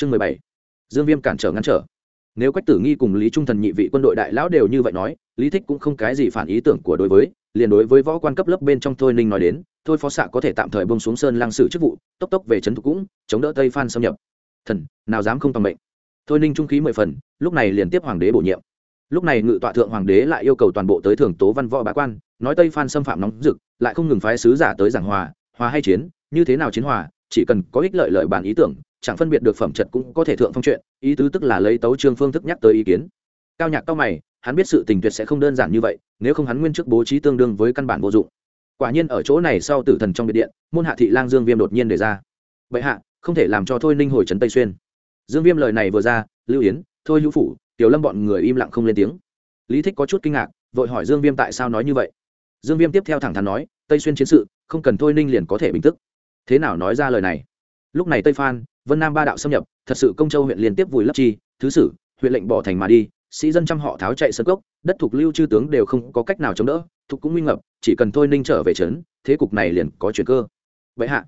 chương mười bảy. Dương viêm cản trở ngăn trở. Nếu quách tử nghi cùng lý trung thần nhị vị quân đội đại lão đều như vậy nói, lý thích cũng không cái gì phản ý tưởng của đối với, liền đối với võ quan cấp lớp bên trong thôi ninh nói đến, thôi phó xạ có thể tạm thời bông xuống sơn lang sử chức vụ, tốc tốc về trấn thủ cũng, chống đỡ tây phan xâm nhập. Thần, nào dám không tòng mệnh. Thôi ninh trung khí mười phần, lúc này liền tiếp hoàng đế bổ nhiệm. Lúc này ngự tọa thượng hoàng đế lại yêu cầu toàn bộ tới thường tố văn võ bá quan, nói tây phan xâm phạm nóng rực, lại không ngừng phái sứ giả tới giảng hòa hòa hay chiến, như thế nào chiến hòa, chỉ cần có ích lợi lợi bản ý tưởng chẳng phân biệt được phẩm chất cũng có thể thượng phong chuyện, ý tứ tức là lấy tấu trương phương thức nhắc tới ý kiến. Cao nhạc cao mày, hắn biết sự tình tuyệt sẽ không đơn giản như vậy, nếu không hắn nguyên trước bố trí tương đương với căn bản vô dụng. Quả nhiên ở chỗ này sau tử thần trong biệt điện, môn hạ thị lang dương viêm đột nhiên đề ra. Vậy hạ, không thể làm cho thôi ninh hồi trấn tây xuyên. Dương viêm lời này vừa ra, lưu yến, thôi hữu phủ, tiểu lâm bọn người im lặng không lên tiếng. Lý thích có chút kinh ngạc, vội hỏi dương viêm tại sao nói như vậy. Dương viêm tiếp theo thẳng thắn nói, tây xuyên chiến sự, không cần thôi ninh liền có thể bình tức. Thế nào nói ra lời này? Lúc này tây phan vân nam ba đạo xâm nhập, thật sự công châu huyện liên tiếp vùi lấp chi, thứ sử, huyện lệnh bỏ thành mà đi, sĩ dân trăm họ tháo chạy sân gốc đất thuộc lưu chư tướng đều không có cách nào chống đỡ thục cũng nguy ngập, chỉ cần thôi ninh trở về trấn, thế cục này liền có chuyện cơ. Vậy hạ,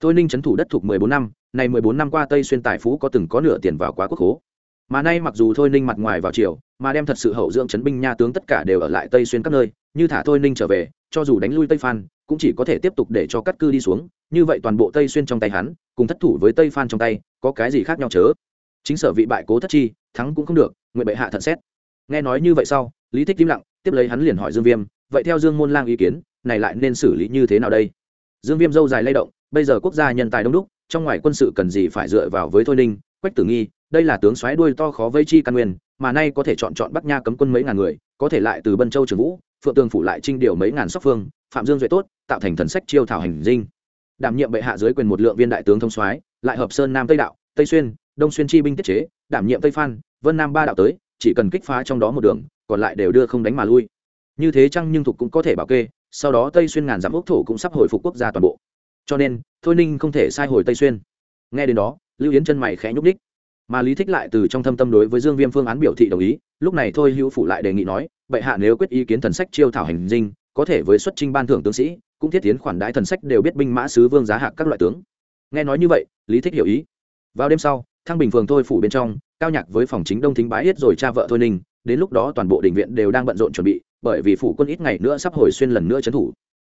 thôi ninh trấn thủ đất thuộc mười bốn năm này mười bốn năm qua tây xuyên tài phú có từng có nửa tiền vào quá quốc hố mà nay mặc dù thôi ninh mặt ngoài vào triều, mà đem thật sự hậu dưỡng chấn binh nha tướng tất cả đều ở lại tây xuyên các nơi, như thả thôi ninh trở về, cho dù đánh lui tây phan cũng chỉ có thể tiếp tục để cho cắt cư đi xuống, như vậy toàn bộ tây xuyên trong tay hắn, cùng thất thủ với tây phan trong tay, có cái gì khác nhau chớ? Chính sở vị bại cố thất chi, thắng cũng không được, nguyện bệ hạ thận xét. Nghe nói như vậy sau, lý thích im lặng, tiếp lấy hắn liền hỏi dương viêm, vậy theo dương môn lang ý kiến, này lại nên xử lý như thế nào đây? Dương viêm dâu dài lay động, bây giờ quốc gia nhân tài đông đúc, trong ngoài quân sự cần gì phải dựa vào với thôi ninh, quách tử nghi, đây là tướng xoáy đuôi to khó vây chi căn nguyên, mà nay có thể chọn chọn bắc nha cấm quân mấy ngàn người, có thể lại từ bân châu trường vũ, phượng tường phủ lại trinh điều mấy ngàn sóc phương, phạm dương duệ tốt tạo thành thần sách chiêu thảo hành dinh. Đảm nhiệm bệ hạ dưới quyền một lượng viên đại tướng thông soái, lại hợp sơn nam tây đạo, tây xuyên, đông xuyên chi binh tiết chế, đảm nhiệm tây phan, vân nam ba đạo tới, chỉ cần kích phá trong đó một đường, còn lại đều đưa không đánh mà lui. Như thế chăng nhưng thục cũng có thể bảo kê, sau đó tây xuyên ngàn dặm ốc thổ cũng sắp hồi phục quốc gia toàn bộ. Cho nên, thôi ninh không thể sai hồi tây xuyên. Nghe đến đó, lưu yến chân mày khẽ nhúc ních mà lý thích lại từ trong thâm tâm đối với dương viêm phương án biểu thị đồng ý, lúc này thôi hữu phủ lại đề nghị nói, bệ hạ nếu quyết ý kiến thần sách chiêu thảo hành dinh, có thể với xuất trinh ban thưởng tướng sĩ cũng thiết tiến khoản đãi thần sách đều biết binh mã sứ vương giá hạc các loại tướng. Nghe nói như vậy, lý thích hiểu ý. Vào đêm sau, thăng bình phường thôi phủ bên trong, cao nhạc với phòng chính đông thính bái hết rồi cha vợ thôi ninh, đến lúc đó toàn bộ đình viện đều đang bận rộn chuẩn bị, bởi vì phủ quân ít ngày nữa sắp hồi xuyên lần nữa trấn thủ.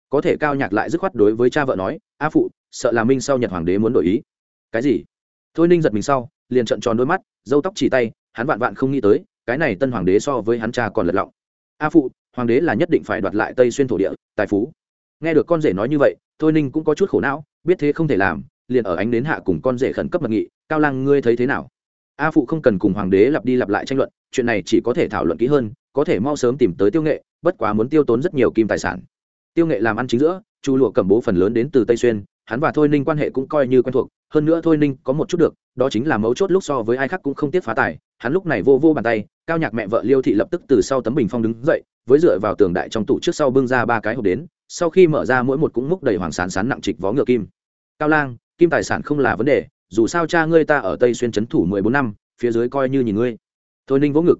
Có thể cao nhạc lại dứt khoát đối với cha vợ nói, a phụ, sợ là minh sau nhật hoàng đế muốn đổi ý. Cái gì? Thôi ninh giật mình sau, liền trận tròn đôi mắt, dâu tóc chỉ tay, hắn vạn vạn không nghĩ tới, cái này tân hoàng đế so với hắn cha còn lật lọng. A phụ, hoàng đế là nhất định phải đoạt lại tây xuyên thổ địa, tài phú nghe được con rể nói như vậy, thôi ninh cũng có chút khổ não, biết thế không thể làm, liền ở ánh đến hạ cùng con rể khẩn cấp mật nghị, cao lăng ngươi thấy thế nào? A phụ không cần cùng hoàng đế lặp đi lặp lại tranh luận, chuyện này chỉ có thể thảo luận kỹ hơn, có thể mau sớm tìm tới tiêu nghệ, bất quá muốn tiêu tốn rất nhiều kim tài sản. Tiêu nghệ làm ăn chính giữa, chu lụa cầm bố phần lớn đến từ tây xuyên, hắn và thôi ninh quan hệ cũng coi như quen thuộc, hơn nữa thôi ninh có một chút được, đó chính là mấu chốt lúc so với ai khác cũng không tiếc phá tài, hắn lúc này vô vô bàn tay, cao nhạc mẹ vợ liêu thị lập tức từ sau tấm bình phong đứng dậy, với dựa vào tường đại trong tủ trước sau bưng ra ba cái hộp đến sau khi mở ra mỗi một cũng múc đầy hoàng sán sán nặng trịch vó ngựa kim. Cao lang, kim tài sản không là vấn đề, dù sao cha ngươi ta ở tây xuyên trấn thủ mười bốn năm, phía dưới coi như nhìn ngươi. Thôi ninh vỗ ngực.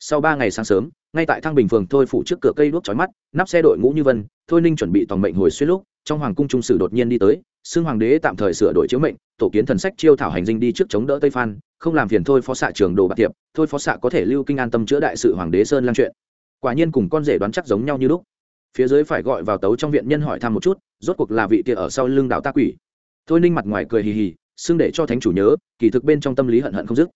Sau ba ngày sáng sớm, ngay tại thăng bình phường thôi phủ trước cửa cây đuốc chói mắt, nắp xe đội ngũ như vân, thôi ninh chuẩn bị toàn mệnh hồi xuyên lúc, trong hoàng cung trung sử đột nhiên đi tới, xưng hoàng đế tạm thời sửa đổi chiếu mệnh, tổ kiến thần sách chiêu thảo hành dinh đi trước chống đỡ tây phan, không làm phiền thôi phó xạ trường đồ bạc tiệp thôi phó xạ có thể lưu kinh an tâm chữa đại sự hoàng đế sơn lan chuyện. Quả nhiên cùng con rể đoán chắc giống nhau như lúc phía dưới phải gọi vào tấu trong viện nhân hỏi thăm một chút, rốt cuộc là vị kia ở sau lưng đạo ta quỷ. Thôi ninh mặt ngoài cười hì hì, xưng để cho thánh chủ nhớ, kỳ thực bên trong tâm lý hận hận không dứt.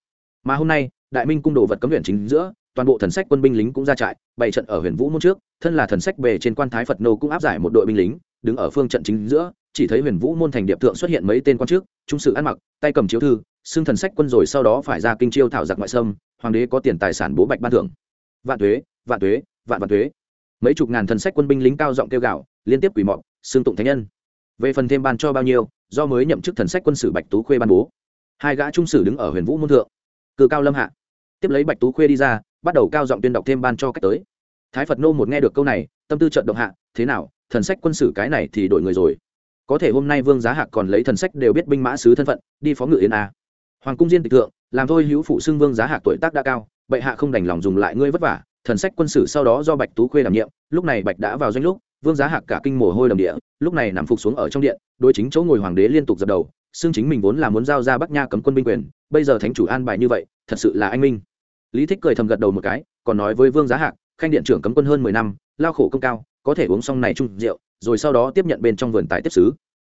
Mà hôm nay, đại minh cung đồ vật cấm huyện chính giữa, toàn bộ thần sách quân binh lính cũng ra trại, bày trận ở huyền vũ môn trước, thân là thần sách bề trên quan thái phật nô cũng áp giải một đội binh lính, đứng ở phương trận chính giữa, chỉ thấy huyền vũ môn thành điệp thượng xuất hiện mấy tên quan trước, trung sự ăn mặc, tay cầm chiếu thư, xưng thần sách quân rồi sau đó phải ra kinh chiêu thảo giặc ngoại sâm, hoàng đế có tiền tài sản bố bạch ban thưởng. Vạn thuế vạn thuế, vạn vạn thuế mấy chục ngàn thần sách quân binh lính cao giọng kêu gạo liên tiếp quỷ mọc xương tụng thánh nhân. Về phần thêm ban cho bao nhiêu, do mới nhậm chức thần sách quân sử bạch tú khuê ban bố. Hai gã trung sử đứng ở huyền vũ môn thượng. Cự cao lâm hạ. Tiếp lấy bạch tú khuê đi ra, bắt đầu cao giọng tuyên đọc thêm ban cho cách tới. Thái phật nô một nghe được câu này, tâm tư trận động hạ, thế nào, thần sách quân sử cái này thì đổi người rồi. Có thể hôm nay vương giá hạc còn lấy thần sách đều biết binh mã sứ thân phận, đi phó ngự yên a à. hoàng cung diên tịch thượng, làm thôi hữu phụ xưng vương giá hạc tuổi tác đã cao, bệ hạ không đành lòng dùng lại ngươi vất vả thần sách quân sự sau đó do bạch tú khuê đảm nhiệm, lúc này bạch đã vào doanh lúc, vương giá hạc cả kinh mồ hôi đầm địa, lúc này nằm phục xuống ở trong điện đôi chính chỗ ngồi hoàng đế liên tục dập đầu xương chính mình vốn là muốn giao ra bắc nha cấm quân binh quyền, bây giờ thánh chủ an bài như vậy, thật sự là anh minh. Lý thích cười thầm gật đầu một cái, còn nói với vương giá hạc, khanh điện trưởng cấm quân hơn mười năm, lao khổ công cao, có thể uống xong này chung rượu, rồi sau đó tiếp nhận bên trong vườn tài tiếp sứ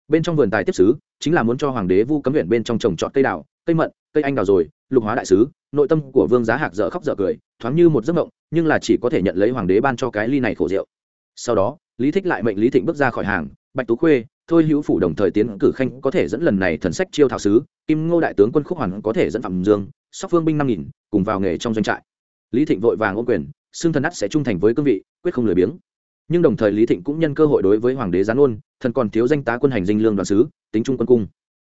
bên trong vườn tài tiếp sứ chính là muốn cho hoàng đế vu cấm huyện bên trong trồng trọt cây đào cây mận, cây anh đào rồi, lục hóa đại sứ, nội tâm của vương giá hạc dở khóc dở cười, thoáng như một giấc mộng, nhưng là chỉ có thể nhận lấy hoàng đế ban cho cái ly này khổ rượu. Sau đó, lý thích lại mệnh lý thịnh bước ra khỏi hàng, bạch tú khuê, thôi hữu phủ đồng thời tiến cử khanh có thể dẫn lần này thần sách chiêu thảo sứ, kim ngô đại tướng quân khúc hoàn có thể dẫn phạm dương, sóc phương binh năm nghìn, cùng vào nghề trong doanh trại. Lý thịnh vội vàng ô quyền, xưng thần ắt sẽ trung thành với cương vị, quyết không lười biếng. Nhưng đồng thời lý thịnh cũng nhân cơ hội đối với hoàng đế gián ôn, thần còn thiếu danh tá quân hành dinh lương đoàn sứ, tính trung quân cung.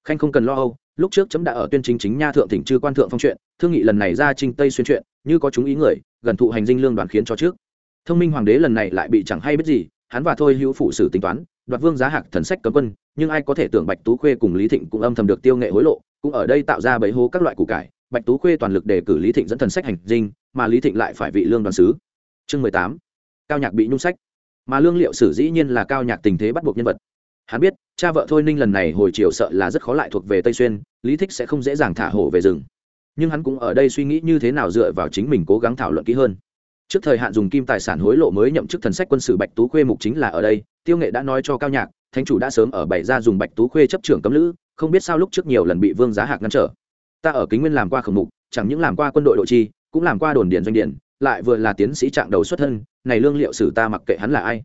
Khanh không cần lo âu lúc trước chấm đã ở tuyên chính chính nha thượng thỉnh chư quan thượng phong chuyện, thương nghị lần này ra trinh tây xuyên chuyện, như có chúng ý người, gần thụ hành dinh lương đoàn khiến cho trước. Thông minh hoàng đế lần này lại bị chẳng hay biết gì, hắn và thôi hữu phụ sử tính toán, đoạt vương giá hạc thần sách cấm quân, nhưng ai có thể tưởng bạch tú khuê cùng lý thịnh cũng âm thầm được tiêu nghệ hối lộ, cũng ở đây tạo ra bẫy hố các loại củ cải, bạch tú khuê toàn lực đề cử lý thịnh dẫn thần sách hành dinh, mà lý thịnh lại phải vị lương đoàn sứ. Chương mười tám, cao nhạc bị nhung sách. Mà lương liệu sử dĩ nhiên là cao nhạc tình thế bắt buộc nhân vật hắn biết, cha vợ thôi ninh lần này hồi chiều sợ là rất khó lại thuộc về tây xuyên, lý thích sẽ không dễ dàng thả hổ về rừng. Nhưng hắn cũng ở đây suy nghĩ như thế nào dựa vào chính mình cố gắng thảo luận kỹ hơn. Trước thời hạn dùng kim tài sản hối lộ mới nhậm chức thần sách quân sự bạch tú khuê mục chính là ở đây, tiêu nghệ đã nói cho cao nhạc, thánh chủ đã sớm ở bảy ra dùng bạch tú khuê chấp trưởng cấm lữ, không biết sao lúc trước nhiều lần bị vương giá hạc ngăn trở. Ta ở kính nguyên làm qua khẩu mục, chẳng những làm qua quân đội đội chi, cũng làm qua đồn điện doanh điện lại vừa là tiến sĩ trạng đầu xuất thân, này lương liệu sử ta mặc kệ hắn là ai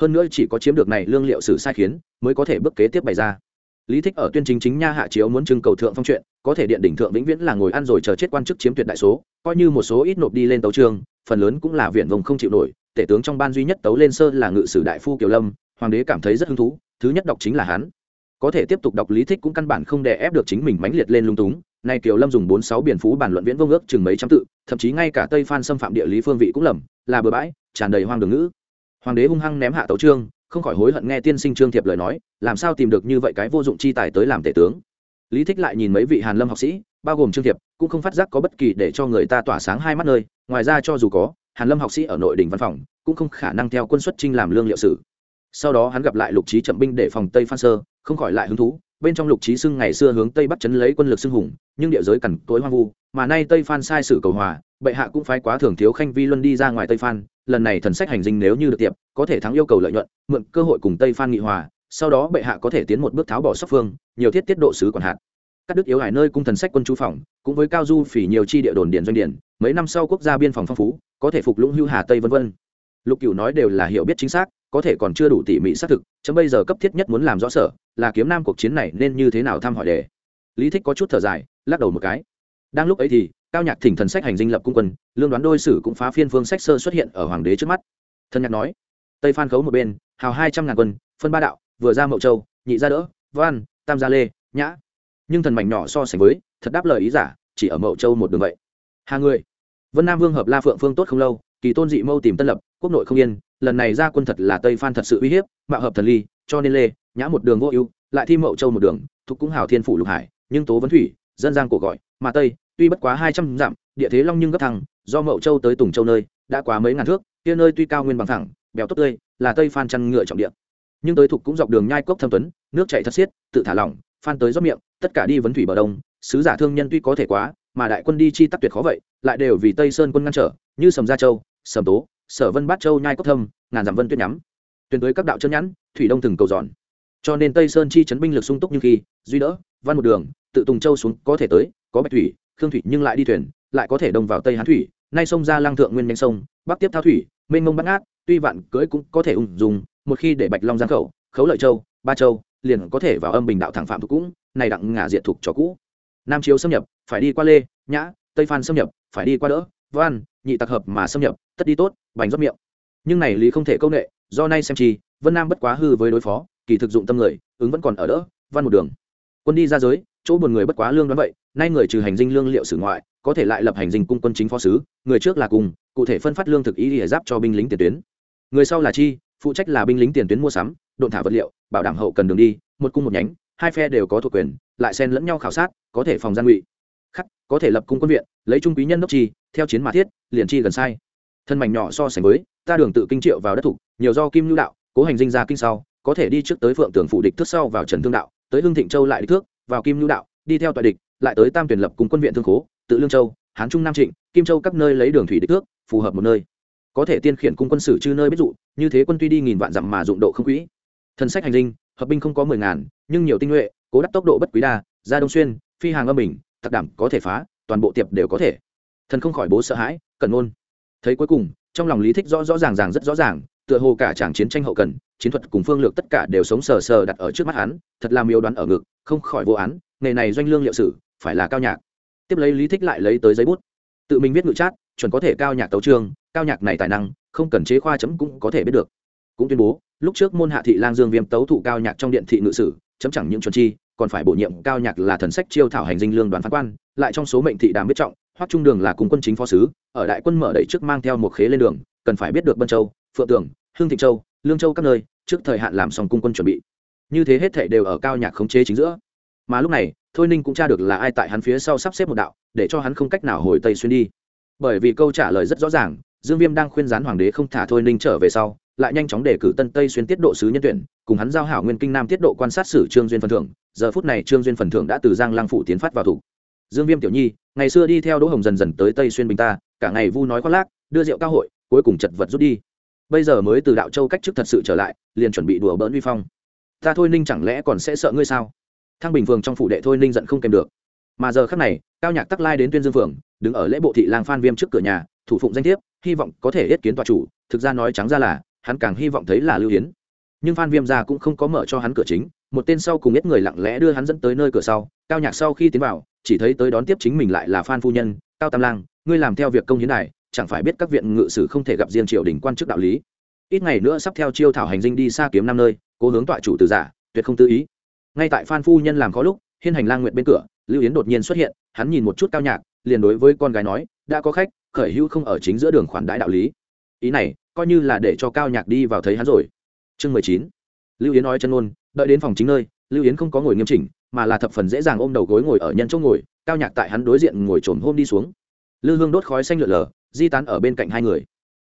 hơn nữa chỉ có chiếm được này lương liệu sử sai khiến, mới có thể bước kế tiếp bày ra. Lý thích ở tuyên chính chính nha hạ chiếu muốn trưng cầu thượng phong chuyện, có thể điện đỉnh thượng vĩnh viễn là ngồi ăn rồi chờ chết quan chức chiếm tuyệt đại số, coi như một số ít nộp đi lên tấu trường, phần lớn cũng là viện vùng không chịu nổi, tể tướng trong ban duy nhất tấu lên sơ là ngự sử đại phu kiều lâm, hoàng đế cảm thấy rất hứng thú, thứ nhất đọc chính là hắn. Có thể tiếp tục đọc lý thích cũng căn bản không đè ép được chính mình mãnh liệt lên lung túng, nay kiều lâm dùng bốn sáu biển phú bản luận viễn vông ước chừng mấy trăm tự, thậm chí ngay cả tây phan xâm phạm địa lý phương vị cũng lầm, là bừa bãi, tràn đầy hoang đường ngữ hoàng đế hung hăng ném hạ tấu trương, không khỏi hối hận nghe tiên sinh trương thiệp lời nói, làm sao tìm được như vậy cái vô dụng chi tài tới làm tể tướng. Lý thích lại nhìn mấy vị hàn lâm học sĩ, bao gồm trương thiệp, cũng không phát giác có bất kỳ để cho người ta tỏa sáng hai mắt nơi, ngoài ra cho dù có, hàn lâm học sĩ ở nội đình văn phòng, cũng không khả năng theo quân xuất trinh làm lương liệu sử. Sau đó hắn gặp lại lục trí chậm binh để phòng tây phan sơ, không khỏi lại hứng thú, bên trong lục trí xưng ngày xưa hướng tây bắt chấn lấy quân lực xưng hùng, nhưng địa giới cằn tối hoang vu, mà nay tây phan sai sử cầu hòa, bệ hạ cũng phái quá thường thiếu khanh vi luân đi ra ngoài tây phan lần này thần sách hành dinh nếu như được tiệp, có thể thắng yêu cầu lợi nhuận, mượn cơ hội cùng tây phan nghị hòa, sau đó bệ hạ có thể tiến một bước tháo bỏ sóc phương, nhiều thiết tiết độ sứ còn hạn các đức yếu hải nơi cung thần sách quân chú phòng, cũng với cao du phỉ nhiều chi địa đồn điện doanh điện mấy năm sau quốc gia biên phòng phong phú, có thể phục lũng hưu hà tây vân vân. Lục cửu nói đều là hiểu biết chính xác, có thể còn chưa đủ tỉ mỉ xác thực, chấm bây giờ cấp thiết nhất muốn làm rõ sở, là kiếm nam cuộc chiến này nên như thế nào thăm hỏi đề. Lý thích có chút thở dài, lắc đầu một cái đang lúc ấy thì, cao nhạc thỉnh thần sách hành dinh lập cung quân, lương đoán đôi sử cũng phá phiên phương sách sơ xuất hiện ở hoàng đế trước mắt. Thân nhạc nói, tây phan khấu một bên, hào hai trăm ngàn quân, phân ba đạo, vừa ra mậu châu, nhị ra đỡ, văn, tam gia lê, nhã. Nhưng thần mảnh nhỏ so sánh với, thật đáp lời ý giả, chỉ ở mậu châu một đường vậy. Hà người, vân nam vương hợp la phượng phương tốt không lâu, kỳ tôn dị mâu tìm tân lập, quốc nội không yên, lần này ra quân thật là tây phan thật sự uy hiếp, mạo hợp thần ly, cho nên lê, nhã một đường vô ưu, lại thi mậu châu một đường thục cũng hào thiên phủ lục hải, nhưng tố vấn thủy dân giang cổ gọi, mà tây, tuy bất quá hai trăm dặm, địa thế long nhưng gấp thăng do mậu châu tới tùng châu nơi, đã quá mấy ngàn thước, kia nơi tuy cao nguyên bằng thẳng, bèo tốt tươi, là tây phan chăn ngựa trọng địa. Nhưng tới thục cũng dọc đường nhai cốc thâm tuấn, nước chạy thật xiết, tự thả lỏng, phan tới rót miệng, tất cả đi vấn thủy bờ đông, sứ giả thương nhân tuy có thể quá, mà đại quân đi chi tắc tuyệt khó vậy, lại đều vì tây sơn quân ngăn trở, như sầm gia châu, sầm tố, sở vân bát châu nhai cốc thâm, ngàn dặm vân tuyết nhắm. Tuyến tới các đạo chân nhãn thủy đông từng cầu giòn cho nên tây sơn chi chấn binh lực sung túc như khi, duy đỡ, văn một đường tự tùng châu xuống, có thể tới, có bạch thủy, khương thủy nhưng lại đi thuyền, lại có thể đông vào tây hán thủy. Nay sông ra lang thượng nguyên nhanh sông, bắc tiếp thao thủy, mênh mông bắt ngát, tuy vạn cưỡi cũng có thể ung dùng một khi để bạch long giang khẩu, khấu lợi châu, ba châu, liền có thể vào âm bình đạo thẳng phạm thuộc cũng này đặng ngả diệt thuộc cho cũ. Nam chiếu xâm nhập, phải đi qua lê, nhã, tây phan xâm nhập, phải đi qua đỡ, văn, nhị tặc hợp mà xâm nhập, tất đi tốt, bành rót miệng. Nhưng này lý không thể công nghệ do nay xem chi, vân nam bất quá hư với đối phó, kỳ thực dụng tâm người, ứng vẫn còn ở đỡ, văn một đường. Quân đi ra giới chỗ buồn người bất quá lương đoán vậy, nay người trừ hành dinh lương liệu sử ngoại, có thể lại lập hành dinh cung quân chính phó sứ, người trước là cùng, cụ thể phân phát lương thực ý địa giáp cho binh lính tiền tuyến. Người sau là chi, phụ trách là binh lính tiền tuyến mua sắm, độn thả vật liệu, bảo đảm hậu cần đường đi, một cung một nhánh, hai phe đều có thuộc quyền, lại xen lẫn nhau khảo sát, có thể phòng gian ngụy. Khắc, có thể lập cung quân viện, lấy trung quý nhân đốc chi, theo chiến mã thiết, liền chi gần sai. Thân mảnh nhỏ so sánh với, ta đường tự kinh triệu vào đất thủ nhiều do kim lưu đạo, cố hành dinh ra kinh sau, có thể đi trước tới phượng tường phủ địch thước sau vào trần thương đạo, tới hưng thịnh châu lại địch thước vào kim nhu đạo, đi theo toại địch, lại tới tam tuyển lập cùng quân viện thương khố, tự lương châu, hán trung nam trịnh, kim châu các nơi lấy đường thủy đích thước phù hợp một nơi. Có thể tiên khiển cung quân sử chư nơi biết dụ, như thế quân tuy đi nghìn vạn dặm mà dụng độ không quỹ. Thần sách hành linh hợp binh không có mười ngàn, nhưng nhiều tinh nhuệ, cố đắc tốc độ bất quý đa ra đông xuyên, phi hàng âm bình, tặc đảm có thể phá, toàn bộ tiệp đều có thể. Thần không khỏi bố sợ hãi, cẩn ôn thấy cuối cùng, trong lòng lý thích rõ rõ ràng ràng rất rõ ràng, tựa hồ cả chàng chiến tranh hậu cần chiến thuật cùng phương lược tất cả đều sống sờ sờ đặt ở trước mắt hắn, thật là miêu đoán ở ngực, không khỏi vô án, nghề này doanh lương liệu sử, phải là cao nhạc. Tiếp lấy lý thích lại lấy tới giấy bút. Tự mình viết ngự trát chuẩn có thể cao nhạc tấu trương cao nhạc này tài năng, không cần chế khoa chấm cũng có thể biết được. Cũng tuyên bố, lúc trước môn hạ thị lang dương viêm tấu thụ cao nhạc trong điện thị ngự sử, chấm chẳng những chuẩn chi, còn phải bổ nhiệm cao nhạc là thần sách chiêu thảo hành dinh lương đoàn phán quan, lại trong số mệnh thị đàm biết trọng, hoắc trung đường là cùng quân chính phó sứ, ở đại quân mở đẩy trước mang theo một khế lên đường, cần phải biết được bân châu, phượng tường, hương thịnh châu, lương châu các nơi trước thời hạn làm xong cung quân chuẩn bị. Như thế hết thể đều ở cao nhạc khống chế chính giữa. Mà lúc này, thôi ninh cũng tra được là ai tại hắn phía sau sắp xếp một đạo, để cho hắn không cách nào hồi tây xuyên đi. Bởi vì câu trả lời rất rõ ràng, dương viêm đang khuyên gián hoàng đế không thả thôi ninh trở về sau, lại nhanh chóng đề cử tân tây xuyên tiết độ sứ nhân tuyển, cùng hắn giao hảo nguyên kinh nam tiết độ quan sát sử trương duyên phần thưởng. Giờ phút này trương duyên phần thưởng đã từ giang Lang phủ tiến phát vào thủ. Dương viêm tiểu nhi, ngày xưa đi theo đỗ hồng dần dần tới tây xuyên bình ta, cả ngày vu nói khoác lác, đưa rượu cao hội, cuối cùng chật vật rút đi bây giờ mới từ đạo châu cách chức thật sự trở lại, liền chuẩn bị đùa bỡn vi phong. Ta thôi ninh chẳng lẽ còn sẽ sợ ngươi sao? Thăng bình phường trong phủ đệ thôi ninh giận không kèm được. Mà giờ khắc này, cao nhạc tắc lai đến tuyên dương phường, đứng ở lễ bộ thị lang phan viêm trước cửa nhà, thủ phụng danh thiếp, hy vọng có thể yết kiến tòa chủ, thực ra nói trắng ra là, hắn càng hy vọng thấy là lưu hiến. Nhưng phan viêm ra cũng không có mở cho hắn cửa chính, một tên sau cùng ít người lặng lẽ đưa hắn dẫn tới nơi cửa sau, cao nhạc sau khi tiến vào, chỉ thấy tới đón tiếp chính mình lại là phan phu nhân, cao tam lang, ngươi làm theo việc công hiến này chẳng phải biết các viện ngự sử không thể gặp riêng triều đình quan chức đạo lý. Ít ngày nữa sắp theo chiêu thảo hành dinh đi xa kiếm năm nơi, cố hướng tọa chủ từ giả, tuyệt không tư ý. Ngay tại phan phu nhân làm khó lúc, hiên hành lang nguyện bên cửa, lưu yến đột nhiên xuất hiện, hắn nhìn một chút cao nhạc, liền đối với con gái nói, đã có khách, khởi hữu không ở chính giữa đường khoản đãi đạo lý. Ý này, coi như là để cho cao nhạc đi vào thấy hắn rồi. Chương mười chín. Lưu yến nói chân ôn đợi đến phòng chính nơi, lưu yến không có ngồi nghiêm chỉnh, mà là thập phần dễ dàng ôm đầu gối ngồi ở nhân chỗ ngồi, cao nhạc tại hắn đối diện ngồi trồm hôm đi xuống. Lư hương đốt khói xanh lượn lờ di tán ở bên cạnh hai người.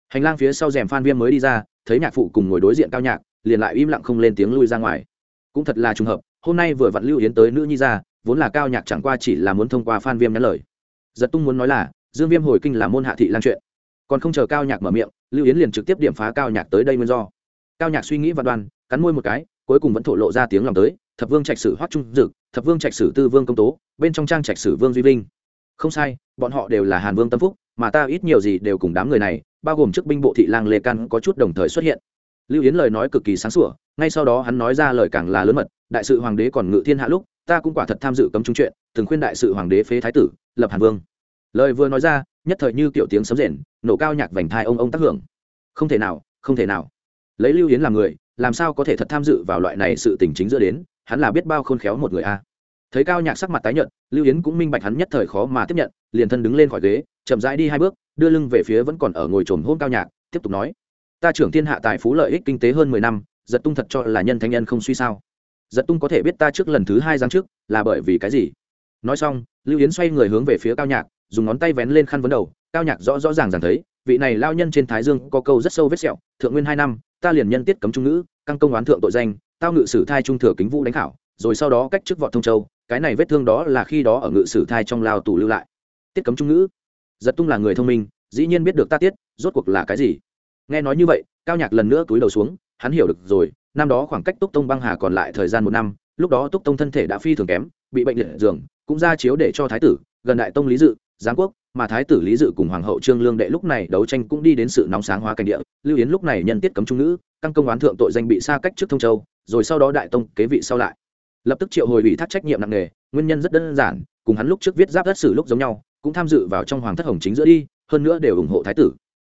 Hành lang phía sau rèm phan viêm mới đi ra, thấy nhạc phụ cùng ngồi đối diện cao nhạc, liền lại im lặng không lên tiếng lui ra ngoài. Cũng thật là trùng hợp, hôm nay vừa vặn lưu yến tới nữ nhi ra, vốn là cao nhạc chẳng qua chỉ là muốn thông qua phan viêm nhắn lời. Giật tung muốn nói là, dương viêm hồi kinh là môn hạ thị lan chuyện. Còn không chờ cao nhạc mở miệng, lưu yến liền trực tiếp điểm phá cao nhạc tới đây nguyên do. Cao nhạc suy nghĩ và đoan, cắn môi một cái, cuối cùng vẫn thổ lộ ra tiếng lòng tới, thập vương trạch sử hoắc trung dực, thập vương trạch sử tư vương công tố, bên trong trang trạch sử vương duy vinh không sai, bọn họ đều là hàn vương tâm phúc, mà ta ít nhiều gì đều cùng đám người này, bao gồm chức binh bộ thị lang lê căn có chút đồng thời xuất hiện. Lưu yến lời nói cực kỳ sáng sủa, ngay sau đó hắn nói ra lời càng là lớn mật, đại sự hoàng đế còn ngự thiên hạ lúc, ta cũng quả thật tham dự cấm trung chuyện, từng khuyên đại sự hoàng đế phế thái tử, lập hàn vương. Lời vừa nói ra, nhất thời như kiểu tiếng sấm rền, nổ cao nhạc vành thai ông ông tác hưởng. Không thể nào, không thể nào. Lấy lưu yến làm người, làm sao có thể thật tham dự vào loại này sự tình chính giữa đến, hắn là biết bao khôn khéo một người a thấy cao nhạc sắc mặt tái nhợt, lưu yến cũng minh bạch hắn nhất thời khó mà tiếp nhận, liền thân đứng lên khỏi ghế, chậm rãi đi hai bước, đưa lưng về phía vẫn còn ở ngồi trồm hôn cao nhạc, tiếp tục nói, ta trưởng thiên hạ tài phú lợi ích kinh tế hơn mười năm, giật tung thật cho là nhân thanh nhân không suy sao? Giật tung có thể biết ta trước lần thứ hai giáng trước là bởi vì cái gì? Nói xong, lưu yến xoay người hướng về phía cao nhạc, dùng ngón tay vén lên khăn vấn đầu, cao nhạc rõ rõ ràng ràng thấy, vị này lao nhân trên thái dương có câu rất sâu vết sẹo, thượng nguyên hai năm, ta liền nhân tiết cấm trung ngữ, căng công oán thượng tội danh, tao ngự sử thai trung thừa kính vũ đánh khảo, rồi sau đó cách chức vọt thông châu cái này vết thương đó là khi đó ở ngự sử thai trong lao tù lưu lại. Tiết cấm trung ngữ. Giật tung là người thông minh, dĩ nhiên biết được ta tiết, rốt cuộc là cái gì? Nghe nói như vậy, cao nhạc lần nữa túi đầu xuống, hắn hiểu được rồi, năm đó khoảng cách túc tông băng hà còn lại thời gian một năm, lúc đó túc tông thân thể đã phi thường kém, bị bệnh liệt giường, cũng ra chiếu để cho thái tử, gần đại tông lý dự, giáng quốc, mà thái tử lý dự cùng hoàng hậu trương lương đệ lúc này đấu tranh cũng đi đến sự nóng sáng hóa cảnh địa, lưu yến lúc này nhân tiết cấm trung ngữ, căng công oán thượng tội danh bị xa cách trước thông châu, rồi sau đó đại tông kế vị sau lại lập tức triệu hồi ủy thác trách nhiệm nặng nề, nguyên nhân rất đơn giản, cùng hắn lúc trước viết giáp đất sử lúc giống nhau, cũng tham dự vào trong hoàng thất hồng chính giữa đi, hơn nữa đều ủng hộ thái tử.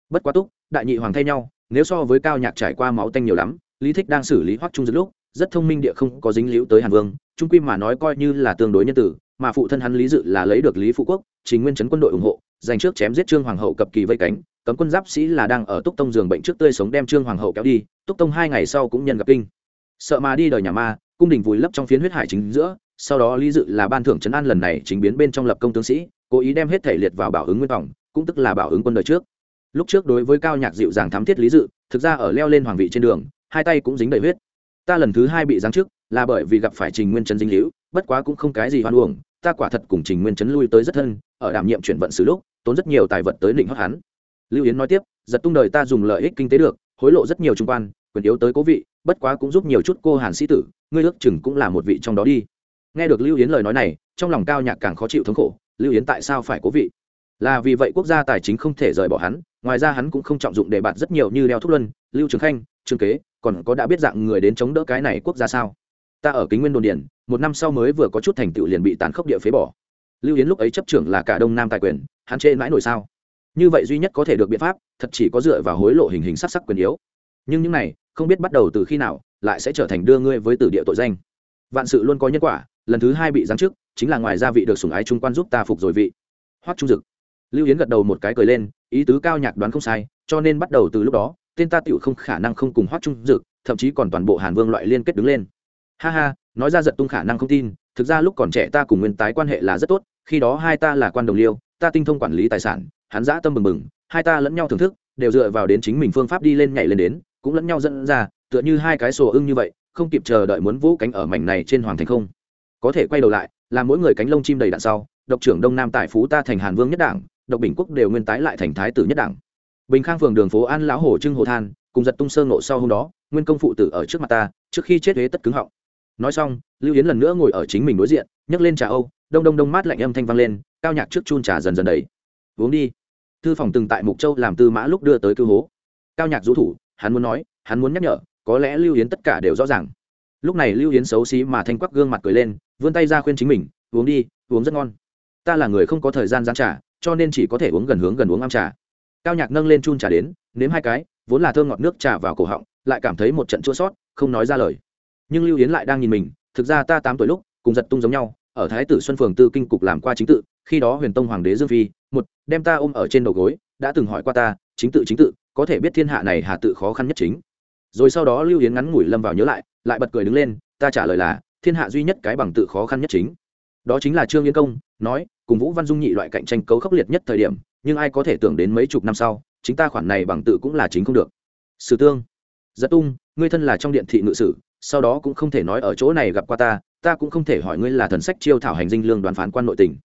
Bất quá túc, đại nhị hoàng thay nhau, nếu so với cao nhạc trải qua máu tanh nhiều lắm, lý thích đang xử lý hoắc trung giữa lúc, rất thông minh địa không có dính liễu tới hàn vương, trung quy mà nói coi như là tương đối nhân tử, mà phụ thân hắn lý dự là lấy được lý phụ quốc chính nguyên chấn quân đội ủng hộ, giành trước chém giết trương hoàng hậu cập kỳ vây cánh, cấm quân giáp sĩ là đang ở túc tông giường bệnh trước tươi sống đem trương hoàng hậu kéo đi, túc tông hai ngày sau cũng nhân gặp kinh. Sợ mà đi đời nhà ma cung đình vùi lấp trong phiến huyết hải chính giữa, sau đó lý dự là ban thưởng trấn an lần này chính biến bên trong lập công tướng sĩ, cố ý đem hết thể liệt vào bảo ứng nguyên phòng cũng tức là bảo ứng quân đời trước. Lúc trước đối với cao nhạc dịu dàng thám thiết lý dự, thực ra ở leo lên hoàng vị trên đường, hai tay cũng dính đầy huyết. Ta lần thứ hai bị giáng chức, là bởi vì gặp phải trình nguyên chấn dinh hữu bất quá cũng không cái gì hoan uổng, ta quả thật cùng trình nguyên chấn lui tới rất thân, ở đảm nhiệm chuyển vận xử lúc, tốn rất nhiều tài vật tới định hót hắn. Lưu yến nói tiếp, giật tung đời ta dùng lợi ích kinh tế được, hối lộ rất nhiều trung quan quyền yếu tới cố vị, bất quá cũng giúp nhiều chút cô hàn sĩ tử, ngươi ước chừng cũng là một vị trong đó đi. Nghe được lưu yến lời nói này, trong lòng cao nhạc càng khó chịu thống khổ, lưu yến tại sao phải cố vị? Là vì vậy quốc gia tài chính không thể rời bỏ hắn, ngoài ra hắn cũng không trọng dụng đề bạt rất nhiều như đeo thúc luân, lưu trường khanh, trương kế, còn có đã biết dạng người đến chống đỡ cái này quốc gia sao? Ta ở kính nguyên đồn điển một năm sau mới vừa có chút thành tựu liền bị tàn khốc địa phế bỏ. Lưu yến lúc ấy chấp trưởng là cả đông nam tài quyền, hắn chê mãi nổi sao? Như vậy duy nhất có thể được biện pháp, thật chỉ có dựa vào hối lộ hình hình sắc sắc quyền yếu. Nhưng những này không biết bắt đầu từ khi nào, lại sẽ trở thành đưa ngươi với tử địa tội danh. Vạn sự luôn có nhân quả, lần thứ hai bị giáng chức, chính là ngoài gia vị được sủng ái trung quan giúp ta phục rồi vị. Hoắc trung dực. Lưu yến gật đầu một cái cười lên, ý tứ cao nhạc đoán không sai, cho nên bắt đầu từ lúc đó, tên ta tiểu không khả năng không cùng hoắc trung dực, thậm chí còn toàn bộ hàn vương loại liên kết đứng lên. Ha ha, nói ra giật tung khả năng không tin, thực ra lúc còn trẻ ta cùng nguyên tái quan hệ là rất tốt, khi đó hai ta là quan đồng liêu, ta tinh thông quản lý tài sản, hắn giã tâm bừng bừng, hai ta lẫn nhau thưởng thức, đều dựa vào đến chính mình phương pháp đi lên nhảy lên đến cũng lẫn nhau dẫn ra, tựa như hai cái sổ ưng như vậy, không kịp chờ đợi muốn vũ cánh ở mảnh này trên hoàng thành không. Có thể quay đầu lại, là mỗi người cánh lông chim đầy đạn sau, độc trưởng đông nam tại phú ta thành hàn vương nhất đảng, độc bình quốc đều nguyên tái lại thành thái tử nhất đảng. Bình khang phường đường phố an lão hồ trưng hồ than, cùng giật tung sơ ngộ sau hôm đó, nguyên công phụ tử ở trước mặt ta, trước khi chết huế tất cứng họng. Nói xong, lưu yến lần nữa ngồi ở chính mình đối diện, nhấc lên trà âu, đông đông đông mát lạnh âm thanh vang lên, cao nhạc trước chun trà dần dần đầy. Uống đi. Thư phòng từng tại mục châu làm tư mã lúc đưa tới cứu hố. Cao nhạc rũ thủ hắn muốn nói, hắn muốn nhắc nhở, có lẽ lưu yến tất cả đều rõ ràng. Lúc này lưu yến xấu xí mà thanh quắc gương mặt cười lên, vươn tay ra khuyên chính mình, uống đi, uống rất ngon. Ta là người không có thời gian gián trà, cho nên chỉ có thể uống gần hướng gần uống am trà. Cao nhạc nâng lên chun trà đến, nếm hai cái, vốn là thơm ngọt nước trà vào cổ họng, lại cảm thấy một trận chua sót, không nói ra lời. Nhưng lưu yến lại đang nhìn mình, thực ra ta tám tuổi lúc, cùng giật tung giống nhau, ở thái tử xuân phường tư kinh cục làm qua chính tự, khi đó huyền tông hoàng đế dương phi, một, đem ta ôm ở trên đầu gối, đã từng hỏi qua ta chính tự chính tự, có thể biết thiên hạ này hà tự khó khăn nhất chính. Rồi sau đó lưu yến ngắn ngủi lâm vào nhớ lại lại bật cười đứng lên, ta trả lời là, thiên hạ duy nhất cái bằng tự khó khăn nhất chính. Đó chính là trương yên công, nói, cùng vũ văn dung nhị loại cạnh tranh cấu khốc liệt nhất thời điểm, nhưng ai có thể tưởng đến mấy chục năm sau, chính ta khoản này bằng tự cũng là chính không được. Sử tương, giật tung, ngươi thân là trong điện thị ngự sử, sau đó cũng không thể nói ở chỗ này gặp qua ta ta cũng không thể hỏi ngươi là thần sách chiêu thảo hành dinh lương đoàn phán quan nội tình.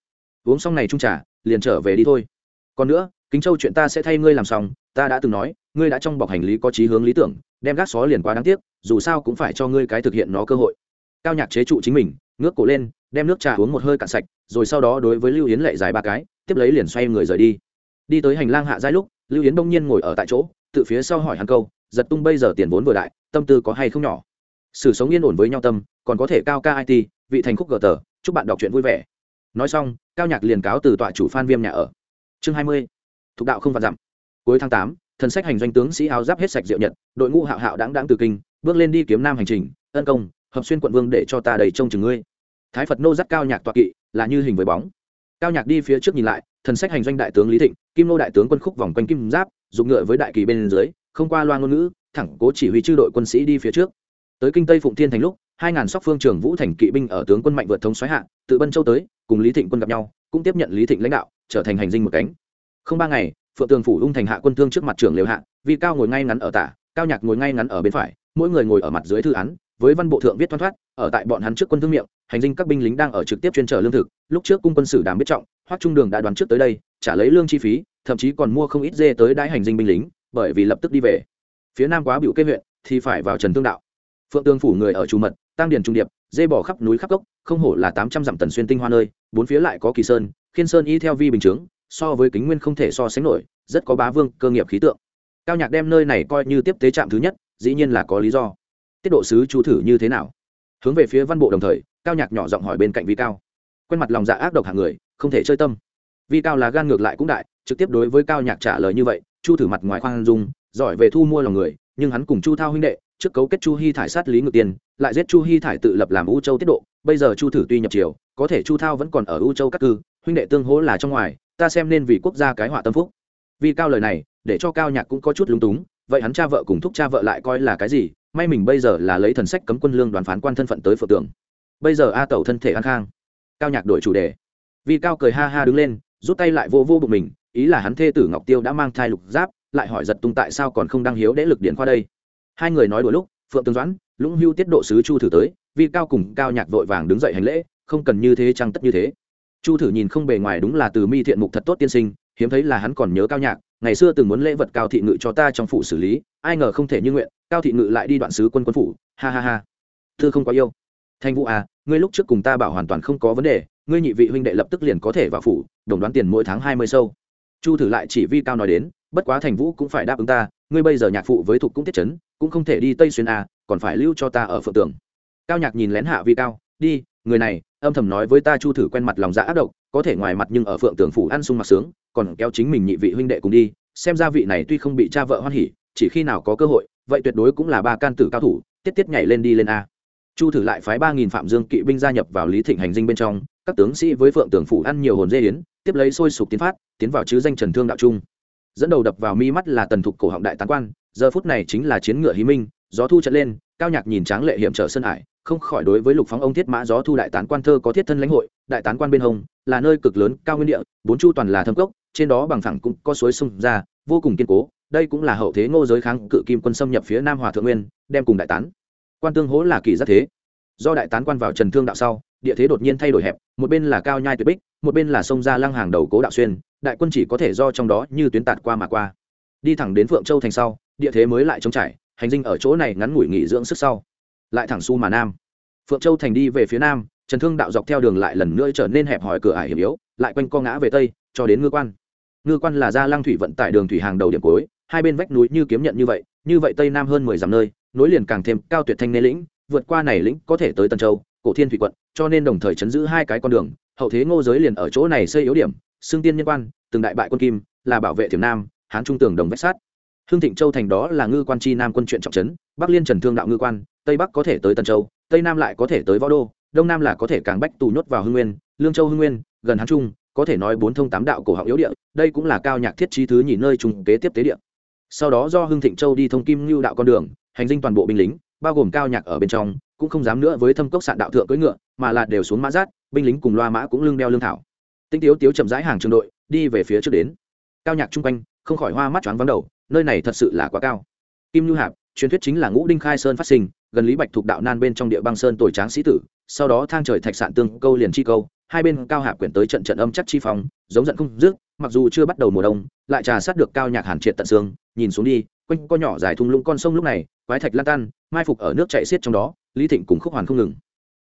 Uống xong này trung trả liền trở về đi thôi. Còn nữa kính châu chuyện ta sẽ thay ngươi làm xong, ta đã từng nói, ngươi đã trong bọc hành lý có chí hướng lý tưởng, đem gác xó liền quá đáng tiếc, dù sao cũng phải cho ngươi cái thực hiện nó cơ hội. Cao nhạc chế trụ chính mình, ngước cổ lên, đem nước trà uống một hơi cạn sạch, rồi sau đó đối với lưu yến lệ dài ba cái, tiếp lấy liền xoay người rời đi. Đi tới hành lang hạ giai lúc, lưu yến đông nhiên ngồi ở tại chỗ, tự phía sau hỏi hắn câu, giật tung bây giờ tiền vốn vừa đại, tâm tư có hay không nhỏ? Sự sống yên ổn với nhau tâm, còn có thể cao ca it vị thành khúc gờ tờ, chúc bạn đọc truyện vui vẻ. Nói xong, cao nhạc liền cáo từ tọa chủ phan viêm nhà ở. Chương hai mươi thuộc đạo không vạn dặm. Cuối tháng tám, thần sách hành doanh tướng sĩ áo giáp hết sạch diệu nhật, đội ngũ hạo hạo đáng đáng từ kinh, bước lên đi kiếm nam hành trình tấn công, hợp xuyên quận vương để cho ta đầy trông chừng ngươi. Thái phật nô dắt cao nhạc toạ kỵ, là như hình với bóng. Cao nhạc đi phía trước nhìn lại, thần sách hành doanh đại tướng lý thịnh, kim nô đại tướng quân khúc vòng quanh kim giáp, dùng ngựa với đại kỳ bên dưới, không qua loa ngôn ngữ, thẳng cố chỉ huy chư đội quân sĩ đi phía trước. Tới kinh tây phụng thiên thành lúc, hai ngàn sóc phương trường vũ thành kỵ binh ở tướng quân mạnh vượt thống xoáy hạ, tự bân châu tới, cùng lý thịnh quân gặp nhau, cũng tiếp nhận lý thịnh lãnh đạo, trở thành hành dinh một cánh không ba ngày, phượng tường phủ ung thành hạ quân thương trước mặt trưởng liều hạ, vì cao ngồi ngay ngắn ở tả, cao nhạc ngồi ngay ngắn ở bên phải, mỗi người ngồi ở mặt dưới thư án, với văn bộ thượng viết thoăn thoát, ở tại bọn hắn trước quân thương miệng, hành dinh các binh lính đang ở trực tiếp chuyên trở lương thực, lúc trước cung quân sử đàm biết trọng, hoắc trung đường đã đoán trước tới đây, trả lấy lương chi phí, thậm chí còn mua không ít dê tới đái hành dinh binh lính, bởi vì lập tức đi về. Phía nam quá biểu kê huyện, thì phải vào trần thương đạo. Phượng tương phủ người ở trù mật tăng điền trung điệp, dê bỏ khắp núi khắp gốc, không hổ là tám trăm dặm tần xuyên tinh hoa nơi, bốn phía lại có kỳ sơn, khiên sơn y theo vi bình chướng so với kính nguyên không thể so sánh nổi, rất có bá vương cơ nghiệp khí tượng. Cao nhạc đem nơi này coi như tiếp tế trạm thứ nhất, dĩ nhiên là có lý do. Tiết độ sứ chú thử như thế nào? Hướng về phía văn bộ đồng thời, cao nhạc nhỏ giọng hỏi bên cạnh vi cao. Quen mặt lòng dạ ác độc hàng người, không thể chơi tâm. Vi cao là gan ngược lại cũng đại, trực tiếp đối với cao nhạc trả lời như vậy, chu thử mặt ngoài khoan dung, giỏi về thu mua lòng người, nhưng hắn cùng chu thao huynh đệ, trước cấu kết chu hy thải sát lý ngược tiền, lại giết chu hy thải tự lập làm u châu tiết độ, bây giờ chu thử tuy nhập triều, có thể chu thao vẫn còn ở u châu các cư, huynh đệ tương hỗ là trong ngoài ta xem nên vì quốc gia cái họa tâm phúc. Vì cao lời này, để cho cao nhạc cũng có chút lúng túng, vậy hắn cha vợ cùng thúc cha vợ lại coi là cái gì? May mình bây giờ là lấy thần sách cấm quân lương đoàn phán quan thân phận tới phượng tưởng bây giờ a tẩu thân thể an khang. Cao nhạc đổi chủ đề. Vì cao cười ha ha đứng lên, rút tay lại vô vô bụng mình, ý là hắn thê tử ngọc tiêu đã mang thai lục giáp, lại hỏi giật tung tại sao còn không đăng hiếu đễ lực điện qua đây. Hai người nói đôi lúc, phượng tương doãn, lũng hưu tiết độ sứ chu thử tới, vì cao cùng cao nhạc vội vàng đứng dậy hành lễ, không cần như thế trăng tất như thế chu thử nhìn không bề ngoài đúng là từ mi thiện mục thật tốt tiên sinh, hiếm thấy là hắn còn nhớ cao nhạc, ngày xưa từng muốn lễ vật cao thị ngự cho ta trong phủ xử lý, ai ngờ không thể như nguyện, cao thị ngự lại đi đoạn sứ quân quân phủ, ha ha ha. Thư không có yêu. Thanh vũ à ngươi lúc trước cùng ta bảo hoàn toàn không có vấn đề, ngươi nhị vị huynh đệ lập tức liền có thể vào phủ, đồng đoán tiền mỗi tháng hai mươi sâu. Chu thử lại chỉ vi cao nói đến, bất quá thành vũ cũng phải đáp ứng ta, ngươi bây giờ nhạc phụ với thục cũng tiết chấn, cũng không thể đi tây xuyên à còn phải lưu cho ta ở phượng tường. Cao nhạc nhìn lén hạ vi cao, đi, người này âm thầm nói với ta chu thử quen mặt lòng dạ ác độc, có thể ngoài mặt nhưng ở phượng tường phủ ăn sung mặc sướng, còn kéo chính mình nhị vị huynh đệ cùng đi, xem ra vị này tuy không bị cha vợ hoan hỉ, chỉ khi nào có cơ hội, vậy tuyệt đối cũng là ba can tử cao thủ, tiết tiết nhảy lên đi lên a chu thử lại phái ba nghìn phạm dương kỵ binh gia nhập vào lý thịnh hành dinh bên trong, các tướng sĩ với phượng tường phủ ăn nhiều hồn dê yến, tiếp lấy sôi sục tiến phát, tiến vào chứ danh trần thương đạo trung dẫn đầu đập vào mi mắt là tần thục cổ họng đại tán quan, giờ phút này chính là chiến ngựa hí minh, gió thu trận lên, cao nhạc nhìn tráng lệ hiểm trở sân hải không khỏi đối với lục phóng ông thiết mã gió thu đại tán quan thơ có thiết thân lãnh hội, đại tán quan bên hồng là nơi cực lớn, cao nguyên địa, bốn chu toàn là thâm cốc, trên đó bằng thẳng cũng có suối sông ra, vô cùng kiên cố, đây cũng là hậu thế ngô giới kháng cự kim quân xâm nhập phía nam hòa thượng nguyên, đem cùng đại tán quan tương hố là kỳ giác thế. Do đại tán quan vào trần thương đạo sau, địa thế đột nhiên thay đổi hẹp, một bên là cao nhai tuyệt bích, một bên là sông ra lăng hàng đầu cố đạo xuyên, đại quân chỉ có thể do trong đó như tuyến tạt qua mà qua. Đi thẳng đến phượng châu thành sau, địa thế mới lại trống trải, hành dinh ở chỗ này ngắn ngủi nghỉ dưỡng sức sau lại thẳng su mà nam. Phượng châu thành đi về phía nam, trần thương đạo dọc theo đường lại lần nữa trở nên hẹp hòi cửa ải hiểm yếu, lại quanh co ngã về tây, cho đến ngư quan. Ngư quan là gia lăng thủy vận tải đường thủy hàng đầu điểm cuối, hai bên vách núi như kiếm nhận như vậy như vậy tây nam hơn mười dặm nơi, nối liền càng thêm cao tuyệt thanh nê lĩnh, vượt qua này lĩnh có thể tới tân châu, cổ thiên thủy quận, cho nên đồng thời chấn giữ hai cái con đường, hậu thế ngô giới liền ở chỗ này xây yếu điểm xương tiên nhân quan, từng đại bại quân kim, là bảo vệ thiểm nam, hán trung tường đồng vách sát. Hương thịnh châu thành đó là ngư quan chi nam quân chuyện trọng trấn, bắc liên trần thương đạo ngư quan tây bắc có thể tới tân châu, tây nam lại có thể tới võ đô, đông nam là có thể càng bách tù nhốt vào hưng nguyên, lương châu, hưng nguyên, gần hán trung, có thể nói bốn thông tám đạo cổ họng yếu địa, đây cũng là cao nhạc thiết trí thứ nhì nơi trùng kế tiếp tế địa. Sau đó do hưng thịnh châu đi thông kim lưu đạo con đường, hành dinh toàn bộ binh lính, bao gồm cao nhạc ở bên trong, cũng không dám nữa với thâm cốc sạn đạo thượng cưỡi ngựa, mà là đều xuống mã rát binh lính cùng loa mã cũng lưng đeo lương thảo. Tinh tiếu tiếu chậm rãi hàng trường đội, đi về phía trước đến. Cao nhạc chung quanh, không khỏi hoa mắt choáng vắng đầu, nơi này thật sự là quá cao. Kim lưu hạp, truyền thuyết chính là ngũ đinh khai sơn phát sinh gần lý bạch thuộc đạo nan bên trong địa băng sơn tồi tráng sĩ tử sau đó thang trời thạch sạn tương câu liền chi câu hai bên cao hạ quyển tới trận trận âm chắc chi phòng, giống giận không dứt mặc dù chưa bắt đầu mùa đông lại trà sát được cao nhạc hàn triệt tận xương nhìn xuống đi quanh co nhỏ dài thung lũng con sông lúc này quái thạch lan tan mai phục ở nước chạy xiết trong đó lý thịnh cùng khúc hoàn không ngừng.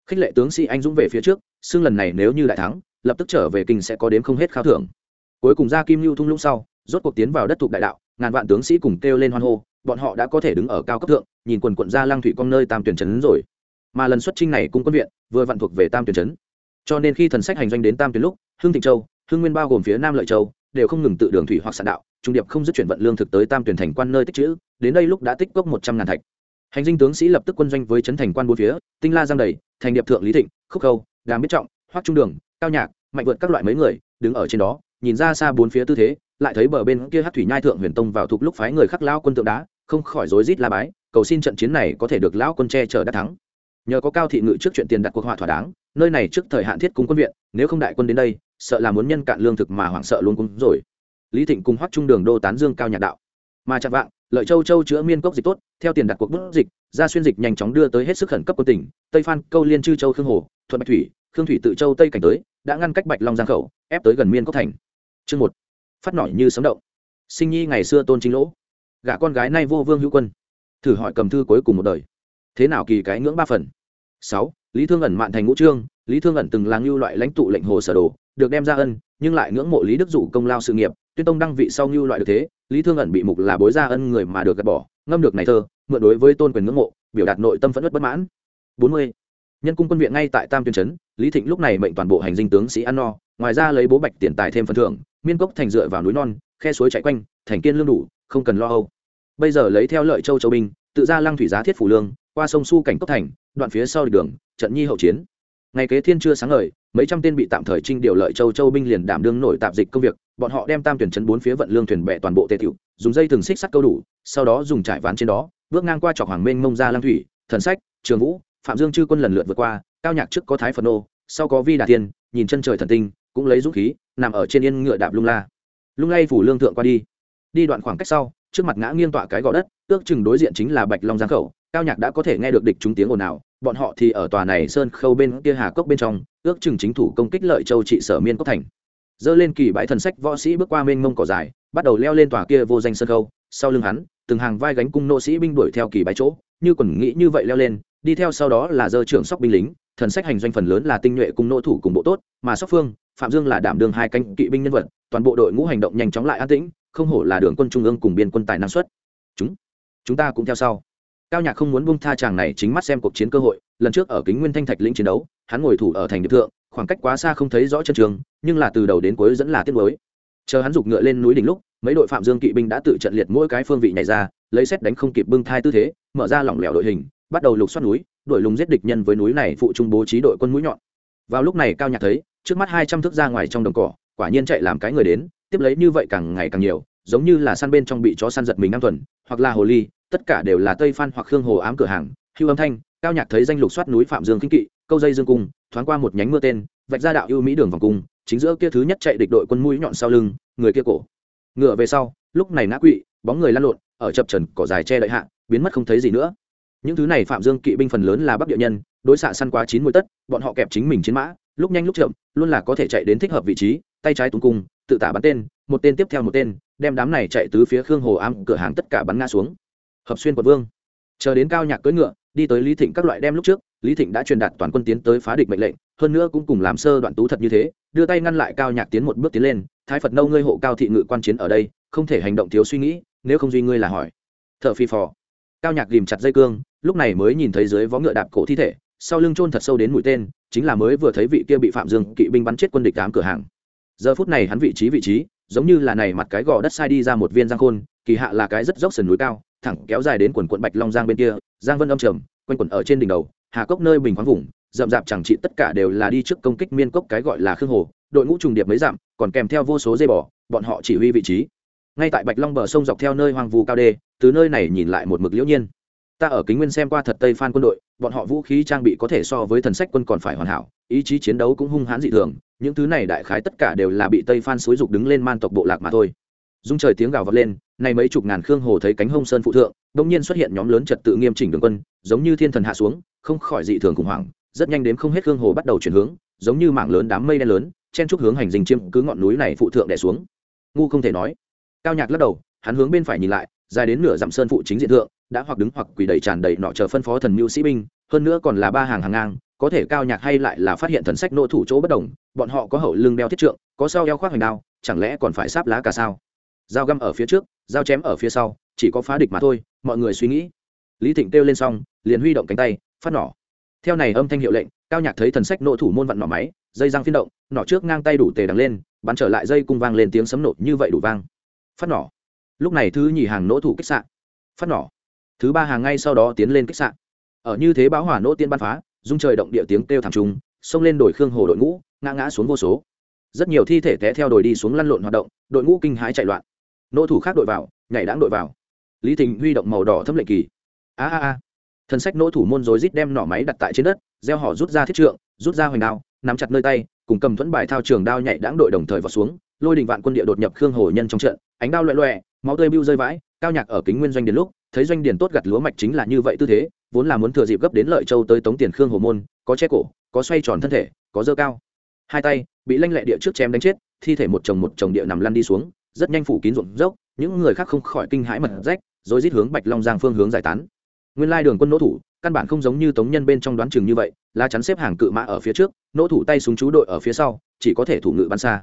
Khích lệ tướng sĩ anh dũng về phía trước xương lần này nếu như đại thắng lập tức trở về kinh sẽ có đếm không hết khao thưởng. Cuối cùng ra kim lưu thung lũng sau rốt cuộc tiến vào đất thuộc đại đạo ngàn vạn tướng sĩ cùng kêu lên hoan hô bọn họ đã có thể đứng ở cao cấp thượng, nhìn quần quận ra lang thủy con nơi tam tuyển trấn rồi. Mà lần xuất trinh này cung quân viện, vừa vặn thuộc về tam tuyển trấn. Cho nên khi thần sách hành doanh đến tam tuyển lúc, hưng thịnh châu, hưng nguyên bao gồm phía nam lợi châu, đều không ngừng tự đường thủy hoặc sản đạo, trung điệp không dứt chuyển vận lương thực tới tam tuyển thành quan nơi tích chữ đến đây lúc đã tích cốc một trăm ngàn thạch. Hành dinh tướng sĩ lập tức quân doanh với trấn thành quan bốn phía, tinh la giang đầy, thành điệp thượng lý thịnh, khúc khâu, đàm biết trọng, hoắc trung đường, cao nhạc, mạnh vượt các loại mấy người, đứng ở trên đó, nhìn ra xa bốn phía tư thế, lại thấy bờ bên kia hát thủy nhai thượng huyền tông vào thuộc lúc phái người khắc lao quân tượng đá không khỏi rối rít la bái, cầu xin trận chiến này có thể được lão quân che chở đắc thắng. Nhờ có cao thị ngự trước chuyện tiền đặt cuộc họa thỏa đáng, nơi này trước thời hạn thiết cung quân viện, nếu không đại quân đến đây, sợ là muốn nhân cạn lương thực mà hoảng sợ luôn cũng rồi. Lý thịnh cùng hoắc trung đường đô tán dương cao nhạc đạo. Mà chặt vạng, lợi châu châu chữa miên cốc dịch tốt, theo tiền đặt cuộc bút dịch, ra xuyên dịch nhanh chóng đưa tới hết sức khẩn cấp quân tỉnh, tây phan, câu liên, chư châu, khương hồ, thuận bạch thủy, khương thủy tự châu tây cảnh tới, đã ngăn cách bạch long giang khẩu, ép tới gần miên cốc thành. Chương một, phát nổi như sấm động. Sinh nhi ngày xưa tôn chính lỗ gả con gái nay vô vương hữu quân. Thử hỏi cầm thư cuối cùng một đời. Thế nào kỳ cái ngưỡng ba phần? Sáu, lý thương ẩn mạn thành ngũ trương, lý thương ẩn từng là ngưu loại lãnh tụ lệnh hồ sở đồ, được đem ra ân, nhưng lại ngưỡng mộ lý đức dụ công lao sự nghiệp, tuyên tông đăng vị sau ngưu loại được thế, lý thương ẩn bị mục là bối ra ân người mà được gạt bỏ, ngâm được này thơ, mượn đối với tôn quyền ngưỡng mộ, biểu đạt nội tâm phẫn uất bất mãn. Bốn mươi, nhân cung quân viện ngay tại tam tuyên trấn, lý thịnh lúc này mệnh toàn bộ hành dinh tướng sĩ ăn no, ngoài ra lấy bố bạch tiền tài thêm phần thưởng, miên cốc thành dựa vào núi non, khe suối chạy quanh, thành kiên lương đủ, không cần lo âu bây giờ lấy theo lợi châu châu binh, tự ra lăng thủy giá thiết phủ lương, qua sông su cảnh cốc thành, đoạn phía sau đường, trận nhi hậu chiến. Ngày kế thiên chưa sáng ngời, mấy trăm tên bị tạm thời trinh điều lợi châu châu binh liền đảm đương nổi tạm dịch công việc, bọn họ đem tam tuyển chấn bốn phía vận lương thuyền bè toàn bộ tê tiểu, dùng dây thừng xích sắt câu đủ, sau đó dùng trải ván trên đó, bước ngang qua trọc hoàng minh mông ra lăng thủy, thần sách, trường vũ, phạm dương chư quân lần lượt vượt qua, cao nhạc trước có thái phật nô, sau có vi đà tiên nhìn chân trời thần tinh, cũng lấy dũng khí, nằm ở trên yên ngựa đạp lung la. Lung lay phủ lương thượng qua đi. Đi đoạn khoảng cách sau trước mặt ngã nghiêng tọa cái gò đất, ước chừng đối diện chính là bạch long giang khẩu, cao nhạc đã có thể nghe được địch chúng tiếng ồn ào, bọn họ thì ở tòa này sơn khâu bên kia hà cốc bên trong, ước chừng chính thủ công kích lợi châu trị sở miên cốc thành. Dơ lên kỳ bãi thần sách võ sĩ bước qua mênh mông cỏ dài, bắt đầu leo lên tòa kia vô danh sơn khâu, sau lưng hắn, từng hàng vai gánh cung nô sĩ binh đuổi theo kỳ bãi chỗ, như quần nghĩ như vậy leo lên, đi theo sau đó là dơ trưởng sóc binh lính, thần sách hành doanh phần lớn là tinh nhuệ cùng nô thủ cùng bộ tốt, mà sóc phương, phạm dương là đảm đương hai canh kỵ binh nhân vật, toàn bộ đội ngũ hành động nhanh chóng lại an tĩnh không hổ là đường quân trung ương cùng biên quân tài năng suất. Chúng chúng ta cũng theo sau. Cao nhạc không muốn buông tha chàng này chính mắt xem cuộc chiến cơ hội, lần trước ở kính nguyên thanh thạch lĩnh chiến đấu, hắn ngồi thủ ở thành điệp thượng, khoảng cách quá xa không thấy rõ chân trường, nhưng là từ đầu đến cuối dẫn là tiết mới chờ hắn giục ngựa lên núi đỉnh lúc, mấy đội phạm dương kỵ binh đã tự trận liệt mỗi cái phương vị nhảy ra, lấy xét đánh không kịp bưng thai tư thế, mở ra lỏng lẻo đội hình, bắt đầu lục xoát núi, đuổi lùng giết địch nhân với núi này phụ trung bố trí đội quân mũi nhọn. Vào lúc này cao nhạc thấy, trước mắt hai trăm thước ra ngoài trong đồng cỏ, quả nhiên chạy làm cái người đến tiếp lấy như vậy càng ngày càng nhiều, giống như là săn bên trong bị chó săn giật mình năm tuần hoặc là hồ ly, tất cả đều là tây phan hoặc khương hồ ám cửa hàng, hưu âm thanh, cao nhạc thấy danh lục soát núi phạm dương kinh kỵ, câu dây dương cung, thoáng qua một nhánh mưa tên, vạch ra đạo ưu mỹ đường vòng cung, chính giữa kia thứ nhất chạy địch đội quân mũi nhọn sau lưng, người kia cổ. Ngựa về sau, lúc này ngã quỵ, bóng người lăn lộn, ở chập trần, cỏ dài che đợi hạ, biến mất không thấy gì nữa. Những thứ này phạm dương kỵ binh phần lớn là bắc địa nhân, đối xạ săn quá chín mươi tất, bọn họ kẹp chính mình chiến mã, lúc nhanh lúc chậm, luôn là có thể chạy đến thích hợp vị trí tay trái tung cung, tự tả bắn tên, một tên tiếp theo một tên, đem đám này chạy tứ phía khương hồ am cửa hàng tất cả bắn ngã xuống. Hợp xuyên quận vương. Chờ đến cao nhạc cưỡi ngựa, đi tới lý thịnh các loại đem lúc trước, lý thịnh đã truyền đạt toàn quân tiến tới phá địch mệnh lệnh, hơn nữa cũng cùng làm sơ đoạn tú thật như thế, đưa tay ngăn lại cao nhạc tiến một bước tiến lên, thái phật nâu ngươi hộ cao thị ngự quan chiến ở đây, không thể hành động thiếu suy nghĩ, nếu không duy ngươi là hỏi. Thợ phi phò. Cao nhạc ghìm chặt dây cương, lúc này mới nhìn thấy dưới vó ngựa đạp cổ thi thể, sau lưng chôn thật sâu đến mũi tên, chính là mới vừa thấy vị kia bị phạm dương kỵ binh bắn chết quân địch tám cửa hàng giờ phút này hắn vị trí vị trí, giống như là này mặt cái gò đất sai đi ra một viên giang khôn, kỳ hạ là cái rất dốc sườn núi cao, thẳng kéo dài đến quần quận bạch long giang bên kia, giang vân âm trầm, quanh quẩn ở trên đỉnh đầu, hà cốc nơi bình khoáng vùng, rậm rạp chẳng trị tất cả đều là đi trước công kích miên cốc cái gọi là khương hồ, đội ngũ trùng điệp mấy dặm, còn kèm theo vô số dây bỏ bọn họ chỉ huy vị trí. Ngay tại bạch long bờ sông dọc theo nơi hoang vu cao đê, từ nơi này nhìn lại một mực liễu nhiên. Ta ở kính nguyên xem qua thật tây phan quân đội, bọn họ vũ khí trang bị có thể so với thần sách quân còn phải hoàn hảo ý chí chiến đấu cũng hung hãn dị thường, những thứ này đại khái tất cả đều là bị tây phan xúi dục đứng lên man tộc bộ lạc mà thôi. Dung trời tiếng gào vọt lên, nay mấy chục ngàn khương hồ thấy cánh hông sơn phụ thượng đông nhiên xuất hiện nhóm lớn trật tự nghiêm chỉnh đường quân, giống như thiên thần hạ xuống, không khỏi dị thường khủng hoảng, rất nhanh đến không hết khương hồ bắt đầu chuyển hướng, giống như mảng lớn đám mây đen lớn, chen chúc hướng hành dinh chiêm cứ ngọn núi này phụ thượng đè xuống. Ngu không thể nói. Cao nhạc lắc đầu, hắn hướng bên phải nhìn lại, dài đến nửa dặm sơn phụ chính diện thượng, đã hoặc đứng hoặc quỳ đầy tràn đầy nọ chờ phân phó thần mưu sĩ binh, hơn nữa còn là ba hàng hàng ngang có thể cao nhạc hay lại là phát hiện thần sách nô thủ chỗ bất đồng, bọn họ có hậu lưng đeo thiết trượng, có sau eo khoác hành đao, chẳng lẽ còn phải sáp lá cả sao? Dao găm ở phía trước, dao chém ở phía sau, chỉ có phá địch mà thôi, mọi người suy nghĩ. Lý thịnh kêu lên xong, liền huy động cánh tay, phát nỏ. Theo này âm thanh hiệu lệnh, cao nhạc thấy thần sách nộ thủ môn vặn nỏ máy, dây răng phiên động, nỏ trước ngang tay đủ tề đằng lên, bắn trở lại dây cung vang lên tiếng sấm nổ như vậy đủ vang. Phát nỏ. Lúc này thứ nhì hàng nỗ thủ kích sạn phát nỏ. Thứ ba hàng ngay sau đó tiến lên kích sạn ở như thế báo hỏa nỗ tiên bắn phá dung trời động địa tiếng kêu thảm trung xông lên đổi khương hồ đội ngũ, ngã ngã xuống vô số. Rất nhiều thi thể té theo đồi đi xuống lăn lộn hoạt động, đội ngũ kinh hãi chạy loạn. Nỗ thủ khác đội vào, nhảy đáng đội vào. Lý thịnh huy động màu đỏ thâm lệnh kỳ. A a a. Thần sách nỗ thủ môn rối rít đem nỏ máy đặt tại trên đất, gieo họ rút ra thiết trượng, rút ra hoành đao, nắm chặt nơi tay, cùng cầm thuẫn bài thao trường đao nhảy đáng đội đồng thời vào xuống, lôi đình vạn quân địa đột nhập khương hồ nhân trong trận, ánh đao loẹ loẹ máu tươi bưu rơi vãi, cao nhạc ở kính nguyên doanh điền lúc, thấy doanh điền tốt gặt lúa mạch chính là như vậy tư thế vốn là muốn thừa dịp gấp đến lợi châu tới tống tiền khương hồ môn, có che cổ, có xoay tròn thân thể, có dơ cao. Hai tay bị lanh lẹ địa trước chém đánh chết, thi thể một chồng một chồng địa nằm lăn đi xuống, rất nhanh phủ kín ruộng dốc, những người khác không khỏi kinh hãi mật rách, rồi rít hướng bạch long giang phương hướng giải tán. Nguyên lai đường quân nỗ thủ, căn bản không giống như tống nhân bên trong đoán chừng như vậy, lá chắn xếp hàng cự mã ở phía trước, nỗ thủ tay súng chú đội ở phía sau, chỉ có thể thủ ngự bắn xa.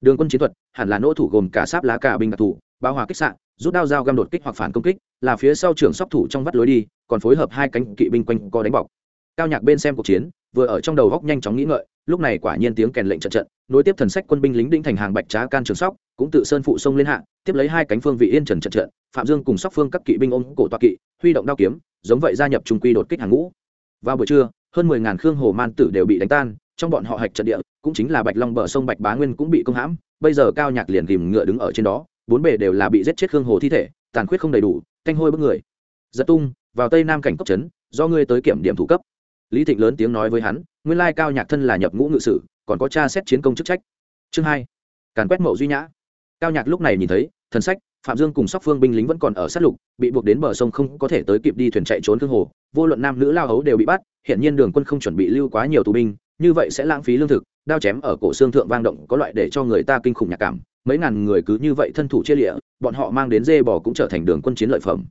Đường quân chiến thuật, hẳn là nỗ thủ gồm cả sáp lá cả binh đặc thủ bao hòa kích sạn rút đao dao găm đột kích hoặc phản công kích, là phía sau trưởng sóc thủ trong vắt lối đi, còn phối hợp hai cánh kỵ binh quanh co đánh bọc. Cao nhạc bên xem cuộc chiến, vừa ở trong đầu góc nhanh chóng nghĩ ngợi, lúc này quả nhiên tiếng kèn lệnh trận trận, nối tiếp thần sách quân binh lính đinh thành hàng bạch trá can trường sóc, cũng tự sơn phụ sông lên hạ, tiếp lấy hai cánh phương vị yên trần trận trận, phạm dương cùng sóc phương các kỵ binh ôm cổ toa kỵ, huy động đao kiếm, giống vậy gia nhập trung quy đột kích hàng ngũ. Vào buổi trưa, hơn mười ngàn khương hồ man tử đều bị đánh tan, trong bọn họ hạch trận địa, cũng chính là bạch long bờ sông bạch bá nguyên cũng bị công hãm, bây giờ cao nhạc liền tìm ngựa đứng ở trên đó bốn bề đều là bị giết chết khương hồ thi thể, tàn khuyết không đầy đủ canh hôi bức người. Giật tung, vào tây nam cảnh cốc trấn do ngươi tới kiểm điểm thủ cấp. Lý thịnh lớn tiếng nói với hắn, nguyên lai cao nhạc thân là nhập ngũ ngự sử, còn có cha xét chiến công chức trách. Chương hai, càn quét mậu duy nhã. Cao nhạc lúc này nhìn thấy, thần sách, phạm dương cùng sóc phương binh lính vẫn còn ở sát lục, bị buộc đến bờ sông không có thể tới kịp đi thuyền chạy trốn thương hồ, vô luận nam nữ lao hấu đều bị bắt, hiện nhiên đường quân không chuẩn bị lưu quá nhiều tù binh, như vậy sẽ lãng phí lương thực, đao chém ở cổ xương thượng vang động có loại để cho người ta kinh khủng nhạc cảm mấy ngàn người cứ như vậy thân thủ chia lịa, bọn họ mang đến dê bò cũng trở thành đường quân chiến lợi phẩm.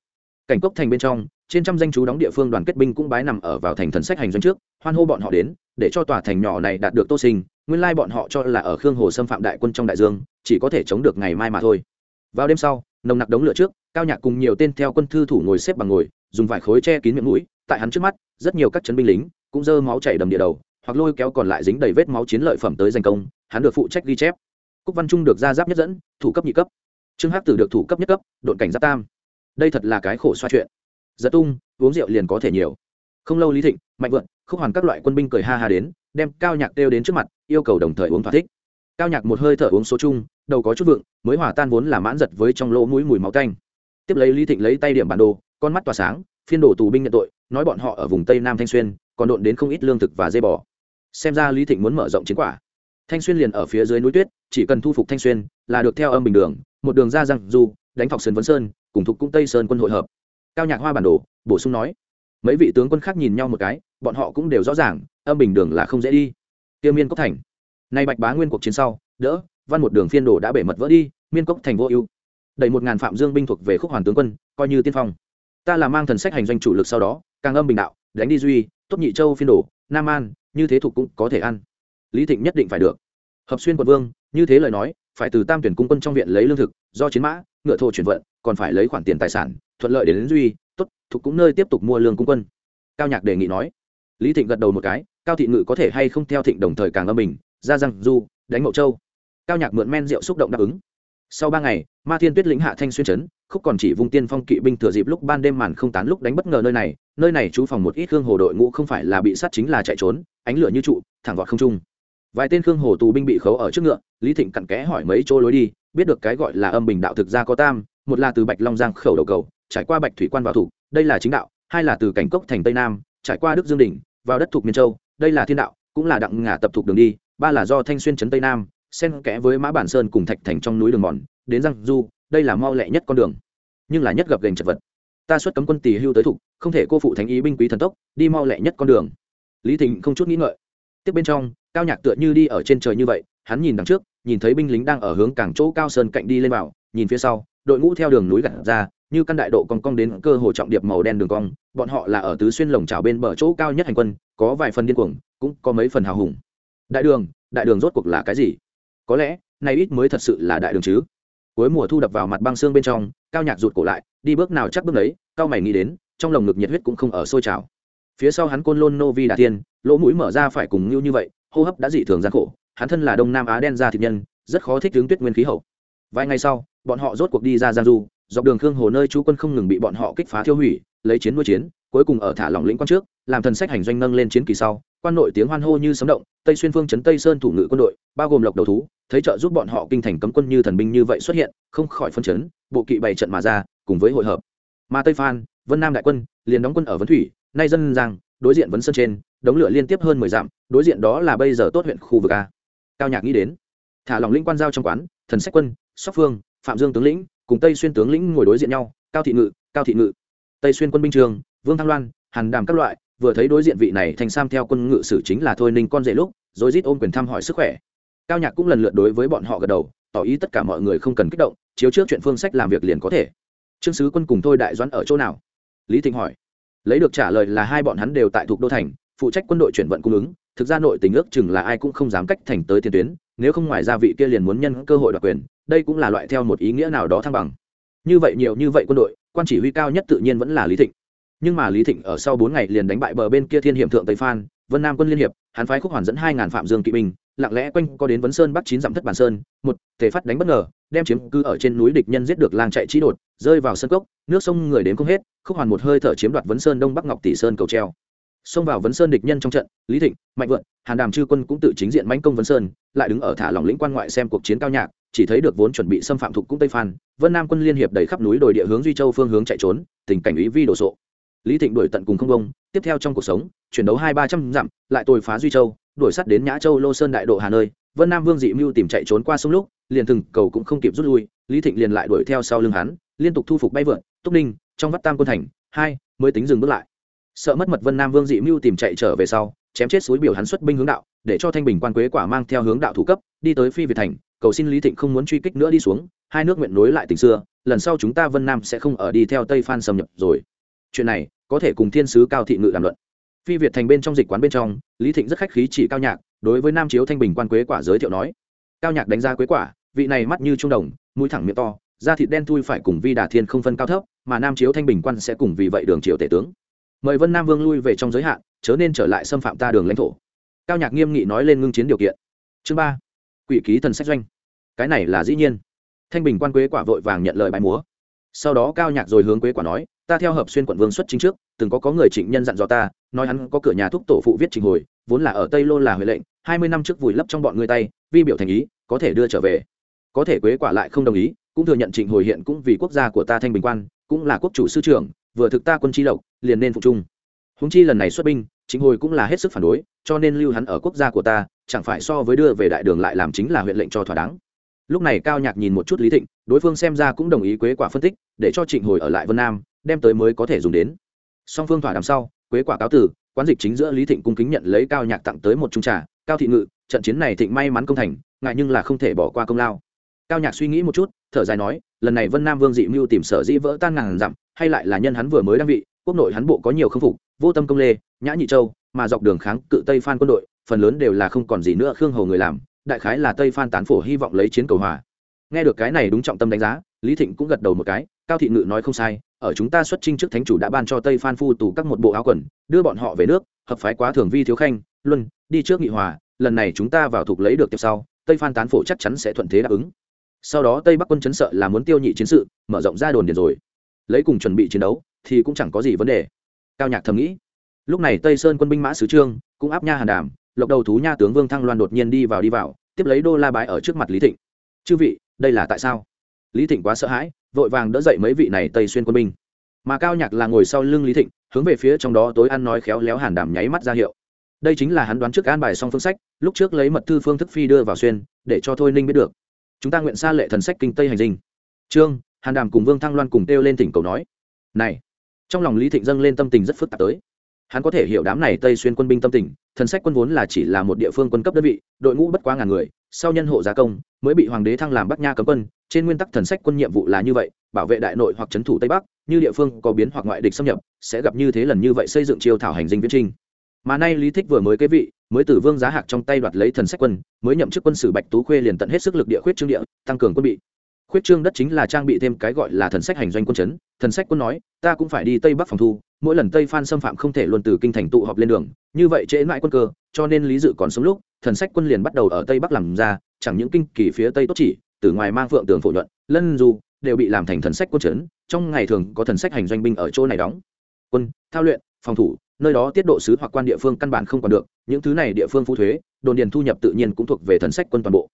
Cảnh cốc thành bên trong, trên trăm danh chú đóng địa phương đoàn kết binh cũng bái nằm ở vào thành thần sách hành doanh trước, hoan hô bọn họ đến, để cho tòa thành nhỏ này đạt được tô sinh, nguyên lai bọn họ cho là ở khương hồ xâm phạm đại quân trong đại dương, chỉ có thể chống được ngày mai mà thôi. Vào đêm sau, nồng nặc đống lửa trước, cao nhạc cùng nhiều tên theo quân thư thủ ngồi xếp bằng ngồi, dùng vải khối che kín miệng mũi, tại hắn trước mắt, rất nhiều các chấn binh lính cũng dơ máu chảy đầm địa đầu, hoặc lôi kéo còn lại dính đầy vết máu chiến lợi phẩm tới danh công, hắn được phụ trách ghi chép cúc văn trung được ra giáp nhất dẫn, thủ cấp nhị cấp. Trương hắc tử được thủ cấp nhất cấp, độn cảnh giáp tam. Đây thật là cái khổ xoa chuyện. Giật tung, uống rượu liền có thể nhiều. Không lâu lý thịnh, mạnh vượn khúc hoàn các loại quân binh cười ha ha đến, đem cao nhạc kêu đến trước mặt, yêu cầu đồng thời uống thỏa thích. Cao nhạc một hơi thở uống số chung, đầu có chút vượng, mới hòa tan vốn là mãn giật với trong lỗ mũi mùi máu tanh. Tiếp lấy lý thịnh lấy tay điểm bản đồ, con mắt tỏa sáng, phiên đổ tù binh nhận tội, nói bọn họ ở vùng tây nam thanh xuyên, còn độn đến không ít lương thực và dây bò. Xem ra lý thịnh muốn mở rộng chiến quả. Thanh xuyên liền ở phía dưới núi tuyết chỉ cần thu phục thanh xuyên là được theo âm bình đường, một đường ra răng du, đánh thọc sơn vấn sơn, cùng thục cũng tây sơn quân hội hợp. Cao nhạc hoa bản đồ, bổ sung nói, mấy vị tướng quân khác nhìn nhau một cái, bọn họ cũng đều rõ ràng, âm bình đường là không dễ đi. Tiêu miên cốc thành, nay bạch bá nguyên cuộc chiến sau, đỡ, văn một đường phiên đồ đã bể mật vỡ đi, miên cốc thành vô ưu. Đẩy một ngàn phạm dương binh thuộc về khúc hoàn tướng quân, coi như tiên phong. Ta là mang thần sách hành doanh chủ lực sau đó, càng âm bình đạo, đánh đi duy, tốt nhị châu phiên đồ, nam an, như thế thuộc cũng có thể ăn. Lý thịnh nhất định phải được. Hợp xuyên quận vương như thế lời nói phải từ tam tuyển cung quân trong viện lấy lương thực do chiến mã ngựa thô chuyển vận còn phải lấy khoản tiền tài sản thuận lợi đến, đến duy tốt thuộc cũng nơi tiếp tục mua lương cung quân. Cao nhạc đề nghị nói. Lý thịnh gật đầu một cái cao thị ngự có thể hay không theo thịnh đồng thời càng âm bình ra răng du đánh mậu châu. Cao nhạc mượn men rượu xúc động đáp ứng. Sau ba ngày ma thiên tuyết lĩnh hạ thanh xuyên trấn khúc còn chỉ vung tiên phong kỵ binh thừa dịp lúc ban đêm màn không tán lúc đánh bất ngờ nơi này nơi này chú phòng một ít khương hồ đội ngũ không phải là bị sát chính là chạy trốn ánh lửa như trụ thẳng vọt không trung. Vài tên khương hồ tù binh bị khấu ở trước ngựa lý thịnh cặn kẽ hỏi mấy chỗ lối đi, biết được cái gọi là âm bình đạo thực ra có tam, một là từ bạch long giang khẩu đầu cầu, trải qua bạch thủy quan vào thủ, đây là chính đạo, hai là từ cảnh cốc thành tây nam, trải qua đức dương đỉnh, vào đất thuộc miền châu, đây là thiên đạo, cũng là đặng ngả tập thuộc đường đi, ba là do thanh xuyên trấn tây nam, xen kẽ với mã bản sơn cùng thạch thành trong núi đường mòn, đến răng du, đây là mau lẹ nhất con đường, nhưng là nhất gặp gành chật vật. Ta xuất cấm quân tỳ hưu tới thục không thể cô phụ thánh ý binh quý thần tốc, đi mau lẹ nhất con đường. Lý thịnh không chút nghĩ ngợi. Tiếp bên trong, cao nhạc tựa như đi ở trên trời như vậy hắn nhìn đằng trước, nhìn thấy binh lính đang ở hướng cảng chỗ cao sơn cạnh đi lên vào, nhìn phía sau, đội ngũ theo đường núi gặt ra, như căn đại độ cong cong đến cơ hồ trọng điệp màu đen đường cong, bọn họ là ở tứ xuyên lồng trào bên bờ chỗ cao nhất hành quân, có vài phần điên cuồng, cũng có mấy phần hào hùng. Đại đường đại đường rốt cuộc là cái gì? Có lẽ, nay ít mới thật sự là đại đường chứ? Cuối mùa thu đập vào mặt băng xương bên trong, cao nhạc rụt cổ lại, đi bước nào chắc bước đấy cao mày nghĩ đến, trong lồng ngực nhiệt huyết cũng không ở sôi trào. Phía sau hắn côn lôn nô vi đà tiên lỗ mũi mở ra phải cùng như như vậy, hô hấp đã dị thường gian khổ hắn thân là đông nam á đen da thịt nhân, rất khó thích tướng tuyết nguyên khí hậu. Vài ngày sau, bọn họ rốt cuộc đi ra giang du, dọc đường khương hồ nơi chú quân không ngừng bị bọn họ kích phá thiêu hủy, lấy chiến nuôi chiến, cuối cùng ở thả lỏng lĩnh quan trước, làm thần sách hành doanh nâng lên chiến kỳ sau, quan nội tiếng hoan hô như sấm động, tây xuyên phương trấn tây sơn thủ ngự quân đội, bao gồm lộc đầu thú, thấy trợ giúp bọn họ kinh thành cấm quân như thần binh như vậy xuất hiện, không khỏi phân chấn, bộ kỵ bày trận mà ra, cùng với hội hợp. Mà tây phan, vân nam đại quân, liền đóng quân ở vấn thủy, nay dân giang, đối diện vấn sơn trên, đống lửa liên tiếp hơn mười dặm, đối diện đó là bây giờ tốt huyện khu vực a cao nhạc nghĩ đến, thả lòng linh quan giao trong quán, thần sách quân, sóc phương, phạm dương tướng lĩnh, cùng tây xuyên tướng lĩnh ngồi đối diện nhau, cao thị ngự, cao thị ngự. Tây xuyên quân binh trường, vương thăng loan, hàn đàm các loại, vừa thấy đối diện vị này thành sam theo quân ngự sử chính là thôi ninh con rể lúc, rồi rít ôm quyền thăm hỏi sức khỏe. Cao nhạc cũng lần lượt đối với bọn họ gật đầu, tỏ ý tất cả mọi người không cần kích động, chiếu trước chuyện phương sách làm việc liền có thể. Trương sứ quân cùng thôi đại doãn ở chỗ nào? Lý thịnh hỏi. Lấy được trả lời là hai bọn hắn đều tại thuộc đô thành, phụ trách quân đội chuyển vận cung ứng thực ra nội tình ước chừng là ai cũng không dám cách thành tới tiền tuyến, nếu không ngoài ra vị kia liền muốn nhân cơ hội đoạt quyền, đây cũng là loại theo một ý nghĩa nào đó thăng bằng. Như vậy nhiều như vậy quân đội, quan chỉ huy cao nhất tự nhiên vẫn là lý thịnh. Nhưng mà lý thịnh ở sau bốn ngày liền đánh bại bờ bên kia thiên hiểm thượng tây phan, vân nam quân liên hiệp, hắn phái khúc hoàn dẫn hai ngàn phạm dương kỵ binh, lặng lẽ quanh có đến vấn sơn bắc chín dặm thất bản sơn, một thể phát đánh bất ngờ, đem chiếm cư ở trên núi địch nhân giết được lang chạy trí đột, rơi vào sân cốc, nước sông người đến không hết, khúc hoàn một hơi thở chiếm đoạt vấn sơn đông bắc ngọc tỷ sơn cầu treo xông vào vấn sơn địch nhân trong trận, lý thịnh, mạnh vượn hàn đàm, chư quân cũng tự chính diện mánh công vấn sơn, lại đứng ở thả lỏng lĩnh quan ngoại xem cuộc chiến cao nhạc, chỉ thấy được vốn chuẩn bị xâm phạm thục cũng tây phan, vân nam quân liên hiệp đầy khắp núi đồi địa hướng duy châu phương hướng chạy trốn, tình cảnh ý vi đồ sộ. Lý thịnh đuổi tận cùng không công tiếp theo trong cuộc sống, chuyển đấu hai ba trăm dặm, lại tồi phá duy châu, đuổi sắt đến nhã châu, lô sơn đại độ hà nơi. Vân nam vương dị mưu tìm chạy trốn qua sông lúc, liền thừng, cầu cũng không kịp rút lui, lý thịnh liền lại đuổi theo sau lưng hắn, liên tục thu phục bay vượn, túc ninh, trong vắt tam quân thành, hai, mới tính dừng bước lại sợ mất mật vân nam vương dị mưu tìm chạy trở về sau, chém chết suối biểu hắn xuất binh hướng đạo, để cho thanh bình quan quế quả mang theo hướng đạo thủ cấp, đi tới phi việt thành, cầu xin lý thịnh không muốn truy kích nữa đi xuống, hai nước nguyện nối lại tình xưa, lần sau chúng ta vân nam sẽ không ở đi theo tây phan xâm nhập rồi. Chuyện này, có thể cùng thiên sứ cao thị ngự đàm luận. Phi việt thành bên trong dịch quán bên trong, lý thịnh rất khách khí chỉ cao nhạc, đối với nam chiếu thanh bình quan quế quả giới thiệu nói. Cao nhạc đánh giá quế quả, vị này mắt như trung đồng, mũi thẳng miệng to, da thịt đen thui phải cùng vi đà thiên không phân cao thấp, mà nam chiếu thanh bình quan sẽ cùng vì vậy đường triều tể tướng mời vân nam vương lui về trong giới hạn, chớ nên trở lại xâm phạm ta đường lãnh thổ. Cao nhạc nghiêm nghị nói lên ngưng chiến điều kiện. Chương ba, quỷ ký thần sách doanh. Cái này là dĩ nhiên. Thanh bình quan quế quả vội vàng nhận lời bài múa. Sau đó cao nhạc rồi hướng quế quả nói, ta theo hợp xuyên quận vương xuất chính trước, từng có có người trịnh nhân dặn dò ta, nói hắn có cửa nhà thuốc tổ phụ viết trình hồi, vốn là ở tây lô là huệ lệnh, hai mươi năm trước vùi lấp trong bọn người tay, vi biểu thành ý, có thể đưa trở về. Có thể quế quả lại không đồng ý, cũng thừa nhận trịnh hồi hiện cũng vì quốc gia của ta thanh bình quan, cũng là quốc chủ sư trưởng vừa thực ta quân chi lộc, liền nên phục trung. Húng chi lần này xuất binh, trịnh hồi cũng là hết sức phản đối, cho nên lưu hắn ở quốc gia của ta, chẳng phải so với đưa về đại đường lại làm chính là huyện lệnh cho thỏa đáng. Lúc này cao nhạc nhìn một chút lý thịnh, đối phương xem ra cũng đồng ý quế quả phân tích, để cho trịnh hồi ở lại vân nam, đem tới mới có thể dùng đến. Song phương thỏa đằng sau, quế quả cáo tử quán dịch chính giữa lý thịnh cung kính nhận lấy cao nhạc tặng tới một trung trà, cao thị ngự, trận chiến này thịnh may mắn công thành, ngại nhưng là không thể bỏ qua công lao. Cao nhạc suy nghĩ một chút, thở dài nói, lần này vân nam vương dị mưu tìm sở dĩ vỡ tan ngàn dặm hay lại là nhân hắn vừa mới đăng vị, quốc nội hắn bộ có nhiều k phục, vô tâm công lê, nhã nhị châu, mà dọc đường kháng cự tây phan quân đội, phần lớn đều là không còn gì nữa khương hầu người làm, đại khái là tây phan tán phổ hy vọng lấy chiến cầu hòa. Nghe được cái này đúng trọng tâm đánh giá, lý thịnh cũng gật đầu một cái, cao thị ngự nói không sai, ở chúng ta xuất trinh trước thánh chủ đã ban cho tây phan phu tù các một bộ áo quần, đưa bọn họ về nước, hợp phái quá thường vi thiếu khanh, luân, đi trước nghị hòa, lần này chúng ta vào thuộc lấy được tiếp sau, tây phan tán phổ chắc chắn sẽ thuận thế đáp ứng. Sau đó tây bắc quân chấn sợ là muốn tiêu nhị chiến sự, mở rộng ra đồn điền rồi lấy cùng chuẩn bị chiến đấu thì cũng chẳng có gì vấn đề. Cao nhạc thầm nghĩ. Lúc này tây sơn quân binh mã sứ trương cũng áp nha hàn đàm, lộc đầu thú nha tướng vương thăng loan đột nhiên đi vào đi vào, tiếp lấy đô la bái ở trước mặt lý thịnh. Chư vị, đây là tại sao? Lý thịnh quá sợ hãi, vội vàng đỡ dậy mấy vị này tây xuyên quân binh. Mà cao nhạc là ngồi sau lưng lý thịnh, hướng về phía trong đó tối ăn nói khéo léo hàn đảm nháy mắt ra hiệu. Đây chính là hắn đoán trước an bài xong phương sách, lúc trước lấy mật thư phương thức phi đưa vào xuyên, để cho thôi ninh biết được. Chúng ta nguyện xa lệ thần sách kinh tây hành dinh. Trương hàn đàm cùng vương thăng loan cùng kêu lên tỉnh cầu nói, này! Trong lòng lý thịnh dâng lên tâm tình rất phức tạp tới. Hắn có thể hiểu đám này tây xuyên quân binh tâm tình, thần sách quân vốn là chỉ là một địa phương quân cấp đơn vị, đội ngũ bất quá ngàn người, sau nhân hộ gia công, mới bị hoàng đế thăng làm bắc nha cấm quân, trên nguyên tắc thần sách quân nhiệm vụ là như vậy, bảo vệ đại nội hoặc trấn thủ tây bắc, như địa phương có biến hoặc ngoại địch xâm nhập, sẽ gặp như thế lần như vậy xây dựng chiêu thảo hành dinh viễn trinh. Mà nay lý thích vừa mới kế vị, mới từ vương giá hạc trong tay đoạt lấy thần sách quân, mới nhậm chức quân sử bạch tú khuê liền tận hết sức lực địa khuyết trương địa, tăng cường quân bị khuyết trương đất chính là trang bị thêm cái gọi là thần sách hành doanh quân chấn. Thần sách quân nói, ta cũng phải đi tây bắc phòng thu, mỗi lần tây phan xâm phạm không thể luôn từ kinh thành tụ họp lên đường, như vậy trễ mãi quân cơ, cho nên lý dự còn sống lúc, thần sách quân liền bắt đầu ở tây bắc làm ra, chẳng những kinh kỳ phía tây tốt chỉ, từ ngoài mang phượng tường phổ nhuận, lân du, đều bị làm thành thần sách quân chấn, trong ngày thường có thần sách hành doanh binh ở chỗ này đóng. Quân, thao luyện, phòng thủ, nơi đó tiết độ sứ hoặc quan địa phương căn bản không còn được, những thứ này địa phương phú thuế, đồn điền thu nhập tự nhiên cũng thuộc về thần sách quân toàn bộ.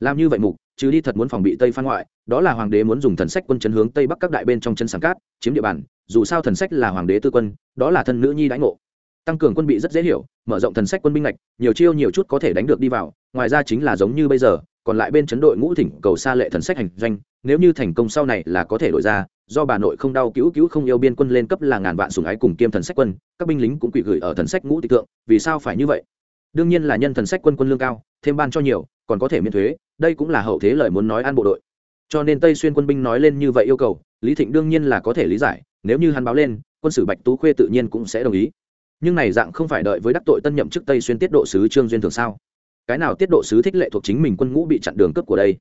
Làm như vậy mục chứ đi thật muốn phòng bị tây phan ngoại, đó là hoàng đế muốn dùng thần sách quân chấn hướng tây bắc các đại bên trong chân sảng cát, chiếm địa bàn, dù sao thần sách là hoàng đế tư quân, đó là thân nữ nhi đãi ngộ. Tăng cường quân bị rất dễ hiểu, mở rộng thần sách quân binh lệch nhiều chiêu nhiều chút có thể đánh được đi vào, ngoài ra chính là giống như bây giờ, còn lại bên chấn đội ngũ thỉnh cầu xa lệ thần sách hành doanh, nếu như thành công sau này là có thể đổi ra, do bà nội không đau cứu cứu không yêu biên quân lên cấp là ngàn vạn sùng ái cùng kiêm thần sách quân, các binh lính cũng quỷ gửi ở thần sách ngũ tịch tượng vì sao phải như vậy? Đương nhiên là nhân thần sách quân quân lương cao, thêm ban cho nhiều, còn có thể miễn thuế đây cũng là hậu thế lời muốn nói an bộ đội. Cho nên tây xuyên quân binh nói lên như vậy yêu cầu, lý thịnh đương nhiên là có thể lý giải, nếu như hắn báo lên, quân sử bạch tú khuê tự nhiên cũng sẽ đồng ý. Nhưng này dạng không phải đợi với đắc tội tân nhậm chức tây xuyên tiết độ sứ trương duyên thường sao? Cái nào tiết độ sứ thích lệ thuộc chính mình quân ngũ bị chặn đường cướp của đây?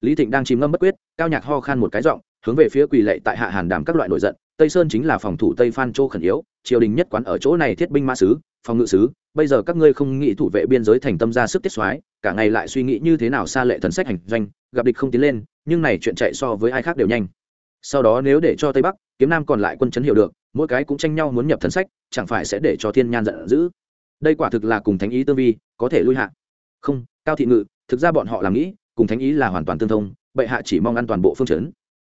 Lý thịnh đang chìm ngâm bất quyết, cao nhạc ho khan một cái giọng, hướng về phía quỳ lệ tại hạ hàn đàm các loại nổi giận tây sơn chính là phòng thủ tây phan châu khẩn yếu, triều đình nhất quán ở chỗ này thiết binh ma sứ phòng ngự sứ bây giờ các ngươi không nghĩ thủ vệ biên giới thành tâm ra sức tiết soái, cả ngày lại suy nghĩ như thế nào xa lệ thần sách hành doanh, gặp địch không tiến lên, nhưng này chuyện chạy so với ai khác đều nhanh. Sau đó nếu để cho tây bắc, kiếm nam còn lại quân chấn hiểu được, mỗi cái cũng tranh nhau muốn nhập thần sách, chẳng phải sẽ để cho thiên nhan giận dữ? Đây quả thực là cùng thánh ý tương vi, có thể lui hạ. Không, cao thị ngự, thực ra bọn họ làm nghĩ, cùng thánh ý là hoàn toàn tương thông, bệ hạ chỉ mong ăn toàn bộ phương chấn.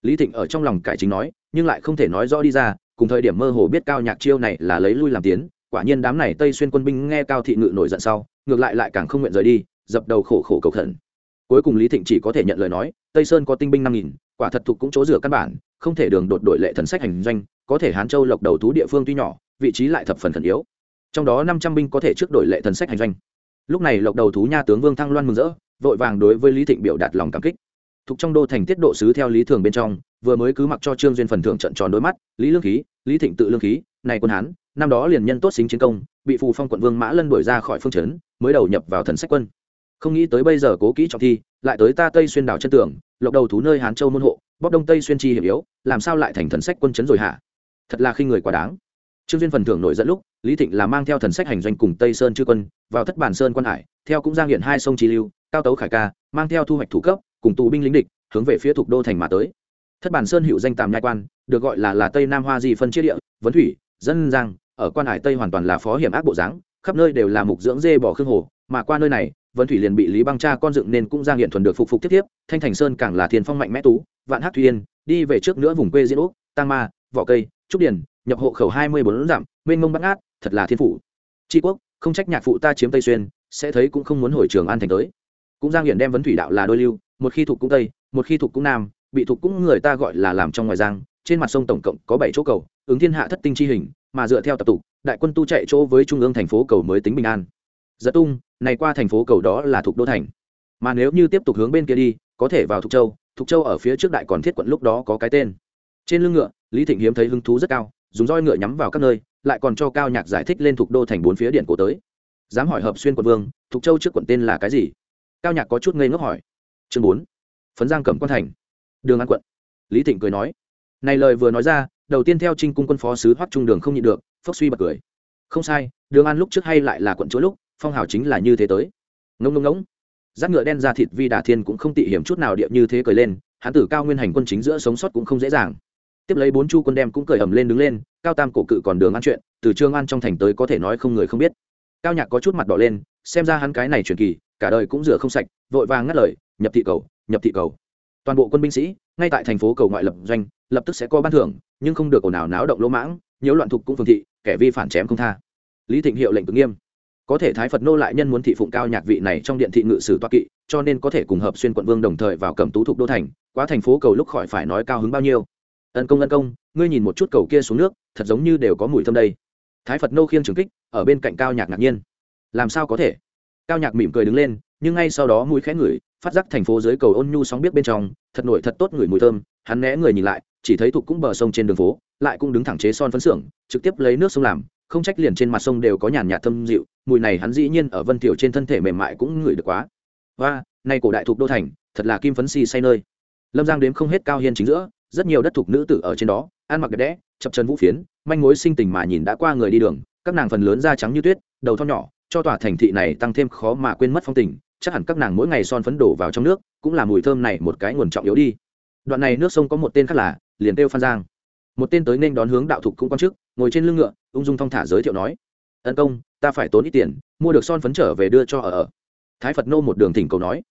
Lý thịnh ở trong lòng cải chính nói nhưng lại không thể nói rõ đi ra, cùng thời điểm mơ hồ biết cao nhạc chiêu này là lấy lui làm tiến, quả nhiên đám này tây xuyên quân binh nghe cao thị ngự nổi giận sau, ngược lại lại càng không nguyện rời đi, dập đầu khổ khổ cầu khẩn. Cuối cùng lý thịnh chỉ có thể nhận lời nói, tây sơn có tinh binh năm nghìn, quả thật thục cũng chỗ dựa căn bản, không thể đường đột đội lệ thần sách hành doanh, có thể hán châu lộc đầu thú địa phương tuy nhỏ, vị trí lại thập phần khẩn yếu. Trong đó năm trăm binh có thể trước đội lệ thần sách hành doanh. Lúc này lộc đầu thú nha tướng vương thăng loan mừng rỡ, vội vàng đối với lý thịnh biểu đạt lòng cảm kích thuộc trong đô thành tiết độ sứ theo lý thường bên trong, vừa mới cứ mặc cho trương duyên phần thưởng trận tròn đôi mắt, lý lương khí, lý thịnh tự lương khí, này quân hán, năm đó liền nhân tốt xính chiến công, bị phù phong quận vương mã lân đuổi ra khỏi phương trấn, mới đầu nhập vào thần sách quân. Không nghĩ tới bây giờ cố kỹ trọng thi, lại tới ta tây xuyên đảo chân tường, lộc đầu thú nơi hán châu môn hộ bóc đông tây xuyên chi hiểm yếu, làm sao lại thành thần sách quân chấn rồi hả? Thật là khi người quá đáng. Trương duyên phần thưởng nổi dẫn lúc, lý thịnh là mang theo thần sách hành doanh cùng tây sơn chư quân, vào thất bản sơn quan hải, theo cũng giang hiện hai sông chi lưu, cao tấu khải ca, mang theo thu hoạch thủ cấp cùng tù binh lính địch, hướng về phía thuộc đô thành mà tới. Thất bản sơn hữu danh tàm nhai quan, được gọi là là tây nam hoa di phân chia địa, vấn thủy, dân giang, ở quan hải tây hoàn toàn là phó hiểm ác bộ dáng, khắp nơi đều là mục dưỡng dê bỏ khương hồ, mà qua nơi này vân thủy liền bị lý băng cha con dựng nên cũng giang hiện thuần được phục phục tiếp tiếp, thanh thành sơn càng là thiên phong mạnh mẽ tú, vạn hát thủy yên, đi về trước nữa vùng quê diễn úc tăng ma, vỏ cây, trúc điển nhập hộ khẩu hai mươi bốn dặm, mênh mông bắt ngát, thật là thiên phủ tri quốc, không trách nhạc phụ ta chiếm tây xuyên, sẽ thấy cũng không muốn hồi trường an thành tới. Cũng giang hiện đem vấn thủy đạo là đôi lưu một khi thuộc cũng tây, một khi thuộc cũng nam, bị thuộc cũng người ta gọi là làm trong ngoài giang, trên mặt sông tổng cộng có bảy chỗ cầu, ứng thiên hạ thất tinh chi hình, mà dựa theo tập tục, đại quân tu chạy chỗ với trung ương thành phố cầu mới tính bình an. Giật tung, này qua thành phố cầu đó là thuộc đô thành. Mà nếu như tiếp tục hướng bên kia đi, có thể vào thục châu thục châu ở phía trước đại còn thiết quận lúc đó có cái tên. Trên lưng ngựa, lý thịnh hiếm thấy hứng thú rất cao, dùng roi ngựa nhắm vào các nơi, lại còn cho cao nhạc giải thích lên thục đô thành bốn phía điện cổ tới. Dám hỏi hợp xuyên quận vương, thục châu trước quận tên là cái gì? Cao nhạc có chút ngây ngốc hỏi chương bốn, phấn giang cẩm quan thành, đường an quận. Lý thịnh cười nói, này lời vừa nói ra, đầu tiên theo trinh cung quân phó sứ hoắc trung đường không nhịn được, phốc suy bật cười. Không sai, đường an lúc trước hay lại là quận chúa lúc, phong hào chính là như thế tới. Ngông ngông ngỗng giáp ngựa đen ra thịt vi đà thiên cũng không tị hiểm chút nào điệp như thế cười lên, hán tử cao nguyên hành quân chính giữa sống sót cũng không dễ dàng. Tiếp lấy bốn chu quân đem cũng cười ầm lên đứng lên, cao tam cổ cự còn đường ăn chuyện, từ trương an trong thành tới có thể nói không người không biết. Cao nhạc có chút mặt đỏ lên, xem ra hắn cái này truyền kỳ, cả đời cũng rửa không sạch, vội vàng ngắt lời nhập thị cầu, nhập thị cầu. Toàn bộ quân binh sĩ, ngay tại thành phố cầu ngoại lập doanh, lập tức sẽ có ban thưởng, nhưng không được ồn ào náo động lỗ mãng nhiễu loạn thục cũng phương thị, kẻ vi phản chém không tha. Lý thịnh hiệu lệnh cực nghiêm. Có thể thái phật nô lại nhân muốn thị phụng cao nhạc vị này trong điện thị ngự sử toa kỵ, cho nên có thể cùng hợp xuyên quận vương đồng thời vào cầm tú thục đô thành, quá thành phố cầu lúc khỏi phải nói cao hứng bao nhiêu. Ân công ân công, ngươi nhìn một chút cầu kia xuống nước, thật giống như đều có mùi thơm đây. Thái phật nô khiêng trừng kích, ở bên cạnh cao nhạc ngạc nhiên. Làm sao có thể? Cao nhạc mỉm cười đứng lên, nhưng ngay sau đó mũi khẽ ngửi phát giác thành phố dưới cầu ôn nhu sóng biết bên trong, thật nổi thật tốt người mùi thơm, hắn né người nhìn lại, chỉ thấy thục cũng bờ sông trên đường phố, lại cũng đứng thẳng chế son phấn xưởng, trực tiếp lấy nước sông làm, không trách liền trên mặt sông đều có nhàn nhạt thâm dịu, mùi này hắn dĩ nhiên ở vân tiểu trên thân thể mềm mại cũng ngửi được quá. Và nay cổ đại thuộc đô thành, thật là kim phấn si say nơi. Lâm giang đếm không hết cao hiên chính giữa, rất nhiều đất thuộc nữ tử ở trên đó, ăn mặc đẹp đẽ, chập chân vũ phiến, manh mối sinh tình mà nhìn đã qua người đi đường, các nàng phần lớn da trắng như tuyết, đầu thon nhỏ, cho tòa thành thị này tăng thêm khó mà quên mất phong tình chắc hẳn các nàng mỗi ngày son phấn đổ vào trong nước, cũng là mùi thơm này một cái nguồn trọng yếu đi. Đoạn này nước sông có một tên khác là, liền kêu phan giang. Một tên tới nên đón hướng đạo thục cũng quan chức, ngồi trên lưng ngựa, ung dung thong thả giới thiệu nói ân công, ta phải tốn ít tiền, mua được son phấn trở về đưa cho ở ở. Thái phật nô một đường thỉnh cầu nói.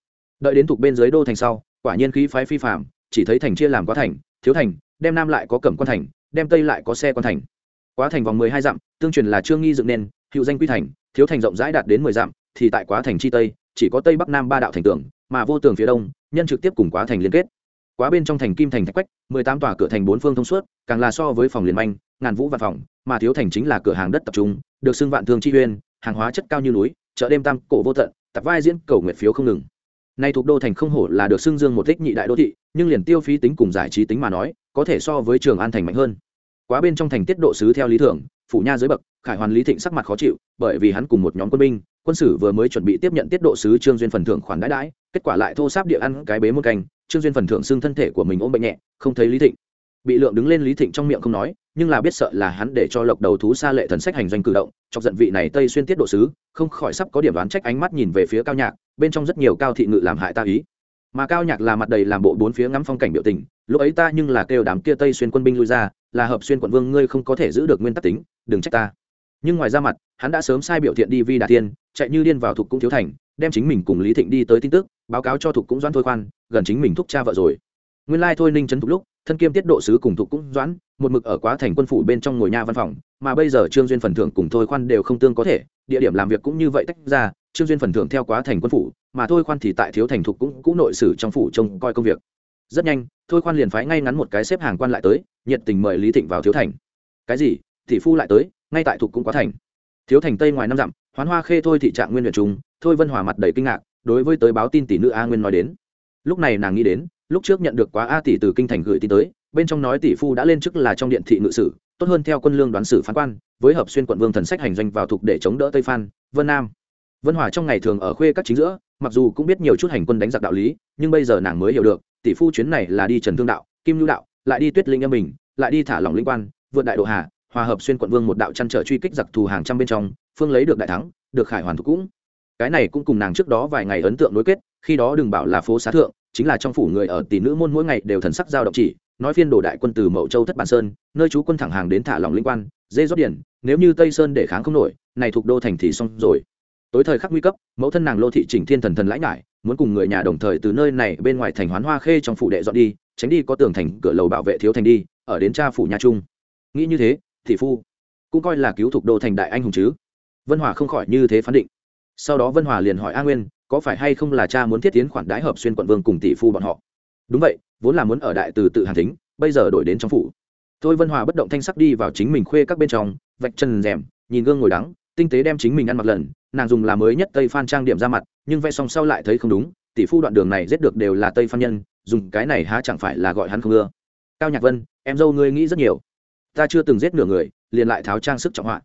Đợi đến thuộc bên dưới đô thành sau, quả nhiên khí phái phi phạm chỉ thấy thành chia làm quá thành, thiếu thành, đem nam lại có cẩm quan thành, đem tây lại có xe quan thành. Quá thành vòng mười hai dặm, tương truyền là trương nghi dựng nên hiệu danh quy thành, thiếu thành rộng rãi đạt đến mười dặm, thì tại quá thành chi tây chỉ có tây bắc nam ba đạo thành tường, mà vô tường phía đông, nhân trực tiếp cùng quá thành liên kết. Quá bên trong thành kim thành thạch quách, mười tám tòa cửa thành bốn phương thông suốt, càng là so với phòng liền manh, ngàn vũ văn phòng, mà thiếu thành chính là cửa hàng đất tập trung, được xưng vạn thương chi uyên, hàng hóa chất cao như núi, chợ đêm tam cổ vô tận tập vai diễn cầu nguyệt phiếu không ngừng. Nay thuộc đô thành không hổ là được xưng dương một thích nhị đại đô thị, nhưng liền tiêu phí tính cùng giải trí tính mà nói, có thể so với trường an thành mạnh hơn. Quá bên trong thành tiết độ sứ theo lý tưởng phủ nha dưới bậc, khải hoàn lý thịnh sắc mặt khó chịu, bởi vì hắn cùng một nhóm quân binh quân sử vừa mới chuẩn bị tiếp nhận tiết độ sứ trương duyên phần thưởng khoản đãi đãi, kết quả lại thô sáp địa ăn cái bế một canh trương duyên phần thưởng xưng thân thể của mình ôm bệnh nhẹ, không thấy lý thịnh. Bị lượng đứng lên lý thịnh trong miệng không nói, nhưng là biết sợ là hắn để cho lộc đầu thú xa lệ thần sách hành doanh cử động, chọc giận vị này tây xuyên tiết độ sứ, không khỏi sắp có điểm đoán trách ánh mắt nhìn về phía cao nhạc, bên trong rất nhiều cao thị ngự làm hại ta ý. Mà cao nhạc là mặt đầy làm bộ bốn phía ngắm phong cảnh biểu tình, lúc ấy ta nhưng là kêu đám kia tây xuyên quân binh lui ra, là hợp xuyên quận vương ngươi không có thể giữ được nguyên tắc tính, đừng trách ta. Nhưng ngoài ra mặt, hắn đã sớm sai biểu thiện đi vi đà tiên chạy như điên vào thục cũng thiếu thành, đem chính mình cùng lý thịnh đi tới tin tức, báo cáo cho thục cũng doãn thôi khoan, gần chính mình thúc cha vợ rồi. Nguyên lai thôi ninh trấn thục lúc, thân kiêm tiết độ sứ cùng thục cũng doãn, một mực ở quá thành quân phủ bên trong ngồi nhà văn phòng, mà bây giờ trương duyên phần thưởng cùng thôi khoan đều không tương có thể, địa điểm làm việc cũng như vậy tách ra, trương duyên phần thưởng theo quá thành quân phủ, mà thôi khoan thì tại thiếu thành thục cũng cũng nội sử trong phủ trông coi công việc. Rất nhanh, thôi khoan liền phái ngay ngắn một cái xếp hàng quan lại tới, nhiệt tình mời lý thịnh vào thiếu thành. Cái gì? Tỷ phu lại tới, ngay tại thục cũng quá thành. Thiếu thành tây ngoài năm dặm hoán hoa khê thôi thị trạng nguyên huyện trung, thôi vân hòa mặt đầy kinh ngạc, đối với tới báo tin tỷ nữ a nguyên nói đến. Lúc này nàng nghĩ đến, lúc trước nhận được quá a tỷ từ kinh thành gửi tin tới, bên trong nói tỷ phu đã lên chức là trong điện thị ngự sử, tốt hơn theo quân lương đoán sử phán quan, với hợp xuyên quận vương thần sách hành doanh vào thuộc để chống đỡ tây phan, vân nam. Vân hòa trong ngày thường ở khuê các chính giữa, mặc dù cũng biết nhiều chút hành quân đánh giặc đạo lý, nhưng bây giờ nàng mới hiểu được, tỷ phu chuyến này là đi trần thương đạo, kim lưu đạo, lại đi tuyết linh âm bình, lại đi thả lỏng linh quan, vượt đại độ hà, hòa hợp xuyên quận vương một đạo chăn trở truy kích giặc thù hàng trăm bên trong phương lấy được đại thắng, được khải hoàn thục cũng. Cái này cũng cùng nàng trước đó vài ngày ấn tượng nối kết, khi đó đừng bảo là phố xá thượng, chính là trong phủ người ở tỷ nữ môn mỗi ngày đều thần sắc giao động chỉ, nói phiên đồ đại quân từ mậu châu thất bản sơn, nơi chú quân thẳng hàng đến thả lòng linh quan, dê rót điển, nếu như tây sơn để kháng không nổi, này thuộc đô thành thì xong rồi. Tối thời khắc nguy cấp, mẫu thân nàng lô thị chỉnh thiên thần thần lãnh ngại muốn cùng người nhà đồng thời từ nơi này bên ngoài thành hoán hoa khê trong phủ đệ dọn đi, tránh đi có tường thành, cửa lầu bảo vệ thiếu thành đi, ở đến cha phủ nhà trung nghĩ như thế, thị phu, cũng coi là cứu thuộc đô thành đại anh hùng chứ vân hòa không khỏi như thế phán định. Sau đó vân hòa liền hỏi a nguyên, có phải hay không là cha muốn thiết tiến khoản đái hợp xuyên quận vương cùng tỷ phu bọn họ? Đúng vậy, vốn là muốn ở đại từ tự hàn thính, bây giờ đổi đến trong phủ. Thôi vân hòa bất động thanh sắc đi vào chính mình khuê các bên trong, vạch chân rèm, nhìn gương ngồi đắng, tinh tế đem chính mình ăn mặc lần, nàng dùng là mới nhất tây phan trang điểm ra mặt, nhưng vẽ xong sau lại thấy không đúng, tỷ phu đoạn đường này giết được đều là tây phan nhân, dùng cái này há chẳng phải là gọi hắn không ưa. Cao nhạc vân, em dâu ngươi nghĩ rất nhiều. Ta chưa từng giết nửa người, liền lại tháo trang sức trọng họa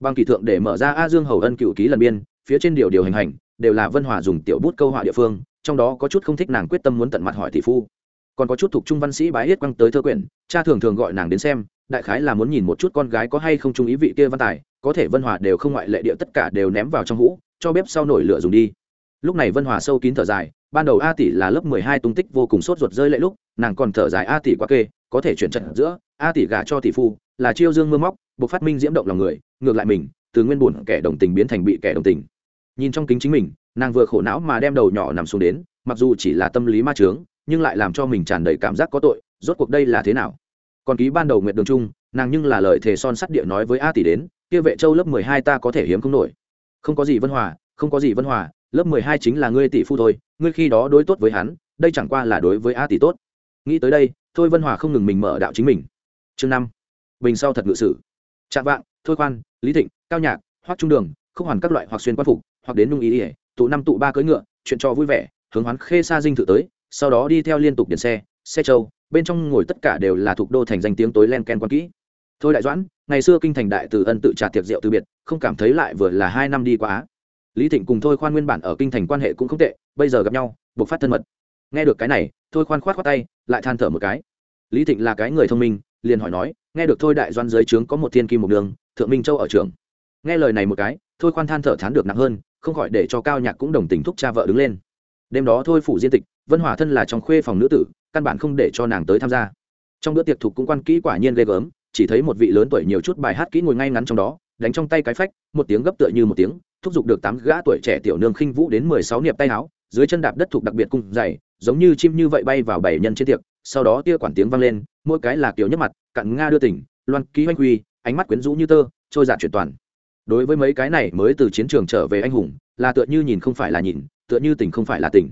bằng kỳ thượng để mở ra a dương hầu ân cựu ký lần biên, phía trên điều điều hành hành, đều là vân hòa dùng tiểu bút câu họa địa phương, trong đó có chút không thích nàng quyết tâm muốn tận mặt hỏi tỷ phu. Còn có chút thuộc trung văn sĩ bái yết quăng tới thơ quyển, cha thường thường gọi nàng đến xem, đại khái là muốn nhìn một chút con gái có hay không trung ý vị kia văn tài, có thể vân hòa đều không ngoại lệ địa tất cả đều ném vào trong hũ, cho bếp sau nổi lửa dùng đi. Lúc này vân hòa sâu kín thở dài, ban đầu a tỷ là lớp mười hai tung tích vô cùng sốt ruột rơi lệ lúc, nàng còn thở dài a tỷ quá kê, có thể chuyển trận giữa, a tỷ gả cho tỷ phu, là chiêu dương mưa móc, buộc phát minh diễm động lòng người ngược lại mình, từ nguyên buồn kẻ đồng tình biến thành bị kẻ đồng tình. Nhìn trong kính chính mình, nàng vừa khổ não mà đem đầu nhỏ nằm xuống đến, mặc dù chỉ là tâm lý ma trướng nhưng lại làm cho mình tràn đầy cảm giác có tội, rốt cuộc đây là thế nào? Còn ký ban đầu nguyệt đường trung nàng nhưng là lời thề son sắt địa nói với a tỷ đến, kia vệ châu lớp mười hai ta có thể hiếm không nổi. Không có gì vân hòa, không có gì vân hòa, lớp mười hai chính là ngươi tỷ phu thôi, ngươi khi đó đối tốt với hắn, đây chẳng qua là đối với a tỷ tốt. Nghĩ tới đây, thôi vân hòa không ngừng mình mở đạo chính mình. Chương năm. Bình sau thật ngự sử. Chạm vạng thôi khoan, lý thịnh, cao nhạc, hoắc trung đường không hoàn các loại hoặc xuyên quan phục, hoặc đến nung ý ỉa tụ năm tụ ba cưỡi ngựa, chuyện cho vui vẻ, hướng hoán khê xa dinh thự tới, sau đó đi theo liên tục điện xe xe châu, bên trong ngồi tất cả đều là thuộc đô thành danh tiếng tối len ken quan kỹ. Thôi đại doãn, ngày xưa kinh thành đại từ ân tự trà tiệc rượu từ biệt, không cảm thấy lại vừa là hai năm đi quá. Lý thịnh cùng thôi khoan nguyên bản ở kinh thành quan hệ cũng không tệ, bây giờ gặp nhau, buộc phát thân mật. Nghe được cái này, thôi khoan khoát khoát tay, lại than thở một cái. Lý thịnh là cái người thông minh liền hỏi nói, nghe được thôi đại doan dưới trướng có một thiên kim một đường, thượng minh châu ở trường. Nghe lời này một cái, thôi khoan than thở thán được nặng hơn, không khỏi để cho cao nhạc cũng đồng tình thúc cha vợ đứng lên. Đêm đó thôi phủ diên tịch, vân hòa thân là trong khuê phòng nữ tử, căn bản không để cho nàng tới tham gia. Trong bữa tiệc thục cũng quan kỹ quả nhiên ghê gớm, chỉ thấy một vị lớn tuổi nhiều chút bài hát kỹ ngồi ngay ngắn trong đó, đánh trong tay cái phách, một tiếng gấp tựa như một tiếng, thúc giục được tám gã tuổi trẻ tiểu nương khinh vũ đến mười sáu niệm tay áo, dưới chân đạp đất thục đặc biệt cung dày, giống như chim như vậy bay vào bảy nhân trên tiệc, sau đó tia quản tiếng vang lên mỗi cái là kiểu nhất mặt, cặn nga đưa tỉnh, loan ký oanh huy ánh mắt quyến rũ như tơ, trôi giạt chuyển toàn. Đối với mấy cái này mới từ chiến trường trở về anh hùng, là tựa như nhìn không phải là nhìn, tựa như tỉnh không phải là tỉnh.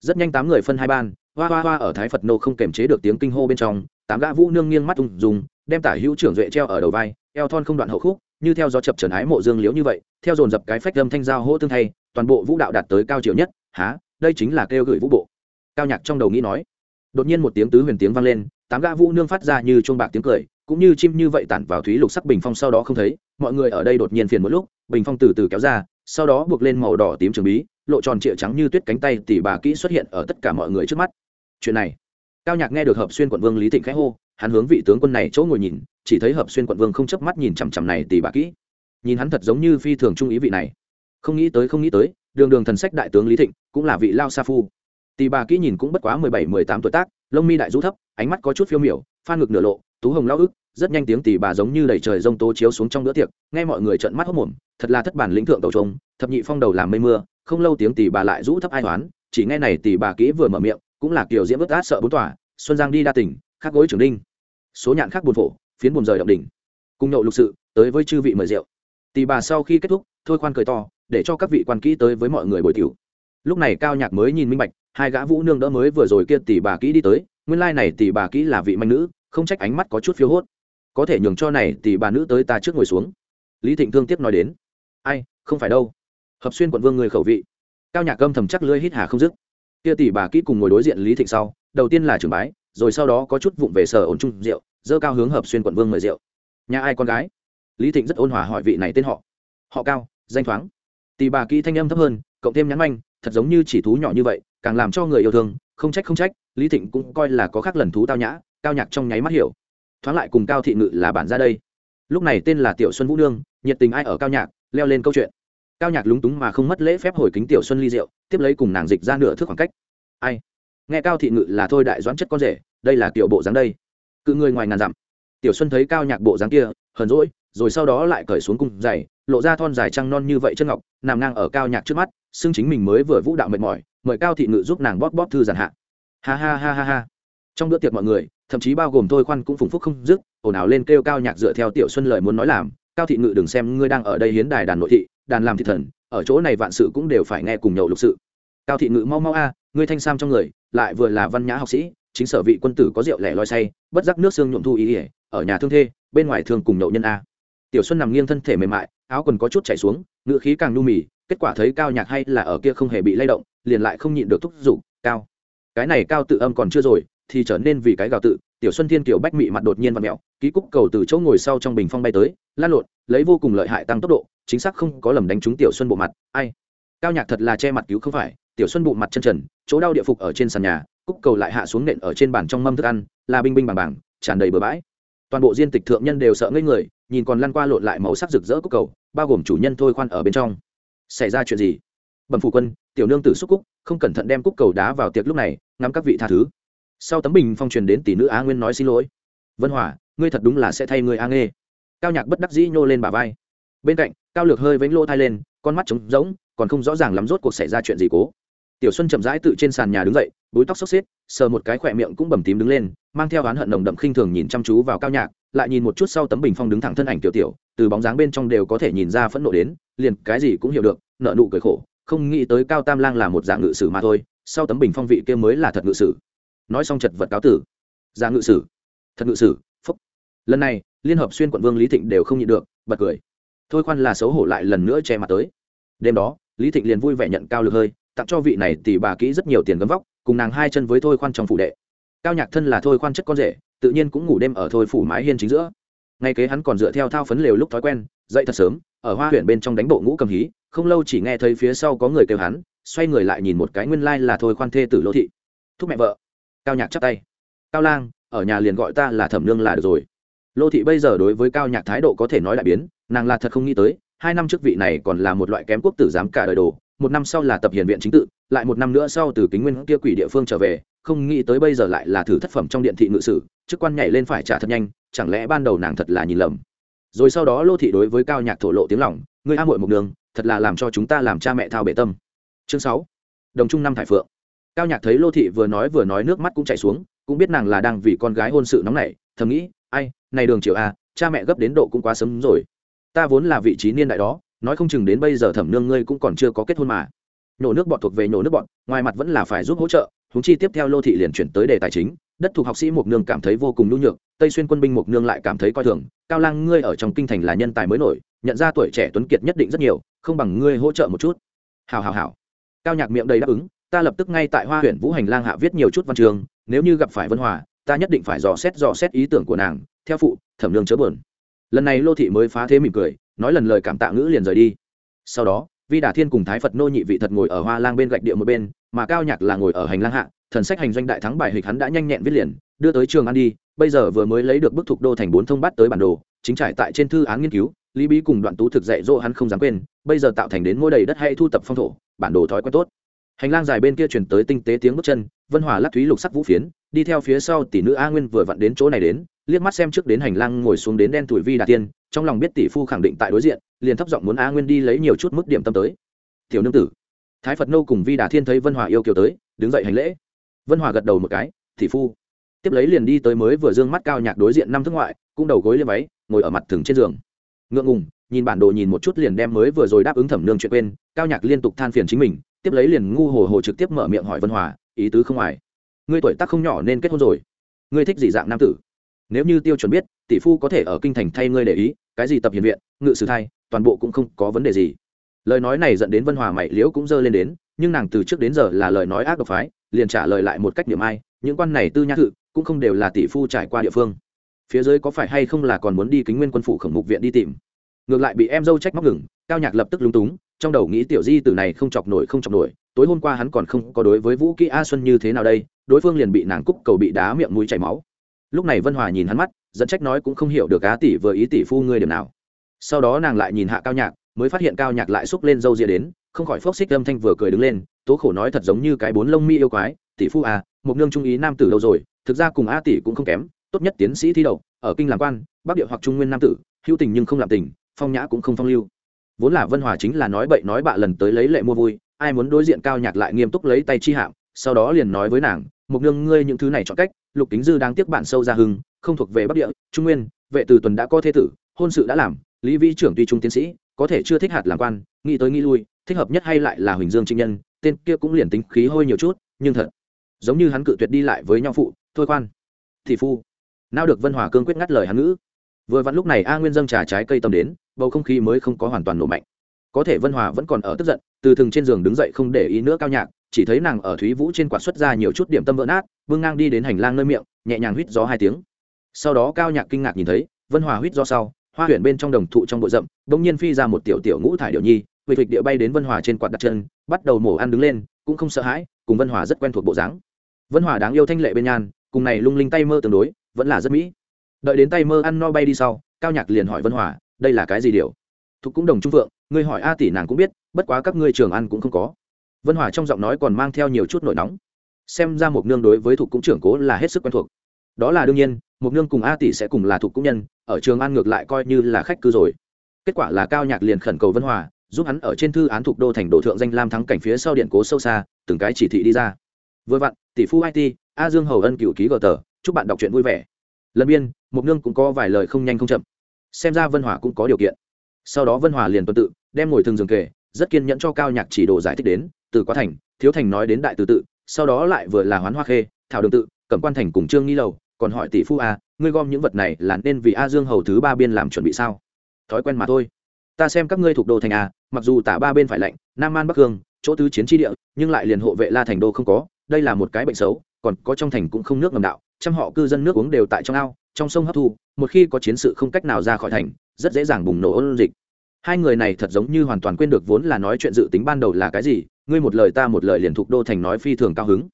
Rất nhanh tám người phân hai ban, hoa hoa hoa ở thái phật nô không kềm chế được tiếng kinh hô bên trong, tám gã vũ nương nghiêng mắt ung dùng đem tả hữu trưởng duệ treo ở đầu vai, eo thon không đoạn hậu khúc, như theo gió chập trần ái mộ dương liễu như vậy, theo dồn dập cái phách âm thanh giao hô tương thay, toàn bộ vũ đạo đạt tới cao chiều nhất, há, đây chính là kêu gửi vũ bộ. Cao nhạc trong đầu nghĩ nói. Đột nhiên một tiếng tứ huyền tiếng vang lên tám gã vũ nương phát ra như chuông bạc tiếng cười, cũng như chim như vậy tản vào thúy lục sắc bình phong sau đó không thấy, mọi người ở đây đột nhiên phiền một lúc, bình phong từ từ kéo ra, sau đó buộc lên màu đỏ tím trường bí, lộ tròn trịa trắng như tuyết cánh tay tỷ bà kỹ xuất hiện ở tất cả mọi người trước mắt. Chuyện này, cao nhạc nghe được hợp xuyên quận vương lý thịnh khẽ hô, hắn hướng vị tướng quân này chỗ ngồi nhìn, chỉ thấy hợp xuyên quận vương không chớp mắt nhìn chằm chằm này tỷ bà kỹ. Nhìn hắn thật giống như phi thường trung ý vị này. Không nghĩ tới, không nghĩ tới, đường đường thần sách đại tướng lý thịnh cũng là vị lao sa phu. Tỷ bà kỹ nhìn cũng bất quá mười bảy, mười tám tuổi tác lông mi đại rũ thấp, ánh mắt có chút phiêu miểu phan ngực nửa lộ, tú hồng lao ức, rất nhanh tiếng tỷ bà giống như đẩy trời rông tố chiếu xuống trong bữa tiệc, nghe mọi người trợn mắt hốc mồm, thật là thất bản lĩnh thượng tàu trông, thập nhị phong đầu làm mây mưa, không lâu tiếng tỷ bà lại rũ thấp ai toán chỉ nghe này tỷ bà kỹ vừa mở miệng, cũng là kiểu diễm vớt át sợ bốn tỏa xuân giang đi đa tỉnh khắc gối trưởng đinh. Số nhạn khác buồn phổ, phiến buồn rời động đỉnh. Cùng nhậu lục sự, tới với chư vị mời rượu. Tỷ bà sau khi kết thúc, thôi khoan cười to, để cho các vị quan kỹ tới với mọi người buổi tiểu lúc này cao nhạc mới nhìn minh bạch, hai gã vũ nương đỡ mới vừa rồi kia tỷ bà kỹ đi tới, nguyên lai này tỷ bà kỹ là vị manh nữ, không trách ánh mắt có chút phiếu hốt. Có thể nhường cho này tỷ bà nữ tới ta trước ngồi xuống. Lý thịnh thương tiếp nói đến. Ai, không phải đâu. Hợp xuyên quận vương người khẩu vị. Cao nhạc âm thầm chắc lưỡi hít hà không dứt. Kia tỷ bà kỹ cùng ngồi đối diện lý thịnh sau, đầu tiên là trưởng bái, rồi sau đó có chút vụng về sở ổn chung rượu dơ cao hướng hợp xuyên quận vương mời rượu. Nhà ai con gái? Lý thịnh rất ôn hòa hỏi vị này tên họ. Họ cao, danh thoáng. Tỷ bà kỹ thanh âm thấp hơn, cộng thêm nhắn manh thật giống như chỉ thú nhỏ như vậy, càng làm cho người yêu thương, không trách không trách, lý thịnh cũng coi là có khác lần thú tao nhã cao nhạc trong nháy mắt hiểu. Thoáng lại cùng cao thị ngự là bản ra đây. Lúc này tên là tiểu xuân vũ nương, nhiệt tình ai ở cao nhạc, leo lên câu chuyện. Cao nhạc lúng túng mà không mất lễ phép hồi kính tiểu xuân ly rượu, tiếp lấy cùng nàng dịch ra nửa thước khoảng cách. Ai? Nghe cao thị ngự là thôi đại doãn chất con rể, đây là tiểu bộ dáng đây. Cự người ngoài ngàn dặm. Tiểu xuân thấy cao nhạc bộ dáng kia, hờn rỗi rồi sau đó lại cởi xuống cung giày lộ ra thon dài trăng non như vậy chân ngọc, nằm ngang ở cao nhạc trước mắt, xưng chính mình mới vừa vũ đạo mệt mỏi, mời cao thị ngự giúp nàng bóp bóp thư giản hạ. Ha ha ha ha ha. Trong bữa tiệc mọi người, thậm chí bao gồm tôi khoan cũng phùng phúc không dứt, ồn ào lên kêu cao nhạc dựa theo tiểu xuân lời muốn nói làm, cao thị ngự đừng xem ngươi đang ở đây hiến đài đàn nội thị, đàn làm thị thần, ở chỗ này vạn sự cũng đều phải nghe cùng nhậu lục sự. Cao thị ngự mau mau a, ngươi thanh sam trong người, lại vừa là văn nhã học sĩ, chính sở vị quân tử có rượu lẻ loi say, bất giác nước xương nhuộm thu ý ỉa, ở nhà thương thê, bên ngoài thường cùng nhậu nhân a. Tiểu xuân nằm nghiêng thân thể mềm mại áo quần có chút chảy xuống, ngựa khí càng nu mì, kết quả thấy cao nhạc hay là ở kia không hề bị lay động, liền lại không nhịn được thúc giục, cao, cái này cao tự âm còn chưa rồi, thì trở nên vì cái gào tự. Tiểu xuân thiên kiểu bách mị mặt đột nhiên và mẹo, ký cúc cầu từ chỗ ngồi sau trong bình phong bay tới lan lộn, lấy vô cùng lợi hại tăng tốc độ, chính xác không có lầm đánh trúng tiểu xuân bộ mặt, ai, cao nhạc thật là che mặt cứu không phải. Tiểu xuân bộ mặt chân trần, chỗ đau địa phục ở trên sàn nhà, cúc cầu lại hạ xuống nện ở trên bàn trong mâm thức ăn, là binh binh bằng bảng tràn đầy bừa bãi toàn bộ diên tịch thượng nhân đều sợ ngây người, nhìn còn lăn qua lộn lại màu sắc rực rỡ cúc cầu, bao gồm chủ nhân thôi khoan ở bên trong. Xảy ra chuyện gì? Bẩm phủ quân, tiểu nương tử xúc cúc, không cẩn thận đem cúc cầu đá vào tiệc lúc này, ngắm các vị tha thứ. Sau tấm bình phong truyền đến tỷ nữ á nguyên nói xin lỗi. Vân hỏa ngươi thật đúng là sẽ thay người a nghê. Cao nhạc bất đắc dĩ nhô lên bà vai. Bên cạnh, cao lược hơi vánh lô thai lên, con mắt trống rỗng, còn không rõ ràng lắm rốt cuộc xảy ra chuyện gì cố tiểu xuân chậm rãi tự trên sàn nhà đứng dậy, búi tóc xốc xếp, sờ một cái khỏe miệng cũng bầm tím đứng lên, mang theo oán hận nồng đậm khinh thường nhìn chăm chú vào cao nhạc, lại nhìn một chút sau tấm bình phong đứng thẳng thân ảnh tiểu tiểu, từ bóng dáng bên trong đều có thể nhìn ra phẫn nộ đến, liền cái gì cũng hiểu được, nợ nụ cười khổ, không nghĩ tới cao tam lang là một dạng ngự sử mà thôi, sau tấm bình phong vị kia mới là thật ngự sử. Nói xong chật vật cáo tử. Ra ngự sử. Thật ngự sử, phúc. Lần này, liên hợp xuyên quận vương lý thịnh đều không nhịn được, bật cười. Thôi khoan là xấu hổ lại lần nữa che mặt tới. Đêm đó, lý thịnh liền vui vẻ nhận cao lực hơi tặng cho vị này tỷ bà kỹ rất nhiều tiền gấm vóc, cùng nàng hai chân với thôi khoan trong phủ đệ. Cao nhạc thân là thôi khoan chất con rể, tự nhiên cũng ngủ đêm ở thôi phủ mái hiên chính giữa. Ngay kế hắn còn dựa theo thao phấn lều lúc thói quen, dậy thật sớm, ở hoa huyện bên trong đánh bộ ngũ cầm hí, không lâu chỉ nghe thấy phía sau có người kêu hắn, xoay người lại nhìn một cái nguyên lai là thôi khoan thê tử lô thị. Thúc mẹ vợ. Cao nhạc chắp tay. Cao lang, ở nhà liền gọi ta là thẩm nương là được rồi. Lô thị bây giờ đối với cao nhạc thái độ có thể nói lại biến, nàng là thật không nghĩ tới, hai năm trước vị này còn là một loại kém quốc tử giám cả đời đồ một năm sau là tập hiền viện chính tự, lại một năm nữa sau từ kính nguyên kia quỷ địa phương trở về, không nghĩ tới bây giờ lại là thử thất phẩm trong điện thị ngự sử, chức quan nhảy lên phải trả thật nhanh, chẳng lẽ ban đầu nàng thật là nhìn lầm. Rồi sau đó lô thị đối với cao nhạc thổ lộ tiếng lòng người a muội một đường, thật là làm cho chúng ta làm cha mẹ thao bể tâm. Chương sáu. Đồng trung năm thải phượng. Cao nhạc thấy lô thị vừa nói vừa nói nước mắt cũng chảy xuống, cũng biết nàng là đang vì con gái hôn sự nóng nảy, thầm nghĩ, ai, này đường chiều a cha mẹ gấp đến độ cũng quá sớm rồi. Ta vốn là vị trí niên đại đó nói không chừng đến bây giờ thẩm nương ngươi cũng còn chưa có kết hôn mà. Nhổ nước bọt thuộc về nhổ nước bọt, ngoài mặt vẫn là phải giúp hỗ trợ húng chi tiếp theo lô thị liền chuyển tới đề tài chính, đất thuộc học sĩ mục nương cảm thấy vô cùng nhu nhược, tây xuyên quân binh mục nương lại cảm thấy coi thường, cao lang ngươi ở trong kinh thành là nhân tài mới nổi, nhận ra tuổi trẻ tuấn kiệt nhất định rất nhiều, không bằng ngươi hỗ trợ một chút. Hào hào hào cao nhạc miệng đầy đáp ứng, ta lập tức ngay tại hoa huyện vũ hành lang hạ viết nhiều chút văn trường, nếu như gặp phải vân hòa, ta nhất định phải dò xét dò xét ý tưởng của nàng, theo phụ, thẩm nương chớ buồn lần này lô thị mới phá thế mỉm cười, nói lần lời cảm tạ ngữ liền rời đi. Sau đó, vi đà thiên cùng thái phật nô nhị vị thật ngồi ở hoa lang bên gạch địa một bên, mà cao nhạc là ngồi ở hành lang hạ, thần sách hành doanh đại thắng bài hịch hắn đã nhanh nhẹn viết liền, đưa tới trường ăn đi, bây giờ vừa mới lấy được bức thuộc đô thành bốn thông bát tới bản đồ, chính trải tại trên thư án nghiên cứu, lý bí cùng đoạn tú thực dạy dỗ hắn không dám quên, bây giờ tạo thành đến mỗi đầy đất hay thu tập phong thổ, bản đồ thói quen tốt. Hành lang dài bên kia chuyển tới tinh tế tiếng bước chân, vân hòa lắc thúy lục sắc vũ phiến, đi theo phía sau tỷ nữ a nguyên vừa vặn đến chỗ này đến liếc mắt xem trước đến hành lang ngồi xuống đến đen tuổi vi đà tiên, trong lòng biết tỷ phu khẳng định tại đối diện, liền thấp giọng muốn a nguyên đi lấy nhiều chút mức điểm tâm tới. Tiểu nương tử, thái phật nô cùng vi đà thiên thấy vân hòa yêu kiều tới, đứng dậy hành lễ. Vân hòa gật đầu một cái, tỷ phu. Tiếp lấy liền đi tới mới vừa d ư ơ n g mắt cao nhạc đối diện năm thức ngoại, cũng đầu gối lên váy, ngồi ở mặt thừng trên giường. Ngượng ngùng, nhìn bản đồ nhìn một chút liền đem mới vừa rồi đáp ứng thẩm nương chuyện quên, cao nhạc liên tục than phiền chính mình, tiếp lấy liền ngu hồ hồ trực tiếp mở miệng hỏi vân hòa, ý tứ không ngoài? Ngươi tuổi tác không nhỏ nên kết hôn rồi. Ngươi thích gì dạng nam tử? Nếu như tiêu chuẩn biết, tỷ phu có thể ở kinh thành thay ngươi để ý, cái gì tập hiền viện, ngự sử thay toàn bộ cũng không có vấn đề gì. Lời nói này dẫn đến vân hòa mày liễu cũng dơ lên đến, nhưng nàng từ trước đến giờ là lời nói ác độc phái, liền trả lời lại một cách điểm ai, những quan này tư nhã thự cũng không đều là tỷ phu trải qua địa phương. Phía dưới có phải hay không là còn muốn đi kính nguyên quân phủ khổng mục viện đi tìm? Ngược lại bị em dâu trách móc ngừng, cao nhạc lập tức lúng túng, trong đầu nghĩ tiểu di từ này không chọc nổi, không chọc nổi, tối hôm qua hắn còn không có đối với vũ kỹ a xuân như thế nào đây, đối phương liền bị nàng cúc cầu bị đá miệng mũi chảy máu lúc này vân hòa nhìn hắn mắt dẫn trách nói cũng không hiểu được á tỷ vừa ý tỷ phu ngươi điểm nào. Sau đó nàng lại nhìn hạ cao nhạc, mới phát hiện cao nhạc lại xúc lên râu ria đến, không khỏi phốc xích âm thanh vừa cười đứng lên, tố khổ nói thật giống như cái bốn lông mi yêu quái, tỷ phu à một nương trung ý nam tử đâu rồi, thực ra cùng a tỷ cũng không kém, tốt nhất tiến sĩ thi đậu, ở kinh làm quan, bắc địa hoặc trung nguyên nam tử, hữu tình nhưng không làm tình, phong nhã cũng không phong lưu. Vốn là vân hòa chính là nói bậy nói bạ lần tới lấy lệ mua vui, ai muốn đối diện cao nhạc lại nghiêm túc lấy tay chi hạm sau đó liền nói với nàng, mục nương, ngươi những thứ này chọn cách, lục kính dư đang tiếc bản sâu ra hưng, không thuộc về bắc địa, trung nguyên, vệ từ tuần đã có thế tử, hôn sự đã làm, lý vi trưởng tuy trung tiến sĩ, có thể chưa thích hạt làm quan, nghĩ tới nghĩ lui, thích hợp nhất hay lại là huỳnh dương trinh nhân, tên kia cũng liền tính khí hôi nhiều chút, nhưng thật giống như hắn cự tuyệt đi lại với nhau phụ, thôi khoan. Thị phu, nào được vân hòa cương quyết ngắt lời hắn ngữ. Vừa vặn lúc này a nguyên dâng trà trái cây tâm đến, bầu không khí mới không có hoàn toàn nổ mạnh. Có thể vân hòa vẫn còn ở tức giận, từ thường trên giường đứng dậy không để ý nữa cao nhạc chỉ thấy nàng ở thúy vũ trên quạt xuất ra nhiều chút điểm tâm vỡ nát, vương ngang đi đến hành lang nơi miệng, nhẹ nhàng huýt gió hai tiếng. Sau đó cao nhạc kinh ngạc nhìn thấy, vân hòa huýt gió sau, hoa huyện bên trong đồng thụ trong bụi rậm bỗng nhiên phi ra một tiểu tiểu ngũ thải điệu nhi vịt vịt địa bay đến vân hòa trên quạt đặt chân, bắt đầu mổ ăn đứng lên, cũng không sợ hãi, cùng vân hòa rất quen thuộc bộ dáng. Vân hòa đáng yêu thanh lệ bên nhan, cùng này lung linh tay mơ tương đối, vẫn là rất mỹ. Đợi đến tay mơ ăn no bay đi sau, cao nhạc liền hỏi vân hòa, đây là cái gì điều thục cũng đồng trung vượng ngươi hỏi a tỷ nàng cũng biết, bất quá các ngươi trường ăn cũng không có vân hòa trong giọng nói còn mang theo nhiều chút nổi nóng. Xem ra một nương đối với thục cũng trưởng cố là hết sức quen thuộc. Đó là đương nhiên một nương cùng a tỷ sẽ cùng là thục cũng nhân, ở trường An ngược lại coi như là khách cư rồi. Kết quả là cao nhạc liền khẩn cầu vân hòa, giúp hắn ở trên thư án thuộc đô thành đô thượng danh lam thắng cảnh phía sau điện cố sâu xa, từng cái chỉ thị đi ra. Vừa vặn, tỷ phu it a dương hầu ân cựu ký gờ tờ, chúc bạn đọc truyện vui vẻ. Lần biên mục nương cũng có vài lời không nhanh không chậm. Xem ra vân hòa cũng có điều kiện. Sau đó vân hòa liền tuần tự, đem ngồi thường giường kề, rất kiên nhẫn cho cao nhạc chỉ đồ giải thích đến từ quá thành, thiếu thành nói đến đại từ tự, sau đó lại vừa là hoán hoa khê, thảo đường tự, cẩm quan thành cùng trương nghi lầu, còn hỏi tỷ phu a ngươi gom những vật này là nên vì a dương hầu thứ ba biên làm chuẩn bị sao? Thói quen mà thôi. Ta xem các ngươi thuộc đô thành a mặc dù tả ba bên phải lạnh, nam an bắc hương, chỗ tứ chiến tri địa, nhưng lại liền hộ vệ la thành đô không có, đây là một cái bệnh xấu, còn có trong thành cũng không nước ngầm đạo, trăm họ cư dân nước uống đều tại trong ao, trong sông hấp thu, một khi có chiến sự không cách nào ra khỏi thành, rất dễ dàng bùng nổ ôn dịch hai người này thật giống như hoàn toàn quên được vốn là nói chuyện dự tính ban đầu là cái gì, ngươi một lời ta một lời liền thuộc đô thành nói phi thường cao hứng.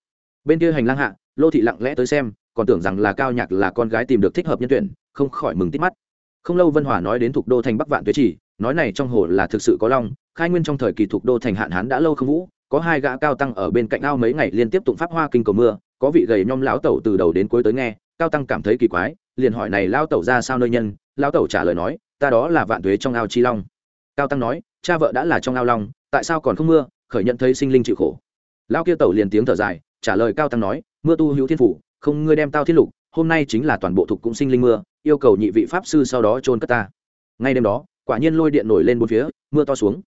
Bên kia hành lang hạ, lô thị lặng lẽ tới xem, còn tưởng rằng là cao nhạc là con gái tìm được thích hợp nhân tuyển, không khỏi mừng tít mắt. Không lâu vân hòa nói đến thuộc đô thành bắc vạn tuế chỉ nói này trong hồ là thực sự có long, khai nguyên trong thời kỳ thuộc đô thành hạn hán đã lâu không vũ, có hai gã cao tăng ở bên cạnh ao mấy ngày liên tiếp tụng pháp hoa kinh cầu mưa, có vị gầy nhom lão tẩu từ đầu đến cuối tới nghe, cao tăng cảm thấy kỳ quái, liền hỏi này lao tẩu ra sao nơi nhân lao tẩu trả lời nói, ta đó là vạn tuế trong ao chi long cao tăng nói, cha vợ đã là trong ao long, tại sao còn không mưa, khởi nhận thấy sinh linh chịu khổ. Lao kia tẩu liền tiếng thở dài, trả lời cao tăng nói, mưa tu hữu thiên phủ, không ngươi đem tao thiết lục, hôm nay chính là toàn bộ thuộc cũng sinh linh mưa, yêu cầu nhị vị pháp sư sau đó trôn cất ta. Ngay đêm đó, quả nhiên lôi điện nổi lên bốn phía, mưa to xuống.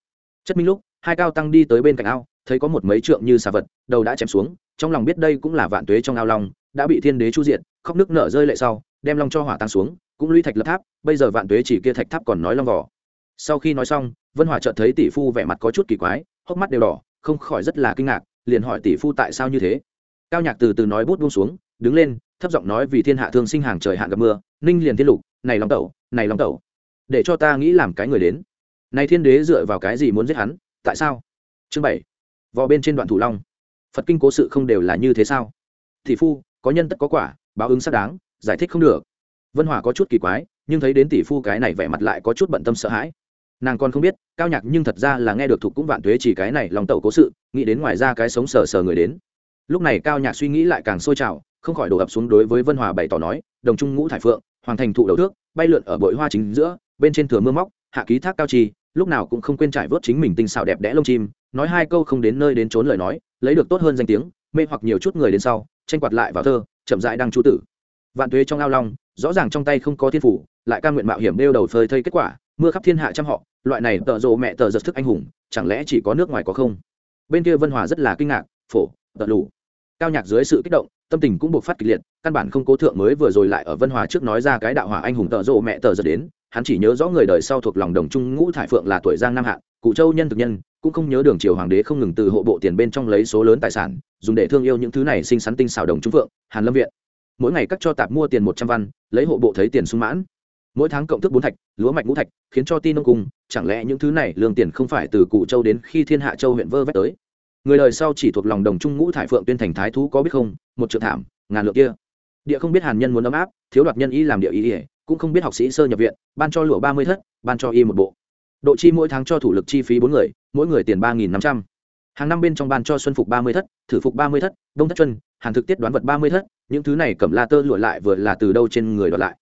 Chất minh lúc, hai cao tăng đi tới bên cạnh ao, thấy có một mấy trượng như xà vật, đầu đã chém xuống, trong lòng biết đây cũng là vạn tuế trong ao long, đã bị thiên đế chu diện khóc nước nở rơi lệ sau, đem long cho hỏa tăng xuống, cũng lũy thạch lập tháp, bây giờ vạn tuế chỉ kia thạch tháp còn nói long vỏ sau khi nói xong, vân hòa chợt thấy tỷ phu vẻ mặt có chút kỳ quái, hốc mắt đều đỏ, không khỏi rất là kinh ngạc, liền hỏi tỷ phu tại sao như thế. Cao nhạc từ từ nói bút buông xuống, đứng lên, thấp giọng nói vì thiên hạ thương sinh hàng trời hạn gặp mưa, ninh liền thiên lục, này long tẩu, này long tẩu. Để cho ta nghĩ làm cái người đến. Này thiên đế dựa vào cái gì muốn giết hắn, tại sao? Chương bảy. Vò bên trên đoạn thủ long. Phật kinh cố sự không đều là như thế sao? Tỷ phu, có nhân tất có quả, báo ứng xác đáng, giải thích không được. Vân hòa có chút kỳ quái, nhưng thấy đến tỷ phu cái này vẻ mặt lại có chút bận tâm sợ hãi nàng còn không biết cao nhạc nhưng thật ra là nghe được thục cũng vạn tuế chỉ cái này lòng tẩu cố sự nghĩ đến ngoài ra cái sống sờ sờ người đến. Lúc này cao nhạc suy nghĩ lại càng sôi trào không khỏi đổ ập xuống đối với vân hòa bày tỏ nói đồng trung ngũ thải phượng hoàng thành thụ đầu thước bay lượn ở bội hoa chính giữa bên trên thừa mưa móc hạ ký thác cao trì, lúc nào cũng không quên trải vớt chính mình tinh xảo đẹp đẽ lông chim nói hai câu không đến nơi đến trốn lời nói lấy được tốt hơn danh tiếng mê hoặc nhiều chút người đến sau tranh quạt lại vào thơ chậm dại đang chú tử. Vạn tuế trong ao long rõ ràng trong tay không có thiên phủ lại ca nguyện mạo hiểm đeo đầu phơi thây kết quả mưa khắp thiên hạ trăm họ, loại này tợ rộ mẹ tờ giật thức anh hùng, chẳng lẽ chỉ có nước ngoài có không? Bên kia vân hòa rất là kinh ngạc, phổ, tợ lù. Cao nhạc dưới sự kích động, tâm tình cũng buộc phát kịch liệt, căn bản không cố thượng mới vừa rồi lại ở vân hòa trước nói ra cái đạo hỏa anh hùng tợ rộ mẹ tờ giật đến, hắn chỉ nhớ rõ người đời sau thuộc lòng đồng trung ngũ thải phượng là tuổi giang nam hạ, cụ châu nhân thực nhân, cũng không nhớ đường triều hoàng đế không ngừng từ hộ bộ tiền bên trong lấy số lớn tài sản, dùng để thương yêu những thứ này sinh sắn tinh xảo đồng trung phượng, hàn lâm viện. Mỗi ngày cắt cho tạp mua tiền một trăm văn, lấy hộ bộ thấy tiền sung mãn mỗi tháng cộng thức bốn thạch, lúa mạch ngũ thạch, khiến cho tin ông cùng, chẳng lẽ những thứ này lương tiền không phải từ cụ châu đến khi thiên hạ châu huyện vơ vét tới? Người đời sau chỉ thuộc lòng đồng trung ngũ thải phượng tuyên thành thái thú có biết không? Một triệu thảm, ngàn lượng kia. Địa không biết hàn nhân muốn ấm áp, thiếu đoạt nhân y làm địa y ỉa cũng không biết học sĩ sơ nhập viện, ban cho lụa ba mươi thất, ban cho y một bộ. Độ chi mỗi tháng cho thủ lực chi phí bốn người, mỗi người tiền ba nghìn năm trăm. Hàng năm bên trong ban cho xuân phục ba mươi thất, thử phục ba mươi thất, đông thất chân, hàn thực tiết đoán vật ba mươi thất, những thứ này cầm la tơ lụa lại vừa là từ đâu trên người đoạt lại?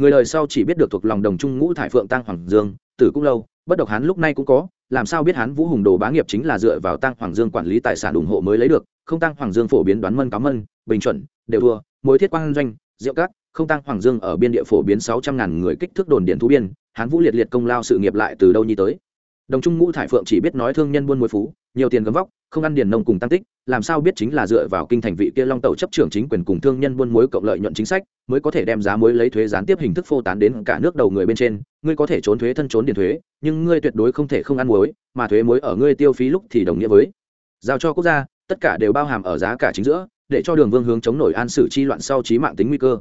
Người đời sau chỉ biết được thuộc lòng đồng trung ngũ thải phượng tăng hoàng dương, tử cũng lâu, bất độc hán lúc nay cũng có, làm sao biết hán vũ hùng đồ bá nghiệp chính là dựa vào tăng hoàng dương quản lý tài sản ủng hộ mới lấy được, không tăng hoàng dương phổ biến đoán mân cá mân, bình chuẩn, đều thua, mối thiết quang doanh, diệu cát không tăng hoàng dương ở biên địa phổ biến sáu trăm ngàn người kích thước đồn điện thú biên, hán vũ liệt liệt công lao sự nghiệp lại từ đâu nhi tới. Đồng trung ngũ thải phượng chỉ biết nói thương nhân buôn muối phú nhiều tiền gấm vóc, không ăn điền nông cùng tăng tích, làm sao biết chính là dựa vào kinh thành vị kia long tàu chấp trưởng chính quyền cùng thương nhân buôn muối cộng lợi nhuận chính sách, mới có thể đem giá muối lấy thuế gián tiếp hình thức phô tán đến cả nước đầu người bên trên. Ngươi có thể trốn thuế thân trốn điền thuế, nhưng ngươi tuyệt đối không thể không ăn muối, mà thuế muối ở ngươi tiêu phí lúc thì đồng nghĩa với giao cho quốc gia, tất cả đều bao hàm ở giá cả chính giữa, để cho đường vương hướng chống nổi an sử chi loạn sau trí mạng tính nguy cơ.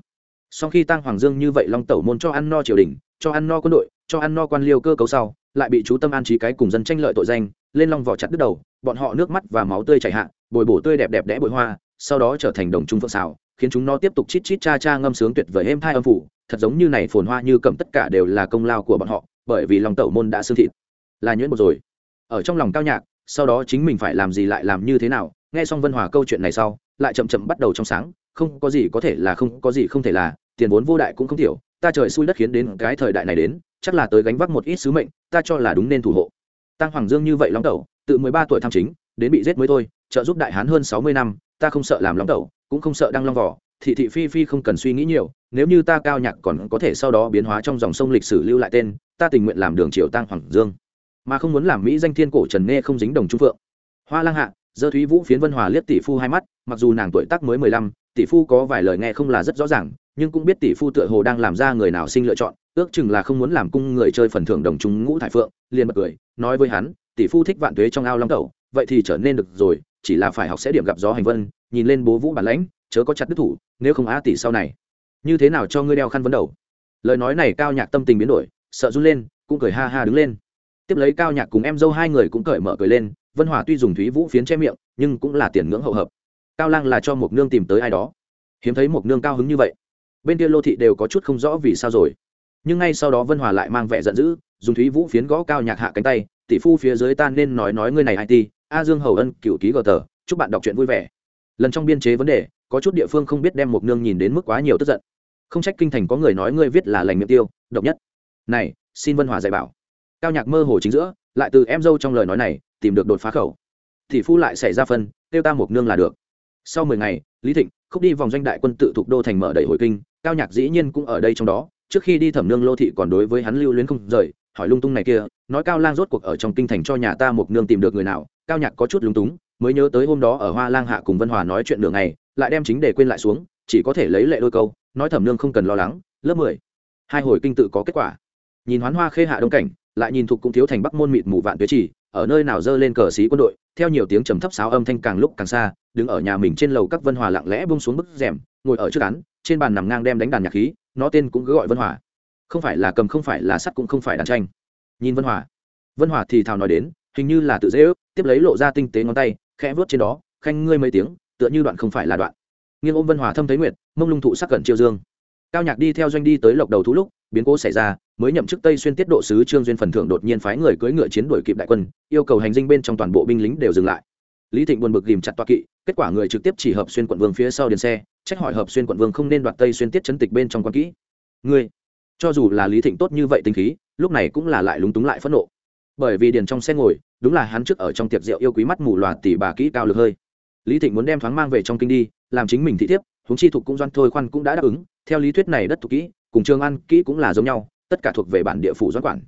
Sau khi tăng hoàng dương như vậy long tẩu môn cho ăn no triều đình, cho ăn no quân đội, cho ăn no quan liêu cơ cấu sau, lại bị chú tâm an trí cái cùng dân tranh lợi tội danh lên long vỏ chặt đứt đầu, bọn họ nước mắt và máu tươi chảy hạ, bồi bổ tươi đẹp đẹp đẽ bội hoa, sau đó trở thành đồng trung phượng xào, khiến chúng nó tiếp tục chít chít cha cha ngâm sướng tuyệt vời êm thai âm phủ, thật giống như này phồn hoa như cầm tất cả đều là công lao của bọn họ, bởi vì lòng tẩu môn đã xương thịt. Là nhuyễn một rồi. Ở trong lòng cao nhạc, sau đó chính mình phải làm gì lại làm như thế nào, nghe xong vân hòa câu chuyện này sau, lại chậm chậm bắt đầu trong sáng, không có gì có thể là không, có gì không thể là, tiền vốn vô đại cũng không thiểu, ta trời xui đất khiến đến cái thời đại này đến, chắc là tới gánh vác một ít sứ mệnh, ta cho là đúng nên thủ hộ tăng hoàng dương như vậy long tẩu, tự mười ba tuổi tham chính, đến bị giết mới thôi, trợ giúp đại hán hơn sáu mươi năm, ta không sợ làm long tẩu, cũng không sợ đăng long vỏ, thị thị phi phi không cần suy nghĩ nhiều, nếu như ta cao nhạc còn có thể sau đó biến hóa trong dòng sông lịch sử lưu lại tên, ta tình nguyện làm đường triều tăng hoàng dương. Mà không muốn làm mỹ danh thiên cổ trần Nê không dính đồng trung phượng. Hoa lang hạ, dơ thúy vũ phiến vân hòa liếc tỷ phu hai mắt, mặc dù nàng tuổi tác mới mười lăm tỷ phu có vài lời nghe không là rất rõ ràng, nhưng cũng biết tỷ phu tựa hồ đang làm ra người nào sinh lựa chọn, ước chừng là không muốn làm cung người chơi phần thưởng đồng chúng ngũ thải phượng, liền bật cười, nói với hắn, tỷ phu thích vạn tuế trong ao long tẩu, vậy thì trở nên được rồi, chỉ là phải học sẽ điểm gặp gió hành vân, nhìn lên bố vũ bản lãnh, chớ có chặt đứt thủ, nếu không á tỷ sau này. Như thế nào cho ngươi đeo khăn vấn đầu? Lời nói này cao nhạc tâm tình biến đổi, sợ run lên, cũng cười ha ha đứng lên. Tiếp lấy cao nhạc cùng em dâu hai người cũng cởi mở cười lên, vân hòa tuy dùng thúy vũ phiến che miệng, nhưng cũng là tiền ngưỡng hậu hợp cao lang là cho một nương tìm tới ai đó. Hiếm thấy một nương cao hứng như vậy. Bên kia lô thị đều có chút không rõ vì sao rồi. Nhưng ngay sau đó vân hòa lại mang vẻ giận dữ, dùng thúy vũ phiến gõ cao nhạc hạ cánh tay, tỷ phu phía dưới ta nên nói nói ngươi này it a dương hầu ân cựu ký gờ tờ, chúc bạn đọc truyện vui vẻ. Lần trong biên chế vấn đề, có chút địa phương không biết đem một nương nhìn đến mức quá nhiều tức giận. Không trách kinh thành có người nói ngươi viết là lành miệng tiêu, độc nhất. Này, xin vân hòa dạy bảo. Cao nhạc mơ hồ chính giữa, lại từ em dâu trong lời nói này, tìm được đột phá khẩu. Tỷ phu lại xảy ra phân, tiêu ta một nương là được sau mười ngày, lý thịnh, khúc đi vòng doanh đại quân tự thuộc đô thành mở đầy hồi kinh, cao nhạc dĩ nhiên cũng ở đây trong đó. Trước khi đi thẩm nương lô thị còn đối với hắn lưu luyến không rời, hỏi lung tung này kia, nói cao lang rốt cuộc ở trong kinh thành cho nhà ta một nương tìm được người nào. Cao nhạc có chút lúng túng, mới nhớ tới hôm đó ở hoa lang hạ cùng vân hòa nói chuyện đường này lại đem chính để quên lại xuống, chỉ có thể lấy lệ đôi câu, nói thẩm nương không cần lo lắng, lớp mười. Hai hồi kinh tự có kết quả. Nhìn hoán hoa khê hạ đông cảnh, lại nhìn thuộc cũng thiếu thành bắc môn mịt mù vạn tuế chỉ ở nơi nào dơ lên cờ xí quân đội, theo nhiều tiếng trầm thấp sáo âm thanh càng lúc càng xa đứng ở nhà mình trên lầu các vân hòa lặng lẽ bông xuống bức rèm, ngồi ở trước án, trên bàn nằm ngang đem đánh đàn nhạc khí, nó tên cũng cứ gọi vân hòa. Không phải là cầm, không phải là sắt cũng không phải đàn tranh. Nhìn vân hòa. Vân hòa thì thào nói đến, hình như là tự dễ ước, tiếp lấy lộ ra tinh tế ngón tay, khẽ vớt trên đó, khanh ngươi mấy tiếng, tựa như đoạn không phải là đoạn. Nghiêng ôm vân hòa thâm thấy nguyệt, mông lung thụ sắc cận chiêu dương. Cao nhạc đi theo doanh đi tới lộc đầu thú lúc, biến cố xảy ra, mới nhậm chức tây xuyên tiết độ sứ trương duyên phần thưởng đột nhiên phái người cưỡi ngựa chiến đuổi kịp đại quân, yêu cầu hành dinh bên trong toàn bộ binh lính đều dừng lại. Lý thịnh buồn bực ghìm chặt toa kỵ kết quả người trực tiếp chỉ hợp xuyên quận vương phía sau điền xe, trách hỏi hợp xuyên quận vương không nên đoạt tây xuyên tiết chấn tịch bên trong quan kỹ. Ngươi, cho dù là lý thịnh tốt như vậy tinh khí, lúc này cũng là lại lúng túng lại phẫn nộ. Bởi vì điền trong xe ngồi, đúng là hắn trước ở trong tiệc rượu yêu quý mắt mù loà tỷ bà kỹ cao lực hơi. Lý thịnh muốn đem thoáng mang về trong kinh đi, làm chính mình thị thiếp, huống chi thuộc cũng doan thôi khoan cũng đã đáp ứng. Theo lý thuyết này đất thuộc kỹ, cùng trường ăn kỹ cũng là giống nhau, tất cả thuộc về bản địa phủ doãn quản.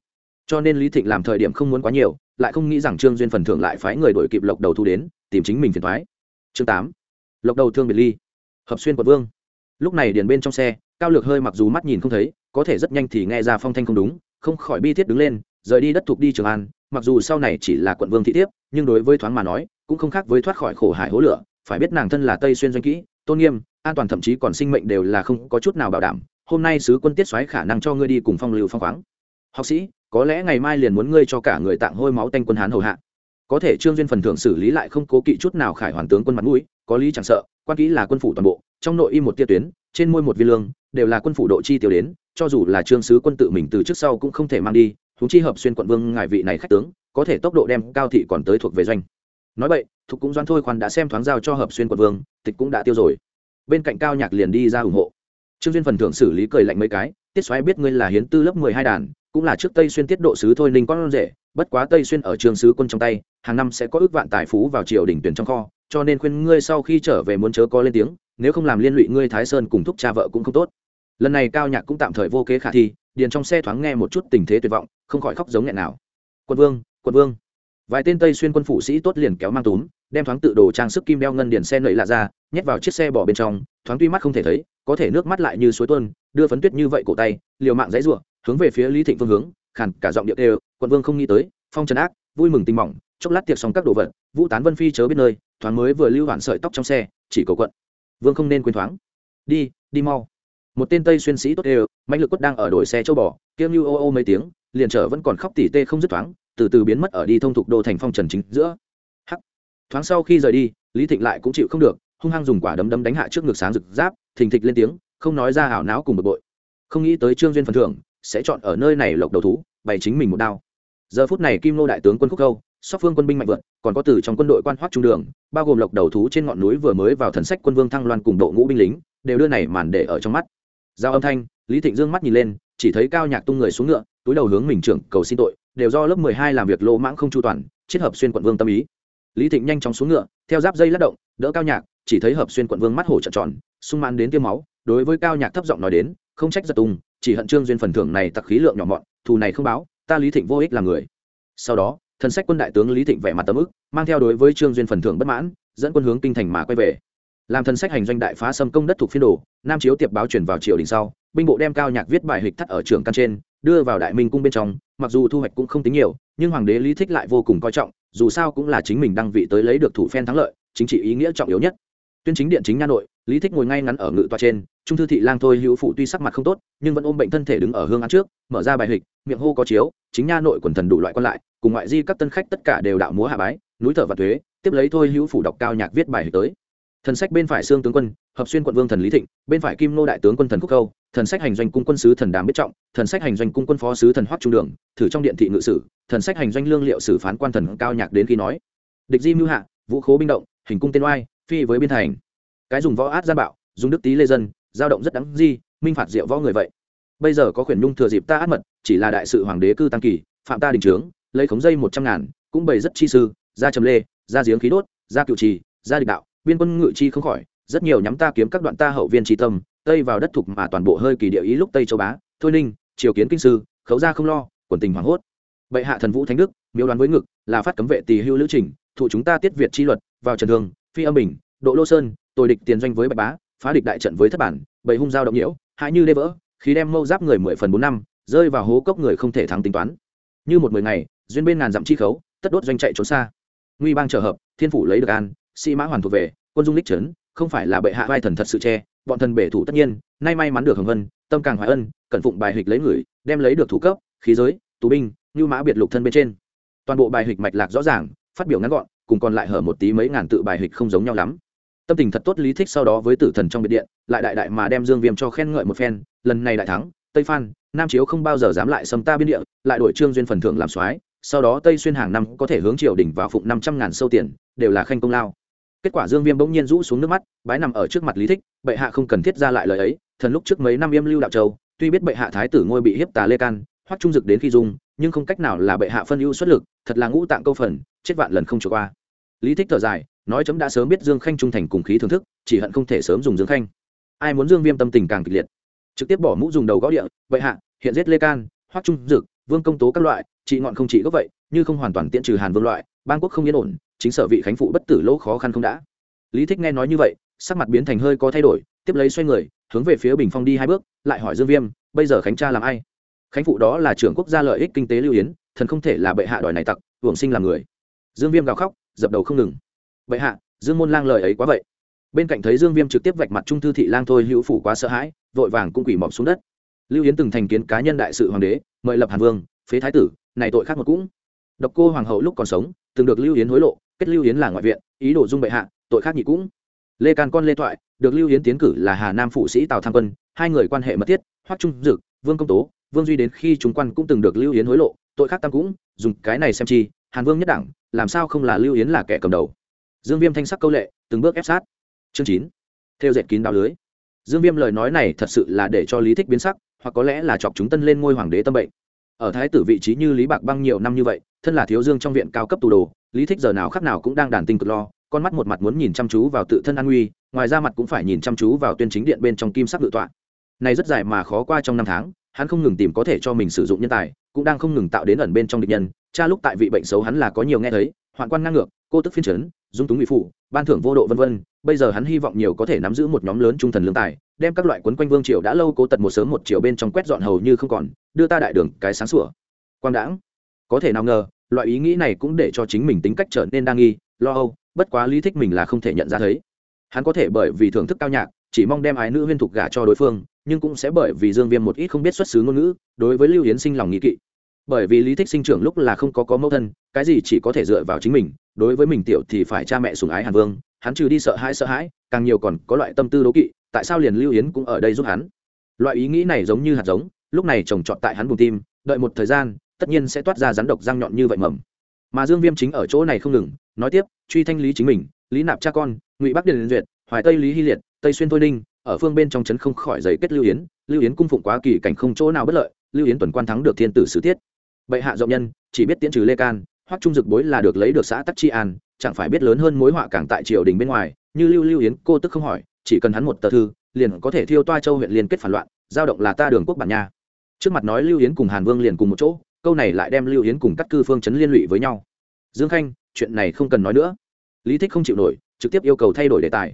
Cho nên lý thịnh làm thời điểm không muốn quá nhiều, lại không nghĩ rằng trương duyên phần thưởng lại phái người đổi kịp lộc đầu thu đến, tìm chính mình phiền thoái chương tám. Lộc đầu thương biệt ly. Hợp xuyên quận vương. Lúc này điền bên trong xe, cao lược hơi mặc dù mắt nhìn không thấy, có thể rất nhanh thì nghe ra phong thanh không đúng, không khỏi bi thiết đứng lên, rời đi đất thuộc đi trường an, mặc dù sau này chỉ là quận vương thị thiếp, nhưng đối với thoáng mà nói, cũng không khác với thoát khỏi khổ hải hố lửa, phải biết nàng thân là tây xuyên doanh kỹ, tôn nghiêm, an toàn thậm chí còn sinh mệnh đều là không có chút nào bảo đảm, hôm nay sứ quân tiết xoáy khả năng cho ngươi đi cùng phong lưu phong khoáng. Học sĩ, có lẽ ngày mai liền muốn ngươi cho cả người tạng hôi máu tanh quân hán hầu hạ có thể trương duyên phần thưởng xử lý lại không cố kỵ chút nào khải hoàn tướng quân mặt mũi, có lý chẳng sợ, quan kỹ là quân phủ toàn bộ, trong nội y một tia tuyến, trên môi một viên lương, đều là quân phủ độ chi tiêu đến, cho dù là trương sứ quân tự mình từ trước sau cũng không thể mang đi chúng chi hợp xuyên quận vương ngài vị này khách tướng, có thể tốc độ đem cao thị còn tới thuộc về doanh. Nói vậy thục cũng doan thôi khoan đã xem thoáng giao cho hợp xuyên quận vương, tịch cũng đã tiêu rồi. Bên cạnh cao nhạc liền đi ra ủng hộ. Trương duyên phần thưởng xử lý cười lạnh mấy cái, tiết xoáy biết ngươi là hiến tư lớp mười hai đàn cũng là trước tây xuyên tiết độ sứ thôi ninh con rể, bất quá tây xuyên ở trường sứ quân trong tay, hàng năm sẽ có ước vạn tài phú vào triều đình tuyển trong kho, cho nên khuyên ngươi sau khi trở về muốn chớ có lên tiếng, nếu không làm liên lụy ngươi thái sơn cùng thúc cha vợ cũng không tốt. Lần này cao nhạc cũng tạm thời vô kế khả thi, điền trong xe thoáng nghe một chút tình thế tuyệt vọng, không khỏi khóc giống nghẹn nào. Quân vương quân vương. Vài tên tây xuyên quân phụ sĩ tốt liền kéo mang túm, đem thoáng tự đồ trang sức kim đeo ngân điền xe nẩy lạ ra, nhét vào chiếc xe bỏ bên trong, thoáng tuy mắt không thể thấy, có thể nước mắt lại như suối tuôn, đưa phấn tuyết như vậy cổ tay, liều mạng dãy ruộng hướng về phía lý thịnh phương hướng khản cả giọng điệu đều quận vương không nghĩ tới, phong trần ác, vui mừng tình mỏng, chốc lát tiệc xong các đồ vật, vũ tán vân phi chớ biết nơi, thoáng mới vừa lưu hoạn sợi tóc trong xe, chỉ cầu quận. Vương không nên quên thoáng. Đi đi mau. Một tên tây xuyên sĩ tốt đều mạnh lực quất đang ở đổi xe châu bò kiêm như ô ô mấy tiếng, liền trở vẫn còn khóc tỉ tê không dứt thoáng, từ từ biến mất ở đi thông thục đô thành phong trần chính giữa. Hắc. Thoáng sau khi rời đi, lý thịnh lại cũng chịu không được, hung hăng dùng quả đấm đấm đánh hạ trước ngực sáng rực giáp, thình thịch lên tiếng, không nói ra hảo não cùng bực bội. Không nghĩ tới trương duyên phần thưởng sẽ chọn ở nơi này lộc đầu thú, bày chính mình một đao. Giờ phút này kim lô đại tướng quân khúc khâu sóc phương quân binh mạnh vượt, còn có từ trong quân đội quan hoác trung đường, bao gồm lộc đầu thú trên ngọn núi vừa mới vào thần sách quân vương thăng loan cùng đội ngũ binh lính, đều đưa này màn để ở trong mắt. Giao âm thanh, lý thịnh dương mắt nhìn lên, chỉ thấy cao nhạc tung người xuống ngựa, túi đầu hướng mình trưởng cầu xin tội, đều do lớp mười hai làm việc lỗ mãng không chu toàn, chết hợp xuyên quận vương tâm ý. Lý thịnh nhanh chóng xuống ngựa, theo giáp dây lắc động, đỡ cao nhạc, chỉ thấy hợp xuyên quận vương mắt hổ trợn tròn, sung mãn đến tiêm máu, đối với cao nhạc thấp giọng nói đến, không trách giật tung chỉ hận trương duyên phần thưởng này tặc khí lượng nhỏ mọn, thù này không báo, ta lý thịnh vô ích làm người. Sau đó, thần sách quân đại tướng lý thịnh vẻ mặt tấm ức, mang theo đối với trương duyên phần thưởng bất mãn, dẫn quân hướng kinh thành mà quay về. Làm thần sách hành doanh đại phá xâm công đất thuộc phiên đồ, nam chiếu tiệp báo chuyển vào triều đình sau, binh bộ đem cao nhạc viết bài hịch thắt ở trường căn trên, đưa vào đại minh cung bên trong, mặc dù thu hoạch cũng không tính nhiều, nhưng hoàng đế lý thích lại vô cùng coi trọng, dù sao cũng là chính mình đăng vị tới lấy được thủ phen thắng lợi, chính trị ý nghĩa trọng yếu nhất tuyên chính điện chính nha nội, lý thích ngồi ngay ngắn ở ngự tòa trên, trung thư thị lang thôi, hữu phụ tuy sắc mặt không tốt, nhưng vẫn ôm bệnh thân thể đứng ở hương án trước, mở ra bài hịch, miệng hô có chiếu, chính nha nội quần thần đủ loại quan lại, cùng ngoại di các tân khách tất cả đều đạo múa hạ bái, núi thở và thuế, tiếp lấy thôi, hữu phủ đọc cao nhạc viết bài hịch tới. Thần sách bên phải xương tướng quân, hợp xuyên quận vương thần lý thịnh, bên phải kim nô đại tướng quân thần quốc câu, thần sách hành doanh cung quân sứ thần đàm biết trọng, thần sách hành doanh cung quân phó sứ thần hoắc trung đường, thử trong điện thị ngự sử, thần sách hành doanh lương liệu sử phán quan thần cao nhạc đến khi nói. Địch di mưu hạ, vũ khố binh động, hình cung tên oai phi với biên thành. Cái dùng võ át gian bạo, dùng đức tý lê dân, dao động rất đáng di, minh phạt diệu võ người vậy. Bây giờ có khuyển nhung thừa dịp ta át mật, chỉ là đại sự hoàng đế cư tăng kỳ, phạm ta đình trướng, lấy khống dây một trăm ngàn, cũng bày rất chi sư, ra trầm lê, ra giếng khí đốt, ra cựu trì, ra địch đạo, biên quân ngự chi không khỏi, rất nhiều nhắm ta kiếm các đoạn ta hậu viên tri tâm, tây vào đất thục mà toàn bộ hơi kỳ địa ý lúc tây châu bá, thôi ninh, triều kiến kinh sư, khấu ra không lo, quần tình hoảng hốt. Bệ hạ thần vũ thánh đức, miếu đoán với ngực, là phát cấm vệ tỳ hưu lữ trình, thụ chúng ta tiết việt chi luật, vào trần đường phi âm bình độ lô sơn, tôi địch tiền doanh với bạch bá, phá địch đại trận với thất bản, bầy hung giao động nhiễu, hãi như đê vỡ khi đem mâu giáp người mười phần bốn năm, rơi vào hố cốc người không thể thắng tính toán. Như một mười ngày, duyên bên ngàn dặm chi khấu, tất đốt doanh chạy trốn xa. Nguy bang trở hợp, thiên phủ lấy được an, sĩ mã hoàn thuộc về, quân dung đích trấn, không phải là bệ hạ vai thần thật sự che, bọn thần bể thủ tất nhiên, nay may mắn được hồng vân, tâm càng hoài ân, cẩn phụng bài hịch lấy người, đem lấy được thủ cấp, khí giới, tù binh, như mã biệt lục thân bên trên. Toàn bộ bài hịch mạch lạc rõ ràng, phát biểu ngắn gọn, cùng còn lại hở một tí mấy ngàn tự bài hịch không giống nhau lắm tâm tình thật tốt lý thích sau đó với tử thần trong biệt điện, lại đại đại mà đem dương viêm cho khen ngợi một phen, lần này đại thắng, tây phan, nam chiếu không bao giờ dám lại xâm ta biên địa, lại đổi trương duyên phần thưởng làm soái, sau đó tây xuyên hàng năm có thể hướng triều đình vào phụng năm trăm ngàn sâu tiền, đều là khanh công lao. Kết quả dương viêm bỗng nhiên rũ xuống nước mắt, bái nằm ở trước mặt lý thích, bệ hạ không cần thiết ra lại lời ấy, thần lúc trước mấy năm yêm lưu đạo châu, tuy biết bệ hạ thái tử ngôi bị hiếp tà lê can, hoắc trung dực đến khi dung, nhưng không cách nào là bệ hạ phân ưu xuất lực, thật là ngũ tạng câu phần, chết vạn lần không trôi qua lý thích thở dài, nói chấm đã sớm biết dương khanh trung thành cùng khí thưởng thức, chỉ hận không thể sớm dùng dương khanh. Ai muốn dương viêm tâm tình càng kịch liệt. Trực tiếp bỏ mũ dùng đầu gõ địa bệ hạ, hiện giết lê can, hoắc trung dực, vương công tố các loại trị ngọn không trị gốc vậy, như không hoàn toàn tiễn trừ hàn vương loại, bang quốc không yên ổn, chính sở vị khánh phụ bất tử lỗ khó khăn không đã. Lý thích nghe nói như vậy, sắc mặt biến thành hơi có thay đổi, tiếp lấy xoay người, hướng về phía bình phong đi hai bước, lại hỏi dương viêm, bây giờ khánh cha làm ai? Khánh phụ đó là trưởng quốc gia lợi ích kinh tế lưu yến, thần không thể là bệ hạ đòi này tặc, hưởng sinh làm người. Dương viêm gào khóc dập đầu không ngừng. Bệ hạ, dương môn lang lời ấy quá vậy. Bên cạnh thấy dương viêm trực tiếp vạch mặt trung thư thị lang thôi, hữu phủ quá sợ hãi, vội vàng cũng quỷ mọc xuống đất. Lưu yến từng thành kiến cá nhân đại sự hoàng đế, mời lập hàn vương, phế thái tử, này tội khác một cũng. Độc cô hoàng hậu lúc còn sống, từng được lưu yến hối lộ, kết lưu yến là ngoại viện, ý đồ dung bệ hạ, tội khác nhị cũng. Lê can con lê thoại được lưu yến tiến cử là hà nam phụ sĩ tào tham quân, hai người quan hệ mật thiết, hoắc trung dực, vương công tố, vương duy đến khi chúng quan cũng từng được lưu yến hối lộ, tội khác tam cũng, dùng cái này xem chi hàn vương nhất đẳng làm sao không là lưu yến là kẻ cầm đầu? Dương viêm thanh sắc câu lệ, từng bước ép sát. Chương chín. Theo dệt kín đạo lưới. Dương viêm lời nói này thật sự là để cho lý thích biến sắc, hoặc có lẽ là chọc chúng tân lên ngôi hoàng đế tâm bệnh. Ở thái tử vị trí như lý bạc băng nhiều năm như vậy, thân là thiếu dương trong viện cao cấp tù đồ, lý thích giờ nào khác nào cũng đang đàn tinh cực lo, con mắt một mặt muốn nhìn chăm chú vào tự thân an nguy ngoài ra mặt cũng phải nhìn chăm chú vào tuyên chính điện bên trong kim sắc tự tọa. Này rất dài mà khó qua trong năm tháng, hắn không ngừng tìm có thể cho mình sử dụng nhân tài, cũng đang không ngừng tạo đến ẩn bên trong địch nhân cha lúc tại vị bệnh xấu hắn là có nhiều nghe thấy, hoạn quan ngang ngược, cô tức phiên trấn dung túng ngụy phụ ban thưởng vô độ vân vân, bây giờ hắn hy vọng nhiều có thể nắm giữ một nhóm lớn trung thần lương tài, đem các loại quấn quanh vương triều đã lâu cố tật một sớm một chiều bên trong quét dọn hầu như không còn, đưa ta đại đường cái sáng sủa. Quang đãng, có thể nào ngờ, loại ý nghĩ này cũng để cho chính mình tính cách trở nên đa nghi, lo âu, bất quá lý thích mình là không thể nhận ra thấy. Hắn có thể bởi vì thưởng thức cao nhạc, chỉ mong đem ái nữ huyên thục gả cho đối phương, nhưng cũng sẽ bởi vì dương viêm một ít không biết xuất xứ ngôn ngữ, đối với lưu hiến sinh lòng nghĩ kỵ bởi vì lý thích sinh trưởng lúc là không có có mẫu thân, cái gì chỉ có thể dựa vào chính mình, đối với mình tiểu thì phải cha mẹ sùng ái hàn vương, hắn trừ đi sợ hãi sợ hãi, càng nhiều còn có loại tâm tư đố kỵ, tại sao liền lưu yến cũng ở đây giúp hắn? Loại ý nghĩ này giống như hạt giống, lúc này trồng trọt tại hắn bùn tim, đợi một thời gian, tất nhiên sẽ toát ra rắn độc răng nhọn như vậy mầm. Mà dương viêm chính ở chỗ này không ngừng, nói tiếp, truy thanh lý chính mình, lý nạp cha con, ngụy bắc điền duyệt, hoài tây lý hy liệt, tây xuyên thôi ninh, ở phương bên trong trấn không khỏi giấy kết lưu yến lưu yến cung phụng quá kỳ cảnh không chỗ nào bất lợi, lưu yến tuần quan thắng được thiên tử sứ tiết bệ hạ rộng nhân, chỉ biết tiễn trừ lê can, hoắc trung dực bối là được lấy được xã tắc chi an, chẳng phải biết lớn hơn mối họa càng tại triều đình bên ngoài, như lưu lưu yến, cô tức không hỏi, chỉ cần hắn một tờ thư, liền có thể thiêu toa châu huyện liên kết phản loạn, giao động là ta đường quốc bản nha. Trước mặt nói lưu yến cùng hàn vương liền cùng một chỗ, câu này lại đem lưu yến cùng các cư phương chấn liên lụy với nhau. Dương khanh, chuyện này không cần nói nữa. Lý thích không chịu nổi, trực tiếp yêu cầu thay đổi đề tài.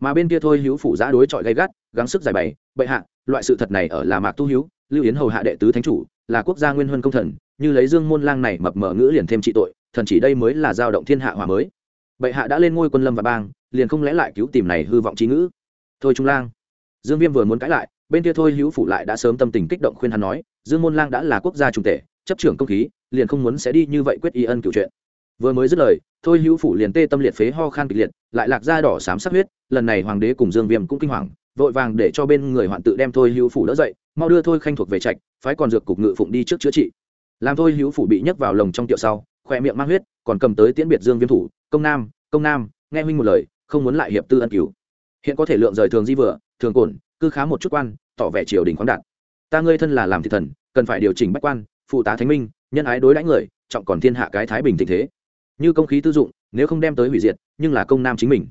Mà bên kia thôi hữu phủ giã đối chọi gay gắt, gắng sức giải bày, bệ hạ, loại sự thật này ở là mạc tu hữu lưu yến hầu hạ đệ tứ thánh chủ, là quốc gia nguyên huân công thần như lấy dương môn lang này mập mờ ngữ liền thêm trị tội, thần chỉ đây mới là giao động thiên hạ hòa mới. Bệ hạ đã lên ngôi quân lâm và bang, liền không lẽ lại cứu tìm này hư vọng trí ngữ? Thôi trung lang. Dương viêm vừa muốn cãi lại, bên kia thôi hữu phủ lại đã sớm tâm tình kích động khuyên hắn nói, dương môn lang đã là quốc gia trung tể, chấp trưởng công khí, liền không muốn sẽ đi như vậy quyết y ân cựu chuyện. Vừa mới dứt lời, thôi hữu phủ liền tê tâm liệt phế ho khan kịch liệt, lại lạc da đỏ xám sắc huyết, lần này hoàng đế cùng dương viêm cũng kinh hoàng, vội vàng để cho bên người hoạn tự đem thôi hữu phủ đỡ dậy, mau đưa thôi khanh thuộc về trạch, phái còn dược cục ngự phụng đi trước chữa trị làm thôi hữu phủ bị nhấc vào lồng trong tiệu sau khỏe miệng mang huyết, còn cầm tới tiễn biệt dương viêm thủ, công nam công nam, nghe huynh một lời, không muốn lại hiệp tư ân cứu hiện có thể lượng rời thường di vừa, thường cổn cứ khá một chút quan, tỏ vẻ triều đình khoáng đạt. Ta ngươi thân là làm thị thần, cần phải điều chỉnh bách quan, phụ tá thánh minh, nhân ái đối đãi người, trọng còn thiên hạ cái thái bình tình thế. Như công khí tư dụng, nếu không đem tới hủy diệt, nhưng là công nam chính mình.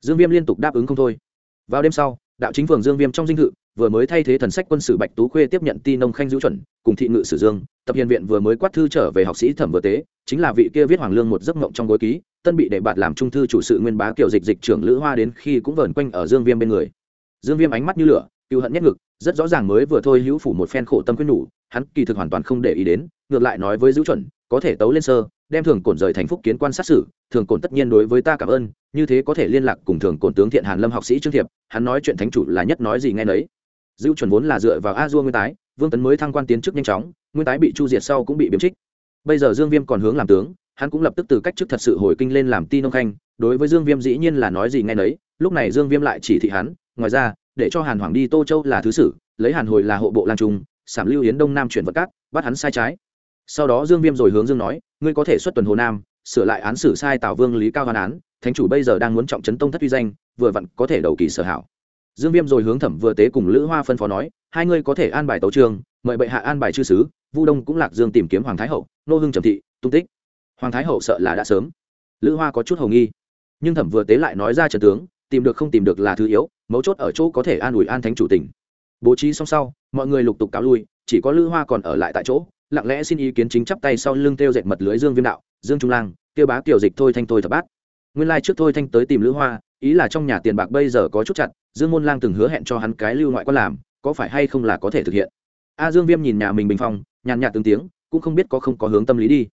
Dương viêm liên tục đáp ứng không thôi. Vào đêm sau, đạo chính phường dương viêm trong dinh thự vừa mới thay thế thần sách quân sự bạch tú khuê tiếp nhận ti nông khanh giữ chuẩn, cùng thị ngự sử dương, tập hiền viện vừa mới quát thư trở về học sĩ thẩm vừa tế, chính là vị kia viết hoàng lương một giấc mộng trong gối ký, tân bị đệ bạt làm trung thư chủ sự nguyên bá kiểu dịch dịch trưởng lữ hoa đến khi cũng vờn quanh ở dương viêm bên người. Dương viêm ánh mắt như lửa cựu hận nhất ngực, rất rõ ràng mới vừa thôi hữu phủ một phen khổ tâm quyết nhủ, hắn kỳ thực hoàn toàn không để ý đến, ngược lại nói với giữ chuẩn, có thể tấu lên sơ, đem thường cổn rời thành phúc kiến quan sát xử, thường cổn tất nhiên đối với ta cảm ơn, như thế có thể liên lạc cùng thường cổn tướng thiện hàn lâm học sĩ trương thiệp, hắn nói chuyện thánh chủ là nhất nói gì nghe nấy dữ chuẩn vốn là dựa vào a dua nguyên tái, vương tấn mới thăng quan tiến chức nhanh chóng, nguyên tái bị chu diệt sau cũng bị biếm trích. Bây giờ dương viêm còn hướng làm tướng, hắn cũng lập tức từ cách chức thật sự hồi kinh lên làm ti nông khanh, đối với dương viêm dĩ nhiên là nói gì nghe nấy, lúc này dương viêm lại chỉ thị hắn, ngoài ra, để cho hàn hoàng đi tô châu là thứ sử, lấy hàn hồi là hộ bộ Lan trung, sảm lưu yến đông nam chuyển vật cát, bắt hắn sai trái. Sau đó dương viêm rồi hướng dương nói, ngươi có thể xuất tuần hồ nam, sửa lại án xử sai tào vương lý cao hoàn án, thánh chủ bây giờ đang muốn trọng trấn tông thất uy danh, vừa vặn có thể đầu kỳ sở hảo dương viêm rồi hướng thẩm vừa tế cùng lữ hoa phân phó nói, hai ngươi có thể an bài tấu trường, mời bệ hạ an bài chư sứ, vu đông cũng lạc dương tìm kiếm hoàng thái hậu, nô hưng trầm thị, tung tích. Hoàng thái hậu sợ là đã sớm. Lữ hoa có chút hầu nghi. Nhưng thẩm vừa tế lại nói ra trần tướng, tìm được không tìm được là thứ yếu, mấu chốt ở chỗ có thể an ủi an thánh chủ tỉnh bố trí xong sau, mọi người lục tục cáo lui, chỉ có lữ hoa còn ở lại tại chỗ, lặng lẽ xin ý kiến chính chắp tay sau lưng tiêu dệt mật lưới dương viêm đạo, dương trung lang tiêu bá tiểu dịch thôi thanh thôi thập bát nguyên lai trước thôi thanh tới tìm lữ hoa, ý là trong nhà tiền bạc bây giờ có chút chặt, dương môn lang từng hứa hẹn cho hắn cái lưu ngoại quan làm, có phải hay không là có thể thực hiện? A dương viêm nhìn nhà mình bình phong, nhàn nhạt từng tiếng, cũng không biết có không có hướng tâm lý đi.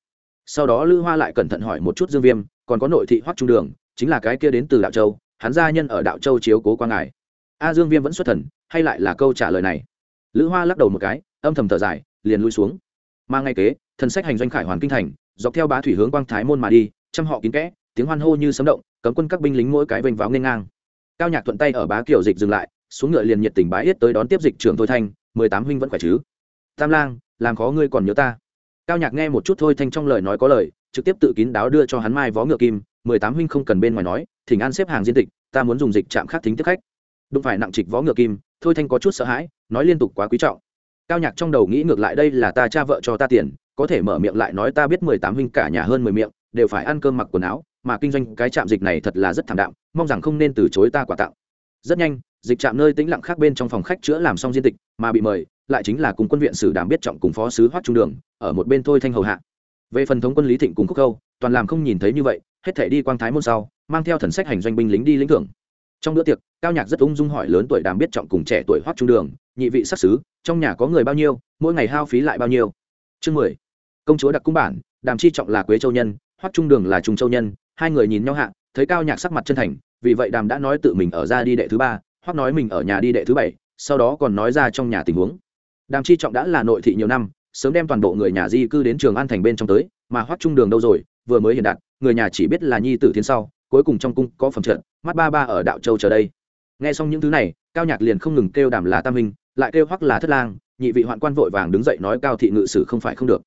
Sau đó lữ hoa lại cẩn thận hỏi một chút dương viêm, còn có nội thị hoắc trung đường, chính là cái kia đến từ đạo châu, hắn gia nhân ở đạo châu chiếu cố quan ngài. A dương viêm vẫn xuất thần, hay lại là câu trả lời này? Lữ hoa lắc đầu một cái, âm thầm thở dài, liền lui xuống. Mà ngay kế, thần sách hành doanh khải hoàn kinh thành, dọc theo bá thủy hướng quang thái môn mà đi chăm họ kín kẽ tiếng hoan hô như sấm động, cấm quân các binh lính mỗi cái vênh váo nghênh ngang. Cao nhạc thuận tay ở bá kiểu dịch dừng lại, xuống ngựa liền nhiệt tình bái yết tới đón tiếp dịch trưởng thôi thanh, mười tám huynh vẫn khỏe chứ? Tam lang, làm khó ngươi còn nhớ ta. Cao nhạc nghe một chút thôi thanh trong lời nói có lời, trực tiếp tự kín đáo đưa cho hắn mai vó ngựa kim, mười tám huynh không cần bên ngoài nói, thỉnh an xếp hàng diên tịch, ta muốn dùng dịch chạm khắc thính tiếp khách. Đụng phải nặng trịch vó ngựa kim, thôi thanh có chút sợ hãi, nói liên tục quá quý trọng. Cao nhạc trong đầu nghĩ ngược lại đây là ta cha vợ cho ta tiền, có thể mở miệng lại nói ta biết mười tám huynh cả nhà hơn mười miệng, đều phải ăn cơm mặc quần áo mà kinh doanh cái trạm dịch này thật là rất thảm đạm, mong rằng không nên từ chối ta quả tặng. Rất nhanh, dịch trạm nơi tĩnh lặng khác bên trong phòng khách chữa làm xong diên tịch, mà bị mời, lại chính là cùng quân viện sử đảm biết trọng cùng phó sứ hoắc trung đường, ở một bên thôi thanh hầu hạ. Về phần thống quân lý thịnh cùng khúc câu toàn làm không nhìn thấy như vậy, hết thể đi quang thái môn sau, mang theo thần sách hành doanh binh lính đi lĩnh thưởng. Trong bữa tiệc, cao nhạc rất ung dung hỏi lớn tuổi đàm biết trọng cùng trẻ tuổi hoắc trung đường, nhị vị sắc xứ trong nhà có người bao nhiêu, mỗi ngày hao phí lại bao nhiêu. Chương mười. Công chúa đặc cung bản, đàm chi trọng là quế châu nhân, hoắc trung đường là trung châu nhân hai người nhìn nhau hạ, thấy cao nhạc sắc mặt chân thành, vì vậy đàm đã nói tự mình ở ra đi đệ thứ ba, hoặc nói mình ở nhà đi đệ thứ bảy, sau đó còn nói ra trong nhà tình huống. Đàm chi trọng đã là nội thị nhiều năm, sớm đem toàn bộ người nhà di cư đến trường an thành bên trong tới, mà hoắc trung đường đâu rồi, vừa mới hiện đạt, người nhà chỉ biết là nhi tử thiên sau, cuối cùng trong cung có phẩm trận, mắt ba ba ở đạo châu chờ đây. Nghe xong những thứ này, cao nhạc liền không ngừng kêu đàm là tam hình lại kêu hoắc là thất lang, nhị vị hoạn quan vội vàng đứng dậy nói cao thị ngự sử không phải không được.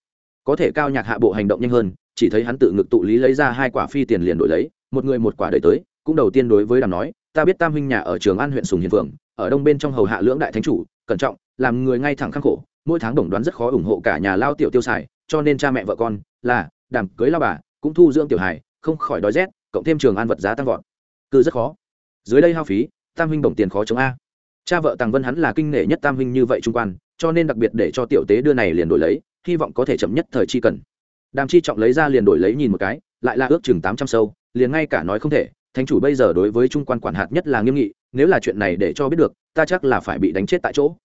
Có thể cao nhạc hạ bộ hành động nhanh hơn chỉ thấy hắn tự ngực tụ lý lấy ra hai quả phi tiền liền đổi lấy, một người một quả đẩy tới, cũng đầu tiên đối với đàm nói, ta biết tam huynh nhà ở trường an huyện sùng hiền phượng, ở đông bên trong hầu hạ lưỡng đại thánh chủ, cẩn trọng, làm người ngay thẳng khắc khổ, mỗi tháng đồng đoán rất khó ủng hộ cả nhà lao tiểu tiêu xài, cho nên cha mẹ vợ con là đàm cưới lao bà, cũng thu dưỡng tiểu hài, không khỏi đói rét, cộng thêm trường an vật giá tăng vọt. Cứ rất khó. Dưới đây hao phí, tam huynh đồng tiền khó chống a. Cha vợ tàng vân hắn là kinh nể nhất tam huynh như vậy trung quan, cho nên đặc biệt để cho tiểu tế đưa này liền đổi lấy, hy vọng có thể chậm nhất thời chi cần đàm chi trọng lấy ra liền đổi lấy nhìn một cái, lại là ước chừng tám trăm sâu, liền ngay cả nói không thể, thánh chủ bây giờ đối với trung quan quản hạt nhất là nghiêm nghị, nếu là chuyện này để cho biết được, ta chắc là phải bị đánh chết tại chỗ.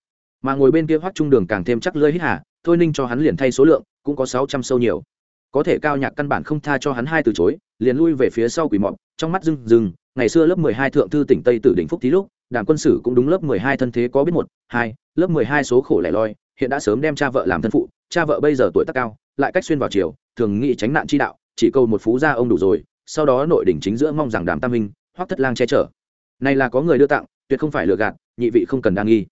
Mà ngồi bên kia hoắc trung đường càng thêm chắc lơi hít hà, thôi ninh cho hắn liền thay số lượng, cũng có sáu trăm sâu nhiều. Có thể cao nhạc căn bản không tha cho hắn hai từ chối, liền lui về phía sau quỷ mọt trong mắt rừng rừng ngày xưa lớp mười hai thượng thư tỉnh tây tử đỉnh phúc thí lúc, đảng quân sử cũng đúng lớp mười hai thân thế có biết một, hai, lớp mười hai số khổ lẻ loi, hiện đã sớm đem cha vợ làm thân phụ, cha vợ bây giờ tuổi tác cao lại cách xuyên vào chiều thường nghĩ tránh nạn chi đạo, chỉ câu một phú gia ông đủ rồi, sau đó nội đỉnh chính giữa mong rằng đàm tam minh, hoắc thất lang che chở. Này là có người đưa tặng, tuyệt không phải lừa gạt, nhị vị không cần đa nghi.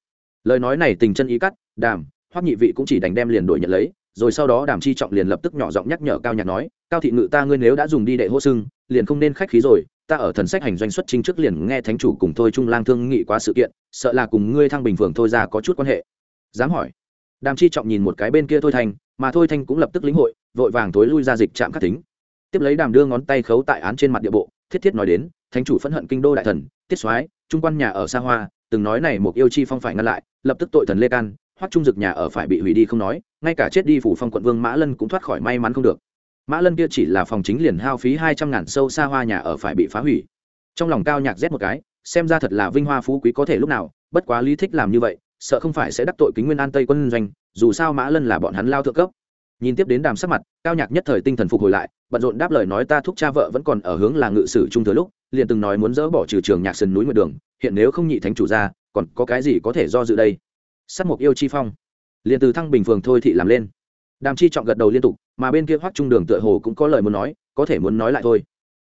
Lời nói này tình chân ý cắt, đàm, hoắc nhị vị cũng chỉ đành đem liền đổi nhận lấy, rồi sau đó đàm chi trọng liền lập tức nhỏ giọng nhắc nhở cao nhạc nói, cao thị ngự ta ngươi nếu đã dùng đi đệ hô sưng, liền không nên khách khí rồi, ta ở thần sách hành doanh xuất chính trước liền nghe thánh chủ cùng thôi trung lang thương nghị quá sự kiện, sợ là cùng ngươi thăng bình phường thôi ra có chút quan hệ. Dám hỏi đàm chi trọng nhìn một cái bên kia thôi thanh mà thôi thanh cũng lập tức lĩnh hội, vội vàng thối lui ra dịch trạm khắc tính tiếp lấy đàm đưa ngón tay khấu tại án trên mặt địa bộ, thiết thiết nói đến, thánh chủ phẫn hận kinh đô đại thần, tiết soái, trung quan nhà ở xa hoa, từng nói này một yêu chi phong phải ngăn lại, lập tức tội thần lê can, hoắc trung dực nhà ở phải bị hủy đi không nói, ngay cả chết đi phủ phong quận vương mã lân cũng thoát khỏi may mắn không được. Mã lân kia chỉ là phòng chính liền hao phí hai trăm ngàn sâu xa hoa nhà ở phải bị phá hủy. Trong lòng cao nhạc rét một cái, xem ra thật là vinh hoa phú quý có thể lúc nào, bất quá lý thích làm như vậy sợ không phải sẽ đắc tội kính nguyên an tây quân doanh, dù sao mã lân là bọn hắn lao thượng cấp. Nhìn tiếp đến đàm sắc mặt, cao nhạc nhất thời tinh thần phục hồi lại, bận rộn đáp lời nói ta thúc cha vợ vẫn còn ở hướng là ngự sử trung thừa lúc, liền từng nói muốn dỡ bỏ trừ trường nhạc sườn núi nguyệt đường, hiện nếu không nhị thánh chủ ra, còn có cái gì có thể do dự đây? Sắt mục yêu chi phong. Liền từ thăng bình phường thôi thị làm lên. Đàm chi trọng gật đầu liên tục, mà bên kia hoắc trung đường tựa hồ cũng có lời muốn nói, có thể muốn nói lại thôi.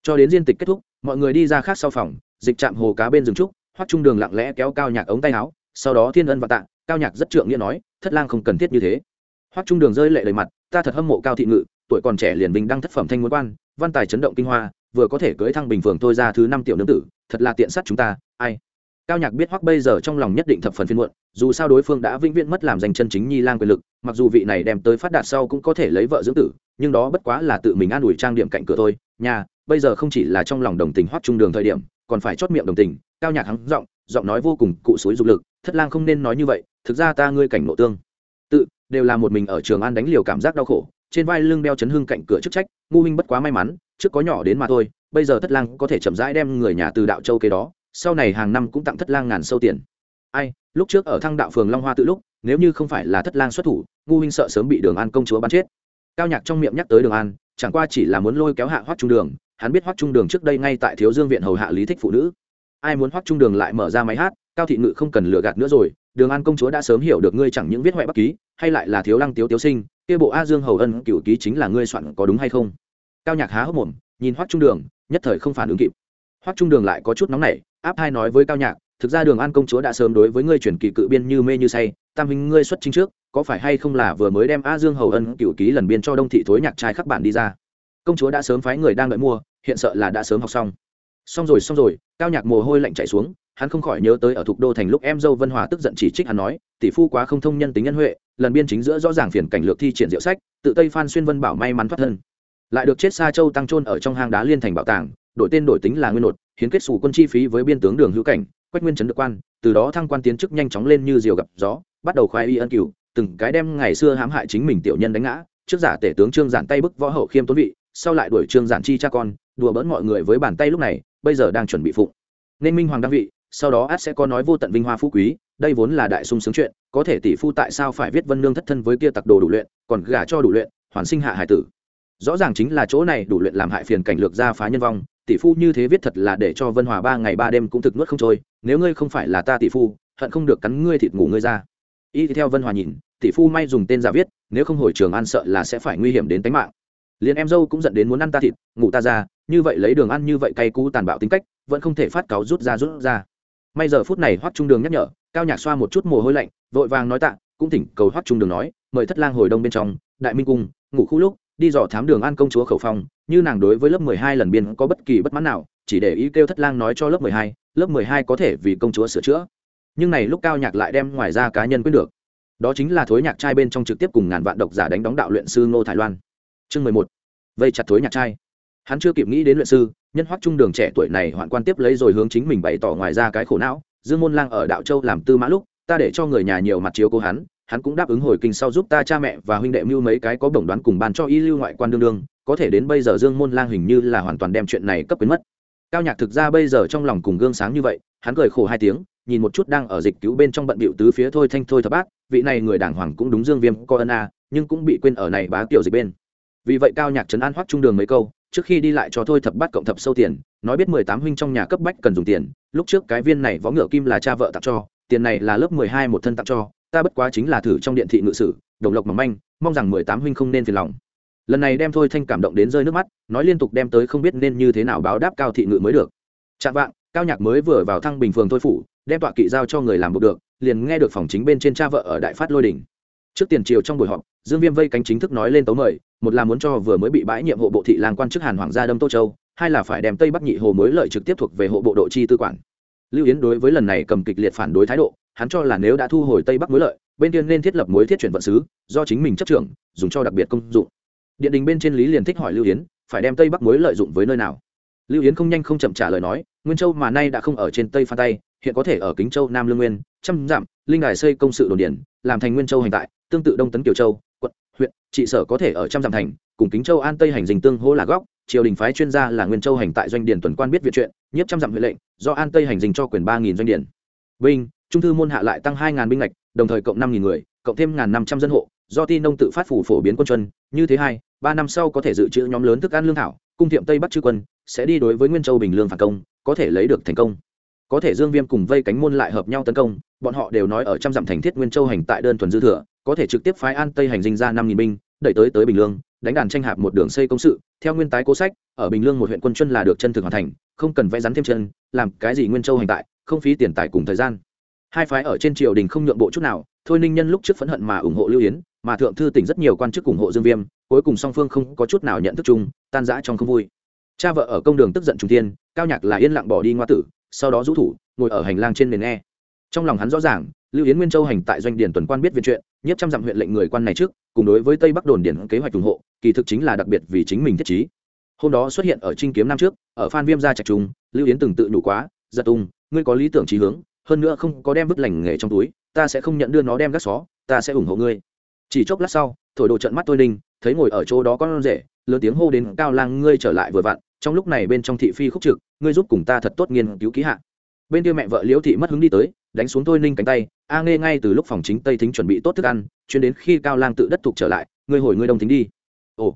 Cho đến diên tịch kết thúc, mọi người đi ra khác sau phòng, dịch chạm hồ cá bên rừng trúc, hoắc trung đường lặng lẽ kéo cao nhạc ống tay áo sau đó thiên ân và tạ, cao nhạc rất trượng nghĩa nói, thất lang không cần thiết như thế. Hoắc trung đường rơi lệ đầy mặt, ta thật hâm mộ cao thị ngự, tuổi còn trẻ liền bình đăng thất phẩm thanh muốn quan, văn tài chấn động kinh hoa, vừa có thể cưới thăng bình phường tôi ra thứ năm tiểu nương tử, thật là tiện sát chúng ta, ai? Cao nhạc biết hoắc bây giờ trong lòng nhất định thập phần phiên muộn, dù sao đối phương đã vĩnh viễn mất làm danh chân chính nhi lang quyền lực, mặc dù vị này đem tới phát đạt sau cũng có thể lấy vợ dưỡng tử, nhưng đó bất quá là tự mình an ủi trang điểm cạnh cửa thôi. Nhà, bây giờ không chỉ là trong lòng đồng tình hoắc trung đường thời điểm còn phải chót miệng đồng tình, cao nhạc hắn giọng giọng nói vô cùng cụ suối dục lực, thất lang không nên nói như vậy, thực ra ta ngươi cảnh nộ tương. Tự, đều là một mình ở trường an đánh liều cảm giác đau khổ, trên vai lưng đeo chấn hưng cạnh cửa chức trách, ngu minh bất quá may mắn, trước có nhỏ đến mà thôi, bây giờ thất lang có thể chậm rãi đem người nhà từ đạo châu kế đó, sau này hàng năm cũng tặng thất lang ngàn sâu tiền. Ai, lúc trước ở thăng đạo phường long hoa tự lúc, nếu như không phải là thất lang xuất thủ, ngu minh sợ sớm bị đường an công chúa bắn chết. Cao nhạc trong miệng nhắc tới đường an, chẳng qua chỉ là muốn lôi kéo hạ hoác trung đường hắn biết hoắc trung đường trước đây ngay tại thiếu dương viện hầu hạ lý thích phụ nữ ai muốn hoắc trung đường lại mở ra máy hát cao thị ngự không cần lừa gạt nữa rồi đường an công chúa đã sớm hiểu được ngươi chẳng những viết huệ bắc ký hay lại là thiếu lăng tiếu tiếu sinh kia bộ a dương hầu ân cựu ký chính là ngươi soạn có đúng hay không cao nhạc há hốc mồm nhìn hoắc trung đường nhất thời không phản ứng kịp hoắc trung đường lại có chút nóng nảy áp hai nói với cao nhạc thực ra đường an công chúa đã sớm đối với ngươi chuyển kỳ cự biên như mê như say tam hình ngươi xuất chính trước có phải hay không là vừa mới đem a dương hầu ân cựu ký lần biên cho đông thị thối nhạc trai khắc bản đi ra công chúa đã sớm phái người đang đợi mua hiện sợ là đã sớm học xong. Xong rồi xong rồi, cao nhạc mồ hôi lạnh chạy xuống, hắn không khỏi nhớ tới ở thuộc đô thành lúc em dâu vân hòa tức giận chỉ trích hắn nói, tỷ phu quá không thông nhân tính nhân huệ, lần biên chính giữa rõ ràng phiền cảnh lược thi triển diệu sách, tự tây phan xuyên vân bảo may mắn thoát thân. Lại được chết xa châu tăng trôn ở trong hang đá liên thành bảo tàng, đổi tên đổi tính là nguyên nột, hiến kết xù quân chi phí với biên tướng đường hữu cảnh, quách nguyên trấn được quan, từ đó thăng quan tiến chức nhanh chóng lên như diều gặp gió, bắt đầu khoái y ân cửu, từng cái đem ngày xưa hãm hại chính mình tiểu nhân đánh ngã, trước giả tể tướng trương giản tay bức võ hậu khiêm tốn vị sau lại đuổi trương giản chi cha con, đùa bỡn mọi người với bàn tay lúc này, bây giờ đang chuẩn bị phụng. Nên minh hoàng đăng vị, sau đó át sẽ có nói vô tận vinh hoa phú quý, đây vốn là đại sung sướng chuyện, có thể tỷ phu tại sao phải viết vân nương thất thân với kia tặc đồ đủ luyện, còn gả cho đủ luyện, hoàn sinh hạ hải tử. Rõ ràng chính là chỗ này đủ luyện làm hại phiền cảnh lược ra phá nhân vong, tỷ phu như thế viết thật là để cho vân hòa ba ngày ba đêm cũng thực nuốt không trôi, nếu ngươi không phải là ta tỷ phu, hận không được cắn ngươi thịt ngủ ngươi ra. Y theo vân hòa nhìn, tỷ phu may dùng tên giả viết, nếu không hồi trường an sợ là sẽ phải nguy hiểm đến tính mạng liền em dâu cũng dẫn đến muốn ăn ta thịt, ngủ ta ra, như vậy lấy đường ăn như vậy cay cú tàn bạo tính cách, vẫn không thể phát cáo rút ra rút ra. May giờ phút này hoắc trung đường nhắc nhở, cao nhạc xoa một chút mồ hôi lạnh, vội vàng nói tạ, cũng thỉnh cầu hoắc trung đường nói, mời thất lang hồi đông bên trong, đại minh cung, ngủ khu lúc, đi dò thám đường an công chúa khẩu phong như nàng đối với lớp mười hai lần biên có bất kỳ bất mãn nào, chỉ để ý kêu thất lang nói cho lớp mười hai, lớp mười hai có thể vì công chúa sửa chữa. Nhưng này lúc cao nhạc lại đem ngoài ra cá nhân quyết được. Đó chính là thối nhạc trai bên trong trực tiếp cùng ngàn vạn độc giả đánh đóng đạo luyện sư ngô thái loan chương mười một. Vây chặt thối nhạc trai. Hắn chưa kịp nghĩ đến luyện sư, nhân hoắc trung đường trẻ tuổi này hoạn quan tiếp lấy rồi hướng chính mình bày tỏ ngoài ra cái khổ não, dương môn lang ở đạo châu làm tư mã lúc, ta để cho người nhà nhiều mặt chiếu cố hắn hắn cũng đáp ứng hồi kinh sau giúp ta cha mẹ và huynh đệ mưu mấy cái có bổng đoán cùng ban cho y lưu ngoại quan đương đương, có thể đến bây giờ dương môn lang hình như là hoàn toàn đem chuyện này cấp quyến mất. Cao nhạc thực ra bây giờ trong lòng cùng gương sáng như vậy, hắn cười khổ hai tiếng, nhìn một chút đang ở dịch cứu bên trong bận bịu tứ phía thôi thanh thôi thập bát, vị này người đảng hoàng cũng đúng dương viêm co ân a, nhưng cũng bị quên ở này bá tiểu dịch bên vì vậy cao nhạc trấn an hoắc trung đường mấy câu, trước khi đi lại cho thôi thập bát cộng thập sâu tiền, nói biết mười tám huynh trong nhà cấp bách cần dùng tiền, lúc trước cái viên này võ ngựa kim là cha vợ tặng cho, tiền này là lớp mười hai một thân tặng cho, ta bất quá chính là thử trong điện thị ngự sử, đồng lộc mỏng manh, mong rằng mười tám huynh không nên phiền lòng. Lần này đem thôi thanh cảm động đến rơi nước mắt, nói liên tục đem tới không biết nên như thế nào báo đáp cao thị ngự mới được. Chạm vạng, cao nhạc mới vừa vào thăng bình phường thôi phủ, đem tọa kỵ giao cho người làm buộc được, liền nghe được phòng chính bên trên cha vợ ở đại phát lôi đình trước tiền triều trong buổi họp, dương viêm vây cánh chính thức nói lên tấu mời, một là muốn cho vừa mới bị bãi nhiệm hộ bộ thị lang quan chức hàn hoàng gia đâm tô châu, hai là phải đem tây bắc nhị hồ mới lợi trực tiếp thuộc về hộ bộ độ chi tư quản. Lưu yến đối với lần này cầm kịch liệt phản đối thái độ, hắn cho là nếu đã thu hồi tây bắc mối lợi, bên tiên nên thiết lập mối thiết chuyển vận sứ, do chính mình chấp trưởng, dùng cho đặc biệt công dụng. Điện đình bên trên lý liền thích hỏi lưu yến, phải đem tây bắc mối lợi dụng với nơi nào? Lưu yến không nhanh không chậm trả lời nói, nguyên châu mà nay đã không ở trên tây phan tây, hiện có thể ở kính châu, nam lương nguyên, trăm dặm, linh đài xây công sự đồn điển làm thành nguyên châu hành tại tương tự đông tấn kiều châu, quận, huyện, trị sở có thể ở trăm dặm thành, cùng kính châu an tây hành dình tương hỗ là góc, triều đình phái chuyên gia là nguyên châu hành tại doanh điền tuần quan biết việc chuyện, nhiếp trăm dặm huệ lệnh, do an tây hành dình cho quyền ba nghìn doanh điền. Binh trung thư môn hạ lại tăng hai ngàn binh lệch đồng thời cộng năm nghìn người, cộng thêm ngàn năm trăm dân hộ, do ti nông tự phát phủ phổ biến quân chuân như thế hai, ba năm sau có thể dự trữ nhóm lớn thức ăn lương thảo, cung tiệm tây bắc chư quân, sẽ đi đối với nguyên châu bình lương phản công, có thể lấy được thành công. Có thể dương viêm cùng vây cánh môn lại hợp nhau tấn công, bọn họ đều nói ở trăm dặm thành thiết nguyên châu hành tại đơn thuần dư thừa có thể trực tiếp phái an tây hành dinh ra năm nghìn binh, đẩy tới tới bình lương, đánh đàn tranh hạp một đường xây công sự. Theo nguyên tái cố sách, ở bình lương một huyện quân chân là được chân thực hoàn thành, không cần vẽ rắn thêm chân, làm cái gì nguyên châu hành tại, không phí tiền tài cùng thời gian. Hai phái ở trên triều đình không nhượng bộ chút nào, thôi ninh nhân lúc trước phẫn hận mà ủng hộ lưu yến, mà thượng thư tỉnh rất nhiều quan chức ủng hộ dương viêm, cuối cùng song phương không có chút nào nhận thức chung, tan rã trong không vui. Cha vợ ở công đường tức giận trung tiên cao nhạc là yên lặng bỏ đi ngoa tử, sau đó rũ thủ, ngồi ở hành lang trên nền nghe trong lòng hắn rõ ràng, lưu yến nguyên châu hành tại doanh điển tuần quan biết viện chuyện nhất trăm dặm huyện lệnh người quan này trước, cùng đối với tây bắc đồn điển kế hoạch ủng hộ, kỳ thực chính là đặc biệt vì chính mình thiết trí. Hôm đó xuất hiện ở trinh kiếm năm trước, ở phan viêm gia trạch trung, lưu yến từng tự đủ quá, giật tung, ngươi có lý tưởng trí hướng, hơn nữa không có đem bức lành nghề trong túi, ta sẽ không nhận đưa nó đem gác xó, ta sẽ ủng hộ ngươi. Chỉ chốc lát sau, thổi đồ trận mắt tôi linh thấy ngồi ở chỗ đó con rể, lớn tiếng hô đến, cao lang, ngươi trở lại vừa vặn, trong lúc này bên trong thị phi khúc trực, ngươi giúp cùng ta thật tốt nghiên cứu ký hạ. Bên kia mẹ vợ liễu thị mất hứng đi tới đánh xuống thôi ninh cánh tay, a nghe ngay từ lúc phòng chính tây thính chuẩn bị tốt thức ăn, chuyến đến khi cao lang tự đất thục trở lại, ngươi hồi ngươi đông thính đi. Ồ,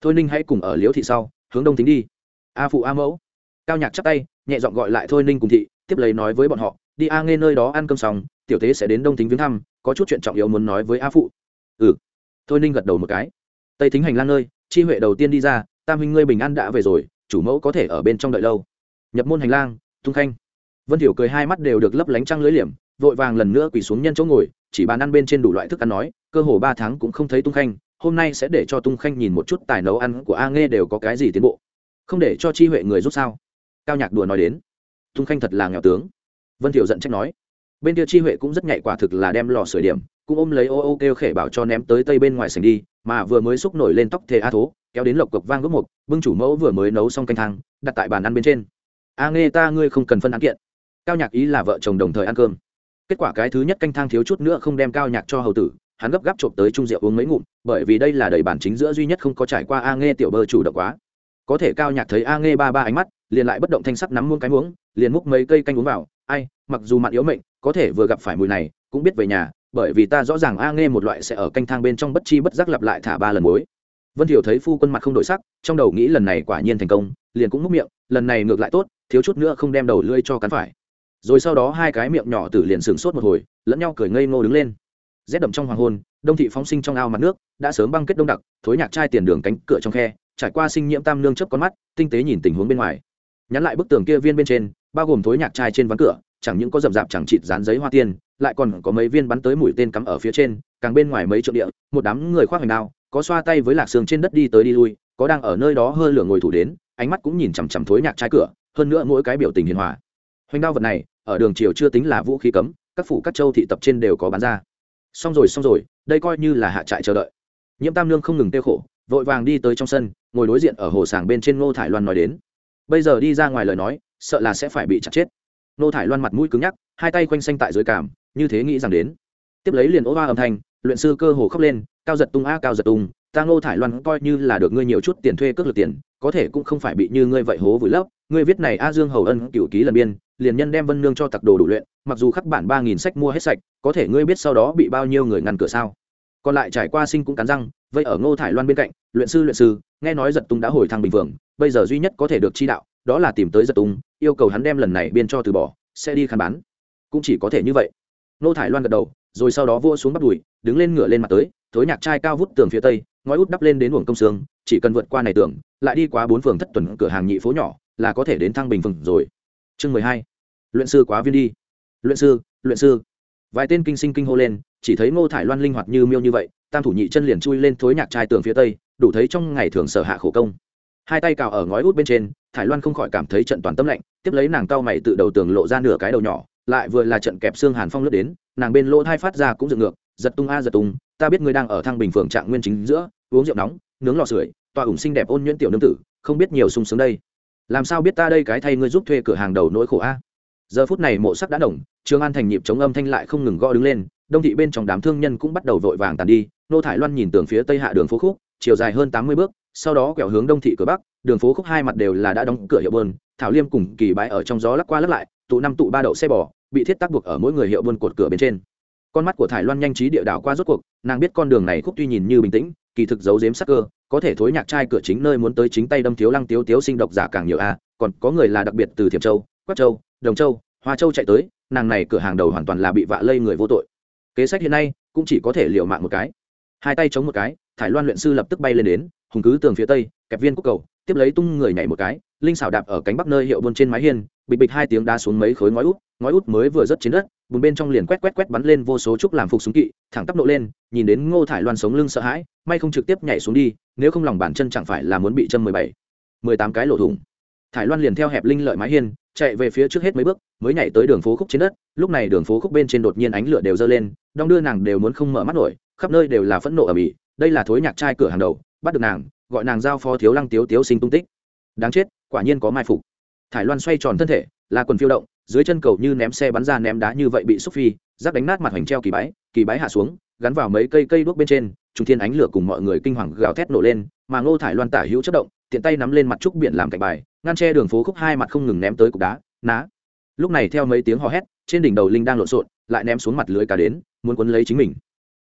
thôi ninh hãy cùng ở liễu thị sau, hướng đông thính đi. A phụ a mẫu. Cao nhạc chắp tay, nhẹ giọng gọi lại thôi ninh cùng thị, tiếp lấy nói với bọn họ, đi a nghe nơi đó ăn cơm xong, tiểu tế sẽ đến đông thính viếng thăm, có chút chuyện trọng yếu muốn nói với a phụ. Ừ. Thôi ninh gật đầu một cái. Tây thính hành lang nơi, chi huệ đầu tiên đi ra, tam huynh ngươi bình an đã về rồi, chủ mẫu có thể ở bên trong đợi lâu. Nhập môn hành lang tung khanh vân thiểu cười hai mắt đều được lấp lánh trăng lưới liềm, vội vàng lần nữa quỳ xuống nhân chỗ ngồi, chỉ bàn ăn bên trên đủ loại thức ăn nói, cơ hồ ba tháng cũng không thấy tung khanh, hôm nay sẽ để cho tung khanh nhìn một chút tài nấu ăn của a nghe đều có cái gì tiến bộ. Không để cho chi huệ người giúp sao? Cao nhạc đùa nói đến. Tung khanh thật là nghèo tướng. Vân thiểu giận trách nói. Bên kia chi huệ cũng rất nhạy quả thực là đem lò sửa điểm, cũng ôm lấy ô ô kêu khể bảo cho ném tới tây bên ngoài sành đi, mà vừa mới xúc nổi lên tóc thề a thố, kéo đến lộc cộc vang gốc mục bưng chủ mẫu vừa mới nấu xong canh thang, đặt tại bàn ăn bên trên. A nghe ta ngươi không cần phân án kiện cao nhạc ý là vợ chồng đồng thời ăn cơm. Kết quả cái thứ nhất canh thang thiếu chút nữa không đem cao nhạc cho hầu tử, hắn gấp gáp trộm tới trung rượu uống mấy ngụm, bởi vì đây là đầy bản chính giữa duy nhất không có trải qua a nghe tiểu bơ chủ động quá. Có thể cao nhạc thấy a nghe ba ba ánh mắt, liền lại bất động thanh sắc nắm muôn cái muỗng liền múc mấy cây canh uống vào. Ai, mặc dù mặn yếu mệnh, có thể vừa gặp phải mùi này, cũng biết về nhà, bởi vì ta rõ ràng a nghe một loại sẽ ở canh thang bên trong bất chi bất giác lặp lại thả ba lần muối. Vân thiểu thấy phu quân mặt không đổi sắc, trong đầu nghĩ lần này quả nhiên thành công, liền cũng múc miệng, lần này ngược lại tốt, thiếu chút nữa không đem đầu lưỡi cho cắn phải rồi sau đó hai cái miệng nhỏ tử liền sửng sốt một hồi, lẫn nhau cười ngây ngô đứng lên. Rét đậm trong hoàng hôn, đông thị phóng sinh trong ao mặt nước, đã sớm băng kết đông đặc, thối nhạc trai tiền đường cánh cửa trong khe, trải qua sinh nhiễm tam nương chớp con mắt, tinh tế nhìn tình huống bên ngoài. Nhắn lại bức tường kia viên bên trên, bao gồm thối nhạc trai trên ván cửa, chẳng những có rậm rạp chẳng chịt dán giấy hoa tiên, lại còn có mấy viên bắn tới mũi tên cắm ở phía trên, càng bên ngoài mấy trượng địa, một đám người khoác hoành đao, có xoa tay với lạc sương trên đất đi tới đi lui, có đang ở nơi đó hơi lửa ngồi thủ đến, ánh mắt cũng nhìn chằm chằm thối nhạc trai cửa, hơn nữa mỗi cái biểu tình hiền hòa. Hoành đao vật này ở đường triều chưa tính là vũ khí cấm, các phủ các châu thị tập trên đều có bán ra. Xong rồi xong rồi, đây coi như là hạ trại chờ đợi. Nhiễm tam nương không ngừng tiêu khổ, vội vàng đi tới trong sân, ngồi đối diện ở hồ sàng bên trên ngô thải loan nói đến. Bây giờ đi ra ngoài lời nói, sợ là sẽ phải bị chặt chết. Ngô thải loan mặt mũi cứng nhắc, hai tay quanh xanh tại dưới cảm, như thế nghĩ rằng đến. Tiếp lấy liền ố ba âm thanh, luyện sư cơ hồ khóc lên, cao giật tung a, cao giật tung, ta ngô thải loan coi như là được ngươi nhiều chút tiền thuê cước lực tiền, có thể cũng không phải bị như ngươi vậy hố vùi lấp ngươi viết này a dương hầu ân cựu ký lần biên, liền nhân đem vân nương cho tặc đồ đủ luyện, mặc dù khắc bản ba nghìn sách mua hết sạch, có thể ngươi biết sau đó bị bao nhiêu người ngăn cửa sao? Còn lại trải qua sinh cũng cắn răng, vậy ở ngô thải loan bên cạnh, luyện sư luyện sư, nghe nói giật tung đã hồi thăng bình thường, bây giờ duy nhất có thể được chi đạo, đó là tìm tới giật tung, yêu cầu hắn đem lần này biên cho từ bỏ, sẽ đi khăn bán. Cũng chỉ có thể như vậy. Ngô thải loan gật đầu, rồi sau đó vua xuống bắt đùi, đứng lên ngựa lên mặt tới, thối nhạc trai cao vút tường phía tây, ngói út đắp lên đến uổng công sương chỉ cần vượt qua này tường, lại đi qua bốn phường thất tuần cửa hàng nhị phố nhỏ là có thể đến thăng bình phường rồi. Chương mười hai. Luyện sư quá viên đi. Luyện sư luyện sư. Vài tên kinh sinh kinh hô lên, chỉ thấy ngô thải loan linh hoạt như miêu như vậy, tam thủ nhị chân liền chui lên thối nhạc trai tường phía tây, đủ thấy trong ngày thường sở hạ khổ công. Hai tay cào ở ngói út bên trên, thải loan không khỏi cảm thấy trận toàn tâm lạnh, tiếp lấy nàng cao mày tự đầu tường lộ ra nửa cái đầu nhỏ, lại vừa là trận kẹp xương hàn phong lướt đến, nàng bên lỗ thai phát ra cũng dựng ngược, giật tung a giật tung, ta biết ngươi đang ở thang bình phường trạng nguyên chính giữa, uống rượu nóng, nướng lò sưởi toa ủng xinh đẹp ôn nhuyễn tiểu nương tử, không biết nhiều sung sướng đây làm sao biết ta đây cái thay ngươi giúp thuê cửa hàng đầu nỗi khổ a? Giờ phút này mộ sắc đã đồng, trường an thành nhịp chống âm thanh lại không ngừng gõ đứng lên, đông thị bên trong đám thương nhân cũng bắt đầu vội vàng tàn đi, nô thải loan nhìn tường phía tây hạ đường phố khúc, chiều dài hơn tám mươi bước, sau đó quẹo hướng đông thị cửa bắc, đường phố khúc hai mặt đều là đã đóng cửa hiệu bơn thảo liêm cùng kỳ bãi ở trong gió lắc qua lắc lại, tụ năm tụ ba đậu xe bò, bị thiết tác buộc ở mỗi người hiệu bơn cột cửa bên trên. Con mắt của thải loan nhanh trí địa đảo qua rốt cuộc, nàng biết con đường này khúc tuy nhìn như bình tĩnh, kỳ thực giấu giếm sắc cơ có thể thối nhạc trai cửa chính nơi muốn tới chính tay đâm thiếu lăng tiếu tiếu sinh độc giả càng nhiều a, còn có người là đặc biệt từ thiểm châu, quách châu, đồng châu, hoa châu chạy tới, nàng này cửa hàng đầu hoàn toàn là bị vạ lây người vô tội. Kế sách hiện nay cũng chỉ có thể liều mạng một cái. Hai tay chống một cái, thải loan luyện sư lập tức bay lên đến, hùng cứ tường phía tây, kẹp viên quốc cầu, tiếp lấy tung người nhảy một cái, linh xảo đạp ở cánh bắc nơi hiệu buôn trên mái hiên, bịch bịch hai tiếng đá xuống mấy khối ngói út ngói út mới vừa rớt trên đất, bùn bên trong liền quét quét quét bắn lên vô số trúc làm phục súng kỵ, thẳng tắp nộ lên, nhìn đến ngô thải loan sống lưng sợ hãi, may không trực tiếp nhảy xuống đi nếu không lòng bàn chân chẳng phải là muốn bị châm mười bảy, mười tám cái lỗ thủng. Thải loan liền theo hẹp linh lợi mái hiên, chạy về phía trước hết mấy bước, mới nhảy tới đường phố khúc trên đất. Lúc này đường phố khúc bên trên đột nhiên ánh lửa đều dơ lên, đong đưa nàng đều muốn không mở mắt nổi, khắp nơi đều là phẫn nộ ở mỹ đây là thối nhạc trai cửa hàng đầu, bắt được nàng, gọi nàng giao phó thiếu lăng tiếu tiếu sinh tung tích. Đáng chết, quả nhiên có mai phục. Thải loan xoay tròn thân thể, là quần phiêu động, dưới chân cầu như ném xe bắn ra ném đá như vậy bị xúc phi giáp đánh nát mặt hoành treo kỳ bái kỳ bái hạ xuống gắn vào mấy cây cây đuốc bên trên trung thiên ánh lửa cùng mọi người kinh hoàng gào thét nổ lên, mà ngô thải loan tả hữu chất động, tiện tay nắm lên mặt trúc biển làm cạnh bài, ngăn che đường phố khúc hai mặt không ngừng ném tới cục đá, ná. Lúc này theo mấy tiếng hò hét, trên đỉnh đầu linh đang lộn xộn, lại ném xuống mặt lưới cá đến, muốn quấn lấy chính mình.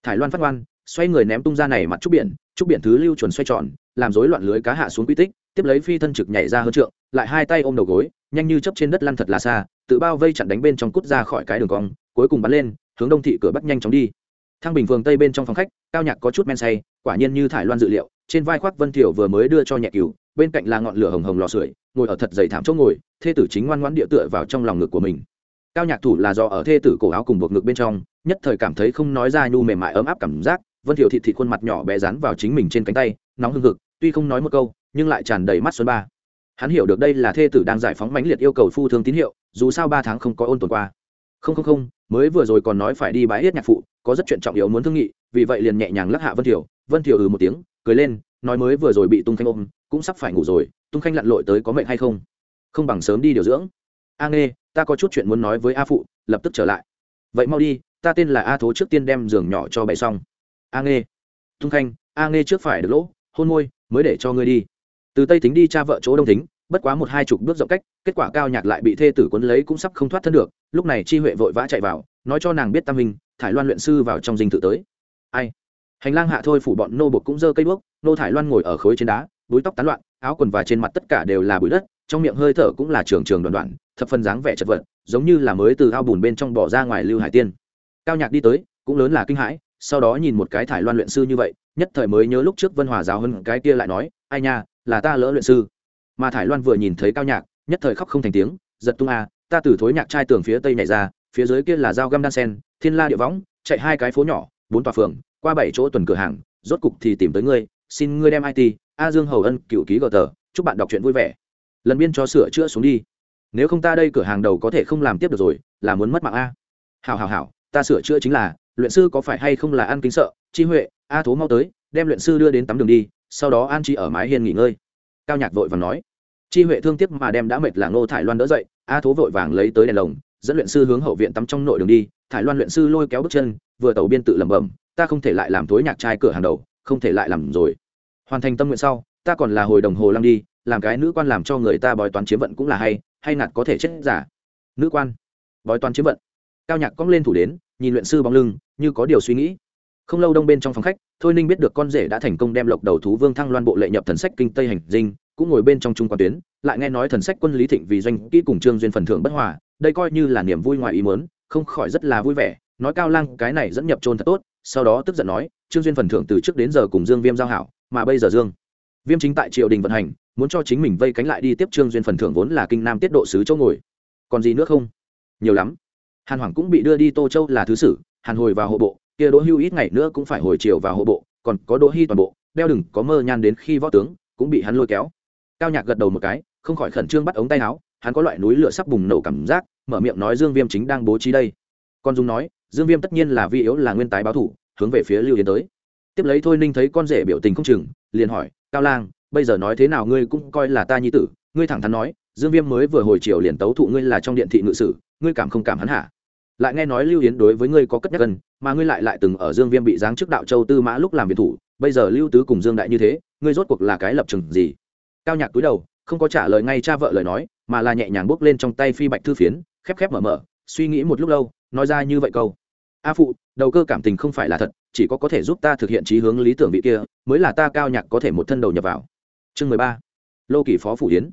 Thải loan phát ngoan xoay người ném tung ra này mặt trúc biển trúc biển thứ lưu chuẩn xoay tròn, làm rối loạn lưới cá hạ xuống quy tích, tiếp lấy phi thân trực nhảy ra hơn trượng, lại hai tay ôm đầu gối, nhanh như chấp trên đất lăn thật là xa, tự bao vây chặn đánh bên trong cút ra khỏi cái đường cong, cuối cùng bắn lên, hướng đông thị cửa bắc nhanh chóng đi. Thang bình phường tây bên trong phòng khách, cao nhạc có chút men say, quả nhiên như thải loan dự liệu, trên vai khoác vân thiểu vừa mới đưa cho nhẹ cừu, bên cạnh là ngọn lửa hồng hồng lò sưởi, ngồi ở thật dày thảm chỗ ngồi, thê tử chính ngoan ngoãn địa tựa vào trong lòng ngực của mình. Cao nhạc thủ là do ở thê tử cổ áo cùng buộc ngực bên trong, nhất thời cảm thấy không nói ra nhu mềm mại ấm áp cảm giác, vân thiểu thị thị khuôn mặt nhỏ bé dán vào chính mình trên cánh tay, nóng hưng hực, tuy không nói một câu, nhưng lại tràn đầy mắt xuân ba. Hắn hiểu được đây là thê tử đang giải phóng mãnh liệt yêu cầu phu thương tín hiệu, dù sao ba tháng không có ôn tồn qua. Không không không mới vừa rồi còn nói phải đi bái yết nhạc phụ, có rất chuyện trọng yếu muốn thương nghị, vì vậy liền nhẹ nhàng lắc hạ vân thiểu vân thiểu ừ một tiếng, cười lên, nói mới vừa rồi bị tung khanh ôm, cũng sắp phải ngủ rồi, tung khanh lặn lội tới có mệnh hay không? Không bằng sớm đi điều dưỡng. A nghe ta có chút chuyện muốn nói với a phụ, lập tức trở lại. Vậy mau đi, ta tên là a thố trước tiên đem giường nhỏ cho bày xong. A nghe tung khanh, a nghe trước phải được lỗ, hôn môi, mới để cho ngươi đi. Từ tây tính đi cha vợ chỗ đông thính bất quá một hai chục bước rộng cách, kết quả cao nhạc lại bị thê tử quấn lấy cũng sắp không thoát thân được, lúc này chi huệ vội vã chạy vào, nói cho nàng biết tam minh, thải loan luyện sư vào trong dinh tự tới. Ai? Hành lang hạ thôi phủ bọn nô bột cũng giơ cây đuốc, nô thải loan ngồi ở khối trên đá, búi tóc tán loạn, áo quần và trên mặt tất cả đều là bụi đất, trong miệng hơi thở cũng là trường trường đoạn đoạn, thập phần dáng vẻ chật vật, giống như là mới từ ao bùn bên trong bỏ ra ngoài lưu hải tiên. Cao nhạc đi tới, cũng lớn là kinh hãi, sau đó nhìn một cái thải loan luyện sư như vậy, nhất thời mới nhớ lúc trước vân hòa giáo hơn cái kia lại nói, ai nha, là ta lỡ luyện sư mà thải loan vừa nhìn thấy cao nhạc, nhất thời khóc không thành tiếng, giật tung a, ta từ thối nhạc trai tường phía tây nhảy ra, phía dưới kia là dao găm đan sen, thiên la địa võng, chạy hai cái phố nhỏ, bốn tòa phường, qua bảy chỗ tuần cửa hàng, rốt cục thì tìm tới ngươi, xin ngươi đem it a dương hầu ân cựu ký gờ tờ, chúc bạn đọc chuyện vui vẻ. Lần biên cho sửa chữa xuống đi. Nếu không ta đây cửa hàng đầu có thể không làm tiếp được rồi, là muốn mất mạng a. Hảo hảo hảo, ta sửa chữa chính là, luyện sư có phải hay không là ăn kính sợ, chi huệ, a thố mau tới, đem luyện sư đưa đến tắm đường đi, sau đó an chi ở mái hiên nghỉ ngơi. Cao nhạc vội vàng nói chi huệ thương tiếc mà đem đã mệt là ngô thải loan đỡ dậy, a thố vội vàng lấy tới đèn lồng, dẫn luyện sư hướng hậu viện tắm trong nội đường đi. Thải loan luyện sư lôi kéo bước chân, vừa tàu biên tự lẩm bẩm, ta không thể lại làm thối nhạc trai cửa hàng đầu, không thể lại làm rồi. Hoàn thành tâm nguyện sau, ta còn là hồi đồng hồ lăng đi, làm cái nữ quan làm cho người ta bói toán chiếm vận cũng là hay hay nạt có thể chết giả. Nữ quan, bói toán chiếm vận. Cao nhạc cong lên thủ đến, nhìn luyện sư bóng lưng, như có điều suy nghĩ. Không lâu đông bên trong phòng khách, thôi ninh biết được con rể đã thành công đem lộc đầu thú vương thăng loan bộ lệ nhập thần sách kinh tây hành dinh cũng ngồi bên trong trung quan tuyến, lại nghe nói thần sách quân lý thịnh vì doanh kỹ cùng trương duyên phần thưởng bất hòa, đây coi như là niềm vui ngoài ý mớn không khỏi rất là vui vẻ, nói cao lăng cái này dẫn nhập trôn thật tốt, sau đó tức giận nói, trương duyên phần thưởng từ trước đến giờ cùng dương viêm giao hảo, mà bây giờ dương viêm chính tại triều đình vận hành, muốn cho chính mình vây cánh lại đi tiếp trương duyên phần thưởng vốn là kinh nam tiết độ sứ châu ngồi. Còn gì nữa không? Nhiều lắm. Hàn hoàng cũng bị đưa đi tô châu là thứ sử, hàn hồi vào hộ bộ, kia đỗ hưu ít ngày nữa cũng phải hồi triều vào hộ bộ, còn có đỗ hy toàn bộ, đeo đừng có mơ nhan đến khi võ tướng, cũng bị hắn lôi kéo cao nhạc gật đầu một cái, không khỏi khẩn trương bắt ống tay áo, hắn có loại núi lửa sắp bùng nổ cảm giác, mở miệng nói dương viêm chính đang bố trí đây. Con dung nói, dương viêm tất nhiên là vi yếu là nguyên tái báo thủ, hướng về phía lưu yến tới. Tiếp lấy thôi ninh thấy con rể biểu tình không chừng, liền hỏi, cao lang, bây giờ nói thế nào ngươi cũng coi là ta nhi tử, ngươi thẳng thắn nói, dương viêm mới vừa hồi chiều liền tấu thụ ngươi là trong điện thị ngự sử, ngươi cảm không cảm hắn hả? Lại nghe nói lưu yến đối với ngươi có cất nhắc gần, mà ngươi lại lại từng ở dương viêm bị giáng trước đạo châu tư mã lúc làm biệt thủ, bây giờ lưu tứ cùng dương đại như thế, ngươi rốt cuộc là cái lập trường gì? Cao nhạc túi đầu, không có trả lời ngay cha vợ lời nói, mà là nhẹ nhàng bốc lên trong tay phi bạch thư phiến, khép khép mở mở, suy nghĩ một lúc lâu, nói ra như vậy câu. A phụ, đầu cơ cảm tình không phải là thật, chỉ có có thể giúp ta thực hiện trí hướng lý tưởng vị kia, mới là ta cao nhạc có thể một thân đầu nhập vào. Chương mười ba. Lô kỷ phó phủ yến.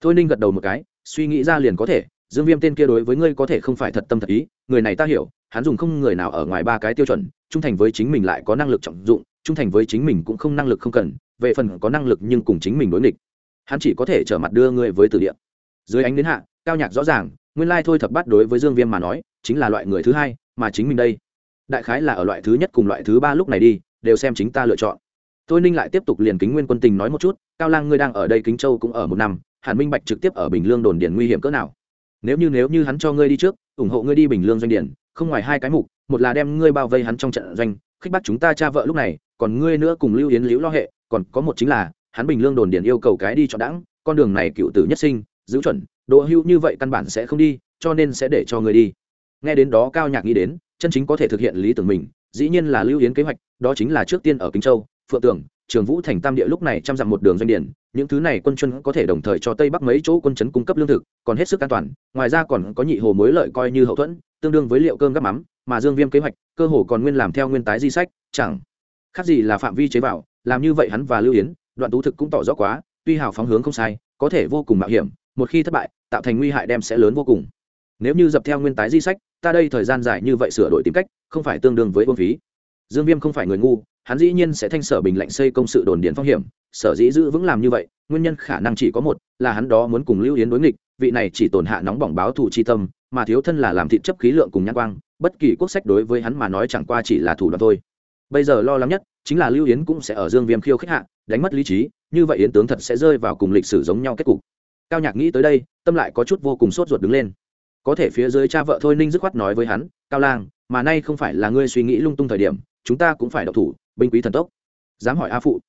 Thôi ninh gật đầu một cái, suy nghĩ ra liền có thể, dương viêm tên kia đối với ngươi có thể không phải thật tâm thật ý, người này ta hiểu, hắn dùng không người nào ở ngoài ba cái tiêu chuẩn, trung thành với chính mình lại có năng lực trọng dụng, trung thành với chính mình cũng không năng lực không cần, về phần có năng lực nhưng cùng chính mình đối nghịch hắn chỉ có thể trở mặt đưa ngươi với từ địa. Dưới ánh đến hạ, cao nhạc rõ ràng, nguyên lai thôi thập bát đối với dương viêm mà nói, chính là loại người thứ hai, mà chính mình đây. Đại khái là ở loại thứ nhất cùng loại thứ ba lúc này đi, đều xem chính ta lựa chọn. Tôi ninh lại tiếp tục liền kính nguyên quân tình nói một chút, cao lang ngươi đang ở đây kính châu cũng ở một năm, hàn minh bạch trực tiếp ở bình lương đồn điền nguy hiểm cỡ nào? Nếu như nếu như hắn cho ngươi đi trước, ủng hộ ngươi đi bình lương doanh điển không ngoài hai cái mục, một là đem ngươi bao vây hắn trong trận doanh, khích bác chúng ta cha vợ lúc này, còn ngươi nữa cùng lưu yến liễu lo hệ, còn có một chính là hắn bình lương đồn điền yêu cầu cái đi chọn đãng, con đường này cựu tử nhất sinh, giữ chuẩn độ hưu như vậy căn bản sẽ không đi, cho nên sẽ để cho người đi. Nghe đến đó cao nhạc nghĩ đến, chân chính có thể thực hiện lý tưởng mình, dĩ nhiên là lưu yến kế hoạch, đó chính là trước tiên ở kinh châu, phượng tường, trường vũ thành tam địa lúc này chăm dặm một đường doanh điển những thứ này quân chân có thể đồng thời cho tây bắc mấy chỗ quân chấn cung cấp lương thực, còn hết sức an toàn, ngoài ra còn có nhị hồ mối lợi coi như hậu thuẫn, tương đương với liệu cơm gắp mắm, mà dương viêm kế hoạch, cơ hồ còn nguyên làm theo nguyên tái di sách, chẳng khác gì là phạm vi chế vào, làm như vậy hắn và lưu yến đoạn tú thực cũng tỏ rõ quá, tuy hào phóng hướng không sai, có thể vô cùng mạo hiểm, một khi thất bại, tạo thành nguy hại đem sẽ lớn vô cùng. Nếu như dập theo nguyên tái di sách, ta đây thời gian dài như vậy sửa đổi tìm cách, không phải tương đương với uông phí. Dương viêm không phải người ngu, hắn dĩ nhiên sẽ thanh sở bình lệnh xây công sự đồn điện phong hiểm, sở dĩ giữ vững làm như vậy, nguyên nhân khả năng chỉ có một, là hắn đó muốn cùng lưu yến đối nghịch, vị này chỉ tổn hạ nóng bỏng báo thù chi tâm, mà thiếu thân là làm thị chấp khí lượng cùng nhãn quang, bất kỳ quốc sách đối với hắn mà nói chẳng qua chỉ là thủ đoạn thôi. Bây giờ lo lắng nhất chính là lưu yến cũng sẽ ở dương viêm khiêu khích hạ đánh mất lý trí, như vậy yến tướng thật sẽ rơi vào cùng lịch sử giống nhau kết cục. Cao nhạc nghĩ tới đây, tâm lại có chút vô cùng sốt ruột đứng lên. Có thể phía dưới cha vợ thôi ninh dứt khoát nói với hắn, cao lang, mà nay không phải là ngươi suy nghĩ lung tung thời điểm, chúng ta cũng phải độc thủ, binh quý thần tốc. Dám hỏi a phụ.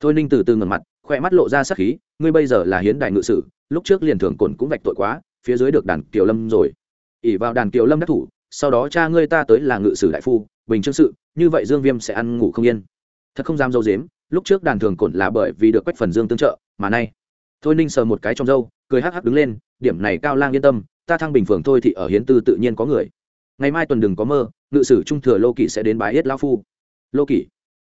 Thôi ninh từ từ ngần mặt, khoe mắt lộ ra sắc khí, ngươi bây giờ là hiến đại ngự sử, lúc trước liền thường cồn cũng vạch tội quá, phía dưới được đàn kiều lâm rồi. Ỉ vào đàn kiều lâm đắc thủ, sau đó cha ngươi ta tới là ngự sử đại phu, bình chương sự, như vậy dương viêm sẽ ăn ngủ không yên. Thật không dám dâu dếm lúc trước đàn thường cổn là bởi vì được quách phần dương tương trợ, mà nay, thôi ninh sờ một cái trong râu, cười hắc hắc đứng lên, điểm này cao lang yên tâm, ta thăng bình phường thôi thì ở hiến tư tự nhiên có người. Ngày mai tuần đừng có mơ, ngự sử trung thừa lô kỷ sẽ đến bái yết lao phu. Lô kỷ,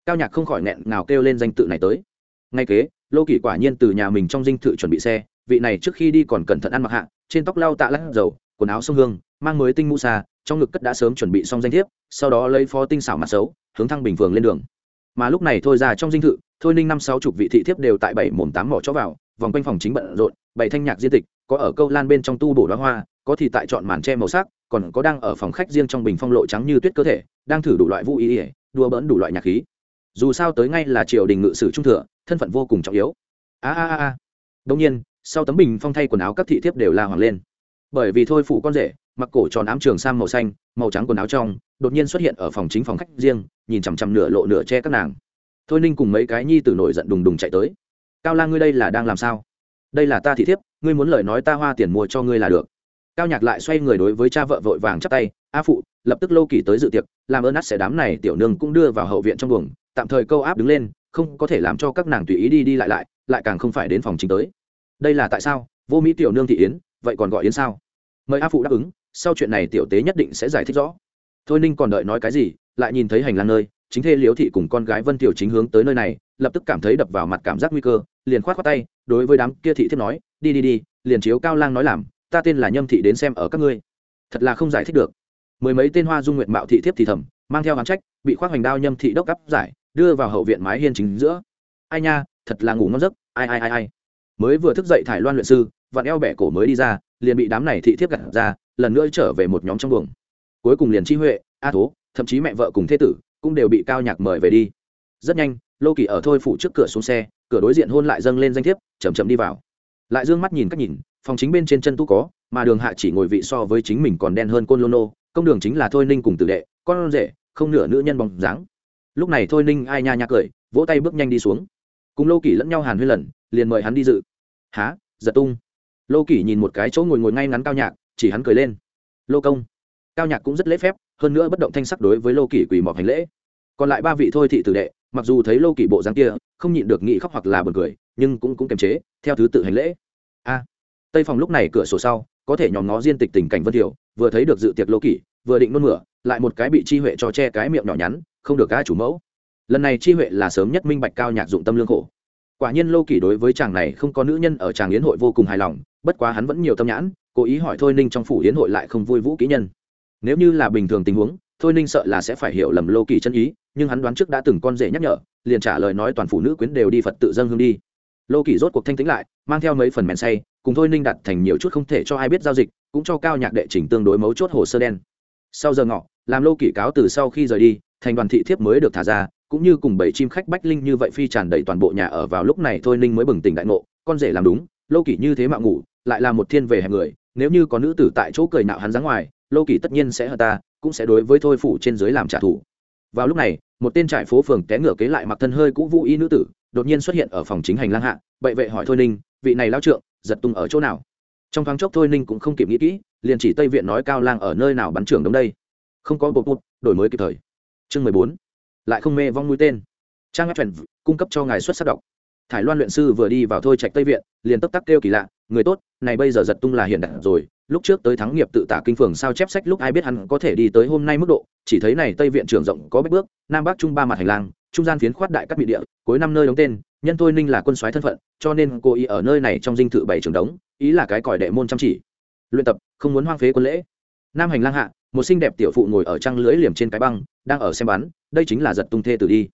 cao nhạc không khỏi nghẹn ngào kêu lên danh tự này tới. Ngay kế, lô kỷ quả nhiên từ nhà mình trong dinh thự chuẩn bị xe, vị này trước khi đi còn cẩn thận ăn mặc hạ, trên tóc lau tạ lắc dầu, quần áo sông hương, mang mới tinh mũ xa, trong ngực cất đã sớm chuẩn bị xong danh thiếp, sau đó lấy phó tinh xảo mặt xấu, hướng thăng bình phường lên đường mà lúc này thôi ra trong dinh thự, thôi ninh năm sáu chục vị thị thiếp đều tại bảy mồm tám mỏ chó vào, vòng quanh phòng chính bận rộn, bảy thanh nhạc di tịch, có ở câu lan bên trong tu bổ đoá hoa, có thì tại chọn màn tre màu sắc, còn có đang ở phòng khách riêng trong bình phong lộ trắng như tuyết cơ thể, đang thử đủ loại vũ ý ỉa đua bỡn đủ loại nhạc khí. Dù sao tới ngay là triều đình ngự sử trung thừa, thân phận vô cùng trọng yếu. A a a a. Đông nhiên, sau tấm bình phong thay quần áo các thị thiếp đều la hoàng lên. Bởi vì thôi phụ con rể mặc cổ tròn ám trường sang màu xanh, màu trắng quần áo trong, đột nhiên xuất hiện ở phòng chính phòng khách riêng, nhìn chằm chằm nửa lộ nửa che các nàng. Thôi ninh cùng mấy cái nhi tử nổi giận đùng đùng chạy tới. Cao lang ngươi đây là đang làm sao? Đây là ta thị thiếp, ngươi muốn lời nói ta hoa tiền mua cho ngươi là được. Cao nhạc lại xoay người đối với cha vợ vội vàng chắp tay, a phụ, lập tức lâu kỳ tới dự tiệc, làm ơn át sẽ đám này tiểu nương cũng đưa vào hậu viện trong buồng, tạm thời câu áp đứng lên, không có thể làm cho các nàng tùy ý đi đi lại lại lại càng không phải đến phòng chính tới. Đây là tại sao? Vô mỹ tiểu nương thị yến, vậy còn gọi yến sao? Mời a phụ đáp ứng sau chuyện này tiểu tế nhất định sẽ giải thích rõ. Thôi ninh còn đợi nói cái gì, lại nhìn thấy hành lang nơi, chính thê liếu thị cùng con gái vân tiểu chính hướng tới nơi này, lập tức cảm thấy đập vào mặt cảm giác nguy cơ, liền khoát khoát tay, đối với đám kia thị thiết nói, đi đi đi, liền chiếu cao lang nói làm, ta tên là nhâm thị đến xem ở các ngươi. Thật là không giải thích được. Mười mấy tên hoa dung nguyện mạo thị thiếp thì thầm, mang theo hán trách, bị khoác hoành đao nhâm thị đốc áp giải, đưa vào hậu viện mái hiên chính giữa. Ai nha, thật là ngủ ngon giấc, ai ai ai ai. Mới vừa thức dậy thải loan luyện sư, vặn eo bẻ cổ mới đi ra, liền bị đám này thị thiếp gặt ra lần nữa trở về một nhóm trong buồng. Cuối cùng liền chi huệ, a thố, thậm chí mẹ vợ cùng thế tử cũng đều bị cao nhạc mời về đi. Rất nhanh, lô kỳ ở thôi phụ trước cửa xuống xe, cửa đối diện hôn lại dâng lên danh thiếp chầm chậm đi vào. Lại d ư ơ n g mắt nhìn cách nhìn, phòng chính bên trên chân tu có, mà đường hạ chỉ ngồi vị so với chính mình còn đen hơn côn lô nô, công đường chính là thôi ninh cùng tử đệ, con rể, không nửa nữ nhân bóng dáng. Lúc này thôi ninh ai nha nha cười, vỗ tay bước nhanh đi xuống. Cùng lô kỳ lẫn nhau hàn huyên lần, liền mời hắn đi dự. Há giật tung. Lô kỳ nhìn một cái chỗ ngồi ngồi ngay ngắn cao nhạc chỉ hắn cười lên. Lô công cao nhạc cũng rất lễ phép hơn nữa bất động thanh sắc đối với lô kỷ quỳ mọc hành lễ. Còn lại ba vị thôi thị tử đệ mặc dù thấy lô kỷ bộ dáng kia không nhịn được nghị khóc hoặc là b u ồ n cười nhưng cũng cũng kiềm chế theo thứ tự hành lễ. A tây phòng lúc này cửa sổ sau có thể nhòm ngó diên tịch tình cảnh vân thiểu vừa thấy được dự tiệc lô kỷ, vừa định nôn mửa lại một cái bị chi huệ cho che cái miệng nhỏ nhắn không được cá chủ mẫu. Lần này chi huệ là sớm nhất minh bạch cao nhạc dụng tâm lương khổ. Quả nhiên lô kỷ đối với chàng này không có nữ nhân ở chàng yến hội vô cùng hài lòng bất quá hắn vẫn nhiều tâm nhãn cố ý hỏi thôi ninh trong phủ yến hội lại không vui vũ kỹ nhân. Nếu như là bình thường tình huống, thôi ninh sợ là sẽ phải hiểu lầm lô kỳ chân ý, nhưng hắn đoán trước đã từng con rể nhắc nhở, liền trả lời nói toàn phụ nữ quyến đều đi phật tự dâng hương đi. Lô kỳ rốt cuộc thanh tĩnh lại, mang theo mấy phần mèn say, cùng thôi ninh đặt thành nhiều chút không thể cho ai biết giao dịch, cũng cho cao nhạc đệ trình tương đối mấu chốt hồ sơ đen. Sau giờ ngọ, làm lô kỳ cáo từ sau khi rời đi, thành đoàn thị thiếp mới được thả ra, cũng như cùng bảy chim khách bách linh như vậy phi tràn đầy toàn bộ nhà ở vào lúc này thôi ninh mới bừng tỉnh đại ngộ, con rể làm đúng, lô kỳ như thế mạo ngủ, lại là một thiên về hẹp người nếu như có nữ tử tại chỗ cười nạo hắn ra ngoài, lô kỳ tất nhiên sẽ hờ ta, cũng sẽ đối với thôi phủ trên dưới làm trả thù. Vào lúc này, một tên trại phố phường té ngửa kế lại mặc thân hơi cũ vũ y nữ tử, đột nhiên xuất hiện ở phòng chính hành lang hạ bệ vệ hỏi thôi ninh, vị này lao trượng, giật tung ở chỗ nào? Trong thoáng chốc thôi ninh cũng không kịp nghĩ kỹ, liền chỉ tây viện nói cao lang ở nơi nào bắn trưởng đống đây. Không có bột bột, đổi mới kịp thời. Chương mười bốn, lại không mê vong mũi tên. Trang web chuẩn cung cấp cho ngài xuất sắc đọc. Thải loan luyện sư vừa đi vào thôi trạch tây viện, liền tấp tắc kêu kỳ lạ người tốt, này bây giờ giật tung là hiện đại rồi, lúc trước tới thắng nghiệp tự tả kinh phường sao chép sách lúc ai biết hắn có thể đi tới hôm nay mức độ, chỉ thấy này tây viện trưởng rộng có bếp bước, nam bắc trung ba mặt hành lang, trung gian phiến khoát đại các bị địa, cuối năm nơi đóng tên, nhân tôi ninh là quân soái thân phận, cho nên cô ý ở nơi này trong dinh thự bảy trường đống, ý là cái còi đệ môn chăm chỉ. Luyện tập, không muốn hoang phế quân lễ. Nam hành lang hạ, một xinh đẹp tiểu phụ ngồi ở trăng lưới liềm trên cái băng, đang ở xem bắn, đây chính là giật tung thê tử đi.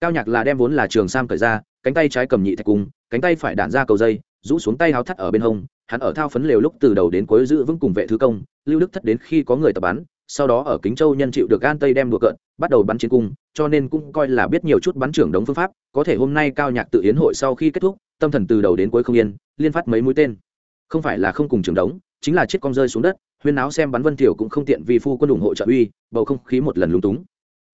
Cao nhạc là đem vốn là trường sam cởi ra, cánh tay trái cầm nhị thạch cung, cánh tay phải đạn ra cầu dây rũ xuống tay háo thắt ở bên hông, hắn ở thao phấn lều lúc từ đầu đến cuối giữ vững cùng vệ thứ công, lưu đức thất đến khi có người tập bắn, sau đó ở kính châu nhân chịu được gan tây đem đùa cợt, bắt đầu bắn chiến cung, cho nên cũng coi là biết nhiều chút bắn trưởng đống phương pháp, có thể hôm nay cao nhạc tự yến hội sau khi kết thúc, tâm thần từ đầu đến cuối không yên, liên phát mấy mũi tên. Không phải là không cùng trưởng đống, chính là chiếc con rơi xuống đất, huyên áo xem bắn vân thiểu cũng không tiện vì phu quân ủng hộ trợ uy, bầu không khí một lần lúng túng.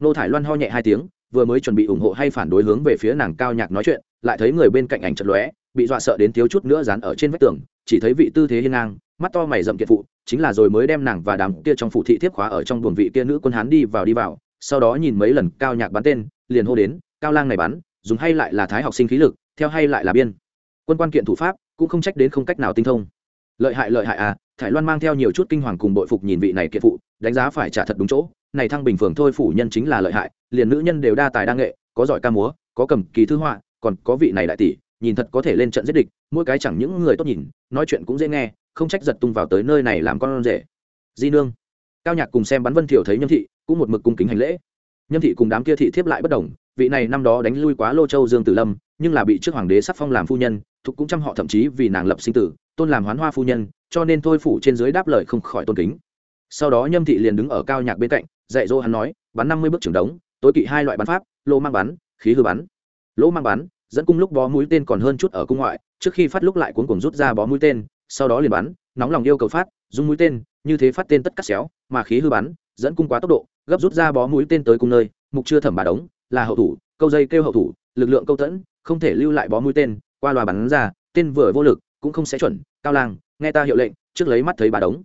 Nô thải loan ho nhẹ hai tiếng, vừa mới chuẩn bị ủng hộ hay phản đối hướng về phía nàng cao nhạc nói chuyện, lại thấy người bên cạnh ảnh trận lóe bị dọa sợ đến thiếu chút nữa dán ở trên vách tường, chỉ thấy vị tư thế hiên ngang, mắt to mày rậm kiệt phụ, chính là rồi mới đem nàng và đám kia trong phủ thị thiếp khóa ở trong buồng vị kia nữ quân hán đi vào đi vào, sau đó nhìn mấy lần cao nhạc bắn tên, liền hô đến, cao lang này bắn, dùng hay lại là thái học sinh khí lực, theo hay lại là biên. Quân quan kiện thủ pháp, cũng không trách đến không cách nào tinh thông. Lợi hại lợi hại à thải loan mang theo nhiều chút kinh hoàng cùng bội phục nhìn vị này kiệt phụ, đánh giá phải trả thật đúng chỗ, này thăng bình phường thôi phủ nhân chính là lợi hại, liền nữ nhân đều đa tài đa nghệ, có giỏi ca múa, có cầm kỳ thư họa, còn có vị này đại tỷ nhìn thật có thể lên trận giết địch, mỗi cái chẳng những người tốt nhìn, nói chuyện cũng dễ nghe, không trách giật tung vào tới nơi này làm con rể. Di nương, cao nhạc cùng xem bắn vân thiểu thấy nhâm thị, cũng một mực cung kính hành lễ. Nhâm thị cùng đám kia thị thiếp lại bất đồng, vị này năm đó đánh lui quá lô châu dương tử lâm, nhưng là bị trước hoàng đế sắc phong làm phu nhân thục cũng chăm họ thậm chí vì nàng lập sinh tử, tôn làm hoán hoa phu nhân, cho nên thôi phủ trên dưới đáp lời không khỏi tôn kính. Sau đó nhâm thị liền đứng ở cao nhạc bên cạnh, dạy dỗ hắn nói, bắn năm mươi bước trưởng đống, tối kỵ hai loại bắn pháp lô mang bắn, khí hư bắn. Lỗ mang bắn dẫn cung lúc bó mũi tên còn hơn chút ở cung ngoại, trước khi phát lúc lại cuốn cùng rút ra bó mũi tên, sau đó liền bắn, nóng lòng yêu cầu phát dùng mũi tên, như thế phát tên tất cắt xéo, mà khí hư bắn, dẫn cung quá tốc độ, gấp rút ra bó mũi tên tới cung nơi, mục chưa thẩm bà đống, là hậu thủ, câu dây kêu hậu thủ, lực lượng câu tẫn, không thể lưu lại bó mũi tên, qua loa bắn ra, tên vừa vô lực, cũng không sẽ chuẩn, cao lang, nghe ta hiệu lệnh, trước lấy mắt thấy bà đống.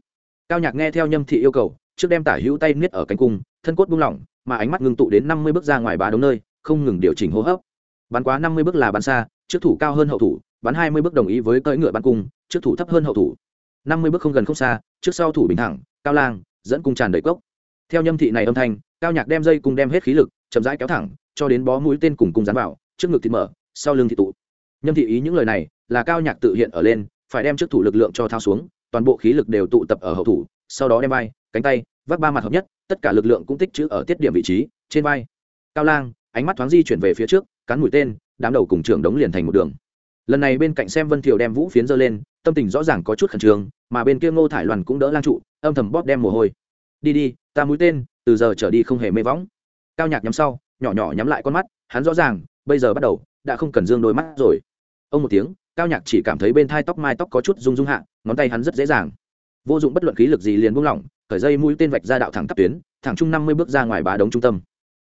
Cao nhạc nghe theo nhâm thị yêu cầu, trước đem tả hữu tay niết ở cánh cung, thân cốt buông lỏng, mà ánh mắt ngưng tụ đến năm mươi bước ra ngoài bà đống nơi, không ngừng điều chỉnh hô hấp bắn quá năm mươi bước là bắn xa, trước thủ cao hơn hậu thủ, bắn hai mươi bước đồng ý với cưỡi ngựa bắn cung, trước thủ thấp hơn hậu thủ. năm mươi bước không gần không xa, trước sau thủ bình thẳng, cao lang, dẫn cung tràn đầy cốc. Theo nhâm thị này âm thanh, cao nhạc đem dây cung đem hết khí lực, chậm rãi kéo thẳng, cho đến bó mũi tên cùng cung dán vào, trước ngực thịt mở, sau lưng thì tụ. Nhâm thị ý những lời này, là cao nhạc tự hiện ở lên, phải đem trước thủ lực lượng cho thao xuống, toàn bộ khí lực đều tụ tập ở hậu thủ, sau đó đem vai, cánh tay, vác ba mặt hợp nhất, tất cả lực lượng cũng tích trữ ở tiết điểm vị trí, trên vai. Cao lang, ánh mắt thoáng di chuyển về phía trước cán mũi tên, đám đầu cùng trưởng đống liền thành một đường. Lần này bên cạnh xem vân thiều đem vũ phiến giơ lên, tâm tình rõ ràng có chút khẩn trương, mà bên kia ngô thải loàn cũng đỡ lang trụ, âm thầm bóp đem mồ hôi. Đi đi, ta mũi tên, từ giờ trở đi không hề mê võng. Cao nhạc nhắm sau, nhỏ nhỏ nhắm lại con mắt, hắn rõ ràng, bây giờ bắt đầu, đã không cần dương đôi mắt rồi. Ông một tiếng, cao nhạc chỉ cảm thấy bên thai tóc mai tóc có chút rung rung hạ, ngón tay hắn rất dễ dàng. Vô dụng bất luận khí lực gì liền buông lỏng khởi dây mũi tên vạch ra đạo thẳng tắp tuyến, thẳng chung năm mươi bước ra ngoài bá đống trung tâm.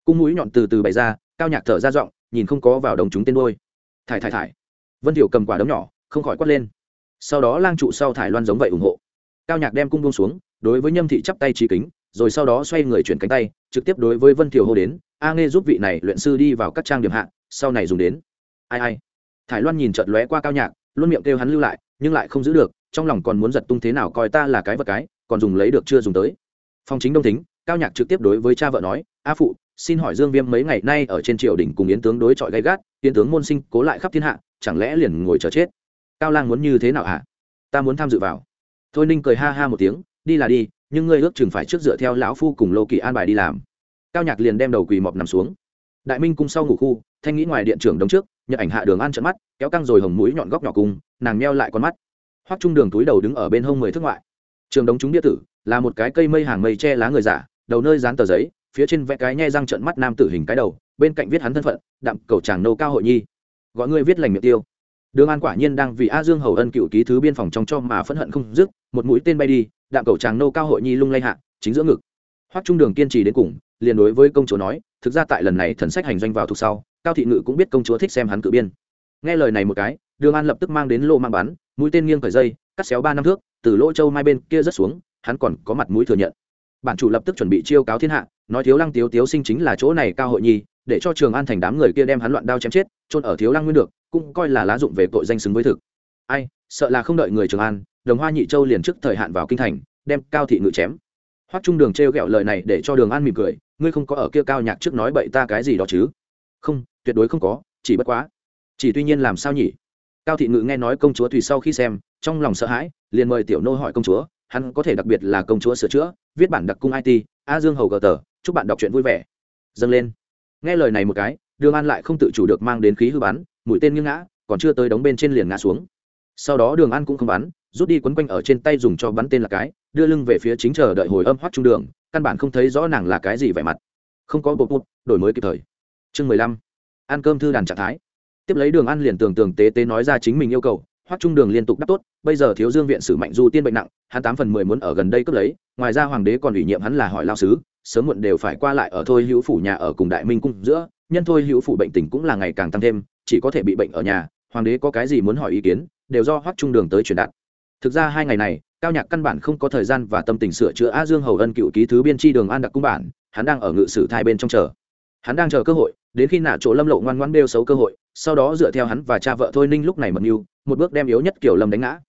Cung mũi nhọn từ từ bày ra, cao nhạc thở ra giọng nhìn không có vào đồng chúng tên đôi thải thải thải. Vân thiểu cầm quả đấm nhỏ, không khỏi quát lên. Sau đó lang trụ sau thải loan giống vậy ủng hộ. Cao nhạc đem cung buông xuống, đối với nhâm thị chắp tay trí kính, rồi sau đó xoay người chuyển cánh tay, trực tiếp đối với vân thiểu hô đến, a nghe giúp vị này luyện sư đi vào các trang điểm hạ, sau này dùng đến. Ai ai. Thải loan nhìn chợt lóe qua cao nhạc, luôn miệng kêu hắn lưu lại, nhưng lại không giữ được, trong lòng còn muốn giật tung thế nào coi ta là cái vật cái, còn dùng lấy được chưa dùng tới. Phong chính đông thính, cao nhạc trực tiếp đối với cha vợ nói, a phụ xin hỏi dương viêm mấy ngày nay ở trên triều đình cùng yến tướng đối chọi gay gắt, yến tướng môn sinh cố lại khắp thiên hạ, chẳng lẽ liền ngồi chờ chết? Cao lang muốn như thế nào hả? Ta muốn tham dự vào. Thôi ninh cười ha ha một tiếng, đi là đi, nhưng ngươi ước chừng phải trước dựa theo lão phu cùng lô kỳ an bài đi làm. Cao nhạc liền đem đầu quỳ mọp nằm xuống. Đại minh cung sau ngủ khu, thanh nghĩ ngoài điện trưởng đống trước nhận ảnh hạ đường an trận mắt, kéo căng rồi hồng mũi nhọn góc nhỏ cung nàng meo lại con mắt. Hoắc trung đường túi đầu đứng ở bên hông mười thước ngoại. Trường đống chúng địa tử, là một cái cây mây hàng mây che lá người giả, đầu nơi dán tờ giấy phía trên vẽ cái nhe răng trận mắt nam tử hình cái đầu, bên cạnh viết hắn thân phận, đạm cầu chàng nâu cao hội nhi. Gọi ngươi viết lành miệng tiêu. Đường an quả nhiên đang vì a dương hầu ân cựu ký thứ biên phòng trong cho mà phẫn hận không dứt, một mũi tên bay đi, đạm cầu chàng nâu cao hội nhi lung lay hạ, chính giữa ngực. Hoắc trung đường kiên trì đến cùng, liền đối với công chúa nói, thực ra tại lần này thần sách hành doanh vào thuộc sau, cao thị ngự cũng biết công chúa thích xem hắn cự biên. Nghe lời này một cái, đường an lập tức mang đến lô mang bắn, mũi tên nghiêng khởi dây, cắt xéo ba năm thước, từ lỗ châu mai bên kia rất xuống, hắn còn có mặt mũi thừa nhận. Bản chủ lập tức chuẩn bị chiêu cáo thiên hạ nói thiếu lăng tiếu tiếu sinh chính là chỗ này cao hội nhi, để cho trường an thành đám người kia đem hắn loạn đao chém chết trôn ở thiếu lăng nguyên được, cũng coi là lá dụng về tội danh xứng với thực. Ai, sợ là không đợi người trường an, đồng hoa nhị châu liền trước thời hạn vào kinh thành, đem cao thị ngự chém. Hoắc trung đường trêu ghẹo lời này để cho đường an mỉm cười, ngươi không có ở kia cao nhạc trước nói bậy ta cái gì đó chứ? Không, tuyệt đối không có, chỉ bất quá. Chỉ tuy nhiên làm sao nhỉ? Cao thị ngự nghe nói công chúa tùy sau khi xem, trong lòng sợ hãi, liền mời tiểu nô hỏi công chúa, hắn có thể đặc biệt là công chúa sửa chữa, viết bản đặc cung it a dương hầu gờ tờ chúc bạn đọc truyện vui vẻ. Dâng lên. Nghe lời này một cái, đường an lại không tự chủ được mang đến khí hư bắn, mũi tên nghiêng ngã, còn chưa tới đống bên trên liền ngã xuống. Sau đó đường an cũng không bắn, rút đi quấn quanh ở trên tay dùng cho bắn tên là cái, đưa lưng về phía chính chờ đợi hồi âm hoắt trung đường, căn bản không thấy rõ nàng là cái gì vẻ mặt. Không có bột bột đổi mới kịp thời. Chương mười lăm. Ăn cơm thư đàn trạng thái. Tiếp lấy đường ăn liền tường tường tế tế nói ra chính mình yêu cầu, hoắc trung đường liên tục đáp tốt, bây giờ thiếu dương viện sử mạnh du tiên bệnh nặng, hắn tám phần mười muốn ở gần đây cướp lấy, ngoài ra hoàng đế còn ủy nhiệm hắn là hỏi lao sứ sớm muộn đều phải qua lại ở thôi hữu phủ nhà ở cùng đại minh cung giữa, nhân thôi hữu phủ bệnh tình cũng là ngày càng tăng thêm, chỉ có thể bị bệnh ở nhà, hoàng đế có cái gì muốn hỏi ý kiến, đều do hoắc trung đường tới truyền đạt. Thực ra hai ngày này, cao nhạc căn bản không có thời gian và tâm tình sửa chữa a dương hầu ân cựu ký thứ biên tri đường an đặc cung bản, hắn đang ở ngự sử thai bên trong chờ. Hắn đang chờ cơ hội, đến khi nạ chỗ lâm lộ ngoan ngoan đeo xấu cơ hội, sau đó dựa theo hắn và cha vợ thôi ninh lúc này mật mưu, một bước đem yếu nhất kiểu lâm đánh ngã.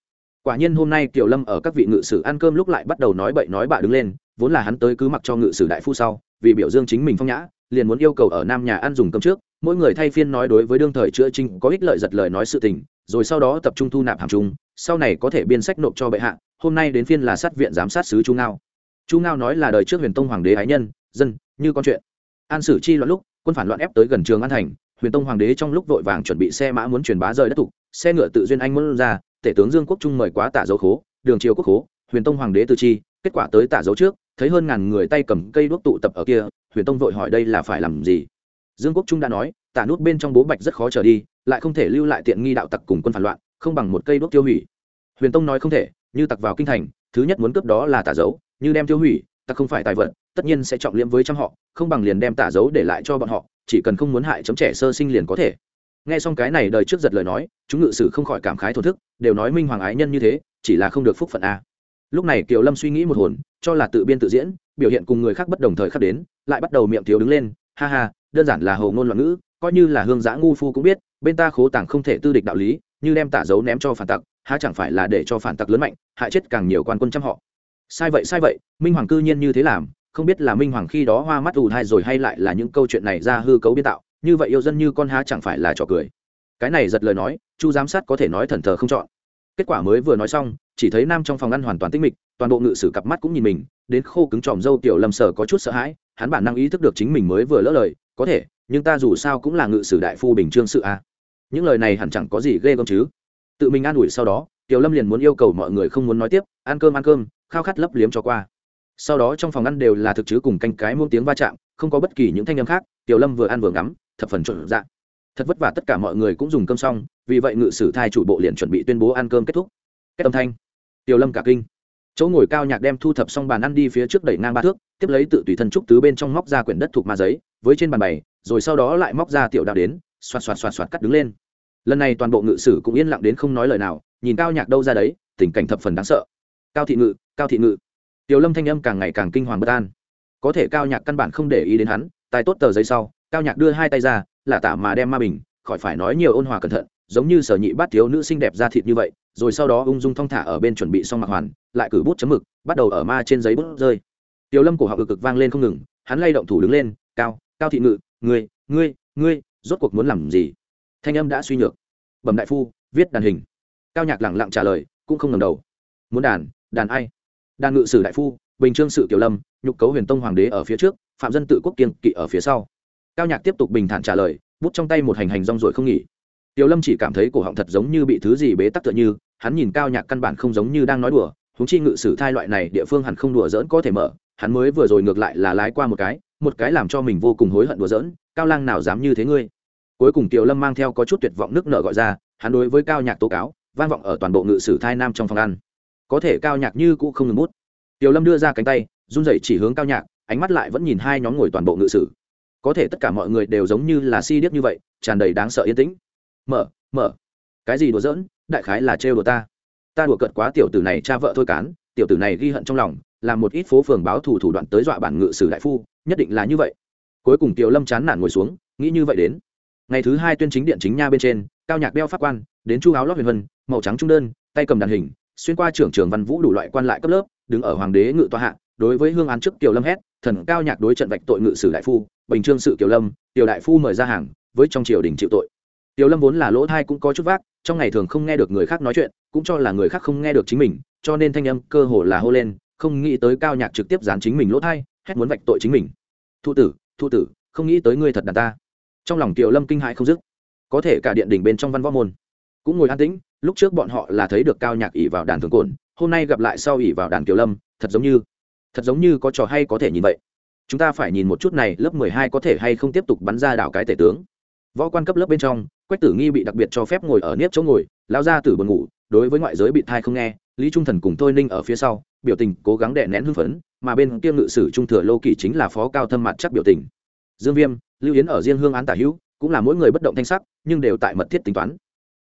Quả nhiên hôm nay kiểu lâm ở các vị ngự sử ăn cơm lúc lại bắt đầu nói bậy nói bạ đứng lên vốn là hắn tới cứ mặc cho ngự sử đại phu sau, vì biểu dương chính mình phong nhã, liền muốn yêu cầu ở nam nhà ăn dùng cơm trước, mỗi người thay phiên nói đối với đương thời chữa trinh có ích lợi giật lời nói sự tình, rồi sau đó tập trung thu nạp hàng trung, sau này có thể biên sách nộp cho bệ hạ, hôm nay đến phiên là sát viện giám sát sứ chu ngao. Chu ngao nói là đời trước huyền tông hoàng đế ái nhân, dân, như con chuyện. An sử chi loạn lúc, quân phản loạn ép tới gần trường an thành, huyền tông hoàng đế trong lúc vội vàng chuẩn bị xe mã muốn truyền bá rời đất tục, xe ngựa tự duyên anh muốn ra, tể tướng dương quốc trung mời quá tả dấu khố, đường triều quốc khố, huyền tông hoàng đế từ chi kết quả tới tả dấu trước, thấy hơn ngàn người tay cầm cây đuốc tụ tập ở kia, huyền tông vội hỏi đây là phải làm gì? Dương quốc trung đã nói, tả nút bên trong bố bạch rất khó trở đi, lại không thể lưu lại tiện nghi đạo tặc cùng quân phản loạn, không bằng một cây đuốc tiêu hủy. Huyền tông nói không thể, như tặc vào kinh thành, thứ nhất muốn cướp đó là tả dấu, như đem tiêu hủy, tặc không phải tài vật, tất nhiên sẽ trọng liễm với trăm họ, không bằng liền đem tả dấu để lại cho bọn họ, chỉ cần không muốn hại chấm trẻ sơ sinh liền có thể. Nghe xong cái này đời trước giật lời nói, chúng ngự sử không khỏi cảm khái thổ thức, đều nói minh hoàng ái nhân như thế, chỉ là không được phúc phận a lúc này kiều lâm suy nghĩ một hồn, cho là tự biên tự diễn, biểu hiện cùng người khác bất đồng thời khắc đến, lại bắt đầu miệng thiếu đứng lên, ha ha, đơn giản là hầu ngôn loạn ngữ, coi như là hương giã ngu phu cũng biết, bên ta khố tàng không thể tư địch đạo lý, như đem tả dấu ném cho phản tặc, há chẳng phải là để cho phản tặc lớn mạnh, hại chết càng nhiều quan quân trăm họ. Sai vậy sai vậy, minh hoàng cư nhiên như thế làm, không biết là minh hoàng khi đó hoa mắt ù thai rồi hay lại là những câu chuyện này ra hư cấu biên tạo, như vậy yêu dân như con há chẳng phải là trò cười. Cái này giật lời nói, chu giám sát có thể nói thần thờ không chọn kết quả mới vừa nói xong, chỉ thấy nam trong phòng ăn hoàn toàn tinh mịch, toàn bộ ngự sử cặp mắt cũng nhìn mình, đến khô cứng tròm dâu tiểu lâm sở có chút sợ hãi, hắn bản năng ý thức được chính mình mới vừa lỡ lời, có thể, nhưng ta dù sao cũng là ngự sử đại phu bình trương sự a. Những lời này hẳn chẳng có gì ghê gớm chứ. Tự mình an ủi sau đó, tiểu lâm liền muốn yêu cầu mọi người không muốn nói tiếp, ăn cơm ăn cơm, khao khát lấp liếm cho qua. Sau đó trong phòng ăn đều là thực chứ cùng canh cái muôn tiếng va chạm, không có bất kỳ những thanh âm khác, tiểu lâm vừa ăn vừa ngắm, thập phần trộn dạng thật vất vả tất cả mọi người cũng dùng cơm xong, vì vậy ngự sử thai chủ bộ liền chuẩn bị tuyên bố ăn cơm kết thúc. Kết âm thanh. Tiểu lâm cả kinh. Chỗ ngồi cao nhạc đem thu thập xong bàn ăn đi phía trước đẩy ngang ba thước, tiếp lấy tự tùy thân trúc tứ bên trong móc ra quyển đất thuộc ma giấy, với trên bàn bày, rồi sau đó lại móc ra tiểu đạo đến, xoạt xoạt xoạt xoạt cắt đứng lên. Lần này toàn bộ ngự sử cũng yên lặng đến không nói lời nào, nhìn cao nhạc đâu ra đấy, tình cảnh thập phần đáng sợ. Cao thị ngự, cao thị ngự. Tiểu lâm thanh âm càng ngày càng kinh hoàng bất an. Có thể cao nhạc căn bản không để ý đến hắn, tài tốt tờ giấy sau, cao nhạc đưa hai tay ra là tả mà đem ma bình, khỏi phải nói nhiều ôn hòa cẩn thận, giống như sở nhị bát thiếu nữ xinh đẹp ra thịt như vậy, rồi sau đó ung dung thong thả ở bên chuẩn bị xong mặc hoàn, lại cử bút chấm mực, bắt đầu ở ma trên giấy bút rơi. Tiểu lâm cổ họng cực cực vang lên không ngừng, hắn lay động thủ đứng lên, cao cao thị ngự, ngươi ngươi ngươi, rốt cuộc muốn làm gì? Thanh âm đã suy nhược. Bẩm đại phu, viết đàn hình. Cao nhạc lẳng lặng trả lời, cũng không ngầm đầu. Muốn đàn đàn ai? Đàn ngự sử đại phu, bình trương sự tiểu lâm, nhục cấu huyền tông hoàng đế ở phía trước, phạm dân tự quốc kiên kỵ ở phía sau cao nhạc tiếp tục bình thản trả lời, bút trong tay một hành hành rong rồi không nghỉ. Tiểu lâm chỉ cảm thấy cổ họng thật giống như bị thứ gì bế tắc tựa như, hắn nhìn cao nhạc căn bản không giống như đang nói đùa húng chi ngự sử thai loại này địa phương hẳn không đùa dỡn có thể mở, hắn mới vừa rồi ngược lại là lái qua một cái một cái làm cho mình vô cùng hối hận đùa dỡn cao lang nào dám như thế ngươi? Cuối cùng tiểu lâm mang theo có chút tuyệt vọng nước nợ gọi ra, hắn đối với cao nhạc tố cáo, vang vọng ở toàn bộ ngự sử thai nam trong phòng ăn. Có thể cao nhạc như cũ không ngừng bút. Tiểu lâm đưa ra cánh tay, run rẩy chỉ hướng cao nhạc, ánh mắt lại vẫn nhìn hai nhóm ngồi toàn bộ ngự sử có thể tất cả mọi người đều giống như là si điếc như vậy, tràn đầy đáng sợ yên tĩnh. Mở mở. Cái gì đùa giỡn, đại khái là trêu đùa ta. Ta đùa cợt quá tiểu tử này cha vợ thôi cán, tiểu tử này ghi hận trong lòng, làm một ít phố phường báo thủ thủ đoạn tới dọa bản ngự sử đại phu, nhất định là như vậy. Cuối cùng tiểu lâm chán nản ngồi xuống, nghĩ như vậy đến. Ngày thứ hai tuyên chính điện chính nha bên trên, cao nhạc đeo pháp quan, đến chu áo lót huyền vân, màu trắng trung đơn, tay cầm đàn hình, xuyên qua trưởng trường văn vũ đủ loại quan lại cấp lớp, đứng ở hoàng đế ngự tòa hạ, đối với hương án trước tiểu lâm hét thần cao nhạc đối trận vạch tội ngự sử đại phu, bình trương sự tiểu lâm tiểu đại phu mời ra hàng, với trong triều đình chịu tội. Tiểu lâm vốn là lỗ thai cũng có chút vác, trong ngày thường không nghe được người khác nói chuyện, cũng cho là người khác không nghe được chính mình, cho nên thanh âm cơ hồ là hô lên, không nghĩ tới cao nhạc trực tiếp dán chính mình lỗ thai, hét muốn vạch tội chính mình. Thụ tử thụ tử, không nghĩ tới ngươi thật đàn ta. Trong lòng tiểu lâm kinh hãi không dứt. Có thể cả điện đỉnh bên trong văn võ môn cũng ngồi an tĩnh, lúc trước bọn họ là thấy được cao nhạc ỉ vào đàn thường cồn, hôm nay gặp lại sau ỉ vào đàn kiều lâm, thật giống như thật giống như có trò hay có thể nhìn vậy. Chúng ta phải nhìn một chút này, lớp mười hai có thể hay không tiếp tục bắn ra đảo cái tể tướng. Võ quan cấp lớp bên trong, quách tử nghi bị đặc biệt cho phép ngồi ở nếp chỗ ngồi lao ra từ buồn ngủ, đối với ngoại giới bị thai không nghe, lý trung thần cùng thôi ninh ở phía sau, biểu tình cố gắng đè nén hưng phấn, mà bên kia ngự sử trung thừa lô kỳ chính là phó cao thâm mặt chắc biểu tình. Dương viêm, lưu yến ở riêng hương án tả hữu, cũng là mỗi người bất động thanh sắc, nhưng đều tại mật thiết tính toán.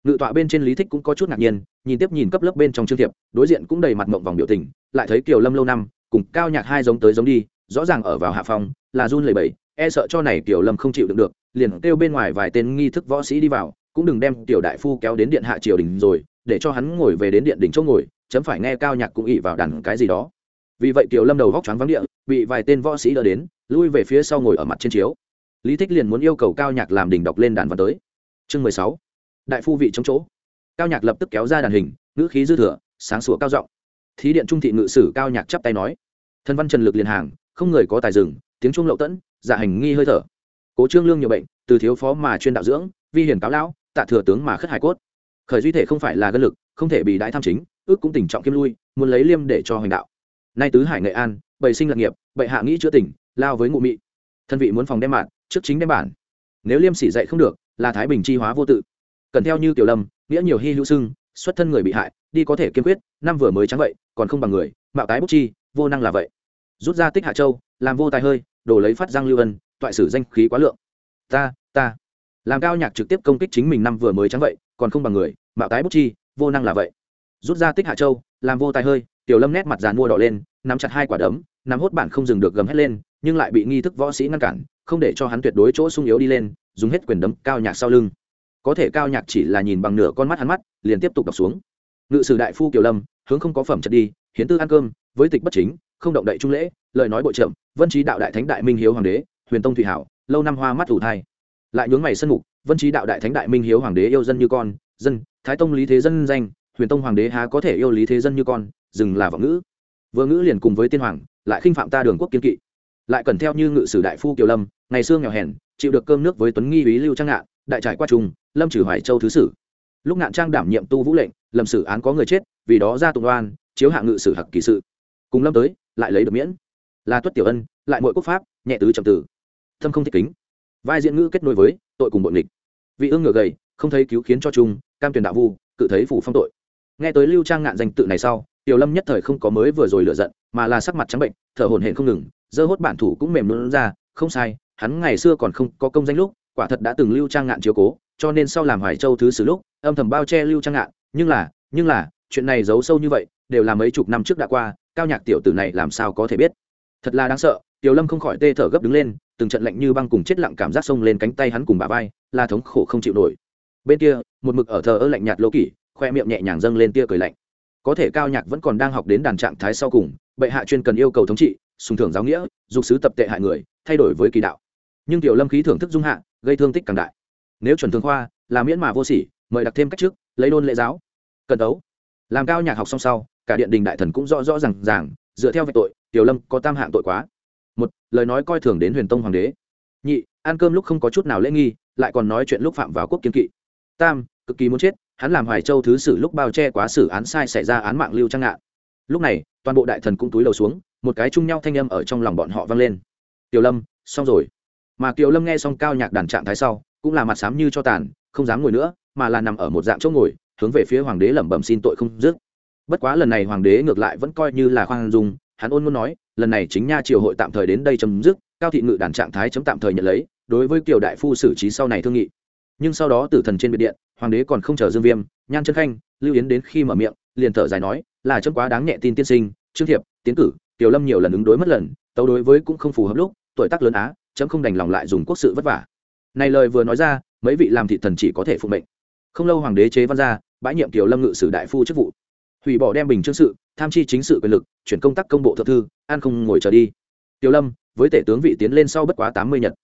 Ngự tọa bên trên lý thích cũng có chút ngạc nhiên, nhìn tiếp nhìn cấp lớp bên trong chương thiệp, đối diện cũng đầy mặt mộng vòng biểu tình, lại thấy kiều lâm lâu năm cùng cao nhạc hai giống tới giống đi, rõ ràng ở vào hạ phòng là run lầy bẫy e sợ cho này tiểu lâm không chịu đựng được, liền kêu bên ngoài vài tên nghi thức võ sĩ đi vào, cũng đừng đem tiểu đại phu kéo đến điện hạ triều đình rồi, để cho hắn ngồi về đến điện đỉnh chỗ ngồi, chấm phải nghe cao nhạc cũng ỉ vào đàn cái gì đó. Vì vậy tiểu lâm đầu vóc choáng vắng địa, bị vài tên võ sĩ đỡ đến, lui về phía sau ngồi ở mặt trên chiếu. Lý thích liền muốn yêu cầu cao nhạc làm đỉnh đọc lên đàn văn tới. Chương mười sáu. Đại phu vị trong chỗ. Cao nhạc lập tức kéo ra đàn hình, ngữ khí dư thừa, sáng sủa cao giọng thí điện trung thị ngự sử cao nhạc chắp tay nói. Thân văn trần lực liền hàng, không người có tài rừng, tiếng trung lậu tẫn dạ hành nghi hơi thở. Cố trương lương nhiều bệnh, từ thiếu phó mà chuyên đạo dưỡng, vi hiển cáo lão, tạ thừa tướng mà khất hải cốt. Khởi duy thể không phải là gân lực, không thể bị đại tham chính, ước cũng tình trọng kim lui, muốn lấy liêm để cho hoành đạo. Nay tứ hải nghệ an, bày sinh lập nghiệp, bệ hạ nghĩ chữa tỉnh, lao với ngụ mị. Thân vị muốn phòng đem mạng trước chính đem bản. Nếu liêm sỉ dạy không được, là thái bình chi hóa vô tự. Cần theo như tiểu lâm, nghĩa nhiều hy hữu sưng xuất thân người bị hại, đi có thể kiên quyết, năm vừa mới trắng vậy, còn không bằng người, mạo tái bút chi, vô năng là vậy. Rút ra tích hạ châu, làm vô tài hơi, đổ lấy phát giang lưu ân, toại sử danh khí quá lượng. Ta ta. Làm cao nhạc trực tiếp công kích chính mình năm vừa mới trắng vậy, còn không bằng người, mạo tái bút chi, vô năng là vậy. Rút ra tích hạ châu, làm vô tài hơi, tiểu lâm nét mặt dàn mua đỏ lên, nắm chặt hai quả đấm, nắm hốt bản không dừng được gầm hét lên, nhưng lại bị nghi thức võ sĩ ngăn cản, không để cho hắn tuyệt đối chỗ sung yếu đi lên, dùng hết quyền đấm cao nhạc sau lưng có thể cao nhạc chỉ là nhìn bằng nửa con mắt hắn mắt, liền tiếp tục đọc xuống. Ngự sử đại phu kiều lâm, hướng không có phẩm chất đi, hiến tư ăn cơm, với tịch bất chính, không động đậy trung lễ, lời nói bội trợm vân trí đạo đại thánh đại minh hiếu hoàng đế, huyền tông thủy hảo, lâu năm hoa mắt ủ thai. Lại nhướng mày sân mục, vân trí đạo đại thánh đại minh hiếu hoàng đế yêu dân như con, dân, thái tông lý thế dân danh, huyền tông hoàng đế há có thể yêu lý thế dân như con, dừng là vọng ngữ. Vừa ngữ liền cùng với tiên hoàng, lại khinh phạm ta đường quốc kiên kỵ. Lại cần theo như ngự sử đại phu kiều lâm, ngày xưa nghèo hèn, chịu được cơm nước với tuấn nghi ý lưu trang ngạn đại trải qua trung lâm trừ hoài châu thứ sử. Lúc ngạn trang đảm nhiệm tu vũ lệnh lầm xử án có người chết, vì đó ra tụng đoan, chiếu hạ ngự sử hặc kỳ sự. Cùng lâm tới, lại lấy được miễn. Là tuất tiểu ân, lại mỗi quốc pháp, nhẹ tứ trầm tử. Thâm không thích kính. Vai diễn ngữ kết nối với, tội cùng bội nghịch. Vị ương ngựa gầy, không thấy cứu khiến cho trung cam tuyển đạo vu, cự thấy phủ phong tội. Nghe tới lưu trang ngạn danh tự này sau, tiểu lâm nhất thời không có mới vừa rồi lựa giận, mà là sắc mặt trắng bệnh, thở hổn hển không ngừng dơ hốt bản thủ cũng mềm luôn ra, không sai, hắn ngày xưa còn không có công danh lúc quả thật đã từng lưu trang ngạn chiếu cố, cho nên sau làm hoài châu thứ sử lúc, âm thầm bao che lưu trang ngạn. Nhưng là nhưng là, chuyện này giấu sâu như vậy, đều là mấy chục năm trước đã qua, cao nhạc tiểu tử này làm sao có thể biết? Thật là đáng sợ, tiểu lâm không khỏi tê thở gấp đứng lên, từng trận lạnh như băng cùng chết lặng cảm giác xông lên cánh tay hắn cùng bà vai, là thống khổ không chịu nổi. Bên kia, một mực ở thờ ơ lạnh nhạt lỗ kỷ, khoe miệng nhẹ nhàng dâng lên tia cười lạnh. Có thể cao nhạc vẫn còn đang học đến đàn trạng thái sau cùng, bệ hạ chuyên cần yêu cầu thống trị, sùng thưởng giáo nghĩa, dục sứ tập tệ hại người, thay đổi với kỳ đạo nhưng tiểu lâm khí thưởng thức dung hạ, gây thương tích càng đại. Nếu chuẩn thương khoa, là miễn mà vô sỉ, mời đặt thêm cách trước lấy đôn lễ giáo. Cẩn đấu. Làm cao nhạc học xong sau, cả điện đình đại thần cũng rõ rõ rằng ràng, dựa theo vạch tội, tiểu lâm có tam hạng tội quá. Một, lời nói coi thường đến huyền tông hoàng đế. Nhị, ăn cơm lúc không có chút nào lễ nghi, lại còn nói chuyện lúc phạm vào quốc kiên kỵ. Tam, cực kỳ muốn chết, hắn làm hoài châu thứ sử lúc bao che quá xử án sai xảy ra án mạng lưu trang ngạn lúc này, toàn bộ đại thần cũng túi đầu xuống, một cái chung nhau thanh âm ở trong lòng bọn họ vang lên. Tiểu lâm, xong rồi mà kiều lâm nghe xong cao nhạc đàn trạng thái sau, cũng là mặt sám như cho tàn, không dám ngồi nữa, mà là nằm ở một dạng chỗ ngồi, hướng về phía hoàng đế lẩm bẩm xin tội không dứt. Bất quá lần này hoàng đế ngược lại vẫn coi như là khoan dung, hắn ôn muốn nói, lần này chính nha triều hội tạm thời đến đây chấm dứt, cao thị ngự đàn trạng thái chấm tạm thời nhận lấy, đối với kiều đại phu xử trí sau này thương nghị. Nhưng sau đó tử thần trên biệt điện, hoàng đế còn không chờ dương viêm, nhan chân khanh, lưu yến đến khi mở miệng, liền thở dài nói, là chấm quá đáng nhẹ tin tiên sinh, trương thiệp, tiến cử tiểu lâm nhiều lần ứng đối mất lần, tấu đối với cũng không phù hợp lúc, tuổi tác lớn á chấm không đành lòng lại dùng quốc sự vất vả. Này lời vừa nói ra, mấy vị làm thị thần chỉ có thể phụ mệnh. Không lâu hoàng đế chế văn ra bãi nhiệm kiều lâm ngự sử đại phu chức vụ. Hủy bỏ đem bình chương sự, tham chi chính sự quyền lực, chuyển công tác công bộ thượng thư, an không ngồi chờ đi. Tiểu lâm, với tể tướng vị tiến lên sau bất quá tám mươi nhật.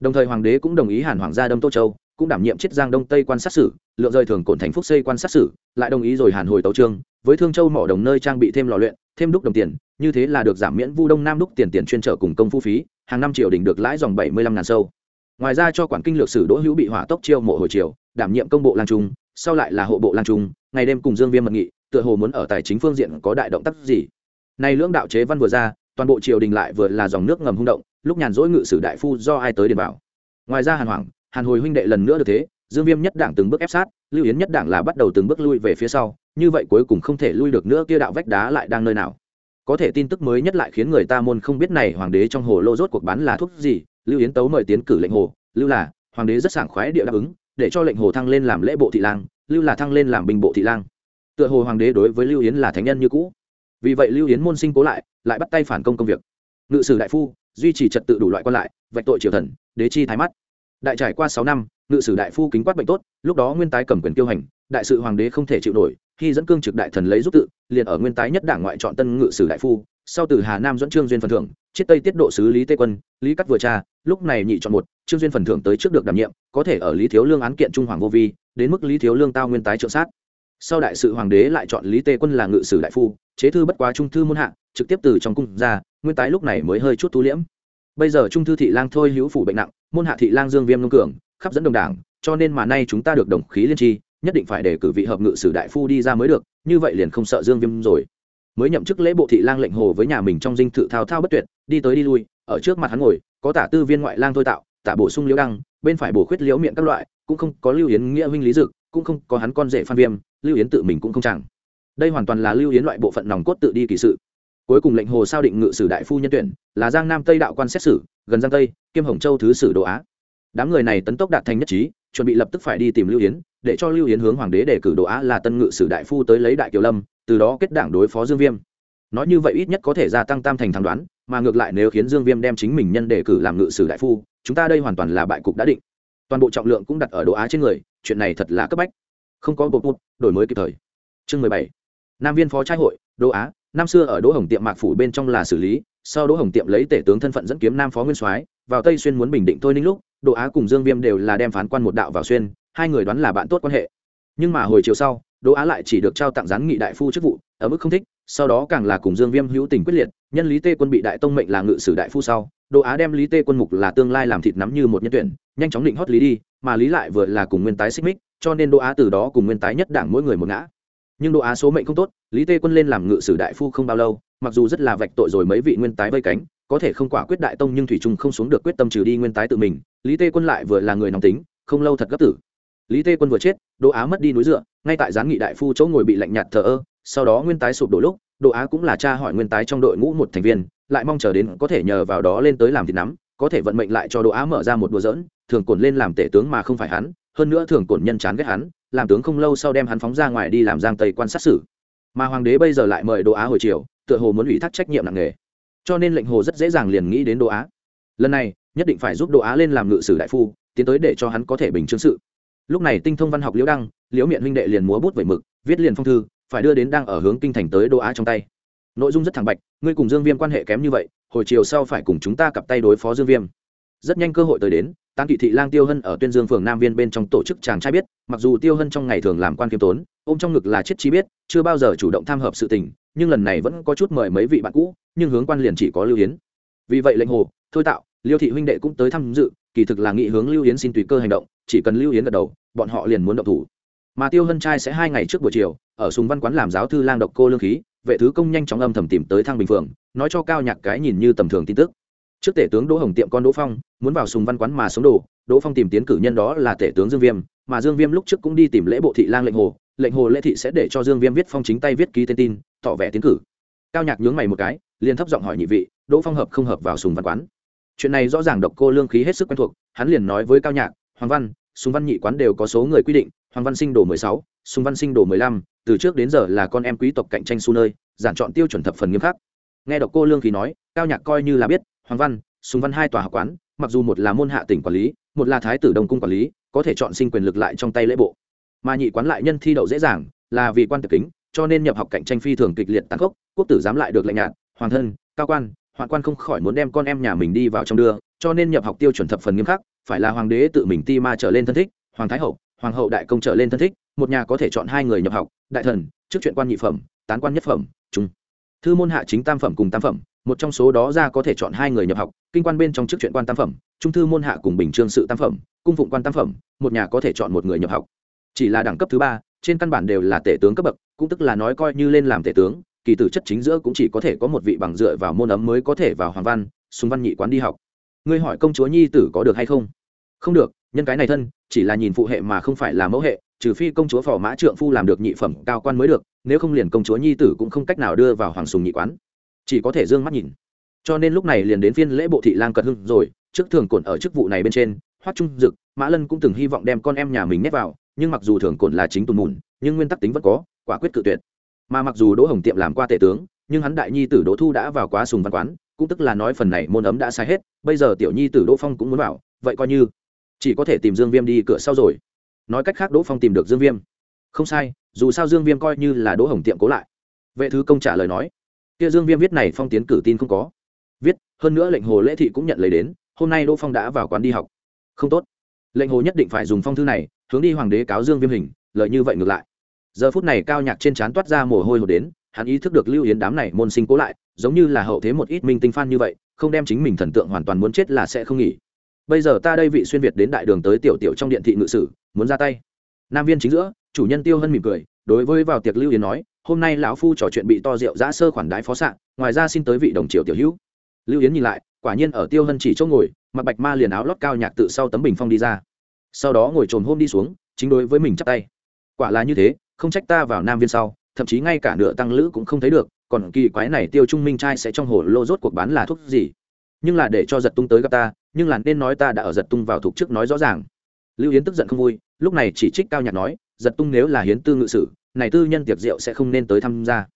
Đồng thời hoàng đế cũng đồng ý hàn hoàng gia đông tô châu, cũng đảm nhiệm chiết giang đông tây quan sát sử, lượng rời thường cổn thành phúc xây quan sát sử, lại đồng ý rồi hàn hồi tấu trương, với thương châu mỏ đồng nơi trang bị thêm lò luyện, thêm đúc đồng tiền, như thế là được giảm miễn vu đông nam đúc tiền tiền chuyên trở cùng công phu phí hàng năm triều đình được lãi dòng bảy mươi lăm ngàn sâu. Ngoài ra cho quản kinh lược sử đỗ hữu bị hỏa tốc chiêu mộ hồi triều, đảm nhiệm công bộ lang trung, sau lại là hộ bộ lang trung, ngày đêm cùng dương viêm mật nghị, tựa hồ muốn ở tài chính phương diện có đại động tác gì. Nay lưỡng đạo chế văn vừa ra, toàn bộ triều đình lại vừa là dòng nước ngầm hung động, lúc nhàn rỗi ngự sử đại phu do ai tới điền bảo. Ngoài ra hàn hoàng hàn hồi huynh đệ lần nữa được thế, dương viêm nhất đảng từng bước ép sát, lưu yến nhất đảng là bắt đầu từng bước lui về phía sau, như vậy cuối cùng không thể lui được nữa, kia đạo vách đá lại đang nơi nào? Có thể tin tức mới nhất lại khiến người ta môn không biết này hoàng đế trong hồ lô rốt cuộc bán là thuốc gì? Lưu yến tấu mời tiến cử lệnh hồ. Lưu là, hoàng đế rất sảng khoái địa đáp ứng, để cho lệnh hồ thăng lên làm lễ bộ thị lang, lưu là thăng lên làm binh bộ thị lang. Tựa hồ hoàng đế đối với lưu yến là thánh nhân như cũ. Vì vậy lưu yến môn sinh cố lại lại bắt tay phản công công việc. Ngự sử đại phu, duy trì trật tự đủ loại quan lại, vạch tội triều thần, đế chi thái mắt. Đại trải qua sáu năm, ngự sử đại phu kính quát bệnh tốt, lúc đó nguyên tái cầm quyền tiêu hành đại sự hoàng đế không thể chịu nổi, khi dẫn cương trực đại thần lấy giúp tự, liền ở nguyên tái nhất đảng ngoại chọn tân ngự sử đại phu, sau từ hà nam dẫn trương duyên phần thưởng, chiết tây tiết độ sứ lý tây quân, lý cắt vừa cha lúc này nhị chọn một, trương duyên phần thưởng tới trước được đảm nhiệm, có thể ở lý thiếu lương án kiện trung hoàng vô vi, đến mức lý thiếu lương tao nguyên tái trợ sát. Sau đại sự hoàng đế lại chọn lý tê quân là ngự sử đại phu, chế thư bất quá trung thư môn hạ, trực tiếp từ trong cung ra, nguyên tái lúc này mới hơi chút thu liễm. Bây giờ trung thư thị lang thôi hữu phủ bệnh nặng, môn hạ thị lang dương viêm nông cường, khắp dẫn đồng đảng, cho nên mà nay chúng ta được đồng khí liên tri nhất định phải để cử vị hợp ngự sử đại phu đi ra mới được, như vậy liền không sợ dương viêm rồi. Mới nhậm chức lễ bộ thị lang lệnh hồ với nhà mình trong dinh thự thao thao bất tuyệt, đi tới đi lui, ở trước mặt hắn ngồi, có tả tư viên ngoại lang thôi tạo, tả bổ sung liễu đăng, bên phải bổ khuyết liễu miệng các loại, cũng không có lưu yến nghĩa huynh lý dực, cũng không có hắn con rể phan viêm, lưu yến tự mình cũng không chẳng. Đây hoàn toàn là lưu yến loại bộ phận nòng cốt tự đi kỳ sự. Cuối cùng lệnh hồ sao định ngự sử đại phu nhân tuyển, là giang nam tây đạo quan xét xử, gần giang tây, kiêm hồng châu thứ sử đồ á đám người này tấn tốc đạt thành nhất trí, chuẩn bị lập tức phải đi tìm lưu yến, để cho lưu yến hướng hoàng đế đề cử đồ á là tân ngự sử đại phu tới lấy đại kiều lâm, từ đó kết đảng đối phó dương viêm. Nói như vậy ít nhất có thể gia tăng tam thành thắng đoán, mà ngược lại nếu khiến dương viêm đem chính mình nhân đề cử làm ngự sử đại phu, chúng ta đây hoàn toàn là bại cục đã định. Toàn bộ trọng lượng cũng đặt ở đồ á trên người, chuyện này thật là cấp bách. Không có bột bột, đổi mới kịp thời. Chương mười bảy. Nam viên phó trai hội đô á, năm xưa ở đỗ hồng tiệm mạc phủ bên trong là xử lý, sau đỗ hồng tiệm lấy tể tướng thân phận dẫn kiếm nam phó nguyên soái, vào tây xuyên muốn bình định thôi ninh lúc đỗ á cùng dương viêm đều là đem phán quan một đạo vào xuyên, hai người đoán là bạn tốt quan hệ. Nhưng mà hồi chiều sau đỗ á lại chỉ được trao tặng gián nghị đại phu chức vụ, ở mức không thích, sau đó càng là cùng dương viêm hữu tình quyết liệt, nhân lý tê quân bị đại tông mệnh là ngự sử đại phu sau đỗ á đem lý tê quân mục là tương lai làm thịt nắm như một nhân tuyển, nhanh chóng định hót lý đi, mà lý lại vừa là cùng nguyên tái xích mích, cho nên đỗ á từ đó cùng nguyên tái nhất đảng mỗi người một ngã. Nhưng đỗ á số mệnh không tốt, lý tê quân lên làm ngự sử đại phu không bao lâu, mặc dù rất là vạch tội rồi mấy vị nguyên tái vây cánh có thể không quả quyết đại tông nhưng thủy trung không xuống được quyết tâm trừ đi nguyên tái tự mình, lý tê quân lại vừa là người nóng tính, không lâu thật gấp tử. Lý tê quân vừa chết, đỗ á mất đi núi dựa, ngay tại gián nghị đại phu chỗ ngồi bị lạnh nhạt thờ ơ, sau đó nguyên tái sụp đổ lúc, đỗ á cũng là cha hỏi nguyên tái trong đội ngũ một thành viên, lại mong chờ đến có thể nhờ vào đó lên tới làm thịt nắm, có thể vận mệnh lại cho đỗ á mở ra một đùa dỡn thường cồn lên làm tể tướng mà không phải hắn, hơn nữa thường cồn nhân chán ghét hắn, làm tướng không lâu sau đem hắn phóng ra ngoài đi làm giang tây quan sát xử. Mà hoàng đế bây giờ lại mời đỗ á hồi triều, tựa hồ muốn ủy thác trách nhiệm nặng nề cho nên lệnh hồ rất dễ dàng liền nghĩ đến đỗ á. Lần này, nhất định phải giúp đỗ á lên làm ngự sử đại phu, tiến tới để cho hắn có thể bình chương sự. Lúc này tinh thông văn học liễu đăng, liễu miệng huynh đệ liền múa bút vẩy mực, viết liền phong thư, phải đưa đến đang ở hướng kinh thành tới đỗ á trong tay. Nội dung rất thẳng bạch, ngươi cùng dương viêm quan hệ kém như vậy, hồi chiều sau phải cùng chúng ta cặp tay đối phó dương viêm. Rất nhanh cơ hội tới đến, Tán kỵ thị lang tiêu hân ở tuyên dương phường nam viên bên trong tổ chức chàng trai biết, mặc dù tiêu hân trong ngày thường làm quan kiêm tốn, ôm trong ngực là chết chi biết, chưa bao giờ chủ động tham hợp sự tình nhưng lần này vẫn có chút mời mấy vị bạn cũ, nhưng hướng quan liền chỉ có lưu hiến vì vậy lệnh hồ, thôi tạo, liêu thị huynh đệ cũng tới tham dự, kỳ thực là nghị hướng lưu hiến xin tùy cơ hành động, chỉ cần lưu hiến gật đầu, bọn họ liền muốn động thủ. Mà tiêu hân trai sẽ hai ngày trước buổi chiều, ở sùng văn quán làm giáo thư lang độc cô lương khí, vệ thứ công nhanh chóng âm thầm tìm tới thang bình phượng nói cho cao nhạc cái nhìn như tầm thường tin tức. Trước tể tướng đỗ hồng tiệm con đỗ phong, muốn vào sùng văn quán mà sống đồ, đỗ phong tìm tiến cử nhân đó là tể tướng dương viêm, mà dương viêm lúc trước cũng đi tìm lễ bộ thị lang lệnh hồ lệnh hồ lễ thị sẽ để cho dương viêm viết phong chính tay viết ký tên tin, tỏ vẻ tiến cử. Cao nhạc nhướng mày một cái, liền thấp giọng hỏi nhị vị, đỗ phong hợp không hợp vào sùng văn quán. Chuyện này rõ ràng độc cô lương khí hết sức quen thuộc, hắn liền nói với cao nhạc, hoàng văn, sùng văn nhị quán đều có số người quy định, hoàng văn sinh đồ mười sáu, sùng văn sinh đồ mười lăm, từ trước đến giờ là con em quý tộc cạnh tranh su nơi, giản chọn tiêu chuẩn thập phần nghiêm khắc. Nghe độc cô lương khí nói, cao nhạc coi như là biết, hoàng văn, sùng văn hai tòa học quán, mặc dù một là môn hạ tỉnh quản lý, một là thái tử đông cung quản lý, có thể chọn sinh quyền lực lại trong tay lễ bộ mà nhị quán lại nhân thi đậu dễ dàng, là vì quan tiệc kính, cho nên nhập học cạnh tranh phi thường kịch liệt tăng cốc quốc tử giám lại được lệnh nhạt, hoàng thân, cao quan, hoạn quan không khỏi muốn đem con em nhà mình đi vào trong đưa, cho nên nhập học tiêu chuẩn thập phần nghiêm khắc, phải là hoàng đế tự mình ti ma trở lên thân thích, hoàng thái hậu, hoàng hậu đại công trở lên thân thích, một nhà có thể chọn hai người nhập học, đại thần, trước chuyện quan nhị phẩm, tán quan nhất phẩm trung thư môn hạ chính tam phẩm cùng tam phẩm, một trong số đó ra có thể chọn hai người nhập học, kinh quan bên trong trước chuyện quan tam phẩm, trung thư môn hạ cùng bình trương sự tam phẩm, cung phụng quan tam phẩm, một nhà có thể chọn một người nhập học chỉ là đẳng cấp thứ ba, trên căn bản đều là tể tướng cấp bậc, cũng tức là nói coi như lên làm tể tướng, kỳ tử chất chính giữa cũng chỉ có thể có một vị bằng dựa vào môn ấm mới có thể vào hoàng văn súng văn nhị quán đi học. Ngươi hỏi công chúa nhi tử có được hay không? Không được, nhân cái này thân, chỉ là nhìn phụ hệ mà không phải là mẫu hệ, trừ phi công chúa phò mã trượng phu làm được nhị phẩm cao quan mới được, nếu không liền công chúa nhi tử cũng không cách nào đưa vào hoàng sùng nhị quán. Chỉ có thể d ư ơ n g mắt nhìn. Cho nên lúc này liền đến phiên lễ bộ thị lang cận hưng rồi, trước thường cồn ở chức vụ này bên trên, hoắc trung dực, mã lân cũng từng hy vọng đem con em nhà mình nhét vào nhưng mặc dù thường cồn là chính tùn mùn, nhưng nguyên tắc tính vẫn có, quả quyết cự tuyệt. Mà mặc dù đỗ hồng tiệm làm qua tể tướng, nhưng hắn đại nhi tử đỗ thu đã vào quá sùng văn quán, cũng tức là nói phần này môn ấm đã sai hết, bây giờ tiểu nhi tử đỗ phong cũng muốn vào, vậy coi như. Chỉ có thể tìm dương viêm đi cửa sau rồi. Nói cách khác đỗ phong tìm được dương viêm. Không sai, dù sao dương viêm coi như là đỗ hồng tiệm cố lại. Vệ thứ công trả lời nói, kia dương viêm viết này phong tiến cử tin không có. Viết, hơn nữa lệnh hồ lễ thị cũng nhận lấy đến, hôm nay đỗ phong đã vào quán đi học. Không tốt. Lệnh hồ nhất định phải dùng phong thư này hướng đi hoàng đế cáo dương viêm hình, lợi như vậy ngược lại. Giờ phút này cao nhạc trên trán toát ra mồ hôi hột đến, hắn ý thức được lưu yến đám này môn sinh cố lại, giống như là hậu thế một ít minh tinh phan như vậy, không đem chính mình thần tượng hoàn toàn muốn chết là sẽ không nghỉ. Bây giờ ta đây vị xuyên việt đến đại đường tới tiểu tiểu trong điện thị ngự sử, muốn ra tay. Nam viên chính giữa, chủ nhân tiêu hân mỉm cười, đối với vào tiệc lưu yến nói, hôm nay lão phu trò chuyện bị to rượu giã sơ khoản đái phó sạn ngoài ra xin tới vị đồng triều tiểu hữu. Lưu yến nhìn lại, quả nhiên ở tiêu hân chỉ chỗ ngồi, mặc bạch ma liền áo lót cao nhạc tự sau tấm bình phong đi ra sau đó ngồi trồn hôm đi xuống, chính đối với mình chắp tay. Quả là như thế, không trách ta vào nam viên sau, thậm chí ngay cả nửa tăng lữ cũng không thấy được, còn kỳ quái này tiêu trung minh trai sẽ trong hồ lô rốt cuộc bán là thuốc gì? Nhưng là để cho giật tung tới gặp ta, nhưng là nên nói ta đã ở giật tung vào thuộc trước nói rõ ràng. Lưu yến tức giận không vui, lúc này chỉ trích cao nhạc nói, giật tung nếu là hiến tư ngự sử, này tư nhân tiệc rượu sẽ không nên tới tham gia.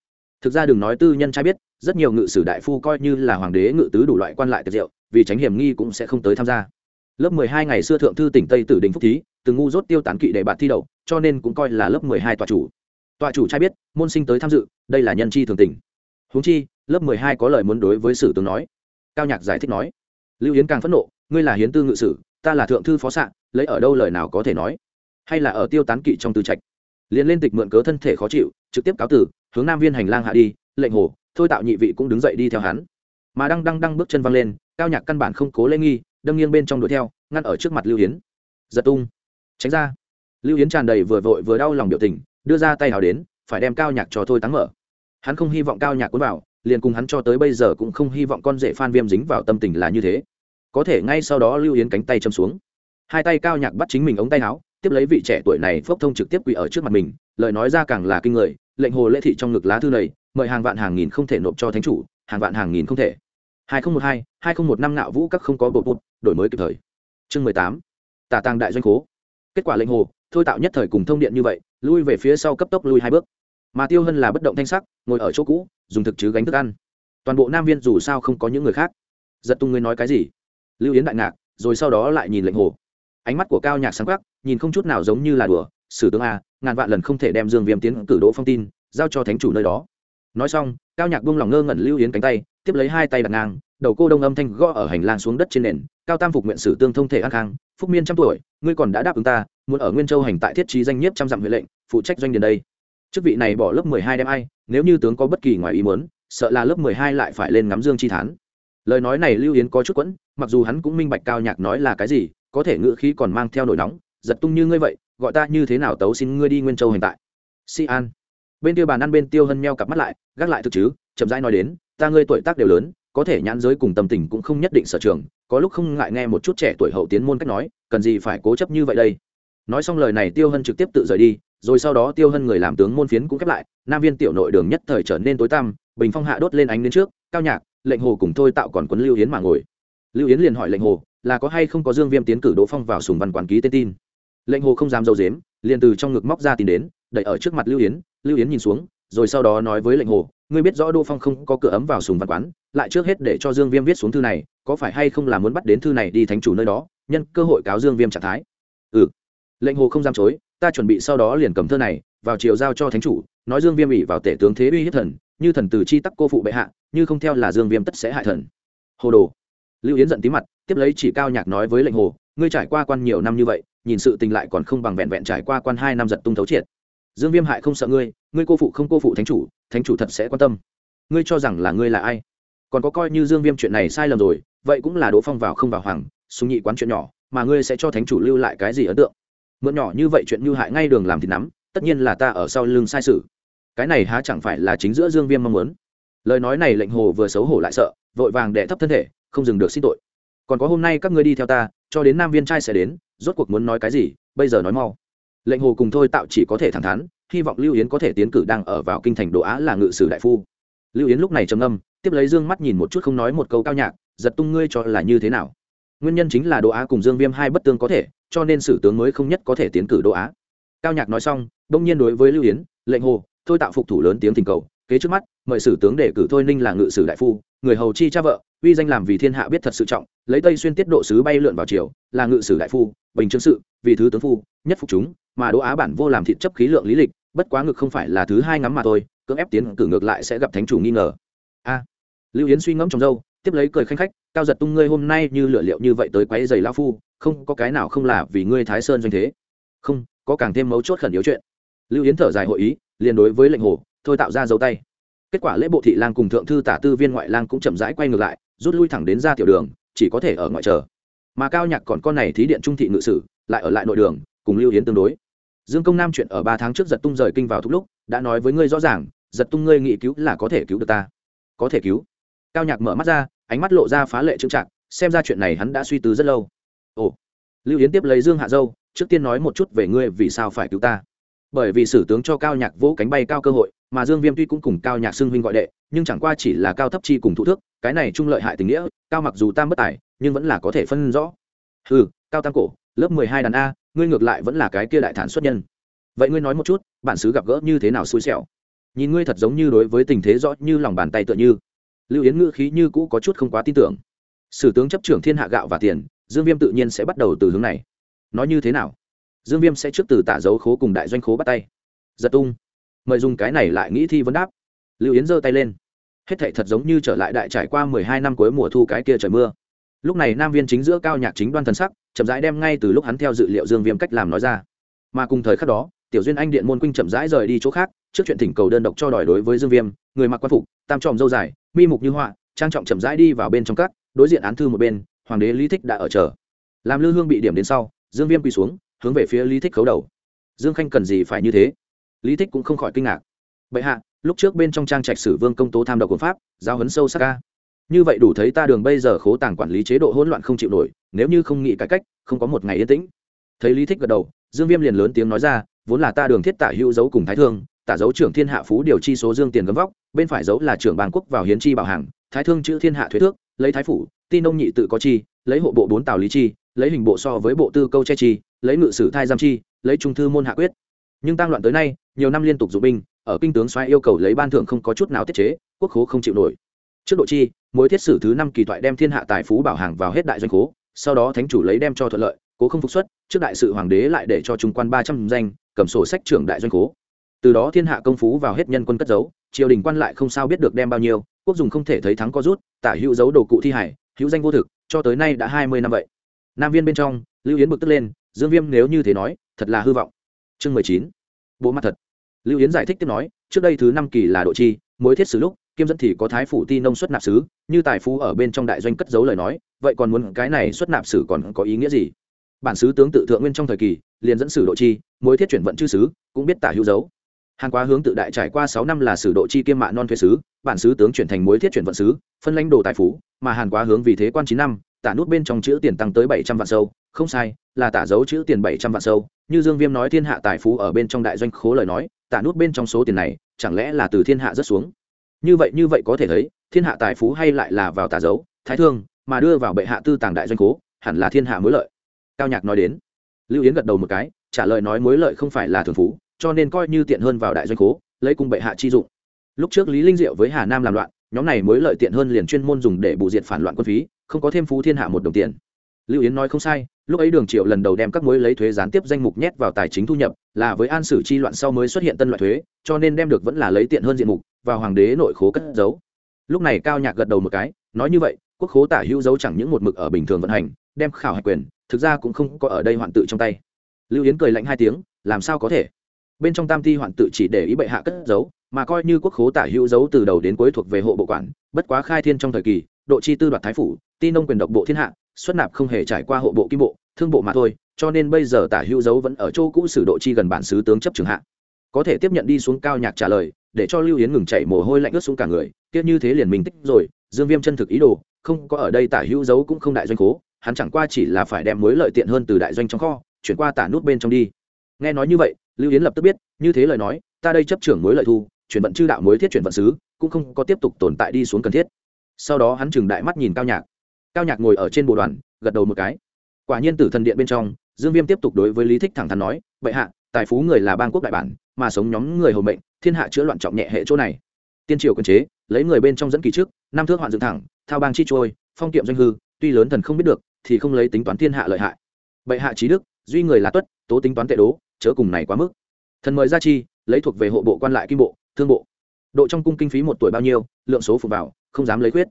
Thực ra đừng nói tư nhân trai biết, rất nhiều ngự sử đại phu coi như là hoàng đế ngự tứ đủ loại quan lại tiệc rượu, vì tránh hiểm nghi cũng sẽ không tới tham gia lớp mười hai ngày xưa thượng thư tỉnh tây tử đình phúc thí, từng ngu dốt tiêu tán kỵ để bạn thi đậu, cho nên cũng coi là lớp mười hai tòa chủ. Tòa chủ trai biết, môn sinh tới tham dự, đây là nhân chi thường tình. Huống chi, lớp mười hai có lời muốn đối với sử tướng nói. Cao nhạc giải thích nói, lưu yến càng phẫn nộ, ngươi là hiến tư ngự sử, ta là thượng thư phó s lấy ở đâu lời nào có thể nói? Hay là ở tiêu tán kỵ trong tư trạch? Liền lên tịch mượn cớ thân thể khó chịu, trực tiếp cáo tử, hướng nam viên hành lang hạ đi, lệnh hồ, thôi tạo nhị vị cũng đứng dậy đi theo hắn. Mà đang đang đang bước chân văng lên, cao nhạc căn bản không cố lễ nghi đâm nghiêng bên trong đuổi theo, ngăn ở trước mặt lưu hiến giật tung. Tránh ra. Lưu hiến tràn đầy vừa vội vừa đau lòng biểu tình, đưa ra tay hào đến, phải đem cao nhạc cho thôi tắng mở. Hắn không hy vọng cao nhạc cuốn vào, liền cùng hắn cho tới bây giờ cũng không hy vọng con rể phan viêm dính vào tâm tình là như thế. Có thể ngay sau đó lưu yến cánh tay châm xuống. Hai tay cao nhạc bắt chính mình ống tay áo, tiếp lấy vị trẻ tuổi này phốc thông trực tiếp quỳ ở trước mặt mình, lời nói ra càng là kinh người, lệnh hồ lễ thị trong ngực lá thư này, mời hàng vạn hàng nghìn không thể nộp cho thánh chủ, hàng vạn hàng nghìn không thể hai nghìn một hai hai nghìn một năm nạo vũ các không có bộ bột đổi mới kịp thời. Chương mười tám tả tàng đại doanh cố kết quả lệnh hồ, thôi tạo nhất thời cùng thông điện như vậy, lui về phía sau cấp tốc lui hai bước. Mà tiêu hân là bất động thanh sắc, ngồi ở chỗ cũ, dùng thực chứ gánh thức ăn. Toàn bộ nam viên dù sao không có những người khác. Giật tung ngươi nói cái gì? Lưu yến đại ngạc, rồi sau đó lại nhìn lệnh hồ. Ánh mắt của cao nhạc sáng quắc, nhìn không chút nào giống như là đùa, sử tướng a, ngàn vạn lần không thể đem dương viêm tiến cử đỗ phong tin, giao cho thánh chủ nơi đó. Nói xong cao nhạc buông lòng ngơ ngẩn lưu yến cánh tay, tiếp lấy hai tay đặt ngang, đầu cô đông âm thanh gõ ở hành lang xuống đất trên nền, cao tam phục nguyện sử tương thông thể an khang, phúc miên trăm tuổi, ngươi còn đã đáp ứng ta, muốn ở nguyên châu hành tại thiết trí danh nhiếp trăm dặm huệ lệnh, phụ trách doanh điền đây. Chức vị này bỏ lớp mười hai đem ai, nếu như tướng có bất kỳ ngoài ý muốn, sợ là lớp mười hai lại phải lên ngắm dương chi thán. Lời nói này lưu yến có chút quẫn, mặc dù hắn cũng minh bạch cao nhạc nói là cái gì, có thể ngữ khí còn mang theo nổi nóng, giật tung như ngươi vậy, gọi ta như thế nào tấu xin ngươi đi nguyên châu hành tại? Si an bên kia bàn ăn bên tiêu hân meo cặp mắt lại, gác lại thực chứ, chậm rãi nói đến, ta ngươi tuổi tác đều lớn, có thể nhãn giới cùng tâm tình cũng không nhất định sở trường, có lúc không ngại nghe một chút trẻ tuổi hậu tiến môn cách nói, cần gì phải cố chấp như vậy đây? Nói xong lời này, tiêu hân trực tiếp tự rời đi, rồi sau đó tiêu hân người làm tướng môn phiến cũng khép lại, nam viên tiểu nội đường nhất thời trở nên tối tăm, bình phong hạ đốt lên ánh đến trước, cao nhạc, lệnh hồ cùng thôi tạo còn quấn lưu yến mà ngồi. Lưu yến liền hỏi lệnh hồ, là có hay không có dương viêm tiến cử đỗ phong vào sùng văn quản ký tên tin? Lệnh hồ không dám dâu dếm, liền từ trong ngực móc ra tin đến, đẩy ở trước mặt lưu yến lưu yến nhìn xuống, rồi sau đó nói với lệnh hồ, ngươi biết rõ Đô phong không có cửa ấm vào sùng văn quán, lại trước hết để cho dương viêm viết xuống thư này, có phải hay không là muốn bắt đến thư này đi thánh chủ nơi đó, nhân cơ hội cáo dương viêm trạng thái. Ừ. Lệnh hồ không dám chối, ta chuẩn bị sau đó liền cầm thơ này, vào chiều giao cho thánh chủ, nói dương viêm ủy vào tể tướng thế uy hiếp thần, như thần từ chi tắc cô phụ bệ hạ, như không theo là dương viêm tất sẽ hại thần. Hồ đồ. Lưu yến giận tí mặt, tiếp lấy chỉ cao nhạc nói với lệnh hồ, ngươi trải qua quan nhiều năm như vậy, nhìn sự tình lại còn không bằng vẹn vẹn trải qua quan hai năm giật tung thấu triệt dương viêm hại không sợ ngươi ngươi cô phụ không cô phụ thánh chủ thánh chủ thật sẽ quan tâm. Ngươi cho rằng là ngươi là ai? Còn có coi như dương viêm chuyện này sai lầm rồi, vậy cũng là đỗ phong vào không vào hoàng, súng nhị quán chuyện nhỏ, mà ngươi sẽ cho thánh chủ lưu lại cái gì ấn tượng? Mượn nhỏ như vậy chuyện như hại ngay đường làm thì nắm, tất nhiên là ta ở sau lưng sai sự. Cái này há chẳng phải là chính giữa dương viêm mong muốn? Lời nói này lệnh hồ vừa xấu hổ lại sợ, vội vàng đệ thấp thân thể, không dừng được xin tội. Còn có hôm nay các ngươi đi theo ta, cho đến nam viên trai sẽ đến, rốt cuộc muốn nói cái gì, bây giờ nói mau lệnh hồ cùng thôi tạo chỉ có thể thẳng thắn, hy vọng lưu yến có thể tiến cử đang ở vào kinh thành đồ á là ngự sử đại phu. Lưu yến lúc này trầm âm tiếp lấy dương mắt nhìn một chút không nói một câu cao nhạc, giật tung ngươi cho là như thế nào. Nguyên nhân chính là đồ á cùng dương viêm hai bất tương có thể, cho nên sử tướng mới không nhất có thể tiến cử đồ á. Cao nhạc nói xong, đông nhiên đối với lưu yến, lệnh hồ, thôi tạo phục thủ lớn tiếng thỉnh cầu, kế trước mắt, mời sử tướng để cử thôi ninh là ngự sử đại phu, người hầu chi cha vợ, uy danh làm vì thiên hạ biết thật sự trọng, lấy tây xuyên tiết độ sứ bay lượn vào triều, là ngự sử đại phu, bình chương sự, vì thứ tướng phu, nhất phục chúng mà đỗ á bản vô làm thịt chấp khí lượng lý lịch, bất quá ngực không phải là thứ hai ngắm mà thôi, cưỡng ép tiến cử ngược lại sẽ gặp thánh chủ nghi ngờ. A. Lưu yến suy ngẫm trong dâu, tiếp lấy cười khanh khách, cao giật tung ngươi hôm nay như lựa liệu như vậy tới quấy giày lao phu, không có cái nào không là vì ngươi thái sơn doanh thế. Không, có càng thêm mấu chốt khẩn yếu chuyện. Lưu yến thở dài hội ý, liền đối với lệnh hồ, thôi tạo ra dấu tay. Kết quả lễ bộ thị lang cùng thượng thư tả tư viên ngoại lang cũng chậm rãi quay ngược lại, rút lui thẳng đến ra tiểu đường, chỉ có thể ở ngoại chờ. Mà cao nhạc còn con này thí điện trung thị ngự sử, lại ở lại nội đường, cùng lưu yến tương đối dương công nam chuyện ở ba tháng trước giật tung rời kinh vào thúc lúc, đã nói với ngươi rõ ràng, giật tung ngươi nghĩ cứu là có thể cứu được ta. Có thể cứu? Cao nhạc mở mắt ra, ánh mắt lộ ra phá lệ trưng trạng xem ra chuyện này hắn đã suy tư rất lâu. Ồ, lưu yến tiếp lấy dương hạ dâu, trước tiên nói một chút về ngươi vì sao phải cứu ta. Bởi vì sử tướng cho cao nhạc vỗ cánh bay cao cơ hội, mà dương viêm tuy cũng cùng cao nhạc xưng huynh gọi đệ, nhưng chẳng qua chỉ là cao thấp chi cùng thủ thước, cái này trung lợi hại tình nghĩa, cao mặc dù tam bất tài, nhưng vẫn là có thể phân rõ. Ừ cao tam cổ, lớp mười hai đàn a ngươi ngược lại vẫn là cái kia đại thản xuất nhân. Vậy ngươi nói một chút, bản xứ gặp gỡ như thế nào xui xẻo? Nhìn ngươi thật giống như đối với tình thế rõ như lòng bàn tay tựa như. Lưu yến ngữ khí như cũ có chút không quá tin tưởng. Sử tướng chấp trưởng thiên hạ gạo và tiền, dương viêm tự nhiên sẽ bắt đầu từ hướng này. Nói như thế nào? Dương viêm sẽ trước từ tả dấu khố cùng đại doanh khố bắt tay. Giật tung. Mời dùng cái này lại nghĩ thi vấn đáp. Lưu yến giơ tay lên. Hết thảy thật giống như trở lại đại trải qua mười hai năm cuối mùa thu cái kia trời mưa. Lúc này nam viên chính giữa cao nhạc chính đoan thần sắc chậm rãi đem ngay từ lúc hắn theo dự liệu dương viêm cách làm nói ra. Mà cùng thời khắc đó, tiểu duyên anh điện môn quynh chậm rãi rời đi chỗ khác, trước chuyện thỉnh cầu đơn độc cho đòi đối với dương viêm, người mặc quan phục, tam tròm dâu dài, mi mục như họa, trang trọng chậm rãi đi vào bên trong các, đối diện án thư một bên, hoàng đế lý thích đã ở chờ. Làm lư hương bị điểm đến sau, dương viêm quỳ xuống, hướng về phía lý thích khấu đầu. Dương khanh cần gì phải như thế? Lý thích cũng không khỏi kinh ngạc. Bệ hạ, lúc trước bên trong trang trạch sử vương công tố tham độc quân pháp giao hấn sâu sắc ca như vậy đủ thấy ta đường bây giờ khố tàng quản lý chế độ hỗn loạn không chịu nổi, nếu như không nghĩ cải cách, không có một ngày yên tĩnh. Thấy lý thích gật đầu, dương viêm liền lớn tiếng nói ra, vốn là ta đường thiết tả hữu dấu cùng thái thương, tả dấu trưởng thiên hạ phú điều chi số dương tiền gấm vóc, bên phải dấu là trưởng bang quốc vào hiến chi bảo hàng, thái thương chữ thiên hạ thuế thước, lấy thái phủ, tin nông nhị tự có chi, lấy hộ bộ bốn tào lý chi, lấy hình bộ so với bộ tư câu che chi, lấy ngự sử thai giam chi, lấy trung thư môn hạ quyết. Nhưng tăng loạn tới nay, nhiều năm liên tục dụng binh, ở kinh tướng xoáy yêu cầu lấy ban thưởng không có chút nào tiết chế, quốc khố không chịu nổi. Trước độ chi mối thiết sử thứ năm kỳ thoại đem thiên hạ tài phú bảo hàng vào hết đại doanh cố, sau đó thánh chủ lấy đem cho thuận lợi cố không phục xuất trước đại sự hoàng đế lại để cho trung quan ba trăm danh cầm sổ sách trưởng đại doanh cố. từ đó thiên hạ công phú vào hết nhân quân cất giấu triều đình quan lại không sao biết được đem bao nhiêu quốc dùng không thể thấy thắng có rút tả hữu dấu đồ cụ thi hải hữu danh vô thực cho tới nay đã hai mươi năm vậy. Nam viên bên trong lưu yến bực tức lên dương viêm nếu như thế nói thật là hư vọng. Chương mười chín bộ mặt thật. Lưu yến giải thích tiếp nói trước đây thứ năm kỳ là độ chi mối thiết sử lúc kiêm dẫn thì có thái phủ ti nông xuất nạp sứ như tài phú ở bên trong đại doanh cất giấu lời nói, vậy còn muốn cái này xuất nạp sử còn có ý nghĩa gì? Bản sứ tướng tự thượng nguyên trong thời kỳ, liền dẫn sử độ chi, mối thiết chuyển vận chư sứ cũng biết tả hữu dấu. Hàn quá hướng tự đại trải qua sáu năm là sử độ chi kiêm mạ non thuế sứ bản sứ tướng chuyển thành mối thiết chuyển vận sứ phân lãnh đồ tài phú, mà hàn quá hướng vì thế quan chín năm, tả nút bên trong chữ tiền tăng tới bảy trăm vạn sâu, không sai, là tả dấu chữ tiền bảy trăm vạn sâu, như dương viêm nói thiên hạ tài phú ở bên trong đại doanh khố lời nói, tả nút bên trong số tiền này, chẳng lẽ là từ thiên hạ rất xuống? Như vậy như vậy có thể thấy, thiên hạ tài phú hay lại là vào tà dấu, thái thương, mà đưa vào bệ hạ tư tàng đại doanh cố, hẳn là thiên hạ mối lợi. Cao nhạc nói đến. Lưu yến gật đầu một cái, trả lời nói mối lợi không phải là thường phú, cho nên coi như tiện hơn vào đại doanh cố, lấy cung bệ hạ chi dụng. Lúc trước lý linh diệu với hà nam làm loạn, nhóm này mới lợi tiện hơn liền chuyên môn dùng để bù diệt phản loạn quân phí, không có thêm phú thiên hạ một đồng tiền. Lưu yến nói không sai, lúc ấy đường triệu lần đầu đem các mối lấy thuế gián tiếp danh mục nhét vào tài chính thu nhập, là với an sử chi loạn sau mới xuất hiện tân loại thuế, cho nên đem được vẫn là lấy tiện hơn diện mục và hoàng đế nội khố cất giấu. Lúc này cao nhạc gật đầu một cái, nói như vậy, quốc khố tả hữu dấu chẳng những một mực ở bình thường vận hành, đem khảo hạch quyền, thực ra cũng không có ở đây hoạn tự trong tay. Lưu yến cười lạnh hai tiếng, làm sao có thể? Bên trong tam ti hoạn tự chỉ để ý bệ hạ cất giấu, mà coi như quốc khố tả hữu dấu từ đầu đến cuối thuộc về hộ bộ quản, bất quá khai thiên trong thời kỳ, độ chi tư đoạt thái phủ, ti nông quyền độc bộ thiên hạ, xuất nạp không hề trải qua hộ bộ kim bộ, thương bộ mà thôi, cho nên bây giờ tả hữu dấu vẫn ở chỗ cũ sử độ chi gần bản sứ tướng chấp trường hạ. Có thể tiếp nhận đi xuống cao nhạc trả lời để cho lưu yến ngừng chạy mồ hôi lạnh ướt xuống cả người tiếc như thế liền mình tích rồi, dương viêm chân thực ý đồ, không có ở đây tả hữu dấu cũng không đại doanh cố hắn chẳng qua chỉ là phải đem mối lợi tiện hơn từ đại doanh trong kho, chuyển qua tả nút bên trong đi. Nghe nói như vậy, lưu yến lập tức biết, như thế lời nói, ta đây chấp trưởng mối lợi thu, chuyển vận chư đạo mối thiết chuyển vận sứ, cũng không có tiếp tục tồn tại đi xuống cần thiết. Sau đó hắn chừng đại mắt nhìn cao nhạc. Cao nhạc ngồi ở trên bộ đoàn, gật đầu một cái. Quả nhiên tử thần điện bên trong, dương viêm tiếp tục đối với lý thích thẳng thắn nói vậy hạ, tài phú người là bang quốc đại bản mà sống nhóm người hầu mệnh, thiên hạ chữa loạn trọng nhẹ hệ chỗ này. Tiên triều quân chế, lấy người bên trong dẫn kỳ trước, năm thước hoạn dựng thẳng, thao bang chi trôi, phong kiệm doanh hư, tuy lớn thần không biết được, thì không lấy tính toán thiên hạ lợi hại. Bệ hạ trí đức, duy người là tuất, tố tính toán tệ đố, chớ cùng này quá mức. Thần mời gia chi, lấy thuộc về hộ bộ quan lại kim bộ, thương bộ. Độ trong cung kinh phí một tuổi bao nhiêu, lượng số phục vào, không dám lấy quyết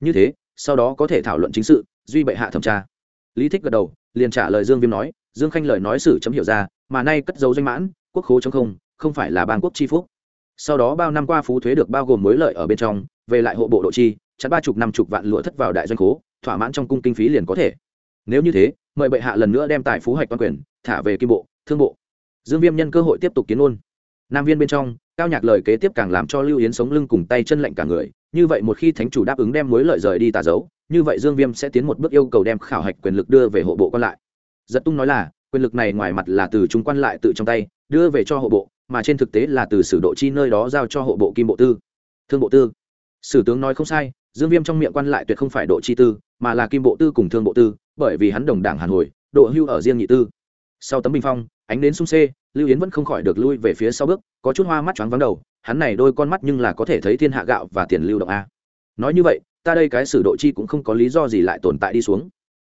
như thế, sau đó có thể thảo luận chính sự, duy bệ hạ thẩm tra. Lý thích gật đầu, liền trả lời dương viêm nói, dương khanh lời nói xử chấm hiểu ra, mà nay cất dấu danh mãn, quốc khố chống không không phải là bang quốc chi phúc. Sau đó bao năm qua phú thuế được bao gồm mối lợi ở bên trong, về lại hộ bộ độ chi chắn ba chục, năm chục vạn lụa thất vào đại doanh khố, thỏa mãn trong cung kinh phí liền có thể. Nếu như thế, mời bệ hạ lần nữa đem tài phú hoạch toàn quyền, thả về kim bộ, thương bộ. Dương viêm nhân cơ hội tiếp tục kiến ôn nam viên bên trong, cao nhạc lời kế tiếp càng làm cho lưu yến sống lưng cùng tay chân lạnh cả người, như vậy một khi thánh chủ đáp ứng đem mối lợi rời đi tà dấu như vậy dương viêm sẽ tiến một bước yêu cầu đem khảo hạch quyền lực đưa về hộ bộ quan lại. Giật tung nói là, quyền lực này ngoài mặt là từ chúng quan lại tự trong tay, đưa về cho hộ bộ mà trên thực tế là từ sử độ chi nơi đó giao cho hộ bộ kim bộ tư. Thương bộ tư. Sử tướng nói không sai, dương viêm trong miệng quan lại tuyệt không phải độ chi tư, mà là kim bộ tư cùng thương bộ tư, bởi vì hắn đồng đảng hàn hồi, độ hưu ở riêng nhị tư. Sau tấm bình phong, ánh đến sung xê, lưu yến vẫn không khỏi được lui về phía sau bước, có chút hoa mắt choáng vắng đầu, hắn này đôi con mắt nhưng là có thể thấy thiên hạ gạo và tiền lưu động a. Nói như vậy, ta đây cái sử độ chi cũng không có lý do gì lại tồn tại đi xuống.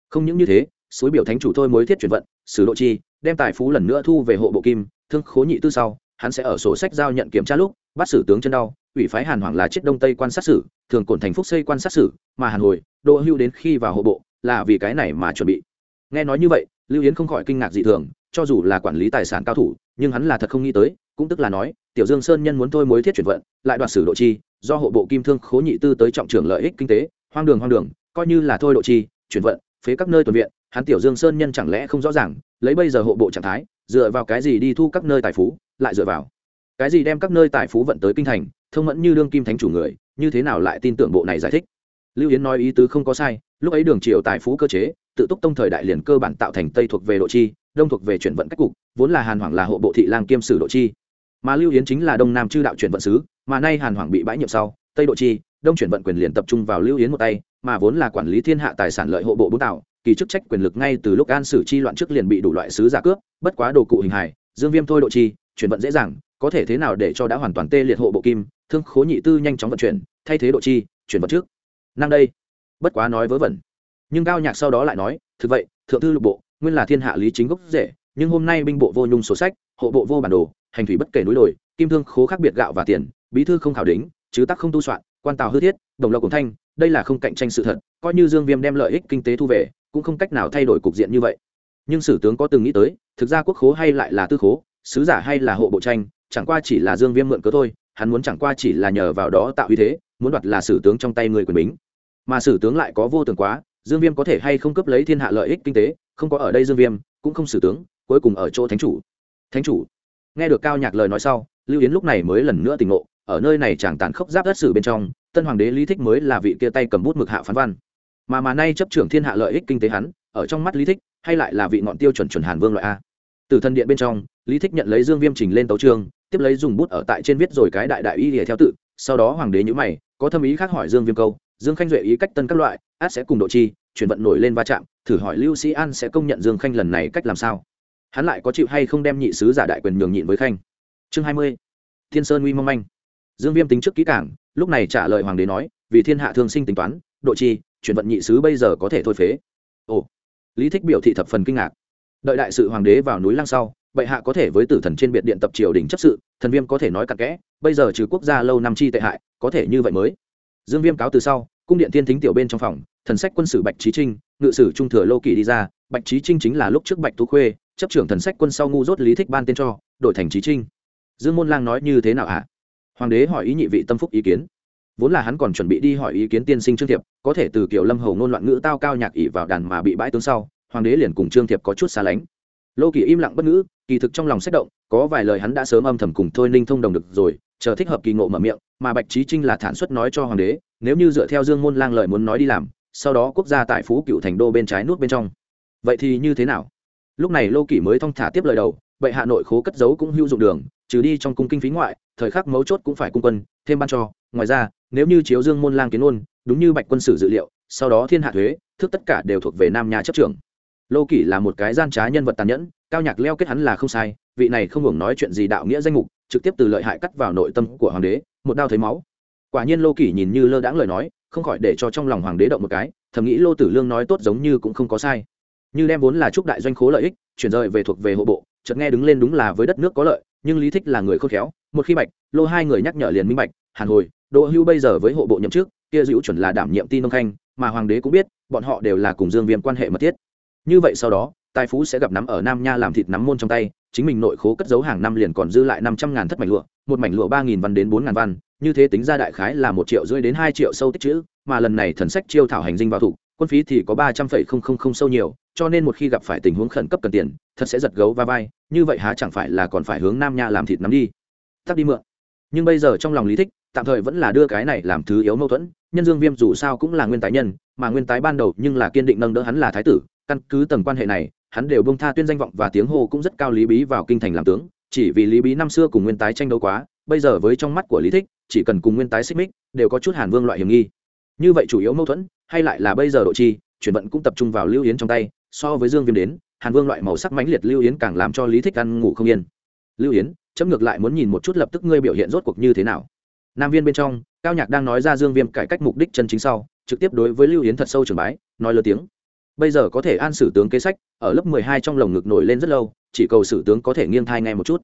Không những như thế, suối biểu thánh chủ thôi mới thiết chuyển vận, sử độ chi, đem tài phú lần nữa thu về hộ bộ kim, thương khố nhị tư sau hắn sẽ ở sổ sách giao nhận kiểm tra lúc, bắt xử tướng chân đau, ủy phái hàn hoàng là chết đông tây quan sát xử, thường cổn thành phúc xây quan sát xử, mà hàn hồi, đỗ hưu đến khi vào hộ bộ, là vì cái này mà chuẩn bị. Nghe nói như vậy, lưu yến không khỏi kinh ngạc dị thường, cho dù là quản lý tài sản cao thủ, nhưng hắn là thật không nghĩ tới, cũng tức là nói, tiểu dương sơn nhân muốn thôi mối thiết chuyển vận, lại đoạt xử độ chi, do hộ bộ kim thương khố nhị tư tới trọng trưởng lợi ích kinh tế, hoang đường hoang đường, coi như là thôi độ chi, chuyển vận, phế các nơi tuần viện, hắn tiểu dương sơn nhân chẳng lẽ không rõ ràng, lấy bây giờ hộ bộ trạng thái, dựa vào cái gì đi thu các nơi tài phú lại dựa vào. Cái gì đem các nơi tài phú vận tới kinh thành, thông mẫn như đương kim thánh chủ người, như thế nào lại tin tưởng bộ này giải thích? Lưu yến nói ý tứ không có sai, lúc ấy đường triều tài phú cơ chế, tự túc tông thời đại liền cơ bản tạo thành tây thuộc về độ chi, đông thuộc về chuyển vận cách cục, vốn là hàn hoàng là hộ bộ thị lang kiêm sử độ chi. Mà lưu yến chính là đông nam chư đạo chuyển vận sứ, mà nay hàn hoàng bị bãi nhiệm sau, tây độ chi, đông chuyển vận quyền liền tập trung vào lưu yến một tay, mà vốn là quản lý thiên hạ tài sản lợi hộ bộ bốn tạo, kỳ chức trách quyền lực ngay từ lúc an sử chi loạn trước liền bị đủ loại sứ giả cướp, bất quá đồ cụ hình hài, dương viêm thôi độ chi chuyển vận dễ dàng, có thể thế nào để cho đã hoàn toàn tê liệt hộ bộ kim, thương khố nhị tư nhanh chóng vận chuyển, thay thế độ chi, chuyển vận trước. Năng đây, bất quá nói vớ vẩn. Nhưng cao nhạc sau đó lại nói, thực vậy, thượng thư lục bộ, nguyên là thiên hạ lý chính gốc rễ, nhưng hôm nay binh bộ vô nhung sổ sách, hộ bộ vô bản đồ, hành thủy bất kể núi đồi, kim thương khố khác biệt gạo và tiền, bí thư không khảo đính, chứ tắc không tu soạn, quan tào hư thiết, đồng lộc cùng thanh, đây là không cạnh tranh sự thật, coi như dương viêm đem lợi ích kinh tế thu về, cũng không cách nào thay đổi cục diện như vậy. Nhưng sử tướng có từng nghĩ tới, thực ra quốc khố hay lại là tư khố sứ giả hay là hộ bộ tranh, chẳng qua chỉ là dương viêm mượn cớ thôi, hắn muốn chẳng qua chỉ là nhờ vào đó tạo uy thế, muốn đoạt là sử tướng trong tay người quyền bính. Mà sử tướng lại có vô tưởng quá, dương viêm có thể hay không cấp lấy thiên hạ lợi ích kinh tế, không có ở đây dương viêm, cũng không sử tướng, cuối cùng ở chỗ thánh chủ. Thánh chủ. Nghe được cao nhạc lời nói sau, lưu yến lúc này mới lần nữa tỉnh ngộ, ở nơi này chẳng tàn khốc giáp đất sử bên trong, tân hoàng đế lý thích mới là vị kia tay cầm bút mực hạ phán văn. Mà mà nay chấp trưởng thiên hạ lợi ích kinh tế hắn, ở trong mắt lý thích, hay lại là vị ngọn tiêu chuẩn chuẩn hàn vương loại a từ thân điện bên trong, lý thích nhận lấy dương viêm trình lên tấu trương tiếp lấy dùng bút ở tại trên viết rồi cái đại đại y lìa theo tự, sau đó hoàng đế nhữ mày, có thâm ý khác hỏi dương viêm câu, dương khanh duệ ý cách tân các loại, át sẽ cùng độ chi, chuyển vận nổi lên va chạm, thử hỏi lưu sĩ an sẽ công nhận dương khanh lần này cách làm sao? Hắn lại có chịu hay không đem nhị sứ giả đại quyền nhường nhịn với khanh? Chương hai mươi, thiên sơn uy mong manh. Dương viêm tính trước kỹ cảng lúc này trả lời hoàng đế nói, vì thiên hạ thương sinh tính toán, độ chi, chuyển vận nhị sứ bây giờ có thể thôi phế. Ồ. Lý thích biểu thị thập phần kinh ngạc đợi đại sự hoàng đế vào núi lăng sau, bệ hạ có thể với tử thần trên biệt điện tập triều đình chấp sự, thần viêm có thể nói cặn kẽ, bây giờ trừ quốc gia lâu năm chi tệ hại, có thể như vậy mới. Dương viêm cáo từ sau, cung điện thiên thính tiểu bên trong phòng, thần sách quân sử bạch trí trinh, ngự sử trung thừa lô kỳ đi ra, bạch trí trinh chính là lúc trước bạch tú khuê, chấp trưởng thần sách quân sau ngu dốt lý thích ban tên cho, đổi thành trí trinh. Dương môn lang nói như thế nào ạ? Hoàng đế hỏi ý nhị vị tâm phúc ý kiến. Vốn là hắn còn chuẩn bị đi hỏi ý kiến tiên sinh trương thiệp, có thể từ kiểu lâm hầu ngôn loạn ngữ tao cao nhạc ỉ vào đàn mà bị bãi tướng sau hoàng đế liền cùng trương thiệp có chút xa lánh. Lô kỳ im lặng bất ngữ, kỳ thực trong lòng sách động, có vài lời hắn đã sớm âm thầm cùng thôi ninh thông đồng được rồi, chờ thích hợp kỳ ngộ mở miệng, mà bạch trí trinh là thản xuất nói cho hoàng đế, nếu như dựa theo dương môn lang lời muốn nói đi làm, sau đó quốc gia tại phú cựu thành đô bên trái nuốt bên trong. Vậy thì như thế nào? Lúc này lô kỷ mới thong thả tiếp lời đầu, vậy Hà nội khố cất giấu cũng hữu dụng đường, trừ đi trong cung kinh phí ngoại, thời khắc mấu chốt cũng phải cung quân, thêm ban cho. Ngoài ra, nếu như chiếu dương môn lang kiến ôn, đúng như bạch quân sử dự liệu, sau đó thiên hạ thuế thức tất cả đều thuộc về nam nhà chấp trưởng lô kỷ là một cái gian trá nhân vật tàn nhẫn, cao nhạc leo kết hắn là không sai, vị này không hưởng nói chuyện gì đạo nghĩa danh mục, trực tiếp từ lợi hại cắt vào nội tâm của hoàng đế, một đao thấy máu. Quả nhiên lô kỷ nhìn như lơ đãng lời nói, không khỏi để cho trong lòng hoàng đế động một cái, thầm nghĩ lô tử lương nói tốt giống như cũng không có sai. Như đem vốn là chúc đại doanh khố lợi ích, chuyển rời về thuộc về hộ bộ, chợt nghe đứng lên đúng là với đất nước có lợi, nhưng lý thích là người khôn khéo, một khi bạch, lô hai người nhắc nhở liền minh bạch, hàn hồi, đỗ hưu bây giờ với hộ bộ nhậm chức, kia dữ chuẩn là đảm nhiệm tin nông khanh, mà hoàng đế cũng biết, bọn họ đều là cùng dương viêm quan hệ mật thiết như vậy sau đó, tài phú sẽ gặp nắm ở nam nha làm thịt nắm môn trong tay, chính mình nội khố cất giấu hàng năm liền còn dư lại năm trăm ngàn thất mảnh lụa, một mảnh lụa ba nghìn văn đến bốn ngàn văn, như thế tính ra đại khái là một triệu rưỡi đến hai triệu sâu tích chữ, mà lần này thần sách chiêu thảo hành dinh vào thủ, quân phí thì có ba trăm phẩy không không không sâu nhiều, cho nên một khi gặp phải tình huống khẩn cấp cần tiền, thật sẽ giật gấu va vai, như vậy há chẳng phải là còn phải hướng nam nha làm thịt nắm đi. Tắt đi mượn. Nhưng bây giờ trong lòng lý thích, tạm thời vẫn là đưa cái này làm thứ yếu mâu thuẫn, nhân dương viêm dù sao cũng là nguyên tái nhân, mà nguyên tái ban đầu nhưng là kiên định nâng đỡ hắn là thái tử căn cứ tầng quan hệ này, hắn đều bông tha tuyên danh vọng và tiếng hô cũng rất cao lý bí vào kinh thành làm tướng. Chỉ vì lý bí năm xưa cùng nguyên tái tranh đấu quá, bây giờ với trong mắt của lý thích, chỉ cần cùng nguyên tái xích mích, đều có chút hàn vương loại hiểm nghi. Như vậy chủ yếu mâu thuẫn, hay lại là bây giờ độ chi, chuyển vận cũng tập trung vào lưu yến trong tay, so với dương viêm đến, hàn vương loại màu sắc mãnh liệt lưu yến càng làm cho lý thích ăn ngủ không yên. Lưu yến, chấm ngược lại muốn nhìn một chút lập tức ngươi biểu hiện rốt cuộc như thế nào. Nam viên bên trong, cao nhạc đang nói ra dương viêm cải cách mục đích chân chính sau, trực tiếp đối với lưu yến thật sâu trường bái, nói lớn tiếng bây giờ có thể an sử tướng kế sách, ở lớp mười hai trong lồng ngực nổi lên rất lâu, chỉ cầu sử tướng có thể nghiêng thai ngay một chút.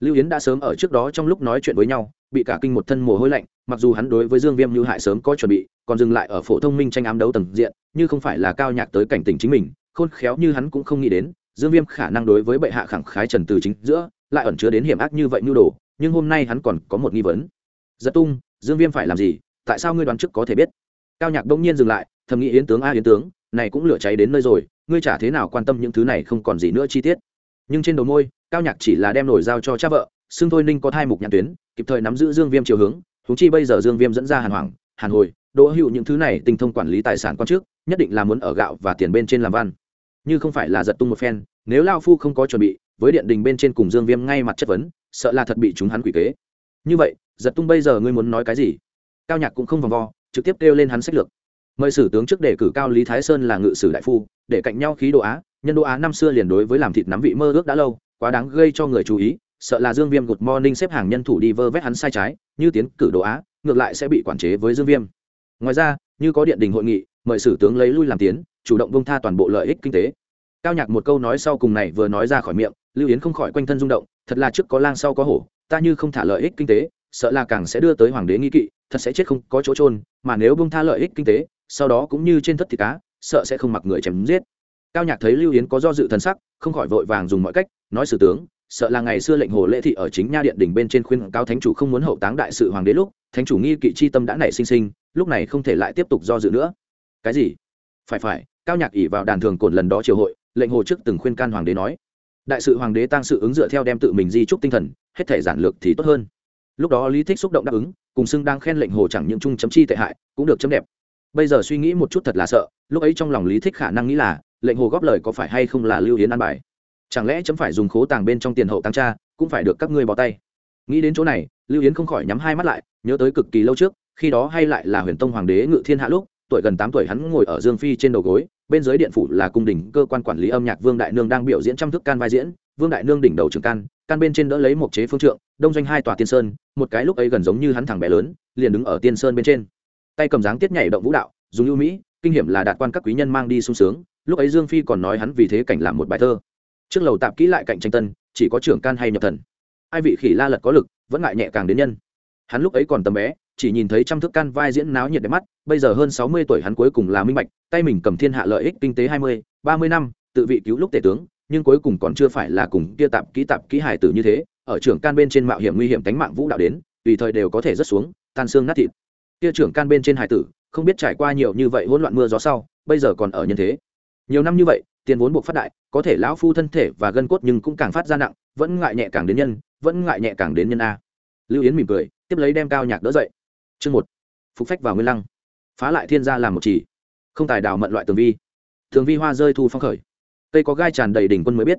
Lưu yến đã sớm ở trước đó trong lúc nói chuyện với nhau, bị cả kinh một thân mồ hôi lạnh, mặc dù hắn đối với dương viêm như hại sớm có chuẩn bị, còn dừng lại ở phổ thông minh tranh ám đấu tầng diện, như không phải là cao nhạc tới cảnh tình chính mình, khôn khéo như hắn cũng không nghĩ đến, dương viêm khả năng đối với bệ hạ khẳng khái trần từ chính giữa, lại ẩn chứa đến hiểm ác như vậy nhu đồ, nhưng hôm nay hắn còn có một nghi vấn. Giật tung, dương viêm phải làm gì? Tại sao ngươi đoán trước có thể biết? Cao nhạc đông nhiên dừng lại, thầm nghĩ yến tướng a yến tướng này cũng lửa cháy đến nơi rồi, ngươi chả thế nào quan tâm những thứ này không còn gì nữa chi tiết. Nhưng trên đầu môi, cao nhạc chỉ là đem nổi giao cho cha vợ, xưng thôi ninh có thai mục nhãn tuyến, kịp thời nắm giữ dương viêm chiều hướng thú chi bây giờ dương viêm dẫn ra hàn hoàng, hàn hồi, đỗ hữu những thứ này tinh thông quản lý tài sản quan trước, nhất định là muốn ở gạo và tiền bên trên làm văn. Như không phải là giật tung một phen, nếu lao phu không có chuẩn bị, với điện đình bên trên cùng dương viêm ngay mặt chất vấn, sợ là thật bị chúng hắn quỷ kế. Như vậy, giật tung bây giờ ngươi muốn nói cái gì? Cao nhạc cũng không vòng vo, trực tiếp kêu lên hắn sách lược mời sử tướng trước đề cử cao lý thái sơn là ngự sử đại phu, để cạnh nhau khí độ á, nhân đô á năm xưa liền đối với làm thịt nắm vị mơ ước đã lâu, quá đáng gây cho người chú ý, sợ là dương viêm gột morning xếp hàng nhân thủ đi vơ vét hắn sai trái, như tiến cử đồ á, ngược lại sẽ bị quản chế với dương viêm. Ngoài ra, như có điện đình hội nghị, mời sử tướng lấy lui làm tiến, chủ động bông tha toàn bộ lợi ích kinh tế. Cao nhạc một câu nói sau cùng này vừa nói ra khỏi miệng, lưu yến không khỏi quanh thân rung động, thật là trước có lang sau có hổ, ta như không thả lợi ích kinh tế, sợ là càng sẽ đưa tới hoàng đế nghi kỵ, thật sẽ chết không có chỗ trôn mà nếu bông tha lợi ích kinh tế sau đó cũng như trên thất thịt cá, sợ sẽ không mặc người chém giết. Cao nhạc thấy lưu yến có do dự thần sắc, không khỏi vội vàng dùng mọi cách, nói sử tướng, sợ là ngày xưa lệnh hồ lễ thị ở chính nha điện đỉnh bên trên khuyên cao thánh chủ không muốn hậu táng đại sự hoàng đế lúc, thánh chủ nghi kỵ chi tâm đã nảy sinh sinh, lúc này không thể lại tiếp tục do dự nữa. Cái gì? Phải phải. Cao nhạc ỉ vào đàn thường cồn lần đó triều hội, lệnh hồ trước từng khuyên can hoàng đế nói, đại sự hoàng đế tăng sự ứng dựa theo đem tự mình di trúc tinh thần, hết thể giản lược thì tốt hơn. Lúc đó lý thích xúc động đáp ứng, cùng xưng đang khen lệnh hồ chẳng những chung chấm chi tệ hại, cũng được chấm đẹp bây giờ suy nghĩ một chút thật là sợ, lúc ấy trong lòng lý thích khả năng nghĩ là, lệnh hồ góp lời có phải hay không là lưu Yến an bài? Chẳng lẽ chấm phải dùng khố tàng bên trong tiền hậu tăng cha, cũng phải được các ngươi bỏ tay? Nghĩ đến chỗ này, lưu yến không khỏi nhắm hai mắt lại, nhớ tới cực kỳ lâu trước, khi đó hay lại là huyền tông hoàng đế ngự thiên hạ lúc, tuổi gần tám tuổi hắn ngồi ở dương phi trên đầu gối, bên dưới điện phủ là cung đình cơ quan quản lý âm nhạc vương đại nương đang biểu diễn trăm thức can vai diễn, vương đại nương đỉnh đầu trường can can bên trên đỡ lấy một chế phương trượng, đông doanh hai tòa tiên sơn, một cái lúc ấy gần giống như hắn thằng bé lớn, liền đứng ở tiên sơn bên trên tay cầm dáng tiết nhảy động vũ đạo, dùng ưu mỹ, kinh hiểm là đạt quan các quý nhân mang đi sung sướng, lúc ấy dương phi còn nói hắn vì thế cảnh làm một bài thơ. Trước lầu tạp kỹ lại cạnh tranh tân, chỉ có trưởng can hay nhập thần. Ai vị khỉ la lật có lực, vẫn ngại nhẹ càng đến nhân. Hắn lúc ấy còn tầm bé, chỉ nhìn thấy trăm thước can vai diễn náo nhiệt đẹp mắt, bây giờ hơn sáu mươi tuổi hắn cuối cùng là minh bạch, tay mình cầm thiên hạ lợi ích kinh tế hai mươi, ba mươi năm, tự vị cứu lúc tể tướng, nhưng cuối cùng còn chưa phải là cùng kia tạp kỹ tạp kỹ hài tử như thế, ở trưởng can bên trên mạo hiểm nguy hiểm tánh mạng vũ đạo đến, tùy thời đều có thể rớt xuống, tan xương nát thịt kia trưởng can bên trên hải tử, không biết trải qua nhiều như vậy hỗn loạn mưa gió sau, bây giờ còn ở nhân thế. Nhiều năm như vậy, tiền vốn buộc phát đại, có thể lão phu thân thể và gân cốt nhưng cũng càng phát ra nặng, vẫn ngại nhẹ càng đến nhân, vẫn ngại nhẹ càng đến nhân a. Lưu yến mỉm cười, tiếp lấy đem cao nhạc đỡ dậy. Chương một, phục phách vào nguyên lăng. Phá lại thiên gia làm một chỉ. Không tài đào mận loại tường vi. Tường vi hoa rơi thu phong khởi. Cây có gai tràn đầy đỉnh quân mới biết.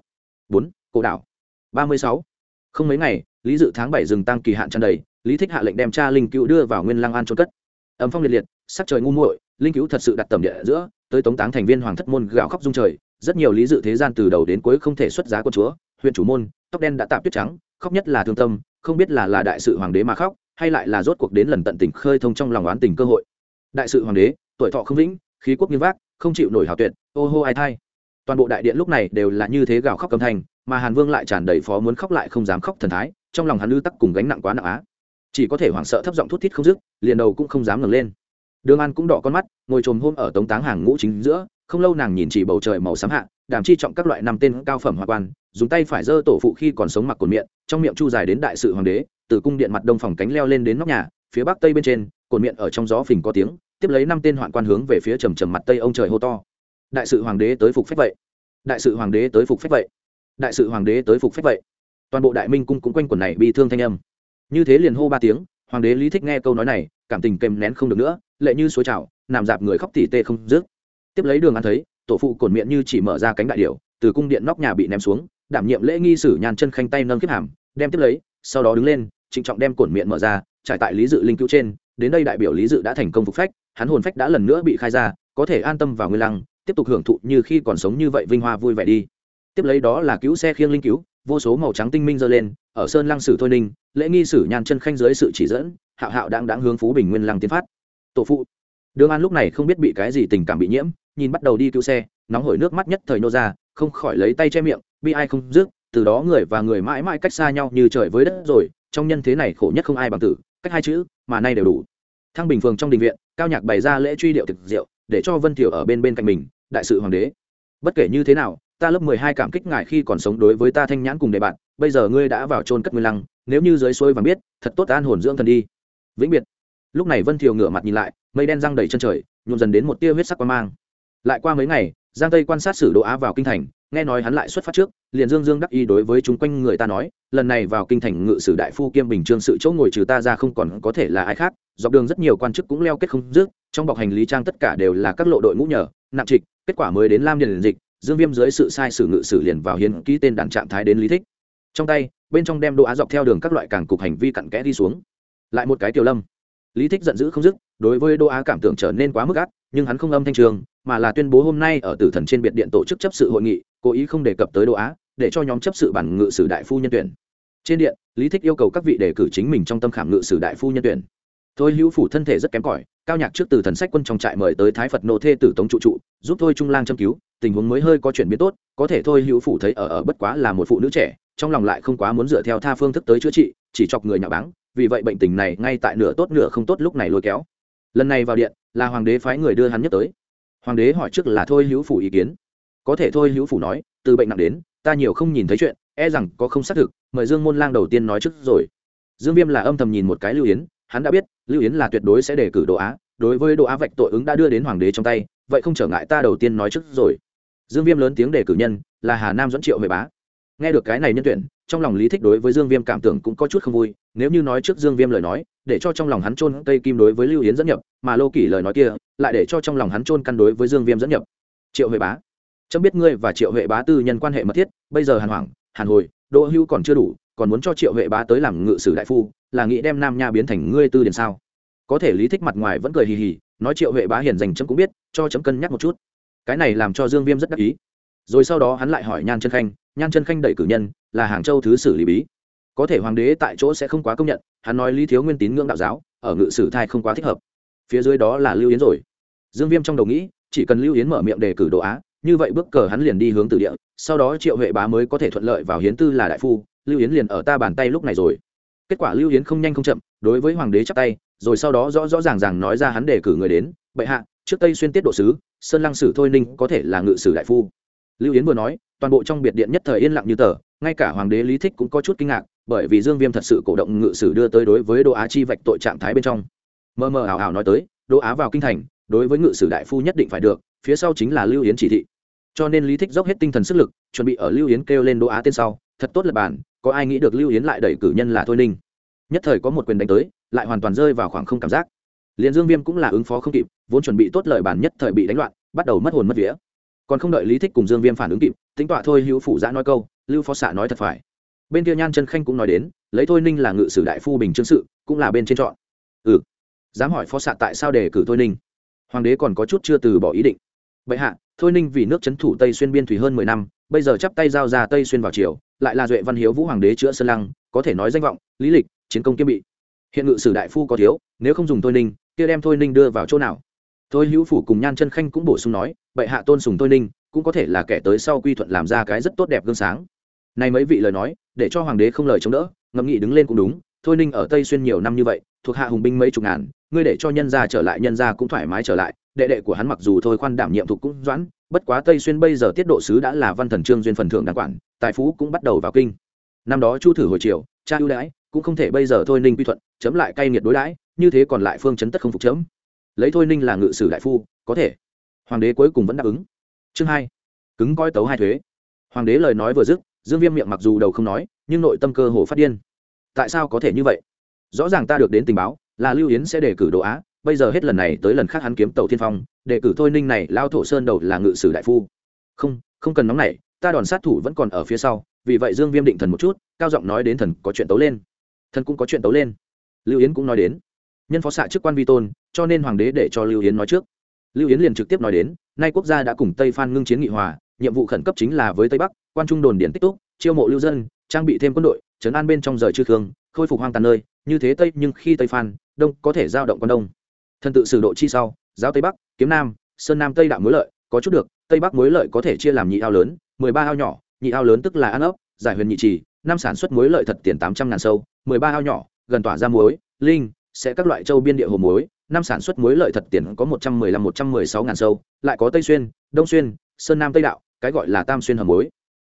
Bốn, cổ đảo. Ba mươi sáu. Không mấy ngày, lý dự tháng bảy rừng tăng kỳ hạn tràn đầy lý thích hạ lệnh đem cha linh cứu đưa vào nguyên lăng an trôn cất. Ấm phong liệt liệt, sắc trời ngu muội, linh cứu thật sự đặt tầm địa giữa, tới tống táng thành viên hoàng thất môn gạo khóc dung trời, rất nhiều lý dự thế gian từ đầu đến cuối không thể xuất giá quân chúa, huyện chủ môn, tóc đen đã tạm tuyết trắng, khóc nhất là thương tâm, không biết là là đại sự hoàng đế mà khóc, hay lại là rốt cuộc đến lần tận tình khơi thông trong lòng oán tình cơ hội. Đại sự hoàng đế, tuổi thọ không vĩnh, khí quốc nghiêm vác, không chịu nổi hào tuyệt, ô hô ai thai. Toàn bộ đại điện lúc này đều là như thế gào khóc cầm thanh, mà hàn vương lại tràn đầy phó muốn khóc lại không dám khóc thần thái, trong lòng hắn ư tắc cùng gánh nặng quá nặng á chỉ có thể hoảng sợ thấp giọng thút thít không dứt, liền đầu cũng không dám ngẩng lên. Đường an cũng đỏ con mắt, ngồi trồm hôm ở tống táng hàng ngũ chính giữa, không lâu nàng nhìn chỉ bầu trời màu xám hạ, đàm chi trọng các loại năm tên cao phẩm hoa quan, dùng tay phải giơ tổ phụ khi còn sống mặc cồn miệng, trong miệng chu dài đến đại sự hoàng đế, từ cung điện mặt đông phòng cánh leo lên đến nóc nhà, phía bắc tây bên trên cồn miệng ở trong gió phình có tiếng, tiếp lấy năm tên hoạn quan hướng về phía trầm trầm mặt tây ông trời hô to. Đại sự hoàng đế tới phục phép vậy. Đại sự hoàng đế tới phục phép vậy. Đại sự hoàng đế tới phục phép vậy. Toàn bộ đại minh cung cũng quanh quần này bị thương thanh âm như thế liền hô ba tiếng, hoàng đế lý thích nghe câu nói này, cảm tình kèm nén không được nữa, lệ như suối trào, nằm dạp người khóc tỉ tê không dứt. Tiếp lấy đường ăn thấy, tổ phụ cồn miệng như chỉ mở ra cánh đại điểu, từ cung điện nóc nhà bị ném xuống, đảm nhiệm lễ nghi sử nhàn chân khanh tay nâng kiếp hàm, đem tiếp lấy, sau đó đứng lên, trịnh trọng đem cổn miệng mở ra, trải tại lý dự linh cứu trên, đến đây đại biểu lý dự đã thành công phục phách, hắn hồn phách đã lần nữa bị khai ra, có thể an tâm vào nguyên lăng, tiếp tục hưởng thụ như khi còn sống như vậy vinh hoa vui vẻ đi. Tiếp lấy đó là cứu xe khiêng linh cứu, vô số màu trắng tinh minh dơ lên ở sơn lăng sử thôi ninh, lễ nghi sử nhàn chân khanh dưới sự chỉ dẫn, hạo hạo đang đáng hướng phú bình nguyên lăng tiến phát. Tổ phụ, đường an lúc này không biết bị cái gì tình cảm bị nhiễm, nhìn bắt đầu đi cứu xe, nóng hổi nước mắt nhất thời nô ra, không khỏi lấy tay che miệng, bi ai không dứt, từ đó người và người mãi mãi cách xa nhau như trời với đất rồi, trong nhân thế này khổ nhất không ai bằng tử, cách hai chữ, mà nay đều đủ. Thăng bình phường trong đình viện, cao nhạc bày ra lễ truy điệu thực diệu để cho vân thiểu ở bên bên cạnh mình, đại sự hoàng đế. Bất kể như thế nào, ta lớp mười hai cảm kích ngài khi còn sống đối với ta thanh nhãn cùng đề bạn bây giờ ngươi đã vào trôn cất nguyên lăng, nếu như dưới suối vàng biết, thật tốt an hồn dưỡng thần đi. Vĩnh biệt. Lúc này vân thiều ngửa mặt nhìn lại, mây đen răng đầy chân trời, nhuộm dần đến một tia huyết sắc quan mang. Lại qua mấy ngày, giang tây quan sát sử đỗ á vào kinh thành, nghe nói hắn lại xuất phát trước, liền dương dương đắc y đối với chúng quanh người ta nói, lần này vào kinh thành ngự sử đại phu kiêm bình trương sự chỗ ngồi trừ ta ra không còn có thể là ai khác, dọc đường rất nhiều quan chức cũng leo kết không dứt, trong bọc hành lý trang tất cả đều là các lộ đội ngũ nhờ, nặng trịch, kết quả mới đến lam điền dịch, dương viêm dưới sự sai sử ngự sử liền vào hiến ký tên đàn trạng thái đến lý thích trong tay, bên trong đem đồ á dọc theo đường các loại càng cục hành vi cặn kẽ đi xuống. Lại một cái tiểu lâm. Lý thích giận dữ không dứt, đối với Đô á cảm tưởng trở nên quá mức ác, nhưng hắn không âm thanh trường, mà là tuyên bố hôm nay ở tử thần trên biệt điện tổ chức chấp sự hội nghị, cố ý không đề cập tới Đô á, để cho nhóm chấp sự bản ngự sử đại phu nhân tuyển. Trên điện, lý thích yêu cầu các vị đề cử chính mình trong tâm khảm ngự sử đại phu nhân tuyển. Thôi hữu phủ thân thể rất kém cỏi, cao nhạc trước từ thần sách quân trong trại mời tới thái phật nô thê tử tống trụ trụ, giúp thôi trung lang châm cứu, tình huống mới hơi có chuyển biến tốt, có thể thôi hữu phủ thấy ở ở bất quá là một phụ nữ trẻ trong lòng lại không quá muốn dựa theo tha phương thức tới chữa trị, chỉ chọc người nhà báng, vì vậy bệnh tình này ngay tại nửa tốt nửa không tốt lúc này lôi kéo. Lần này vào điện, là hoàng đế phái người đưa hắn nhất tới. Hoàng đế hỏi trước là thôi hữu phủ ý kiến. Có thể thôi hữu phủ nói, từ bệnh nặng đến, ta nhiều không nhìn thấy chuyện e rằng có không xác thực, mời dương môn lang đầu tiên nói trước rồi. Dương viêm là âm thầm nhìn một cái lưu yến, hắn đã biết, lưu yến là tuyệt đối sẽ đề cử đồ á, đối với đồ á vạch tội ứng đã đưa đến hoàng đế trong tay, vậy không trở ngại ta đầu tiên nói trước rồi. Dương viêm lớn tiếng đề cử nhân, là hà nam dẫn triệu huệ bá nghe được cái này nhân tuyển, trong lòng lý thích đối với dương viêm cảm tưởng cũng có chút không vui, nếu như nói trước dương viêm lời nói, để cho trong lòng hắn trôn cây kim đối với lưu yến dẫn nhập, mà lô kỷ lời nói kia, lại để cho trong lòng hắn trôn căn đối với dương viêm dẫn nhập. Triệu huệ bá. Chấm biết ngươi và triệu huệ bá tư nhân quan hệ mật thiết, bây giờ hàn hoảng, hàn hồi, đỗ hữu còn chưa đủ, còn muốn cho triệu huệ bá tới làm ngự sử đại phu, là nghĩ đem nam nha biến thành ngươi tư điển sao? Có thể lý thích mặt ngoài vẫn cười hì hì, nói triệu huệ bá hiền dành chấm cũng biết, cho chấm cân nhắc một chút. Cái này làm cho dương viêm rất đắc ý. Rồi sau đó hắn lại hỏi nhan chân khanh nhan chân khanh đẩy cử nhân, là hàng châu thứ sử lý bí. Có thể hoàng đế tại chỗ sẽ không quá công nhận, hắn nói lý thiếu nguyên tín ngưỡng đạo giáo, ở ngự sử thai không quá thích hợp. Phía dưới đó là lưu yến rồi. Dương viêm trong đầu nghĩ, chỉ cần lưu yến mở miệng đề cử đồ á, như vậy bước cờ hắn liền đi hướng từ địa, sau đó triệu huệ bá mới có thể thuận lợi vào hiến tư là đại phu, lưu yến liền ở ta bàn tay lúc này rồi. Kết quả lưu yến không nhanh không chậm, đối với hoàng đế chắp tay, rồi sau đó rõ rõ ràng ràng nói ra hắn đề cử người đến, bệ hạ, trước tây xuyên tiết độ sứ, sơn lăng sử thôi ninh có thể là ngự sử đại phu lưu yến vừa nói, toàn bộ trong biệt điện nhất thời yên lặng như tờ, ngay cả hoàng đế lý thích cũng có chút kinh ngạc, bởi vì dương viêm thật sự cổ động ngự sử đưa tới đối với đỗ á chi vạch tội trạng thái bên trong. Mơ mơ ảo ảo nói tới, đỗ á vào kinh thành, đối với ngự sử đại phu nhất định phải được, phía sau chính là lưu yến chỉ thị. Cho nên lý thích dốc hết tinh thần sức lực, chuẩn bị ở lưu yến kêu lên đỗ á tên sau, thật tốt lập bản có ai nghĩ được lưu yến lại đẩy cử nhân là thôi ninh. Nhất thời có một quyền đánh tới, lại hoàn toàn rơi vào khoảng không cảm giác. Liền dương viêm cũng là ứng phó không kịp, vốn chuẩn bị tốt lời bản nhất thời bị đánh loạn, bắt đầu mất hồn mất vía còn không đợi lý thích cùng dương viêm phản ứng kịp, tính tọa thôi hữu phủ giã nói câu, lưu phó xạ nói thật phải. Bên kia nhan chân khanh cũng nói đến, lấy thôi ninh là ngự sử đại phu bình chương sự, cũng là bên trên chọn. Ừ. Dám hỏi phó xạ tại sao đề cử thôi ninh? Hoàng đế còn có chút chưa từ bỏ ý định. Vậy hạ, thôi ninh vì nước c h ấ n thủ tây xuyên biên thủy hơn mười năm, bây giờ chắp tay giao ra tây xuyên vào triều, lại là duệ văn hiếu vũ hoàng đế chữa sơn lăng, có thể nói danh vọng, lý lịch, chiến công kiêm bị. Hiện ngự sử đại phu có thiếu, nếu không dùng thôi ninh, kia đem thôi ninh đưa vào chỗ nào? Thôi hữu phủ cùng nhan chân khanh cũng bổ sung nói, bệ hạ tôn sùng tôi ninh, cũng có thể là kẻ tới sau quy thuận làm ra cái rất tốt đẹp gương sáng. Này mấy vị lời nói, để cho hoàng đế không lời chống đỡ, ngẫm nghị đứng lên cũng đúng, thôi ninh ở tây xuyên nhiều năm như vậy, thuộc hạ hùng binh mấy chục ngàn, ngươi để cho nhân gia trở lại, nhân gia cũng thoải mái trở lại. Đệ đệ của hắn mặc dù thôi khoan đảm nhiệm thuộc cũng doãn, bất quá tây xuyên bây giờ tiết độ sứ đã là văn thần trương duyên phần thượng đàng quản, tài phú cũng bắt đầu vào kinh. Năm đó chu thử hồi triều, cha ưu đãi, cũng không thể bây giờ thôi ninh quy thuận, chấm lại cay nghiệt đối đãi, như thế còn lại phương chấn tất không phục chấm lấy thôi ninh là ngự sử đại phu, có thể. Hoàng đế cuối cùng vẫn đáp ứng. Chương hai, cứng coi tấu hai thuế. Hoàng đế lời nói vừa dứt, dương viêm miệng mặc dù đầu không nói, nhưng nội tâm cơ hồ phát điên. Tại sao có thể như vậy? Rõ ràng ta được đến tình báo, là lưu yến sẽ đề cử đồ á, bây giờ hết lần này tới lần khác hắn kiếm tàu thiên phong, đề cử thôi ninh này lao thổ sơn đầu là ngự sử đại phu. Không không cần nóng này ta đòn sát thủ vẫn còn ở phía sau, vì vậy dương viêm định thần một chút, cao giọng nói đến thần có chuyện tấu lên. Thần cũng có chuyện tấu lên. Lưu yến cũng nói đến. Nhân phó xạ chức quan vi tôn cho nên hoàng đế để cho lưu yến nói trước. Lưu yến liền trực tiếp nói đến, nay quốc gia đã cùng tây phan ngưng chiến nghị hòa, nhiệm vụ khẩn cấp chính là với tây bắc, quan trung đồn điển tích túc, chiêu mộ lưu dân, trang bị thêm quân đội, trấn an bên trong rời chư thương khôi phục hoang tàn nơi, như thế tây, nhưng khi tây phan, đông có thể giao động quan đông. Thần tự sử độ chi sau, giáo tây bắc, kiếm nam, sơn nam tây đạo mối lợi, có chút được, tây bắc mối lợi có thể chia làm nhị ao lớn, mười ba ao nhỏ, nhị ao lớn tức là an ấp giải huyền nhị trì, năm sản xuất mối lợi thật tiền tám trăm ngàn sâu, mười ba ao nhỏ, gần tỏa ra muối, linh, sẽ các loại châu biên địa hồ muối năm sản xuất muối lợi thật tiền có một trăm mười lăm, một trăm mười sáu ngàn sâu, lại có tây xuyên, đông xuyên, sơn nam tây đạo, cái gọi là tam xuyên hầm muối.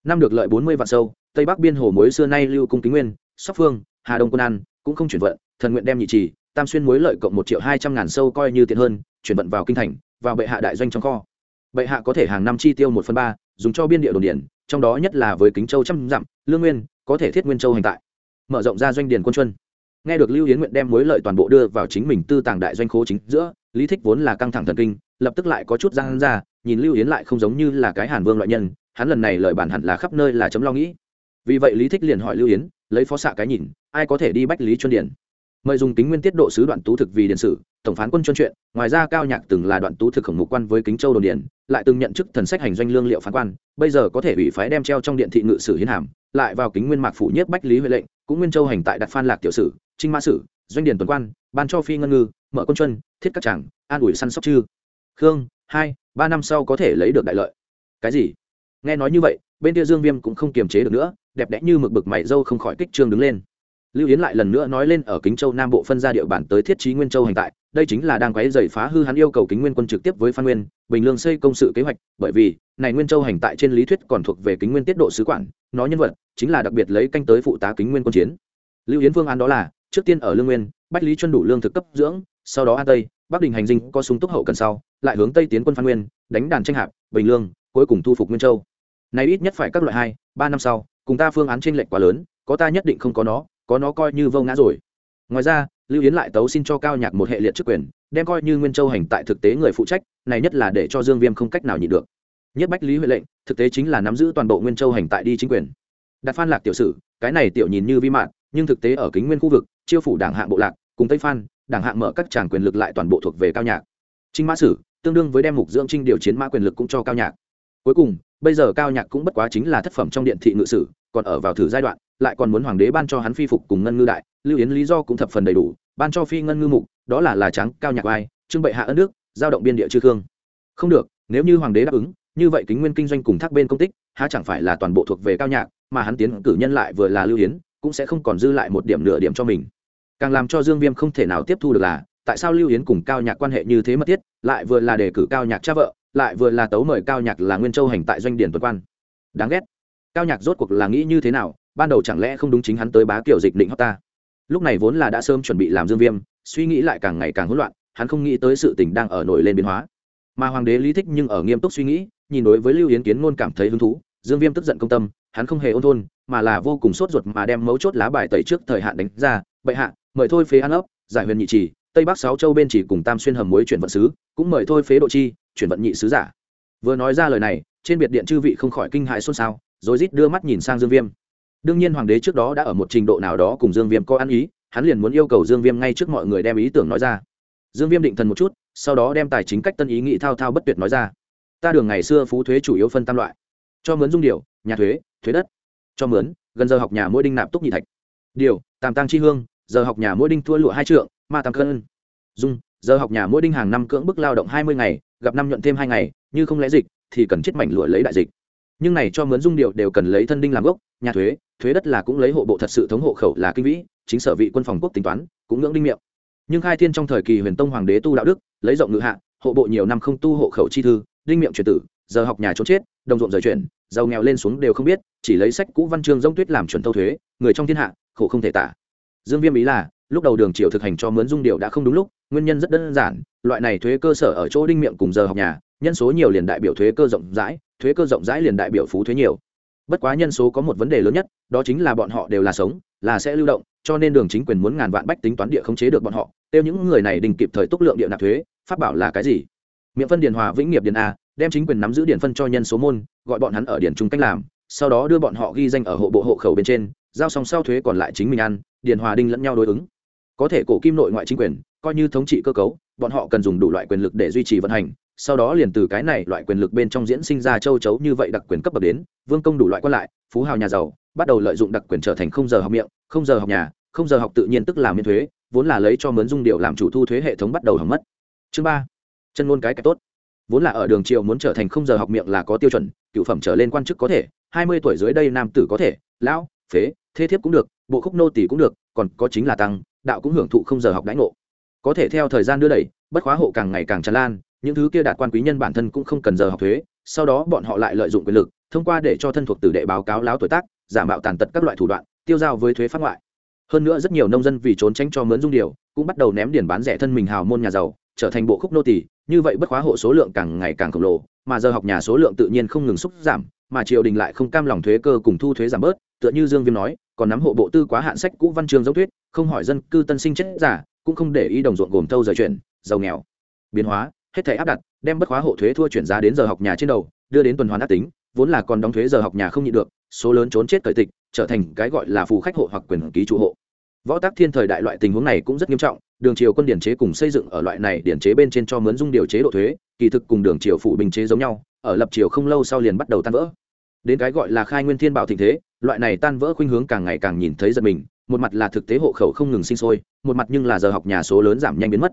Năm được lợi bốn mươi vạn sâu, tây bắc biên hồ muối xưa nay lưu cung kính nguyên, sóc phương, hà đông quân an, cũng không chuyển vận, thần nguyện đem nhị trì, tam xuyên muối lợi cộng một triệu hai trăm ngàn sâu coi như tiện hơn, chuyển vận vào kinh thành, vào bệ hạ đại doanh trong kho. Bệ hạ có thể hàng năm chi tiêu một phần ba, dùng cho biên địa đồn điển trong đó nhất là với kính châu trăm dặm, lương nguyên, có thể thiết nguyên châu hành tại. Mở rộng ra doanh điền quân chuân nghe được lưu yến nguyện đem mối lợi toàn bộ đưa vào chính mình tư tàng đại doanh khố chính giữa, lý thích vốn là căng thẳng thần kinh, lập tức lại có chút giang ra, nhìn lưu yến lại không giống như là cái hàn vương loại nhân, hắn lần này lời bản hẳn là khắp nơi là chấm lo nghĩ. Vì vậy lý thích liền hỏi lưu yến lấy phó xạ cái nhìn, ai có thể đi bách lý chuân điển? Mời dùng kính nguyên tiết độ sứ đoạn tú thực vì điện sử, tổng phán quân chuyên chuyện, ngoài ra cao nhạc từng là đoạn tú thực khổng mục quan với kính châu đồn điển, lại từng nhận chức thần sách hành doanh lương liệu phán quan, bây giờ có thể ủy phái đem treo trong điện thị ngự sử hiến hàm, lại vào kính nguyên mạc phủ nhất bách lý huệ lệnh, cũng nguyên châu hành tại đặt phan lạc tiểu sử trinh ma sử, doanh điển tuần quan, ban cho phi ngân ngư, mở quân chuân, thiết các tràng, an ủi săn sóc chư. Khương, hai, ba năm sau có thể lấy được đại lợi. Cái gì? Nghe nói như vậy, bên kia dương viêm cũng không kiềm chế được nữa, đẹp đẽ như mực bực mày dâu không khỏi kích trương đứng lên. Lưu yến lại lần nữa nói lên ở kính châu nam bộ phân ra địa bản tới thiết trí nguyên châu hành tại, đây chính là đang quấy dày phá hư hắn yêu cầu kính nguyên quân trực tiếp với phan nguyên, bình lương xây công sự kế hoạch, bởi vì, này nguyên châu hành tại trên lý thuyết còn thuộc về kính nguyên tiết độ sứ quản, nó nhân vật, chính là đặc biệt lấy canh tới phụ tá kính nguyên quân chiến. Lưu yến phương án đó là trước tiên ở lương nguyên, bách lý chuân đủ lương thực cấp dưỡng, sau đó an tây, bắc đình hành dinh có súng túc hậu cần sau, lại hướng tây tiến quân phan nguyên, đánh đàn tranh hạp, bình lương, cuối cùng thu phục nguyên châu. Này ít nhất phải các loại hai, ba năm sau, cùng ta phương án tranh lệch quá lớn, có ta nhất định không có nó có nó coi như vô ngã rồi. Ngoài ra, lưu yến lại tấu xin cho cao nhạc một hệ liệt chức quyền, đem coi như nguyên châu hành tại thực tế người phụ trách, này nhất là để cho dương viêm không cách nào nhịn được. Nhất bách lý huệ lệnh, thực tế chính là nắm giữ toàn bộ nguyên châu hành tại đi chính quyền. Đặt phan lạc tiểu sử, cái này tiểu nhìn như vi mạn nhưng thực tế ở kính nguyên khu vực, chiêu phủ đảng hạng bộ lạc, cùng tây phan, đảng hạng mở các tràng quyền lực lại toàn bộ thuộc về cao nhạc. Trinh mã sử tương đương với đem mục dưỡng trinh điều chiến mã quyền lực cũng cho cao nhạc. Cuối cùng, bây giờ cao nhạc cũng bất quá chính là thất phẩm trong điện thị ngự sử, còn ở vào thử giai đoạn, lại còn muốn hoàng đế ban cho hắn phi phục cùng ngân ngư đại, lưu yến lý do cũng thập phần đầy đủ, ban cho phi ngân ngư mục, đó là là trắng cao nhạc vai trưng bệ hạ ân nước giao động biên địa chư thương không được, nếu như hoàng đế đáp ứng, như vậy kính nguyên kinh doanh cùng thác bên công tích, há chẳng phải là toàn bộ thuộc về cao nhạc, mà hắn tiến cử nhân lại vừa là lưu yến cũng sẽ không còn dư lại một điểm nửa điểm cho mình. Càng làm cho dương viêm không thể nào tiếp thu được là, tại sao lưu Yến cùng cao nhạc quan hệ như thế mất thiết, lại vừa là đề cử cao nhạc cha vợ, lại vừa là tấu mời cao nhạc là nguyên châu hành tại doanh điển tuần quan. Đáng ghét. Cao nhạc rốt cuộc là nghĩ như thế nào, ban đầu chẳng lẽ không đúng chính hắn tới bá kiểu dịch định hót ta. Lúc này vốn là đã sớm chuẩn bị làm dương viêm, suy nghĩ lại càng ngày càng hỗn loạn, hắn không nghĩ tới sự tình đang ở nổi lên biến hóa. Mà hoàng đế lý thích nhưng ở nghiêm túc suy nghĩ, nhìn đối với lưu yến kiến ngôn cảm thấy hứng thú, dương viêm tức giận công tâm hắn không hề ôn thôn, mà là vô cùng sốt ruột mà đem mấu chốt lá bài tẩy trước thời hạn đánh ra. Bệ hạ, mời thôi phế ăn ấp, giải huyền nhị trì, tây bắc sáu châu bên chỉ cùng tam xuyên hầm muối chuyển vận sứ, cũng mời thôi phế độ chi, chuyển vận nhị sứ giả. Vừa nói ra lời này, trên biệt điện chư vị không khỏi kinh hại xôn xao, rồi rít đưa mắt nhìn sang dương viêm. Đương nhiên hoàng đế trước đó đã ở một trình độ nào đó cùng dương viêm có ăn ý, hắn liền muốn yêu cầu dương viêm ngay trước mọi người đem ý tưởng nói ra. Dương viêm định thần một chút, sau đó đem tài chính cách tân ý nghị thao thao bất tuyệt nói ra. Ta đường ngày xưa phú thuế chủ yếu phân tam loại. Cho mướn dung điều, nhà thuế thuế đất. Cho mướn, gần giờ học nhà mỗi đinh nạp túc nhị thạch. Điều tàm tăng chi hương, giờ học nhà mỗi đinh thua lụa hai trượng, ma tăng cân. Dung, giờ học nhà mỗi đinh hàng năm cưỡng bức lao động hai mươi ngày, gặp năm nhuận thêm hai ngày, như không lẽ dịch, thì cần chết mảnh lụa lấy đại dịch. Nhưng này cho mướn dung điều đều cần lấy thân đinh làm gốc, nhà thuế thuế đất là cũng lấy hộ bộ thật sự thống hộ khẩu là kinh vĩ, chính sở vị quân phòng quốc tính toán, cũng ngưỡng đinh miệng. Nhưng khai thiên trong thời kỳ huyền tông hoàng đế tu đạo đức, lấy rộng ngự hạ, hộ bộ nhiều năm không tu hộ khẩu chi thư, đinh miệng truyền tử giờ học nhà trốn chết, đồng ruộng rời chuyển, giàu nghèo lên xuống đều không biết, chỉ lấy sách cũ văn chương giống tuyết làm chuẩn thâu thuế, người trong thiên hạ, khổ không thể tả. Dương viêm ý là, lúc đầu đường triều thực hành cho mướn dung điệu đã không đúng lúc, nguyên nhân rất đơn giản, loại này thuế cơ sở ở chỗ đinh miệng cùng giờ học nhà, nhân số nhiều liền đại biểu thuế cơ rộng rãi, thuế cơ rộng rãi liền đại biểu phú thuế nhiều. Bất quá nhân số có một vấn đề lớn nhất, đó chính là bọn họ đều là sống, là sẽ lưu động, cho nên đường chính quyền muốn ngàn vạn bách tính toán địa không chế được bọn họ, tiêu những người này đình kịp thời túc lượng địa nạp thuế phát bảo là cái gì? Miệng phân điền hòa vĩnh nghiệp điền a đem chính quyền nắm giữ điển phân cho nhân số môn, gọi bọn hắn ở điển trung cách làm, sau đó đưa bọn họ ghi danh ở hộ bộ hộ khẩu bên trên, giao xong sau thuế còn lại chính mình ăn điền hòa đinh lẫn nhau đối ứng. Có thể cổ kim nội ngoại chính quyền, coi như thống trị cơ cấu, bọn họ cần dùng đủ loại quyền lực để duy trì vận hành, sau đó liền từ cái này loại quyền lực bên trong diễn sinh ra châu chấu như vậy đặc quyền cấp bậc đến, vương công đủ loại quan lại, phú hào nhà giàu, bắt đầu lợi dụng đặc quyền trở thành không giờ học miệng, không giờ học nhà, không giờ học tự nhiên tức là miễn thuế, vốn là lấy cho mướn dung điệu làm chủ thu thuế hệ thống bắt đầu hỏng mất. Chương ba, chân ngôn cái cái tốt vốn là ở đường triều muốn trở thành không giờ học miệng là có tiêu chuẩn, cựu phẩm trở lên quan chức có thể, hai mươi tuổi dưới đây nam tử có thể, lão, phế, thế thiếp cũng được, bộ khúc nô tỷ cũng được, còn có chính là tăng, đạo cũng hưởng thụ không giờ học đãi ngộ. Có thể theo thời gian đưa đẩy, bất khóa hộ càng ngày càng tràn lan, những thứ kia đạt quan quý nhân bản thân cũng không cần giờ học thuế, sau đó bọn họ lại lợi dụng quyền lực, thông qua để cho thân thuộc tử đệ báo cáo láo tuổi tác, giả mạo tàn tật các loại thủ đoạn, tiêu giao với thuế phát ngoại. Hơn nữa rất nhiều nông dân vì trốn tránh cho mướn dung điều, cũng bắt đầu ném điền bán rẻ thân mình hào môn nhà giàu, trở thành bộ khúc nô tỷ như vậy bất khóa hộ số lượng càng ngày càng khổng lồ, mà giờ học nhà số lượng tự nhiên không ngừng xúc giảm, mà triều đình lại không cam lòng thuế cơ cùng thu thuế giảm bớt, tựa như dương viêm nói, còn nắm hộ bộ tư quá hạn sách cũ văn chương dấu thuyết, không hỏi dân cư tân sinh chết giả, cũng không để ý đồng ruộng gồm thâu rời chuyển, giàu nghèo. Biến hóa, hết thể áp đặt, đem bất khóa hộ thuế thua chuyển giá đến giờ học nhà trên đầu, đưa đến tuần hoàn ác tính, vốn là còn đóng thuế giờ học nhà không nhịn được, số lớn trốn chết cởi tịch, trở thành cái gọi là phù khách hộ hoặc quyền ký chủ hộ. Võ tác thiên thời đại loại tình huống này cũng rất nghiêm trọng đường triều quân điển chế cùng xây dựng ở loại này điển chế bên trên cho mướn dung điều chế độ thuế, kỳ thực cùng đường triều phụ bình chế giống nhau, ở lập triều không lâu sau liền bắt đầu tan vỡ. Đến cái gọi là khai nguyên thiên bảo thịnh thế, loại này tan vỡ khuynh hướng càng ngày càng nhìn thấy giật mình, một mặt là thực tế hộ khẩu không ngừng sinh sôi, một mặt nhưng là giờ học nhà số lớn giảm nhanh biến mất.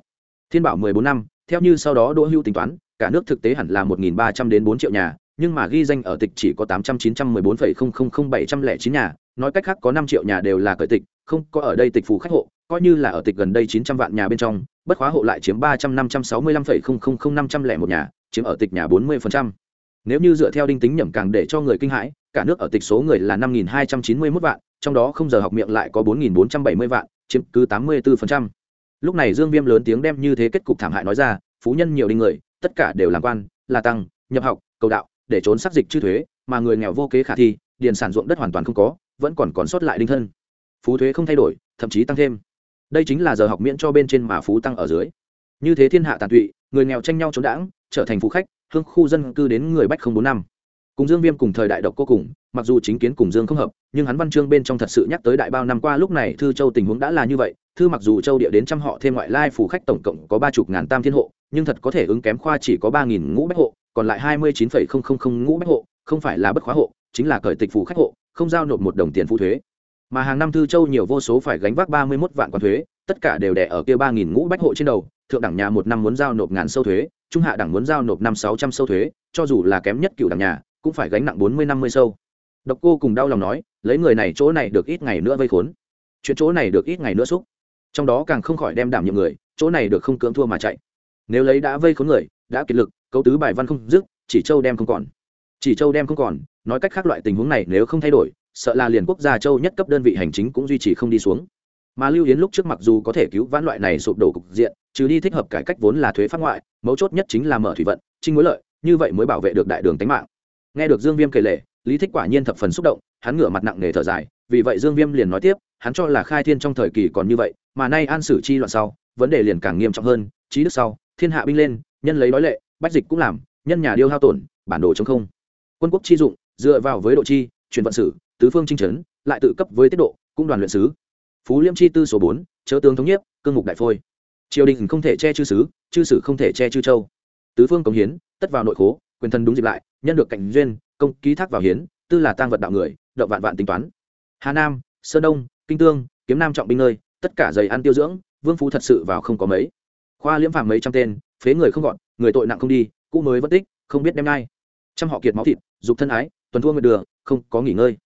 Thiên bảo mười bốn năm, theo như sau đó đỗ hưu tính toán, cả nước thực tế hẳn là một nghìn ba trăm đến bốn triệu nhà nhưng mà ghi danh ở tịch chỉ có tám trăm chín trăm mười bốn phẩy không không không bảy trăm lẻ chín nhà, nói cách khác có năm triệu nhà đều là cởi tịch, không có ở đây tịch phủ khách hộ, coi như là ở tịch gần đây chín trăm vạn nhà bên trong, bất khóa hộ lại chiếm ba trăm năm trăm sáu mươi lăm phẩy không không không năm trăm lẻ một nhà, chiếm ở tịch nhà bốn mươi phần trăm. Nếu như dựa theo đinh tính nhẩm càng để cho người kinh hãi, cả nước ở tịch số người là năm nghìn hai trăm chín mươi mốt vạn, trong đó không giờ học miệng lại có bốn nghìn bốn trăm bảy mươi vạn, chiếm cứ tám mươi bốn phần trăm. Lúc này dương viêm lớn tiếng đem như thế kết cục thảm hại nói ra, phú nhân nhiều đinh người, tất cả đều làm quan, là tăng, nhập học, cầu đạo để trốn sắc dịch chư thuế, mà người nghèo vô kế khả thi, điền sản ruộng đất hoàn toàn không có, vẫn còn còn sót lại đinh thân. Phú thuế không thay đổi, thậm chí tăng thêm. Đây chính là giờ học miễn cho bên trên mà phú tăng ở dưới. Như thế thiên hạ tàn tụy, người nghèo tranh nhau trốn đãng, trở thành phú khách, hương khu dân cư đến người bách không bốn năm cùng dương viêm cùng thời đại độc cô cùng, mặc dù chính kiến cùng dương không hợp, nhưng hắn văn chương bên trong thật sự nhắc tới đại bao năm qua, lúc này thư châu tình huống đã là như vậy. Thư mặc dù châu địa đến trăm họ thêm ngoại lai phủ khách tổng cộng có ba chục ngàn tam thiên hộ, nhưng thật có thể ứng kém khoa chỉ có ba nghìn ngũ bách hộ, còn lại hai mươi chín phẩy không không không ngũ bách hộ, không phải là bất khóa hộ, chính là cởi tịch phủ khách hộ, không giao nộp một đồng tiền phụ thuế. Mà hàng năm thư châu nhiều vô số phải gánh vác ba mươi mốt vạn quan thuế, tất cả đều đẻ ở kia ba nghìn ngũ bách hộ trên đầu, thượng đẳng nhà một năm muốn giao nộp ngàn sâu thuế, trung hạ đẳng muốn giao nộp năm sáu trăm sâu thuế, cho dù là kém nhất cựu đẳng nhà cũng phải gánh nặng bốn mươi năm mươi sâu. Độc cô cùng đau lòng nói, lấy người này chỗ này được ít ngày nữa vây khốn. Chuyện chỗ này được ít ngày nữa xúc. Trong đó càng không khỏi đem đảm nhiệm người, chỗ này được không cưỡng thua mà chạy. Nếu lấy đã vây khốn người, đã kiệt lực, cấu tứ bài văn không dứt, chỉ châu đem không còn. Chỉ châu đem không còn, nói cách khác loại tình huống này nếu không thay đổi, sợ là liền quốc gia châu nhất cấp đơn vị hành chính cũng duy trì không đi xuống. Mà lưu yến lúc trước mặc dù có thể cứu vãn loại này sụp đổ cục diện, trừ đi thích hợp cải cách vốn là thuế phát ngoại, mấu chốt nhất chính là mở thủy vận, trinh mối lợi, như vậy mới bảo vệ được đại đường tính mạng nghe được dương viêm kể lệ lý thích quả nhiên thập phần xúc động, hắn ngửa mặt nặng nề thở dài, vì vậy dương viêm liền nói tiếp, hắn cho là khai thiên trong thời kỳ còn như vậy, mà nay an sử chi loạn sau, vấn đề liền càng nghiêm trọng hơn trí đức sau, thiên hạ binh lên, nhân lấy đói lệ, bách dịch cũng làm, nhân nhà điêu hao tổn, bản đồ chống không. Quân quốc chi dụng, dựa vào với độ chi truyền vận sử, tứ phương trinh trấn lại tự cấp với tiết độ, cũng đoàn luyện sứ. Phú liêm chi tư số bốn, chớ tướng thống nhất cương mục đại phôi. Triều đình không thể che chư sứ, chư sử không thể che chư châu. Tứ phương cống hiến, tất vào nội khố, quyền thân đúng dịp lại nhân được cảnh duyên, công ký thác vào hiến, tư là tăng vật đạo người, động vạn vạn tính toán. Hà nam, sơn đông, kinh tương, kiếm nam trọng binh nơi, tất cả giày ăn tiêu dưỡng, vương phú thật sự vào không có mấy. Khoa liễm phàm mấy trăm tên, phế người không gọn, người tội nặng không đi, cũ mới vẫn tích, không biết đem ngay trăm họ kiệt máu thịt, dục thân ái, tuần thua nguyệt đường, không có nghỉ ngơi.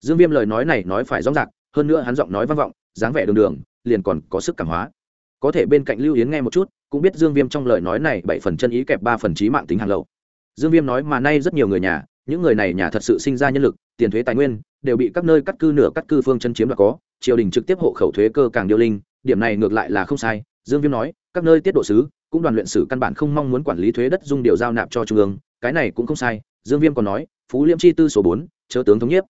Dương viêm lời nói này nói phải rõ ràng, hơn nữa hắn giọng nói vang vọng, dáng vẻ đường đường, liền còn có sức cảm hóa. Có thể bên cạnh lưu yến nghe một chút, cũng biết dương viêm trong lời nói này bảy phần chân ý kẹp ba phần trí mạng tính hàng lậu dương viêm nói mà nay rất nhiều người nhà, những người này nhà thật sự sinh ra nhân lực, tiền thuế tài nguyên, đều bị các nơi cắt cư nửa cắt cư phương chân chiếm đoạt có, triều đình trực tiếp hộ khẩu thuế cơ càng điêu linh, điểm này ngược lại là không sai. Dương viêm nói, các nơi tiết độ sứ, cũng đoàn luyện sử căn bản không mong muốn quản lý thuế đất dung điều giao nạp cho trung ương, cái này cũng không sai. Dương viêm còn nói, phú liễm chi tư số bốn, chớ tướng thống nhất.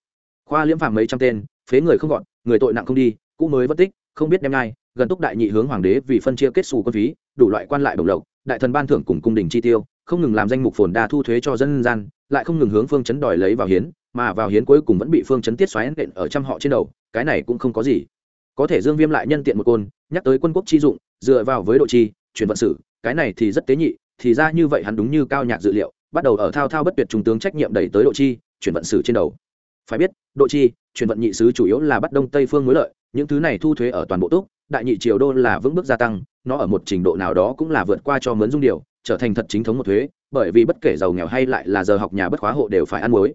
Khoa liễm phạm mấy trăm tên, phế người không gọn, người tội nặng không đi, cũ mới mất tích, không biết đem ngay gần túc đại nhị hướng hoàng đế vì phân chia kết xù quân phí, đủ loại quan lại đồng lộc, đại thần ban thưởng cùng cung đình chi tiêu không ngừng làm danh mục phồn đa thu thuế cho dân gian, lại không ngừng hướng phương chấn đòi lấy vào hiến, mà vào hiến cuối cùng vẫn bị phương chấn tiết xoáy nện ở trăm họ trên đầu, cái này cũng không có gì. Có thể dương viêm lại nhân tiện một côn, nhắc tới quân quốc chi dụng, dựa vào với độ chi, chuyển vận sử, cái này thì rất tế nhị, thì ra như vậy hắn đúng như cao nhạc dự liệu, bắt đầu ở thao thao bất tuyệt trung tướng trách nhiệm đẩy tới độ chi, chuyển vận sử trên đầu. Phải biết, độ chi, chuyển vận nhị sứ chủ yếu là bắt đông tây phương mối lợi, những thứ này thu thuế ở toàn bộ túc, đại nhị triều đô là vững bước gia tăng, nó ở một trình độ nào đó cũng là vượt qua cho mướn dung điều trở thành thật chính thống một thuế bởi vì bất kể giàu nghèo hay lại là giờ học nhà bất khóa hộ đều phải ăn muối.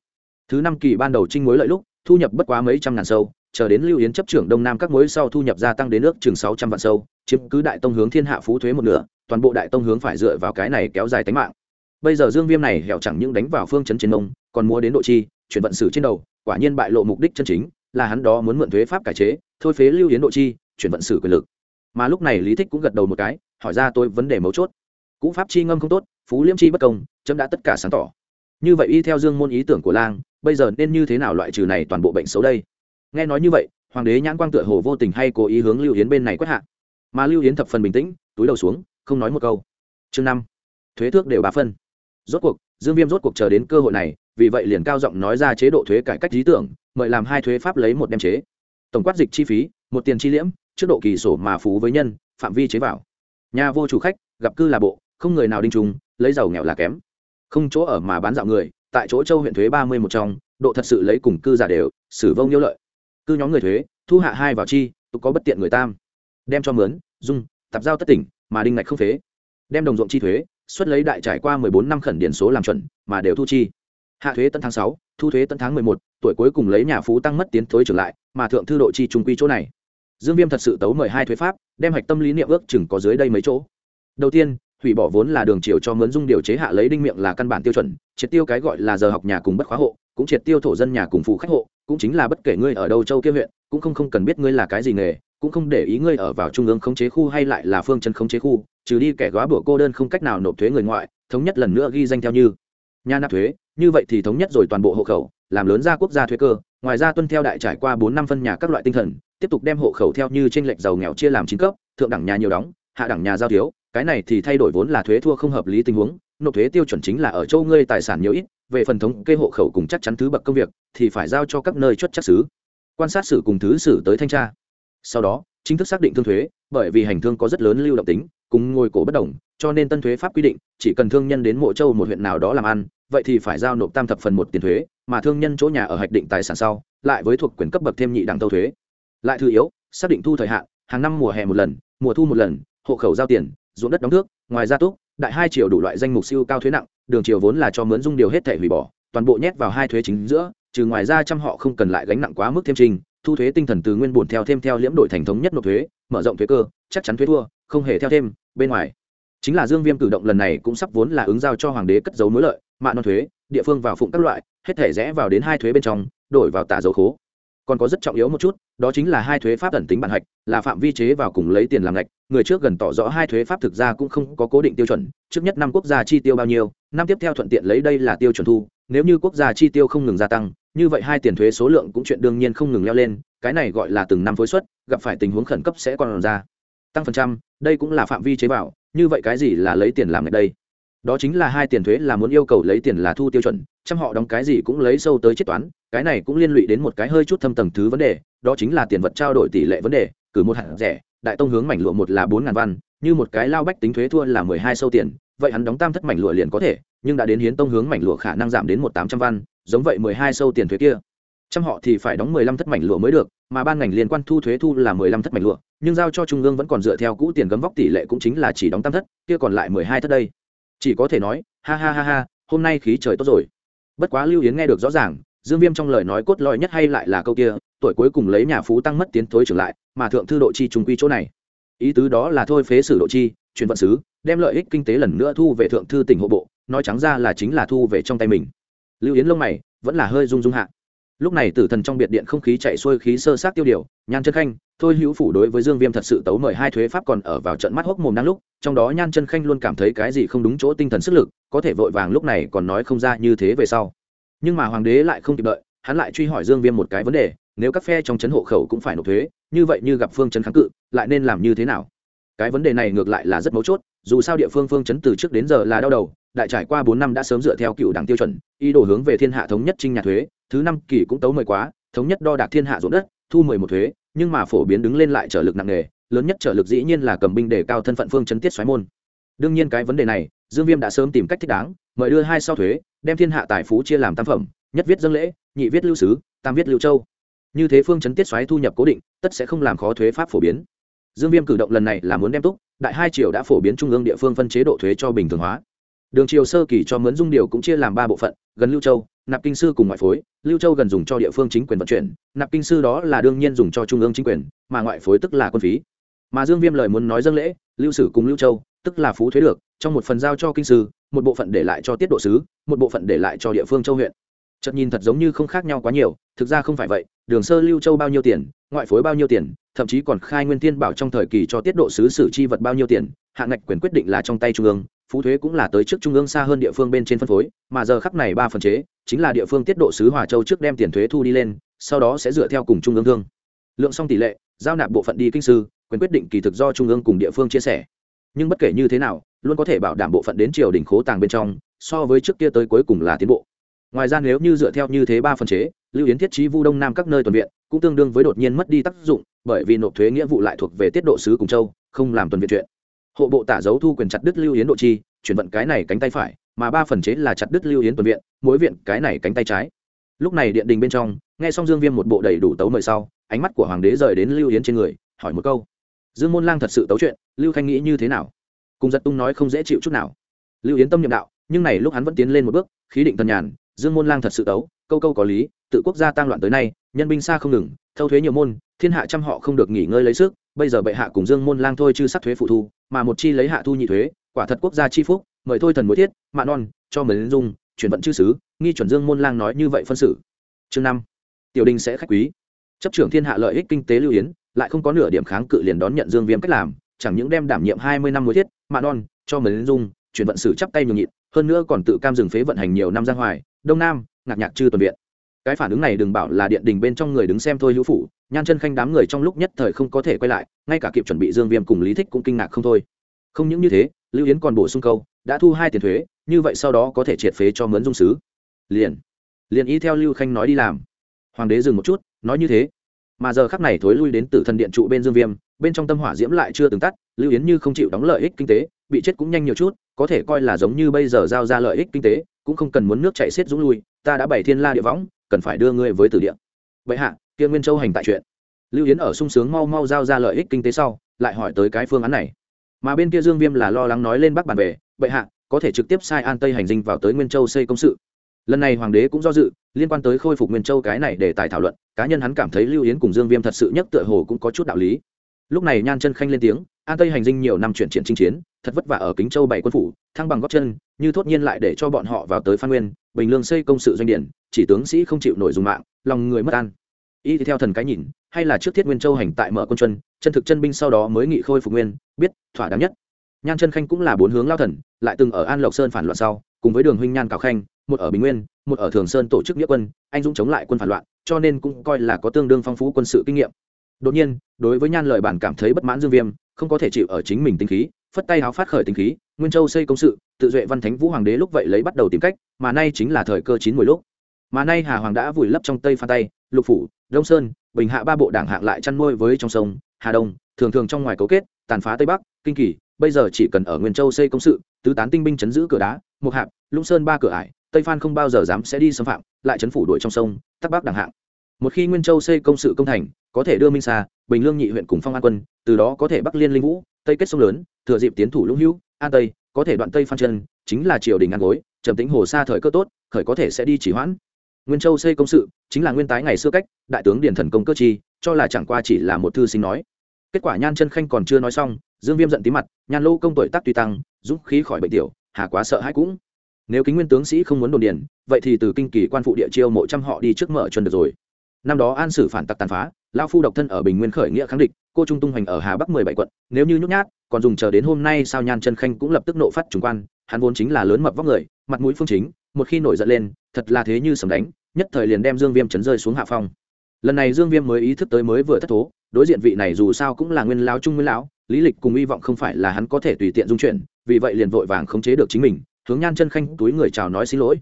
Thứ năm kỳ ban đầu trinh muối lợi lúc thu nhập bất quá mấy trăm ngàn sâu chờ đến lưu yến chấp trưởng đông nam các muối sau thu nhập gia tăng đến nước chừng sáu trăm vạn sâu chiếm cứ đại tông hướng thiên hạ phú thuế một nửa toàn bộ đại tông hướng phải dựa vào cái này kéo dài tính mạng. Bây giờ dương viêm này hẻo chẳng những đánh vào phương chấn chiến nông, còn mua đến độ chi chuyển vận sử trên đầu quả nhiên bại lộ mục đích chân chính là hắn đó muốn mượn thuế pháp cải chế thôi phế lưu yến độ chi chuyển vận sử quyền lực. Mà lúc này lý thích cũng gật đầu một cái hỏi ra tôi vấn đề mấu chốt cũ pháp chi ngâm không tốt, phú liêm chi bất công, chấm đã tất cả sáng tỏ. Như vậy y theo dương môn ý tưởng của lang, bây giờ nên như thế nào loại trừ này toàn bộ bệnh xấu đây? Nghe nói như vậy, hoàng đế nhãn quang tựa hồ vô tình hay cố ý hướng lưu yến bên này quét hạ. Mà lưu yến thập phần bình tĩnh, túi đầu xuống, không nói một câu. Chương năm, thuế thước đều ba phân. Rốt cuộc, dương viêm rốt cuộc chờ đến cơ hội này, vì vậy liền cao giọng nói ra chế độ thuế cải cách lý tưởng, mời làm hai thuế pháp lấy một đem chế. Tổng quát dịch chi phí, một tiền chi liễm, trước độ kỳ sổ mà phú với nhân, phạm vi chế vào. Nhà vô chủ khách, gặp cư là bộ không người nào đinh trùng lấy giàu nghèo là kém. Không chỗ ở mà bán dạo người, tại chỗ châu huyện thuế ba mươi một trong, độ thật sự lấy cùng cư giả đều xử vông nhiêu lợi. Cư nhóm người thuế, thu hạ hai vào chi, tục có bất tiện người tam. Đem cho mướn, dung, tạp giao tất tỉnh, mà đinh ngạch không phế. Đem đồng ruộng chi thuế, xuất lấy đại trải qua mười bốn năm khẩn điển số làm chuẩn, mà đều thu chi. Hạ thuế tân tháng sáu, thu thuế tân tháng mười một, tuổi cuối cùng lấy nhà phú tăng mất tiến thối trở lại, mà thượng thư độ chi trung quy chỗ này. Dương viêm thật sự tấu mời hai thuế pháp, đem hạch tâm lý niệm ước chừng có dưới đây mấy chỗ. Đầu tiên hủy bỏ vốn là đường chiều cho mướn dung điều chế hạ lấy đinh miệng là căn bản tiêu chuẩn, triệt tiêu cái gọi là giờ học nhà cùng bất khóa hộ, cũng triệt tiêu thổ dân nhà cùng phụ khách hộ, cũng chính là bất kể ngươi ở đâu châu kia huyện, cũng không không cần biết ngươi là cái gì nghề, cũng không để ý ngươi ở vào trung ương khống chế khu hay lại là phương chân khống chế khu, trừ đi kẻ góa bữa cô đơn không cách nào nộp thuế người ngoại, thống nhất lần nữa ghi danh theo như. Nhà nạp thuế, như vậy thì thống nhất rồi toàn bộ hộ khẩu, làm lớn ra quốc gia thuế cơ, ngoài ra tuân theo đại trải qua bốn năm phân nhà các loại tinh thần, tiếp tục đem hộ khẩu theo như trên lệch giàu nghèo chia làm chín cấp, thượng đẳng nhà nhiều đóng, hạ đẳng nhà giao thiếu cái này thì thay đổi vốn là thuế thua không hợp lý tình huống, nộp thuế tiêu chuẩn chính là ở châu ngươi tài sản nhiều ít, về phần thống kê hộ khẩu cùng chắc chắn thứ bậc công việc, thì phải giao cho các nơi chốt chắc xứ. Quan sát xử cùng thứ xử tới thanh tra. Sau đó, chính thức xác định thương thuế, bởi vì hành thương có rất lớn lưu động tính, cùng ngồi cổ bất đồng, cho nên tân thuế pháp quy định, chỉ cần thương nhân đến mộ châu một huyện nào đó làm ăn, vậy thì phải giao nộp tam thập phần một tiền thuế, mà thương nhân chỗ nhà ở hạch định tài sản sau, lại với thuộc quyền cấp bậc thêm nhị đẳng tâu thuế. Lại thứ yếu, xác định thu thời hạn, hàng năm mùa hè một lần, mùa thu một lần, hộ khẩu giao tiền ruộng đất đóng thước, ngoài ra túc, đại hai triệu đủ loại danh mục siêu cao thuế nặng, đường triều vốn là cho mướn dung điều hết thể hủy bỏ, toàn bộ nhét vào hai thuế chính giữa, trừ ngoài ra trăm họ không cần lại gánh nặng quá mức thêm trình, thu thuế tinh thần từ nguyên bổn theo thêm theo liễm đổi thành thống nhất nộp thuế, mở rộng thuế cơ, chắc chắn thuế thua, không hề theo thêm, bên ngoài. Chính là dương viêm cử động lần này cũng sắp vốn là ứng giao cho hoàng đế cất dấu mối lợi mạn non thuế, địa phương vào phụng các loại, hết thể rẽ vào đến hai thuế bên trong, đổi vào tả dấu khố còn có rất trọng yếu một chút, đó chính là hai thuế pháp ẩn tính bản hạch, là phạm vi chế vào cùng lấy tiền làm ngạch, người trước gần tỏ rõ hai thuế pháp thực ra cũng không có cố định tiêu chuẩn, trước nhất năm quốc gia chi tiêu bao nhiêu, năm tiếp theo thuận tiện lấy đây là tiêu chuẩn thu, nếu như quốc gia chi tiêu không ngừng gia tăng, như vậy hai tiền thuế số lượng cũng chuyện đương nhiên không ngừng leo lên, cái này gọi là từng năm phối suất, gặp phải tình huống khẩn cấp sẽ còn ra. Tăng phần trăm, đây cũng là phạm vi chế vào, như vậy cái gì là lấy tiền làm ngạch đây? Đó chính là hai tiền thuế là muốn yêu cầu lấy tiền là thu tiêu chuẩn, chăm họ đóng cái gì cũng lấy sâu tới chết toán cái này cũng liên lụy đến một cái hơi chút thâm tầng thứ vấn đề, đó chính là tiền vật trao đổi tỷ lệ vấn đề, cử một hạt rẻ, đại tông hướng mảnh lụa một là bốn ngàn văn, như một cái lao bách tính thuế thua là mười hai sâu tiền, vậy hắn đóng tam thất mảnh lụa liền có thể, nhưng đã đến hiến tông hướng mảnh lụa khả năng giảm đến một tám trăm văn, giống vậy mười hai sâu tiền thuế kia. Trăm họ thì phải đóng mười lăm thất mảnh lụa mới được, mà ban ngành liên quan thu thuế thu là mười lăm thất mảnh lụa, nhưng giao cho trung ương vẫn còn dựa theo cũ tiền gấm vóc tỷ lệ cũng chính là chỉ đóng tam thất, kia còn lại mười hai thất đây. Chỉ có thể nói, ha ha ha ha, hôm nay khí trời tốt rồi. Bất quá lưu yến nghe được rõ ràng dương viêm trong lời nói cốt lõi nhất hay lại là câu kia, tuổi cuối cùng lấy nhà phú tăng mất tiến thối trưởng lại, mà thượng thư độ chi trung quy chỗ này. Ý tứ đó là thôi phế sử độ chi, chuyển vận sứ, đem lợi ích kinh tế lần nữa thu về thượng thư tỉnh hộ bộ, nói trắng ra là chính là thu về trong tay mình. Lưu yến lông mày, vẫn là hơi rung rung hạ. Lúc này tử thần trong biệt điện không khí chạy xuôi khí sơ sát tiêu điều, nhan chân khanh, thôi hữu phủ đối với dương viêm thật sự tấu mời hai thuế pháp còn ở vào trận mắt hốc mồm đang lúc, trong đó nhan chân khanh luôn cảm thấy cái gì không đúng chỗ tinh thần sức lực, có thể vội vàng lúc này còn nói không ra như thế về sau nhưng mà hoàng đế lại không kịp đợi, hắn lại truy hỏi dương viêm một cái vấn đề, nếu các phe trong chấn hộ khẩu cũng phải nộp thuế, như vậy như gặp phương chấn kháng cự, lại nên làm như thế nào? Cái vấn đề này ngược lại là rất mấu chốt, dù sao địa phương phương chấn từ trước đến giờ là đau đầu, đại trải qua bốn năm đã sớm dựa theo cựu đảng tiêu chuẩn, ý đồ hướng về thiên hạ thống nhất trinh nhà thuế, thứ năm kỳ cũng tấu mời quá, thống nhất đo đạc thiên hạ ruộng đất, thu mười một thuế, nhưng mà phổ biến đứng lên lại trở lực nặng nề, lớn nhất trở lực dĩ nhiên là cầm binh để cao thân phận phương chấn tiết xoáy môn. Đương nhiên cái vấn đề này, dương viêm đã sớm tìm cách thích đáng, mời đưa hai sau thuế đem thiên hạ tài phú chia làm tam phẩm, nhất viết dân lễ, nhị viết lưu sứ, tam viết lưu châu. Như thế phương chấn tiết xoáy thu nhập cố định, tất sẽ không làm khó thuế pháp phổ biến. Dương viêm cử động lần này là muốn đem túc, đại hai triều đã phổ biến trung ương địa phương phân chế độ thuế cho bình thường hóa. Đường triều sơ kỳ cho mướn dung điều cũng chia làm ba bộ phận, gần lưu châu, nạp kinh sư cùng ngoại phối. Lưu châu gần dùng cho địa phương chính quyền vận chuyển, nạp kinh sư đó là đương nhiên dùng cho trung ương chính quyền, mà ngoại phối tức là quân phí mà dương viêm lời muốn nói dân lễ, lưu sử cùng lưu châu, tức là phú thuế được, trong một phần giao cho kinh sư, một bộ phận để lại cho tiết độ sứ, một bộ phận để lại cho địa phương châu huyện. Chợt nhìn thật giống như không khác nhau quá nhiều, thực ra không phải vậy, đường sơ lưu châu bao nhiêu tiền, ngoại phối bao nhiêu tiền, thậm chí còn khai nguyên tiên bảo trong thời kỳ cho tiết độ sứ sử chi vật bao nhiêu tiền, hạng ngạch quyền quyết định là trong tay trung ương, phú thuế cũng là tới trước trung ương xa hơn địa phương bên trên phân phối, mà giờ khắp này ba phần chế, chính là địa phương tiết độ sứ hòa châu trước đem tiền thuế thu đi lên, sau đó sẽ dựa theo cùng trung ương thương. Lượng xong tỷ lệ, giao nạp bộ phận đi kinh sư quyền quyết định kỳ thực do trung ương cùng địa phương chia sẻ. Nhưng bất kể như thế nào, luôn có thể bảo đảm bộ phận đến triều đình khố tàng bên trong, so với trước kia tới cuối cùng là tiến bộ. Ngoài ra nếu như dựa theo như thế ba phần chế, lưu yến thiết trí vu đông nam các nơi tuần viện, cũng tương đương với đột nhiên mất đi tác dụng, bởi vì nộp thuế nghĩa vụ lại thuộc về tiết độ sứ cùng châu, không làm tuần viện chuyện. Hộ bộ tả dấu thu quyền chặt đứt lưu yến độ chi, chuyển vận cái này cánh tay phải, mà ba phần chế là chặt đứt lưu yến tuần viện, mỗi viện cái này cánh tay trái. Lúc này điện đình bên trong, nghe xong dương viêm một bộ đầy đủ tấu mời sau, ánh mắt của hoàng đế rời đến lưu yến trên người, hỏi một câu dương môn lang thật sự tấu chuyện, lưu khanh nghĩ như thế nào? Cùng giật tung nói không dễ chịu chút nào. Lưu yến tâm nhiệm đạo, nhưng này lúc hắn vẫn tiến lên một bước, khí định thần nhàn, dương môn lang thật sự tấu, câu câu có lý, tự quốc gia tăng loạn tới nay, nhân binh xa không ngừng, thâu thuế nhiều môn, thiên hạ trăm họ không được nghỉ ngơi lấy sức, bây giờ bệ hạ cùng dương môn lang thôi chứ sắc thuế phụ thu, mà một chi lấy hạ thu nhị thuế, quả thật quốc gia chi phúc, mời thôi thần mối thiết, mạ non, cho mời dung, chuyển vận chư sứ, nghi chuẩn dương môn lang nói như vậy phân xử. Chương năm, tiểu đình sẽ khách quý. Chấp trưởng thiên hạ lợi ích kinh tế lưu yến lại không có nửa điểm kháng cự liền đón nhận dương viêm cách làm, chẳng những đem đảm nhiệm hai mươi năm mối thiết mạ non cho mời dung, chuyển vận sử chắp tay nhường nhịn, hơn nữa còn tự cam dừng phế vận hành nhiều năm giang hoài đông nam, ngạc nhạc chư tuần viện. Cái phản ứng này đừng bảo là điện đình bên trong người đứng xem thôi hữu phủ, nhan chân khanh đám người trong lúc nhất thời không có thể quay lại, ngay cả kịp chuẩn bị dương viêm cùng lý thích cũng kinh ngạc không thôi. Không những như thế, lưu yến còn bổ sung câu, đã thu hai tiền thuế, như vậy sau đó có thể triệt phế cho mướn dung sứ. Liền liền ý theo lưu khanh nói đi làm. Hoàng đế dừng một chút, nói như thế mà giờ khắc này thối lui đến từ thần điện trụ bên dương viêm, bên trong tâm hỏa diễm lại chưa từng tắt, lưu yến như không chịu đóng lợi ích kinh tế, bị chết cũng nhanh nhiều chút, có thể coi là giống như bây giờ giao ra lợi ích kinh tế, cũng không cần muốn nước chạy xiết dũng lui, ta đã bày thiên la địa võng, cần phải đưa ngươi với tử địa. Vậy hạ, kia nguyên châu hành tại chuyện. Lưu yến ở sung sướng mau mau giao ra lợi ích kinh tế sau, lại hỏi tới cái phương án này. Mà bên kia dương viêm là lo lắng nói lên bắc bản về bệ hạ, có thể trực tiếp sai an tây hành dinh vào tới nguyên châu xây công sự. Lần này hoàng đế cũng do dự liên quan tới khôi phục nguyên châu cái này để tài thảo luận, cá nhân hắn cảm thấy lưu yến cùng dương viêm thật sự nhất tựa hồ cũng có chút đạo lý. Lúc này nhan chân khanh lên tiếng, an tây hành dinh nhiều năm chuyển triển chinh chiến, thật vất vả ở kính châu bảy quân phủ, thăng bằng góp chân, như thốt nhiên lại để cho bọn họ vào tới phan nguyên, bình lương xây công sự doanh điển, chỉ tướng sĩ không chịu nổi dùng mạng, lòng người mất an. Y theo thần cái nhìn, hay là trước thiết nguyên châu hành tại mở quân chân chân thực chân binh sau đó mới nghị khôi phục nguyên, biết, thỏa đáng nhất. Nhan chân khanh cũng là bốn hướng lao thần, lại từng ở an lộc sơn phản loạn sau, cùng với đường huynh nhan cào khanh một ở bình nguyên, một ở thường sơn tổ chức nghĩa quân, anh dũng chống lại quân phản loạn, cho nên cũng coi là có tương đương phong phú quân sự kinh nghiệm. Đột nhiên, đối với nhan lời bản cảm thấy bất mãn dương viêm, không có thể chịu ở chính mình tinh khí, phất tay háo phát khởi tinh khí, nguyên châu xây công sự, tự duệ văn thánh vũ hoàng đế lúc vậy lấy bắt đầu tìm cách, mà nay chính là thời cơ chín mùi lúc. Mà nay hà hoàng đã vùi lấp trong tây phan tay lục phủ, đông sơn, bình hạ ba bộ đảng hạng lại chăn nuôi với trong sông, hà đông, thường thường trong ngoài cấu kết, tàn phá tây bắc, kinh kỳ, bây giờ chỉ cần ở nguyên châu xây công sự, tứ tán tinh binh chấn giữ cửa đá một hạp, lũng sơn ba cửa ải tây phan không bao giờ dám sẽ đi xâm phạm, lại chấn phủ đuổi trong sông, tắc bắc đẳng hạng. Một khi nguyên châu xây công sự công thành, có thể đưa minh xa bình lương nhị huyện cùng phong an quân, từ đó có thể bắc liên linh vũ, tây kết sông lớn, thừa dịp tiến thủ lũng hữu, an tây, có thể đoạn tây phan chân chính là triều đình ngăn gối, trầm tính hồ xa thời cơ tốt, khởi có thể sẽ đi chỉ hoãn. Nguyên châu xây công sự, chính là nguyên tái ngày xưa cách, đại tướng điền thần công cơ chi, cho là chẳng qua chỉ là một thư sinh nói. Kết quả nhan chân khanh còn chưa nói xong, dương viêm giận tí mặt, nhan lô công tuổi tác tuy tăng giúp khí khỏi bệnh tiểu, hà quá sợ hãi cũng nếu kính nguyên tướng sĩ không muốn đồn điền, vậy thì từ kinh kỳ quan phụ địa chiêu mộ trăm họ đi trước mở chuẩn được rồi. Năm đó an sử phản tặc tàn phá lao phu độc thân ở bình nguyên khởi nghĩa kháng địch, cô trung tung hoành ở hà bắc mười bảy quận, nếu như nhút nhát, còn dùng chờ đến hôm nay sao nhan chân khanh cũng lập tức nộ phát trùng quan, hắn vốn chính là lớn mập vóc người, mặt mũi phương chính, một khi nổi giận lên, thật là thế như sầm đánh, nhất thời liền đem dương viêm chấn rơi xuống hạ phong. Lần này dương viêm mới ý thức tới mới vừa thất thố, đối diện vị này dù sao cũng là nguyên lão trung nguyên lão, lý lịch cùng hy vọng không phải là hắn có thể tùy tiện dung chuyển, vì vậy liền vội vàng khống chế được chính mình hướng nhan chân khanh túi người chào nói xin lỗi.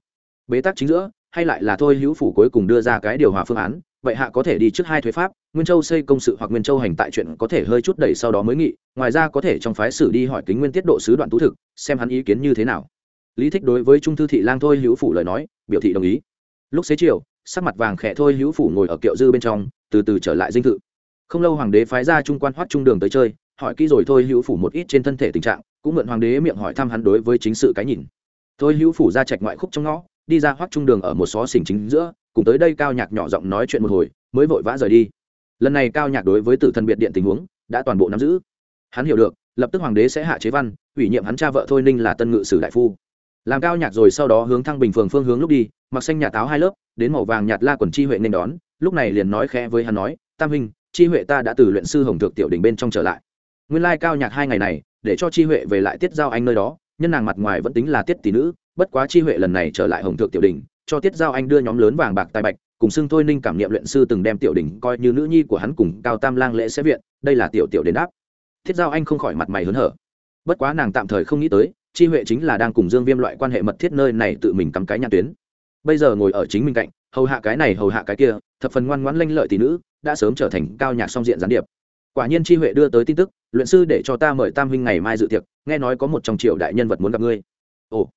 Bế tắc chính giữa, hay lại là thôi hữu phủ cuối cùng đưa ra cái điều hòa phương án, vậy hạ có thể đi trước hai thuế pháp, nguyên châu xây công sự hoặc nguyên châu hành tại chuyện có thể hơi chút đẩy sau đó mới nghị, ngoài ra có thể trong phái xử đi hỏi kính nguyên tiết độ sứ đoạn tú thực, xem hắn ý kiến như thế nào. Lý thích đối với trung thư thị lang thôi hữu phủ lời nói, biểu thị đồng ý. Lúc xế chiều, sắc mặt vàng khẽ thôi hữu phủ ngồi ở kiệu dư bên trong, từ từ trở lại dinh thự. Không lâu hoàng đế phái ra trung quan hoắc trung đường tới chơi hỏi kỹ rồi thôi hữu phủ một ít trên thân thể tình trạng, cũng mượn hoàng đế miệng hỏi thăm hắn đối với chính sự cái nhìn. Thôi hữu phủ ra trạch ngoại khúc trong ngõ, đi ra hoác trung đường ở một xó xỉnh chính giữa, cùng tới đây cao nhạc nhỏ giọng nói chuyện một hồi, mới vội vã rời đi. Lần này cao nhạc đối với tử thần biệt điện tình huống, đã toàn bộ nắm giữ. Hắn hiểu được, lập tức hoàng đế sẽ hạ chế văn, ủy nhiệm hắn cha vợ thôi ninh là tân ngự sử đại phu. Làm cao nhạc rồi sau đó hướng thăng bình phường phương hướng lúc đi, mặc xanh nhà táo hai lớp, đến màu vàng nhạt la quần chi huệ nên đón, lúc này liền nói khẽ với hắn nói, tam huynh, chi huệ ta đã từ luyện sư hồng thượng tiểu đỉnh bên trong trở lại nguyên lai cao nhạc hai ngày này, để cho chi huệ về lại tiết giao anh nơi đó, nhân nàng mặt ngoài vẫn tính là tiết tỷ nữ, bất quá chi huệ lần này trở lại hồng thượng tiểu đỉnh cho tiết giao anh đưa nhóm lớn vàng bạc tài bạch, cùng xưng thôi ninh cảm nghiệm luyện sư từng đem tiểu đỉnh coi như nữ nhi của hắn cùng cao tam lang lễ sẽ viện, đây là tiểu tiểu đến đáp. Thiết giao anh không khỏi mặt mày hớn hở. Bất quá nàng tạm thời không nghĩ tới, chi huệ chính là đang cùng dương viêm loại quan hệ mật thiết nơi này tự mình cắm cái nhà tuyến. Bây giờ ngồi ở chính mình cạnh, hầu hạ cái này, hầu hạ cái kia, thập phần ngoan ngoãn lanh lợi tỷ nữ, đã sớm trở thành cao nhạc song diện gián điệp quả nhiên chi huệ đưa tới tin tức, luyện sư để cho ta mời tam huynh ngày mai dự tiệc, nghe nói có một trong triều đại nhân vật muốn gặp ngươi. Ồ.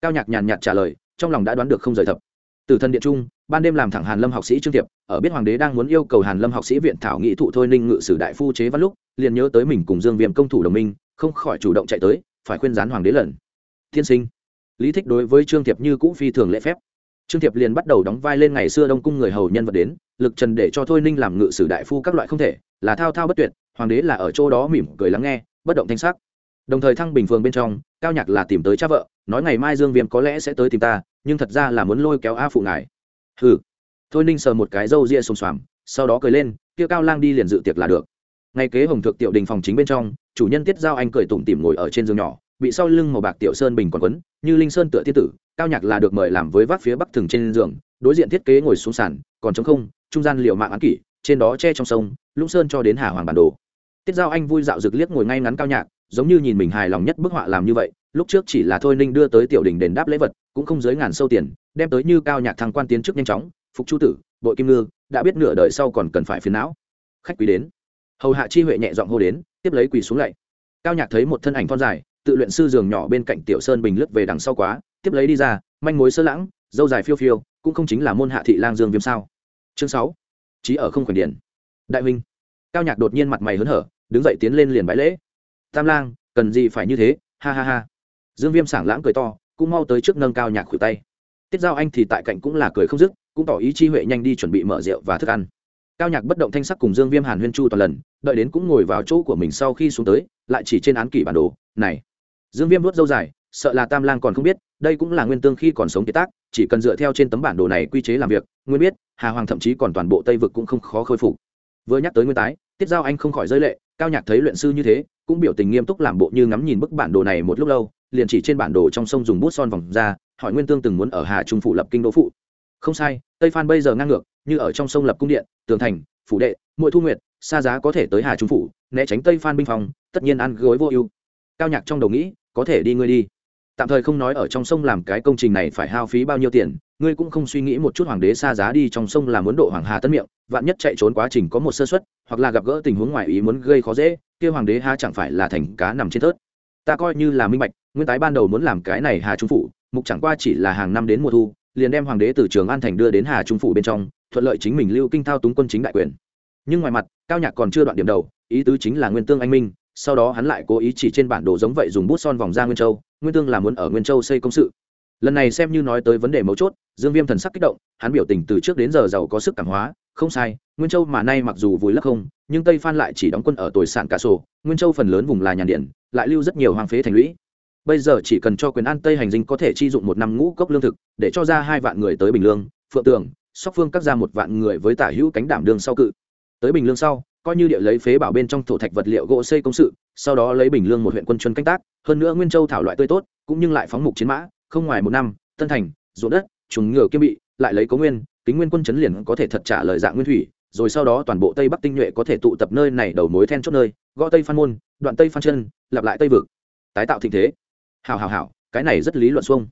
Cao nhạc nhàn nhạt trả lời, trong lòng đã đoán được không rời thập. Từ thân điện trung, ban đêm làm thẳng hàn lâm học sĩ trương tiệp ở biết hoàng đế đang muốn yêu cầu hàn lâm học sĩ viện thảo nghị thụ thôi ninh ngự sử đại phu chế văn lúc, liền nhớ tới mình cùng dương viêm công thủ đồng minh, không khỏi chủ động chạy tới, phải khuyên gián hoàng đế lần. Thiên sinh, lý thích đối với trương tiệp như cũ phi thường lễ phép trương tiệp liền bắt đầu đóng vai lên ngày xưa đông cung người hầu nhân vật đến, lực trần để cho thôi ninh làm ngự sử đại phu các loại không thể, là thao thao bất tuyệt, hoàng đế là ở chỗ đó mỉm cười lắng nghe, bất động thanh sắc. Đồng thời thăng bình phường bên trong, cao nhạc là tìm tới cha vợ, nói ngày mai dương viêm có lẽ sẽ tới tìm ta, nhưng thật ra là muốn lôi kéo a phụ ngài. Hừ. Thôi ninh sờ một cái râu ria xồm xoàm, sau đó cười lên, kia cao lang đi liền dự tiệc là được. Ngay kế hồng thượng tiểu đình phòng chính bên trong, chủ nhân tiết giao anh cười tủm tỉm ngồi ở trên giường nhỏ bị sau lưng màu bạc tiểu sơn bình còn quấn, như linh sơn tựa thiên tử, cao nhạc là được mời làm với vác phía bắc thừng trên giường, đối diện thiết kế ngồi xuống sàn, còn trống không, trung gian liệu mạng án kỷ, trên đó che trong sông, lũng sơn cho đến hà hoàng bản đồ. Tiết giao anh vui dạo rực liếc ngồi ngay ngắn cao nhạc, giống như nhìn mình hài lòng nhất bức họa làm như vậy, lúc trước chỉ là thôi ninh đưa tới tiểu đình đền đáp lễ vật, cũng không dưới ngàn sâu tiền, đem tới như cao nhạc thăng quan tiến chức nhanh chóng, phục chu tử, bội kim ngư, đã biết nửa đời sau còn cần phải phiền não. Khách quý đến. Hầu hạ chi huệ nhẹ giọng hô đến, tiếp lấy quỳ xuống lạy. Cao nhạc thấy một thân ảnh thon dài tự luyện sư giường nhỏ bên cạnh tiểu sơn bình lướt về đằng sau quá, tiếp lấy đi ra, manh mối sơ lãng, dâu dài phiêu phiêu, cũng không chính là môn hạ thị lang dương viêm sao. Chương sáu, trí ở không khoảnh điện đại huynh. Cao nhạc đột nhiên mặt mày hớn hở, đứng dậy tiến lên liền bái lễ. Tam lang, cần gì phải như thế? Ha ha ha. Dương viêm sảng lãng cười to, cũng mau tới trước nâng cao nhạc khuỷu tay. Tiết giao anh thì tại cạnh cũng là cười không dứt, cũng tỏ ý chi huệ nhanh đi chuẩn bị mở rượu và thức ăn. Cao nhạc bất động thanh sắc cùng dương viêm hàn huyên chu toàn lần, đợi đến cũng ngồi vào chỗ của mình sau khi xuống tới, lại chỉ trên án kỷ bản đồ, này dương viêm vuốt dâu dài, sợ là tam lang còn không biết, đây cũng là nguyên tương khi còn sống kế tác, chỉ cần dựa theo trên tấm bản đồ này quy chế làm việc, nguyên biết, hà hoàng thậm chí còn toàn bộ tây vực cũng không khó khôi phục. Vừa nhắc tới nguyên tái, tiết giao anh không khỏi rơi lệ, cao nhạc thấy luyện sư như thế, cũng biểu tình nghiêm túc làm bộ như ngắm nhìn bức bản đồ này một lúc lâu, liền chỉ trên bản đồ trong sông dùng bút son vòng ra, hỏi nguyên tương từng muốn ở hà trung phủ lập kinh đô phụ. Không sai, tây phan bây giờ ngang ngược, như ở trong sông lập cung điện, tường thành, phủ đệ mỗi thu nguyệt, xa giá có thể tới hà trung phủ, né tránh tây phan binh phòng, tất nhiên ăn gối vô ưu. Cao nhạc trong đầu nghĩ có thể đi ngươi đi. Tạm thời không nói ở trong sông làm cái công trình này phải hao phí bao nhiêu tiền, ngươi cũng không suy nghĩ một chút hoàng đế xa giá đi trong sông là muốn độ hoàng hà tân miệng, vạn nhất chạy trốn quá trình có một sơ suất, hoặc là gặp gỡ tình huống ngoài ý muốn gây khó dễ, kia hoàng đế ha chẳng phải là thành cá nằm trên thớt. Ta coi như là minh bạch, nguyên tái ban đầu muốn làm cái này hà trung phủ, mục chẳng qua chỉ là hàng năm đến mùa thu, liền đem hoàng đế từ trường an thành đưa đến hà trung phủ bên trong, thuận lợi chính mình lưu kinh thao túng quân chính đại quyền. Nhưng ngoài mặt, cao nhạc còn chưa đoạn điểm đầu, ý tứ chính là nguyên tương anh minh sau đó hắn lại cố ý chỉ trên bản đồ giống vậy dùng bút son vòng ra nguyên châu, nguyên tương là muốn ở nguyên châu xây công sự. Lần này xem như nói tới vấn đề mấu chốt, dương viêm thần sắc kích động, hắn biểu tình từ trước đến giờ giàu có sức cảm hóa, không sai, nguyên châu mà nay mặc dù vùi lấp không, nhưng tây phan lại chỉ đóng quân ở tồi sản cả sổ, nguyên châu phần lớn vùng là nhàn điện, lại lưu rất nhiều hoàng phế thành lũy. Bây giờ chỉ cần cho quyền an tây hành dinh có thể chi dụng một năm ngũ cốc lương thực, để cho ra hai vạn người tới bình lương, phượng tường, sóc phương cắt ra một vạn người với tả hữu cánh đảm đường sau cự. Tới bình lương sau coi như địa lấy phế bảo bên trong thổ thạch vật liệu gỗ xây công sự, sau đó lấy bình lương một huyện quân chuân canh tác, hơn nữa nguyên châu thảo loại tươi tốt, cũng nhưng lại phóng mục chiến mã, không ngoài một năm, tân thành, ruộng đất trùng ngựa kiêm bị, lại lấy cố nguyên, kính nguyên quân chấn liền có thể thật trả lời dạng nguyên thủy, rồi sau đó toàn bộ tây bắc tinh nhuệ có thể tụ tập nơi này đầu mối then chốt nơi, gõ tây phan môn, đoạn tây phan chân, lặp lại tây vực. Tái tạo thịnh thế. Hào hào hào cái này rất lý luận xuông.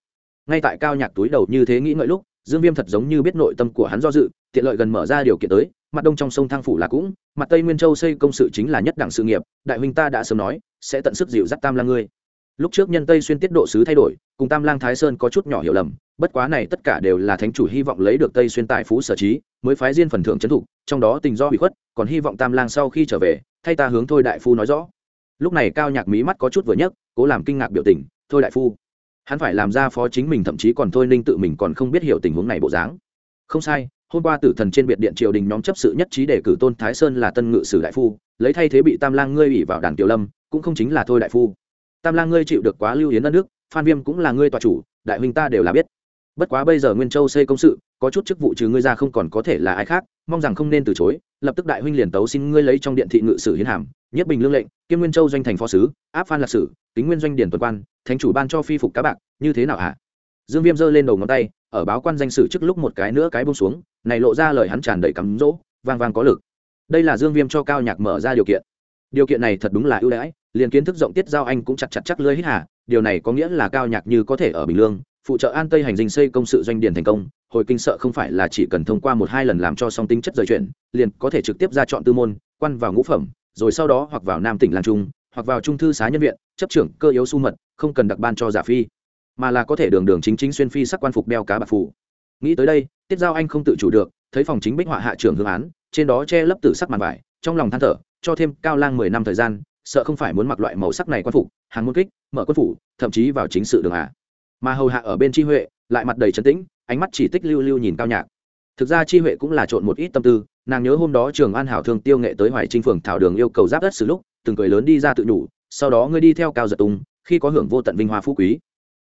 Ngay tại cao nhạc túi đầu như thế nghĩ ngợi lúc, dương viêm thật giống như biết nội tâm của hắn do dự, tiện lợi gần mở ra điều kiện tới mặt đông trong sông thang phủ là cũng, mặt tây nguyên châu xây công sự chính là nhất đẳng sự nghiệp, đại huynh ta đã sớm nói, sẽ tận sức dịu dắt tam lang ngươi. Lúc trước nhân tây xuyên tiết độ sứ thay đổi, cùng tam lang thái sơn có chút nhỏ hiểu lầm, bất quá này tất cả đều là thánh chủ hy vọng lấy được tây xuyên tài phú sở trí, mới phái riêng phần thưởng trấn thủ, trong đó tình do bị khuất, còn hy vọng tam lang sau khi trở về, thay ta hướng thôi đại phu nói rõ. Lúc này cao nhạc mí mắt có chút vừa nhấc, cố làm kinh ngạc biểu tình, thôi đại phu, hắn phải làm ra phó chính mình thậm chí còn thôi ninh tự mình còn không biết hiểu tình huống này bộ dáng. Không sai hôm qua tử thần trên biệt điện triều đình nhóm chấp sự nhất trí để cử tôn thái sơn là tân ngự sử đại phu, lấy thay thế bị tam lang ngươi ủy vào đàn tiểu lâm, cũng không chính là thôi đại phu. tam lang ngươi chịu được quá lưu hiến đất nước, phan viêm cũng là ngươi tòa chủ, đại huynh ta đều là biết. bất quá bây giờ nguyên châu xây công sự, có chút chức vụ trừ ngươi ra không còn có thể là ai khác, mong rằng không nên từ chối, lập tức đại huynh liền tấu xin ngươi lấy trong điện thị ngự sử hiến hàm, nhất bình lương lệnh, kiêm nguyên châu doanh thành phó sứ, áp phan lạc sử tính nguyên doanh điển tuần quan, thánh chủ ban cho phi phục cá bạc, như thế nào hả? dương viêm giơ lên đầu ngón tay ở báo quan danh sử trước lúc một cái nữa cái bông xuống, này lộ ra lời hắn tràn đầy cắm rỗ vang vang có lực. Đây là dương viêm cho cao nhạc mở ra điều kiện. Điều kiện này thật đúng là ưu đãi, liền kiến thức rộng tiết giao anh cũng chặt chặt chắc lưới hít hà, điều này có nghĩa là cao nhạc như có thể ở bình lương, phụ trợ an tây hành dinh xây công sự doanh điền thành công, hồi kinh sợ không phải là chỉ cần thông qua một hai lần làm cho song tính chất rời chuyển, liền có thể trực tiếp ra chọn tư môn, quan vào ngũ phẩm, rồi sau đó hoặc vào nam tỉnh lan trung, hoặc vào trung thư xá nhân viện, chấp trưởng cơ yếu su mật, không cần đặc ban cho giả phi mà là có thể đường đường chính chính xuyên phi sắc quan phục đeo cá bạc phủ nghĩ tới đây, tiết giao anh không tự chủ được, thấy phòng chính bích họa hạ trưởng hương án, trên đó che lấp tử sắc màn vải, trong lòng than thở, cho thêm cao lang mười năm thời gian, sợ không phải muốn mặc loại màu sắc này quan phục, hàng môn kích, mở quân phủ, thậm chí vào chính sự đường hạ. Mà hầu hạ ở bên chi huệ, lại mặt đầy trấn tĩnh, ánh mắt chỉ tích lưu lưu nhìn cao nhạc. Thực ra chi huệ cũng là trộn một ít tâm tư, nàng nhớ hôm đó trường an hảo thương tiêu nghệ tới hoài trinh phường thảo đường yêu cầu giáp đất xử lúc, từng cười lớn đi ra tự nhủ, sau đó ngươi đi theo cao giật tùng, khi có hưởng vô tận vinh hoa phú quý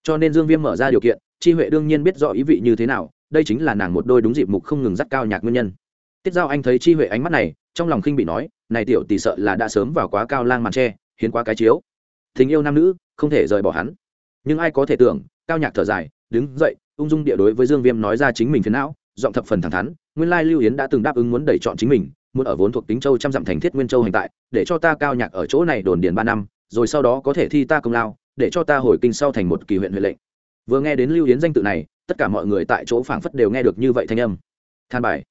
cho nên dương viêm mở ra điều kiện, chi huệ đương nhiên biết rõ ý vị như thế nào, đây chính là nàng một đôi đúng dịp mục không ngừng dắt cao nhạc nguyên nhân. Tiết giao anh thấy chi huệ ánh mắt này, trong lòng khinh bị nói, này tiểu tỷ sợ là đã sớm vào quá cao lang màn tre, hiến quá cái chiếu. Tình yêu nam nữ, không thể rời bỏ hắn. Nhưng ai có thể tưởng, cao nhạc thở dài, đứng dậy, ung dung địa đối với dương viêm nói ra chính mình phiến não, giọng thập phần thẳng thắn, nguyên lai lưu yến đã từng đáp ứng muốn đẩy chọn chính mình, muốn ở vốn thuộc tính châu trăm dặm thành thiết nguyên châu hành tại, để cho ta cao nhạc ở chỗ này đồn điền ba năm, rồi sau đó có thể thi ta công lao để cho ta hồi kinh sau thành một kỳ huyện huệ lệnh. Vừa nghe đến lưu yến danh tự này, tất cả mọi người tại chỗ phảng phất đều nghe được như vậy thanh âm. Than bài.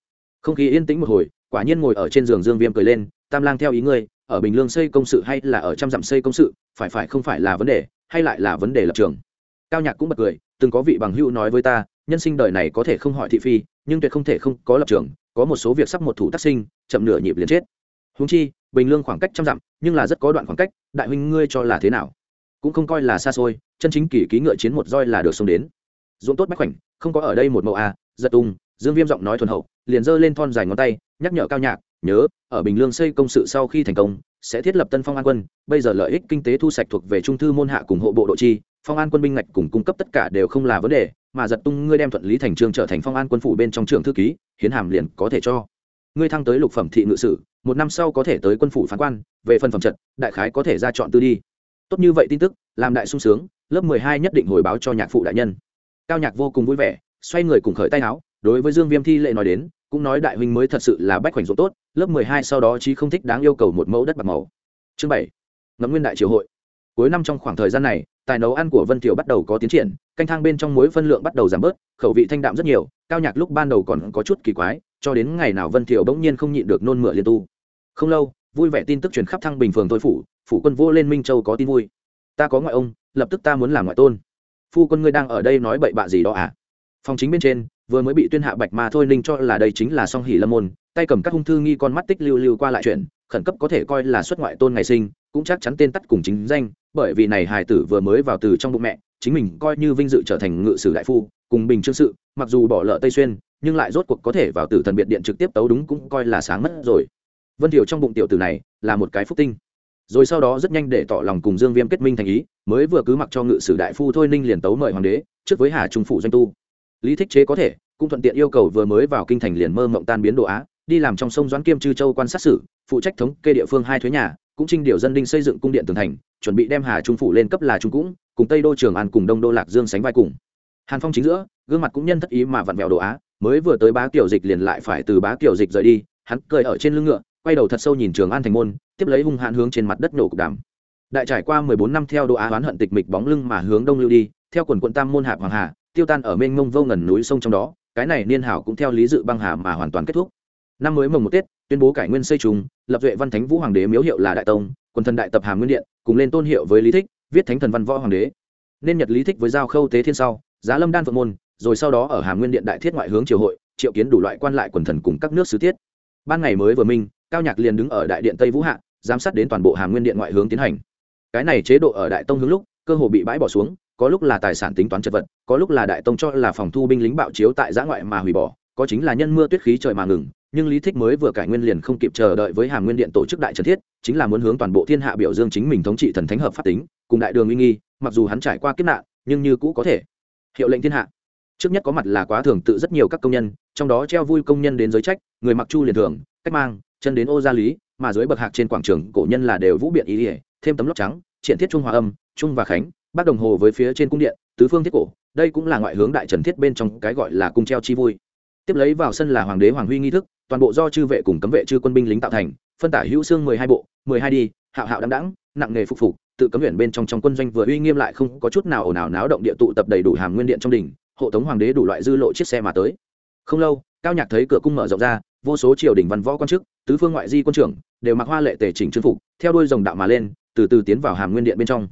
Không khí yên tĩnh một hồi, quả nhiên ngồi ở trên giường dương viêm cười lên, tam lang theo ý ngươi, ở bình lương xây công sự hay là ở trăm dặm xây công sự, phải phải không phải là vấn đề, hay lại là vấn đề lập trường? Cao nhạc cũng bật cười, từng có vị bằng hữu nói với ta, nhân sinh đời này có thể không hỏi thị phi, nhưng tuyệt không thể không có lập trường, có một số việc sắp một thủ tác sinh, chậm nửa nhịp liền chết. Húng chi, bình lương khoảng cách trăm dặm, nhưng là rất có đoạn khoảng cách, đại huynh ngươi cho là thế nào? Cũng không coi là xa xôi, chân chính kỳ ký ngựa chiến một roi là được xông đến. Dũng tốt bách khoảnh, không có ở đây một mẫu a, giật tung, dương viêm giọng nói thuần hậu, liền giơ lên thon dài ngón tay, nhắc nhở cao nhạc, nhớ, ở bình lương xây công sự sau khi thành công, sẽ thiết lập tân phong an quân, bây giờ lợi ích kinh tế thu sạch thuộc về trung thư môn hạ cùng hộ bộ độ chi, phong an quân binh ngạch cùng cung cấp tất cả đều không là vấn đề, mà giật tung ngươi đem thuận lý thành trương trở thành phong an quân phủ bên trong trường thư ký, hiến hàm liền có thể cho. Ngươi thăng tới lục phẩm thị ngự sử, một năm sau có thể tới quân phủ phán quan, về phần phẩm trận đại khái có thể ra chọn tư đi tốt như vậy tin tức, làm đại sung sướng, lớp mười hai nhất định hồi báo cho nhạc phụ đại nhân. Cao nhạc vô cùng vui vẻ, xoay người cùng khởi tay áo, đối với dương viêm thi lệ nói đến, cũng nói đại huynh mới thật sự là bách khoảnh ruộng tốt, lớp mười hai sau đó chí không thích đáng yêu cầu một mẫu đất bạc màu. Chương bảy ngắm nguyên đại triều hội. Cuối năm trong khoảng thời gian này, tài nấu ăn của vân tiểu bắt đầu có tiến triển, canh thang bên trong muối phân lượng bắt đầu giảm bớt, khẩu vị thanh đạm rất nhiều, cao nhạc lúc ban đầu còn có chút kỳ quái, cho đến ngày nào vân tiểu bỗng nhiên không nhịn được nôn mửa liên tu. Không lâu vui vẻ tin tức truyền khắp thăng bình phường thôi phủ phủ quân vô lên minh châu có tin vui. Ta có ngoại ông, lập tức ta muốn làm ngoại tôn. Phu quân ngươi đang ở đây nói bậy bạ gì đó à? Phòng chính bên trên, vừa mới bị tuyên hạ bạch mà thôi ninh cho là đây chính là song hỷ lâm môn, tay cầm các hung thư nghi con mắt tích lưu lưu qua lại chuyện, khẩn cấp có thể coi là xuất ngoại tôn ngày sinh, cũng chắc chắn tên tắt cùng chính danh, bởi vì này hài tử vừa mới vào từ trong bụng mẹ, chính mình coi như vinh dự trở thành ngự sử đại phu, cùng bình chương sự, mặc dù bỏ lỡ tây xuyên, nhưng lại rốt cuộc có thể vào tử thần biệt điện trực tiếp tấu đúng cũng coi là sáng mất rồi vân thiểu trong bụng tiểu tử này là một cái phúc tinh. Rồi sau đó rất nhanh để tỏ lòng cùng dương viêm kết minh thành ý, mới vừa cứ mặc cho ngự sử đại phu thôi ninh liền tấu mời hoàng đế, trước với hà trung phụ doanh tu. Lý thích chế có thể, cũng thuận tiện yêu cầu vừa mới vào kinh thành liền mơ mộng tan biến đồ á, đi làm trong sông doãn kiêm chư châu quan sát sử phụ trách thống kê địa phương hai thuế nhà, cũng trinh điều dân đinh xây dựng cung điện tường thành, chuẩn bị đem hà trung phủ lên cấp là trung cũng, cùng tây đô trường an cùng đông đô lạc dương sánh vai cùng. Hàn phong chính giữa, gương mặt cũng nhân thất ý mà vặn vẹo đồ á, mới vừa tới bá kiểu dịch liền lại phải từ bá kiểu dịch rời đi, hắn cười ở trên lưng ngựa quay đầu thật sâu nhìn trường an thành môn, tiếp lấy hung hãn hướng trên mặt đất nổ cục đàm. Đại trải qua mười bốn năm theo đồ á oán hận tịch mịch bóng lưng mà hướng đông lưu đi, theo quần quận tam môn hạp hoàng hà, tiêu tan ở mênh mông vô ngần núi sông trong đó, cái này niên hảo cũng theo lý dự băng hà mà hoàn toàn kết thúc. Năm mới mồng một tết, tuyên bố cải nguyên xây trùng, lập duệ văn thánh vũ hoàng đế miếu hiệu là đại tông, quần thần đại tập hàm nguyên điện, cùng lên tôn hiệu với lý thích, viết thánh thần văn võ hoàng đế. Nên nhật lý thích với giao khâu tế thiên sau, giá lâm đan phượng môn, rồi sau đó ở hàm nguyên điện đại thiết ngoại hướng triều hội, triệu kiến đủ loại quan lại quần thần cùng các nước sứ tiết. Ban ngày mới vừa minh cao nhạc liền đứng ở đại điện tây vũ hạ, giám sát đến toàn bộ hàm nguyên điện ngoại hướng tiến hành. Cái này chế độ ở đại tông hướng lúc, cơ hồ bị bãi bỏ xuống, có lúc là tài sản tính toán chật vật, có lúc là đại tông cho là phòng thu binh lính bạo chiếu tại giã ngoại mà hủy bỏ, có chính là nhân mưa tuyết khí trời mà ngừng, nhưng lý thích mới vừa cải nguyên liền không kịp chờ đợi với hàm nguyên điện tổ chức đại trần thiết, chính là muốn hướng toàn bộ thiên hạ biểu dương chính mình thống trị thần thánh hợp pháp tính, cùng đại đường uy nghi, mặc dù hắn trải qua kiếp nạn, nhưng như cũ có thể. Hiệu lệnh thiên hạ. Trước nhất có mặt là quá thường tự rất nhiều các công nhân, trong đó treo vui công nhân đến giới trách, người mặc chu liền thường, cách mang chân đến ô gia lý, mà dưới bậc hạc trên quảng trường, cổ nhân là đều vũ biện ý ỉa thêm tấm lót trắng, triển thiết trung hòa âm, trung và khánh bác đồng hồ với phía trên cung điện, tứ phương thiết cổ. Đây cũng là ngoại hướng đại trần thiết bên trong cái gọi là cung treo chi vui. Tiếp lấy vào sân là hoàng đế hoàng huy nghi thức, toàn bộ do chư vệ cùng cấm vệ chư quân binh lính tạo thành, phân tả hữu xương mười hai bộ, mười hai đi, hạo hạo đăng đẳng, nặng nghề phục phục, tự cấm huyện bên trong trong quân doanh vừa uy nghiêm lại không có chút nào ồn ào náo động địa tụ tập đầy đủ hàm nguyên điện trong đỉnh, hộ tống hoàng đế đủ loại dư lộ chiếc xe mà tới. Không lâu, cao nhạc thấy cửa cung mở rộng ra vô số triều đình văn võ quan chức, tứ phương ngoại di quân trưởng đều mặc hoa lệ tề chỉnh chưng phục, theo đuôi dòng đạo mà lên, từ từ tiến vào hàm nguyên điện bên trong.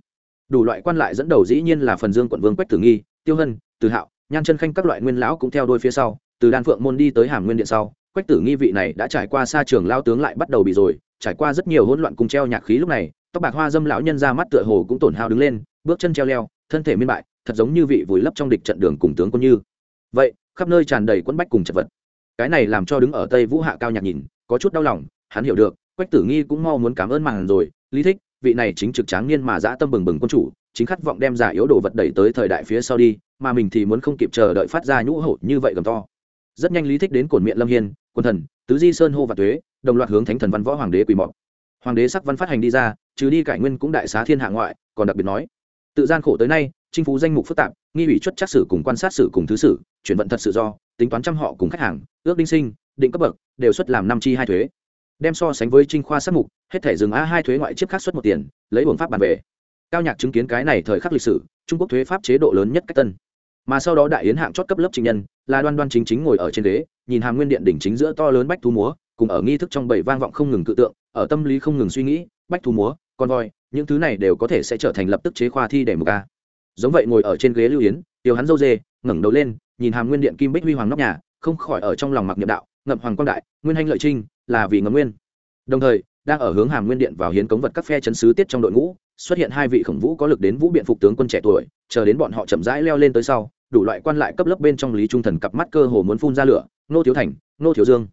Đủ loại quan lại dẫn đầu dĩ nhiên là phần dương quận vương quách tử nghi, tiêu hân, từ hạo, nhan chân khanh các loại nguyên lão cũng theo đuôi phía sau, từ đan phượng môn đi tới hàm nguyên điện sau, quách tử nghi vị này đã trải qua xa trường lao tướng lại bắt đầu bị rồi, trải qua rất nhiều hỗn loạn cùng treo nhạc khí lúc này, tóc bạc hoa dâm lão nhân ra mắt tựa hồ cũng tổn hao đứng lên, bước chân treo leo, thân thể miên bại, thật giống như vị vùi lấp trong địch trận đường cùng tướng quân như. Vậy, khắp nơi tràn đầy quẫn bách cùng chật vật cái này làm cho đứng ở tây vũ hạ cao nhạc nhìn, có chút đau lòng, hắn hiểu được, quách tử nghi cũng mau muốn cảm ơn màn rồi, lý thích, vị này chính trực tráng niên mà dã tâm bừng bừng quân chủ, chính khát vọng đem giả yếu đồ vật đẩy tới thời đại phía sau đi, mà mình thì muốn không kịp chờ đợi phát ra nhũ hổ như vậy gầm to. Rất nhanh lý thích đến cổn miệng lâm hiên, quân thần, tứ di sơn hô và tuế, đồng loạt hướng thánh thần văn võ hoàng đế quỳ mọc hoàng đế sắc văn phát hành đi ra, trừ đi cải nguyên cũng đại xá thiên hạ ngoại, còn đặc biệt nói, tự gian khổ tới nay chinh phú danh mục phức tạp, nghi ủy chuất chắc sử cùng quan sát sử cùng thứ sử, chuyển vận thật sự do, tính toán trăm họ cùng khách hàng, ước đinh sinh, định cấp bậc, đều xuất làm năm chi hai thuế. Đem so sánh với trinh khoa sát mục, hết thể dừng a hai thuế ngoại chiếc khác xuất một tiền, lấy buồng pháp bàn về. Cao nhạc chứng kiến cái này thời khắc lịch sử, trung quốc thuế pháp chế độ lớn nhất cách tân. Mà sau đó đại yến hạng chót cấp lớp trình nhân là đoan đoan chính chính ngồi ở trên đế nhìn hàm nguyên điện đỉnh chính giữa to lớn bách thú múa, cùng ở nghi thức trong bảy vang vọng không ngừng tự tượng, ở tâm lý không ngừng suy nghĩ, bách thú múa, con voi, những thứ này đều có thể sẽ trở thành lập tức chế khoa thi để một ca giống vậy ngồi ở trên ghế lưu yến tiêu hắn dâu dê, ngẩng đầu lên, nhìn hàm nguyên điện kim bích huy hoàng nóc nhà, không khỏi ở trong lòng mặc nhiệm đạo, ngậm hoàng quang đại, nguyên hanh lợi trinh, là vì ngấm nguyên. Đồng thời, đang ở hướng hàm nguyên điện vào hiến cống vật các phe chấn sứ tiết trong đội ngũ, xuất hiện hai vị khổng vũ có lực đến vũ biện phục tướng quân trẻ tuổi, chờ đến bọn họ chậm rãi leo lên tới sau, đủ loại quan lại cấp lớp bên trong lý trung thần cặp mắt cơ hồ muốn phun ra lửa, nô thiếu thành, nô thiếu dương.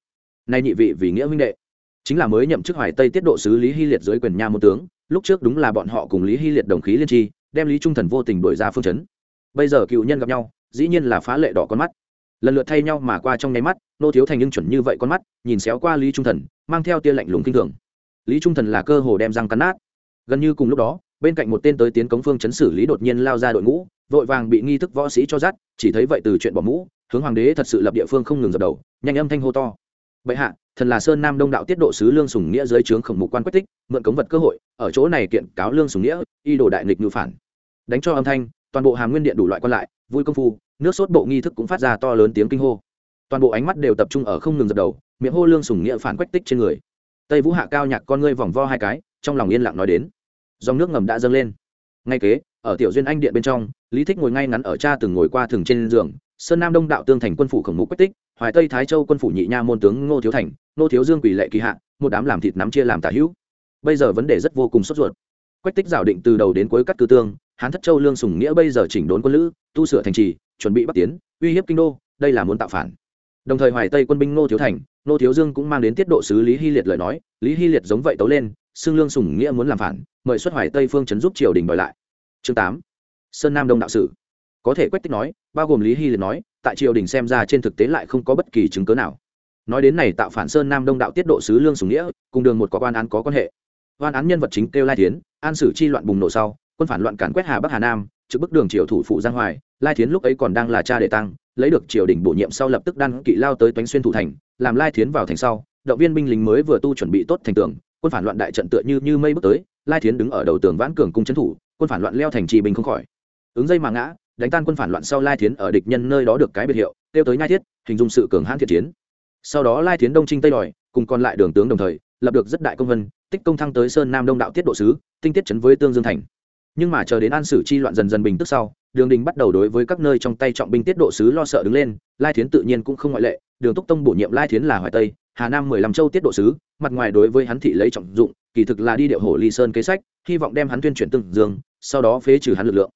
Nay nhị vị vì nghĩa huynh đệ. Chính là mới nhậm chức hoài tây tiết độ sứ lý hy liệt dưới quyền nha môn tướng, lúc trước đúng là bọn họ cùng lý hy liệt đồng khí liên tri đem lý trung thần vô tình đuổi ra phương chấn. Bây giờ cựu nhân gặp nhau, dĩ nhiên là phá lệ đỏ con mắt. Lần lượt thay nhau mà qua trong nháy mắt, nô thiếu thành nhưng chuẩn như vậy con mắt, nhìn xéo qua lý trung thần, mang theo tia lạnh lùng kinh thường. Lý trung thần là cơ hồ đem răng cắn nát. Gần như cùng lúc đó, bên cạnh một tên tới tiến cống phương chấn xử lý đột nhiên lao ra đội ngũ, vội vàng bị nghi thức võ sĩ cho dắt, chỉ thấy vậy từ chuyện bỏ mũ, hướng hoàng đế thật sự lập địa phương không ngừng dập đầu, nhanh âm thanh hô to bệ hạ, thần là sơn nam đông đạo tiết độ sứ lương sùng nghĩa dưới trướng khổng mục quan quách tích, mượn cống vật cơ hội, ở chỗ này kiện cáo lương sùng nghĩa, y đồ đại nghịch ngự phản. Đánh cho âm thanh, toàn bộ hàm nguyên điện đủ loại quan lại, vui công phu, nước sốt bộ nghi thức cũng phát ra to lớn tiếng kinh hô. Toàn bộ ánh mắt đều tập trung ở không ngừng dập đầu, miệng hô lương sùng nghĩa phản quách tích trên người. Tây vũ hạ cao nhạc con ngươi vòng vo hai cái, trong lòng yên lặng nói đến. Dòng nước ngầm đã dâng lên. Ngay kế, ở tiểu duyên anh điện bên trong, lý thích ngồi ngay ngắn ở cha từng ngồi qua thường trên giường sơn nam đông đạo tương thành quân phủ khổng mục quách tích, hoài tây thái châu quân phủ nhị nha môn tướng ngô thiếu thành, ngô thiếu dương quỷ lệ kỳ hạ, một đám làm thịt nắm chia làm tả hữu. Bây giờ vấn đề rất vô cùng sốt ruột. Quách tích giảo định từ đầu đến cuối cắt tư tương, hán thất châu lương sùng nghĩa bây giờ chỉnh đốn quân lữ, tu sửa thành trì, chuẩn bị bắt tiến, uy hiếp kinh đô, đây là muốn tạo phản. Đồng thời hoài tây quân binh ngô thiếu thành, ngô thiếu dương cũng mang đến tiết độ sứ lý hy liệt lời nói, lý hy liệt giống vậy tấu lên, xưng lương sùng nghĩa muốn làm phản, mời xuất hoài tây phương chấn giúp triều đình đòi lại. Chương tám, sơn nam đông đạo sử có thể quách tích nói, bao gồm lý hy liệt nói, tại triều đình xem ra trên thực tế lại không có bất kỳ chứng cớ nào. Nói đến này tạo phản sơn nam đông đạo tiết độ sứ lương sùng nghĩa, cùng đường một có quan án có quan hệ. Quan án nhân vật chính kêu lai tiến an sử chi loạn bùng nổ sau, quân phản loạn cản quét hà bắc hà nam, trực bức đường triều thủ phụ giang hoài, lai tiến lúc ấy còn đang là cha đệ tăng, lấy được triều đình bổ nhiệm sau lập tức đăng kỵ lao tới toánh xuyên thủ thành, làm lai tiến vào thành sau, động viên binh lính mới vừa tu chuẩn bị tốt thành tường, quân phản loạn đại trận tựa như như mây bước tới, lai tiến đứng ở đầu tường vãn cường cung trấn thủ, quân phản loạn leo thành trì bình không khỏi. Ứng dây mà ngã đánh tan quân phản loạn sau lai Thiến ở địch nhân nơi đó được cái biệt hiệu, tiêu tới nhai thiết, hình dung sự cường hãn thiện chiến. Sau đó lai Thiến đông trinh tây đòi, cùng còn lại đường tướng đồng thời, lập được rất đại công vân, tích công thăng tới sơn nam đông đạo tiết độ sứ, tinh tiết chấn với tương dương thành. Nhưng mà chờ đến an sử chi loạn dần dần bình tức sau, đường đình bắt đầu đối với các nơi trong tay trọng binh tiết độ sứ lo sợ đứng lên, lai thiến tự nhiên cũng không ngoại lệ, đường túc tông bổ nhiệm lai thiến là hoài tây, hà nam mười lăm châu tiết độ sứ, mặt ngoài đối với hắn thị lấy trọng dụng, kỳ thực là đi điệu hổ ly sơn kế sách, hy vọng đem hắn tuyên truyền tương dương, sau đó phế trừ hắn lực lượng.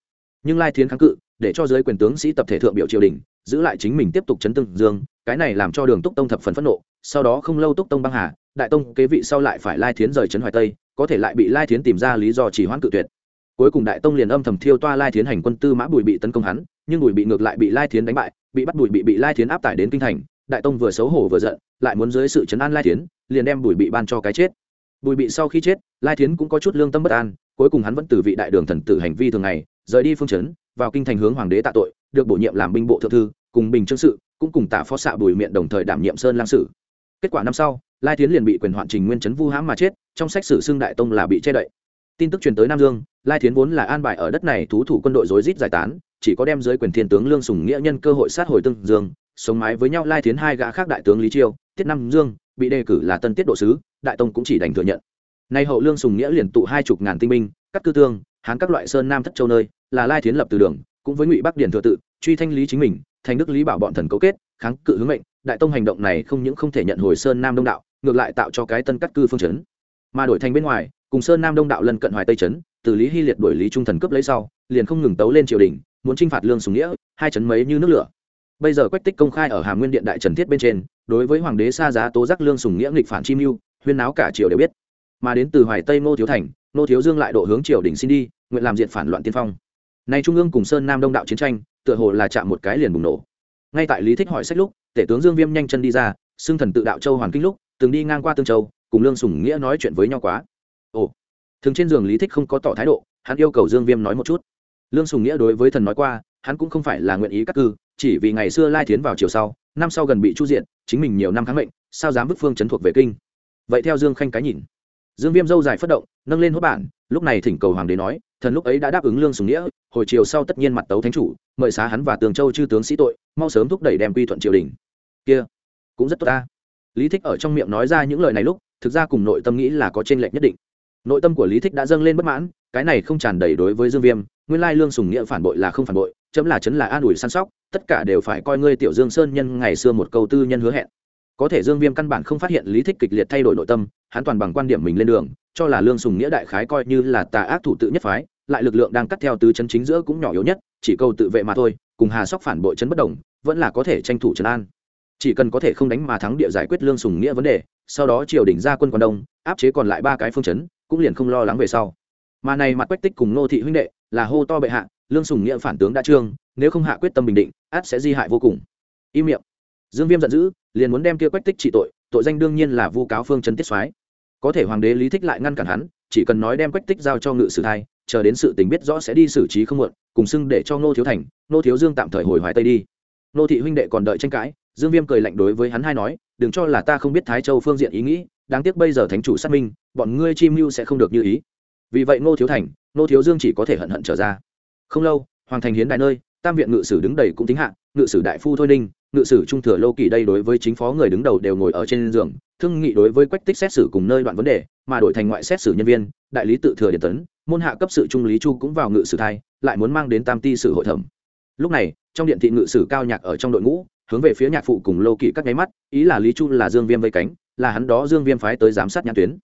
Nhưng lai thiến kháng cự để cho giới quyền tướng sĩ tập thể thượng biểu triều đình, giữ lại chính mình tiếp tục chấn tương dương, cái này làm cho đường túc tông thập phần phẫn nộ, sau đó không lâu túc tông băng hà, đại tông kế vị sau lại phải lai thiến rời trấn hoài tây, có thể lại bị lai thiến tìm ra lý do chỉ hoãn cự tuyệt. Cuối cùng đại tông liền âm thầm thiêu toa lai thiến hành quân tư mã bùi bị tấn công hắn, nhưng bùi bị ngược lại bị lai thiến đánh bại, bị bắt bùi bị bị lai thiến áp tải đến kinh thành, đại tông vừa xấu hổ vừa giận, lại muốn dưới sự chấn an lai thiến, liền đem bùi bị ban cho cái chết. Bùi bị sau khi chết, lai thiến cũng có chút lương tâm bất an, cuối cùng hắn vẫn từ vị đại đường thần tử hành vi thường ngày, rời đi phương chấn vào kinh thành hướng hoàng đế tạ tội, được bổ nhiệm làm binh bộ thượng thư, cùng bình trương sự, cũng cùng tạ phó xạ bùi miệng đồng thời đảm nhiệm sơn lang sử kết quả năm sau, lai tiến liền bị quyền hoạn trình nguyên chấn vu hãm mà chết, trong sách sử xưng đại tông là bị che đậy. Tin tức truyền tới nam dương, lai tiến vốn là an bài ở đất này thú thủ quân đội rối rít giải tán, chỉ có đem dưới quyền thiên tướng lương sùng nghĩa nhân cơ hội sát hồi tương dương, sống mái với nhau lai tiến hai gã khác đại tướng lý chiêu, tiết nam dương, bị đề cử là tân tiết độ sứ, đại tông cũng chỉ đành thừa nhận. Nay hậu lương sùng nghĩa liền tụ hai chục ngàn tinh binh, cắt cư tương, hán các loại sơn nam thất châu nơi là lai thiến lập từ đường cũng với ngụy bắc điển thừa tự truy thanh lý chính mình thành đức lý bảo bọn thần cấu kết kháng cự hướng mệnh đại tông hành động này không những không thể nhận hồi sơn nam đông đạo ngược lại tạo cho cái tân cắt cư phương chấn. Mà đổi thành bên ngoài cùng sơn nam đông đạo lân cận hoài tây chấn, từ lý hy liệt đổi lý trung thần cướp lấy sau liền không ngừng tấu lên triều đình muốn chinh phạt lương sùng nghĩa hai chấn mấy như nước lửa. Bây giờ quách tích công khai ở hàm nguyên điện đại trần thiết bên trên đối với hoàng đế xa giá tố giác lương sùng nghĩa nghịch phản chi mưu huyên náo cả triều đều biết. Mà đến từ hoài tây ngô thiếu thành ngô thiếu dương lại độ hướng triều đình xin đi nguyện làm diện phản loạn tiên phong nay trung ương cùng sơn nam đông đạo chiến tranh, tựa hồ là chạm một cái liền bùng nổ. Ngay tại lý thích hỏi sách lúc, tể tướng dương viêm nhanh chân đi ra, xưng thần tự đạo châu hoàn kinh lúc, từng đi ngang qua tương châu, cùng lương sùng nghĩa nói chuyện với nhau quá. Ồ, thường trên giường lý thích không có tỏ thái độ, hắn yêu cầu dương viêm nói một chút. Lương sùng nghĩa đối với thần nói qua, hắn cũng không phải là nguyện ý cắt cư, chỉ vì ngày xưa lai tiến vào chiều sau, năm sau gần bị chu diện chính mình nhiều năm kháng mệnh, sao dám bức phương trấn thuộc về kinh? Vậy theo dương khanh cái nhìn. Dương viêm dâu dài phất động, nâng lên hốt bản, lúc này thỉnh cầu hoàng đế nói thần lúc ấy đã đáp ứng lương sùng nghĩa, hồi chiều sau tất nhiên mặt tấu thánh chủ, mời xá hắn và tường châu chư tướng sĩ tội, mau sớm thúc đẩy đem quy thuận triều đình. Kia, cũng rất tốt ta. Lý thích ở trong miệng nói ra những lời này lúc, thực ra cùng nội tâm nghĩ là có t r ê n lệch nhất định. Nội tâm của lý thích đã dâng lên bất mãn, cái này không tràn đầy đối với dương viêm, nguyên lai lương sùng nghĩa phản bội là không phản bội, chấm là chấn là an ủi săn sóc, tất cả đều phải coi ngươi tiểu dương sơn nhân ngày xưa một câu tư nhân hứa hẹn. Có thể dương viêm căn bản không phát hiện lý thích kịch liệt thay đổi nội tâm, hắn toàn bằng quan điểm mình lên đường, cho là lương sùng nghĩa đại khái coi như là tà ác thủ tự nhất phái lại lực lượng đang cắt theo tứ chân chính giữa cũng nhỏ yếu nhất, chỉ câu tự vệ mà thôi, cùng hà sóc phản bội chấn bất đồng, vẫn là có thể tranh thủ trấn an. Chỉ cần có thể không đánh mà thắng địa giải quyết lương sùng nghĩa vấn đề, sau đó triều đình ra quân quan đông, áp chế còn lại ba cái phương chấn, cũng liền không lo lắng về sau. Mà này mặt quách tích cùng nô thị huynh đệ, là hô to bệ hạ, lương sùng nghĩa phản tướng đã trương, nếu không hạ quyết tâm bình định át sẽ di hại vô cùng. Im miệng. Dương viêm giận dữ, liền muốn đem kia quách tích trị tội tội danh đương nhiên là vu cáo phương chấn tiết soái. Có thể hoàng đế lý thích lại ngăn cản hắn, chỉ cần nói đem quách tích giao cho ngự sử thai chờ đến sự tình biết rõ sẽ đi xử trí không muộn, cùng xưng để cho ngô thiếu thành, ngô thiếu dương tạm thời hồi hoài tây đi. Nô thị huynh đệ còn đợi tranh cãi, dương viêm cười lạnh đối với hắn hai nói, đừng cho là ta không biết thái châu phương diện ý nghĩ, đáng tiếc bây giờ thánh chủ xác minh, bọn ngươi chi mưu sẽ không được như ý. Vì vậy ngô thiếu thành, ngô thiếu dương chỉ có thể hận hận trở ra. Không lâu, hoàng thành hiến đại nơi, tam viện ngự sử đứng đầy cũng tính hạ, ngự sử đại phu thôi ninh, ngự sử trung thừa lô kỳ đây đối với chính phó người đứng đầu đều ngồi ở trên giường, thương nghị đối với quách tích xét xử cùng nơi đoạn vấn đề, mà đổi thành ngoại xét xử nhân viên, đại lý tự thừa điện tấn môn hạ cấp sự trung lý chu cũng vào ngự sử thai, lại muốn mang đến tam ti sử hội thẩm. Lúc này, trong điện thị ngự sử cao nhạc ở trong đội ngũ, hướng về phía nhạc phụ cùng lô kỵ các nháy mắt, ý là lý chu là dương viêm vây cánh, là hắn đó dương viêm phái tới giám sát nhãn tuyến.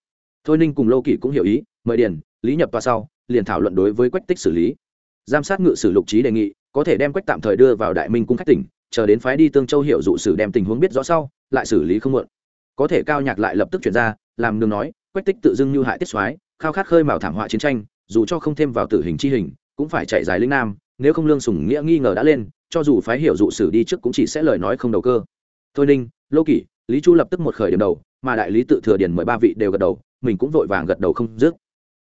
Thôi ninh cùng lô kỵ cũng hiểu ý, mời điền, lý nhập qua sau, liền thảo luận đối với quách tích xử lý. Giám sát ngự sử lục trí đề nghị, có thể đem quách tạm thời đưa vào đại minh cung khách tỉnh, chờ đến phái đi tương châu hiệu dụ sử đem tình huống biết rõ sau, lại xử lý không muộn. Có thể cao nhạc lại lập tức chuyển ra, làm nương nói, quách tích tự dưng như hại tiết soái khao khát khơi mào thảm họa chiến tranh, dù cho không thêm vào tử hình chi hình, cũng phải chạy dài linh nam, nếu không lương sùng nghĩa nghi ngờ đã lên, cho dù phái hiểu dụ sử đi trước cũng chỉ sẽ lời nói không đầu cơ. Thôi ninh, lô kỷ, lý chu lập tức một khởi điểm đầu, mà đại lý tự thừa điền mười ba vị đều gật đầu, mình cũng vội vàng gật đầu không dứt.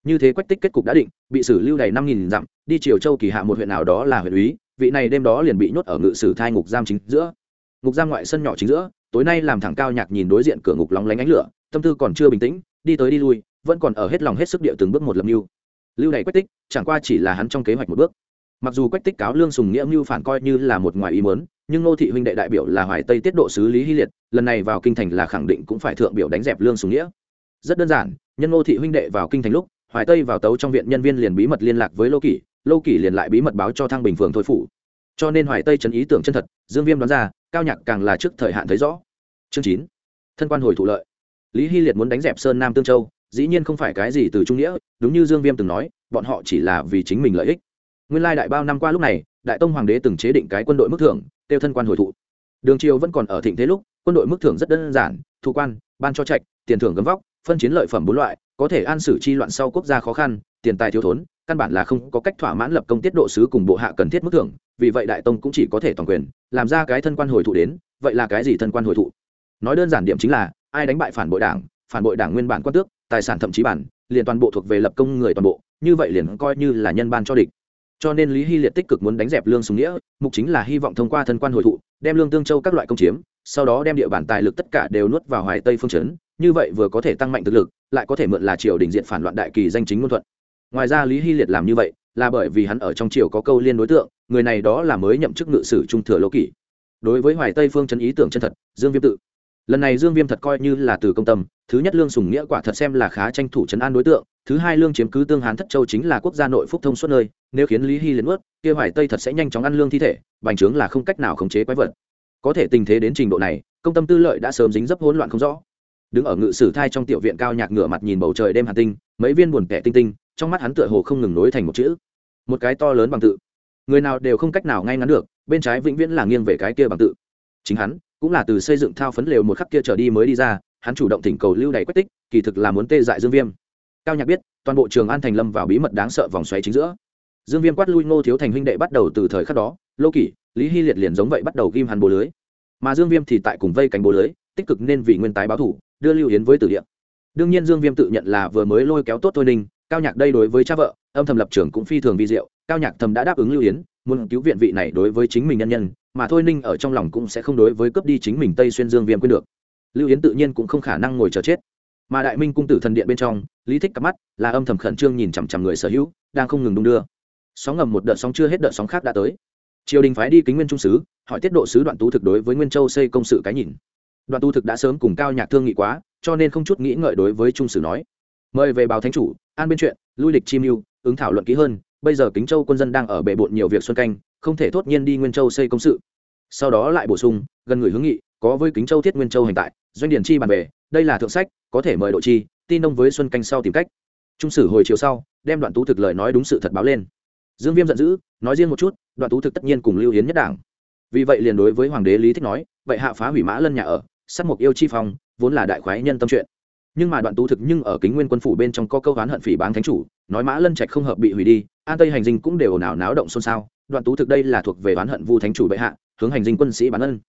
Như thế quách tích kết cục đã định, bị xử lưu đầy năm nghìn dặm, đi triều châu kỳ hạ một huyện nào đó là huyện úy, vị này đêm đó liền bị nhốt ở ngự sử thai ngục giam chính giữa. Ngục giam ngoại sân nhỏ chính giữa, tối nay làm thẳng cao nhạc nhìn đối diện cửa ngục lóng lánh ánh lửa, tâm tư còn chưa bình tĩnh, đi tới đi lui vẫn còn ở hết lòng hết sức địa từng bước một lập mưu. Lưu này quách tích, chẳng qua chỉ là hắn trong kế hoạch một bước. Mặc dù quách tích cáo lương sùng nghĩa mưu phản coi như là một ngoài ý mớn nhưng ngô thị huynh đệ đại biểu là hoài tây tiết độ sứ lý hy liệt, lần này vào kinh thành là khẳng định cũng phải thượng biểu đánh dẹp lương sùng nghĩa. Rất đơn giản, nhân ngô thị huynh đệ vào kinh thành lúc, hoài tây vào tấu trong viện nhân viên liền bí mật liên lạc với lô kỷ lô kỷ liền lại bí mật báo cho thăng bình phường thôi phủ. Cho nên hoài tây trấn ý tưởng chân thật, dương viêm đoán ra, cao nhạc càng là trước thời hạn thấy rõ. Chương chín, thân quan hồi thụ lợi. Lý hy liệt muốn đánh dẹp sơn nam tương châu dĩ nhiên không phải cái gì từ trung nghĩa, đúng như dương viêm từng nói, bọn họ chỉ là vì chính mình lợi ích. Nguyên lai đại bao năm qua lúc này, đại tông hoàng đế từng chế định cái quân đội mức thưởng, tiêu thân quan hồi thụ. Đường triều vẫn còn ở thịnh thế lúc, quân đội mức thưởng rất đơn giản thu quan, ban cho trạch, tiền thưởng gấm vóc, phân chiến lợi phẩm bốn loại, có thể an xử chi loạn sau quốc gia khó khăn, tiền tài thiếu thốn, căn bản là không có cách thỏa mãn lập công tiết độ sứ cùng bộ hạ cần thiết mức thưởng, vì vậy đại tông cũng chỉ có thể toàn quyền, làm ra cái thân quan hồi thụ đến, vậy là cái gì thân quan hồi thụ? Nói đơn giản điểm chính là, ai đánh bại phản bội đảng, phản bội đảng nguyên bản quan tước tài sản thậm chí bản, liền toàn bộ thuộc về lập công người toàn bộ, như vậy liền coi như là nhân ban cho địch. Cho nên lý hy liệt tích cực muốn đánh dẹp lương sùng nghĩa, mục chính là hy vọng thông qua thân quan hồi thụ, đem lương tương châu các loại công chiếm, sau đó đem địa bản tài lực tất cả đều nuốt vào hoài tây phương trấn, như vậy vừa có thể tăng mạnh thực lực, lại có thể mượn là triều đình diện phản loạn đại kỳ danh chính ngôn thuận. Ngoài ra lý hy liệt làm như vậy, là bởi vì hắn ở trong triều có câu liên đối tượng, người này đó là mới nhậm chức ngự sử trung thừa lô kỷ. Đối với hoài tây phương trấn ý tưởng chân thật, dương viêm tự lần này dương viêm thật coi như là từ công tâm, thứ nhất lương sùng nghĩa quả thật xem là khá tranh thủ chấn an đối tượng, thứ hai lương chiếm cứ tương hán thất châu chính là quốc gia nội phúc thông suốt nơi, nếu khiến lý hy liền ướt kia hoài tây thật sẽ nhanh chóng ăn lương thi thể, bành trướng là không cách nào khống chế quái vật. Có thể tình thế đến trình độ này, công tâm tư lợi đã sớm dính dấp hỗn loạn không rõ. Đứng ở ngự sử thai trong tiểu viện cao nhạc ngửa mặt nhìn bầu trời đêm hà tinh, mấy viên buồn kẻ tinh tinh, trong mắt hắn tựa hồ không ngừng nối thành một chữ. Một cái to lớn bằng tự. Người nào đều không cách nào ngay ngắn được, bên trái vĩnh viễn là nghiêng về cái kia bằng tự. Chính hắn cũng là từ xây dựng thao phấn lều một khắc kia trở đi mới đi ra, hắn chủ động thỉnh cầu lưu đầy quách tích, kỳ thực là muốn tê dại dương viêm. Cao nhạc biết, toàn bộ trường an thành lâm vào bí mật đáng sợ vòng xoáy chính giữa. Dương viêm quát lui ngô thiếu thành huynh đệ bắt đầu từ thời khắc đó, lô kỷ, lý hy liệt liền giống vậy bắt đầu ghim hàn bồ lưới. Mà dương viêm thì tại cùng vây cánh bồ lưới, tích cực nên vì nguyên tái báo thủ, đưa lưu yến với tử địa. Đương nhiên dương viêm tự nhận là vừa mới lôi kéo tốt thôi ninh, cao nhạc đây đối với cha vợ, âm thầm lập trường cũng phi thường vi diệu, cao nhạc thầm đã đáp ứng lưu yến, muốn cứu viện vị này đối với chính mình nhân nhân mà thôi ninh ở trong lòng cũng sẽ không đối với cướp đi chính mình tây xuyên dương viêm quên được. Lưu yến tự nhiên cũng không khả năng ngồi chờ chết. Mà đại minh cung tử thần điện bên trong, lý thích cặp mắt là âm thầm khẩn trương nhìn chằm chằm người sở hữu, đang không ngừng đung đưa. Sóng ngầm một đợt sóng chưa hết đợt sóng khác đã tới. Triều đình phái đi kính nguyên trung sứ, hỏi tiết độ sứ đoạn tú thực đối với nguyên châu xây công sự cái nhìn. Đoạn tu thực đã sớm cùng cao nhạc thương nghị quá, cho nên không chút nghĩ ngợi đối với trung sử nói. Mời về báo thánh chủ, an bên chuyện, lui lịch chi mưu, ứng thảo luận kỹ hơn, bây giờ kính châu quân dân đang ở bệ bộn nhiều việc xuân canh không thể thốt nhiên đi nguyên châu xây công sự. Sau đó lại bổ sung, gần người hướng nghị, có với kính châu thiết nguyên châu hành tại, doanh điển chi bàn về, đây là thượng sách, có thể mời độ chi, tin ông với xuân canh sau tìm cách. Trung sử hồi chiều sau, đem đoạn tú thực lời nói đúng sự thật báo lên. Dương viêm giận dữ, nói riêng một chút, đoạn tú thực tất nhiên cùng lưu hiến nhất đảng. Vì vậy liền đối với hoàng đế lý thích nói, vậy hạ phá hủy mã lân nhà ở sắc mục yêu chi phong, vốn là đại khoái nhân tâm chuyện. Nhưng mà đoạn tú thực nhưng ở kính nguyên quân phủ bên trong có câu oán hận phỉ báng thánh chủ nói mã lân trạch không hợp bị hủy đi, an tây hành dinh cũng đều nào náo động xôn xao, đoạn tú thực đây là thuộc về oán hận vu thánh chủ bệ hạ, hướng hành dinh quân sĩ bán ân.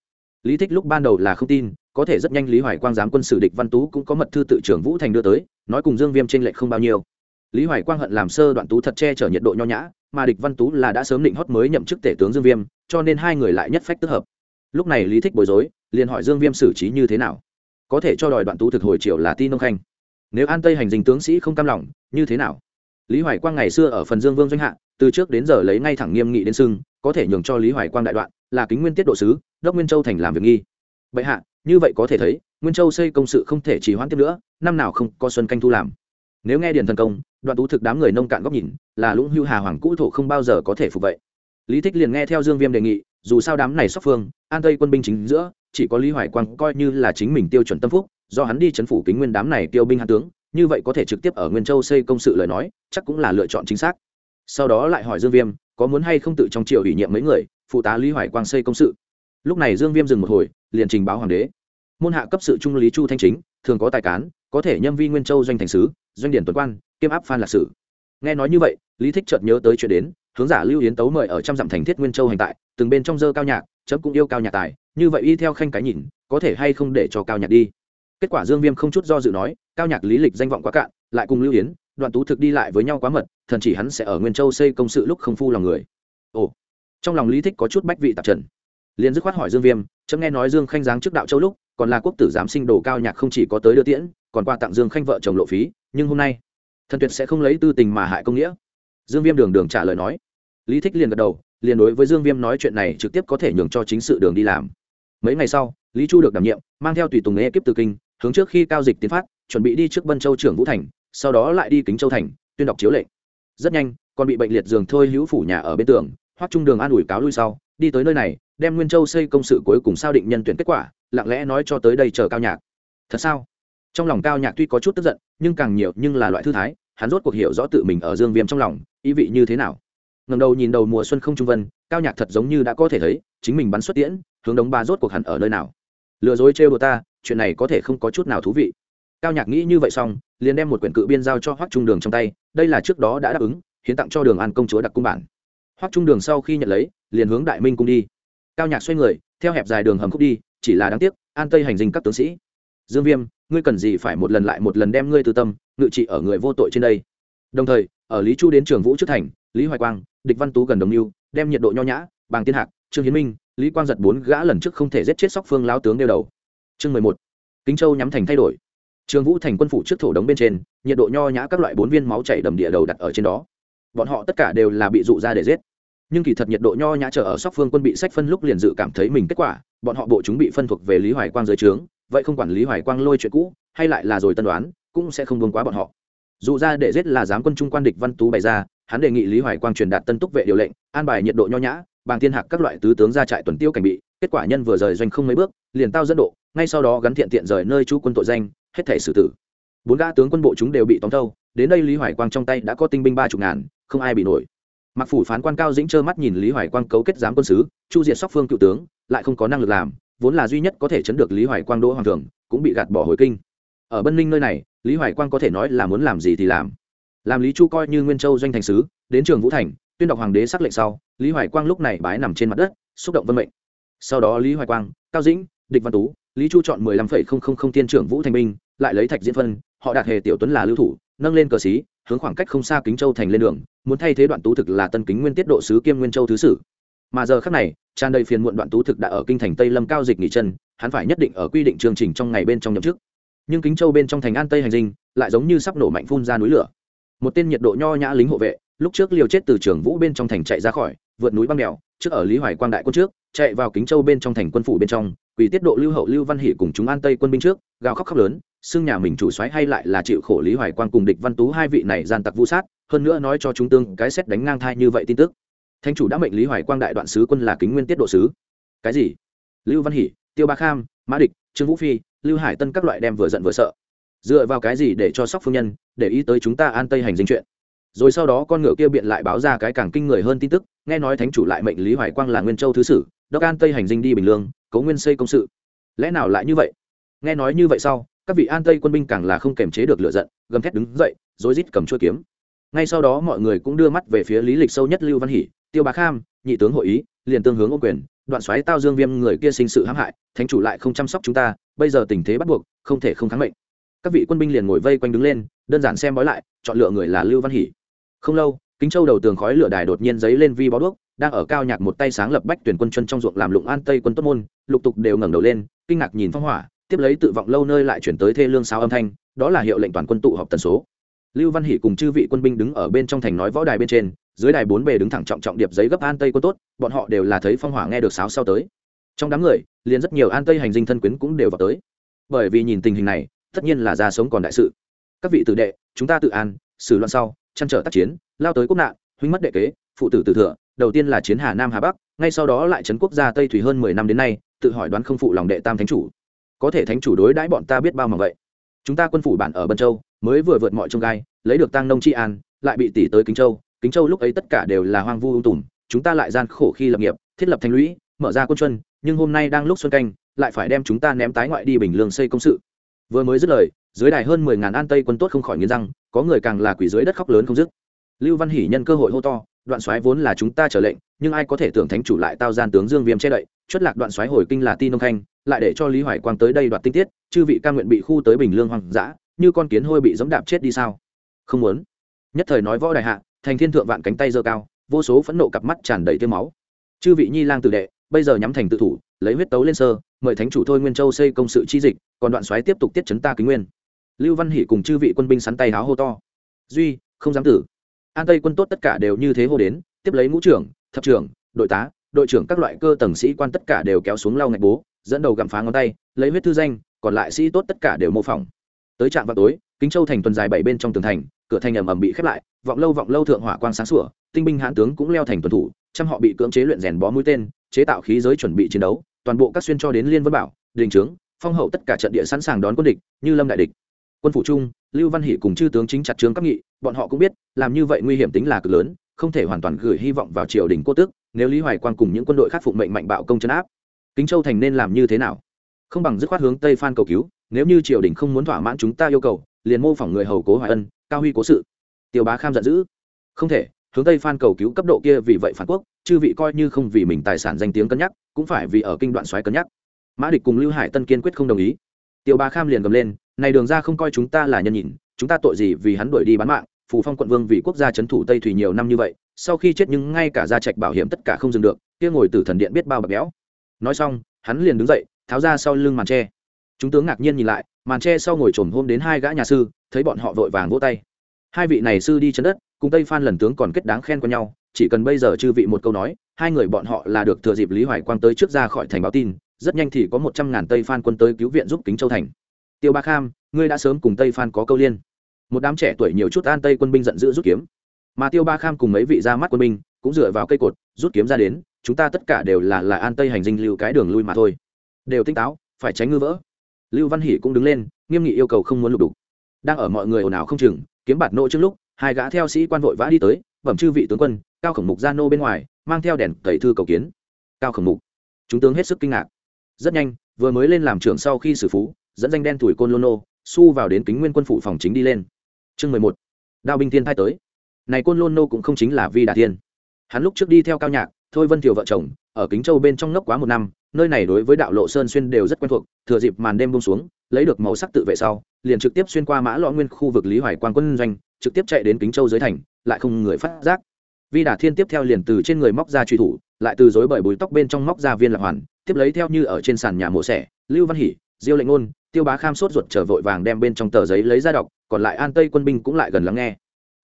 Lý thích lúc ban đầu là không tin, có thể rất nhanh lý hoài quang giám quân sử địch văn tú cũng có mật thư tự trưởng vũ thành đưa tới, nói cùng dương viêm t r ê n lệch không bao nhiêu. Lý hoài quang hận làm sơ đoạn tú thật che chở nhiệt độ nho nhã, mà địch văn tú là đã sớm định hót mới nhậm chức tể tướng dương viêm, cho nên hai người lại nhất phách tức hợp. Lúc này lý thích bối rối, liền hỏi dương viêm xử trí như thế nào. Có thể cho đòi đoạn tú thực hồi triều là tin nông khanh. Nếu an tây hành dinh tướng sĩ không cam lòng, như thế nào? Lý hoài quang ngày xưa ở phần dương vương doanh hạ, từ trước đến giờ lấy ngay thẳng nghiêm nghị đến sưng có thể nhường cho lý hoài quang đại đoạn, là kính nguyên tiết độ sứ, đốc nguyên châu thành làm việc nghi. Bệ hạ, như vậy có thể thấy, nguyên châu xây công sự không thể trì hoãn tiếp nữa, năm nào không có xuân canh thu làm. Nếu nghe điền thần công, đoạn tú thực đám người nông cạn góc nhìn, là lũng hưu hà hoàng cũ thổ không bao giờ có thể phục vậy. Lý thích liền nghe theo dương viêm đề nghị, dù sao đám này sóc phương, an tây quân binh chính giữa, chỉ có lý hoài quang coi như là chính mình tiêu chuẩn tâm phúc, do hắn đi chấn phủ kính nguyên đám này tiêu binh hạ tướng như vậy có thể trực tiếp ở nguyên châu xây công sự lời nói, chắc cũng là lựa chọn chính xác. Sau đó lại hỏi dương viêm, có muốn hay không tự trong triều ủy nhiệm mấy người, phụ tá lý hoài quang xây công sự. Lúc này dương viêm dừng một hồi, liền trình báo hoàng đế. Môn hạ cấp sự trung lý chu thanh chính, thường có tài cán, có thể nhâm vi nguyên châu doanh thành sứ, doanh điển tuần quan, kiêm áp phan lạc sử. Nghe nói như vậy, lý thích chợt nhớ tới chuyện đến, hướng giả lưu yến tấu mời ở trăm dặm thành thiết nguyên châu hành tại, từng bên trong dơ cao nhạc, chấm cũng yêu cao nhạc tài, như vậy y theo khanh cái nhìn, có thể hay không để cho cao nhạc đi? Kết quả dương viêm không chút do dự nói, cao nhạc lý lịch danh vọng quá cạn, lại cùng lưu yến, đoạn tú thực đi lại với nhau quá mật, thần chỉ hắn sẽ ở nguyên châu xây công sự lúc không phu lòng người. Ồ. Trong lòng lý thích có chút bách vị tạp trần. Liền dứt khoát hỏi dương viêm, chấm nghe nói dương khanh giáng trước đạo châu lúc, còn là quốc tử giám sinh đồ cao nhạc không chỉ có tới đưa tiễn, còn qua tặng dương khanh vợ chồng lộ phí, nhưng hôm nay, thần tuyệt sẽ không lấy tư tình mà hại công nghĩa. Dương viêm đường đường trả lời nói. Lý thích liền gật đầu, liền đối với dương viêm nói chuyện này trực tiếp có thể nhường cho chính sự đường đi làm. Mấy ngày sau, lý chu được đảm nhiệm, mang theo tùy tùng nghe kiếp từ kinh hướng trước khi cao dịch tiến phát, chuẩn bị đi trước bân châu trưởng vũ thành, sau đó lại đi kính châu thành, tuyên đọc chiếu lệnh. Rất nhanh, còn bị bệnh liệt giường thôi hữu phủ nhà ở bên tường, hoắc trung đường an ủi cáo lui sau, đi tới nơi này, đem nguyên châu xây công sự cuối cùng sao định nhân tuyển kết quả, lặng lẽ nói cho tới đây chờ cao nhạc. Thật sao? Trong lòng cao nhạc tuy có chút tức giận, nhưng càng nhiều nhưng là loại thư thái, hắn rốt cuộc hiểu rõ tự mình ở dương viêm trong lòng, ý vị như thế nào. Ngầm đầu nhìn đầu mùa xuân không trung vân, cao nhạc thật giống như đã có thể thấy, chính mình bắn xuất tiễn, hướng đống ba rốt cuộc hẳn ở nơi nào. Lừa dối trêu đồ ta chuyện này có thể không có chút nào thú vị. Cao nhạc nghĩ như vậy xong, liền đem một quyển cự biên giao cho hoắc trung đường trong tay, đây là trước đó đã đáp ứng, hiến tặng cho đường an công chúa đặc cung bản. Hoắc trung đường sau khi nhận lấy, liền hướng đại minh cung đi. Cao nhạc xoay người, theo hẹp dài đường hầm khúc đi, chỉ là đáng tiếc, an tây hành dinh các tướng sĩ. Dương viêm, ngươi cần gì phải một lần lại một lần đem ngươi từ tâm, ngự trị ở người vô tội trên đây. Đồng thời, ở lý chu đến trường vũ trước thành, lý hoài quang, địch văn tú gần đồng mưu đem nhiệt độ nho nhã, bàng tiên hạc, trương hiến minh, lý quang giật bốn gã lần trước không thể giết chết sóc phương lao tướng đeo đầu chương mười một. Kính châu nhắm thành thay đổi. Trường vũ thành quân phủ trước thổ đống bên trên, nhiệt độ nho nhã các loại bốn viên máu chảy đầm địa đầu đặt ở trên đó. Bọn họ tất cả đều là bị dụ ra để giết. Nhưng kỳ thật nhiệt độ nho nhã chờ ở sóc phương quân bị sách phân lúc liền dự cảm thấy mình kết quả, bọn họ bộ chúng bị phân thuộc về lý hoài quang dưới trướng, vậy không quản lý hoài quang lôi chuyện cũ, hay lại là rồi tân đoán, cũng sẽ không vương quá bọn họ. Dù ra để giết là giám quân trung quan địch văn tú bày ra, hắn đề nghị lý hoài quang truyền đạt tân túc vệ điều lệnh, an bài nhiệt độ nho nhã, bàng tiên hạc các loại tứ tướng ra trại tuần tiêu cảnh bị kết quả nhân vừa rời doanh không mấy bước, liền tao dẫn độ, ngay sau đó gắn thiện tiện rời nơi chú quân tội danh, hết thể xử tử. Bốn gã tướng quân bộ chúng đều bị tóm thâu đến đây lý hoài quang trong tay đã có tinh binh ba chục ngàn, không ai bị nổi. Mặc phủ phán quan cao dĩnh trơ mắt nhìn lý hoài quang cấu kết giám quân sứ, chu diệt sóc phương cựu tướng, lại không có năng lực làm, vốn là duy nhất có thể chấn được lý hoài quang đỗ hoàng thường, cũng bị gạt bỏ hồi kinh. Ở bân ninh nơi này, lý hoài quang có thể nói là muốn làm gì thì làm. Làm lý chu coi như nguyên châu doanh thành sứ, đến trường vũ thành, tuyên đọc hoàng đế xác lệnh sau, lý hoài quang lúc này bái nằm trên mặt đất, xúc động vân mệnh sau đó lý hoài quang, cao dĩnh, địch văn tú, lý chu chọn mười lăm phẩy không không không tiên trưởng vũ thành binh, lại lấy thạch diễn phân, họ đạt hề tiểu tuấn là lưu thủ, nâng lên cờ xí, hướng khoảng cách không xa kính châu thành lên đường, muốn thay thế đoạn tú thực là tân kính nguyên tiết độ sứ kiêm nguyên châu thứ sử. Mà giờ khác này, tràn đầy phiền muộn đoạn tú thực đã ở kinh thành tây lâm cao dịch nghỉ chân, hắn phải nhất định ở quy định chương trình trong ngày bên trong nhậm chức. Nhưng kính châu bên trong thành an tây hành dinh, lại giống như sắp nổ mạnh phun ra núi lửa. Một tên nhiệt độ nho nhã lính hộ vệ, lúc trước liều chết từ trường vũ bên trong thành chạy ra khỏi, vượt núi băng đèo trước ở lý hoài quang đại quân trước, chạy vào kính châu bên trong thành quân phủ bên trong quỷ tiết độ lưu hậu, lưu văn hỷ cùng chúng an tây quân binh trước, gào khóc khóc lớn, xưng nhà mình chủ xoáy hay lại là chịu khổ lý hoài quang cùng địch văn tú hai vị này gian tặc vũ sát, hơn nữa nói cho chúng tương cái xét đánh ngang thai như vậy tin tức. Thanh chủ đã mệnh lý hoài quang đại đoạn sứ quân là kính nguyên tiết độ sứ. Cái gì? Lưu văn hỷ, tiêu ba kham, mã địch, trương vũ phi, lưu hải tân các loại đem vừa giận vừa sợ. Dựa vào cái gì để cho sóc phương nhân để ý tới chúng ta an tây hành dinh chuyện? Rồi sau đó con ngựa kia biện lại báo ra cái càng kinh người hơn tin tức, nghe nói thánh chủ lại mệnh lý hoài quang là nguyên châu thứ sử, đốc an tây hành dinh đi bình lương, cấu nguyên xây công sự. Lẽ nào lại như vậy? Nghe nói như vậy sau, các vị an tây quân binh càng là không kềm chế được lựa giận, gầm thét đứng dậy, rối rít cầm chuôi kiếm. Ngay sau đó mọi người cũng đưa mắt về phía lý lịch sâu nhất lưu văn hỷ, tiêu bá kham, nhị tướng hội ý, liền tương hướng ô quyền, đoạn xoáy tao dương viêm người kia sinh sự hãm hại, thánh chủ lại không chăm sóc chúng ta, bây giờ tình thế bắt buộc, không thể không kháng mệnh. Các vị quân binh liền ngồi vây quanh đứng lên, đơn giản xem bói lại, chọn lựa người là lưu văn hỷ không lâu, kính châu đầu tường khói lửa đài đột nhiên giấy lên vi bó đuốc, đang ở cao nhạc một tay sáng lập bách tuyển quân chân trong ruộng làm lụng an tây quân tốt môn, lục tục đều ngẩng đầu lên, kinh ngạc nhìn phong hỏa, tiếp lấy tự vọng lâu nơi lại chuyển tới thê lương sao âm thanh, đó là hiệu lệnh toàn quân tụ họp tần số. Lưu văn hỷ cùng chư vị quân binh đứng ở bên trong thành nói võ đài bên trên, dưới đài bốn bề đứng thẳng trọng trọng điệp giấy gấp an tây quân tốt, bọn họ đều là thấy phong hỏa nghe được sáo sau tới. Trong đám người, liền rất nhiều an tây hành dinh thân quyến cũng đều vào tới. Bởi vì nhìn tình hình này, tất nhiên là ra sống còn đại sự. Các vị tử đệ, chúng ta tự an, xử loạn sau chăn trở tác chiến, lao tới quốc nạn, huynh mất đệ kế, phụ tử tử thừa, đầu tiên là chiến hà nam hà bắc, ngay sau đó lại trấn quốc gia tây thủy hơn mười năm đến nay, tự hỏi đoán không phụ lòng đệ tam thánh chủ. Có thể thánh chủ đối đãi bọn ta biết bao mà vậy. Chúng ta quân phủ bản ở bân châu, mới vừa vượt mọi trông gai, lấy được tăng nông tri an, lại bị tỷ tới kính châu kính châu lúc ấy tất cả đều là hoang vu ung tùm, chúng ta lại gian khổ khi lập nghiệp, thiết lập thành lũy, mở ra quân chuân nhưng hôm nay đang lúc xuân canh, lại phải đem chúng ta ném tái ngoại đi bình lương xây công sự. Vừa mới dứt lời dưới đài hơn mười ngàn an tây quân tốt không khỏi nghiến răng, có người càng là quỷ dưới đất khóc lớn không dứt. Lưu văn hỷ nhân cơ hội hô to, đoạn soái vốn là chúng ta trở lệnh, nhưng ai có thể tưởng thánh chủ lại tao gian tướng dương viêm che đậy chuất lạc đoạn soái hồi kinh là tin nông khanh, lại để cho lý hoài quang tới đây đoạt tinh tiết, chư vị ca nguyện bị khu tới bình lương hoang dã, như con kiến hôi bị giẫm đạp chết đi sao? Không muốn. Nhất thời nói võ đại hạ, thành thiên thượng vạn cánh tay giơ cao, vô số phẫn nộ cặp mắt tràn đầy tiêu máu. Chư vị nhi lang tử đệ, bây giờ nhắm thành tự thủ, lấy huyết tấu lên sơ, mời thánh chủ thôi nguyên châu xây công sự chi dịch, còn đoạn xoáy tiếp tục tiết chấn ta kính nguyên lưu văn hỷ cùng chư vị quân binh sắn tay háo hô to. Duy, không dám tử. An tây quân tốt tất cả đều như thế hô đến, tiếp lấy ngũ trưởng, thập trưởng, đội tá, đội trưởng các loại cơ tầng sĩ quan tất cả đều kéo xuống lau ngạch bố, dẫn đầu gặm phá ngón tay, lấy huyết thư danh, còn lại sĩ tốt tất cả đều mô phỏng. Tới trạm vào tối, kính châu thành tuần dài bảy bên trong tường thành, cửa thành ầm ầm bị khép lại, vọng lâu vọng lâu thượng hỏa quang sáng sủa, tinh binh hãn tướng cũng leo thành tuần thủ, trăm họ bị cưỡng chế luyện rèn bó mũi tên, chế tạo khí giới chuẩn bị chiến đấu, toàn bộ các xuyên cho đến liên vân bảo, đình trướng, phong hậu tất cả trận địa sẵn sàng đón quân địch, như lâm đại địch quân phủ trung, lưu văn hỷ cùng chư tướng chính chặt trướng các nghị, bọn họ cũng biết, làm như vậy nguy hiểm tính là cực lớn, không thể hoàn toàn gửi hy vọng vào triều đình cô tước, nếu lý hoài quang cùng những quân đội khác phụng mệnh mạnh bạo công chấn áp, kính châu thành nên làm như thế nào? Không bằng dứt khoát hướng tây phan cầu cứu, nếu như triều đình không muốn thỏa mãn chúng ta yêu cầu, liền mô phỏng người hầu cố hoài ân, cao huy cố sự. Tiêu bá kham giận dữ. Không thể, hướng tây phan cầu cứu cấp độ kia vì vậy phản quốc, chư vị coi như không vì mình tài sản danh tiếng cân nhắc, cũng phải vì ở kinh đoạn xoáy cân nhắc. Mã địch cùng lưu hải tân kiên quyết không đồng ý tiêu Ba kham liền gầm lên, này đường ra không coi chúng ta là nhân nhìn chúng ta tội gì vì hắn đuổi đi bán mạng, phù phong quận vương vì quốc gia c h ấ n thủ tây thủy nhiều năm như vậy, sau khi chết nhưng ngay cả gia trạch bảo hiểm tất cả không dừng được, kia ngồi từ thần điện biết bao bạc béo. Nói xong, hắn liền đứng dậy, tháo ra sau lưng màn tre. Chúng tướng ngạc nhiên nhìn lại, màn tre sau ngồi trồm hôm đến hai gã nhà sư, thấy bọn họ vội vàng vỗ tay. Hai vị này sư đi chân đất, cùng tây phan lần tướng còn kết đáng khen qua nhau, chỉ cần bây giờ chư vị một câu nói, hai người bọn họ là được thừa dịp lý hoài quang tới trước ra khỏi thành báo tin rất nhanh thì có một trăm ngàn tây phan quân tới cứu viện giúp kính châu thành. Tiêu ba kham, ngươi đã sớm cùng tây phan có câu liên. Một đám trẻ tuổi nhiều chút an tây quân binh giận dữ rút kiếm. Mà tiêu ba kham cùng mấy vị ra mắt quân binh cũng dựa vào cây cột, rút kiếm ra đến, chúng ta tất cả đều là là an tây hành dinh lưu cái đường lui mà thôi. Đều tinh táo, phải tránh ngư vỡ. Lưu văn hỷ cũng đứng lên, nghiêm nghị yêu cầu không muốn lục đục. Đang ở mọi người ồn ào không chừng, kiếm bạt nộ trước lúc, hai gã theo sĩ quan vội vã đi tới, bẩm chư vị tướng quân, cao khổng mục gia nô bên ngoài, mang theo đèn tẩy thư cầu kiến. Cao khổng mục, chúng tướng hết sức kinh ngạc rất nhanh, vừa mới lên làm trưởng sau khi xử phú, dẫn danh đen tuổi côn Lôn nô, su vào đến kính nguyên quân phủ phòng chính đi lên. Chương mười một, đao binh thiên thai tới. Này côn lôn nô cũng không chính là vi đà thiên. Hắn lúc trước đi theo cao nhạc, thôi vân thiều vợ chồng, ở kính châu bên trong ngốc quá một năm, nơi này đối với đạo lộ sơn xuyên đều rất quen thuộc, thừa dịp màn đêm bông xuống, lấy được màu sắc tự vệ sau, liền trực tiếp xuyên qua mã lõ nguyên khu vực lý hoài quan quân doanh, trực tiếp chạy đến kính châu dưới thành, lại không người phát giác. Vi đà thiên tiếp theo liền từ trên người móc ra truy thủ, lại từ dối bởi bùi tóc bên trong móc ra viên lạc hoàn tiếp lấy theo như ở trên sàn nhà mổ xẻ, lưu văn hỉ diêu lệnh ngôn, tiêu bá kham sốt ruột trở vội vàng đem bên trong tờ giấy lấy ra đọc, còn lại an tây quân binh cũng lại gần lắng nghe.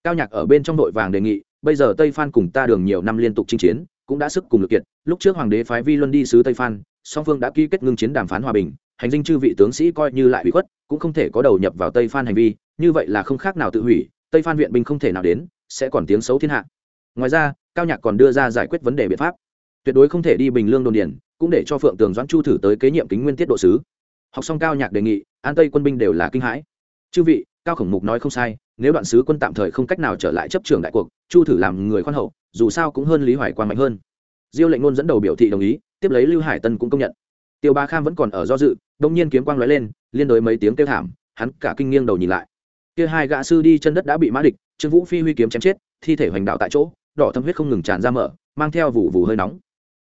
Cao nhạc ở bên trong đội vàng đề nghị, bây giờ tây phan cùng ta đường nhiều năm liên tục chinh chiến, cũng đã sức cùng lực kiệt, lúc trước hoàng đế phái vi luân đi sứ tây phan, song phương đã ký kết ngưng chiến đàm phán hòa bình, hành dinh chư vị tướng sĩ coi như lại bị khuất, cũng không thể có đầu nhập vào tây phan hành vi, như vậy là không khác nào tự hủy, tây phan viện binh không thể nào đến, sẽ còn tiếng xấu thiên hạ. Ngoài ra, cao nhạc còn đưa ra giải quyết vấn đề biện pháp. Tuyệt đối không thể đi bình lương đồn điển cũng để cho phượng tường doãn chu thử tới kế nhiệm kính nguyên tiết độ sứ. Học xong cao nhạc đề nghị, an tây quân binh đều là kinh hãi. Chư vị, cao khổng mục nói không sai, nếu đoạn sứ quân tạm thời không cách nào trở lại chấp trường đại cuộc, chu thử làm người khoan hậu, dù sao cũng hơn lý hoài quan mạnh hơn. Diêu lệnh ngôn dẫn đầu biểu thị đồng ý, tiếp lấy lưu hải tân cũng công nhận. Tiêu ba kham vẫn còn ở do dự, đông nhiên kiếm quang lóe lên, liên đối mấy tiếng kêu thảm, hắn cả kinh nghiêng đầu nhìn lại. Kia hai gã sư đi chân đất đã bị mã địch, trương vũ phi huy kiếm chém chết, thi thể hoành đạo tại chỗ, đỏ thâm huyết không ngừng tràn ra mở, mang theo vụ vụ hơi nóng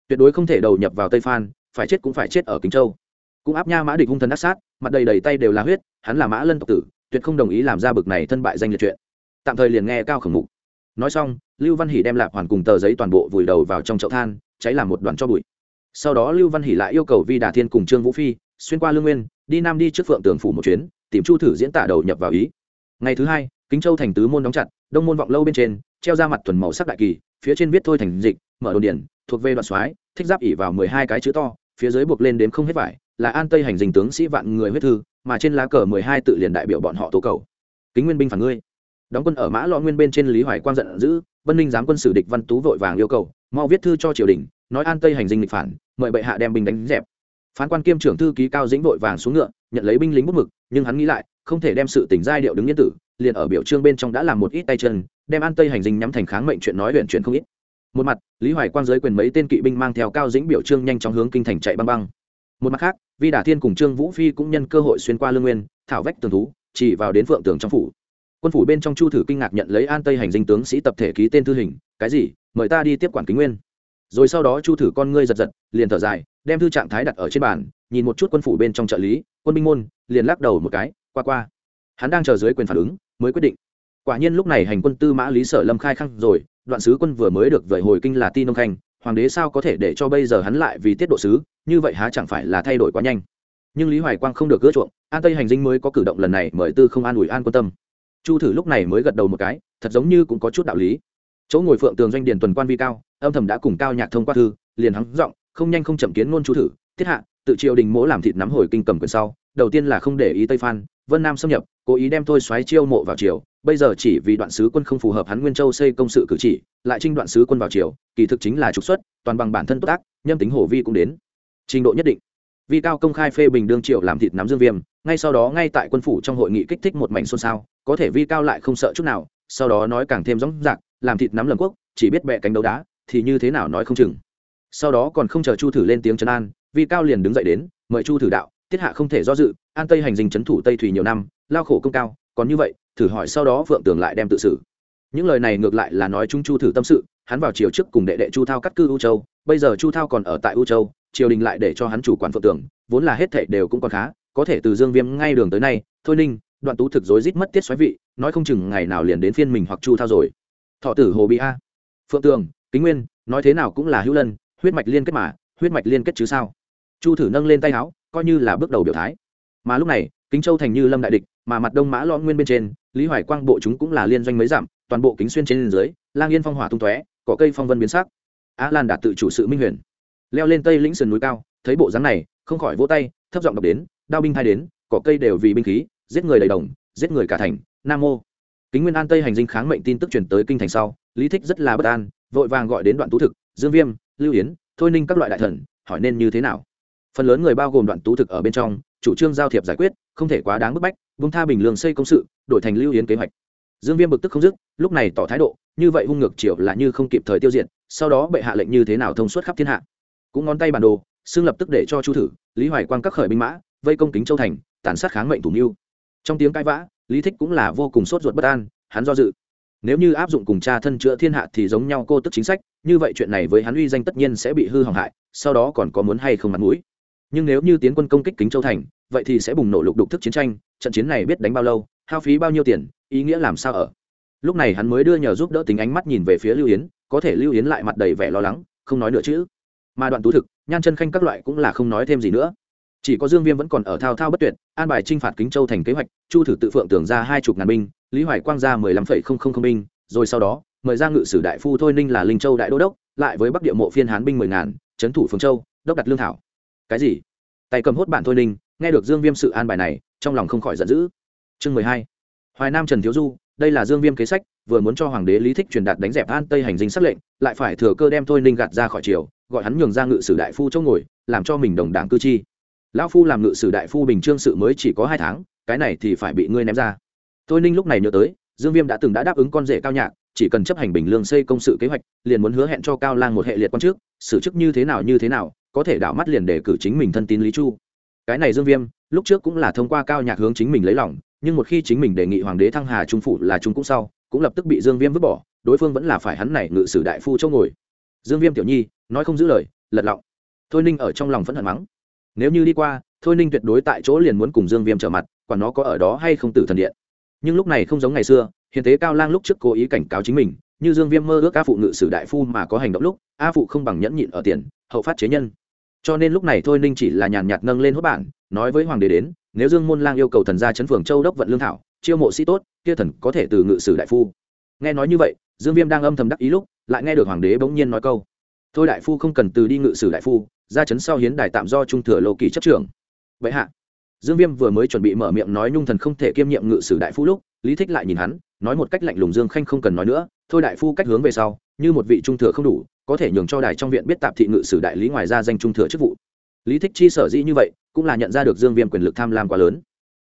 tuyệt đối không thể đầu nhập vào tây phan, phải chết cũng phải chết ở kính châu. Cũng áp nha mã địch hung thần ác sát, mặt đầy đầy tay đều là huyết, hắn là mã lân tộc tử, tuyệt không đồng ý làm ra bực này thân bại danh liệt chuyện. Tạm thời liền nghe cao khổng mục. Nói xong, lưu văn hỷ đem lạp hoàn cùng tờ giấy toàn bộ vùi đầu vào trong chậu than, cháy làm một đoàn cho bụi. Sau đó lưu văn hỷ lại yêu cầu vi đà thiên cùng trương vũ phi, xuyên qua lương nguyên, đi nam đi trước phượng tường phủ một chuyến, tìm chu thử diễn tả đầu nhập vào ý. Ngày thứ hai, kính châu thành tứ môn đóng chặt, đông môn vọng lâu bên trên, treo ra mặt thuần màu sắc đại kỳ, phía trên viết thôi thành dịch, mở đồn điển thuộc về đoạn soái, thích giáp ỉ vào mười hai cái chữ to, phía dưới buộc lên đến không hết vải, là an tây hành dình tướng sĩ vạn người huyết thư, mà trên lá cờ mười hai tự liền đại biểu bọn họ tố cầu. Kính nguyên binh phản ngươi. Đóng quân ở mã lọ nguyên bên trên lý hoài quang giận dữ, vân ninh giám quân sử địch văn tú vội vàng yêu cầu, mau viết thư cho triều đình, nói an tây hành dinh lịch phản, mời bệ hạ đem binh đánh dẹp. Phán quan kiêm trưởng thư ký cao dĩnh vội vàng xuống ngựa, nhận lấy binh lính bút mực, nhưng hắn nghĩ lại, không thể đem sự tình giai điệu đứng yên tử, liền ở biểu trương bên trong đã làm một ít tay chân, đem an tây hành dinh nhắm thành kháng mệnh chuyện nói huyện chuyện không ít một mặt, lý hoài quang giới quyền mấy tên kỵ binh mang theo cao dĩnh biểu trương nhanh chóng hướng kinh thành chạy băng băng. Một mặt khác, vi đả thiên cùng trương vũ phi cũng nhân cơ hội xuyên qua lương nguyên, thảo vách tường thú, chỉ vào đến phượng tường trong phủ. Quân phủ bên trong chu thử kinh ngạc nhận lấy an tây hành dinh tướng sĩ tập thể ký tên thư hình, cái gì? Mời ta đi tiếp quản kính nguyên. Rồi sau đó chu thử con ngươi giật giật, liền thở dài, đem thư trạng thái đặt ở trên bàn, nhìn một chút quân phủ bên trong trợ lý, quân binh môn, liền lắc đầu một cái, qua qua. Hắn đang chờ dưới quyền phản ứng, mới quyết định. Quả nhiên lúc này hành quân tư mã lý sở lâm khai khăng rồi đoạn sứ quân vừa mới được vời hồi kinh là tin nông khanh, hoàng đế sao có thể để cho bây giờ hắn lại vì tiết độ sứ, như vậy há chẳng phải là thay đổi quá nhanh. Nhưng lý hoài quang không được gỡ chuộng, an tây hành dinh mới có cử động lần này mời tư không an ủi an quan tâm. Chu thử lúc này mới gật đầu một cái, thật giống như cũng có chút đạo lý. Chỗ ngồi phượng tường doanh điền tuần quan vi cao, âm thầm đã cùng cao nhạc thông qua thư, liền hắng giọng, không nhanh không chậm kiến ngôn chu thử, thiết hạ, tự triều đình mỗ làm thịt nắm hồi kinh cầm quyền sau, đầu tiên là không để ý tây phan vân nam xâm nhập, cố ý đem thôi xoáy chiêu mộ vào triều, bây giờ chỉ vì đoạn sứ quân không phù hợp hắn nguyên châu xây công sự cử chỉ, lại trinh đoạn sứ quân vào triều, kỳ thực chính là trục xuất, toàn bằng bản thân tốt ác, nhâm tính hổ vi cũng đến. Trình độ nhất định. Vi cao công khai phê bình đương triệu làm thịt nắm dương viêm, ngay sau đó ngay tại quân phủ trong hội nghị kích thích một mảnh xôn xao, có thể vi cao lại không sợ chút nào, sau đó nói càng thêm rõ rạc làm thịt nắm lầm quốc, chỉ biết bẹ cánh đấu đá, thì như thế nào nói không chừng. Sau đó còn không chờ chu thử lên tiếng trấn an, vi cao liền đứng dậy đến, mời chu thử đạo tiết hạ không thể do dự, an tây hành dinh trấn thủ tây thủy nhiều năm, lao khổ công cao, còn như vậy, thử hỏi sau đó phượng tường lại đem tự xử. Những lời này ngược lại là nói chúng chu thử tâm sự, hắn vào chiều trước cùng đệ đệ chu thao cắt cư u châu, bây giờ chu thao còn ở tại u châu, triều đình lại để cho hắn chủ quản phượng tường, vốn là hết thệ đều cũng còn khá, có thể từ dương viêm ngay đường tới nay, thôi ninh, đoạn tú thực dối rít mất tiết xoáy vị, nói không chừng ngày nào liền đến phiên mình hoặc chu thao rồi. Thọ tử hồ bị a phượng tường, kính nguyên, nói thế nào cũng là hữu lân, huyết mạch liên kết mà, huyết mạch liên kết chứ sao? Chu thử nâng lên tay áo coi như là bước đầu biểu thái. Mà lúc này, kính châu thành như lâm đại địch, mà mặt đông mã lõ nguyên bên trên, lý hoài quang bộ chúng cũng là liên doanh mấy giảm toàn bộ kính xuyên trên dưới, lang yên phong hỏa tung tóe, cỏ cây phong vân biến sắc. Á lan đạt tự chủ sự minh huyền. Leo lên tây lĩnh sườn núi cao, thấy bộ dáng này, không khỏi vỗ tay, thấp giọng đọc đến, đao binh hai đến, cỏ cây đều vì binh khí, giết người đầy đồng, giết người cả thành. Nam mô. Kính nguyên an tây hành dinh kháng mệnh tin tức truyền tới kinh thành sau, lý thích rất là bất an, vội vàng gọi đến đoạn tú thực, dương viêm, lưu yến, thôi ninh các loại đại thần, hỏi nên như thế nào? Phần lớn người bao gồm đoạn tú thực ở bên trong, chủ trương giao thiệp giải quyết, không thể quá đáng bức bách, vung tha bình lương xây công sự, đổi thành lưu yến kế hoạch. Dương viêm bực tức không dứt, lúc này tỏ thái độ, như vậy hung ngược triều là như không kịp thời tiêu diệt, sau đó bệ hạ lệnh như thế nào thông suốt khắp thiên hạ. Cũng ngón tay bản đồ, xương lập tức để cho chu thử, lý hoài quang các khởi binh mã, vây công kính châu thành, tàn sát kháng mệnh thủ mưu. Trong tiếng cãi vã, lý thích cũng là vô cùng sốt ruột bất an, hắn do dự. Nếu như áp dụng cùng cha thân chữa thiên hạ thì giống nhau cô tức chính sách, như vậy chuyện này với hắn uy danh tất nhiên sẽ bị hư hỏng hại, sau đó còn có muốn hay không mặt mũi nhưng nếu như tiến quân công kích kính châu thành, vậy thì sẽ bùng nổ lục đục thức chiến tranh, trận chiến này biết đánh bao lâu, hao phí bao nhiêu tiền, ý nghĩa làm sao ở? Lúc này hắn mới đưa nhờ giúp đỡ tính ánh mắt nhìn về phía lưu yến, có thể lưu yến lại mặt đầy vẻ lo lắng, không nói nữa chữ mà đoạn tú thực, nhan chân khanh các loại cũng là không nói thêm gì nữa. Chỉ có dương viêm vẫn còn ở thao thao bất tuyệt, an bài t r i n h phạt kính châu thành kế hoạch, chu thử tự phượng tưởng ra hai chục ngàn binh, lý hoài quang ra mười lăm phẩy không không không binh, rồi sau đó, mời ra ngự sử đại phu thôi ninh là linh châu đại đô đốc, lại với bắc địa mộ phiên hán binh mười ngàn, trấn thủ phương châu, đốc đặt lương thảo cái gì? Tay cầm hốt bản thôi, ninh, nghe được dương viêm sự an bài này, trong lòng không khỏi giận dữ. Chương mười hai. Hoài nam trần thiếu du, đây là dương viêm kế sách, vừa muốn cho hoàng đế lý thích truyền đạt đánh dẹp an tây hành dinh s lệnh, lại phải thừa cơ đem thôi, ninh gạt ra khỏi triều, gọi hắn nhường ra ngự sử đại phu chỗ ngồi, làm cho mình đồng đảng cư chi. Lão phu làm ngự sử đại phu bình trương sự mới chỉ có hai tháng, cái này thì phải bị ngươi ném ra. Thôi, ninh lúc này nhớ tới, dương viêm đã từng đã đáp ứng con rể cao nhạc, chỉ cần chấp hành bình lương xây công sự kế hoạch, liền muốn hứa hẹn cho cao lang một hệ liệt quan trước, xử chức như thế nào như thế nào có thể đảo mắt liền để cử chính mình thân tín lý chu. Cái này dương viêm, lúc trước cũng là thông qua cao nhạc hướng chính mình lấy lòng, nhưng một khi chính mình đề nghị hoàng đế thăng hà trung phụ là trung cũng sau, cũng lập tức bị dương viêm vứt bỏ, đối phương vẫn là phải hắn này ngự sử đại phu châu ngồi. Dương viêm tiểu nhi, nói không giữ lời, lật lọng. Thôi ninh ở trong lòng vẫn hận mắng. Nếu như đi qua, thôi ninh tuyệt đối tại chỗ liền muốn cùng dương viêm trở mặt quả nó có ở đó hay không tử thần điện. Nhưng lúc này không giống ngày xưa hiện tế cao lang lúc trước cố ý cảnh cáo chính mình, như dương viêm mơ ước a phụ ngự sử đại phu mà có hành động lúc, a phụ không bằng nhẫn nhịn ở tiền, hậu phát chế nhân cho nên lúc này thôi ninh chỉ là nhàn nhạt nâng lên hốt bản, nói với hoàng đế đến, nếu dương môn lang yêu cầu thần gia chấn phường châu đốc vận lương thảo, chiêu mộ sĩ tốt, kia thần có thể từ ngự sử đại phu. Nghe nói như vậy, dương viêm đang âm thầm đắc ý lúc, lại nghe được hoàng đế bỗng nhiên nói câu, thôi đại phu không cần từ đi ngự sử đại phu ra chấn sau hiến đài tạm do trung thừa lô kỳ chấp trưởng. Vậy hạ, dương viêm vừa mới chuẩn bị mở miệng nói nhung thần không thể kiêm nhiệm ngự sử đại phu lúc, lý thích lại nhìn hắn, nói một cách lạnh lùng dương khanh không cần nói nữa, thôi đại phu cách hướng về sau như một vị trung thừa không đủ, có thể nhường cho đài trong viện biết tạp thị ngự sử đại lý ngoài ra danh trung thừa chức vụ. Lý thích chi sở dĩ như vậy, cũng là nhận ra được dương viêm quyền lực tham lam quá lớn.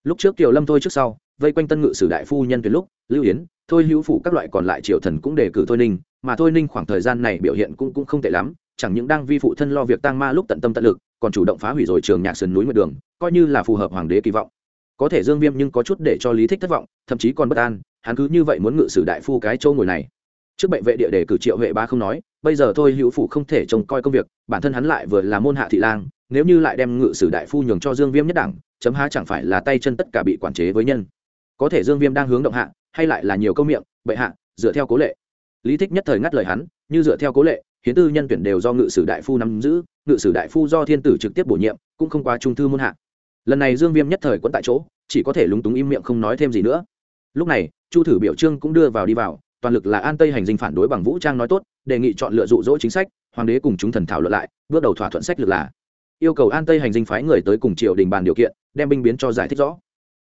Lúc trước kiều lâm thôi trước sau, vây quanh tân ngự sử đại phu nhân tuyến lúc, lưu yến, thôi hữu phủ các loại còn lại triều thần cũng đề cử thôi ninh, mà thôi ninh khoảng thời gian này biểu hiện cũng cũng không tệ lắm, chẳng những đang vi phụ thân lo việc tăng ma lúc tận tâm tận lực, còn chủ động phá hủy rồi trường nhạc sườn núi nguyệt đường, coi như là phù hợp hoàng đế kỳ vọng. Có thể dương viêm nhưng có chút để cho lý thích thất vọng, thậm chí còn bất an, hắn cứ như vậy muốn ngự sử đại phu cái châu ngồi này trước bệnh vệ địa để cử triệu huệ ba không nói, bây giờ thôi hữu phụ không thể trông coi công việc, bản thân hắn lại vừa là môn hạ thị lang, nếu như lại đem ngự sử đại phu nhường cho dương viêm nhất đẳng, chấm há chẳng phải là tay chân tất cả bị quản chế với nhân. Có thể dương viêm đang hướng động hạ, hay lại là nhiều câu miệng, bệ hạ, dựa theo cố lệ. Lý thích nhất thời ngắt lời hắn, như dựa theo cố lệ, hiến tư nhân tuyển đều do ngự sử đại phu nắm giữ, ngự sử đại phu do thiên tử trực tiếp bổ nhiệm, cũng không quá trung thư môn hạ. Lần này dương viêm nhất thời quẫn tại chỗ, chỉ có thể lúng túng im miệng không nói thêm gì nữa. Lúc này, chu thử biểu trương cũng đưa vào đi vào toàn lực là an tây hành dinh phản đối bằng vũ trang nói tốt, đề nghị chọn lựa dụ dỗ chính sách, hoàng đế cùng chúng thần thảo luận lại, bước đầu thỏa thuận sách lược là yêu cầu an tây hành dinh phái người tới cùng triều đình bàn điều kiện, đem binh biến cho giải thích rõ.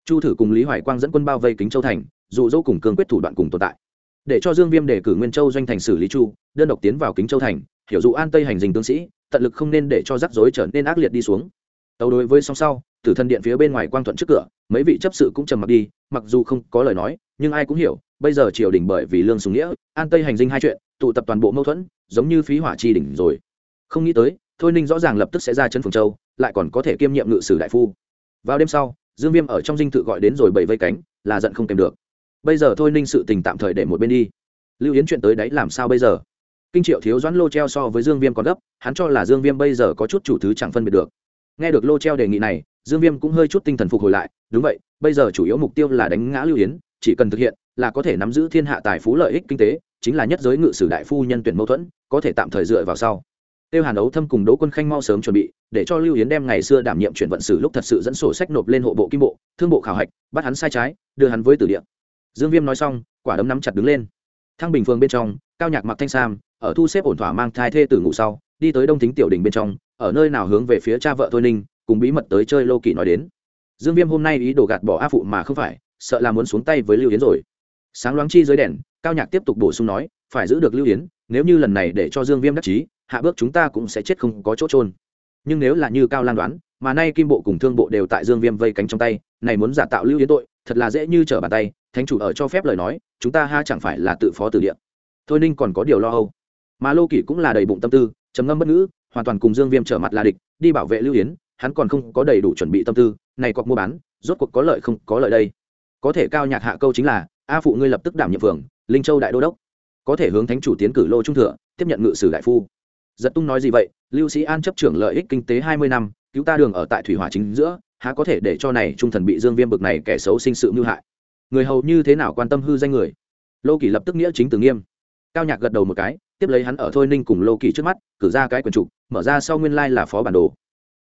Chu thử cùng lý hoài quang dẫn quân bao vây kính châu thành, dụ dỗ cùng cương quyết thủ đoạn cùng tồn tại. Để cho dương viêm đề cử nguyên châu doanh thành xử lý chu, đơn độc tiến vào kính châu thành, hiểu dụ an tây hành dinh tướng sĩ, tận lực không nên để cho rắc rối trở nên ác liệt đi xuống. Tàu đối với song sau, tử thân điện phía bên ngoài quang thuận trước cửa, mấy vị chấp sự cũng trầm mặc đi, mặc dù không có lời nói nhưng ai cũng hiểu, bây giờ triều đình bởi vì lương sùng nghĩa, an tây hành dinh hai chuyện, tụ tập toàn bộ mâu thuẫn, giống như phí hỏa chi đỉnh rồi. Không nghĩ tới, thôi ninh rõ ràng lập tức sẽ ra chân phường châu, lại còn có thể kiêm nhiệm ngự sử đại phu. Vào đêm sau, dương viêm ở trong dinh tự gọi đến rồi bảy vây cánh, là giận không kèm được. Bây giờ thôi ninh sự tình tạm thời để một bên đi. Lưu yến chuyện tới đấy làm sao bây giờ? Kinh triệu thiếu doãn lô treo so với dương viêm còn gấp, hắn cho là dương viêm bây giờ có chút chủ thứ chẳng phân biệt được. Nghe được lô treo đề nghị này, dương viêm cũng hơi chút tinh thần phục hồi lại, đúng vậy, bây giờ chủ yếu mục tiêu là đánh ngã lưu yến chỉ cần thực hiện là có thể nắm giữ thiên hạ tài phú lợi ích kinh tế, chính là nhất giới ngự sử đại phu nhân tuyển mâu thuẫn, có thể tạm thời dựa vào sau. Tiêu hàn ấu thâm cùng đỗ quân khanh mau sớm chuẩn bị, để cho lưu yến đem ngày xưa đảm nhiệm chuyển vận sử lúc thật sự dẫn sổ sách nộp lên hộ bộ kim bộ, thương bộ khảo hạch, bắt hắn sai trái, đưa hắn với tử địa. Dương viêm nói xong, quả đấm nắm chặt đứng lên. Thăng bình phương bên trong, cao nhạc mặc thanh sam, ở thu xếp ổn thỏa mang thai thê tử ngủ sau, đi tới đông thính tiểu đình bên trong, ở nơi nào hướng về phía cha vợ thôi ninh, cùng bí mật tới chơi lô kỳ nói đến. Dương viêm hôm nay ý đồ gạt bỏ a phụ mà không phải sợ là muốn xuống tay với lưu yến rồi. Sáng loáng chi dưới đèn, cao nhạc tiếp tục bổ sung nói, phải giữ được lưu yến, nếu như lần này để cho dương viêm đắc chí, hạ bước chúng ta cũng sẽ chết không có chỗ trôn nhưng nếu là như cao lan đoán, mà nay kim bộ cùng thương bộ đều tại dương viêm vây cánh trong tay, này muốn giả tạo lưu yến tội, thật là dễ như trở bàn tay, thánh chủ ở cho phép lời nói, chúng ta ha chẳng phải là tự phó từ điện. Thôi ninh còn có điều lo âu. Mà lô kỷ cũng là đầy bụng tâm tư, trầm ngâm bất ngữ, hoàn toàn cùng dương viêm trở mặt là địch, đi bảo vệ lưu yến, hắn còn không có đầy đủ chuẩn bị tâm tư, này cọc mua bán, rốt cuộc có lợi không có lợi đây có thể cao nhạc hạ câu chính là, a phụ ngươi lập tức đảm nhiệm phường, linh châu đại đô đốc. Có thể hướng thánh chủ tiến cử lô trung thừa, tiếp nhận ngự sử đại phu. Giật tung nói gì vậy? Lưu sĩ an chấp trưởng lợi ích kinh tế hai mươi năm, cứu ta đường ở tại thủy hỏa chính giữa, há có thể để cho này trung thần bị dương viêm bực này kẻ xấu sinh sự mưu hại? Người hầu như thế nào quan tâm hư danh người? Lô kỳ lập tức nghĩa chính từ nghiêm. Cao nhạc gật đầu một cái, tiếp lấy hắn ở thôi ninh cùng lô kỳ trước mắt, cử ra cái quần trục mở ra sau nguyên lai là phó bản đồ.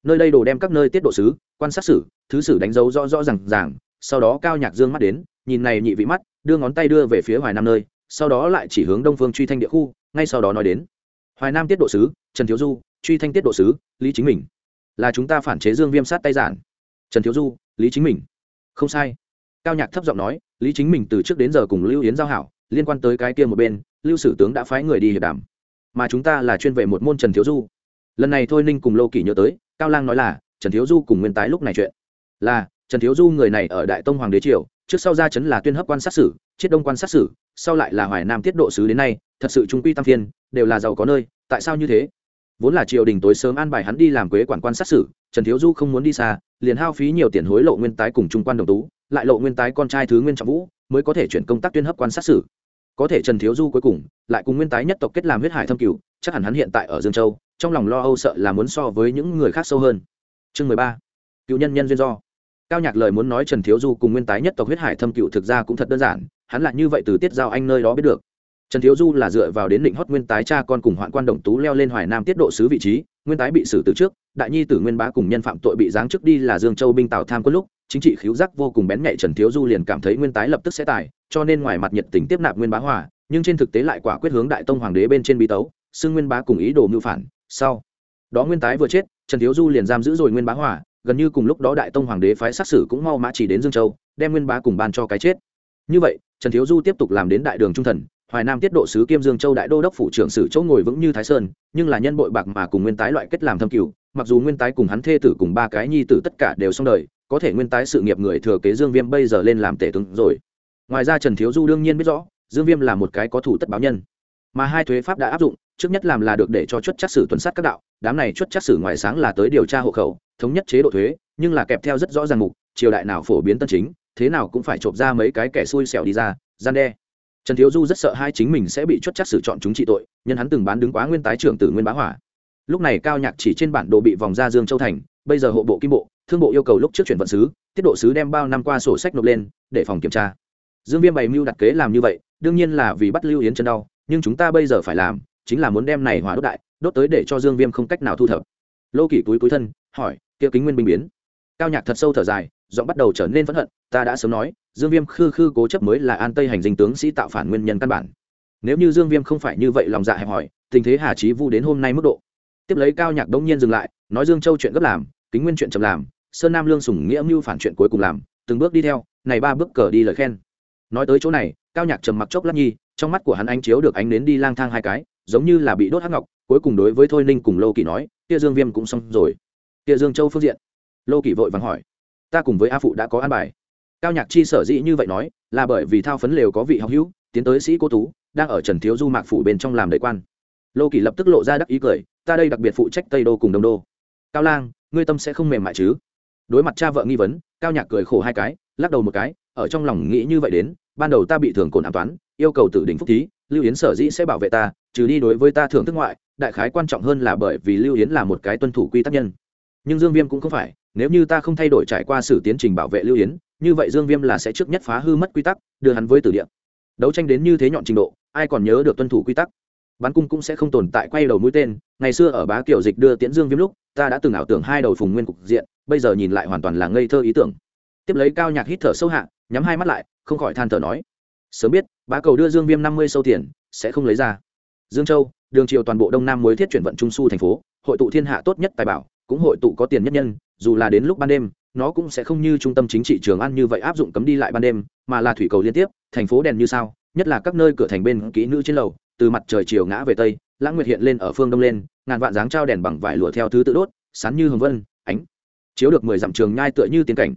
Nơi đây đồ đem các nơi tiết độ sứ, quan sát sử, thứ sử đánh dấu rõ rõ r à n g ràng sau đó cao nhạc dương mắt đến, nhìn này nhị vị mắt, đưa ngón tay đưa về phía hoài nam nơi, sau đó lại chỉ hướng đông phương truy thanh địa khu, ngay sau đó nói đến. Hoài nam tiết độ sứ, trần thiếu du, truy thanh tiết độ sứ, lý chính mình. Là chúng ta phản chế dương viêm sát tay giản. Trần thiếu du, lý chính mình. Không sai. Cao nhạc thấp giọng nói, lý chính mình từ trước đến giờ cùng lưu yến giao hảo, liên quan tới cái kia một bên, lưu sử tướng đã phái người đi hiệp đàm. Mà chúng ta là chuyên về một môn trần thiếu du. Lần này thôi ninh cùng lô kỷ nhớ tới, cao lang nói là, trần thiếu du cùng nguyên tái lúc này chuyện. Là trần thiếu du người này ở đại tông hoàng đế triều, trước sau ra chấn là tuyên hấp quan sát sử, chiết đông quan sát sử, sau lại là hoài nam tiết độ sứ đến nay, thật sự trung quy tam phiên đều là giàu có nơi, tại sao như thế? Vốn là triều đình tối sớm an bài hắn đi làm quế quản quan sát sử, trần thiếu du không muốn đi xa, liền hao phí nhiều tiền hối lộ nguyên tái cùng trung quan đồng tú, lại lộ nguyên tái con trai thứ nguyên trọng vũ, mới có thể chuyển công tác tuyên hấp quan sát sử. Có thể trần thiếu du cuối cùng, lại cùng nguyên tái nhất tộc kết làm huyết hải thâm cửu, chắc hẳn hắn hiện tại ở dương châu, trong lòng lo âu sợ là muốn so với những người khác sâu hơn. Chương mười ba. Cựu nhân nhân duyên do cao nhạc lời muốn nói trần thiếu du cùng nguyên tái nhất tộc huyết hải thâm cựu thực ra cũng thật đơn giản, hắn là như vậy từ tiết giao anh nơi đó biết được. Trần thiếu du là dựa vào đến định hót nguyên tái cha con cùng hoạn quan đồng tú leo lên hoài nam tiết độ sứ vị trí, nguyên tái bị xử từ trước, đại nhi tử nguyên bá cùng nhân phạm tội bị giáng chức đi là dương châu binh tào tham quân lúc, chính trị khiếu giác vô cùng bén nhạy trần thiếu du liền cảm thấy nguyên tái lập tức sẽ tài, cho nên ngoài mặt nhiệt tình tiếp nạp nguyên bá hòa, nhưng trên thực tế lại quả quyết hướng đại tông hoàng đế bên trên bí tấu, xưng nguyên bá cùng ý đồ mưu phản, sau đó nguyên tái vừa chết, trần thiếu du liền giam giữ rồi nguyên bá hòa gần như cùng lúc đó đại tông hoàng đế phái sát sử cũng mau mã chỉ đến dương châu, đem nguyên bá cùng ban cho cái chết. Như vậy, trần thiếu du tiếp tục làm đến đại đường trung thần, hoài nam tiết độ sứ kiêm dương châu đại đô đốc phủ trưởng sử chỗ ngồi vững như thái sơn, nhưng là nhân bội bạc mà cùng nguyên tái loại kết làm thâm cửu, mặc dù nguyên tái cùng hắn thê tử cùng ba cái nhi tử tất cả đều xong đời, có thể nguyên tái sự nghiệp người thừa kế dương viêm bây giờ lên làm tể tướng rồi. Ngoài ra trần thiếu du đương nhiên biết rõ, dương viêm là một cái có thủ tất báo nhân, mà hai thuế pháp đã áp dụng trước nhất làm là được để cho chuất chắc sử tuần sát các đạo, đám này chuất chắc sử ngoài sáng là tới điều tra hộ khẩu, thống nhất chế độ thuế, nhưng là kẹp theo rất rõ ràng mục, triều đại nào phổ biến tân chính, thế nào cũng phải chộp ra mấy cái kẻ xui xẻo đi ra, gian đe. Trần thiếu du rất sợ hai chính mình sẽ bị chuất chắc sử chọn chúng trị tội, nhân hắn từng bán đứng quá nguyên tái trưởng tử nguyên bá hỏa. Lúc này cao nhạc chỉ trên bản đồ bị vòng ra dương châu thành, bây giờ hộ bộ kim bộ, thương bộ yêu cầu lúc trước chuyển vận sứ, tiết độ sứ đem bao năm qua sổ sách nộp lên, để phòng kiểm tra. Dương viêm bày mưu đặt kế làm như vậy, đương nhiên là vì bắt lưu yến chân đau, nhưng chúng ta bây giờ phải làm chính là muốn đem này hỏa đốt đại, đốt tới để cho dương viêm không cách nào thu thập. Lô kỷ túi túi thân, hỏi, kia kính nguyên binh biến? Cao nhạc thật sâu thở dài, giọng bắt đầu trở nên phẫn hận, ta đã sớm nói, dương viêm khư khư cố chấp mới là an tây hành dinh tướng sĩ tạo phản nguyên nhân căn bản. Nếu như dương viêm không phải như vậy lòng dạ hẹp hỏi tình thế hà trí vu đến hôm nay mức độ. Tiếp lấy cao nhạc đông nhiên dừng lại, nói dương châu chuyện gấp làm, kính nguyên chuyện chậm làm, sơn nam lương sùng nghĩa mưu phản chuyện cuối cùng làm, từng bước đi theo, này ba bước cờ đi lời khen. Nói tới chỗ này, cao nhạc trầm mặc chốc lát nhi, trong mắt của hắn ánh chiếu được ánh nến đi lang thang hai cái giống như là bị đốt hắc ngọc, cuối cùng đối với thôi ninh cùng lô kỳ nói tia dương viêm cũng xong rồi. Tia dương châu phương diện. Lô kỳ vội vàng hỏi, ta cùng với a phụ đã có an bài. Cao nhạc chi sở dĩ như vậy nói, là bởi vì thao phấn lều có vị học hữu, tiến tới sĩ cô tú, đang ở trần thiếu du mạc phủ bên trong làm đại quan. Lô kỳ lập tức lộ ra đắc ý cười, ta đây đặc biệt phụ trách tây đô cùng đông đô. Cao lang, ngươi tâm sẽ không mềm mại chứ? Đối mặt cha vợ nghi vấn, cao nhạc cười khổ hai cái, lắc đầu một cái, ở trong lòng nghĩ như vậy đến, ban đầu ta bị thường cồn an toán, yêu cầu tự đỉnh phúc thí, lưu yến sở dĩ sẽ bảo vệ ta trừ đi đối với ta thưởng thức ngoại, đại khái quan trọng hơn là bởi vì lưu yến là một cái tuân thủ quy tắc nhân. Nhưng dương viêm cũng không phải, nếu như ta không thay đổi trải qua sự tiến trình bảo vệ lưu yến, như vậy dương viêm là sẽ trước nhất phá hư mất quy tắc, đưa hắn với tử địa. Đấu tranh đến như thế nhọn trình độ, ai còn nhớ được tuân thủ quy tắc? Bắn cung cũng sẽ không tồn tại quay đầu mũi tên, ngày xưa ở bá kiểu dịch đưa tiễn dương viêm lúc, ta đã từng ảo tưởng hai đầu phùng nguyên cục diện, bây giờ nhìn lại hoàn toàn là ngây thơ ý tưởng. Tiếp lấy cao nhạc hít thở sâu hạ, nhắm hai mắt lại, không khỏi than thở nói, sớm biết, bá cầu đưa dương viêm năm mươi sâu tiền, sẽ không lấy ra dương châu, đường triều toàn bộ đông nam mới thiết chuyển vận trung su thành phố, hội tụ thiên hạ tốt nhất tài bảo, cũng hội tụ có tiền nhất nhân, dù là đến lúc ban đêm, nó cũng sẽ không như trung tâm chính trị trường ăn như vậy áp dụng cấm đi lại ban đêm, mà là thủy cầu liên tiếp, thành phố đèn như sao, nhất là các nơi cửa thành bên kỹ nữ trên lầu, từ mặt trời chiều ngã về tây, lãng nguyệt hiện lên ở phương đông lên, ngàn vạn dáng trao đèn bằng vải lụa theo thứ tự đốt, sán như hồng vân, ánh, chiếu được mười dặm trường nhai tựa như tiên cảnh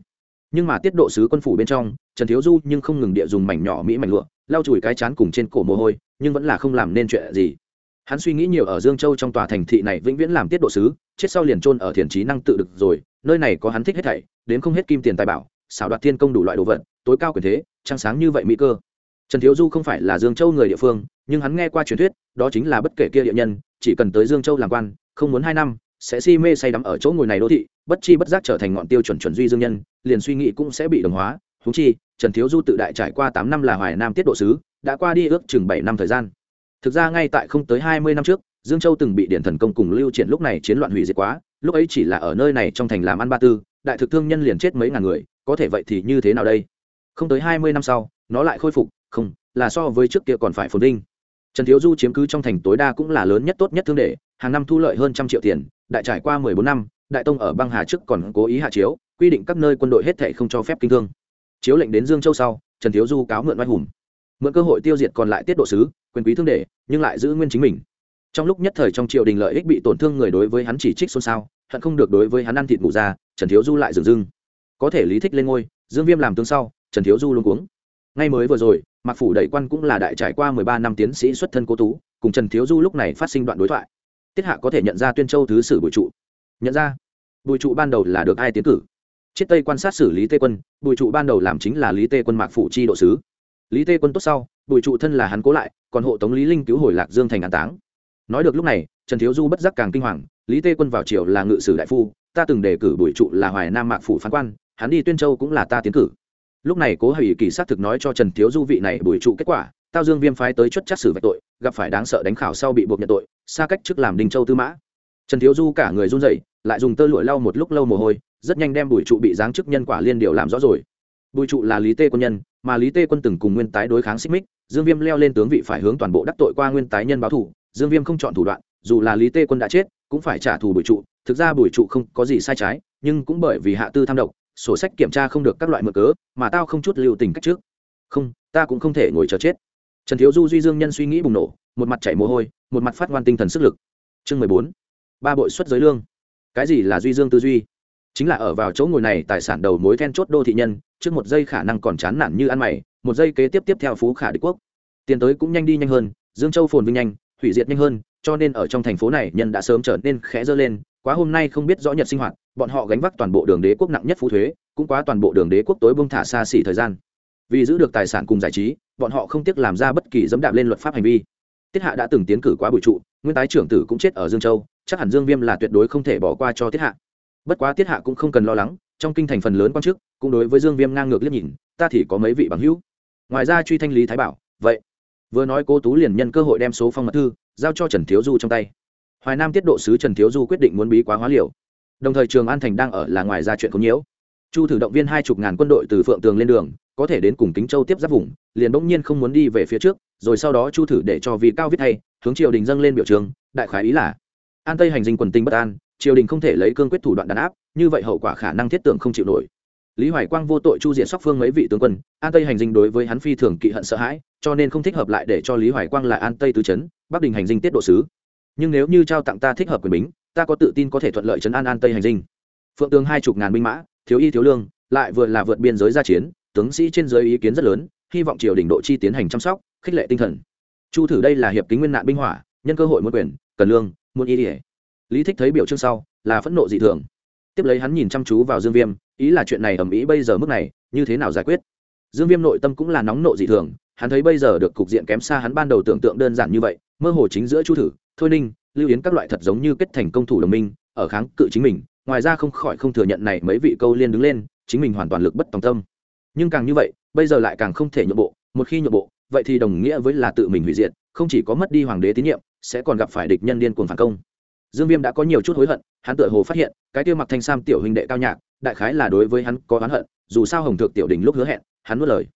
nhưng mà tiết độ sứ quân phủ bên trong, trần thiếu du nhưng không ngừng địa dùng mảnh nhỏ mỹ mảnh lụa, lau chùi cái chán cùng trên cổ mồ hôi, nhưng vẫn là không làm nên chuyện gì. Hắn suy nghĩ nhiều ở dương châu trong tòa thành thị này vĩnh viễn làm tiết độ sứ, chết sau liền trôn ở thiền trí năng tự được rồi, nơi này có hắn thích hết thảy đến không hết kim tiền tài bảo, xảo đoạt thiên công đủ loại đồ vật, tối cao quyền thế, trăng sáng như vậy mỹ cơ. Trần thiếu du không phải là dương châu người địa phương, nhưng hắn nghe qua truyền thuyết, đó chính là bất kể kia địa nhân, chỉ cần tới dương châu làm quan, không muốn hai năm sẽ si mê say đắm ở chỗ ngồi này đô thị, bất chi bất giác trở thành ngọn tiêu chuẩn chuẩn duy dương nhân, liền suy nghĩ cũng sẽ bị đồng hóa. Thú chi, trần thiếu du tự đại trải qua tám năm là hoài nam tiết độ sứ, đã qua đi ước chừng bảy năm thời gian. Thực ra ngay tại không tới hai mươi năm trước, dương châu từng bị điện thần công cùng lưu triển lúc này chiến loạn hủy diệt quá, lúc ấy chỉ là ở nơi này trong thành làm ăn ba tư, đại thực thương nhân liền chết mấy ngàn người, có thể vậy thì như thế nào đây? Không tới hai mươi năm sau, nó lại khôi phục, không, là so với trước kia còn phải phồn vinh. Trần thiếu du chiếm cứ trong thành tối đa cũng là lớn nhất tốt nhất thương để, hàng năm thu lợi hơn trăm triệu tiền đại trải qua mười bốn năm đại tông ở băng hà trước còn cố ý hạ chiếu quy định các nơi quân đội hết thảy không cho phép kinh thương. Chiếu lệnh đến dương châu sau trần thiếu du cáo mượn oai hùng. Mượn cơ hội tiêu diệt còn lại tiết độ sứ quyền quý thương đề, nhưng lại giữ nguyên chính mình. Trong lúc nhất thời trong triều đình lợi ích bị tổn thương người đối với hắn chỉ trích xôn xao hận không được đối với hắn ăn thịt ngủ ra trần thiếu du lại dừng dưng. Có thể lý thích lên ngôi dương viêm làm tướng sau trần thiếu du luôn cuống. Ngay mới vừa rồi mặc phủ đẩy quan cũng là đại trải qua mười ba năm tiến sĩ xuất thân cố tú cùng trần thiếu du lúc này phát sinh đoạn đối thoại tiết hạ có thể nhận ra tuyên châu thứ sử bùi trụ. Nhận ra? Bùi trụ ban đầu là được ai tiến cử? Chiết tây quan sát xử lý tê quân, bùi trụ ban đầu làm chính là lý tê quân mạc phủ chi độ sứ. Lý tê quân tốt sau, bùi trụ thân là hắn cố lại, còn hộ tống lý linh cứu hồi lạc dương thành an táng. Nói được lúc này, trần thiếu du bất giác càng kinh hoàng, lý tê quân vào triều là ngự sử đại phu, ta từng đề cử bùi trụ là hoài nam mạc phủ phán quan, hắn đi tuyên châu cũng là ta tiến cử. Lúc này cố hủy kỳ xác thực nói cho trần thiếu du vị này bùi trụ kết quả, tao dương viêm phái tới chốt chắc xử vạch tội gặp phải đáng sợ đánh khảo sau bị buộc nhận tội, xa cách trước làm đình châu tư mã. Trần thiếu du cả người run rẩy, lại dùng tơ lụa lau một lúc lâu mồ hôi, rất nhanh đem bùi trụ bị giáng chức nhân quả liên điều làm rõ rồi. Bùi trụ là lý tê quân nhân, mà lý tê quân từng cùng nguyên tái đối kháng xích mích, dương viêm leo lên tướng vị phải hướng toàn bộ đắc tội qua nguyên tái nhân báo thủ, dương viêm không chọn thủ đoạn, dù là lý tê quân đã chết, cũng phải trả thù bùi trụ. Thực ra bùi trụ không có gì sai trái, nhưng cũng bởi vì hạ tư tham độc, sổ sách kiểm tra không được các loại mở cớ, mà tao không chút lưu tình cách trước. Không, ta cũng không thể ngồi chờ chết trần thiếu du duy dương nhân suy nghĩ bùng nổ, một mặt chảy mồ hôi, một mặt phát ngoan tinh thần sức lực. Chương mười bốn, ba bội xuất giới lương. Cái gì là duy dương tư duy? Chính là ở vào chỗ ngồi này tài sản đầu mối then chốt đô thị nhân, trước một giây khả năng còn chán nản như ăn mày, một giây kế tiếp tiếp theo phú khả đế quốc. Tiến tới cũng nhanh đi nhanh hơn, dương châu phồn vinh nhanh, hủy diệt nhanh hơn, cho nên ở trong thành phố này nhân đã sớm trở nên khẽ dơ lên, quá hôm nay không biết rõ nhật sinh hoạt, bọn họ gánh vác toàn bộ đường đế quốc nặng nhất phú thuế, cũng quá toàn bộ đường đế quốc tối bông thả xa xỉ thời gian vì giữ được tài sản cùng giải trí, bọn họ không tiếc làm ra bất kỳ dẫm đạp lên luật pháp hành vi. Tiết hạ đã từng tiến cử quá bụi trụ, nguyên tái trưởng tử cũng chết ở dương châu, chắc hẳn dương viêm là tuyệt đối không thể bỏ qua cho tiết hạ. Bất quá tiết hạ cũng không cần lo lắng, trong kinh thành phần lớn quan chức cũng đối với dương viêm ngang ngược liếc nhìn, ta thì có mấy vị bằng hữu. Ngoài ra truy thanh lý thái bảo, vậy, vừa nói cô tú liền nhân cơ hội đem số phong mật thư giao cho trần thiếu du trong tay. Hoài nam tiết độ sứ trần thiếu du quyết định muốn bí quá hóa liều. Đồng thời trường an thành đang ở là ngoài ra chuyện không nhiễu. Chu thử động viên hai chục ngàn quân đội từ phượng tường lên đường có thể đến cùng kính châu tiếp giáp vùng, liền bỗng nhiên không muốn đi về phía trước, rồi sau đó chu thử để cho vì cao viết thay hướng triều đình dâng lên biểu trường, đại khái ý là, an tây hành dinh quần tinh bất an, triều đình không thể lấy cương quyết thủ đoạn đàn áp, như vậy hậu quả khả năng thiết tưởng không chịu nổi. Lý hoài quang vô tội chu diện sóc phương mấy vị tướng quân, an tây hành dinh đối với hắn phi thường kỵ hận sợ hãi, cho nên không thích hợp lại để cho lý hoài quang là an tây tứ trấn bắc đình hành dinh tiết độ sứ. Nhưng nếu như trao tặng ta thích hợp quyền bính, ta có tự tin có thể thuận lợi chấn an an tây hành dinh. Phượng tướng hai chục ngàn binh mã, thiếu y thiếu lương, lại vừa là vượt biên giới ra chiến tướng sĩ trên dưới ý kiến rất lớn, hy vọng triều đình độ chi tiến hành chăm sóc, khích lệ tinh thần. Chu thử đây là hiệp kính nguyên nạn binh hỏa, nhân cơ hội muốn quyền, cần lương muốn y ỉa lý thích thấy biểu chương sau, là phẫn nộ dị thường. Tiếp lấy hắn nhìn chăm chú vào dương viêm, ý là chuyện này ầm ĩ bây giờ mức này, như thế nào giải quyết? Dương viêm nội tâm cũng là nóng nộ dị thường, hắn thấy bây giờ được cục diện kém xa hắn ban đầu tưởng tượng đơn giản như vậy, mơ hồ chính giữa chu thử, thôi ninh, lưu yến các loại thật giống như kết thành công thủ đồng minh, ở kháng cự chính mình, ngoài ra không khỏi không thừa nhận này mấy vị câu liên đứng lên, chính mình hoàn toàn lực bất tòng tâm nhưng càng như vậy, bây giờ lại càng không thể nhượng bộ, một khi nhượng bộ, vậy thì đồng nghĩa với là tự mình hủy diệt, không chỉ có mất đi hoàng đế tín nhiệm, sẽ còn gặp phải địch nhân điên cuồng phản công. Dương viêm đã có nhiều chút hối hận, hắn tựa hồ phát hiện, cái tiêu mặc thanh sam tiểu huynh đệ cao nhạc, đại khái là đối với hắn có oán hận, dù sao hồng thượng tiểu đình lúc hứa hẹn, hắn nuốt lời.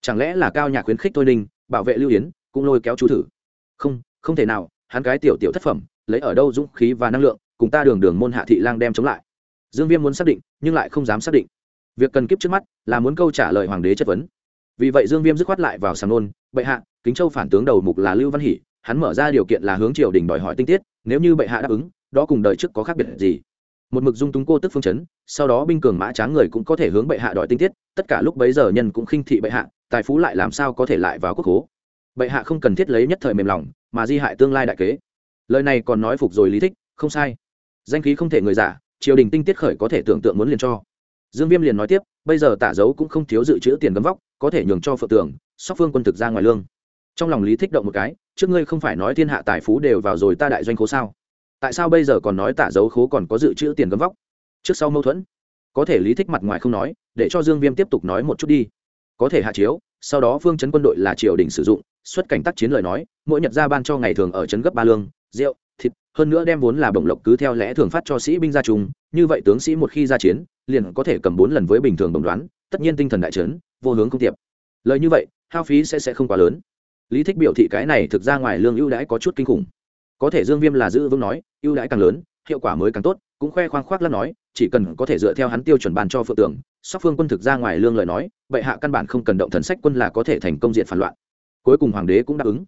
Chẳng lẽ là cao nhạc khuyến khích thôi ninh, bảo vệ lưu yến, cũng lôi kéo chú thử? Không không thể nào, hắn cái tiểu tiểu thất phẩm, lấy ở đâu dũng khí và năng lượng, cùng ta đường đường môn hạ thị lang đem chống lại. Dương viêm muốn xác định, nhưng lại không dám xác định việc cần kiếp trước mắt là muốn câu trả lời hoàng đế chất vấn. Vì vậy dương viêm dứt khoát lại vào sàng nôn, bệ hạ, kính châu phản tướng đầu mục là lưu văn hỷ, hắn mở ra điều kiện là hướng triều đình đòi hỏi tinh tiết, nếu như bệ hạ đáp ứng, đó cùng đời trước có khác biệt gì? Một mực dung túng cô tức phương chấn, sau đó binh cường mã tráng người cũng có thể hướng bệ hạ đòi tinh tiết, tất cả lúc bấy giờ nhân cũng khinh thị bệ hạ, tài phú lại làm sao có thể lại vào quốc hố. Bệ hạ không cần thiết lấy nhất thời mềm lòng, mà di hại tương lai đại kế. Lời này còn nói phục rồi lý thích, không sai. Danh khí không thể người giả, triều đình tinh tiết khởi có thể tưởng tượng muốn liền cho dương viêm liền nói tiếp, bây giờ tả dấu cũng không thiếu dự trữ tiền gấm vóc, có thể nhường cho phượng tưởng sóc phương quân thực ra ngoài lương. Trong lòng lý thích động một cái, trước ngươi không phải nói thiên hạ tài phú đều vào rồi ta đại doanh khố sao? Tại sao bây giờ còn nói tả dấu khố còn có dự trữ tiền gấm vóc? Trước sau mâu thuẫn. Có thể lý thích mặt ngoài không nói, để cho dương viêm tiếp tục nói một chút đi. Có thể hạ chiếu, sau đó phương chấn quân đội là triều đình sử dụng, xuất cảnh tác chiến lời nói, mỗi nhật ra ban cho ngày thường ở trấn gấp ba lương, rượu hơn nữa đem vốn là bổng lộc cứ theo lẽ thường phát cho sĩ binh ra chung như vậy tướng sĩ một khi ra chiến, liền có thể cầm bốn lần với bình thường đồng đoán, tất nhiên tinh thần đại trấn vô hướng không tiệp. Lời như vậy, hao phí sẽ sẽ không quá lớn. Lý thích biểu thị cái này thực ra ngoài lương ưu đãi có chút kinh khủng. Có thể dương viêm là giữ vững nói, ưu đãi càng lớn, hiệu quả mới càng tốt, cũng khoe khoang khoác lắm nói, chỉ cần có thể dựa theo hắn tiêu chuẩn bàn cho phượng tưởng sóc phương quân thực ra ngoài lương lời nói, bệ hạ căn bản không cần động thần sách quân là có thể thành công diện phản loạn. Cuối cùng hoàng đế cũng đáp ứng.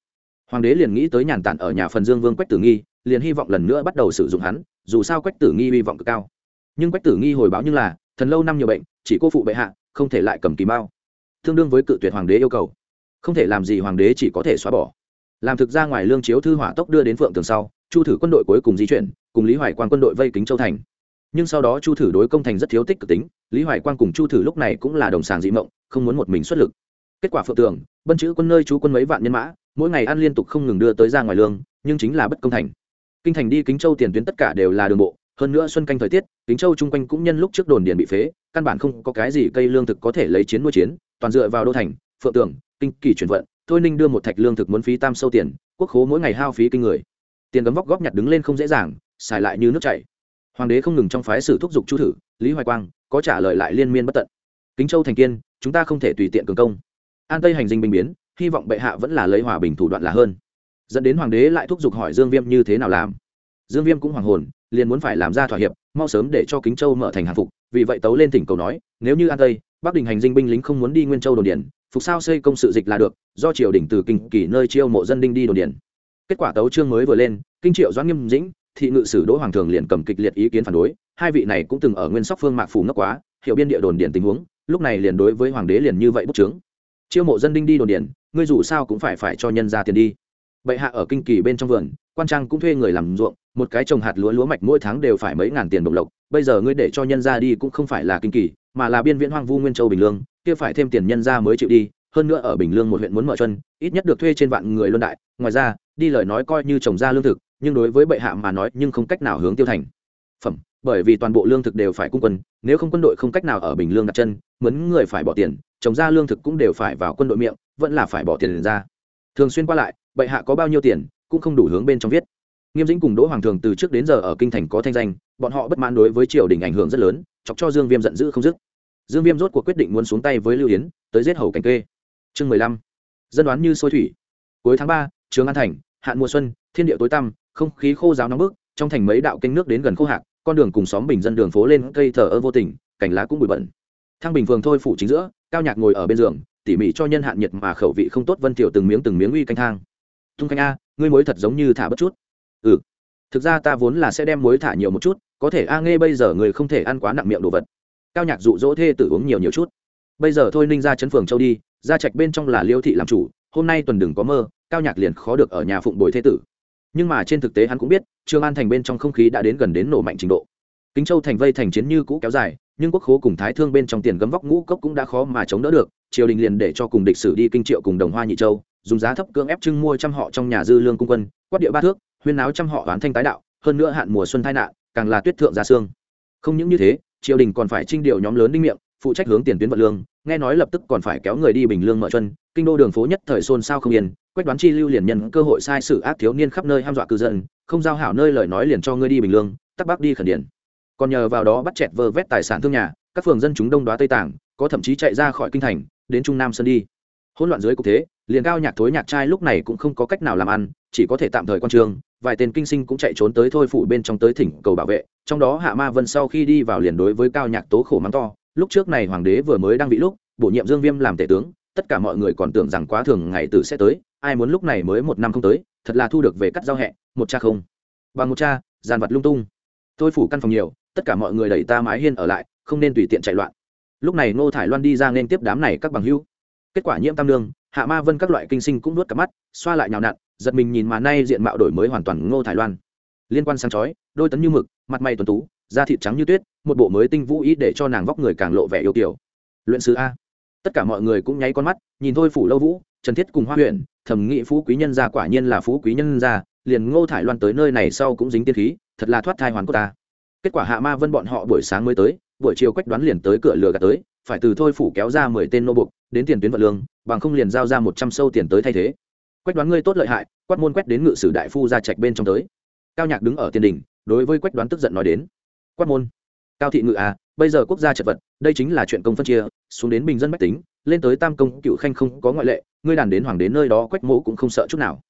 Hoàng đế liền nghĩ tới nhàn tản ở nhà phần dương vương quách tử nghi liền hy vọng lần nữa bắt đầu sử dụng hắn, dù sao quách tử nghi hy vọng cực cao. Nhưng quách tử nghi hồi báo như là, thần lâu năm nhiều bệnh, chỉ cô phụ bệ hạ, không thể lại cầm kỳ mao. Tương đương với cự tuyệt hoàng đế yêu cầu. Không thể làm gì hoàng đế chỉ có thể xóa bỏ. Làm thực ra ngoài lương chiếu thư hỏa tốc đưa đến phượng tường sau, chu thử quân đội cuối cùng di chuyển, cùng lý hoài quang quân đội vây kính châu thành. Nhưng sau đó chu thử đối công thành rất thiếu tích cực tính, lý hoài quang cùng chu thử lúc này cũng là đồng sàng dị mộng, không muốn một mình xuất lực. Kết quả phượng tường, bân chữ quân nơi chú quân mấy vạn nhân mã, mỗi ngày ăn liên tục không ngừng đưa tới ra ngoài lương, nhưng chính là bất công thành kinh thành đi kính châu tiền tuyến tất cả đều là đường bộ, hơn nữa xuân canh thời tiết, kính châu chung quanh cũng nhân lúc trước đồn điền bị phế, căn bản không có cái gì cây lương thực có thể lấy chiến nuôi chiến, toàn dựa vào đô thành, phượng tường, kinh kỳ chuyển vận, thôi ninh đưa một thạch lương thực muốn phí tam sâu tiền, quốc khố mỗi ngày hao phí kinh người. Tiền gấm vóc góp nhặt đứng lên không dễ dàng, xài lại như nước chảy. Hoàng đế không ngừng trong phái sử thúc giục chu thử, lý hoài quang, có trả lời lại liên miên bất tận. Kính châu thành kiên, chúng ta không thể tùy tiện cường công. An tây hành dinh bình biến, hy vọng bệ hạ vẫn là lấy hòa bình thủ đoạn là hơn dẫn đến hoàng đế lại thúc giục hỏi dương viêm như thế nào làm. Dương viêm cũng hoàng hồn, liền muốn phải làm ra thỏa hiệp, mau sớm để cho kính châu mở thành hàng phục, vì vậy tấu lên tỉnh cầu nói, nếu như an tây, bắc đình hành dinh binh lính không muốn đi nguyên châu đồn điển phục sao xây công sự dịch là được, do triều đình từ kinh kỳ nơi chiêu mộ dân đinh đi đồn điển kết quả tấu trương mới vừa lên, kinh triệu doãn nghiêm dĩnh, thị ngự sử đỗ hoàng thường liền cầm kịch liệt ý kiến phản đối, hai vị này cũng từng ở nguyên sóc phương mạc phủ ngốc quá, hiểu biên địa đồn điển tình huống, lúc này liền đối với hoàng đế liền như vậy bút trướng chiêu mộ dân đinh đi đồn điển ngươi dù sao cũng phải phải cho nhân ra tiền đi bệ hạ ở kinh kỳ bên trong vườn, quan trang cũng thuê người làm ruộng, một cái trồng hạt lúa lúa mạch mỗi tháng đều phải mấy ngàn tiền đồng lộc, bây giờ ngươi để cho nhân ra đi cũng không phải là kinh kỳ, mà là biên viễn hoang vu nguyên châu bình lương, kia phải thêm tiền nhân ra mới chịu đi, hơn nữa ở bình lương một huyện muốn mở chân, ít nhất được thuê trên vạn người luân đại, ngoài ra, đi lời nói coi như trồng ra lương thực, nhưng đối với bệ hạ mà nói nhưng không cách nào hướng tiêu thành. Phẩm, bởi vì toàn bộ lương thực đều phải cung quân, nếu không quân đội không cách nào ở bình lương đặt chân, mướn người phải bỏ tiền, trồng ra lương thực cũng đều phải vào quân đội miệng, vẫn là phải bỏ tiền ra. Thường xuyên qua lại bệ hạ có bao nhiêu tiền, cũng không đủ hướng bên trong viết. Nghiêm dĩnh cùng đỗ hoàng thường từ trước đến giờ ở kinh thành có thanh danh, bọn họ bất mãn đối với triều đình ảnh hưởng rất lớn, chọc cho dương viêm giận dữ không dứt. Dương viêm rốt cuộc quyết định muốn xuống tay với lưu yến, tới giết hầu cảnh kê. Chương mười lăm. Dân đoán như sôi thủy. Cuối tháng ba, trường an thành, hạn mùa xuân, thiên địa tối tăm, không khí khô giáo nóng bức, trong thành mấy đạo kênh nước đến gần khô hạn con đường cùng xóm bình dân đường phố lên cây thờ ơ vô tình, cành lá cũng bụi bẩn. Thang bình phường thôi phủ chính giữa, cao nhạc ngồi ở bên giường, tỉ mỉ cho nhân hạn nhiệt mà khẩu vị không tốt vân tiểu từng miếng từng miếng uy canh thang tung canh a, ngươi muối thật giống như thả bất chút. Ừ. Thực ra ta vốn là sẽ đem muối thả nhiều một chút, có thể a nghe bây giờ người không thể ăn quá nặng miệng đồ vật. Cao nhạc dụ dỗ thê tử uống nhiều nhiều chút. Bây giờ thôi ninh ra chấn phường châu đi, ra trạch bên trong là liêu thị làm chủ, hôm nay tuần đừng có mơ, cao nhạc liền khó được ở nhà phụng bồi thê tử. Nhưng mà trên thực tế hắn cũng biết, trương an thành bên trong không khí đã đến gần đến nổ mạnh trình độ. Kính châu thành vây thành chiến như cũ kéo dài, nhưng quốc khố cùng thái thương bên trong tiền gấm vóc ngũ cốc cũng đã khó mà chống đỡ được, triều đình liền để cho cùng địch sử đi kinh triệu cùng đồng hoa nhị châu dùng giá thấp cưỡng ép trưng mua trăm họ trong nhà dư lương cung quân, quát địa ba thước, huyên náo trăm họ oán thanh tái đạo, hơn nữa hạn mùa xuân tai nạn, càng là tuyết thượng ra xương. Không những như thế, triều đình còn phải trinh điều nhóm lớn đinh miệng, phụ trách hướng tiền tuyến vận lương, nghe nói lập tức còn phải kéo người đi bình lương mở chân kinh đô đường phố nhất thời xôn xao không yên, quách đoán chi lưu liền nhân cơ hội sai sự ác thiếu niên khắp nơi ham dọa cư dân, không giao hảo nơi lời nói liền cho ngươi đi bình lương, tắc bắc đi khẩn điển. Còn nhờ vào đó bắt chẹt vơ vét tài sản thương nhà, các phường dân chúng đông đoá tây tảng, có thậm chí chạy ra khỏi kinh thành, đến trung nam sơn đi. Hỗn loạn dưới cục thế liền cao nhạc thối nhạc trai lúc này cũng không có cách nào làm ăn, chỉ có thể tạm thời quan trường, vài tên kinh sinh cũng chạy trốn tới thôi phủ bên trong tới thỉnh cầu bảo vệ, trong đó hạ ma vân sau khi đi vào liền đối với cao nhạc tố khổ mắng to, lúc trước này hoàng đế vừa mới đang bị lúc, bổ nhiệm dương viêm làm tể tướng, tất cả mọi người còn tưởng rằng quá thường ngày tử sẽ tới, ai muốn lúc này mới một năm không tới, thật là thu được về cắt giao hẹ, một cha không. Bằng một cha giàn vật lung tung. Tôi phủ căn phòng nhiều, tất cả mọi người đẩy ta mái hiên ở lại, không nên tùy tiện chạy loạn. Lúc này ngô thải loan đi ra nên tiếp đám này các bằng hữu kết quả nhiễm tam lương hạ ma vân các loại kinh sinh cũng nuốt cả mắt, xoa lại nhào nặn, giật mình nhìn mà nay diện mạo đổi mới hoàn toàn ngô thải loan. Liên quan sang chói, đôi tấn như mực, mặt mày tuần tú, da thịt trắng như tuyết, một bộ mới tinh vũ ý để cho nàng vóc người càng lộ vẻ yêu kiểu luyện sứ a. Tất cả mọi người cũng nháy con mắt, nhìn thôi phủ lâu vũ, trần thiết cùng hoa huyện thẩm nghị phú quý nhân gia quả nhiên là phú quý nhân gia, liền ngô thải loan tới nơi này sau cũng dính tiên khí, thật là thoát thai hoàn cốt ta. Kết quả hạ ma vân bọn họ buổi sáng mới tới, buổi chiều quách đoán liền tới cửa lừa gạt tới phải từ thôi phủ kéo ra mười tên nô buộc, đến tiền tuyến vận lương, bằng không liền giao ra một trăm sâu tiền tới thay thế. Quách đoán ngươi tốt lợi hại, quát môn quét đến ngự sử đại phu ra trạch bên trong tới. Cao nhạc đứng ở tiền đình đối với quách đoán tức giận nói đến. Quát môn, cao thị ngự à bây giờ quốc gia chật vật, đây chính là chuyện công phân chia, xuống đến bình dân bách tính, lên tới tam công cựu khanh không có ngoại lệ, ngươi đàn đến hoàng đến nơi đó quách mỗ cũng không sợ chút nào.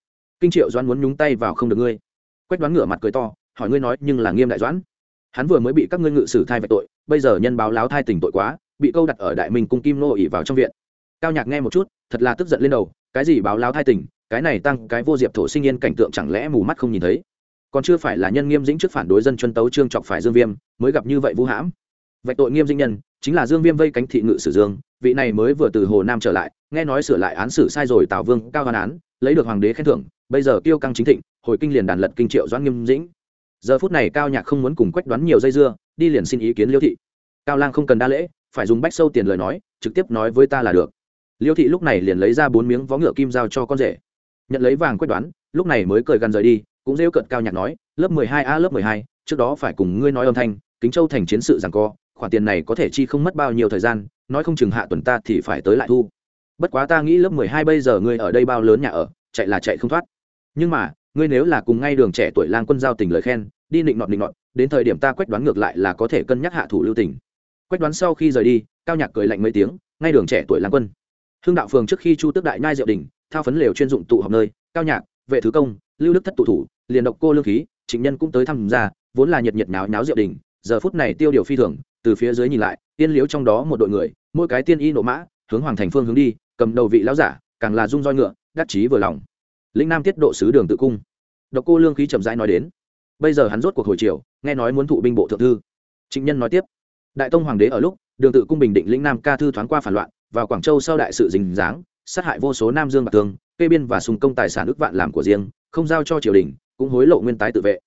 Kinh triệu doãn muốn nhúng tay vào không được ngươi. Quách đoán ngửa mặt cười to, hỏi ngươi nói nhưng là nghiêm đại doãn. Hắn vừa mới bị các ngươi ngự sử thai vạch tội, bây giờ nhân báo láo thai tỉnh tội quá bị câu đặt ở đại minh cung kim nô ỉ vào trong viện. Cao nhạc nghe một chút, thật là tức giận lên đầu, cái gì báo lao thai tình, cái này tăng cái vô diệp thổ sinh yên cảnh tượng chẳng lẽ mù mắt không nhìn thấy? Còn chưa phải là nhân nghiêm dĩnh trước phản đối dân chuân tấu trương chọc phải dương viêm, mới gặp như vậy vũ hãm. Vạch tội nghiêm dĩnh nhân, chính là dương viêm vây cánh thị ngự sử dương, vị này mới vừa từ hồ nam trở lại, nghe nói sửa lại án xử sai rồi tào vương cao hoàn án, lấy được hoàng đế khen thưởng, bây giờ tiêu căng chính thịnh, hồi kinh liền đàn lật kinh triệu doãn nghiêm dĩnh. Giờ phút này cao nhạc không muốn cùng quách đoán nhiều dây dưa, đi liền xin ý kiến liêu thị. Cao lang không cần đa lễ phải dùng bách sâu tiền lời nói, trực tiếp nói với ta là được. Liêu thị lúc này liền lấy ra bốn miếng vó ngựa kim giao cho con rể. Nhận lấy vàng quyết đoán, lúc này mới cười gần rời đi, cũng rêu cận cao nhạc nói, lớp mười hai a, lớp mười hai, trước đó phải cùng ngươi nói âm thanh, kính châu thành chiến sự rằng co, khoản tiền này có thể chi không mất bao nhiêu thời gian, nói không chừng hạ tuần ta thì phải tới lại thu. Bất quá ta nghĩ lớp mười hai bây giờ ngươi ở đây bao lớn nhà ở, chạy là chạy không thoát. Nhưng mà, ngươi nếu là cùng ngay đường trẻ tuổi lang quân giao tình lời khen, đi nịnh nọt nịnh nọt, đến thời điểm ta quách đoán ngược lại là có thể cân nhắc hạ thủ lưu tình quách đoán sau khi rời đi, cao nhạc cười lạnh mấy tiếng, ngay đường trẻ tuổi lang quân. Hưng đạo phường trước khi chu tước đại nhai diệu đình, thao phấn lều chuyên dụng tụ họp nơi, cao nhạc, vệ thứ công, lưu đức thất tụ thủ, liền độc cô lương khí, trịnh nhân cũng tới tham gia vốn là nhiệt nhiệt náo náo diệu đình, giờ phút này tiêu điều phi thường, từ phía dưới nhìn lại, tiên liếu trong đó một đội người, mỗi cái tiên y nộ mã, hướng hoàng thành phương hướng đi, cầm đầu vị lão giả, càng là dung roi ngựa, đắc chí vừa lòng. Lĩnh nam tiết độ sứ đường tự cung. Độc cô lương khí chậm rãi nói đến. Bây giờ hắn rốt cuộc hồi chiều nghe nói muốn thụ binh bộ thượng thư. Trịnh nhân nói tiếp đại tông hoàng đế ở lúc, đường tự cung bình định lĩnh nam ca thư thoáng qua phản loạn, vào quảng châu sau đại sự dình dáng, sát hại vô số nam dương bạc thương, kê biên và sùng công tài sản ước vạn làm của riêng, không giao cho triều đình, cũng hối lộ nguyên tái tự vệ.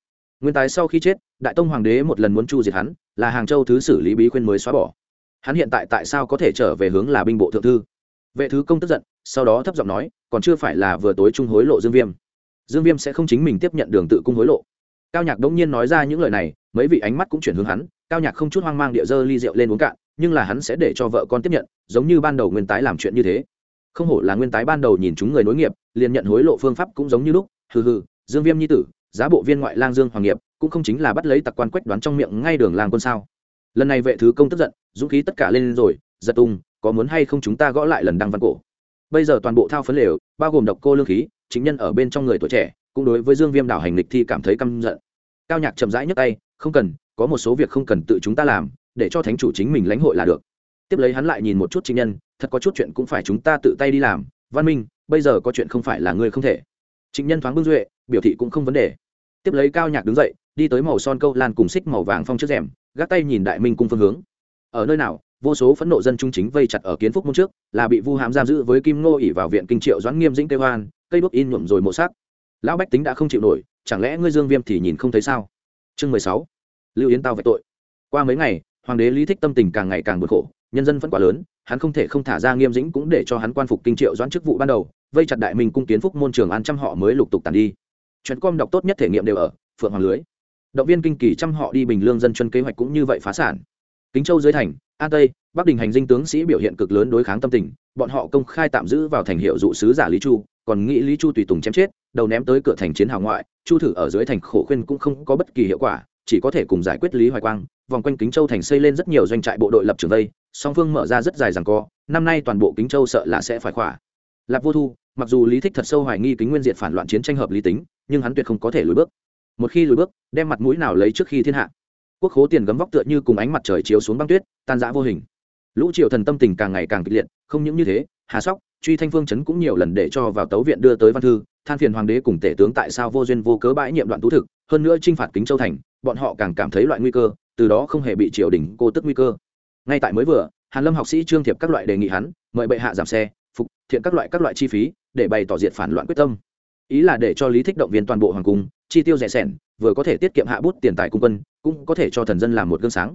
Nguyên tái sau khi chết, đại tông hoàng đế một lần muốn chu diệt hắn, là hàng châu thứ xử lý bí khuyên mới xóa bỏ. Hắn hiện tại tại sao có thể trở về hướng là binh bộ thượng thư? Vệ thứ công tức giận, sau đó thấp giọng nói, còn chưa phải là vừa tối trung hối lộ dương viêm. Dương viêm sẽ không chính mình tiếp nhận đường tự cung hối lộ. Cao nhạc đống nhiên nói ra những lời này, mấy vị ánh mắt cũng chuyển hướng hắn cao nhạc không chút hoang mang địa dơ ly rượu lên uống cạn, nhưng là hắn sẽ để cho vợ con tiếp nhận, giống như ban đầu nguyên tái làm chuyện như thế. Không hổ là nguyên tái ban đầu nhìn chúng người nối nghiệp, liền nhận hối lộ phương pháp cũng giống như lúc, hừ hừ, dương viêm nhi tử, giá bộ viên ngoại lang dương hoàng nghiệp, cũng không chính là bắt lấy tặc quan quách đoán trong miệng ngay đường làng quân sao. Lần này vệ thứ công tức giận, dũng khí tất cả lên rồi, giật tung, có muốn hay không chúng ta gõ lại lần đăng văn cổ. Bây giờ toàn bộ thao phấn lều, bao gồm độc cô lương khí, chính nhân ở bên trong người tuổi trẻ, cũng đối với dương viêm đảo hành lịch thi cảm thấy căm giận. Cao nhạc chậm rãi nhấc tay, không cần có một số việc không cần tự chúng ta làm, để cho thánh chủ chính mình lãnh hội là được. Tiếp lấy hắn lại nhìn một chút chính nhân, thật có chút chuyện cũng phải chúng ta tự tay đi làm. Văn minh, bây giờ có chuyện không phải là ngươi không thể. Chính nhân thoáng bưng duệ, biểu thị cũng không vấn đề. Tiếp lấy cao nhạc đứng dậy, đi tới màu son câu lan cùng xích màu vàng phong trước rèm, gác tay nhìn đại minh cung phương hướng. Ở nơi nào, vô số phẫn nộ dân trung chính vây chặt ở kiến phúc môn trước, là bị vu hãm giam giữ với kim ngô ỉ vào viện kinh triệu doãn nghiêm dĩnh tây hoan, cây đuốc in nhuộm rồi mộ sắc. Lão bách tính đã không chịu nổi, chẳng lẽ ngươi dương viêm thì nhìn không thấy sao? Chương mười sáu lưu yến tao vạch tội. Qua mấy ngày, hoàng đế lý thích tâm tình càng ngày càng bực khổ, nhân dân vẫn quá lớn, hắn không thể không thả ra nghiêm dĩnh cũng để cho hắn quan phục kinh triệu doãn chức vụ ban đầu, vây chặt đại minh cung kiến phúc môn trường an trăm họ mới lục tục tàn đi. Chuyện com đọc tốt nhất thể nghiệm đều ở phượng hoàng lưới. Động viên kinh kỳ trăm họ đi bình lương dân chân kế hoạch cũng như vậy phá sản. Kính châu dưới thành, an tây, bắc đình hành dinh tướng sĩ biểu hiện cực lớn đối kháng tâm tình, bọn họ công khai tạm giữ vào thành hiệu dụ sứ giả lý chu, còn nghĩ lý chu tùy tùng chém chết, đầu ném tới cửa thành chiến hào ngoại, chu thử ở dưới thành khổ khuyên cũng không có bất kỳ hiệu quả chỉ có thể cùng giải quyết lý hoài quang, vòng quanh kính châu thành xây lên rất nhiều doanh trại bộ đội lập trường vây song phương mở ra rất dài rằng co, năm nay toàn bộ kính châu sợ là sẽ phải khỏa. Lạc vô thu, mặc dù lý thích thật sâu hoài nghi kính nguyên diệt phản loạn chiến tranh hợp lý tính, nhưng hắn tuyệt không có thể lùi bước. Một khi lùi bước, đem mặt mũi nào lấy trước khi thiên hạ? Quốc khố tiền gấm vóc tựa như cùng ánh mặt trời chiếu xuống băng tuyết, tan rã vô hình. Lũ triệu thần tâm tình càng ngày càng kịch liệt, không những như thế, hà sóc truy thanh phương chấn cũng nhiều lần để cho vào tấu viện đưa tới văn thư, than phiền hoàng đế cùng tể tướng tại sao vô duyên vô cớ bãi nhiệm đoạn tú thực, hơn nữa t r i n h phạt kính châu thành, bọn họ càng cảm thấy loại nguy cơ, từ đó không hề bị triều đình cô tức nguy cơ. Ngay tại mới vừa, hàn lâm học sĩ trương thiệp các loại đề nghị hắn, mời bệ hạ giảm xe, phục, thiện các loại các loại chi phí, để bày tỏ diện phản loạn quyết tâm. Ý là để cho lý thích động viên toàn bộ hoàng cung, chi tiêu rẻ sẻn, vừa có thể tiết kiệm hạ bút tiền tài cung quân, cũng có thể cho thần dân làm một gương sáng.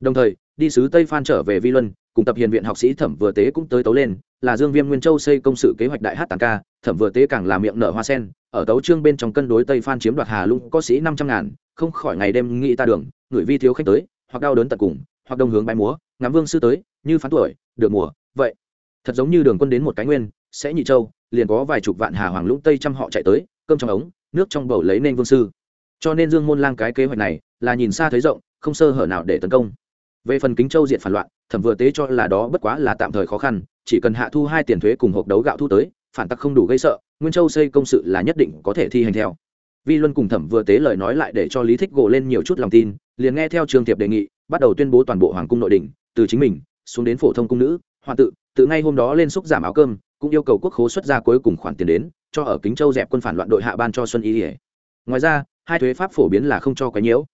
Đồng thời, đi sứ tây phan trở về vi luân cùng tập hiền viện học sĩ thẩm vừa tế cũng tới tấu lên, là dương viêm nguyên châu xây công sự kế hoạch đại hát tàng ca, thẩm vừa tế càng là miệng nở hoa sen, ở tấu trương bên trong cân đối tây phan chiếm đoạt hà lũng có sĩ năm trăm ngàn, không khỏi ngày đêm nghĩ ta đường, người vi thiếu khách tới, hoặc đau đớn tận cùng, hoặc đông hướng bãi múa, ngắm vương sư tới, như phán tuổi, được mùa, vậy. Thật giống như đường quân đến một cái nguyên, sẽ nhị châu, liền có vài chục vạn hà hoàng lũng tây trăm họ chạy tới, cơm trong ống, nước trong bầu lấy nên vương sư. Cho nên dương môn lang cái kế hoạch này là nhìn xa thấy rộng, không sơ hở nào để tấn công về phần kính châu diện phản loạn, thẩm vừa tế cho là đó bất quá là tạm thời khó khăn, chỉ cần hạ thu hai tiền thuế cùng hộp đấu gạo thu tới, phản tắc không đủ gây sợ, nguyên châu xây công sự là nhất định có thể thi hành theo. Vi luân cùng thẩm vừa tế lời nói lại để cho lý thích gộ lên nhiều chút lòng tin, liền nghe theo trường thiệp đề nghị, bắt đầu tuyên bố toàn bộ hoàng cung nội đình từ chính mình xuống đến phổ thông cung nữ hoàng tự từ ngay hôm đó lên xúc giảm áo cơm, cũng yêu cầu quốc khố xuất ra cuối cùng khoản tiền đến, cho ở kính châu dẹp quân phản loạn đội hạ ban cho xuân y ngoài ra, hai thuế pháp phổ biến là không cho quấy nhiễu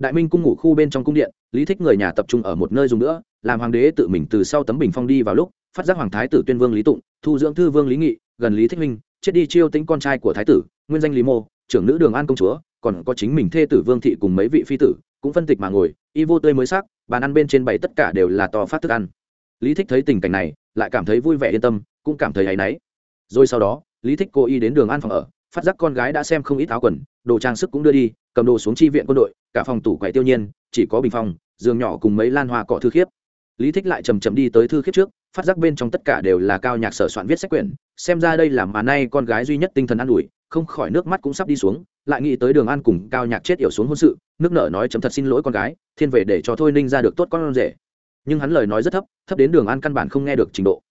đại minh cung ngủ khu bên trong cung điện, lý thích người nhà tập trung ở một nơi dùng nữa, làm hoàng đế tự mình từ sau tấm bình phong đi vào lúc, phát giác hoàng thái tử tuyên vương lý tụng, thu dưỡng thư vương lý nghị, gần lý thích minh chết đi chiêu tính con trai của thái tử, nguyên danh lý mô, trưởng nữ đường an công chúa, còn có chính mình thê tử vương thị cùng mấy vị phi tử, cũng phân tịch mà ngồi, y vô tươi mới sắc, bàn ăn bên trên bày tất cả đều là to phát thức ăn. Lý thích thấy tình cảnh này, lại cảm thấy vui vẻ yên tâm, cũng cảm thấy áy náy. Rồi sau đó, lý thích cô y đến đường an phòng ở phát giác con gái đã xem không ít áo quần, đồ trang sức cũng đưa đi, cầm đồ xuống chi viện quân đội, cả phòng tủ quậy tiêu nhiên, chỉ có bình phong, giường nhỏ cùng mấy lan hoa cỏ thư khiếp. Lý thích lại chầm chầm đi tới thư khiếp trước, phát giác bên trong tất cả đều là cao nhạc sở soạn viết sách quyển, xem ra đây là mà nay con gái duy nhất tinh thần an ủi, không khỏi nước mắt cũng sắp đi xuống, lại nghĩ tới đường an cùng cao nhạc chết yểu xuống hôn sự, nước nở nói chấm thật xin lỗi con gái, thiên về để cho thôi ninh ra được tốt con rể. Nhưng hắn lời nói rất thấp thấp đến đường an căn bản không nghe được trình độ.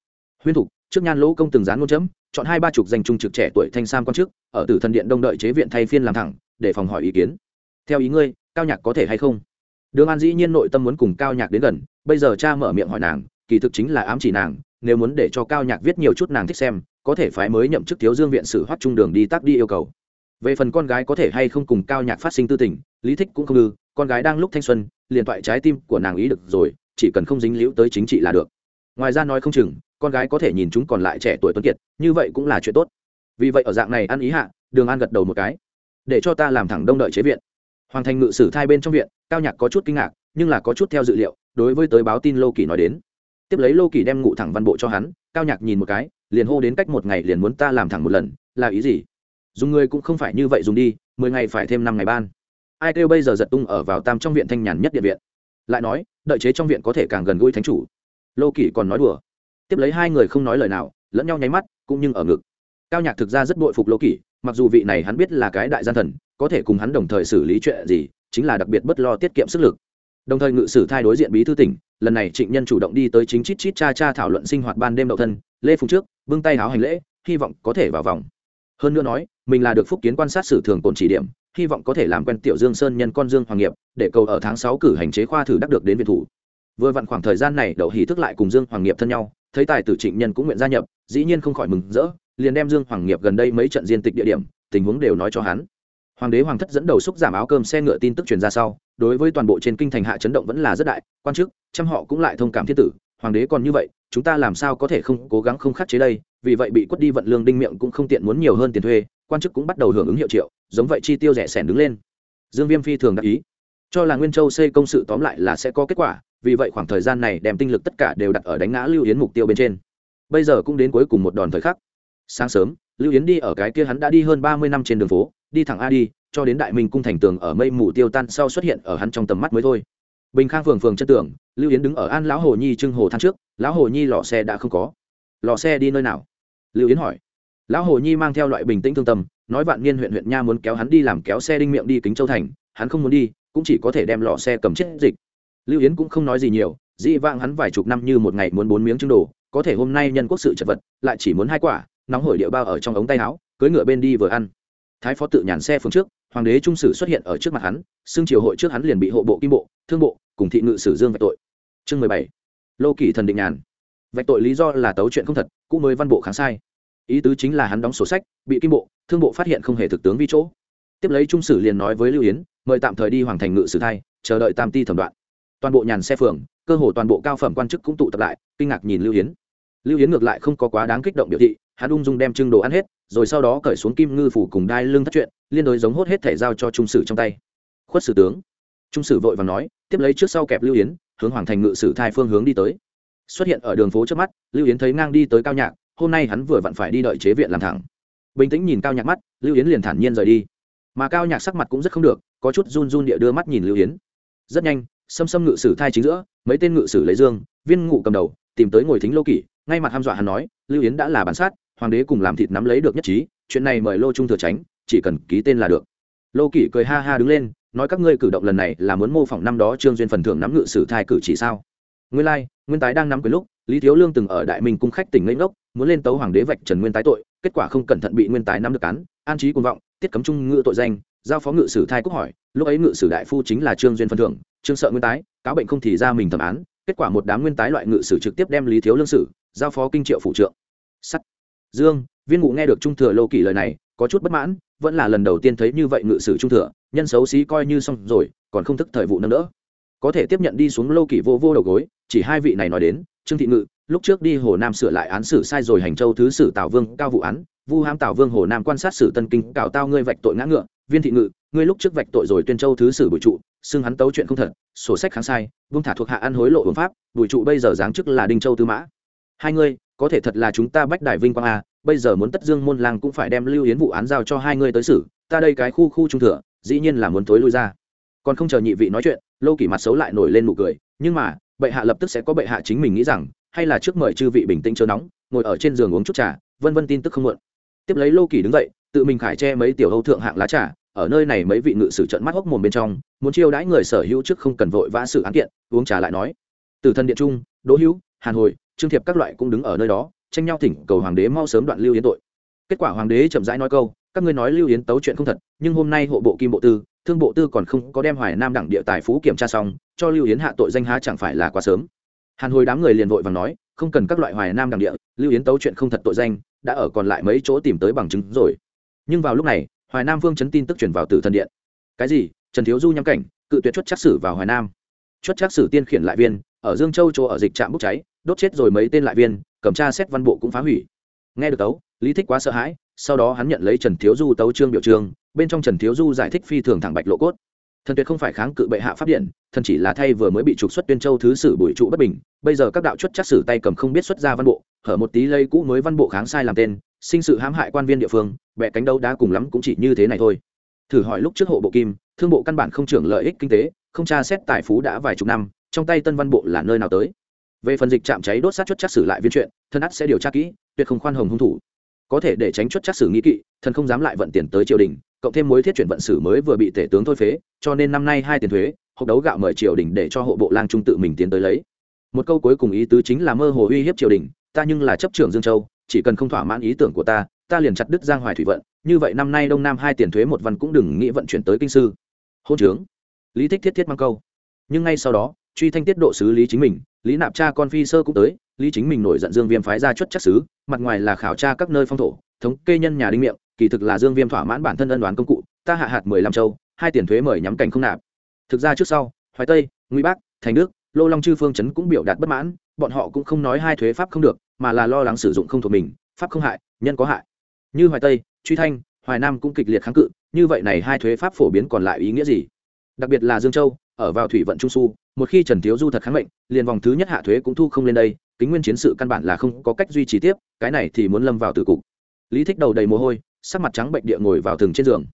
Huyên thục, trước nhan lỗ công từng dán ngôn chấm chọn hai ba chục danh trung trực trẻ tuổi thanh sam quan chức, ở tử thần điện đông đợi chế viện thay phiên làm thẳng, để phòng hỏi ý kiến. Theo ý ngươi, cao nhạc có thể hay không? Đường an dĩ nhiên nội tâm muốn cùng cao nhạc đến gần, bây giờ cha mở miệng hỏi nàng, kỳ thực chính là ám chỉ nàng, nếu muốn để cho cao nhạc viết nhiều chút nàng thích xem, có thể phái mới nhậm chức thiếu dương viện sử hoắt trung đường đi tác đi yêu cầu. Về phần con gái có thể hay không cùng cao nhạc phát sinh tư tình, lý thích cũng không ư, con gái đang lúc thanh xuân, liền toại trái tim của nàng ý được rồi, chỉ cần không dính liễu tới chính trị là được. Ngoài ra nói không chừng con gái có thể nhìn chúng còn lại trẻ tuổi tuấn kiệt, như vậy cũng là chuyện tốt. Vì vậy ở dạng này ăn ý hạ, đường an gật đầu một cái. Để cho ta làm thẳng đông đợi chế viện. Hoàng thành ngự sử thai bên trong viện, cao nhạc có chút kinh ngạc, nhưng là có chút theo dự liệu, đối với tới báo tin lô kỳ nói đến. Tiếp lấy lô kỳ đem ngụ thẳng văn bộ cho hắn, cao nhạc nhìn một cái, liền hô đến cách một ngày liền muốn ta làm thẳng một lần, là ý gì? Dùng người cũng không phải như vậy dùng đi, mười ngày phải thêm năm ngày ban. Ai kêu bây giờ giật tung ở vào tam trong viện thanh nhàn nhất điện viện? Lại nói, đợi chế trong viện có thể càng gần gũi thánh chủ. Lô kỷ còn nói đùa tiếp lấy hai người không nói lời nào, lẫn nhau nháy mắt, cũng như ở ngực. Cao nhạc thực ra rất bội phục lô kỷ, mặc dù vị này hắn biết là cái đại gian thần, có thể cùng hắn đồng thời xử lý chuyện gì, chính là đặc biệt bất lo tiết kiệm sức lực. Đồng thời ngự sử thay đối diện bí thư tỉnh, lần này trịnh nhân chủ động đi tới chính chít chít cha cha thảo luận sinh hoạt ban đêm đậu thân, lê phùng trước, bưng tay háo hành lễ, hy vọng có thể vào vòng. Hơn nữa nói, mình là được phúc kiến quan sát sử thường cồn chỉ điểm, hy vọng có thể làm quen tiểu dương sơn nhân con dương hoàng nghiệp, để cầu ở tháng sáu cử hành chế khoa thử đắc được đến viện thủ. Vừa vặn khoảng thời gian này, đậu hỷ thức lại cùng dương hoàng nghiệp thân nhau thấy tài tử trịnh nhân cũng nguyện gia nhập, dĩ nhiên không khỏi mừng rỡ, liền đem dương hoàng nghiệp gần đây mấy trận diên tịch địa điểm, tình huống đều nói cho hắn. Hoàng đế hoàng thất dẫn đầu xúc giảm áo cơm xe ngựa tin tức truyền ra sau, đối với toàn bộ trên kinh thành hạ chấn động vẫn là rất đại, quan chức, trăm họ cũng lại thông cảm thiên tử, hoàng đế còn như vậy, chúng ta làm sao có thể không cố gắng không khắc chế đây, vì vậy bị quất đi vận lương đinh miệng cũng không tiện muốn nhiều hơn tiền thuê, quan chức cũng bắt đầu hưởng ứng hiệu triệu, giống vậy chi tiêu rẻ sẻn đứng lên. Dương viêm phi thường đắc ý. Cho là nguyên châu xây công sự tóm lại là sẽ có kết quả vì vậy khoảng thời gian này đem tinh lực tất cả đều đặt ở đánh ngã lưu yến mục tiêu bên trên. Bây giờ cũng đến cuối cùng một đòn thời khắc. Sáng sớm, lưu yến đi ở cái kia hắn đã đi hơn ba mươi năm trên đường phố, đi thẳng a đi, cho đến đại minh cung thành tường ở mây mù tiêu tan sau xuất hiện ở hắn trong tầm mắt mới thôi. Bình khang phường phường chân tưởng lưu yến đứng ở an lão hồ nhi trưng hồ than trước, lão hồ nhi, lò xe đã không có. Lò xe đi nơi nào? Lưu yến hỏi. Lão hồ nhi mang theo loại bình tĩnh thương tâm, nói vạn niên huyện huyện nha muốn kéo hắn đi làm kéo xe đinh miệng đi kính châu thành, hắn không muốn đi, cũng chỉ có thể đem lò xe cầm chết dịch lưu yến cũng không nói gì nhiều, dĩ vãng hắn vài chục năm như một ngày muốn bốn miếng trứng đồ, có thể hôm nay nhân quốc sự chật vật, lại chỉ muốn hai quả, nóng hổi địa bao ở trong ống tay áo cưới ngựa bên đi vừa ăn. Thái phó tự nhàn xe phương trước, hoàng đế trung sử xuất hiện ở trước mặt hắn, xưng triều hội trước hắn liền bị hộ bộ kim bộ, thương bộ, cùng thị ngự sử dương vạch tội. Chương mười bảy. Lô kỷ thần định nhàn. Vạch tội lý do là tấu chuyện không thật cũng mới văn bộ kháng sai. Ý tứ chính là hắn đóng sổ sách, bị kim bộ, thương bộ phát hiện không hề thực tướng vi chỗ. Tiếp lấy trung sử liền nói với lưu yến, mời tạm thời đi hoàng thành ngự sử thay chờ đợi tam ti thẩm đoạn toàn bộ nhàn xe phường, cơ hồ toàn bộ cao phẩm quan chức cũng tụ tập lại, kinh ngạc nhìn lưu yến. Lưu yến ngược lại không có quá đáng kích động biểu thị, hắn ung dung đem trưng đồ ăn hết, rồi sau đó cởi xuống kim ngư phủ cùng đai lưng thất chuyện, liên đối giống hốt hết thể giao cho trung sử trong tay. Khuất sử tướng. Trung sử vội và nói, tiếp lấy trước sau kẹp lưu yến, hướng hoàng thành ngự sử thai phương hướng đi tới. Xuất hiện ở đường phố trước mắt, lưu yến thấy ngang đi tới cao nhạc, hôm nay hắn vừa vặn phải đi đợi chế viện làm thẳng. Bình tĩnh nhìn cao nhạc mắt, lưu yến liền thản nhiên rời đi. Mà cao nhạc sắc mặt cũng rất không được, có chút run run địa đưa mắt nhìn lưu yến. Rất nhanh xâm xâm ngự sử thai chính giữa, mấy tên ngự sử lấy dương, viên ngụ cầm đầu, tìm tới ngồi thính lô kỷ, ngay mặt ham dọa hắn nói, lưu yến đã là bản sát, hoàng đế cùng làm thịt nắm lấy được nhất trí, chuyện này mời lô trung thừa tránh, chỉ cần ký tên là được. Lô kỷ cười ha ha đứng lên, nói, các ngươi cử động lần này là muốn mô phỏng năm đó trương duyên phần thưởng nắm ngự sử thai cử chỉ sao? Nguyên lai, nguyên tái đang nắm quyền lúc, lý thiếu lương từng ở đại minh cung khách tỉnh ngây ngốc, muốn lên tấu hoàng đế vạch trần nguyên tái tội, kết quả không cẩn thận bị nguyên tái nắm được cán an trí cuồng vọng, tiết cấm trung ngự tội danh, giao phó ngự sử thai quốc hỏi, lúc ấy ngự sử đại phu chính là trương duyên phần thưởng trương sợ nguyên tái, cáo bệnh không thì ra mình thẩm án, kết quả một đám nguyên tái loại ngự sử trực tiếp đem lý thiếu lương sử, giao phó kinh triệu phụ trượng. Sắt. Dương, viên ngụ nghe được trung thừa lô kỷ lời này, có chút bất mãn, vẫn là lần đầu tiên thấy như vậy ngự sử trung thừa, nhân xấu xí coi như xong rồi, còn không thức thời vụ nâng đỡ. Có thể tiếp nhận đi xuống lô kỷ vô vô đầu gối, chỉ hai vị này nói đến, trương thị ngự, lúc trước đi hồ nam sửa lại án xử sai rồi hành châu thứ sử tào vương cao vụ án, vu ham tào vương hồ nam quan sát sử tân kinh cào tao ngươi vạch tội ngã ngựa, viên thị ngự, ngươi lúc trước vạch tội rồi tuyên châu thứ sử bùi trụ xưng hắn tấu chuyện không thật, sổ sách kháng sai, vương thả thuộc hạ ăn hối lộ hưởng pháp, bùi trụ bây giờ giáng chức là đinh châu tư mã. Hai ngươi có thể thật là chúng ta bách đại vinh quang a bây giờ muốn tất dương môn lang cũng phải đem lưu yến vụ án giao cho hai ngươi tới xử, ta đây cái khu khu trung thừa, dĩ nhiên là muốn tối lui ra. Còn không chờ nhị vị nói chuyện lâu kỷ mặt xấu lại nổi lên nụ cười, nhưng mà, bệ hạ lập tức sẽ có bệ hạ chính mình nghĩ rằng, hay là trước mời chư vị bình tĩnh chớ nóng, ngồi ở trên giường uống chút trà, vân vân tin tức không muộn. Tiếp lấy lô kỳ đứng dậy, tự mình khải che mấy tiểu hâu thượng hạng lá trà ở nơi này mấy vị ngự sử trận mắt hốc mồm bên trong, muốn chiêu đãi người sở hữu trước không cần vội vã xử án kiện, uống trà lại nói. Từ thân điện trung, đỗ hữu, hàn hồi, trương thiệp các loại cũng đứng ở nơi đó, tranh nhau thỉnh cầu hoàng đế mau sớm đoạn lưu yến tội. Kết quả hoàng đế chậm rãi nói câu, các ngươi nói lưu yến tấu chuyện không thật, nhưng hôm nay hộ bộ kim bộ tư, thương bộ tư còn không có đem hoài nam đẳng địa tài phú kiểm tra xong, cho lưu yến hạ tội danh há chẳng phải là quá sớm. Hàn hồi đám người liền vội và nói, không cần các loại hoài nam đẳng địa, lưu yến tấu chuyện không thật tội danh, đã ở còn lại mấy chỗ tìm tới bằng chứng rồi. Nhưng vào lúc này hoài nam vương chấn tin tức chuyển vào Tử thần điện. Cái gì? Trần thiếu du nhắm cảnh, cự tuyệt chuất chắc sử vào hoài nam. Chuất chắc sử tiên khiển lại viên, ở dương châu chỗ ở dịch trạm bốc cháy, đốt chết rồi mấy tên lại viên, cầm tra xét văn bộ cũng phá hủy. Nghe được tấu, lý thích quá sợ hãi, sau đó hắn nhận lấy trần thiếu du tấu trương biểu trương, bên trong trần thiếu du giải thích phi thường thẳng bạch lộ cốt. Thần tuyệt không phải kháng cự bệ hạ pháp điện, thần chỉ là thay vừa mới bị trục xuất tuyên châu thứ sử bùi trụ bất bình, bây giờ các đạo chuất chắc sử tay cầm không biết xuất ra văn bộ, hở một tí lây cũ mới văn bộ kháng sai làm tên sinh sự hãm hại quan viên địa phương bẹ cánh đâu đã cùng lắm cũng chỉ như thế này thôi. Thử hỏi lúc trước hộ bộ kim, thương bộ căn bản không trưởng lợi ích kinh tế, không tra xét tài phú đã vài chục năm, trong tay tân văn bộ là nơi nào tới? Về phần dịch chạm cháy đốt sát chuất chắc xử lại viên chuyện, thân ắt sẽ điều tra kỹ, tuyệt không khoan hồng hung thủ. Có thể để tránh chuất chắc xử nghĩ kỵ, thần không dám lại vận tiền tới triều đình, cộng thêm mối thiết chuyển vận sử mới vừa bị tể tướng thôi phế, cho nên năm nay hai tiền thuế, hộp đấu gạo mời triều đình để cho hộ bộ lang trung tự mình tiến tới lấy. Một câu cuối cùng ý tứ chính là mơ hồ uy hiếp triều đình, ta nhưng là chấp trưởng dương châu chỉ cần không thỏa mãn ý tưởng của ta ta liền chặt đứt giang hoài thủy vận. Như vậy năm nay đông nam hai tiền thuế một văn cũng đừng nghĩ vận chuyển tới kinh sư. Hôn trướng. Lý thích thiết thiết mang câu. Nhưng ngay sau đó, truy thanh tiết độ sứ lý chính mình, lý nạp cha con phi sơ cũng tới, lý chính mình nổi giận dương viêm phái ra chuất chắc xứ mặt ngoài là khảo tra các nơi phong thổ, thống kê nhân nhà đinh miệng, kỳ thực là dương viêm thỏa mãn bản thân ân đoán công cụ, ta hạ hạt mười lăm châu, hai tiền thuế mời nhắm cảnh không nạp. Thực ra trước sau, hoài tây nguy bắc thành đức, lô long chư phương chấn cũng biểu đạt bất mãn, bọn họ cũng không nói hai thuế pháp không được mà là lo lắng sử dụng không thuộc mình, pháp không hại, nhân có hại. Như hoài tây, truy thanh, hoài nam cũng kịch liệt kháng cự, như vậy này hai thuế pháp phổ biến còn lại ý nghĩa gì? Đặc biệt là dương châu, ở vào thủy vận trung su, một khi trần thiếu du thật kháng mệnh, liền vòng thứ nhất hạ thuế cũng thu không lên đây, kính nguyên chiến sự căn bản là không có cách duy trì tiếp, cái này thì muốn lâm vào từ cục. Lý thích đầu đầy mồ hôi, sắc mặt trắng bệnh địa ngồi vào thường trên giường.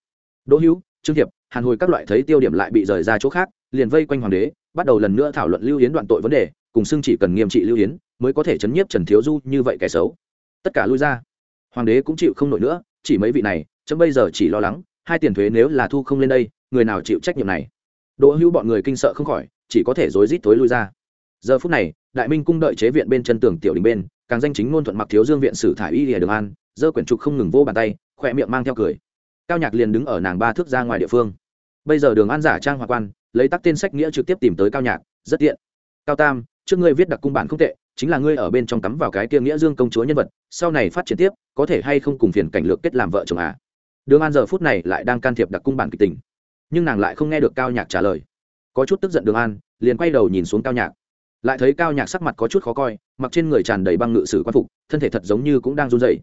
Đỗ hữu, trương hiệp, hàn hồi các loại thấy tiêu điểm lại bị rời ra chỗ khác, liền vây quanh hoàng đế, bắt đầu lần nữa thảo luận lưu hiến đoạn tội vấn đề cùng xưng chỉ cần nghiêm trị lưu hiến mới có thể chấn nhiếp trần thiếu du như vậy kẻ xấu. Tất cả lui ra. Hoàng đế cũng chịu không nổi nữa, chỉ mấy vị này, chấm bây giờ chỉ lo lắng, hai tiền thuế nếu là thu không lên đây, người nào chịu trách nhiệm này? Đỗ hữu bọn người kinh sợ không khỏi, chỉ có thể rối rít thối lui ra. Giờ phút này, đại minh cung đợi chế viện bên chân tường tiểu đình bên, càng danh chính ngôn thuận mặc thiếu dương viện sử thải y lìa đường an dơ quyển trục không ngừng vô bàn tay, khỏe miệng mang theo cười. Cao nhạc liền đứng ở nàng ba thước ra ngoài địa phương. Bây giờ đường an giả trang hòa quan, lấy tắc tên sách nghĩa trực tiếp tìm tới cao nhạc, rất tiện. Cao tam trước ngươi viết đặc cung bản không tệ, chính là ngươi ở bên trong tắm vào cái kia nghĩa dương công chúa nhân vật, sau này phát triển tiếp, có thể hay không cùng phiền cảnh lược kết làm vợ chồng à? Đường an giờ phút này lại đang can thiệp đặc cung bản kịch tình, nhưng nàng lại không nghe được cao nhạc trả lời. Có chút tức giận đường an, liền quay đầu nhìn xuống cao nhạc. Lại thấy cao nhạc sắc mặt có chút khó coi, mặc trên người tràn đầy băng ngự sử quan phục, thân thể thật giống như cũng đang run dậy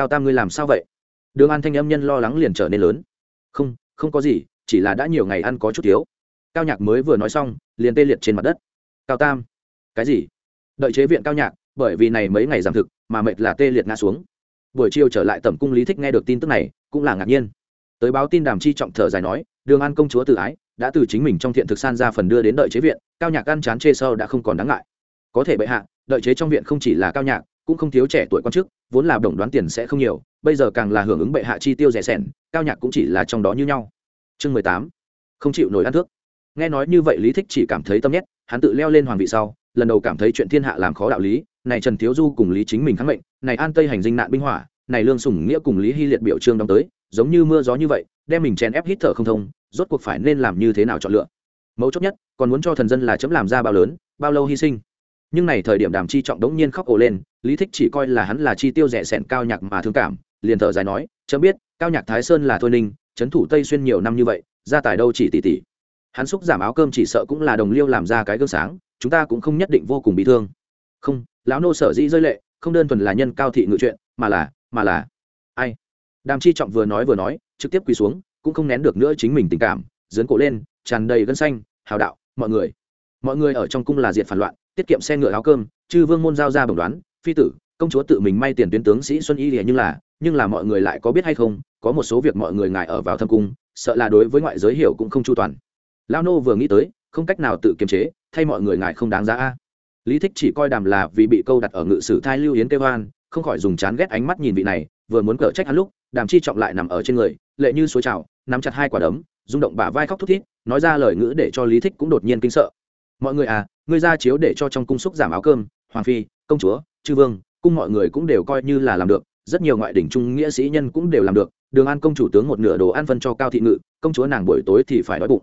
cao tam ngươi làm sao vậy? Đường an thanh âm nhân lo lắng liền trở nên lớn. Không không có gì, chỉ là đã nhiều ngày ăn có chút thiếu. Cao nhạc mới vừa nói xong, liền tê liệt trên mặt đất. Cao tam cái gì? Đợi chế viện cao nhạc, bởi vì này mấy ngày giảm thực, mà mệt là tê liệt ngã xuống. Buổi chiều trở lại tẩm cung lý thích nghe được tin tức này, cũng là ngạc nhiên. Tới báo tin đàm chi trọng thở dài nói, đường an công chúa tự ái, đã từ chính mình trong thiện thực san ra phần đưa đến đợi chế viện, cao nhạc ăn chán chê sơ đã không còn đáng ngại. Có thể bệ hạ, đợi chế trong viện không chỉ là cao nhạc, cũng không thiếu trẻ tuổi quan chức, vốn là đồng đoán tiền sẽ không nhiều, bây giờ càng là hưởng ứng bệ hạ chi tiêu rẻ sẻn, cao nhạc cũng chỉ là trong đó như nhau. Chương mười tám. Không chịu nổi ăn thước. Nghe nói như vậy lý thích chỉ cảm thấy tâm nhét, hắn tự leo lên hoàng vị sau lần đầu cảm thấy chuyện thiên hạ làm khó đạo lý, này trần thiếu du cùng lý chính mình kháng mệnh, này an tây hành dinh nạn binh hỏa, này lương sùng nghĩa cùng lý hy liệt biểu trương đóng tới, giống như mưa gió như vậy, đem mình chèn ép hít thở không thông, rốt cuộc phải nên làm như thế nào chọn lựa. Mấu chốt nhất, còn muốn cho thần dân là chấm làm ra bao lớn, bao lâu hy sinh. Nhưng này thời điểm đàm chi trọng đống nhiên khóc ồ lên, lý thích chỉ coi là hắn là chi tiêu rẻ sẹn cao nhạc mà thương cảm, liền thở dài nói, chấm biết, cao nhạc thái sơn là thôi ninh, trấn thủ tây xuyên nhiều năm như vậy, gia tài đâu chỉ tỷ tỷ. Hắn xúc giảm áo cơm chỉ sợ cũng là đồng liêu làm ra cái gương sáng chúng ta cũng không nhất định vô cùng bị thương. Không, lão nô sở dĩ rơi lệ, không đơn thuần là nhân cao thị ngự chuyện, mà là mà là, ai? Đàm chi trọng vừa nói vừa nói, trực tiếp quỳ xuống, cũng không nén được nữa chính mình tình cảm dấn cổ lên, tràn đầy gân xanh, hào đạo, mọi người mọi người ở trong cung là diện phản loạn, tiết kiệm xe ngựa áo cơm, chư vương môn giao ra bổng đoán, phi tử, công chúa tự mình may tiền tuyến tướng sĩ xuân y lìa nhưng là nhưng là mọi người lại có biết hay không, có một số việc mọi người ngại ở vào thâm cung, sợ là đối với ngoại giới hiểu cũng không chu toàn. Lao nô vừa nghĩ tới không cách nào tự kiềm chế, thay mọi người ngại không đáng giá a. Lý thích chỉ coi đàm là vì bị câu đặt ở ngự sử thai lưu yến kêu hoan không khỏi dùng chán ghét ánh mắt nhìn vị này, vừa muốn cở trách hắn lúc, đàm chi trọng lại nằm ở trên người, lệ như suối trào, nắm chặt hai quả đấm, rung động bả vai khóc thút thít, nói ra lời ngữ để cho lý thích cũng đột nhiên kinh sợ. Mọi người à ngươi ra chiếu để cho trong cung xúc giảm áo cơm, hoàng phi, công chúa, chư vương, cung mọi người cũng đều coi như là làm được, rất nhiều ngoại đỉnh trung nghĩa sĩ nhân cũng đều làm được, đường an công chủ tướng một nửa đồ ăn phân cho cao thị ngự, công chúa nàng buổi tối thì phải đói bụng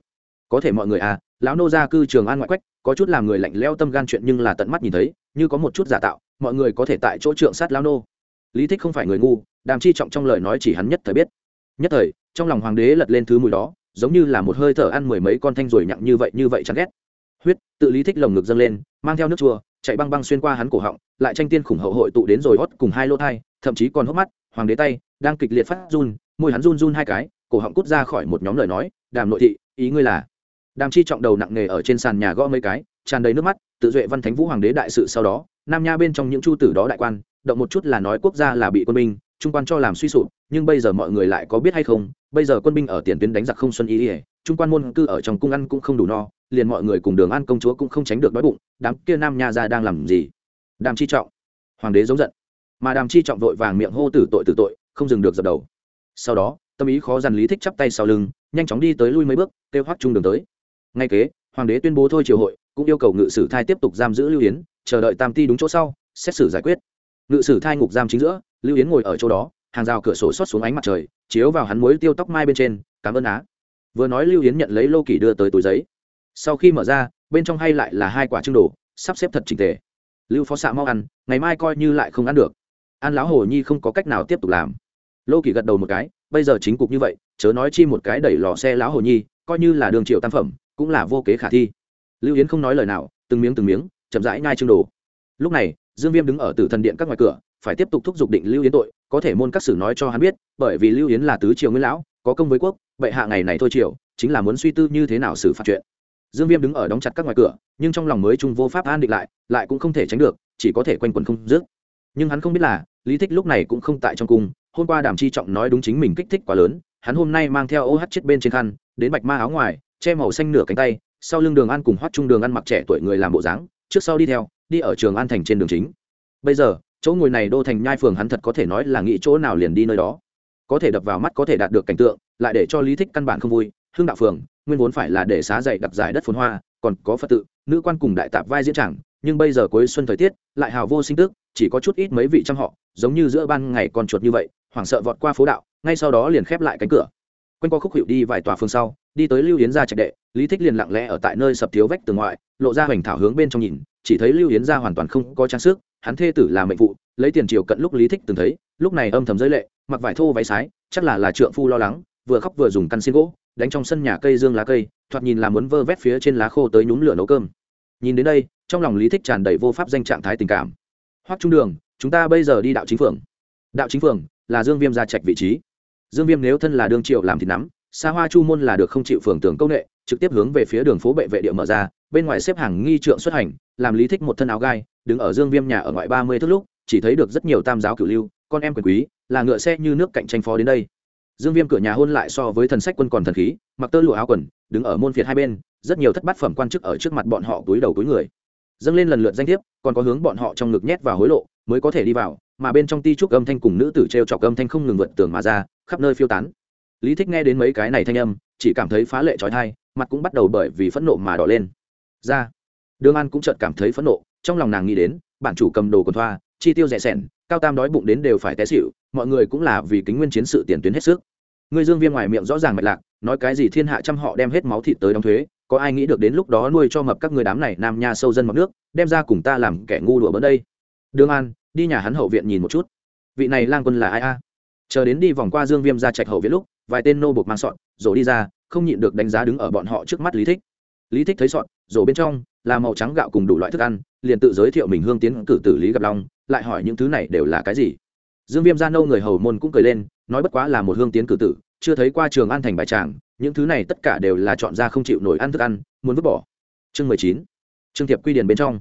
có thể mọi người à lão nô gia cư trường an ngoại quách, có chút làm người lạnh leo tâm gan chuyện nhưng là tận mắt nhìn thấy, như có một chút giả tạo, mọi người có thể tại chỗ trượng sát lão nô. Lý thích không phải người ngu, đàm chi trọng trong lời nói chỉ hắn nhất thời biết. Nhất thời, trong lòng hoàng đế lật lên thứ mùi đó, giống như là một hơi thở ăn mười mấy con thanh rồi nhặng như vậy như vậy chán ghét. Huyết, tự lý thích lồng ngực dâng lên, mang theo nước chua, chạy băng băng xuyên qua hắn cổ họng, lại tranh tiên khủng hậu hội tụ đến rồi hót cùng hai lỗ thai, thậm chí còn hốc mắt, hoàng đế tay, đang kịch liệt phát run, môi hắn run run hai cái, cổ họng cút ra khỏi một nhóm lời nói, đàm nội thị, ý ngươi là đàm chi trọng đầu nặng nề ở trên sàn nhà gõ mấy cái, tràn đầy nước mắt, tự duệ văn thánh vũ hoàng đế đại sự sau đó, nam nha bên trong những chu tử đó đại quan, động một chút là nói quốc gia là bị quân binh, trung quan cho làm suy sụp, nhưng bây giờ mọi người lại có biết hay không, bây giờ quân binh ở tiền tuyến đánh giặc không xuân ý ỉa trung quan môn cư ở trong cung ăn cũng không đủ no, liền mọi người cùng đường ăn công chúa cũng không tránh được đói bụng, đám kia nam nha ra đang làm gì? Đàm chi trọng, hoàng đế giống giận, mà đàm chi trọng vội vàng miệng hô tử tội tử tội, không dừng được dập đầu. Sau đó, tâm ý khó dằn lý thích chắp tay sau lưng, nhanh chóng đi tới lui mấy bước, kêu hoắc trung đường tới ngay kế, hoàng đế tuyên bố thôi triều hội, cũng yêu cầu ngự sử thai tiếp tục giam giữ lưu yến, chờ đợi tam ti đúng chỗ sau, xét xử giải quyết. Ngự sử thai ngục giam chính giữa, lưu yến ngồi ở chỗ đó, hàng rào cửa sổ xót xuống ánh mặt trời, chiếu vào hắn muối tiêu tóc mai bên trên, cảm ơn á. Vừa nói lưu yến nhận lấy lô kỷ đưa tới túi giấy. Sau khi mở ra, bên trong hay lại là hai quả trưng đồ, sắp xếp thật trình tề. Lưu phó xạ mau ăn, ngày mai coi như lại không ăn được. An lão hồ nhi không có cách nào tiếp tục làm. Lô kỷ gật đầu một cái, bây giờ chính cục như vậy, chớ nói chi một cái đẩy lò xe lão hồ nhi, coi như là đường triệu tam phẩm cũng là vô kế khả thi. Lưu yến không nói lời nào, từng miếng từng miếng, chậm rãi nhai trưng đồ. Lúc này, dương viêm đứng ở tử thần điện các ngoài cửa, phải tiếp tục thúc giục định lưu yến tội, có thể môn các sử nói cho hắn biết, bởi vì lưu yến là tứ triều nguyên lão, có công với quốc, bệ hạ ngày này thôi triều, chính là muốn suy tư như thế nào xử phạt chuyện. Dương viêm đứng ở đóng chặt các ngoài cửa, nhưng trong lòng mới trung vô pháp an định lại lại cũng không thể tránh được, chỉ có thể quanh quần không dứt. Nhưng hắn không biết là, lý thích lúc này cũng không tại trong cung, hôm qua đàm chi trọng nói đúng chính mình kích thích quá lớn, hắn hôm nay mang theo ô hát chết bên trên khăn, đến bạch ma áo ngoài che màu xanh nửa cánh tay, sau lưng đường ăn cùng hoắt chung đường ăn mặc trẻ tuổi người làm bộ dáng, trước sau đi theo, đi ở trường an thành trên đường chính. Bây giờ, chỗ ngồi này đô thành nhai phường hắn thật có thể nói là nghĩ chỗ nào liền đi nơi đó. Có thể đập vào mắt, có thể đạt được cảnh tượng, lại để cho lý thích căn bản không vui. Hương đạo phường, nguyên vốn phải là để xá dậy đặc giải đất phồn hoa, còn có phật tự, nữ quan cùng đại tạp vai diễn chẳng, nhưng bây giờ cuối xuân thời tiết, lại hào vô sinh tức, chỉ có chút ít mấy vị trăm họ, giống như giữa ban ngày còn chuột như vậy, hoảng sợ vọt qua phố đạo, ngay sau đó liền khép lại cánh cửa quanh qua khúc hiệu đi vài tòa phương sau, đi tới lưu yến gia trạch đệ, lý thích liền lặng lẽ ở tại nơi sập thiếu vách tường ngoại, lộ ra hoành thảo hướng bên trong nhìn, chỉ thấy lưu yến gia hoàn toàn không có trang sức, hắn thê tử là mệnh phụ, lấy tiền triều cận lúc lý thích từng thấy, lúc này âm thầm giới lệ, mặc vải thô váy sái, chắc là là trượng phu lo lắng, vừa khóc vừa dùng căn xin gỗ, đánh trong sân nhà cây dương lá cây, thoạt nhìn là muốn vơ vét phía trên lá khô tới nhúm lửa nấu cơm. Nhìn đến đây, trong lòng lý thích tràn đầy vô pháp danh trạng thái tình cảm. Hoắc trung đường, chúng ta bây giờ đi đạo chính phường. Đạo chính phường là dương viêm gia trạch vị trí dương viêm nếu thân là đương triệu làm thì nắm xa hoa chu môn là được không chịu phường tưởng công nghệ, trực tiếp hướng về phía đường phố bệ vệ địa mở ra, bên ngoài xếp hàng nghi trượng xuất hành, làm lý thích một thân áo gai, đứng ở dương viêm nhà ở ngoại ba mươi thước lúc, chỉ thấy được rất nhiều tam giáo cửu lưu, con em quyền quý, là ngựa xe như nước cạnh tranh phó đến đây. Dương viêm cửa nhà hôn lại so với thần sách quân còn thần khí, mặc tơ lụa áo quần, đứng ở môn phiệt hai bên, rất nhiều thất bát phẩm quan chức ở trước mặt bọn họ túi đầu túi người. Dâng lên lần lượt danh thiếp, còn có hướng bọn họ trong ngực nhét vào hối lộ, mới có thể đi vào, mà bên trong ti trúc âm thanh cùng nữ tử t r e o chọc âm thanh không ngừng vượt tường mà ra khắp nơi phiêu tán. Lý thích nghe đến mấy cái này thanh âm, chỉ cảm thấy phá lệ trói thai, mặt cũng bắt đầu bởi vì phẫn nộ mà đỏ lên. Ra, đường an cũng chợt cảm thấy phẫn nộ, trong lòng nàng nghĩ đến, bản chủ cầm đồ quần thoa, chi tiêu rẻ sẻn, cao tam đói bụng đến đều phải té xịu mọi người cũng là vì kính nguyên chiến sự tiền tuyến hết sức. Người dương viêm ngoài miệng rõ ràng mạch lạc, nói cái gì thiên hạ trăm họ đem hết máu thịt tới đóng thuế, có ai nghĩ được đến lúc đó nuôi cho mập các người đám này nam nha sâu dân mọc nước, đem ra cùng ta làm kẻ ngu đùa bỡn đây. Đường an, đi nhà hắn hậu viện nhìn một chút. Vị này lang quân là ai a? Chờ đến đi vòng qua dương viêm ra trạch hậu viết lúc, vài tên nô buộc mang sọn rồi đi ra, không nhịn được đánh giá đứng ở bọn họ trước mắt lý thích. Lý thích thấy sọn rồi bên trong, là màu trắng gạo cùng đủ loại thức ăn, liền tự giới thiệu mình hương tiến cử tử lý gặp long, lại hỏi những thứ này đều là cái gì. Dương viêm gia nâu người hầu môn cũng cười lên, nói bất quá là một hương tiến cử tử, chưa thấy qua trường an thành bài tràng, những thứ này tất cả đều là chọn ra không chịu nổi ăn thức ăn, muốn vứt bỏ. Chương mười chín, trương thiệp quy điền bên trong.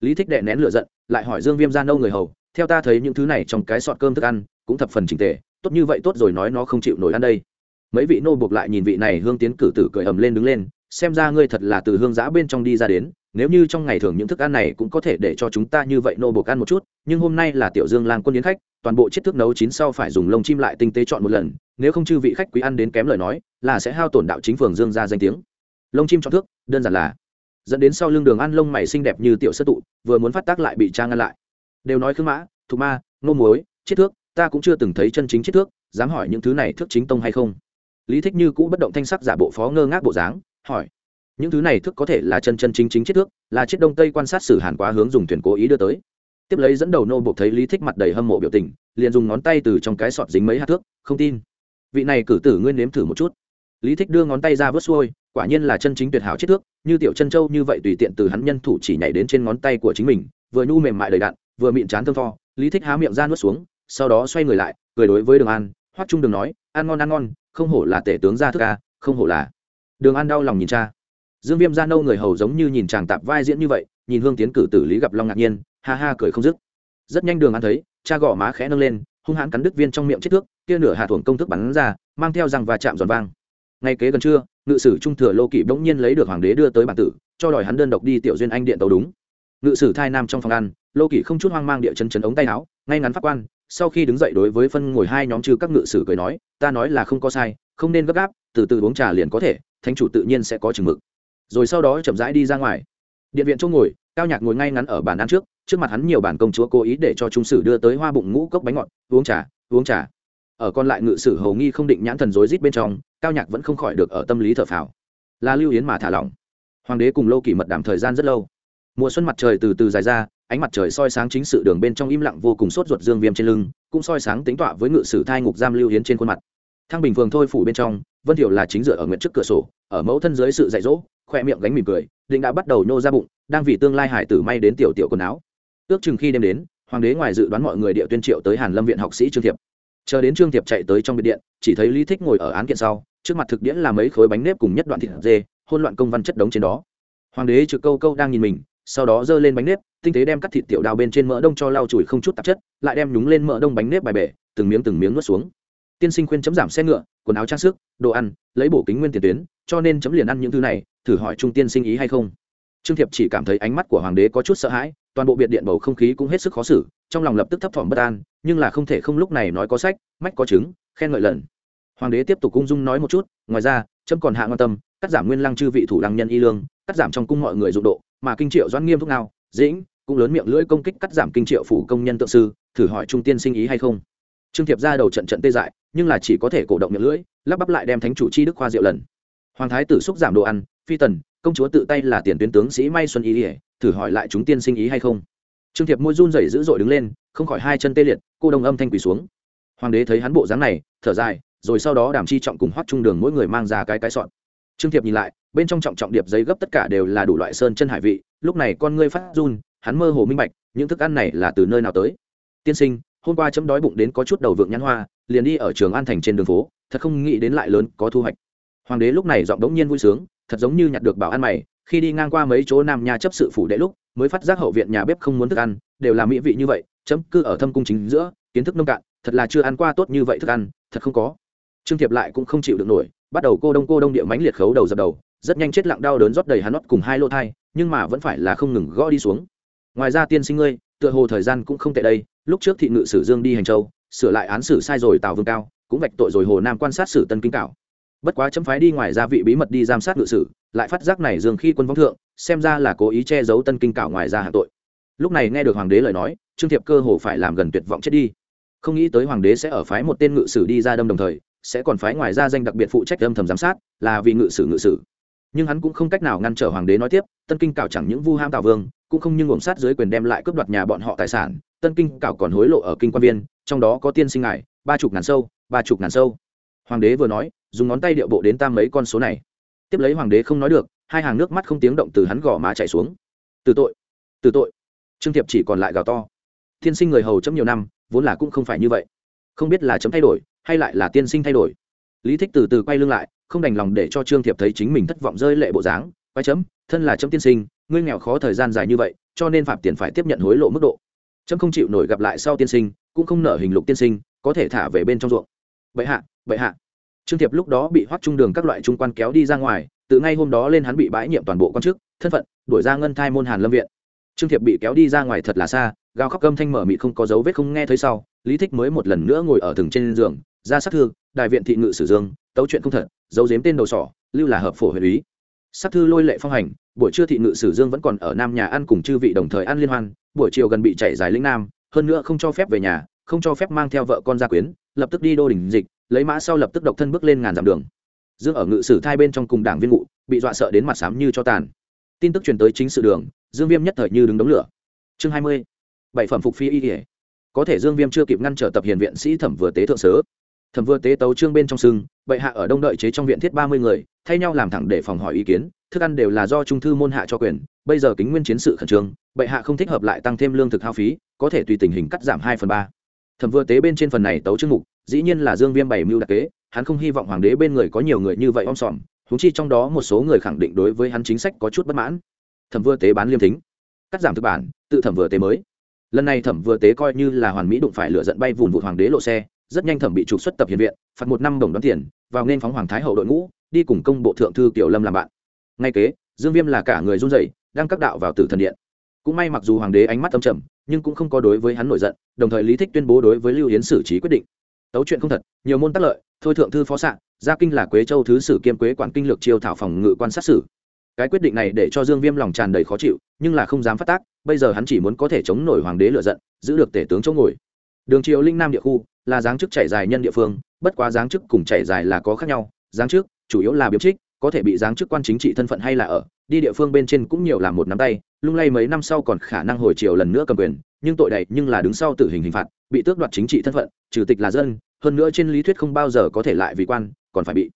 Lý thích đệ nén lửa giận, lại hỏi dương viêm gia nâu người hầu, theo ta thấy những thứ này trong cái sọt cơm thức ăn, cũng thập phần trình tề tốt như vậy tốt rồi nói nó không chịu nổi ăn đây. Mấy vị nô buộc lại nhìn vị này hương tiến cử tử cười ầm lên đứng lên, xem ra ngươi thật là từ hương giã bên trong đi ra đến, nếu như trong ngày thường những thức ăn này cũng có thể để cho chúng ta như vậy nô buộc ăn một chút, nhưng hôm nay là tiểu dương lang quân yến khách, toàn bộ chiếc thức nấu chín sau phải dùng lông chim lại tinh tế chọn một lần, nếu không chư vị khách quý ăn đến kém lời nói, là sẽ hao tổn đạo chính phường dương ra danh tiếng. Lông chim chọn thước đơn giản là dẫn đến sau lưng đường ăn lông mày xinh đẹp như tiểu sơ tụ, vừa muốn phát tác lại bị trang ngăn lại. Đều nói khương mã thục ma, nô muối, chiết thước ta cũng chưa từng thấy chân chính chiết thước, dám hỏi những thứ này thước chính tông hay không? Lý thích như cũ bất động thanh sắc giả bộ phó ngơ ngác bộ dáng, hỏi. Những thứ này thước có thể là chân chân chính chính chiết thước, là chiết đông tây quan sát sử hàn quá hướng dùng thuyền cố ý đưa tới. Tiếp lấy dẫn đầu nô buộc thấy lý thích mặt đầy hâm mộ biểu tình, liền dùng ngón tay từ trong cái sọt dính mấy hạt thước, không tin. Vị này cử tử nguyên nếm thử một chút. Lý thích đưa ngón tay ra vớt xuôi, quả nhiên là chân chính tuyệt hảo chiết thước, như tiểu chân châu như vậy tùy tiện từ hắn nhân thủ chỉ nhảy đến trên ngón tay của chính mình, vừa nhu mềm mại đầy đạn vừa mịn chán thơm tho. Lý thích há miệng ra nuốt xuống sau đó xoay người lại, cười đối với đường an, hoắc trung đường nói, ăn ngon ăn ngon, không hổ là tể tướng gia thức ca không hổ là. Đường an đau lòng nhìn cha. Dương viêm da nâu người hầu giống như nhìn chàng tạp vai diễn như vậy, nhìn hương tiến cử tử lý gặp long ngạc nhiên, ha ha cười không dứt. Rất nhanh đường an thấy, cha gõ má khẽ nâng lên, hung hãn cắn đứt viên trong miệng chết thước, kia nửa hạ thuồng công thức bắn ra, mang theo răng và chạm giòn vang. Ngay kế gần trưa, ngự sử trung thừa lô kỵ bỗng nhiên lấy được hoàng đế đưa tới bản tử, cho đòi hắn đơn độc đi tiểu duyên anh điện tàu đúng. Ngự sử thai nam trong phòng ăn, lô kỵ không chút hoang mang địa chân chấn ống tay áo, ngay ngắn pháp quan sau khi đứng dậy đối với phân ngồi hai nhóm trừ các ngự sử cười nói, ta nói là không có sai, không nên gấp gáp, từ từ uống trà liền có thể, thánh chủ tự nhiên sẽ có chừng mực. Rồi sau đó chậm rãi đi ra ngoài. Điện viện chỗ ngồi, cao nhạc ngồi ngay ngắn ở bàn ăn trước trước mặt hắn nhiều bản công chúa cố ý để cho trung sử đưa tới hoa bụng ngũ cốc bánh ngọt, uống trà uống trà. Ở còn lại ngự sử hầu nghi không định nhãn thần rối rít bên trong, cao nhạc vẫn không khỏi được ở tâm lý thở phào. Là lưu yến mà thả lỏng. Hoàng đế cùng lâu kỷ mật đảm thời gian rất lâu. Mùa xuân mặt trời từ từ dài ra ánh mặt trời soi sáng chính sự đường bên trong im lặng vô cùng sốt ruột dương viêm trên lưng, cũng soi sáng tính tọa với ngự sử thai ngục giam lưu hiến trên khuôn mặt. Thang bình phường thôi phủ bên trong, vân thiểu là chính dựa ở nguyện trước cửa sổ, ở mẫu thân dưới sự dạy dỗ, khoe miệng gánh mỉm cười, định đã bắt đầu nhô ra bụng, đang vì tương lai hải tử may đến tiểu tiểu quần áo. Ước chừng khi đêm đến, hoàng đế ngoài dự đoán mọi người địa tuyên triệu tới hàn lâm viện học sĩ trương thiệp. Chờ đến trương thiệp chạy tới trong biệt điện, chỉ thấy lý thích ngồi ở án kiện sau, trước mặt thực điễn là mấy khối bánh nếp cùng nhất đoạn thịt dê hôn loạn công văn chất đống trên đó. Hoàng đế trực câu câu đang nhìn mình sau đó giơ lên bánh nếp, tinh tế đem cắt thịt tiểu đào bên trên mỡ đông cho lau chùi không chút tạp chất, lại đem nhúng lên mỡ đông bánh nếp bài bể, từng miếng từng miếng nuốt xuống. Tiên sinh khuyên chấm giảm xe ngựa, quần áo trang sức, đồ ăn, lấy bổ kính nguyên tiền tuyến, cho nên chấm liền ăn những thứ này, thử hỏi trung tiên sinh ý hay không. Trương thiệp chỉ cảm thấy ánh mắt của hoàng đế có chút sợ hãi, toàn bộ biệt điện bầu không khí cũng hết sức khó xử, trong lòng lập tức thấp thỏm bất an, nhưng là không thể không lúc này nói có sách, mách có chứng, khen ngợi lần. Hoàng đế tiếp tục cung dung nói một chút, ngoài ra trâm còn hạ quan tâm, cắt giảm nguyên lăng chư vị thủ lăng nhân y lương, cắt giảm trong cung mọi người dụng độ mà kinh triệu doãn nghiêm thúc nào, dĩnh, cũng lớn miệng lưỡi công kích cắt giảm kinh triệu phủ công nhân tự sư, thử hỏi trung tiên sinh ý hay không. Trương thiệp ra đầu trận trận tê dại, nhưng là chỉ có thể cổ động miệng lưỡi, lắp bắp lại đem thánh chủ chi đức khoa diệu lần. Hoàng thái tử xúc giảm đồ ăn, phi tần, công chúa tự tay là tiền tuyến tướng sĩ may xuân ý ỉa thử hỏi lại chúng tiên sinh ý hay không. Trương thiệp môi run rẩy dữ dội đứng lên, không khỏi hai chân tê liệt, cô đông âm thanh quỳ xuống. Hoàng đế thấy hắn bộ dáng này, thở dài, rồi sau đó đảm chi trọng cùng hoắt trung đường mỗi người mang ra cái cái sọn. Trương thiệp nhìn lại bên trong trọng trọng điệp giấy gấp tất cả đều là đủ loại sơn chân hải vị, lúc này con ngươi phát run, hắn mơ hồ minh bạch, những thức ăn này là từ nơi nào tới. Tiên sinh, hôm qua chấm đói bụng đến có chút đầu vượng nhãn hoa, liền đi ở trường an thành trên đường phố, thật không nghĩ đến lại lớn, có thu hoạch. Hoàng đế lúc này giọng đống nhiên vui sướng, thật giống như nhặt được bảo ăn mày, khi đi ngang qua mấy chỗ nam nha chấp sự phủ đệ lúc, mới phát giác hậu viện nhà bếp không muốn thức ăn, đều là mỹ vị như vậy, chấm cư ở thâm cung chính giữa, kiến thức nông cạn, thật là chưa ăn qua tốt như vậy thức ăn, thật không có. Trương thiệp lại cũng không chịu được nổi, bắt đầu cô đông cô đông địa mánh liệt khấu đầu dập đầu rất nhanh chết lặng đau đớn rót đầy hắn nót cùng hai lô thai, nhưng mà vẫn phải là không ngừng gõ đi xuống. Ngoài ra tiên sinh ngươi, tựa hồ thời gian cũng không tệ đây, lúc trước thị ngự sử dương đi hành châu, sửa lại án xử sai rồi tào vương cao, cũng vạch tội rồi hồ nam quan sát sử tân kinh cảo. Bất quá chấm phái đi ngoài ra vị bí mật đi giám sát ngự sử, lại phát giác này dương khi quân vong thượng, xem ra là cố ý che giấu tân kinh cảo ngoài ra hạ tội. Lúc này nghe được hoàng đế lời nói, trương thiệp cơ hồ phải làm gần tuyệt vọng chết đi. Không nghĩ tới hoàng đế sẽ ở phái một tên ngự sử đi ra đâm đồng thời, sẽ còn phái ngoài ra danh đặc biệt phụ trách âm thầm giám sát, là vì ngự sử ngự sử nhưng hắn cũng không cách nào ngăn trở hoàng đế nói tiếp, tân kinh cảo chẳng những vu ham tào vương, cũng không nhưng ổng sát dưới quyền đem lại cướp đoạt nhà bọn họ tài sản, tân kinh cảo còn hối lộ ở kinh quan viên, trong đó có tiên sinh ngài, ba chục ngàn sâu, ba chục ngàn sâu. Hoàng đế vừa nói, dùng ngón tay điệu bộ đến tam mấy con số này. Tiếp lấy hoàng đế không nói được, hai hàng nước mắt không tiếng động từ hắn gò má chảy xuống. Từ tội từ tội. Trương thiệp chỉ còn lại gào to. Tiên sinh người hầu chấm nhiều năm, vốn là cũng không phải như vậy. Không biết là chấm thay đổi, hay lại là tiên sinh thay đổi lý thích từ từ quay lưng lại, không đành lòng để cho trương thiệp thấy chính mình thất vọng rơi lệ bộ dáng. Quay chấm, thân là chấm tiên sinh, ngươi nghèo khó thời gian dài như vậy, cho nên phạm tiền phải tiếp nhận hối lộ mức độ. Chấm không chịu nổi gặp lại sau tiên sinh, cũng không nở hình lục tiên sinh, có thể thả về bên trong ruộng. Bệ hạ bệ hạ. Trương thiệp lúc đó bị hoắt trung đường các loại trung quan kéo đi ra ngoài, từ ngay hôm đó lên hắn bị bãi nhiệm toàn bộ quan chức, thân phận, đuổi ra ngân thai môn hàn lâm viện. Trương thiệp bị kéo đi ra ngoài thật là xa, gào khóc cơm thanh mở mị không có dấu vết không nghe thấy sau, lý thích mới một lần nữa ngồi ở thừng trên giường, ra sát thương đại viện thị ngự sử dương, tấu chuyện không thật giấu giếm tên đầu sỏ, lưu là hợp phổ huyện ý. Sát thư lôi lệ phong hành, buổi trưa thị ngự sử dương vẫn còn ở nam nhà ăn cùng chư vị đồng thời ăn liên hoan, buổi chiều gần bị chạy dài lĩnh nam, hơn nữa không cho phép về nhà, không cho phép mang theo vợ con gia quyến, lập tức đi đô đỉnh dịch, lấy mã sau lập tức độc thân bước lên ngàn dặm đường. Dương ở ngự sử thai bên trong cùng đảng viên ngụ, bị dọa sợ đến mặt xám như cho tàn. Tin tức truyền tới chính sự đường, dương viêm nhất thời như đứng đống lửa. Chương hai mươi, bảy phẩm phục phi y kể có thể dương viêm chưa kịp ngăn trở tập hiền viện sĩ thẩm vừa tế thượng sớ thẩm vừa tế tấu trương bên trong sưng, bệ hạ ở đông đợi chế trong viện thiết ba mươi người, thay nhau làm thẳng để phòng hỏi ý kiến, thức ăn đều là do trung thư môn hạ cho quyền, bây giờ kính nguyên chiến sự khẩn trương, bệ hạ không thích hợp lại tăng thêm lương thực hao phí, có thể tùy tình hình cắt giảm hai phần ba. Thẩm vừa tế bên trên phần này tấu chương mục, dĩ nhiên là dương viêm bảy mưu đặc kế, hắn không hy vọng hoàng đế bên người có nhiều người như vậy om sòm húng chi trong đó một số người khẳng định đối với hắn chính sách có chút bất mãn. Thẩm vừa tế bán liêm thính, cắt giảm thực bản, tự thẩm vừa tế mới. Lần này thẩm vừa tế coi như là hoàn mỹ đụng phải lửa giận bay vùn vụt hoàng đế lộ xe rất nhanh thẩm bị trục xuất tập hiền viện, phạt một năm đồng đón tiền, vào nên phóng hoàng thái hậu đội ngũ, đi cùng công bộ thượng thư tiểu lâm làm bạn. Ngay kế, dương viêm là cả người run rẩy, đang các đạo vào tử thần điện. Cũng may mặc dù hoàng đế ánh mắt âm trầm, nhưng cũng không có đối với hắn nổi giận, đồng thời lý thích tuyên bố đối với lưu hiến xử trí quyết định. Tấu chuyện không thật, nhiều môn tác lợi, thôi thượng thư phó sạn gia kinh là quế châu thứ sử kiêm quế quản kinh lược chiêu thảo phòng ngự quan sát xử. cái quyết định này để cho dương viêm lòng tràn đầy khó chịu, nhưng là không dám phát tác, bây giờ hắn chỉ muốn có thể chống nổi hoàng đế lựa giận, giữ được tể tướng chỗ ngồi. Đường triều linh nam địa khu là giáng chức chạy dài nhân địa phương, bất quá giáng chức cùng chạy dài là có khác nhau. Giáng chức chủ yếu là biểu trích, có thể bị giáng chức quan chính trị thân phận hay là ở, đi địa phương bên trên cũng nhiều làm một nắm tay, lung lay mấy năm sau còn khả năng hồi chiều lần nữa cầm quyền, nhưng tội đầy, nhưng là đứng sau tử hình hình phạt, bị tước đoạt chính trị thân phận, trừ tịch là dân, hơn nữa trên lý thuyết không bao giờ có thể lại vì quan, còn phải bị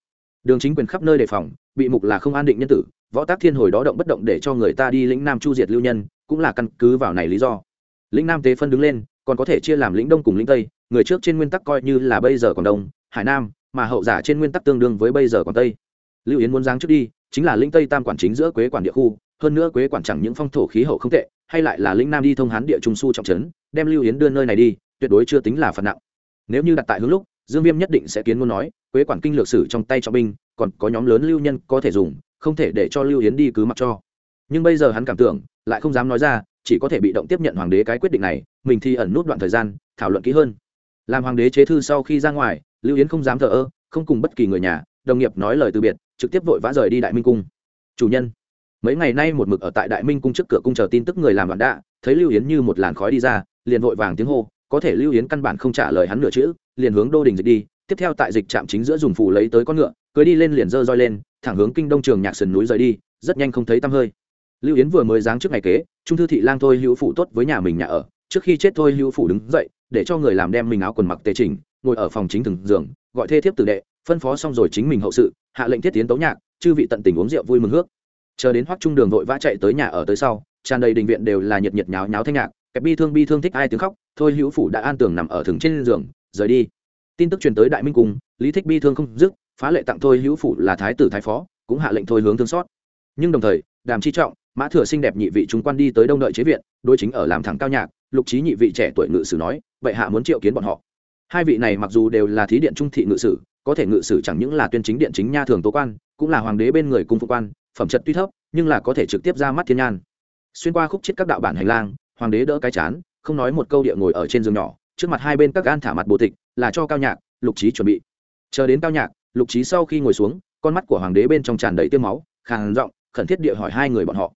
đường chính quyền khắp nơi đề phòng, bị mục là không an định nhân tử, võ tác thiên hồi đó động bất động để cho người ta đi lĩnh nam chu diệt lưu nhân, cũng là căn cứ vào này lý do. Lĩnh nam tế phân đứng lên, còn có thể chia làm lĩnh đông cùng lĩnh tây người trước trên nguyên tắc coi như là bây giờ còn đông, hải nam, mà hậu giả trên nguyên tắc tương đương với bây giờ còn tây. Lưu yến muốn giáng trước đi, chính là lĩnh tây tam quản chính giữa quế quản địa khu, hơn nữa quế quản chẳng những phong thổ khí hậu không tệ, hay lại là lĩnh nam đi thông hán địa trung su trọng trấn, đem lưu yến đưa nơi này đi, tuyệt đối chưa tính là phần nặng. Nếu như đặt tại hướng lúc, dương viêm nhất định sẽ kiến muốn nói, quế quản kinh lược sử trong tay cho binh, còn có nhóm lớn lưu nhân có thể dùng, không thể để cho lưu yến đi cứ mặc cho. Nhưng bây giờ hắn cảm tưởng, lại không dám nói ra, chỉ có thể bị động tiếp nhận hoàng đế cái quyết định này, mình thì ẩn nút đoạn thời gian, thảo luận kỹ hơn làm hoàng đế chế thư sau khi ra ngoài, lưu yến không dám thờ ơ, không cùng bất kỳ người nhà, đồng nghiệp nói lời từ biệt, trực tiếp vội vã rời đi đại minh cung. Chủ nhân. Mấy ngày nay một mực ở tại đại minh cung trước cửa cung chờ tin tức người làm đoạn đạ, thấy lưu yến như một làn khói đi ra, liền vội vàng tiếng hô, có thể lưu yến căn bản không trả lời hắn nửa chữ, liền hướng đô đình dịch đi, tiếp theo tại dịch trạm chính giữa dùng phủ lấy tới con ngựa, cưới đi lên liền dơ roi lên, thẳng hướng kinh đông trường nhạc sườn núi rời đi, rất nhanh không thấy tăm hơi. Lưu yến vừa mới giáng trước ngày kế, trung thư thị lang thôi hữu phụ tốt với nhà mình nhà ở, trước khi chết thôi hữu phụ đứng dậy để cho người làm đem mình áo quần mặc tề chỉnh, ngồi ở phòng chính thường giường, gọi thê thiếp tử đệ, phân phó xong rồi chính mình hậu sự, hạ lệnh thiết tiến tấu nhạc, chư vị tận tình uống rượu vui mừng hước. Chờ đến hoắc trung đường vội vã chạy tới nhà ở tới sau, tràn đầy đình viện đều là nhiệt nhiệt nháo nháo thanh nhạc, kẹp bi thương bi thương thích ai tiếng khóc, thôi hữu phủ đã an tường nằm ở thường trên giường, rời đi. Tin tức truyền tới đại minh cung, lý thích bi thương không dứt, phá lệ tặng thôi hữu phủ là thái tử thái phó, cũng hạ lệnh thôi hướng thương xót. Nhưng đồng thời, đàm chi trọng, mã thừa xinh đẹp nhị vị chúng quan đi tới đông đợi chế viện, đối chính ở làm thẳng cao nhạc lục trí nhị vị trẻ tuổi ngự sử nói vậy hạ muốn triệu kiến bọn họ. Hai vị này mặc dù đều là thí điện trung thị ngự sử, có thể ngự sử chẳng những là tuyên chính điện chính nha thường tố quan, cũng là hoàng đế bên người cung phụ quan, phẩm chất tuy thấp, nhưng là có thể trực tiếp ra mắt thiên nhan. Xuyên qua khúc chết các đạo bản hành lang, hoàng đế đỡ cái chán, không nói một câu địa ngồi ở trên giường nhỏ, trước mặt hai bên các gan thả mặt bồ tịch, là cho cao nhạc, lục trí chuẩn bị. Chờ đến cao nhạc, lục trí sau khi ngồi xuống, con mắt của hoàng đế bên trong tràn đầy tiêu máu, khàn giọng khẩn thiết địa hỏi hai người bọn họ,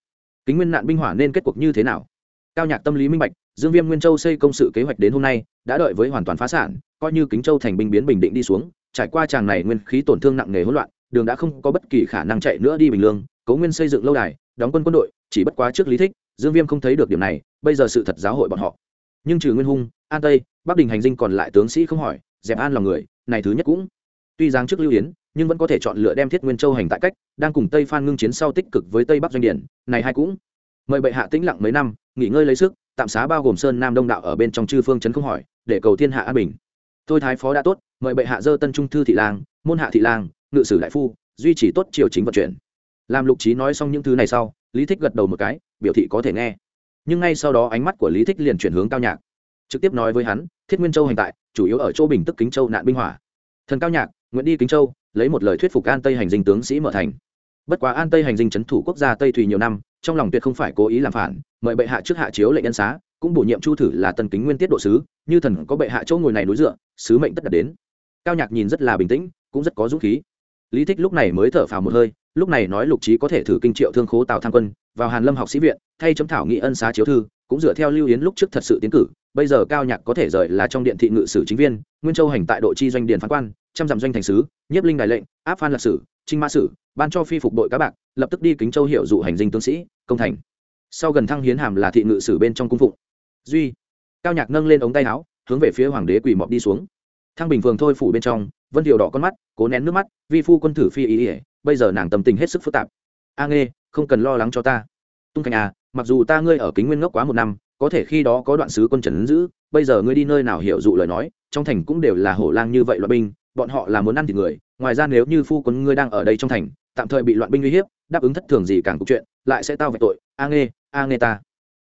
kính nguyên nạn binh hỏa nên kết cuộc như thế nào? Cao nhạc tâm lý minh bạch dương viêm nguyên châu xây công sự kế hoạch đến hôm nay, đã đợi với hoàn toàn phá sản, coi như kính châu thành binh biến bình định đi xuống, trải qua tràng này nguyên khí tổn thương nặng nề hỗn loạn, đường đã không có bất kỳ khả năng chạy nữa đi bình lương cố nguyên xây dựng lâu đài, đóng quân quân đội, chỉ bất quá trước lý thích, dương viêm không thấy được điểm này, bây giờ sự thật giáo hội bọn họ. Nhưng trừ nguyên hung, an tây, bắc đình hành dinh còn lại tướng sĩ không hỏi, dẹp an lòng người, này thứ nhất cũng. Tuy giáng trước lưu yến, nhưng vẫn có thể chọn lựa đem thiết nguyên châu hành tại cách, đang cùng tây phan ngưng chiến sau tích cực với tây bắc doanh điển, này hai cũng. Mời bệ hạ tĩnh lặng mấy năm, nghỉ ngơi lấy sức tạm xá bao gồm sơn nam đông đạo ở bên trong chư phương trấn không hỏi, để cầu thiên hạ an bình. Thôi thái phó đã tốt, mời bệ hạ dơ tân trung thư thị lang, môn hạ thị lang, ngự sử đại phu, duy trì tốt triều chính vận chuyển. Làm lục trí nói xong những thứ này sau, lý thích gật đầu một cái, biểu thị có thể nghe. Nhưng ngay sau đó ánh mắt của lý thích liền chuyển hướng cao nhạc. Trực tiếp nói với hắn, thiết nguyên châu hành tại, chủ yếu ở chỗ bình tức kính châu nạn binh hỏa. Thần cao nhạc nguyễn đi kính châu, lấy một lời thuyết phục an tây hành dinh tướng sĩ mở thành. Bất quá an tây hành dinh c h ấ n thủ quốc gia tây thùy nhiều năm trong lòng tuyệt không phải cố ý làm phản, mời bệ hạ trước hạ chiếu lệnh ân xá, cũng bổ nhiệm chu thử là tần kính nguyên tiết độ sứ, như thần có bệ hạ chỗ ngồi này núi dựa, sứ mệnh tất đạt đến. Cao nhạc nhìn rất là bình tĩnh, cũng rất có dũng khí. Lý thích lúc này mới thở phào một hơi, lúc này nói lục trí có thể thử kinh triệu thương khố tào tham quân, vào hàn lâm học sĩ viện, thay chấm thảo nghị ân xá chiếu thư, cũng dựa theo lưu yến lúc trước thật sự tiến cử bây giờ cao nhạc có thể rời là trong điện thị ngự sử chính viên, nguyên châu hành tại độ chi doanh điền phán quan, trăm dặm doanh thành sứ, nhiếp linh đại lệnh, áp phan lạc sử, trinh mã sử, ban cho phi phục đội cá bạc, lập tức đi kính châu hiệu dụ hành dinh tướng sĩ, công thành. Sau gần thăng hiến hàm là thị ngự sử bên trong cung phụng. Duy, cao nhạc nâng lên ống tay áo, hướng về phía hoàng đế quỳ mọp đi xuống. Thăng bình phường thôi phủ bên trong, vân điều đỏ con mắt, cố nén nước mắt, vi phu quân thử phi ý ỉa bây giờ nàng tâm tình hết sức phức tạp. A nghe không cần lo lắng cho ta. Tung cảnh à mặc dù ta ngươi ở kính nguyên ngốc quá một năm có thể khi đó có đoạn sứ quân trấn giữ, bây giờ ngươi đi nơi nào hiểu dụ lời nói, trong thành cũng đều là hổ lang như vậy loại binh, bọn họ là muốn ăn thịt người, ngoài ra nếu như phu quân ngươi đang ở đây trong thành, tạm thời bị loạn binh uy hiếp, đáp ứng thất thường gì càng cục chuyện, lại sẽ tao về tội, a nghe a nghe ta.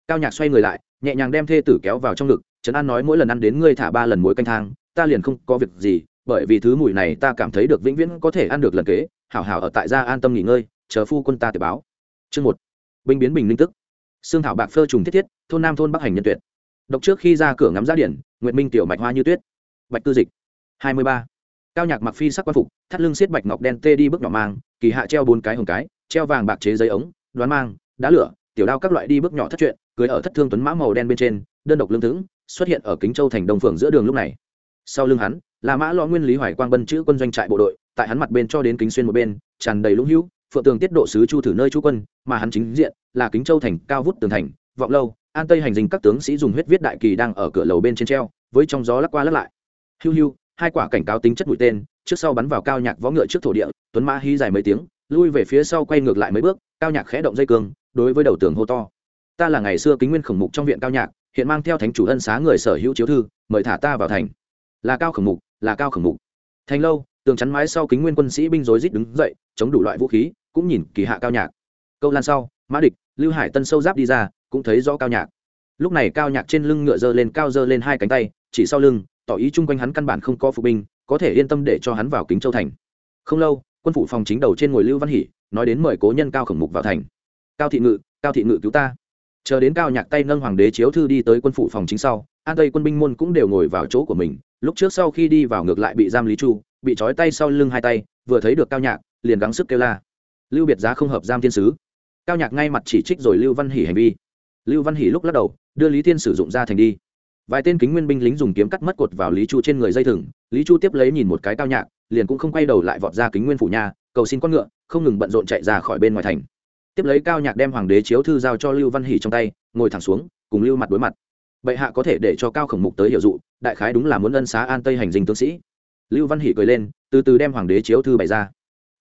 Cao nhạc xoay người lại, nhẹ nhàng đem thê tử kéo vào trong ngực, trấn an nói mỗi lần ăn đến ngươi thả ba lần muối canh thang, ta liền không có việc gì, bởi vì thứ mùi này ta cảm thấy được vĩnh viễn có thể ăn được lần kế, hảo hảo ở tại gia an tâm nghỉ ngơi, chờ phu quân ta tự báo. Chương một. Binh biến bình linh tức xương thảo bạc phơ trùng thiết thiết, thôn nam thôn bắc hành nhân tuyệt. Độc trước khi ra cửa ngắm giá điển, nguyệt minh tiểu mạch hoa như tuyết. Bạch tư dịch. Hai mươi ba. Cao nhạc mặc phi sắc quan phục, thắt lưng xiết bạch ngọc đen tê đi bước nhỏ mang, kỳ hạ treo bốn cái hồng cái, treo vàng bạc chế giấy ống, đoán mang, đá lửa, tiểu đao các loại đi bước nhỏ thất chuyện, cưới ở thất thương tuấn mã màu đen bên trên, đơn độc lương thững, xuất hiện ở kính châu thành đông phường giữa đường lúc này. Sau lưng hắn, là mã lõ nguyên lý hoài quang bân chữ quân doanh trại bộ đội, tại hắn mặt bên cho đến kính xuyên một bên, tràn đầy lũng hữu, phượng tường tiết độ sứ chu thử nơi chú quân, mà hắn chính diện là kính châu thành, cao vút tường thành, vọng lâu, an tây hành dinh các tướng sĩ dùng huyết viết đại kỳ đang ở cửa lầu bên trên treo, với trong gió lắc qua lắc lại. Hiu hiu, hai quả cảnh cáo tính chất mũi tên, trước sau bắn vào cao nhạc võ ngựa trước thổ địa, tuấn mã hí dài mấy tiếng, lui về phía sau quay ngược lại mấy bước, cao nhạc khẽ động dây cương, đối với đầu tường hô to. Ta là ngày xưa kính nguyên khổng mục trong viện cao nhạc, hiện mang theo thánh chủ ân xá người sở hữu chiếu thư, mời thả ta vào thành. Là cao khổng mục, là cao khổng mục. Thành lâu, tường chắn mái sau kính nguyên quân sĩ binh rối rít đứng dậy, chống đủ loại vũ khí, cũng nhìn kỳ hạ cao nhạc. Câu lan sau, mã địch lưu hải tân sâu giáp đi ra, cũng thấy rõ cao nhạc. Lúc này cao nhạc trên lưng ngựa dơ lên cao dơ lên hai cánh tay, chỉ sau lưng, tỏ ý chung quanh hắn căn bản không có phục binh, có thể yên tâm để cho hắn vào kính châu thành. Không lâu, quân phủ phòng chính đầu trên ngồi lưu văn hỷ, nói đến mời cố nhân cao khổng mục vào thành. Cao thị ngự, cao thị ngự cứu ta. Chờ đến cao nhạc tay nâng hoàng đế chiếu thư đi tới quân phủ phòng chính sau, an tây quân binh môn cũng đều ngồi vào chỗ của mình. Lúc trước sau khi đi vào ngược lại bị giam lý chu, bị trói tay sau lưng hai tay, vừa thấy được cao nhạc, liền gắng sức kêu la. Lưu biệt giá không hợp giam thiên sứ cao nhạc ngay mặt chỉ trích rồi lưu văn hỉ hành vi. Lưu văn hỉ lúc lắc đầu, đưa lý thiên sử dụng ra thành đi. Vài tên kính nguyên binh lính dùng kiếm cắt mất cột vào lý chu trên người dây thừng, lý chu tiếp lấy nhìn một cái cao nhạc, liền cũng không quay đầu lại vọt ra kính nguyên phủ nhà cầu xin con ngựa, không ngừng bận rộn chạy ra khỏi bên ngoài thành. Tiếp lấy cao nhạc đem hoàng đế chiếu thư giao cho lưu văn hỉ trong tay, ngồi thẳng xuống, cùng lưu mặt đối mặt. Bệ hạ có thể để cho cao khổng mục tới hiệu dụ, đại khái đúng là muốn ân xá an tây hành dinh tướng sĩ. Lưu văn hỷ cười lên, từ từ đem hoàng đế chiếu thư bày ra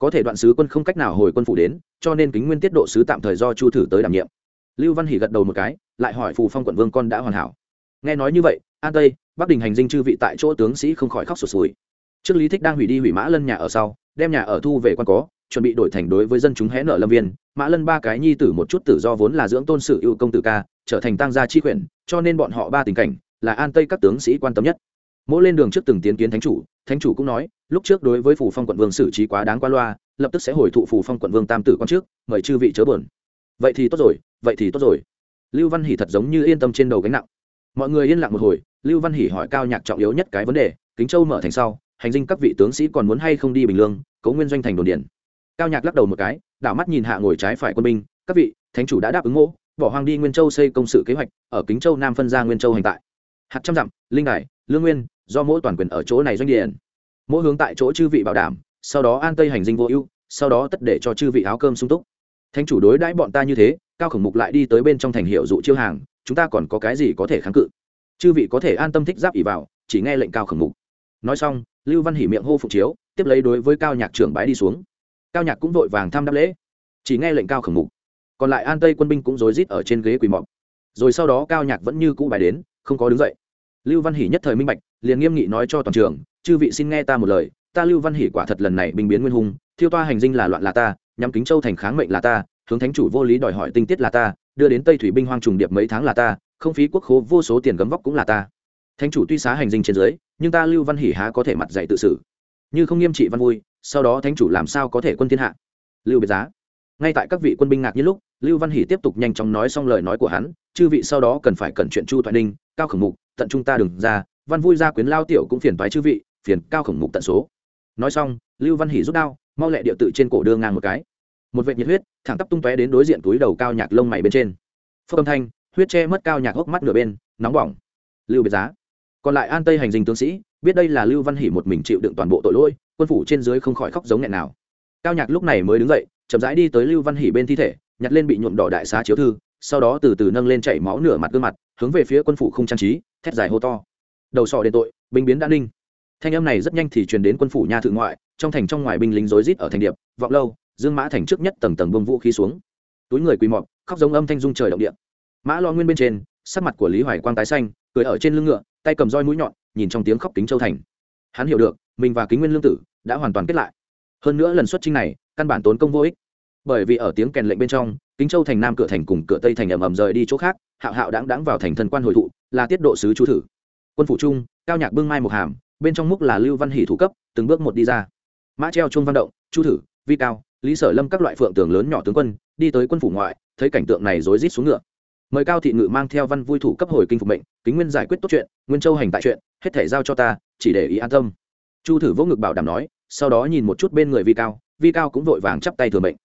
có thể đoạn sứ quân không cách nào hồi quân phủ đến, cho nên kính nguyên tiết độ sứ tạm thời do chu thử tới đảm nhiệm. Lưu văn hỉ gật đầu một cái, lại hỏi phù phong quận vương con đã hoàn hảo. Nghe nói như vậy, an tây, bắc đình hành dinh chư vị tại chỗ tướng sĩ không khỏi khóc sụt sùi. Trước lý thích đang hủy đi hủy mã lân nhà ở sau, đem nhà ở thu về quan có, chuẩn bị đổi thành đối với dân chúng hé nợ lâm viên. Mã lân ba cái nhi tử một chút tử do vốn là dưỡng tôn sử ưu công tử ca, trở thành tăng gia chi quyển cho nên bọn họ ba tình cảnh là an tây các tướng sĩ quan tâm nhất. Mỗi lên đường trước từng tiến kiến thánh chủ thánh chủ cũng nói lúc trước đối với phủ phong quận vương xử trí quá đáng qua loa, lập tức sẽ hồi thụ phủ phong quận vương tam tử quan trước, mời chư vị chớ buồn. Vậy thì tốt rồi, vậy thì tốt rồi. Lưu văn hỷ thật giống như yên tâm trên đầu gánh nặng. Mọi người yên lặng một hồi, lưu văn hỷ hỏi cao nhạc trọng yếu nhất cái vấn đề, kính châu mở thành sau, hành dinh các vị tướng sĩ còn muốn hay không đi bình lương, cấu nguyên doanh thành đồn điển cao nhạc lắc đầu một cái, đảo mắt nhìn hạ ngồi trái phải quân binh, các vị, thánh chủ đã đáp ứng mỗ bỏ hoang đi nguyên châu xây công sự kế hoạch, ở kính châu nam phân ra nguyên châu hành tại. Hạt trăm dặm, linh đài, lương nguyên, do mỗi toàn quyền ở chỗ này doanh điển mỗi hướng tại chỗ chư vị bảo đảm, sau đó an tây hành dinh vô ưu, sau đó tất để cho chư vị áo cơm sung túc. Thánh chủ đối đãi bọn ta như thế, cao khổng mục lại đi tới bên trong thành hiệu dụ chiêu hàng, chúng ta còn có cái gì có thể kháng cự? Chư vị có thể an tâm thích giáp ỉ vào, chỉ nghe lệnh cao khổng mục. Nói xong, lưu văn hỉ miệng hô phục chiếu, tiếp lấy đối với cao nhạc trưởng bái đi xuống. Cao nhạc cũng vội vàng thăm đáp lễ. Chỉ nghe lệnh cao khổng mục. Còn lại an tây quân binh cũng rối rít ở trên ghế quỳ mọc rồi sau đó cao nhạc vẫn như cũ bài đến, không có đứng dậy lưu văn hỉ nhất thời minh bạch, liền nghiêm nghị nói cho toàn trường, chư vị xin nghe ta một lời, ta lưu văn hỉ quả thật lần này bình biến nguyên hùng thiêu toa hành dinh là loạn là ta, nhắm kính châu thành kháng mệnh là ta, hướng thánh chủ vô lý đòi hỏi tinh tiết là ta, đưa đến tây thủy binh hoang trùng điệp mấy tháng là ta, không phí quốc khố vô số tiền gấm vóc cũng là ta. Thánh chủ tuy xá hành dinh trên dưới, nhưng ta lưu văn hỉ há có thể mặt dạy tự xử. Như không nghiêm trị văn vui, sau đó thánh chủ làm sao có thể quân thiên hạ? Lưu biệt giá. Ngay tại các vị quân binh ngạc như lúc, lưu văn hỉ tiếp tục nhanh chóng nói xong lời nói của hắn, chư vị sau đó cần phải cẩn chuyện chu thoại ninh, cao khổng mục tận trung ta đừng ra, văn vui ra quyến lao tiểu cũng phiền toái chư vị, phiền cao khổng mục tận số. Nói xong, lưu văn hỉ rút đao, mau lẹ địa tự trên cổ đưa ngang một cái. Một vệ nhiệt huyết, thẳng tắp tung tóe đến đối diện túi đầu cao nhạc lông mày bên trên. Phước âm thanh, huyết che mất cao nhạc hốc mắt nửa bên, nóng bỏng. Lưu biệt giá. Còn lại an tây hành dinh tướng sĩ, biết đây là lưu văn hỉ một mình chịu đựng toàn bộ tội lỗi, quân phủ trên dưới không khỏi khóc giống nghẹn nào. Cao nhạc lúc này mới đứng dậy, chậm rãi đi tới lưu văn hỉ bên thi thể, nhặt lên bị nhuộm đỏ đại xá chiếu thư, sau đó từ từ nâng lên chảy máu nửa mặt gương mặt hướng về phía quân phủ không trang trí, thét dài hô to. Đầu sọ đền tội, binh biến đã ninh. Thanh âm này rất nhanh thì truyền đến quân phủ nha thượng ngoại, trong thành trong ngoài binh lính rối rít ở thành điệp, vọng lâu, dương mã thành trước nhất tầng tầng bông vũ khí xuống. Túi người quỳ mọp, khóc giống âm thanh dung trời động địa. Mã lo nguyên bên trên, sắc mặt của lý hoài quang tái xanh, cười ở trên lưng ngựa, tay cầm roi mũi nhọn, nhìn trong tiếng khóc kính châu thành. Hắn hiểu được, mình và kính nguyên lương tử đã hoàn toàn kết lại. Hơn nữa lần xuất trinh này, căn bản tốn công vô ích. Bởi vì ở tiếng kèn lệnh bên trong kính châu thành nam cửa thành cùng cửa tây thành ầm ầm rời đi chỗ khác, hạo hạo đáng đáng vào thành thân quan hội thụ, là tiết độ sứ chú thử. Quân phủ trung, cao nhạc bưng mai một hàm, bên trong múc là lưu văn hỷ thủ cấp, từng bước một đi ra. Mã treo trung văn động chu thử, vi cao, lý sở lâm các loại phượng tường lớn nhỏ tướng quân, đi tới quân phủ ngoại, thấy cảnh tượng này rối rít xuống ngựa. Mời cao thị ngự mang theo văn vui thủ cấp hồi kinh phục mệnh, kính nguyên giải quyết tốt chuyện, nguyên châu hành tại chuyện, hết thể giao cho ta, chỉ để ý an tâm. Chu thử vỗ ngực bảo đảm nói, sau đó nhìn một chút bên người vi cao vi cao cũng vội vàng chắp tay thừa mệnh.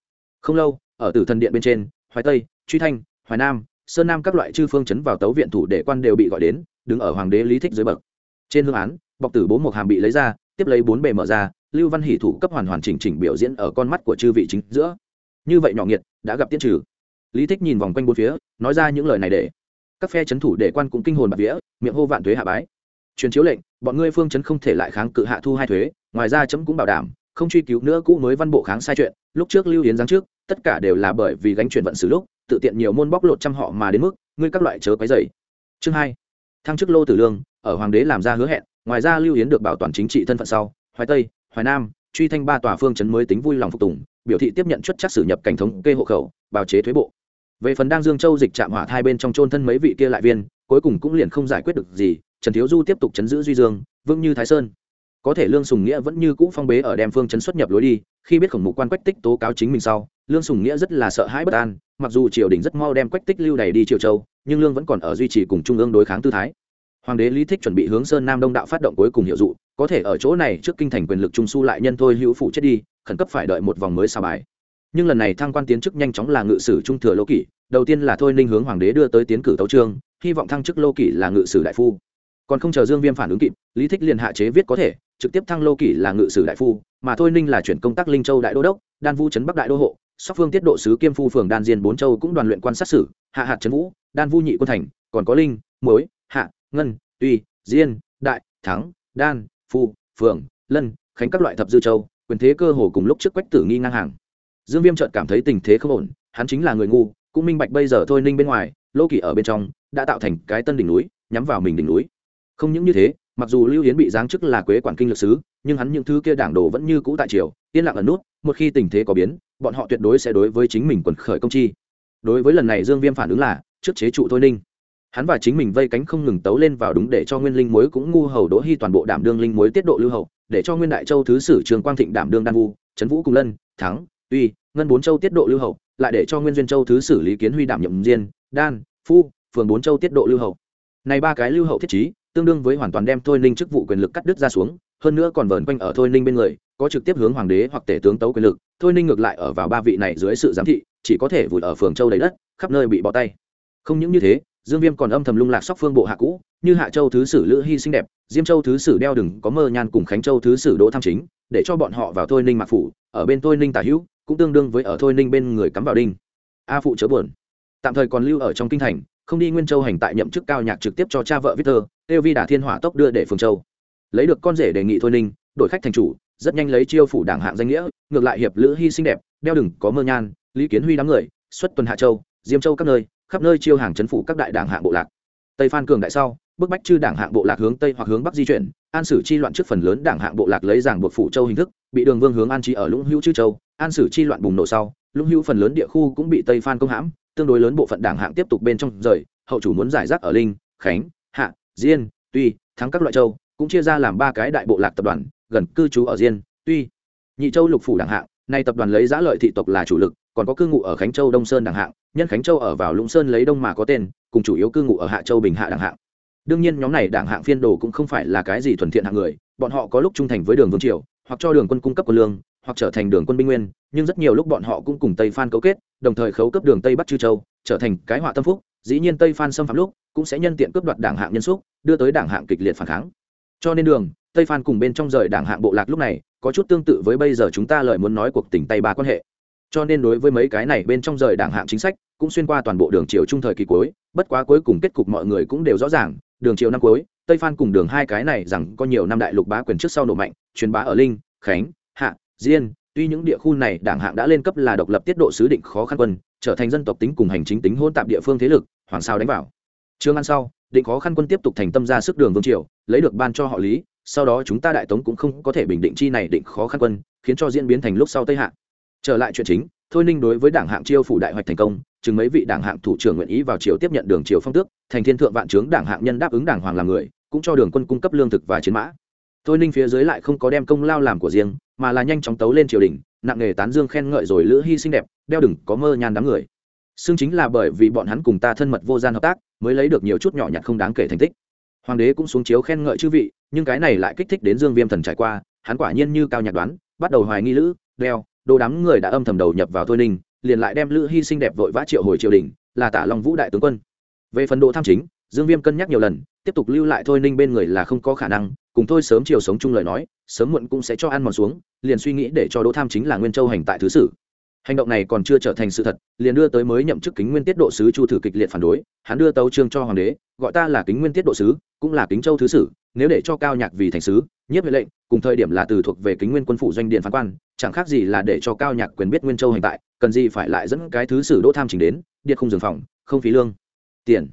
Không lâu ở tử thần điện bên trên, hoài tây, truy thanh, hoài nam, sơn nam các loại chư phương chấn vào tấu viện thủ đệ quan đều bị gọi đến, đứng ở hoàng đế lý thích dưới bậc. Trên hương án, bọc tử bốn một hàm bị lấy ra, tiếp lấy bốn bề mở ra, lưu văn hỷ thủ cấp hoàn hoàn chỉnh chỉnh biểu diễn ở con mắt của chư vị chính giữa. Như vậy nhỏ nghiệt, đã gặp tiên trừ. Lý thích nhìn vòng quanh bốn phía, nói ra những lời này để các phe chấn thủ để quan cũng kinh hồn bạc vía, miệng hô vạn thuế hạ bái. Truyền chiếu lệnh, bọn ngươi phương chấn không thể lại kháng cự hạ thu hai thuế, ngoài ra chấm cũng bảo đảm, không truy cứu nữa cũ mới văn bộ kháng sai chuyện, lúc trước lưu yến giáng trước tất cả đều là bởi vì gánh chuyển vận xử lúc, tự tiện nhiều môn bóc lột trăm họ mà đến mức, ngươi các loại chớ quấy dày chương hai, thăng chức lô tử lương, ở hoàng đế làm ra hứa hẹn, ngoài ra lưu yến được bảo toàn chính trị thân phận sau, hoài tây, hoài nam, truy thanh ba tòa phương chấn mới tính vui lòng phục tùng, biểu thị tiếp nhận chất chắc xử nhập cảnh thống kê hộ khẩu, bào chế thuế bộ. Về phần đang dương châu dịch chạm hỏa hai bên trong trôn thân mấy vị kia lại viên, cuối cùng cũng liền không giải quyết được gì, trần thiếu du tiếp tục chấn giữ duy dương, vững như thái sơn có thể lương sùng nghĩa vẫn như cũ phong bế ở đem phương chấn xuất nhập lối đi, khi biết khổng mục quan quách tích tố cáo chính mình sau, lương sùng nghĩa rất là sợ hãi bất an, mặc dù triều đình rất mau đem quách tích lưu đày đi triều châu, nhưng lương vẫn còn ở duy trì cùng trung ương đối kháng tư thái. Hoàng đế lý thích chuẩn bị hướng sơn nam đông đạo phát động cuối cùng hiệu dụ, có thể ở chỗ này trước kinh thành quyền lực trung su lại nhân thôi hữu phụ chết đi, khẩn cấp phải đợi một vòng mới xa bài. Nhưng lần này thăng quan tiến chức nhanh chóng là ngự sử trung thừa lô kỷ, đầu tiên là thôi ninh hướng hoàng đế đưa tới tiến cử tấu trương, hy vọng thăng chức lô kỷ là ngự sử đại phu. Còn không chờ dương viêm phản ứng kịp, lý thích liền hạ chế viết có thể trực tiếp thăng lô kỷ là ngự sử đại phu mà thôi ninh là chuyển công tác linh châu đại đô đốc đan vu trấn bắc đại đô hộ sóc phương tiết độ sứ kiêm phu phường đan diên bốn châu cũng đoàn luyện quan sát sử hạ hạt trấn vũ đan vu nhị quân thành còn có linh muối hạ ngân uy, diên đại thắng đan phu phường lân khánh các loại thập dư châu quyền thế cơ hồ cùng lúc trước quách tử nghi ngang hàng. Dương viêm trợt cảm thấy tình thế không ổn hắn chính là người ngu cũng minh bạch bây giờ thôi ninh bên ngoài lô kỳ ở bên trong đã tạo thành cái tân đỉnh núi nhắm vào mình đỉnh núi. Không những như thế mặc dù lưu hiến bị giáng chức là quế quản kinh lược sứ, nhưng hắn những thứ kia đảng đồ vẫn như cũ tại triều, yên lặng ẩn nút, một khi tình thế có biến, bọn họ tuyệt đối sẽ đối với chính mình quần khởi công chi. Đối với lần này dương viêm phản ứng là, trước chế trụ thôi ninh. Hắn và chính mình vây cánh không ngừng tấu lên vào đúng để cho nguyên linh muối cũng ngu hầu đỗ hy toàn bộ đảm đương linh muối tiết độ lưu hậu, để cho nguyên đại châu thứ sử trường quang thịnh đảm đương đan vu, trấn vũ cùng lân, thắng, uy, ngân bốn châu tiết độ lưu hậu, lại để cho nguyên duyên châu thứ sử lý kiến huy đảm nhậm diên đan, phu, phường bốn châu tiết độ lưu hậu. Này ba cái lưu hậu thiết trí tương đương với hoàn toàn đem thôi ninh chức vụ quyền lực cắt đứt ra xuống, hơn nữa còn vờn quanh ở thôi ninh bên người, có trực tiếp hướng hoàng đế hoặc tể tướng tấu quyền lực, thôi ninh ngược lại ở vào ba vị này dưới sự giám thị, chỉ có thể vùi ở phường châu đầy đất, khắp nơi bị bỏ tay. Không những như thế, dương viêm còn âm thầm lung lạc sóc phương bộ hạ cũ, như hạ châu thứ sử lữ hy xinh đẹp, diêm châu thứ sử đeo đừng, có mơ nhan cùng khánh châu thứ sử đỗ tham chính, để cho bọn họ vào thôi ninh mạc phủ, ở bên thôi ninh tả hữu, cũng tương đương với ở thôi ninh bên người cắm vào đinh. A phụ chớ buồn. Tạm thời còn lưu ở trong kinh thành không đi nguyên châu hành tại nhậm chức cao nhạc trực tiếp cho cha vợ viết thơ tiêu vi đả thiên hỏa tốc đưa để phương châu. Lấy được con rể đề nghị thôi ninh, đổi khách thành chủ, rất nhanh lấy chiêu phủ đảng hạng danh nghĩa, ngược lại hiệp lữ hy xinh đẹp, đeo đừng có mơ nhan, lý kiến huy đám người, xuất tuần hạ châu, diêm châu các nơi, khắp nơi chiêu hàng chấn phủ các đại đảng hạng bộ lạc. Tây phan cường đại sau, bức bách chư đảng hạng bộ lạc hướng tây hoặc hướng bắc di chuyển, an sử chi loạn trước phần lớn đảng hạng bộ lạc lấy giảng buộc phủ châu hình thức, bị đường vương hướng an trí ở lũng hữu chư châu, an sử chi loạn bùng nổ sau, lũng hữu phần lớn địa khu cũng bị tây phan công hãm tương đối lớn bộ phận đảng hạng tiếp tục bên trong rời, hậu chủ muốn giải rác ở linh, khánh, hạ, diên, tuy, thắng các loại châu, cũng chia ra làm ba cái đại bộ lạc tập đoàn, gần cư trú ở diên, tuy. Nhị châu lục phủ đảng hạng, nay tập đoàn lấy giá lợi thị tộc là chủ lực, còn có cư ngụ ở khánh châu đông sơn đảng hạng, nhân khánh châu ở vào lũng sơn lấy đông mà có tên, cùng chủ yếu cư ngụ ở hạ châu bình hạ đảng hạng. Đương nhiên nhóm này đảng hạng phiên đồ cũng không phải là cái gì thuần thiện hạng người, bọn họ có lúc trung thành với đường vương triều, hoặc cho đường quân cung cấp quân lương hoặc trở thành đường quân binh nguyên, nhưng rất nhiều lúc bọn họ cũng cùng tây phan cấu kết, đồng thời khấu cấp đường tây bắc chư châu, trở thành cái họa tâm phúc, dĩ nhiên tây phan xâm phạm lúc, cũng sẽ nhân tiện cướp đoạt đảng hạng nhân xúc, đưa tới đảng hạng kịch liệt phản kháng. Cho nên đường, tây phan cùng bên trong rời đảng hạng bộ lạc lúc này, có chút tương tự với bây giờ chúng ta lời muốn nói cuộc tỉnh tây ba quan hệ. Cho nên đối với mấy cái này bên trong rời đảng hạng chính sách, cũng xuyên qua toàn bộ đường triều trung thời kỳ cuối, bất quá cuối cùng kết cục mọi người cũng đều rõ ràng, đường triều năm cuối, tây phan cùng đường hai cái này rằng có nhiều năm đại lục bá quyền trước sau nổ mạnh, truyền bá ở linh, khánh diên, tuy những địa khu này đảng hạng đã lên cấp là độc lập tiết độ sứ định khó khăn quân, trở thành dân tộc tính cùng hành chính tính hôn tạp địa phương thế lực, hoàng sao đánh vào. Trương an sau, định khó khăn quân tiếp tục thành tâm ra sức đường vương triều, lấy được ban cho họ lý, sau đó chúng ta đại tống cũng không có thể bình định chi này định khó khăn quân, khiến cho diễn biến thành lúc sau tây hạ. Trở lại chuyện chính, thôi ninh đối với đảng hạng chiêu phủ đại hoạch thành công, chừng mấy vị đảng hạng thủ trưởng nguyện ý vào triều tiếp nhận đường triều phong tước, thành thiên thượng vạn trướng đảng hạng nhân đáp ứng đảng hoàng làm người, cũng cho đường quân cung cấp lương thực và chiến mã thôi ninh phía dưới lại không có đem công lao làm của riêng, mà là nhanh chóng tấu lên triều đình, nặng nghề tán dương khen ngợi rồi lữ hy xinh đẹp, đeo đừng có mơ nhàn đám người. Xưng chính là bởi vì bọn hắn cùng ta thân mật vô gian hợp tác, mới lấy được nhiều chút nhỏ nhặt không đáng kể thành tích. Hoàng đế cũng xuống chiếu khen ngợi chư vị, nhưng cái này lại kích thích đến dương viêm thần trải qua, hắn quả nhiên như cao nhạc đoán, bắt đầu hoài nghi lữ, đeo, đồ đám người đã âm thầm đầu nhập vào thôi ninh, liền lại đem lữ hy sinh đẹp vội vã triệu hồi triều đình, là tả long vũ đại tướng quân. Về phần độ tham chính dương viêm cân nhắc nhiều lần, tiếp tục lưu lại thôi ninh bên người là không có khả năng, cùng thôi sớm chiều sống chung lời nói, sớm muộn cũng sẽ cho ăn mòn xuống, liền suy nghĩ để cho đỗ tham chính là nguyên châu hành tại thứ sử. Hành động này còn chưa trở thành sự thật, liền đưa tới mới nhậm chức kính nguyên tiết độ sứ chu thử kịch liệt phản đối, hắn đưa tấu trương cho hoàng đế, gọi ta là kính nguyên tiết độ sứ, cũng là kính châu thứ sử, nếu để cho cao nhạc vì thành sứ, nhiếp huệ lệnh, cùng thời điểm là từ thuộc về kính nguyên quân phủ doanh điện phán quan, chẳng khác gì là để cho cao nhạc quyền biết nguyên châu hành tại, cần gì phải lại dẫn cái thứ sử đỗ tham trình đến, điện không dừng phòng, không phí lương. Tiền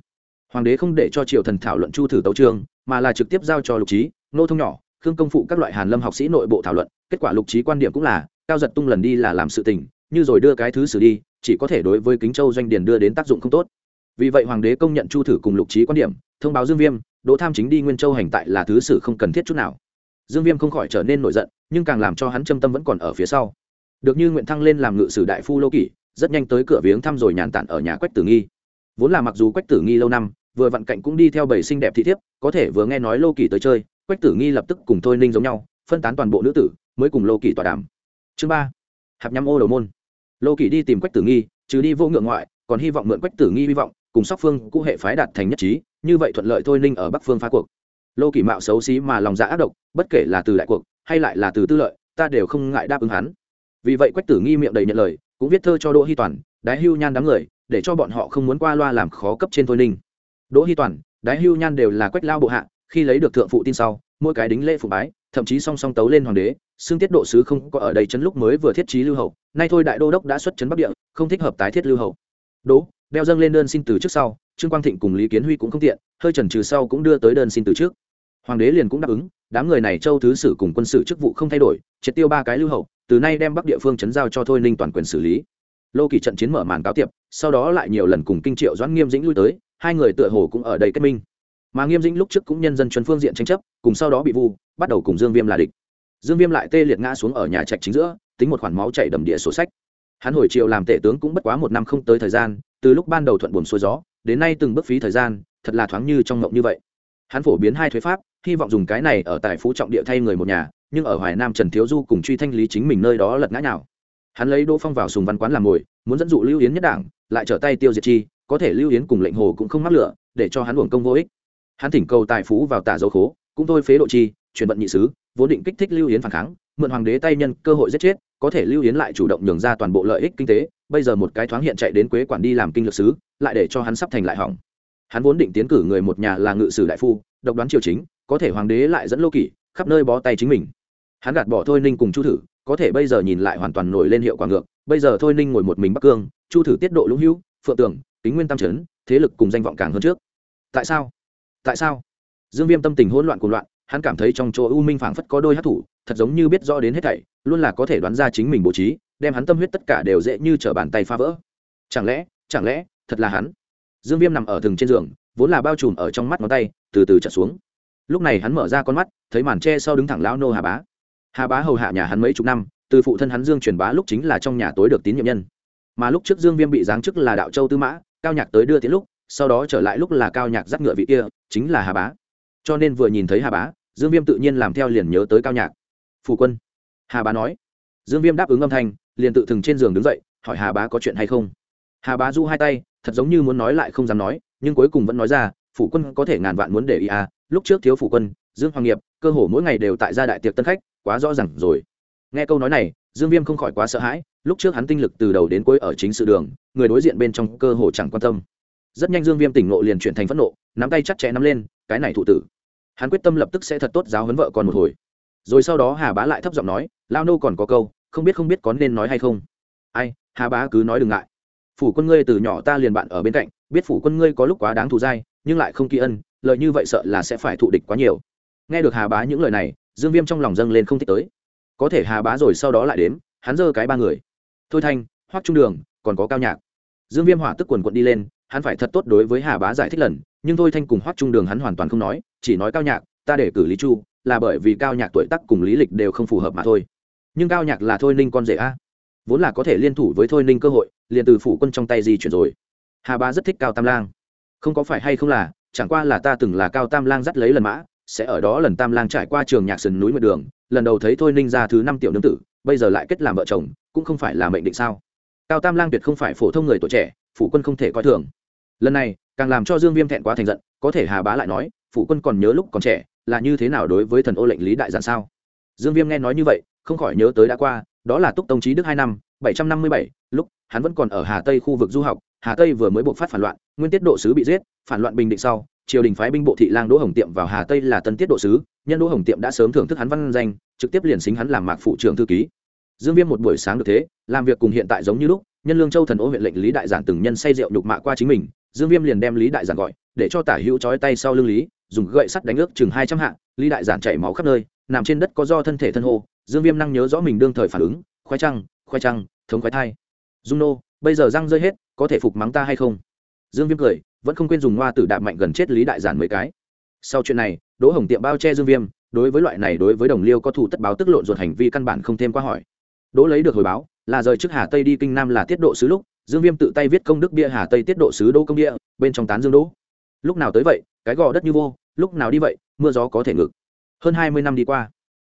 hoàng đế không để cho triều thần thảo luận chu thử tấu trường mà là trực tiếp giao cho lục trí nô thông nhỏ, khương công phụ các loại hàn lâm học sĩ nội bộ thảo luận. Kết quả lục trí quan điểm cũng là, cao giật tung lần đi là làm sự tình, như rồi đưa cái thứ xử đi, chỉ có thể đối với kính châu doanh điền đưa đến tác dụng không tốt. Vì vậy hoàng đế công nhận chu thử cùng lục trí quan điểm, thông báo dương viêm, đỗ tham chính đi nguyên châu hành tại là thứ sử không cần thiết chút nào. Dương viêm không khỏi trở nên nổi giận, nhưng càng làm cho hắn châm tâm vẫn còn ở phía sau. Được như nguyện thăng lên làm ngự sử đại phu lô kỷ, rất nhanh tới cửa viếng thăm rồi nhàn tản ở nhà quách tử nghi. Vốn là mặc dù quách tử nghi lâu năm vừa vặn cạnh cũng đi theo bảy xinh đẹp thị thiếp, có thể vừa nghe nói lô kỷ tới chơi, quách tử nghi lập tức cùng thôi ninh giống nhau, phân tán toàn bộ nữ tử, mới cùng lô kỷ tọa đàm. Chương ba, hạp nhắm ô đầu môn. Lô kỷ đi tìm quách tử nghi trừ đi vô ngượng ngoại, còn hy vọng mượn quách tử nghi hy vọng, cùng sóc phương cũ hệ phái đạt thành nhất trí, như vậy thuận lợi thôi ninh ở bắc phương phá cuộc. Lô kỷ mạo xấu xí mà lòng dạ ác độc, bất kể là từ đại cuộc, hay lại là từ tư lợi, ta đều không ngại đáp ứng hắn. Vì vậy quách tử nghi miệng đầy nhận lời, cũng viết thơ cho đỗ hy toàn, đái hưu nhan đám người, để cho bọn họ không muốn qua loa làm khó cấp trên thôi ninh đỗ hy toàn, đái hưu nhan đều là quách lao bộ hạ, khi lấy được thượng phụ tin sau, mỗi cái đính lễ phụ bái, thậm chí song song tấu lên hoàng đế xương tiết độ sứ không có ở đây chấn lúc mới vừa thiết trí lưu hậu, nay thôi đại đô đốc đã xuất chấn bắc địa, không thích hợp tái thiết lưu hậu. Đỗ, đeo dâng lên đơn xin từ trước sau, trương quang thịnh cùng lý kiến huy cũng không tiện, hơi trần trừ sau cũng đưa tới đơn xin từ trước. Hoàng đế liền cũng đáp ứng, đám người này châu thứ sử cùng quân sự chức vụ không thay đổi, triệt tiêu ba cái lưu hậu, từ nay đem bắc địa phương chấn giao cho thôi ninh toàn quyền xử lý. Lô kỳ trận chiến mở màn cáo tiệp, sau đó lại nhiều lần cùng kinh triệu doãn nghiêm dĩnh lui tới hai người tựa hồ cũng ở đây kết minh. Mà nghiêm dĩnh lúc trước cũng nhân dân chuẩn phương diện tranh chấp, cùng sau đó bị vu, bắt đầu cùng dương viêm là địch. Dương viêm lại tê liệt ngã xuống ở nhà trạch chính giữa, tính một khoản máu chảy đầm địa sổ sách. Hắn hồi chiều làm tể tướng cũng bất quá một năm không tới thời gian, từ lúc ban đầu thuận buồn xuôi gió, đến nay từng bước phí thời gian, thật là thoáng như trong ngộng như vậy. Hắn phổ biến hai thuế pháp, hy vọng dùng cái này ở tại phú trọng địa thay người một nhà, nhưng ở hoài nam trần thiếu du cùng truy thanh lý chính mình nơi đó lật ngã nào hắn lấy đỗ phong vào sùng văn quán làm mồi, muốn dẫn dụ lưu yến nhất đảng, lại trở tay tiêu diệt chi có thể lưu yến cùng lệnh hồ cũng không mắc lửa, để cho hắn uổng công vô ích. Hắn thỉnh cầu tài phú vào tả dấu khố, cũng thôi phế độ chi, chuyển vận nhị sứ, vốn định kích thích lưu yến phản kháng, mượn hoàng đế tay nhân cơ hội giết chết, có thể lưu yến lại chủ động nhường ra toàn bộ lợi ích kinh tế, bây giờ một cái thoáng hiện chạy đến quế quản đi làm kinh lược sứ, lại để cho hắn sắp thành lại hỏng. Hắn vốn định tiến cử người một nhà là ngự sử đại phu, độc đoán triều chính, có thể hoàng đế lại dẫn lô kỷ, khắp nơi bó tay chính mình. Hắn gạt bỏ thôi ninh cùng chu thử, có thể bây giờ nhìn lại hoàn toàn nổi lên hiệu quả ngược, bây giờ thôi ninh ngồi một mình bắc cương, chu thử tiết độ lũng hữu, phượng tưởng kính nguyên tam trấn, thế lực cùng danh vọng càng hơn trước. Tại sao? Tại sao? Dương viêm tâm tình hỗn loạn cuồng loạn, hắn cảm thấy trong chỗ u minh phảng phất có đôi hát thủ, thật giống như biết rõ đến hết thảy, luôn là có thể đoán ra chính mình bố trí, đem hắn tâm huyết tất cả đều dễ như t r ở bàn tay phá vỡ. Chẳng lẽ chẳng lẽ, thật là hắn? Dương viêm nằm ở thừng trên giường, vốn là bao trùm ở trong mắt ngón tay, từ từ trở xuống. Lúc này hắn mở ra con mắt, thấy màn tre sau đứng thẳng lão nô hà bá. Hà bá hầu hạ nhà hắn mấy chục năm, từ phụ thân hắn dương truyền bá lúc chính là trong nhà tối được tín nhiệm nhân. Mà lúc trước dương viêm bị giáng chức là đạo châu tư mã cao nhạc tới đưa tiễn lúc, sau đó trở lại lúc là cao nhạc dắt ngựa vị kia, chính là hà bá. Cho nên vừa nhìn thấy hà bá, dương viêm tự nhiên làm theo liền nhớ tới cao nhạc. Phủ quân. Hà bá nói. Dương viêm đáp ứng âm thanh, liền tự thừng trên giường đứng dậy, hỏi hà bá có chuyện hay không. Hà bá du hai tay, thật giống như muốn nói lại không dám nói, nhưng cuối cùng vẫn nói ra phủ quân có thể ngàn vạn muốn để ý à lúc trước thiếu phủ quân, dương hoàng nghiệp, cơ hồ mỗi ngày đều tại gia đại tiệc tân khách, quá rõ ràng rồi. Nghe câu nói này dương viêm không khỏi quá sợ hãi, lúc trước hắn tinh lực từ đầu đến cuối ở chính sự đường, người đối diện bên trong cơ hồ chẳng quan tâm. Rất nhanh dương viêm tỉnh nộ liền chuyển thành phẫn nộ, nắm tay chắc chẽ nắm lên, cái này thụ tử. Hắn quyết tâm lập tức sẽ thật tốt giáo huấn vợ con một hồi. Rồi sau đó hà bá lại thấp giọng nói, lao nô còn có câu, không biết không biết có nên nói hay không. Ai, hà bá cứ nói đừng ngại. Phủ quân ngươi từ nhỏ ta liền bạn ở bên cạnh, biết phủ quân ngươi có lúc quá đáng thù dai, nhưng lại không kỳ ân lợi như vậy sợ là sẽ phải thụ địch quá nhiều. Nghe được hà bá những lời này, dương viêm trong lòng dâng lên không thích tới có thể hà bá rồi sau đó lại đến, hắn giơ cái ba người. Thôi thanh, hoắc trung đường, còn có cao nhạc. Dương viêm hỏa tức quần quận đi lên, hắn phải thật tốt đối với hà bá giải thích lần, nhưng thôi thanh cùng hoắc trung đường hắn hoàn toàn không nói, chỉ nói cao nhạc, ta để cử lý chu, là bởi vì cao nhạc tuổi tác cùng lý lịch đều không phù hợp mà thôi. Nhưng cao nhạc là thôi ninh con rể a. Vốn là có thể liên thủ với thôi ninh cơ hội, liền từ phủ quân trong tay di chuyển rồi. Hà bá rất thích cao tam lang. Không có phải hay không là, chẳng qua là ta từng là cao tam lang dắt lấy lần mã sẽ ở đó lần tam lang trải qua trường nhạc sườn núi nguyệt đường, lần đầu thấy thôi ninh ra thứ năm tiểu nương tử, bây giờ lại kết làm vợ chồng, cũng không phải là mệnh định sao? Cao tam lang tuyệt không phải phổ thông người tuổi trẻ, phủ quân không thể coi thường. Lần này, càng làm cho dương viêm thẹn quá thành giận, có thể hà bá lại nói, phủ quân còn nhớ lúc còn trẻ, là như thế nào đối với thần ô lệnh lý đại giản sao? Dương viêm nghe nói như vậy, không khỏi nhớ tới đã qua, đó là túc tông trí đức hai năm, bảy trăm năm mươi bảy, lúc, hắn vẫn còn ở hà tây khu vực du học, hà tây vừa mới buộc phát phản loạn, nguyên tiết độ sứ bị giết, phản loạn bình định sau triều đình phái binh bộ thị lang đỗ hồng tiệm vào hà tây là tân tiết độ sứ, nhân đỗ hồng tiệm đã sớm thưởng thức hắn văn danh, trực tiếp liền xính hắn làm mạc phụ trưởng thư ký. Dương viêm một buổi sáng được thế, làm việc cùng hiện tại giống như lúc, nhân lương châu thần ô huyện lệnh lý đại giản từng nhân say rượu nhục mạ qua chính mình, dương viêm liền đem lý đại giản gọi, để cho tả hữu trói tay sau lưng lý, dùng gậy sắt đánh ước chừng hai trăm hạ, lý đại giản chảy máu khắp nơi, nằm trên đất có do thân thể thân hô, dương viêm năng nhớ rõ mình đương thời phản ứng, khoai trăng khoai trăng, thống khoai thai. Dung nô, bây giờ răng rơi hết, có thể phục mắng ta hay không? Dương viêm cười vẫn không quên dùng hoa tử đạp mạnh gần chết lý đại giản mấy cái. Sau chuyện này, đỗ hồng tiệm bao che dương viêm, đối với loại này đối với đồng liêu có thủ tất báo tức lộn ruột hành vi căn bản không thêm qua hỏi. Đỗ lấy được hồi báo, là rời trước hà tây đi kinh nam là tiết độ sứ lúc, dương viêm tự tay viết công đức bia hà tây tiết độ sứ đỗ công địa bên trong tán dương đỗ. Lúc nào tới vậy, cái gò đất như vô, lúc nào đi vậy, mưa gió có thể ngực hơn hai mươi năm đi qua,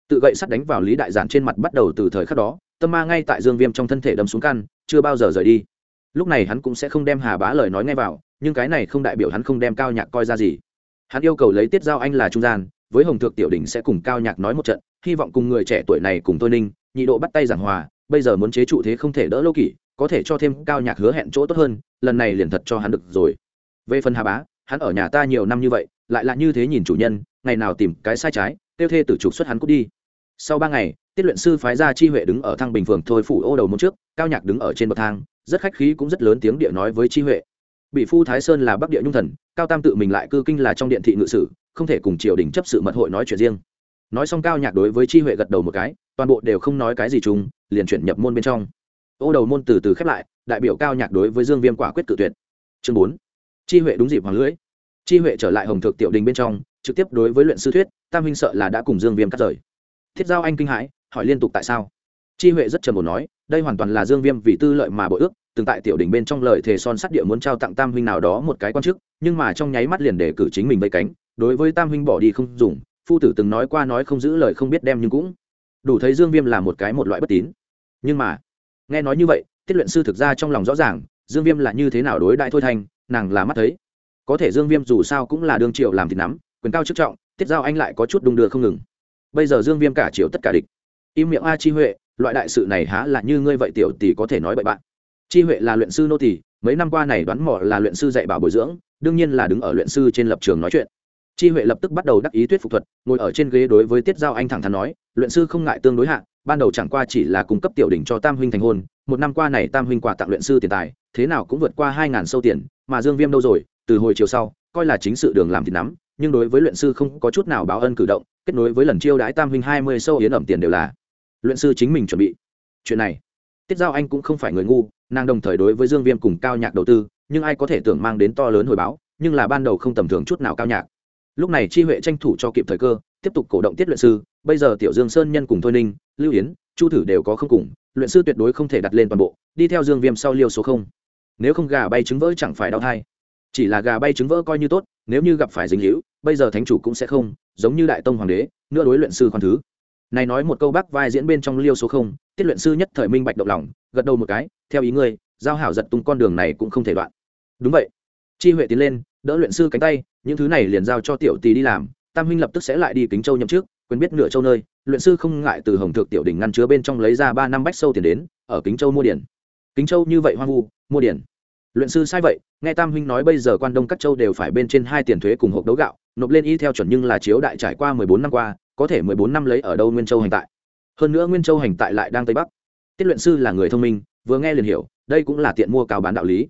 tự gậy sắt đánh vào lý đại giản trên mặt bắt đầu từ thời khắc đó, tâm ma ngay tại dương viêm trong thân thể đâm xuống căn, chưa bao giờ rời đi lúc này hắn cũng sẽ không đem hà bá lời nói ngay vào, nhưng cái này không đại biểu hắn không đem cao nhạc coi ra gì. Hắn yêu cầu lấy tiết giao anh là trung gian, với hồng thượng tiểu đình sẽ cùng cao nhạc nói một trận, hy vọng cùng người trẻ tuổi này cùng tôi ninh, nhị độ bắt tay giảng hòa, bây giờ muốn chế trụ thế không thể đỡ lâu kỷ, có thể cho thêm cao nhạc hứa hẹn chỗ tốt hơn, lần này liền thật cho hắn được rồi. Về phần hà bá, hắn ở nhà ta nhiều năm như vậy, lại là như thế nhìn chủ nhân, ngày nào tìm cái sai trái, tiêu thê tử trục xuất hắn cút đi. Sau ba ngày, tiết luyện sư phái ra chi huệ đứng ở thăng bình phường thôi phủ ô đầu môn trước, cao nhạc đứng ở trên bậc thang rất khách khí cũng rất lớn tiếng địa nói với chi huệ. Bị phu thái sơn là bắc địa nhung thần, cao tam tự mình lại cư kinh là trong điện thị ngự sử, không thể cùng triều đình chấp sự mật hội nói chuyện riêng. Nói xong cao nhạc đối với chi huệ gật đầu một cái, toàn bộ đều không nói cái gì chung, liền chuyển nhập môn bên trong. Ô đầu môn từ từ khép lại, đại biểu cao nhạc đối với dương viêm quả quyết tự tuyệt. Chương bốn. Chi huệ đúng dịp hoàng lưỡi. Chi huệ trở lại hồng thượng tiểu đình bên trong, trực tiếp đối với luyện sư thuyết, tam huynh sợ là đã cùng dương viêm cắt rời. Thiết giao anh kinh hãi, hỏi liên tục tại sao? Chi huệ rất trầm ổn nói, đây hoàn toàn là dương viêm vì tư lợi mà bội ước từng tại tiểu đỉnh bên trong lời thề son sắt địa muốn trao tặng tam huynh nào đó một cái quan chức, nhưng mà trong nháy mắt liền để cử chính mình vây cánh. Đối với tam huynh bỏ đi không dùng, phu tử từng nói qua nói không giữ lời không biết đem nhưng cũng đủ thấy dương viêm là một cái một loại bất tín. Nhưng mà, nghe nói như vậy, tiết luyện sư thực ra trong lòng rõ ràng, dương viêm là như thế nào đối đại thôi thanh nàng là mắt thấy. Có thể dương viêm dù sao cũng là đương triệu làm thì nắm, quyền cao chức trọng, tiết giao anh lại có chút đung đưa không ngừng. Bây giờ dương viêm cả triệu tất cả địch. Im miệng a chi huệ, loại đại sự này há là như ngươi vậy tiểu tỷ có thể nói bậy bạn chi huệ là luyện sư nô tỷ mấy năm qua này đoán mò là luyện sư dạy bảo bồi dưỡng, đương nhiên là đứng ở luyện sư trên lập trường nói chuyện. Chi huệ lập tức bắt đầu đắc ý thuyết phục thuật, ngồi ở trên ghế đối với tiết giao anh thẳng thắn nói, luyện sư không ngại tương đối hạ, ban đầu chẳng qua chỉ là cung cấp tiểu đỉnh cho tam huynh thành hôn, một năm qua này tam huynh quà tặng luyện sư tiền tài, thế nào cũng vượt qua hai ngàn sâu tiền, mà dương viêm đâu rồi, từ hồi chiều sau, coi là chính sự đường làm thì nắm, nhưng đối với luyện sư không có chút nào báo ân cử động, kết nối với lần chiêu đãi tam huynh hai mươi sâu yến ẩm tiền đều là luyện sư chính mình chuẩn bị. Chuyện này, tiết giao anh cũng không phải người ngu nàng đồng thời đối với dương viêm cùng cao nhạc đầu tư, nhưng ai có thể tưởng mang đến to lớn hồi báo, nhưng là ban đầu không tầm thường chút nào cao nhạc. Lúc này chi huệ tranh thủ cho kịp thời cơ, tiếp tục cổ động tiết luyện sư, bây giờ tiểu dương sơn nhân cùng thôi ninh, lưu yến, chu thử đều có không cùng, luyện sư tuyệt đối không thể đặt lên toàn bộ, đi theo dương viêm sau liêu số không. Nếu không gà bay trứng vỡ chẳng phải đau thai. Chỉ là gà bay trứng vỡ coi như tốt, nếu như gặp phải dính hữu, bây giờ thánh chủ cũng sẽ không, giống như đại tông hoàng đế, nữa đối luyện sư khoan thứ này nói một câu bác vai diễn bên trong liêu số không, tiết luyện sư nhất thời minh bạch động lòng, gật đầu một cái, theo ý ngươi, giao hảo giật tung con đường này cũng không thể đoạn. Đúng vậy. Chi huệ tiến lên, đỡ luyện sư cánh tay, những thứ này liền giao cho tiểu tỳ đi làm, tam huynh lập tức sẽ lại đi kính châu nhậm trước quên biết nửa châu nơi, luyện sư không ngại từ hồng thượng tiểu đỉnh ngăn chứa bên trong lấy ra ba năm bách sâu tiền đến, ở kính châu mua điển. Kính châu như vậy hoang vu, mua điển. Luyện sư sai vậy, nghe tam huynh nói bây giờ quan đông các châu đều phải bên trên hai tiền thuế cùng hộp đấu gạo, nộp lên y theo chuẩn nhưng là chiếu đại trải qua mười bốn năm qua có thể mười bốn năm lấy ở đâu nguyên châu hành tại. Hơn nữa nguyên châu hành tại lại đang tây bắc. Tiết luyện sư là người thông minh, vừa nghe liền hiểu, đây cũng là tiện mua cao bán đạo lý.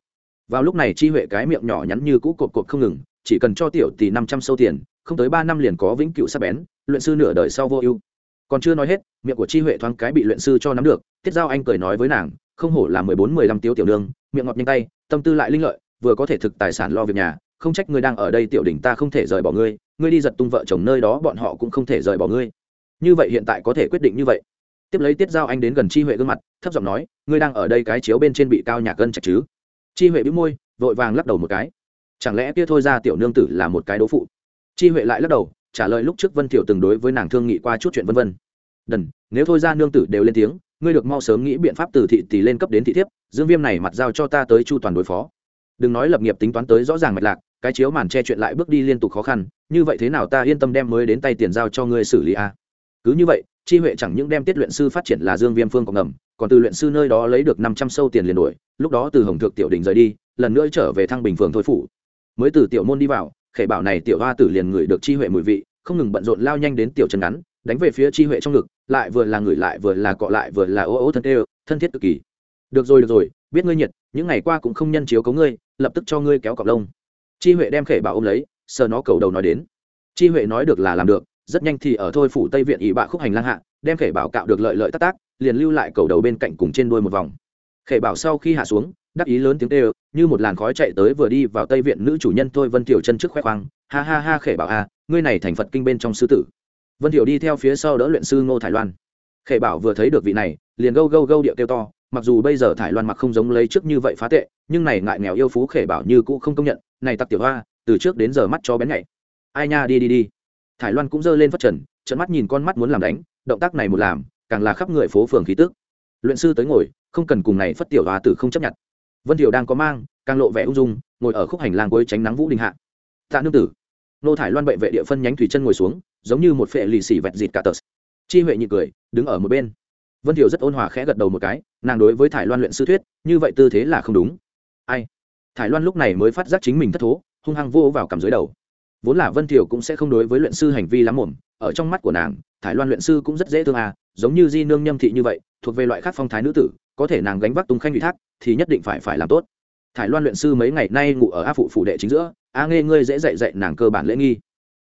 Vào lúc này chi huệ cái miệng nhỏ nhắn như cũ cột cột không ngừng, chỉ cần cho tiểu tỷ năm trăm sâu tiền, không tới ba năm liền có vĩnh cựu sắp bén, luyện sư nửa đời sau vô ưu. Còn chưa nói hết, miệng của chi huệ thoáng cái bị luyện sư cho nắm được, tiết giao anh cười nói với nàng, không hổ là mười bốn mười lăm tiếu tiểu nương, miệng ngọt nhanh tay, tâm tư lại linh lợi, vừa có thể thực tài sản lo việc nhà không trách ngươi đang ở đây tiểu đỉnh ta không thể rời bỏ ngươi ngươi đi giật tung vợ chồng nơi đó bọn họ cũng không thể rời bỏ ngươi. Như vậy hiện tại có thể quyết định như vậy. Tiếp lấy tiết giao anh đến gần chi huệ gương mặt, thấp giọng nói, ngươi đang ở đây cái chiếu bên trên bị cao nhạc cân chặt chứ? Chi huệ bĩu môi, vội vàng lắc đầu một cái. Chẳng lẽ kia thôi ra tiểu nương tử là một cái đố phụ? Chi huệ lại lắc đầu, trả lời lúc trước vân tiểu từng đối với nàng thương nghị qua chút chuyện vân vân. Đần, nếu thôi ra nương tử đều lên tiếng, ngươi được mau sớm nghĩ biện pháp từ thị tỷ lên cấp đến thị thiếp, dương viêm này mặt giao cho ta tới chu toàn đối phó. Đừng nói lập nghiệp tính toán tới rõ ràng mạch lạc cái chiếu màn che chuyện lại bước đi liên tục khó khăn, như vậy thế nào ta yên tâm đem mới đến tay tiền giao cho ngươi xử lý a? Cứ như vậy, chi huệ chẳng những đem tiết luyện sư phát triển là dương viêm phương còn ngầm, còn từ luyện sư nơi đó lấy được năm trăm sâu tiền liền đổi lúc đó từ hồng thượng tiểu đình rời đi, lần nữa trở về thăng bình phường thôi phủ. Mới từ tiểu môn đi vào, khể bảo này tiểu hoa tử liền ngửi được chi huệ mùi vị, không ngừng bận rộn lao nhanh đến tiểu chân ngắn, đánh về phía chi huệ trong ngực, lại vừa là ngửi lại vừa là cọ lại vừa là ô ô thân tê thân thiết cực kỳ. Được rồi được rồi, biết ngươi nhiệt, những ngày qua cũng không nhân chiếu cấu ngươi, lập tức cho ngươi kéo cọc lông chi huệ đem khể bảo ôm lấy, sờ nó cầu đầu nói đến. Chi huệ nói được là làm được, rất nhanh thì ở thôi phủ tây viện ỵ bạ khúc hành lang hạ, đem khể bảo cạo được lợi lợi tác tác liền lưu lại cầu đầu bên cạnh cùng trên đuôi một vòng. Khể bảo sau khi hạ xuống, đắc ý lớn tiếng tê như một làn khói chạy tới vừa đi vào tây viện nữ chủ nhân thôi vân tiểu chân trước khoe khoang, ha ha ha, khể bảo a ngươi này thành phật kinh bên trong sư tử. Vân tiểu đi theo phía sau đỡ luyện sư ngô thải loan. Khể bảo vừa thấy được vị này, liền gâu gâu gâu điệu kêu to, mặc dù bây giờ thải loan mặc không giống lấy trước như vậy phá tệ, nhưng này ngại nghèo yêu phú khể bảo như cũ không công nhận này tặc tiểu hoa, từ trước đến giờ mắt cho bén nhạy. Ai nha, đi đi đi. Thải loan cũng giơ lên phát trần trận mắt nhìn con mắt muốn làm đánh, động tác này một làm, càng là khắp người phố phường khí tức. Luyện sư tới ngồi, không cần cùng này phất tiểu hoa tử không chấp nhận. Vân tiểu đang có mang, càng lộ vẻ ung dung, ngồi ở khúc hành lang cuối tránh nắng vũ đình hạ. Tạ nương tử. Nô thải loan bệ vệ địa phân nhánh thủy chân ngồi xuống, giống như một phệ lì xì vẹt dịt cả tờ. Chi huệ nhị cười, đứng ở một bên. Vân thiểu rất ôn hòa khẽ gật đầu một cái, nàng đối với thải loan luyện sư thuyết, như vậy tư thế là không đúng. Ai? Thải loan lúc này mới phát giác chính mình thất thố, hung hăng vô vào cầm dưới đầu. Vốn là vân thiểu cũng sẽ không đối với luyện sư hành vi lắm mồm, ở trong mắt của nàng, thải loan luyện sư cũng rất dễ thương à giống như di nương nhâm thị như vậy, thuộc về loại khác phong thái nữ tử, có thể nàng gánh vác tung khanh ủy thác, thì nhất định phải phải làm tốt. Thải loan luyện sư mấy ngày nay ngủ ở a phụ phủ đệ chính giữa, a nghe ngươi dễ dạy dạy nàng cơ bản lễ nghi.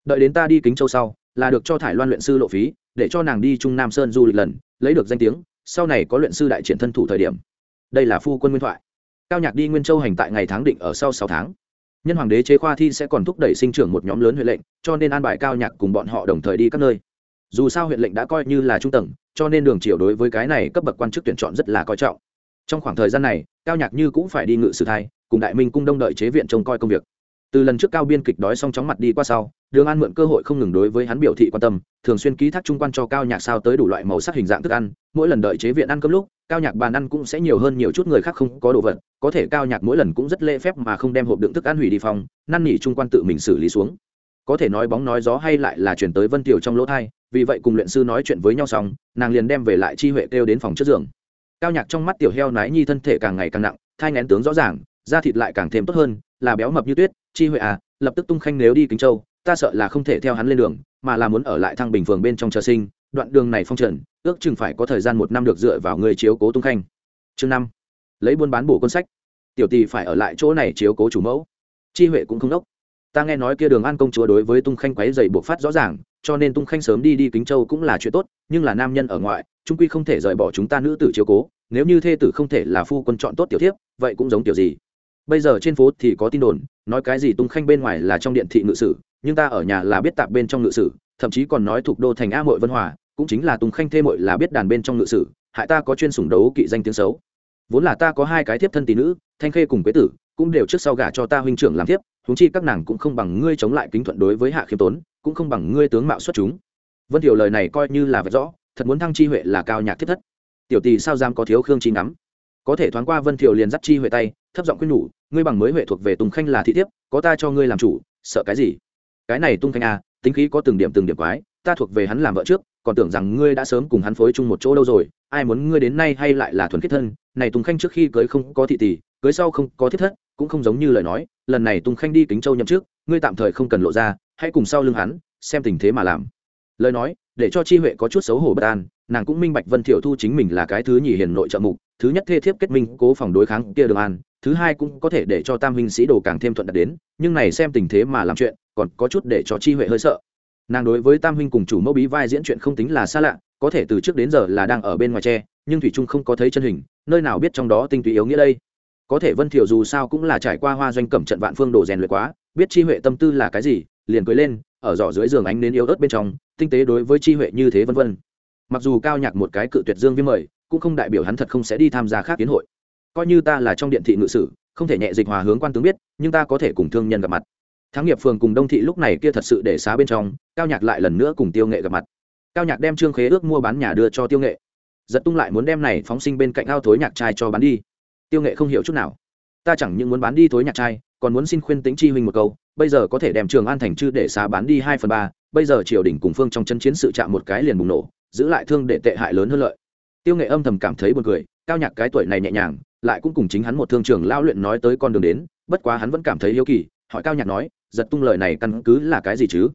Đợi đến ta đi kính châu sau, là được cho thải loan luyện sư lộ phí, để cho nàng đi trung nam sơn du lịch lần, lấy được danh tiếng, sau này có luyện sư đại triển thân thủ thời điểm. Đây là phu quân nguyên thoại cao nhạc đi nguyên châu hành tại ngày tháng định ở sau sáu tháng. Nhân hoàng đế chế khoa thi sẽ còn thúc đẩy sinh trưởng một nhóm lớn huyện lệnh, cho nên an bài cao nhạc cùng bọn họ đồng thời đi các nơi. Dù sao huyện lệnh đã coi như là trung tầng, cho nên đường triều đối với cái này cấp bậc quan chức tuyển chọn rất là coi trọng. Trong khoảng thời gian này, cao nhạc như cũng phải đi ngự sử thai, cùng đại minh cung đông đợi chế viện trông coi công việc từ lần trước cao biên kịch đói xong chóng mặt đi qua sau, đường an mượn cơ hội không ngừng đối với hắn biểu thị quan tâm, thường xuyên ký thác trung quan cho cao nhạc sao tới đủ loại màu sắc hình dạng thức ăn. Mỗi lần đợi chế viện ăn cơm lúc, cao nhạc bàn ăn cũng sẽ nhiều hơn nhiều chút người khác không có đồ vật. Có thể cao nhạc mỗi lần cũng rất lễ phép mà không đem hộp đựng thức ăn hủy đi phòng, năn nỉ trung quan tự mình xử lý xuống. Có thể nói bóng nói gió hay lại là chuyển tới vân tiểu trong lỗ thai, vì vậy cùng luyện sư nói chuyện với nhau xong, nàng liền đem về lại chi huệ kêu đến phòng trước giường. Cao nhạc trong mắt tiểu heo nái nhi thân thể càng ngày càng nặng, thai ngén tướng rõ ràng, da thịt lại càng thêm tốt hơn là béo mập như tuyết, chi huệ à lập tức tung khanh nếu đi kính châu, ta sợ là không thể theo hắn lên đường, mà là muốn ở lại thăng bình phường bên trong chờ sinh, đoạn đường này phong trần, ước chừng phải có thời gian một năm được dựa vào người chiếu cố tung khanh. Chương năm, lấy buôn bán bổ quân sách. Tiểu tỷ phải ở lại chỗ này chiếu cố chủ mẫu. Chi huệ cũng không đốc. Ta nghe nói kia đường an công chúa đối với tung khanh quấy dày buộc phát rõ ràng, cho nên tung khanh sớm đi đi kính châu cũng là chuyện tốt, nhưng là nam nhân ở ngoại, trung quy không thể rời bỏ chúng ta nữ tử chiếu cố, nếu như thê tử không thể là phu quân chọn tốt tiểu thiếp, vậy cũng giống tiểu gì? Bây giờ trên phố thì có tin đồn, nói cái gì tung khanh bên ngoài là trong điện thị ngự sử, nhưng ta ở nhà là biết tạp bên trong ngự sử, thậm chí còn nói thuộc đô thành a mội vân hòa, cũng chính là tung khanh thê mội là biết đàn bên trong ngự sử, hại ta có chuyên sủng đấu kỵ danh tiếng xấu. Vốn là ta có hai cái thiếp thân tỷ nữ, thanh khê cùng quế tử, cũng đều trước sau gả cho ta huynh trưởng làm thiếp, huống chi các nàng cũng không bằng ngươi chống lại kính thuận đối với hạ khiêm tốn, cũng không bằng ngươi tướng mạo xuất chúng. Vân thiểu lời này coi như là vạch rõ, thật muốn thăng chi huệ là cao nhạc thiết thất. Tiểu tỷ sao dám có thiếu khương chi ngắm? Có thể thoáng qua vân thiểu liền dắt chi huệ tay thấp giọng khuyên nhủ ngươi bằng mới huệ thuộc về tùng khanh là thị thiếp có ta cho ngươi làm chủ sợ cái gì? Cái này tung khanh a à, tính khí có từng điểm từng điểm quái ta thuộc về hắn làm vợ trước còn tưởng rằng ngươi đã sớm cùng hắn phối chung một chỗ đâu rồi ai muốn ngươi đến nay hay lại là thuần kết thân này tùng khanh trước khi cưới không có thị tỷ cưới sau không có thiết thất cũng không giống như lời nói lần này tùng khanh đi kính châu nhậm trước ngươi tạm thời không cần lộ ra hãy cùng sau lưng hắn xem tình thế mà làm. Lời nói để cho chi huệ có chút xấu hổ bất an nàng cũng minh bạch vân thiểu thu chính mình là cái thứ nhì hiền nội trợ mục thứ nhất thê thiếp kết minh cố phòng đối kháng kia đường an thứ hai cũng có thể để cho tam huynh sĩ đồ càng thêm thuận đạt đến, nhưng này xem tình thế mà làm chuyện, còn có chút để cho chi huệ hơi sợ. Nàng đối với tam huynh cùng chủ mẫu bí vai diễn chuyện không tính là xa lạ, có thể từ trước đến giờ là đang ở bên ngoài tre, nhưng thủy trung không có thấy chân hình, nơi nào biết trong đó tinh túy yếu nghĩa đây. Có thể vân thiệu dù sao cũng là trải qua hoa doanh cẩm trận vạn phương đồ rèn luyện quá, biết chi huệ tâm tư là cái gì, liền cưới lên, ở giỏ dưới giường ánh đến yếu ớt bên trong, tinh tế đối với chi huệ như thế vân vân. Mặc dù cao nhạc một cái cự tuyệt dương viêm mời, cũng không đại biểu hắn thật không sẽ đi tham gia khác kiến hội coi như ta là trong điện thị ngự sử, không thể nhẹ dịch hòa hướng quan tướng biết, nhưng ta có thể cùng thương nhân gặp mặt. Thắng nghiệp phường cùng đông thị lúc này kia thật sự để xá bên trong, cao nhạc lại lần nữa cùng tiêu nghệ gặp mặt. Cao nhạc đem trương khế ước mua bán nhà đưa cho tiêu nghệ. Giật tung lại muốn đem này phóng sinh bên cạnh ao thối nhạc trai cho bán đi. Tiêu nghệ không hiểu chút nào. Ta chẳng những muốn bán đi thối nhạc trai, còn muốn xin khuyên tính chi huynh một câu, bây giờ có thể đem trường an thành chư để xá bán đi hai phần ba, bây giờ triều đình cùng phương trong chân chiến sự chạm một cái liền bùng nổ, giữ lại thương để tệ hại lớn hơn lợi. Tiêu nghệ âm thầm cảm thấy buồn cười, cao nhạc cái tuổi này nhẹ nhàng lại cũng cùng chính hắn một thương trường lao luyện nói tới con đường đến, bất quá hắn vẫn cảm thấy hiếu kỳ, hỏi cao nhạc nói, giật tung lời này căn cứ là cái gì chứ?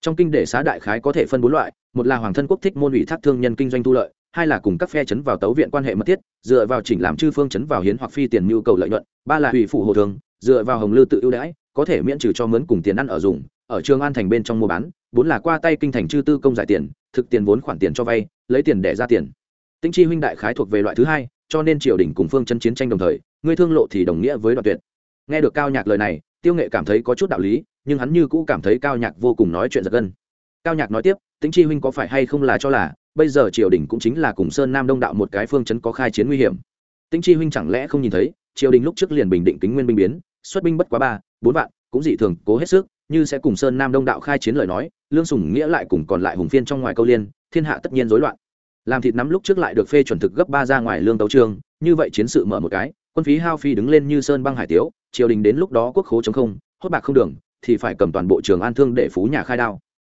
Trong kinh để xá đại khái có thể phân bốn loại, một là hoàng thân quốc thích môn ủy thác thương nhân kinh doanh thu lợi, hai là cùng các phe chấn vào tấu viện quan hệ mật thiết, dựa vào chỉnh làm chư phương chấn vào hiến hoặc phi tiền nhu cầu lợi nhuận, ba là ủy phủ hồ thường, dựa vào hồng lư tự ưu đãi, có thể miễn trừ cho mướn cùng tiền ăn ở dùng, ở trường an thành bên trong mua bán, bốn là qua tay kinh thành chư tư công giải tiền, thực tiền vốn khoản tiền cho vay, lấy tiền để ra tiền. Tinh chi huynh đại khái thuộc về loại thứ hai cho nên triều đình cùng phương chân chiến tranh đồng thời, ngươi thương lộ thì đồng nghĩa với đoạn tuyệt. Nghe được cao nhạc lời này, tiêu nghệ cảm thấy có chút đạo lý, nhưng hắn như cũ cảm thấy cao nhạc vô cùng nói chuyện giật gân. Cao nhạc nói tiếp tính chi huynh có phải hay không là cho là, bây giờ triều đình cũng chính là cùng sơn nam đông đạo một cái phương chấn có khai chiến nguy hiểm. Tính chi huynh chẳng lẽ không nhìn thấy, triều đình lúc trước liền bình định kính nguyên binh biến, xuất binh bất quá ba, bốn vạn, cũng dị thường, cố hết sức, như sẽ cùng sơn nam đông đạo khai chiến lời nói, lương sùng nghĩa lại cùng còn lại hùng phiên trong ngoài câu liên, thiên hạ tất nhiên rối loạn làm thịt nắm lúc trước lại được phê chuẩn thực gấp ba ra ngoài lương tấu trường như vậy chiến sự mở một cái, quân phí hao phi đứng lên như sơn băng hải tiếu, triều đình đến lúc đó quốc khố chống không, hốt bạc không đường, thì phải cầm toàn bộ trường an thương để phú nhà khai đao.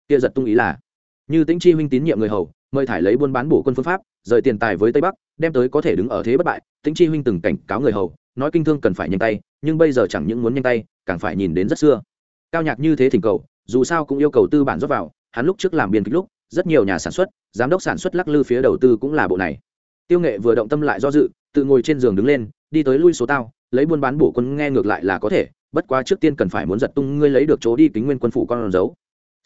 Kia giật tung ý là, như tĩnh chi huynh tín nhiệm người hầu, mời thải lấy buôn bán bổ quân phương pháp, rời tiền tài với tây bắc, đem tới có thể đứng ở thế bất bại, tĩnh chi huynh từng cảnh cáo người hầu, nói kinh thương cần phải nhanh tay, nhưng bây giờ chẳng những muốn nhanh tay, càng phải nhìn đến rất xưa. Cao nhạc như thế thỉnh cầu, dù sao cũng yêu cầu tư bản rót vào, hắn lúc trước làm biên kịch lúc, rất nhiều nhà sản xuất giám đốc sản xuất lắc lư phía đầu tư cũng là bộ này. Tiêu nghệ vừa động tâm lại do dự, tự ngồi trên giường đứng lên, đi tới lui số tao, lấy buôn bán bổ quân nghe ngược lại là có thể, bất quá trước tiên cần phải muốn giật tung ngươi lấy được chỗ đi kính nguyên quân phủ con dấu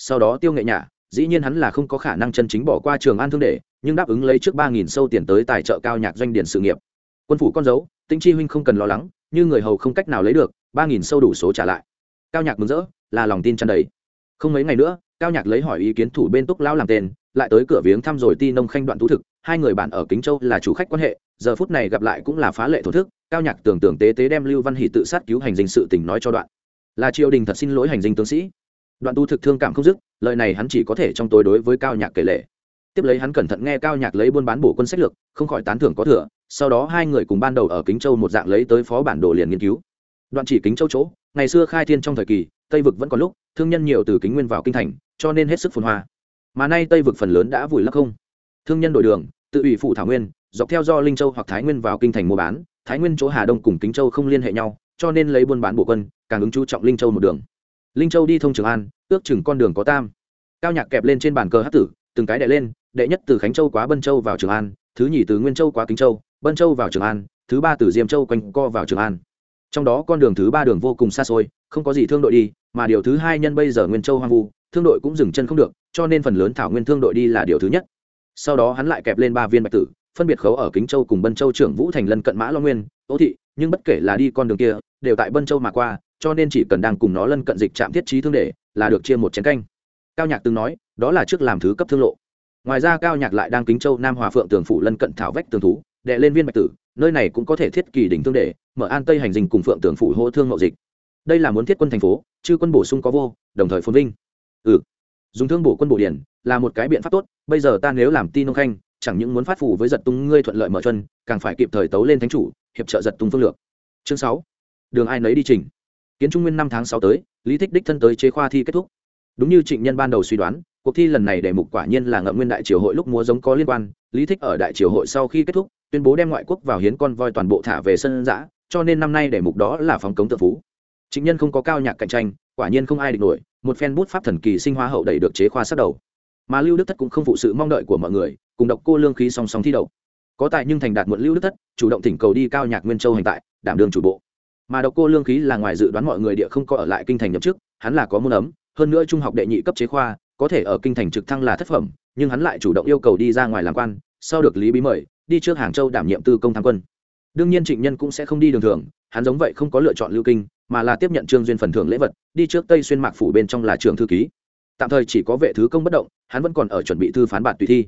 sau đó tiêu nghệ nhả, dĩ nhiên hắn là không có khả năng chân chính bỏ qua trường an thương để, nhưng đáp ứng lấy trước ba nghìn sâu tiền tới tài trợ cao nhạc doanh điển sự nghiệp. Quân phủ con dấu tĩnh chi huynh không cần lo lắng, như người hầu không cách nào lấy được, ba nghìn sâu đủ số trả lại. Cao nhạc mừng rỡ, là lòng tin tràn đầy. Không mấy ngày nữa, cao nhạc lấy hỏi ý kiến thủ bên túc lão làm tên lại tới cửa viếng thăm rồi ti nông khanh đoạn thú thực, hai người bạn ở kính châu là chủ khách quan hệ, giờ phút này gặp lại cũng là phá lệ thổ thức, cao nhạc tưởng tưởng tế tế đem lưu văn hỷ tự sát cứu hành dinh sự tình nói cho đoạn. Là triều đình thật xin lỗi hành dinh tướng sĩ. Đoạn tu thực thương cảm không dứt, lời này hắn chỉ có thể trong tối đối với cao nhạc kể lệ. Tiếp lấy hắn cẩn thận nghe cao nhạc lấy buôn bán bổ quân sách lược, không khỏi tán thưởng có thừa, sau đó hai người cùng ban đầu ở kính châu một dạng lấy tới phó bản đồ liền nghiên cứu. Đoạn chỉ kính châu chỗ, ngày xưa khai thiên trong thời kỳ, tây vực vẫn còn lúc, thương nhân nhiều từ kính nguyên vào kinh thành, cho nên hết sức phồn hoa mà nay tây vực phần lớn đã vùi lấp không. Thương nhân đổi đường, tự ủy phụ thảo nguyên, dọc theo do linh châu hoặc thái nguyên vào kinh thành mua bán, thái nguyên chỗ hà đông cùng kính châu không liên hệ nhau, cho nên lấy buôn bán bộ quân, càng ứng chú trọng linh châu một đường. Linh châu đi thông trường an, ước chừng con đường có tam. Cao nhạc kẹp lên trên bàn cờ hát tử, từng cái đệ lên, đệ nhất từ khánh châu quá bân châu vào trường an, thứ nhì từ nguyên châu quá kính châu, bân châu vào trường an, thứ ba từ diêm châu quanh co vào trường an trong đó con đường thứ ba đường vô cùng xa xôi, không có gì thương đội đi, mà điều thứ hai nhân bây giờ nguyên châu hoang vu, thương đội cũng dừng chân không được, cho nên phần lớn thảo nguyên thương đội đi là điều thứ nhất. Sau đó hắn lại kẹp lên ba viên bạch tử, phân biệt khấu ở kính châu cùng bân châu trưởng vũ thành lân cận mã long nguyên ô thị, nhưng bất kể là đi con đường kia, đều tại bân châu mà qua, cho nên chỉ cần đang cùng nó lân cận dịch trạm thiết trí thương để, là được chia một chén canh. Cao nhạc từng nói, đó là trước làm thứ cấp thương lộ. Ngoài ra cao nhạc lại đang kính châu nam hòa phượng tường phủ lân cận thảo vách tường thú, đệ lên viên bạch tử, nơi này cũng có thể thiết kỳ đỉnh thương để mở an tây hành dinh cùng phượng tường phủ hô thương mậu dịch. Đây là muốn thiết quân thành phố chứ quân bổ sung có vô, đồng thời phồn vinh. Ừ. Dùng thương bổ quân bổ điển là một cái biện pháp tốt, bây giờ ta nếu làm tin nông khanh, chẳng những muốn phát phủ với giật tung ngươi thuận lợi mở chân, càng phải kịp thời tấu lên thánh chủ, hiệp trợ giật tung phương lược. Chương sáu. Đường ai nấy đi trình kiến trung nguyên năm tháng sáu tới, lý thích đích thân tới chế khoa thi kết thúc. Đúng như trịnh nhân ban đầu suy đoán, cuộc thi lần này đề mục quả nhiên là ngậm nguyên đại triều hội lúc múa giống có liên quan, lý thích ở đại triều hội sau khi kết thúc, tuyên bố đem ngoại quốc vào hiến con voi toàn bộ thả về sân giã cho nên năm nay đề mục đó là phóng cống tự phú. Trịnh nhân không có cao nhạc cạnh tranh, quả nhiên không ai địch nổi, một phen bút pháp thần kỳ sinh hoa hậu đẩy được chế khoa sát đầu. Mà lưu đức thất cũng không phụ sự mong đợi của mọi người, cùng độc cô lương khí song song thi đấu. có tài nhưng thành đạt muộn lưu đức thất, chủ động thỉnh cầu đi cao nhạc nguyên châu hành tại, đảm đường chủ bộ. Mà độc cô lương khí là ngoài dự đoán mọi người địa không có ở lại kinh thành nhậm chức, hắn là có môn ấm, hơn nữa trung học đệ nhị cấp chế khoa, có thể ở kinh thành trực thăng là thất phẩm, nhưng hắn lại chủ động yêu cầu đi ra ngoài làm quan, sau được lý bí mời, đi trước hàng châu đảm nhiệm tư công tham quân đương nhiên trịnh nhân cũng sẽ không đi đường thường, hắn giống vậy không có lựa chọn lưu kinh, mà là tiếp nhận trương duyên phần thưởng lễ vật, đi trước tây xuyên mạc phủ bên trong là trường thư ký. Tạm thời chỉ có vệ thứ công bất động, hắn vẫn còn ở chuẩn bị thư phán bản tùy thi.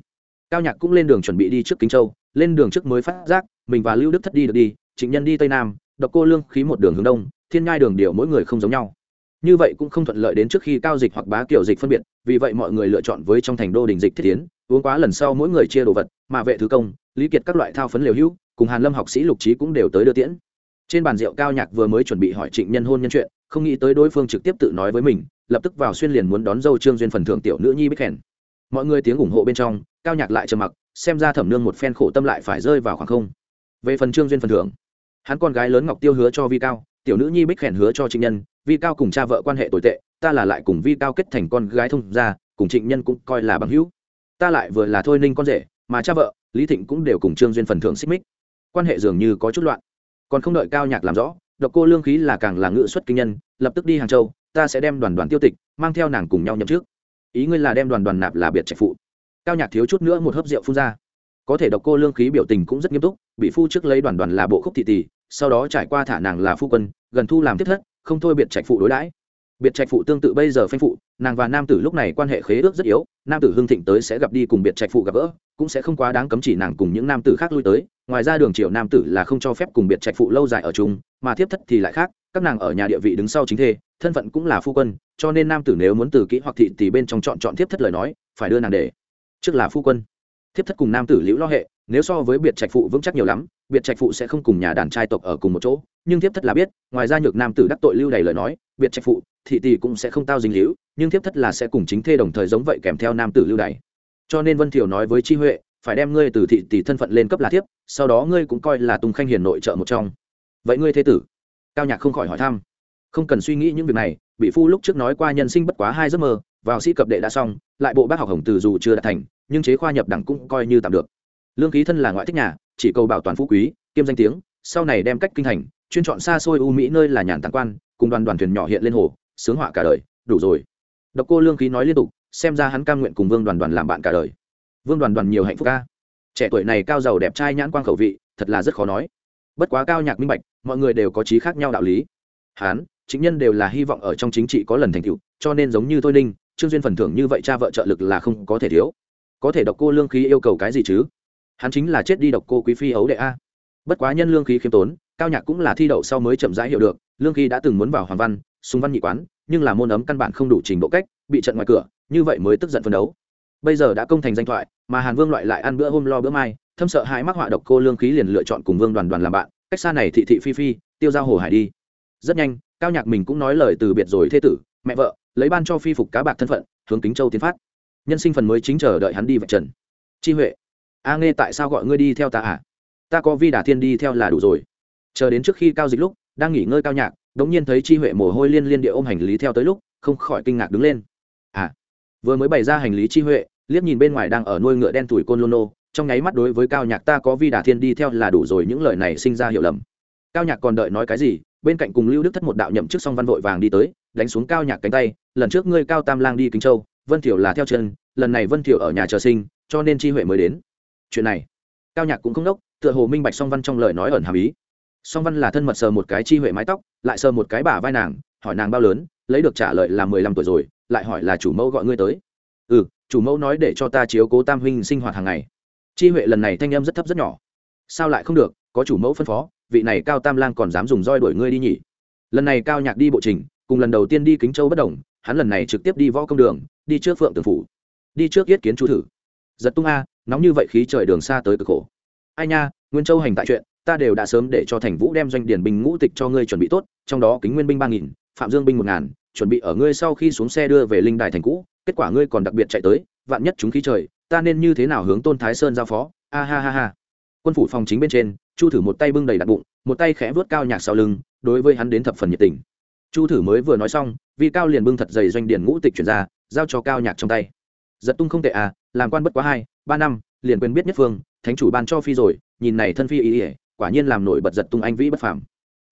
Cao nhạc cũng lên đường chuẩn bị đi trước kinh châu, lên đường trước mới phát giác, mình và lưu đức thất đi được đi, trịnh nhân đi tây nam, độc cô lương khí một đường hướng đông, thiên nhai đường điều mỗi người không giống nhau. Như vậy cũng không thuận lợi đến trước khi cao dịch hoặc bá kiểu dịch phân biệt, vì vậy mọi người lựa chọn với trong thành đô đình dịch thiết tiến, uống quá lần sau mỗi người chia đồ vật, mà vệ thứ công, lý kiệt các loại thao phấn liều hữu cùng hàn lâm học sĩ lục trí cũng đều tới đưa tiễn. Trên bàn rượu cao nhạc vừa mới chuẩn bị hỏi trịnh nhân hôn nhân chuyện, không nghĩ tới đối phương trực tiếp tự nói với mình, lập tức vào xuyên liền muốn đón dâu trương duyên phần thưởng tiểu nữ nhi bích khen mọi người tiếng ủng hộ bên trong, cao nhạc lại trầm mặc, xem ra thẩm nương một phen khổ tâm lại phải rơi vào khoảng không. Về phần trương duyên phần thưởng, hắn con gái lớn ngọc tiêu hứa cho vi cao, tiểu nữ nhi bích khen hứa cho trịnh nhân, vi cao cùng cha vợ quan hệ tồi tệ, ta là lại cùng vi cao kết thành con gái thông gia, cùng trịnh nhân cũng coi là bằng hữu. Ta lại vừa là thôi ninh con rể, mà cha vợ, lý thịnh cũng đều cùng trương duyên phần thưởng xích mích quan hệ dường như có chút loạn. Còn không đợi cao nhạc làm rõ, độc cô lương khí là càng là ngự xuất kinh nhân, lập tức đi hàng châu, ta sẽ đem đoàn đoàn tiêu tịch, mang theo nàng cùng nhau nhậm trước ý ngươi là đem đoàn đoàn nạp là biệt trạch phụ. Cao nhạc thiếu chút nữa một hớp rượu phun ra. Có thể độc cô lương khí biểu tình cũng rất nghiêm túc, bị phu trước lấy đoàn đoàn là bộ khúc thị tỷ, sau đó trải qua thả nàng là phu quân, gần thu làm tiếp thất, không thôi biệt trạch phụ đối đãi biệt trạch phụ tương tự bây giờ phanh phụ, nàng và nam tử lúc này quan hệ khế ước rất yếu, nam tử hưng thịnh tới sẽ gặp đi cùng biệt trạch phụ gặp gỡ, cũng sẽ không quá đáng cấm chỉ nàng cùng những nam tử khác lui tới. Ngoài ra đường triều nam tử là không cho phép cùng biệt trạch phụ lâu dài ở chung, mà thiếp thất thì lại khác, các nàng ở nhà địa vị đứng sau chính thê, thân phận cũng là phu quân, cho nên nam tử nếu muốn từ kỹ hoặc thị thì bên trong chọn chọn thiếp thất lời nói, phải đưa nàng để trước là phu quân. Thiếp thất cùng nam tử liễu lo hệ nếu so với biệt trạch phụ vững chắc nhiều lắm, biệt trạch phụ sẽ không cùng nhà đàn trai tộc ở cùng một chỗ. Nhưng thiếp thất là biết, ngoài ra nhược nam tử đắc tội lưu đầy lời nói, biệt trạch phụ, thị tỷ cũng sẽ không tao dính hữu nhưng thiếp thất là sẽ cùng chính thê đồng thời giống vậy kèm theo nam tử lưu đầy cho nên vân thiều nói với chi huệ, phải đem ngươi từ thị tỷ thân phận lên cấp là thiếp, sau đó ngươi cũng coi là tùng khanh hiền nội trợ một trong. Vậy ngươi thế tử? Cao nhạc không khỏi hỏi thăm. Không cần suy nghĩ những việc này, bị phu lúc trước nói qua nhân sinh bất quá hai giấc mơ, vào sĩ cập đệ đã xong, lại bộ bác học hồng từ dù chưa đạt thành, nhưng chế khoa nhập đẳng cũng coi như tạm được lương khí thân là ngoại thích nhà, chỉ cầu bảo toàn phú quý, kiêm danh tiếng, sau này đem cách kinh thành chuyên chọn xa xôi u mỹ nơi là nhàn tàng quan, cùng đoàn đoàn thuyền nhỏ hiện lên hồ, sướng họa cả đời, đủ rồi. Độc cô lương khí nói liên tục, xem ra hắn cam nguyện cùng vương đoàn đoàn làm bạn cả đời. Vương đoàn đoàn nhiều hạnh phúc ca. Trẻ tuổi này cao giàu đẹp trai nhãn quang khẩu vị, thật là rất khó nói. Bất quá cao nhạc minh bạch, mọi người đều có trí khác nhau đạo lý. Hán chính nhân đều là hy vọng ở trong chính trị có lần thành tựu, cho nên giống như tôi ninh, trương duyên phần thưởng như vậy cha vợ trợ lực là không có thể thiếu. Có thể độc cô lương khí yêu cầu cái gì chứ? Hắn chính là chết đi độc cô quý phi ấu đệ a. Bất quá nhân lương khí khiêm tốn, cao nhạc cũng là thi đậu sau mới chậm rãi hiểu được, lương khí đã từng muốn vào hoàng văn, súng văn nhị quán, nhưng là môn ấm căn bản không đủ trình độ cách, bị trận ngoài cửa, như vậy mới tức giận phấn đấu. Bây giờ đã công thành danh thoại, mà hàn vương loại lại ăn bữa hôm lo bữa mai, thâm sợ hai mắc họa độc cô lương khí liền lựa chọn cùng vương đoàn đoàn làm bạn, cách xa này thị thị phi phi, tiêu giao hồ hải đi. Rất nhanh, cao nhạc mình cũng nói lời từ biệt rồi thế tử, mẹ vợ, lấy ban cho phi phục cá bạc thân phận, hướng kính châu tiến phát. Nhân sinh phần mới chính chờ đợi hắn đi vạch trần. Chi huệ a nghe tại sao gọi ngươi đi theo ta à? Ta có vi đà thiên đi theo là đủ rồi. Chờ đến trước khi cao dịch lúc, đang nghỉ ngơi cao nhạc, đống nhiên thấy chi huệ mồ hôi liên liên địa ôm hành lý theo tới lúc, không khỏi kinh ngạc đứng lên. À vừa mới bày ra hành lý chi huệ, liếc nhìn bên ngoài đang ở nuôi ngựa đen tuổi côn lô nô, trong nháy mắt đối với cao nhạc ta có vi đà thiên đi theo là đủ rồi, những lời này sinh ra hiểu lầm. Cao nhạc còn đợi nói cái gì? Bên cạnh cùng lưu đức thất một đạo nhậm chức song văn vội vàng đi tới, đánh xuống cao nhạc cánh tay, lần trước ngươi cao tam lang đi kính châu, vân thiểu là theo chân, lần này vân thiểu ở nhà chờ sinh, cho nên chi huệ mới đến chuyện này. Cao nhạc cũng không đốc, tựa hồ minh bạch song văn trong lời nói ẩn hàm ý. Song văn là thân mật sờ một cái chi huệ mái tóc, lại sờ một cái bả vai nàng, hỏi nàng bao lớn, lấy được trả lời là mười lăm tuổi rồi, lại hỏi là chủ mẫu gọi ngươi tới. Ừ chủ mẫu nói để cho ta chiếu cố tam huynh sinh hoạt hàng ngày. Chi huệ lần này thanh âm rất thấp rất nhỏ. Sao lại không được, có chủ mẫu phân phó, vị này cao tam lang còn dám dùng roi đuổi ngươi đi nhỉ? Lần này cao nhạc đi bộ trình, cùng lần đầu tiên đi kính châu bất đồng, hắn lần này trực tiếp đi võ công đường, đi trước phượng tường phủ, đi trước yết kiến chú thử. Giật tung a nóng như vậy khí trời đường xa tới cực khổ. Ai nha, nguyên châu hành tại chuyện, ta đều đã sớm để cho thành vũ đem doanh điển binh ngũ tịch cho ngươi chuẩn bị tốt, trong đó kính nguyên binh ba nghìn, phạm dương binh một ngàn, chuẩn bị ở ngươi sau khi xuống xe đưa về linh đài thành cũ, kết quả ngươi còn đặc biệt chạy tới, vạn nhất chúng khí trời, ta nên như thế nào hướng tôn thái sơn giao phó? A ha ha ha. Quân phủ phòng chính bên trên, chu thử một tay bưng đầy đặt bụng, một tay khẽ vớt cao nhạc sau lưng, đối với hắn đến thập phần nhiệt tình. Chu thử mới vừa nói xong, vì cao liền bưng thật dày doanh điển ngũ tịch chuyển ra, giao cho cao nhạc trong tay. Giật tung không tệ à làm quan bất quá hai, ba năm, liền quyền biết nhất phương, thánh chủ ban cho phi rồi, nhìn này thân phi ý ỉa quả nhiên làm nổi bật giật tung anh vĩ bất phàm.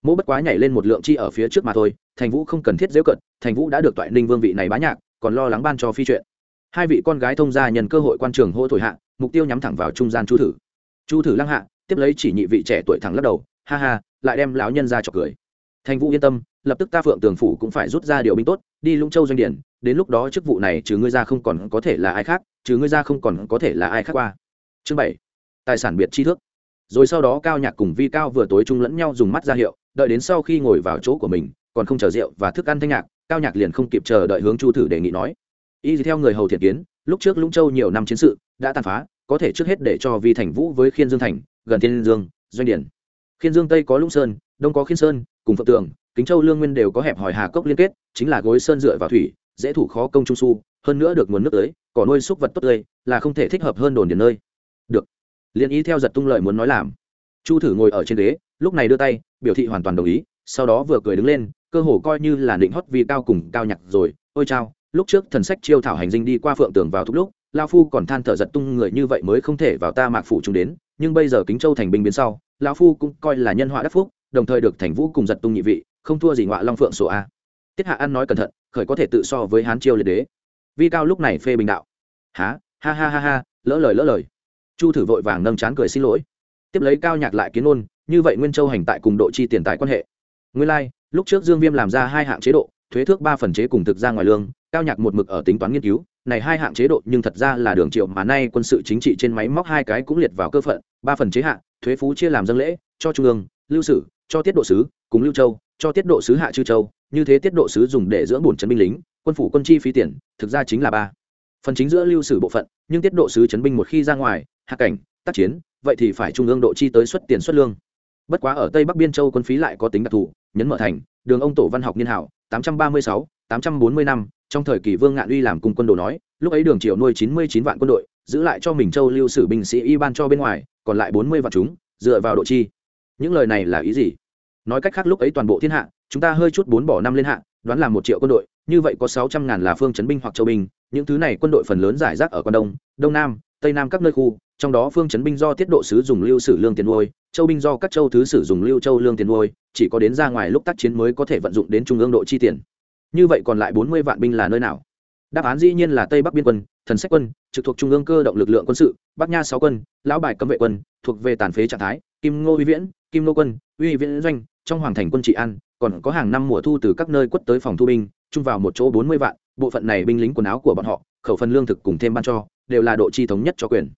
Mỗ bất quá nhảy lên một lượng chi ở phía trước mà thôi, thành vũ không cần thiết dễ cận, thành vũ đã được toại ninh vương vị này bá nhạc, còn lo lắng ban cho phi chuyện. Hai vị con gái thông gia nhân cơ hội quan trường hô thổi hạ, mục tiêu nhắm thẳng vào trung gian chu thử. Chu thử lăng hạ, tiếp lấy chỉ nhị vị trẻ tuổi thẳng lắc đầu, ha ha, lại đem lão nhân ra chọc cười. Thành vũ yên tâm lập tức ta phượng tường phủ cũng phải rút ra điều binh tốt, đi lũng châu doanh điển đến lúc đó chức vụ này trừ ngươi ra không còn có thể là ai khác, trừ ngươi ra không còn có thể là ai khác qua. Chương bảy, tài sản biệt chi thước. Rồi sau đó cao nhạc cùng vi cao vừa tối chung lẫn nhau dùng mắt ra hiệu, đợi đến sau khi ngồi vào chỗ của mình, còn không chờ rượu và thức ăn thanh nhạc, cao nhạc liền không kịp chờ đợi hướng chu thử đề nghị nói. Y theo người hầu thiện kiến, lúc trước lũng châu nhiều năm chiến sự, đã tàn phá, có thể trước hết để cho vi thành vũ với khiên dương thành, gần thiên dương, doanh điển khiên dương tây có lũng sơn, đông có khiên sơn, cùng phượng tường kính châu lương nguyên đều có hẹp hỏi hà cốc liên kết, chính là gối sơn dựa vào thủy, dễ thủ khó công trung su, hơn nữa được nguồn nước tới cỏ nuôi súc vật tốt tươi, là không thể thích hợp hơn đồn điền nơi. Được. Liên ý theo giật tung lợi muốn nói làm. Chu thử ngồi ở trên ghế, lúc này đưa tay, biểu thị hoàn toàn đồng ý, sau đó vừa cười đứng lên, cơ hồ coi như là định hót vì cao cùng cao nhặt rồi, ôi chao, lúc trước thần sách chiêu thảo hành dinh đi qua phượng tường vào thúc lúc, lao phu còn than thở giật tung người như vậy mới không thể vào ta mạc phủ chúng đến, nhưng bây giờ kính châu thành binh biến sau, lao phu cũng coi là nhân họa đắc phúc, đồng thời được thành vũ cùng giật tung nhị vị không thua gì ngọa long phượng sổ a. Tiết hạ ăn nói cẩn thận khởi có thể tự so với hán chiêu liệt đế. Vi cao lúc này phê bình đạo. Há ha ha ha ha lỡ lời lỡ lời. Chu thử vội vàng nâng chán cười xin lỗi. Tiếp lấy cao nhạc lại kiến ôn như vậy nguyên châu hành tại cùng độ chi tiền tài quan hệ. Nguyên lai、like, lúc trước dương viêm làm ra hai hạng chế độ thuế thước ba phần chế cùng thực ra ngoài lương cao nhạc một mực ở tính toán nghiên cứu này hai hạng chế độ nhưng thật ra là đường triệu mà nay quân sự chính trị trên máy móc hai cái cũng liệt vào cơ phận ba phần chế hạng thuế phú chia làm dân lễ cho trung ương lưu sử cho tiết độ sứ cùng lưu châu cho tiết độ sứ hạ chư châu, như thế tiết độ sứ dùng để dưỡng bổn trấn binh lính, quân phủ quân chi phí tiền, thực ra chính là ba. Phần chính giữa lưu sử bộ phận, nhưng tiết độ sứ chấn binh một khi ra ngoài, hạ cảnh, tác chiến, vậy thì phải trung ương độ chi tới xuất tiền xuất lương. Bất quá ở tây bắc biên châu quân phí lại có tính đặc thù, nhấn mở thành, đường ông tổ văn học niên hảo, tám trăm ba mươi sáu, tám trăm bốn mươi năm, trong thời kỳ vương ngạn uy làm cùng quân đồ nói, lúc ấy đường triều nuôi chín mươi chín vạn quân đội, giữ lại cho mình châu lưu sử binh sĩ y ban cho bên ngoài, còn lại bốn mươi vạn chúng, dựa vào độ chi. Những lời này là ý gì? Nói cách khác lúc ấy toàn bộ thiên hạ, chúng ta hơi chút bốn bỏ năm lên hạ, đoán là một triệu quân đội, như vậy có sáu trăm ngàn là phương chấn binh hoặc châu binh, những thứ này quân đội phần lớn giải rác ở quan đông đông nam, tây nam các nơi khu, trong đó phương chấn binh do tiết độ sứ dùng lưu sử lương tiền nuôi, châu binh do các châu thứ sử dùng lưu châu lương tiền nuôi, chỉ có đến ra ngoài lúc tác chiến mới có thể vận dụng đến trung ương độ chi tiền. Như vậy còn lại bốn mươi vạn binh là nơi nào? Đáp án dĩ nhiên là tây bắc biên quân, thần sách quân, trực thuộc trung ương cơ động lực lượng quân sự, bắc nha sáu quân, lão bài cấm vệ quân, thuộc về tàn phế trạng thái kim ngô uy viễn, kim nô quân, uy viễn doanh, trong hoàng thành quân trị an, còn có hàng năm mùa thu từ các nơi quất tới phòng thu binh, chung vào một chỗ bốn mươi vạn, bộ phận này binh lính quần áo của bọn họ, khẩu phần lương thực cùng thêm ban cho, đều là độ chi thống nhất cho quyền.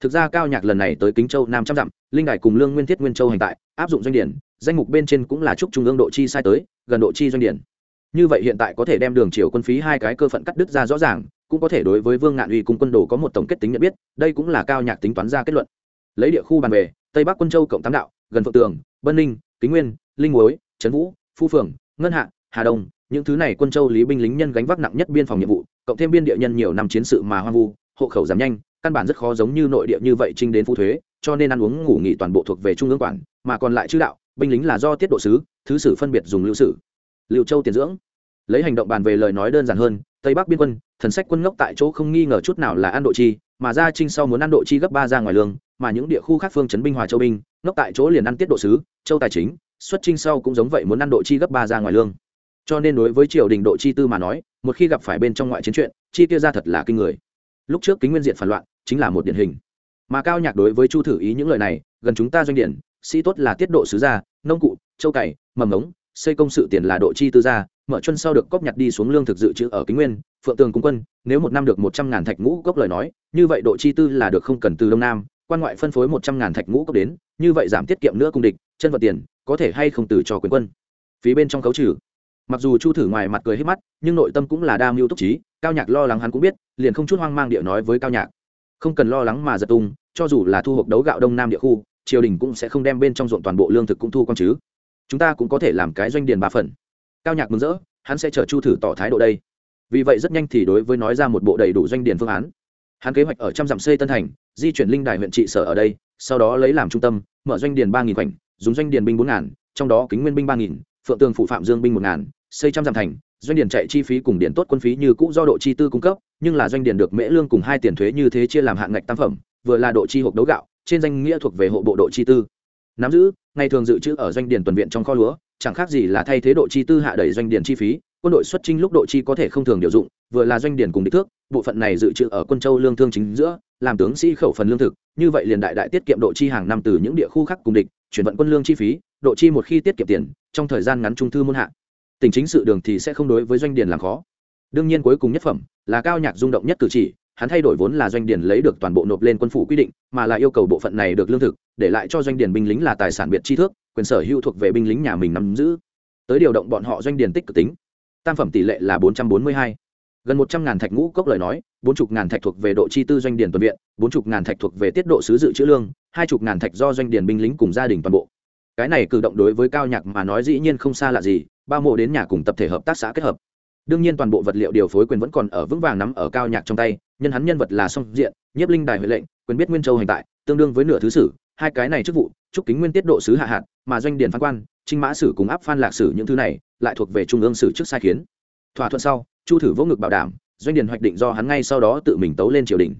Thực ra cao nhạc lần này tới kính châu nam trăm dặm, linh đài cùng lương nguyên thiết nguyên châu hành tại, áp dụng doanh điển, danh mục bên trên cũng là chúc trung ương độ chi sai tới, gần độ chi doanh điển. Như vậy hiện tại có thể đem đường chiều quân phí hai cái cơ phận cắt đứt ra rõ ràng, cũng có thể đối với vương ngạn uy cùng quân đồ có một tổng kết tính nhận biết, đây cũng là cao nhạc tính toán ra kết luận lấy địa khu bàn về, tây bắc quân châu cộng tám đạo, gần phượng tường, bân ninh, kính nguyên, linh muối, trấn vũ, phu phường, ngân hạ, hà đông, những thứ này quân châu lý binh lính nhân gánh vác nặng nhất biên phòng nhiệm vụ, cộng thêm biên địa nhân nhiều năm chiến sự mà hoang vu, hộ khẩu giảm nhanh, căn bản rất khó giống như nội địa như vậy trinh đến phu thuế, cho nên ăn uống ngủ nghỉ toàn bộ thuộc về trung ương quản, mà còn lại chữ đạo, binh lính là do tiết độ sứ, thứ sử phân biệt dùng lưu sử. Liệu châu tiền dưỡng. Lấy hành động bàn về lời nói đơn giản hơn, tây bắc biên quân, thần sách quân ngốc tại chỗ không nghi ngờ chút nào là ăn độ chi, mà ra trinh sau muốn ăn độ chi gấp ba ra ngoài lương mà những địa khu khác phương chấn binh hòa châu binh nóc tại chỗ liền ăn tiết độ sứ, châu tài chính, xuất trinh sau cũng giống vậy muốn ăn độ chi gấp ba ra ngoài lương. Cho nên đối với triều đình độ chi tư mà nói, một khi gặp phải bên trong ngoại chiến chuyện, chi tiêu ra thật là kinh người. Lúc trước kính nguyên diện phản loạn, chính là một điển hình. Mà cao nhạc đối với chu thử ý những lời này, gần chúng ta doanh điển, sĩ tốt là tiết độ sứ gia, nông cụ, châu cày, mầm ống xây công sự tiền là độ chi tư gia, mở chân sau được cóp nhặt đi xuống lương thực dự trữ ở kính nguyên, phượng tường cung quân, nếu một năm được một trăm ngàn thạch ngũ cốc lời nói, như vậy độ chi tư là được không cần từ đông nam quan ngoại phân phối một trăm ngàn thạch ngũ cốc đến, như vậy giảm tiết kiệm nữa cung địch, chân vật tiền, có thể hay không từ cho quyền quân. Phí bên trong khấu trừ. Mặc dù chu thử ngoài mặt cười hết mắt, nhưng nội tâm cũng là đa mưu túc trí, cao nhạc lo lắng hắn cũng biết, liền không chút hoang mang địa nói với cao nhạc. Không cần lo lắng mà giật tung, cho dù là thu hộp đấu gạo đông nam địa khu, triều đình cũng sẽ không đem bên trong ruộng toàn bộ lương thực cũng thu con chứ. Chúng ta cũng có thể làm cái doanh điền ba phần. Cao nhạc mừng rỡ, hắn sẽ chờ chu thử tỏ thái độ đây. Vì vậy rất nhanh thì đối với nói ra một bộ đầy đủ doanh điền phương án hắn kế hoạch ở trăm dặm xây tân thành, di chuyển linh đài huyện trị sở ở đây, sau đó lấy làm trung tâm, mở doanh điền ba nghìn khoảnh, dùng doanh điền binh bốn ngàn, trong đó kính nguyên binh ba nghìn, phượng tường phụ phạm dương binh một ngàn, xây trăm dặm thành, doanh điền chạy chi phí cùng điền tốt quân phí như cũ do độ chi tư cung cấp, nhưng là doanh điền được mễ lương cùng hai tiền thuế như thế chia làm hạng ngạch tam phẩm, vừa là độ chi hộp đấu gạo, trên danh nghĩa thuộc về hộ bộ độ chi tư. Nắm giữ, ngày thường dự trữ ở doanh điền tuần viện trong kho lúa, chẳng khác gì là thay thế độ chi tư hạ đẩy doanh điền chi phí quân đội xuất chinh lúc độ chi có thể không thường điều dụng, vừa là doanh điền cùng đích thước, bộ phận này dự trữ ở quân châu lương thương chính giữa, làm tướng sĩ khẩu phần lương thực, như vậy liền đại đại tiết kiệm độ chi hàng năm từ những địa khu khác cùng địch, chuyển vận quân lương chi phí, độ chi một khi tiết kiệm tiền, trong thời gian ngắn trung thư muôn hạ. Tình chính sự đường thì sẽ không đối với doanh điền làm khó. Đương nhiên cuối cùng nhất phẩm là cao nhạc rung động nhất cử chỉ, hắn thay đổi vốn là doanh điền lấy được toàn bộ nộp lên quân phủ quy định, mà là yêu cầu bộ phận này được lương thực, để lại cho doanh điền binh lính là tài sản biệt chi thước, quyền sở hữu thuộc về binh lính nhà mình nắm giữ. Tới điều động bọn họ doanh điền tích cực tính tam phẩm tỷ lệ là bốn trăm bốn mươi hai. Gần một trăm ngàn thạch ngũ cốc lời nói, bốn chục ngàn thạch thuộc về độ chi tư doanh điền tuần viện, bốn chục ngàn thạch thuộc về tiết độ sứ dự trữ lương, hai chục ngàn thạch do doanh điền binh lính cùng gia đình toàn bộ. Cái này cử động đối với cao nhạc mà nói dĩ nhiên không xa lạ gì, ba mộ đến nhà cùng tập thể hợp tác xã kết hợp. Đương nhiên toàn bộ vật liệu điều phối quyền vẫn còn ở vững vàng nắm ở cao nhạc trong tay, nhân hắn nhân vật là song diện, nhiếp linh đài huệ lệnh, quyền biết nguyên châu hành tại, tương đương với nửa thứ sử, hai cái này chức vụ, chúc kính nguyên tiết độ sứ hạ hạn mà doanh điền phán quan trinh mã sử cùng áp phan lạc sử những thứ này lại thuộc về trung ương sử trước sai khiến. Thỏa thuận sau, chu thử vỗ ngực bảo đảm, doanh điền hoạch định do hắn ngay sau đó tự mình tấu lên triều đình.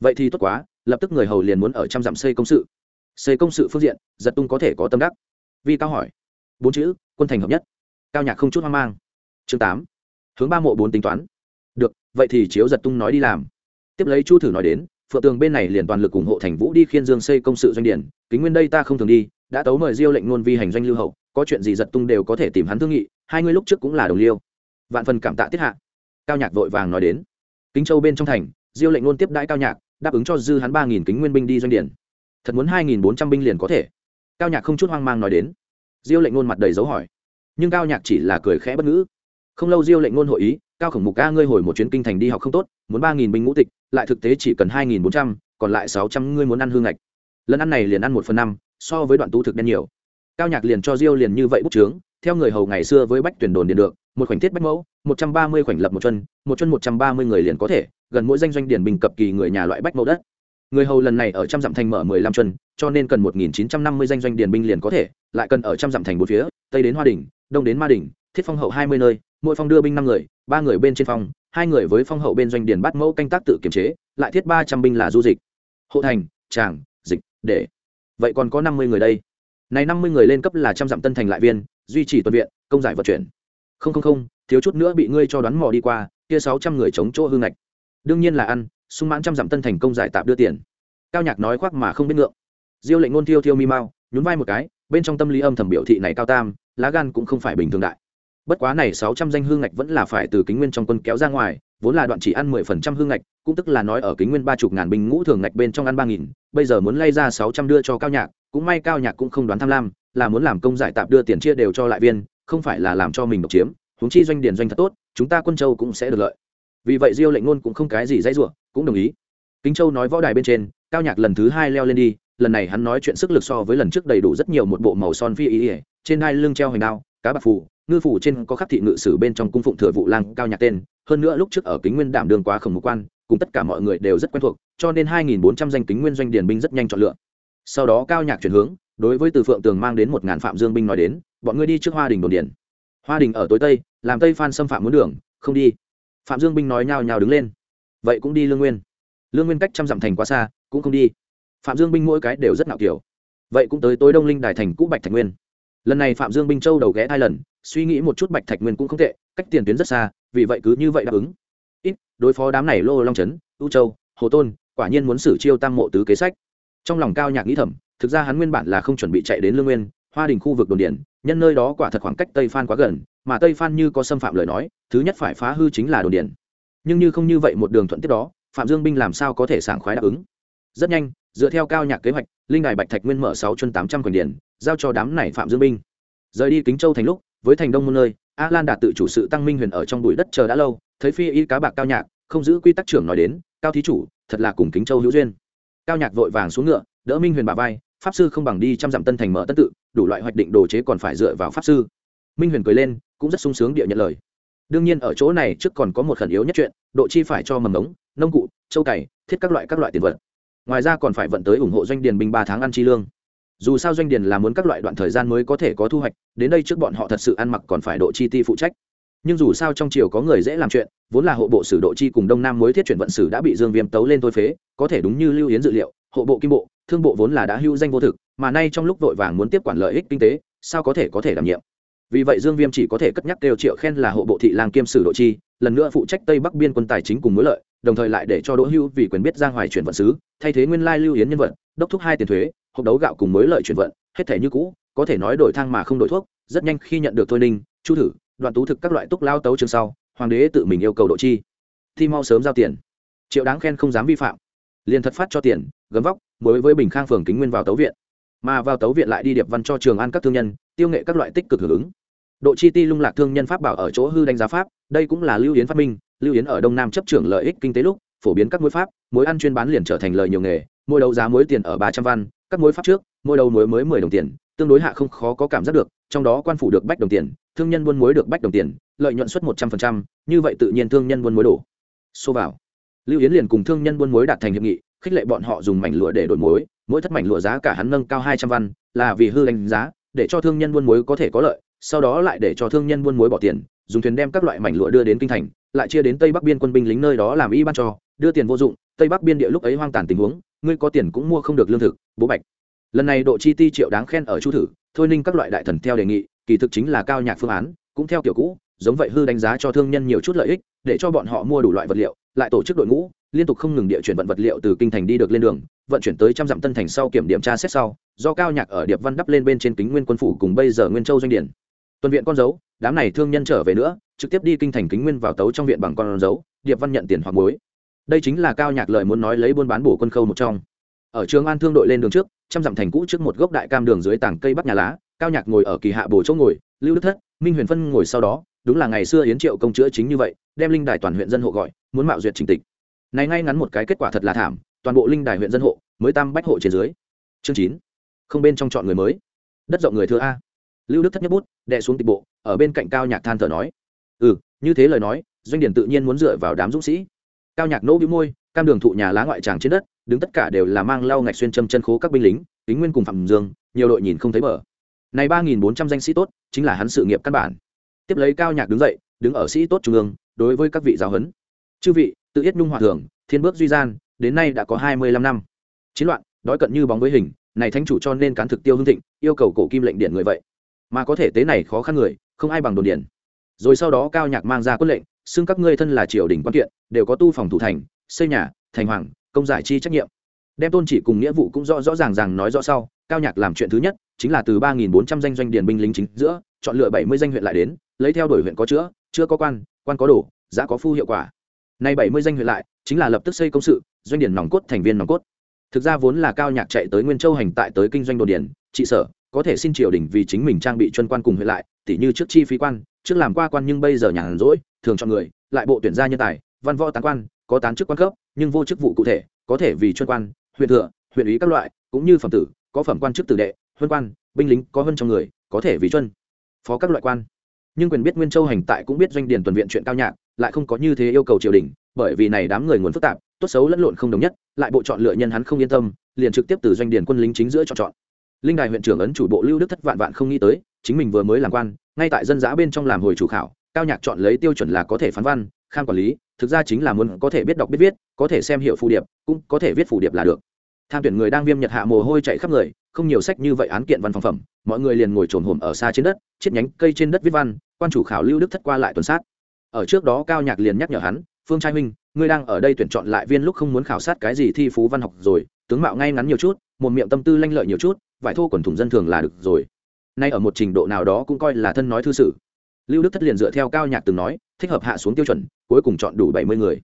Vậy thì tốt quá, lập tức người hầu liền muốn ở trăm dặm xây công sự. Xây công sự phương diện, giật tung có thể có tâm đắc. Vi cao hỏi, bốn chữ, quân thành hợp nhất. Cao nhạc không chút hoang mang. Chương tám, hướng ba mộ bốn tính toán. Được, vậy thì chiếu giật tung nói đi làm. Tiếp lấy chu thử nói đến, phượng tường bên này liền toàn lực ủng hộ thành vũ đi khiên dương xây công sự doanh điển kính nguyên đây ta không thường đi, đã tấu mời diêu lệnh ngôn vi hành doanh lưu hậu có chuyện gì giật tung đều có thể tìm hắn thương nghị, hai người lúc trước cũng là đồng liêu. Vạn phần cảm tạ tiết hạ. Cao nhạc vội vàng nói đến. Kính châu bên trong thành, diêu lệnh luôn tiếp đãi cao nhạc, đáp ứng cho dư hắn ba nghìn kính nguyên binh đi doanh điển. Thật muốn hai nghìn bốn trăm binh liền có thể. Cao nhạc không chút hoang mang nói đến. Diêu lệnh ngôn mặt đầy dấu hỏi. Nhưng cao nhạc chỉ là cười khẽ bất ngữ. Không lâu diêu lệnh ngôn hội ý, cao khổng mục ca ngươi hồi một chuyến kinh thành đi học không tốt, muốn ba nghìn binh ngũ tịch, lại thực tế chỉ cần hai nghìn bốn trăm, còn lại sáu trăm ngươi muốn ăn hương ngạch. Lần ăn này liền ăn một phần năm, so với đoạn tu thực đen nhiều cao nhạc liền cho diêu liền như vậy bút trướng theo người hầu ngày xưa với bách tuyển đồn điền được, một khoảnh thiết bách mẫu, một trăm ba mươi khoảnh lập một chân một chân một trăm ba mươi người liền có thể, gần mỗi danh doanh điển bình cập kỳ người nhà loại bách mẫu đất. Người hầu lần này ở trăm dặm thành mở mười lăm chân, cho nên cần một nghìn chín trăm năm mươi danh doanh điển binh liền có thể, lại cần ở trăm dặm thành bốn phía, tây đến hoa đình đông đến ma đình thiết phong hậu hai mươi nơi, mỗi phong đưa binh năm người, ba người bên trên phong, hai người với phong hậu bên doanh điển bắt mẫu canh tác tự kiểm chế, lại thiết ba trăm binh là du dịch. Hộ thành, tràng, dịch, để. Vậy còn có năm mươi người đây? Này năm mươi người lên cấp là trăm dặm tân thành lại viên, duy trì tuần viện, công giải vận chuyển. Không không không, thiếu chút nữa bị ngươi cho đoán mò đi qua, kia sáu trăm người chống chỗ hương ngạch. Đương nhiên là ăn, sung mãn trăm dặm tân thành công giải tạm đưa tiền. Cao nhạc nói khoác mà không biết ngượng. Diêu lệnh ngôn thiêu thiêu mi mau, nhún vai một cái, bên trong tâm lý âm thầm biểu thị này cao tam, lá gan cũng không phải bình thường đại. Bất quá này sáu trăm danh hương ngạch vẫn là phải từ kính nguyên trong quân kéo ra ngoài, vốn là đoạn chỉ ăn mười phần trăm hương ngạch, cũng tức là nói ở kính nguyên ba chục ngàn binh ngũ thường ngạch bên trong ăn ba nghìn, bây giờ muốn lay ra sáu trăm đưa cho cao nhạc cũng may cao nhạc cũng không đoán tham lam là muốn làm công giải tạp đưa tiền chia đều cho lại viên không phải là làm cho mình độc chiếm huống chi doanh điền doanh thật tốt chúng ta quân châu cũng sẽ được lợi. Vì vậy diêu lệnh ngôn cũng không cái gì dãy ruộng cũng đồng ý. Kính châu nói võ đài bên trên cao nhạc lần thứ hai leo lên đi lần này hắn nói chuyện sức lực so với lần trước đầy đủ rất nhiều một bộ màu son phi ý ỉa trên hai lưng treo hành đao cá bạc phủ, ngư phủ trên có khắc thị ngự sử bên trong cung phụng thừa vụ lang cao nhạc tên. Hơn nữa lúc trước ở kính nguyên đảm đường quá khổng mục quan cùng tất cả mọi người đều rất quen thuộc cho nên 2.400 danh kính nguyên doanh điển binh rất nhanh chọn lựa sau đó cao nhạc chuyển hướng, đối với từ phượng tường mang đến một ngàn phạm dương binh nói đến, bọn ngươi đi trước hoa đình đồn điền. Hoa đình ở tối tây, làm tây phan xâm phạm muốn đường, không đi. Phạm dương binh nói nhào nhào đứng lên. Vậy cũng đi lương nguyên. Lương nguyên cách trăm dặm thành quá xa, cũng không đi. Phạm dương binh mỗi cái đều rất ngạo kiểu. Vậy cũng tới tối đông linh đài thành cũ bạch thạch nguyên. Lần này phạm dương binh châu đầu ghé hai lần, suy nghĩ một chút bạch thạch nguyên cũng không tệ, cách tiền tuyến rất xa, vì vậy cứ như vậy đáp ứng. Ít, đối phó đám này lô long trấn u châu, hồ tôn, quả nhiên muốn xử chiêu tam mộ tứ kế sách trong lòng cao nhạc nghĩ thầm, thực ra hắn nguyên bản là không chuẩn bị chạy đến lương nguyên, hoa đình khu vực đồn điển nhân nơi đó quả thật khoảng cách tây phan quá gần, mà tây phan như có xâm phạm lời nói, thứ nhất phải phá hư chính là đồn điển nhưng như không như vậy một đường thuận tiếp đó, phạm dương binh làm sao có thể sảng khoái đáp ứng? Rất nhanh, dựa theo cao nhạc kế hoạch, linh đài bạch thạch nguyên mở sáu chân tám trăm quyền điển giao cho đám này phạm dương binh. Rời đi kính châu thành lúc, với thành đông một nơi, a lan đạt tự chủ sự tăng minh huyền ở trong bụi đất chờ đã lâu, thấy phi y cá bạc cao nhạc, không giữ quy tắc trưởng nói đến, cao thí chủ, thật là cùng kính châu hữu duyên cao nhạc vội vàng xuống ngựa, đỡ minh huyền bà vai, pháp sư không bằng đi trăm dặm tân thành mở tân tự, đủ loại hoạch định đồ chế còn phải dựa vào pháp sư. Minh huyền cười lên, cũng rất sung sướng địa nhận lời. Đương nhiên ở chỗ này trước còn có một khẩn yếu nhất chuyện, độ chi phải cho mầm ống, nông cụ, châu cày, thiết các loại các loại tiền vật. Ngoài ra còn phải vận tới ủng hộ doanh điền binh ba tháng ăn chi lương. Dù sao doanh điền là muốn các loại đoạn thời gian mới có thể có thu hoạch, đến đây trước bọn họ thật sự ăn mặc còn phải độ chi ti phụ trách nhưng dù sao trong triều có người dễ làm chuyện, vốn là hộ bộ sử độ chi cùng đông nam mối thiết chuyển vận sử đã bị dương viêm tấu lên thôi phế, có thể đúng như lưu yến dự liệu, hộ bộ kim bộ, thương bộ vốn là đã hưu danh vô thực, mà nay trong lúc vội vàng muốn tiếp quản lợi ích kinh tế, sao có thể có thể đảm nhiệm? Vì vậy dương viêm chỉ có thể cất nhắc đều triệu khen là hộ bộ thị lang kiêm sử độ chi, lần nữa phụ trách tây bắc biên quân tài chính cùng mối lợi, đồng thời lại để cho đỗ hưu vì quyền biết giang hoài chuyển vận sứ, thay thế nguyên lai lưu yến nhân vật, đốc thúc hai tiền thuế, hộp đấu gạo cùng mối lợi chuyển vận, hết thể như cũ, có thể nói đổi thang mà không đổi thuốc, rất nhanh khi nhận được thôi ninh, chu thử đoạn tú thực các loại túc lao tấu trường sau, hoàng đế tự mình yêu cầu độ chi. Thi mau sớm giao tiền. Triệu đáng khen không dám vi phạm. Liền thật phát cho tiền, gấm vóc đối với bình khang phường kính nguyên vào tấu viện. Mà vào tấu viện lại đi điệp văn cho trường an các thương nhân, tiêu nghệ các loại tích cực hưởng ứng. Độ chi ti lung lạc thương nhân pháp bảo ở chỗ hư đánh giá pháp, đây cũng là lưu yến phát minh, lưu yến ở đông nam chấp trưởng lợi ích kinh tế lúc, phổ biến các mối pháp, mối ăn chuyên bán liền trở thành lợi nhiều nghề, mỗi đấu giá mối tiền ở ba trăm văn, các mối pháp trước, mỗi đầu mối mới mười đồng tiền tương đối hạ không khó có cảm giác được, trong đó quan phủ được bách đồng tiền, thương nhân buôn muối được bách đồng tiền, lợi nhuận suất một trăm phần trăm, như vậy tự nhiên thương nhân buôn muối đổ. Xô vào. Lưu yến liền cùng thương nhân buôn muối đạt thành hiệp nghị, khích lệ bọn họ dùng mảnh lụa để đổi muối, mỗi thất mảnh lụa giá cả hắn nâng cao hai trăm văn, là vì hư đánh giá, để cho thương nhân buôn muối có thể có lợi, sau đó lại để cho thương nhân buôn muối bỏ tiền, dùng thuyền đem các loại mảnh lụa đưa đến kinh thành, lại chia đến tây bắc biên quân binh lính nơi đó làm y ban cho, đưa tiền vô dụng, tây bắc biên địa lúc ấy hoang tàn tình huống, ngươi có tiền cũng mua không được lương thực, bố bạch lần này độ chi ti triệu đáng khen ở chu thử, thôi ninh các loại đại thần theo đề nghị, kỳ thực chính là cao nhạc phương án, cũng theo kiểu cũ, giống vậy hư đánh giá cho thương nhân nhiều chút lợi ích, để cho bọn họ mua đủ loại vật liệu, lại tổ chức đội ngũ, liên tục không ngừng địa chuyển vận vật liệu từ kinh thành đi được lên đường, vận chuyển tới trăm dặm tân thành sau kiểm điểm tra xét sau, do cao nhạc ở điệp văn đắp lên bên trên kính nguyên quân phủ cùng bây giờ nguyên châu doanh điển. Tuần viện con dấu, đám này thương nhân trở về nữa, trực tiếp đi kinh thành kính nguyên vào tấu trong viện bằng con dấu, điệp văn nhận tiền hoặc mối đây chính là cao nhạc lời muốn nói lấy buôn bán bổ quân khâu một trong ở trường an thương đội lên đường trước, trăm dặm thành cũ trước một gốc đại cam đường dưới tảng cây bắc nhà lá, cao nhạc ngồi ở kỳ hạ bồ chỗ ngồi, lưu đức thất, minh huyền phân ngồi sau đó, đúng là ngày xưa yến triệu công chữa chính như vậy, đem linh đài toàn huyện dân hộ gọi, muốn mạo duyệt trình tịch. Này ngay ngắn một cái kết quả thật là thảm, toàn bộ linh đài huyện dân hộ mới tam bách hộ trên dưới. Chương chín, không bên trong chọn người mới. Đất rộng người thưa a. Lưu đức thất nhất bút đệ xuống tịch bộ, ở bên cạnh cao nhạc than thở nói ừ như thế lời nói, doanh điển tự nhiên muốn dựa vào đám dũng sĩ. Cao nhạc nỗ bĩu môi, cam đường thụ nhà lá ngoại tràng trên đất đứng tất cả đều là mang lau ngạch xuyên châm chân khố các binh lính tính nguyên cùng phạm dương, nhiều đội nhìn không thấy mở này ba nghìn bốn trăm danh sĩ tốt, chính là hắn sự nghiệp căn bản. Tiếp lấy cao nhạc đứng dậy, đứng ở sĩ tốt trung ương, đối với các vị giáo huấn. Chư vị, tự yết nhung hòa thường thiên bước duy gian, đến nay đã có hai mươi lăm năm. Chiến loạn, đói cận như bóng với hình, này thánh chủ cho nên cán thực tiêu hương thịnh, yêu cầu cổ kim lệnh điện người vậy. Mà có thể tế này khó khăn người, không ai bằng đồn điện. Rồi sau đó cao nhạc mang ra quân lệnh, xưng các ngươi thân là triều đình quan kiện, đều có tu phòng thủ thành, xây nhà, thành hoàng công giải chi trách nhiệm. Đem tôn chỉ cùng nghĩa vụ cũng rõ rõ ràng ràng nói rõ sau, cao nhạc làm chuyện thứ nhất, chính là từ ba nghìn bốn trăm danh doanh điền binh lính chính giữa, chọn lựa bảy mươi danh huyện lại đến, lấy theo đổi huyện có chữa, chưa có quan quan có đủ giá có phu hiệu quả. Nay bảy mươi danh huyện lại, chính là lập tức xây công sự, doanh điển nòng cốt thành viên nòng cốt. Thực ra vốn là cao nhạc chạy tới nguyên châu hành tại tới kinh doanh đồ điển trị sở, có thể xin triều đình vì chính mình trang bị chuyên quan cùng huyện lại, tỉ như trước chi phí quan, trước làm qua quan nhưng bây giờ nhàn rỗi, thường chọn người, lại bộ tuyển gia nhân tài, văn võ tán quan có tán chức quan cấp, nhưng vô chức vụ cụ thể, có thể vì chuyên quan, huyện thừa, huyện ý các loại, cũng như phẩm tử, có phẩm quan chức tử đệ, huân quan, binh lính, có hơn trong người, có thể vì chuyên, phó các loại quan. Nhưng quyền biết nguyên châu hành tại cũng biết doanh điền tuần viện chuyện cao nhạc, lại không có như thế yêu cầu triều đình, bởi vì này đám người nguồn phức tạp, tốt xấu lẫn lộn không đồng nhất, lại bộ chọn lựa nhân hắn không yên tâm, liền trực tiếp từ doanh điền quân lính chính giữa chọn chọn. Linh đài huyện trưởng ấn chủ bộ lưu đức thất vạn vạn không nghĩ tới, chính mình vừa mới làm quan, ngay tại dân giã bên trong làm hồi chủ khảo, cao nhạc chọn lấy tiêu chuẩn là có thể phán văn kham quản lý, thực ra chính là muốn có thể biết đọc biết viết, có thể xem hiệu phù điệp, cũng có thể viết phù điệp là được. Tham tuyển người đang viêm nhật hạ mồ hôi chạy khắp người, không nhiều sách như vậy án kiện văn phòng phẩm, mọi người liền ngồi trồn hồm ở xa trên đất, chiếc nhánh cây trên đất viết văn, quan chủ khảo lưu đức thất qua lại tuần sát. Ở trước đó cao nhạc liền nhắc nhở hắn, phương trai huynh ngươi đang ở đây tuyển chọn lại viên lúc không muốn khảo sát cái gì thi phú văn học rồi, tướng mạo ngay ngắn nhiều chút một miệng tâm tư lanh lợi nhiều chút, vải thô quần thủng dân thường là được rồi. Nay ở một trình độ nào đó cũng coi là thân nói thư sử lưu đức thất liền dựa theo cao nhạc từng nói thích hợp hạ xuống tiêu chuẩn, cuối cùng chọn đủ bảy mươi người.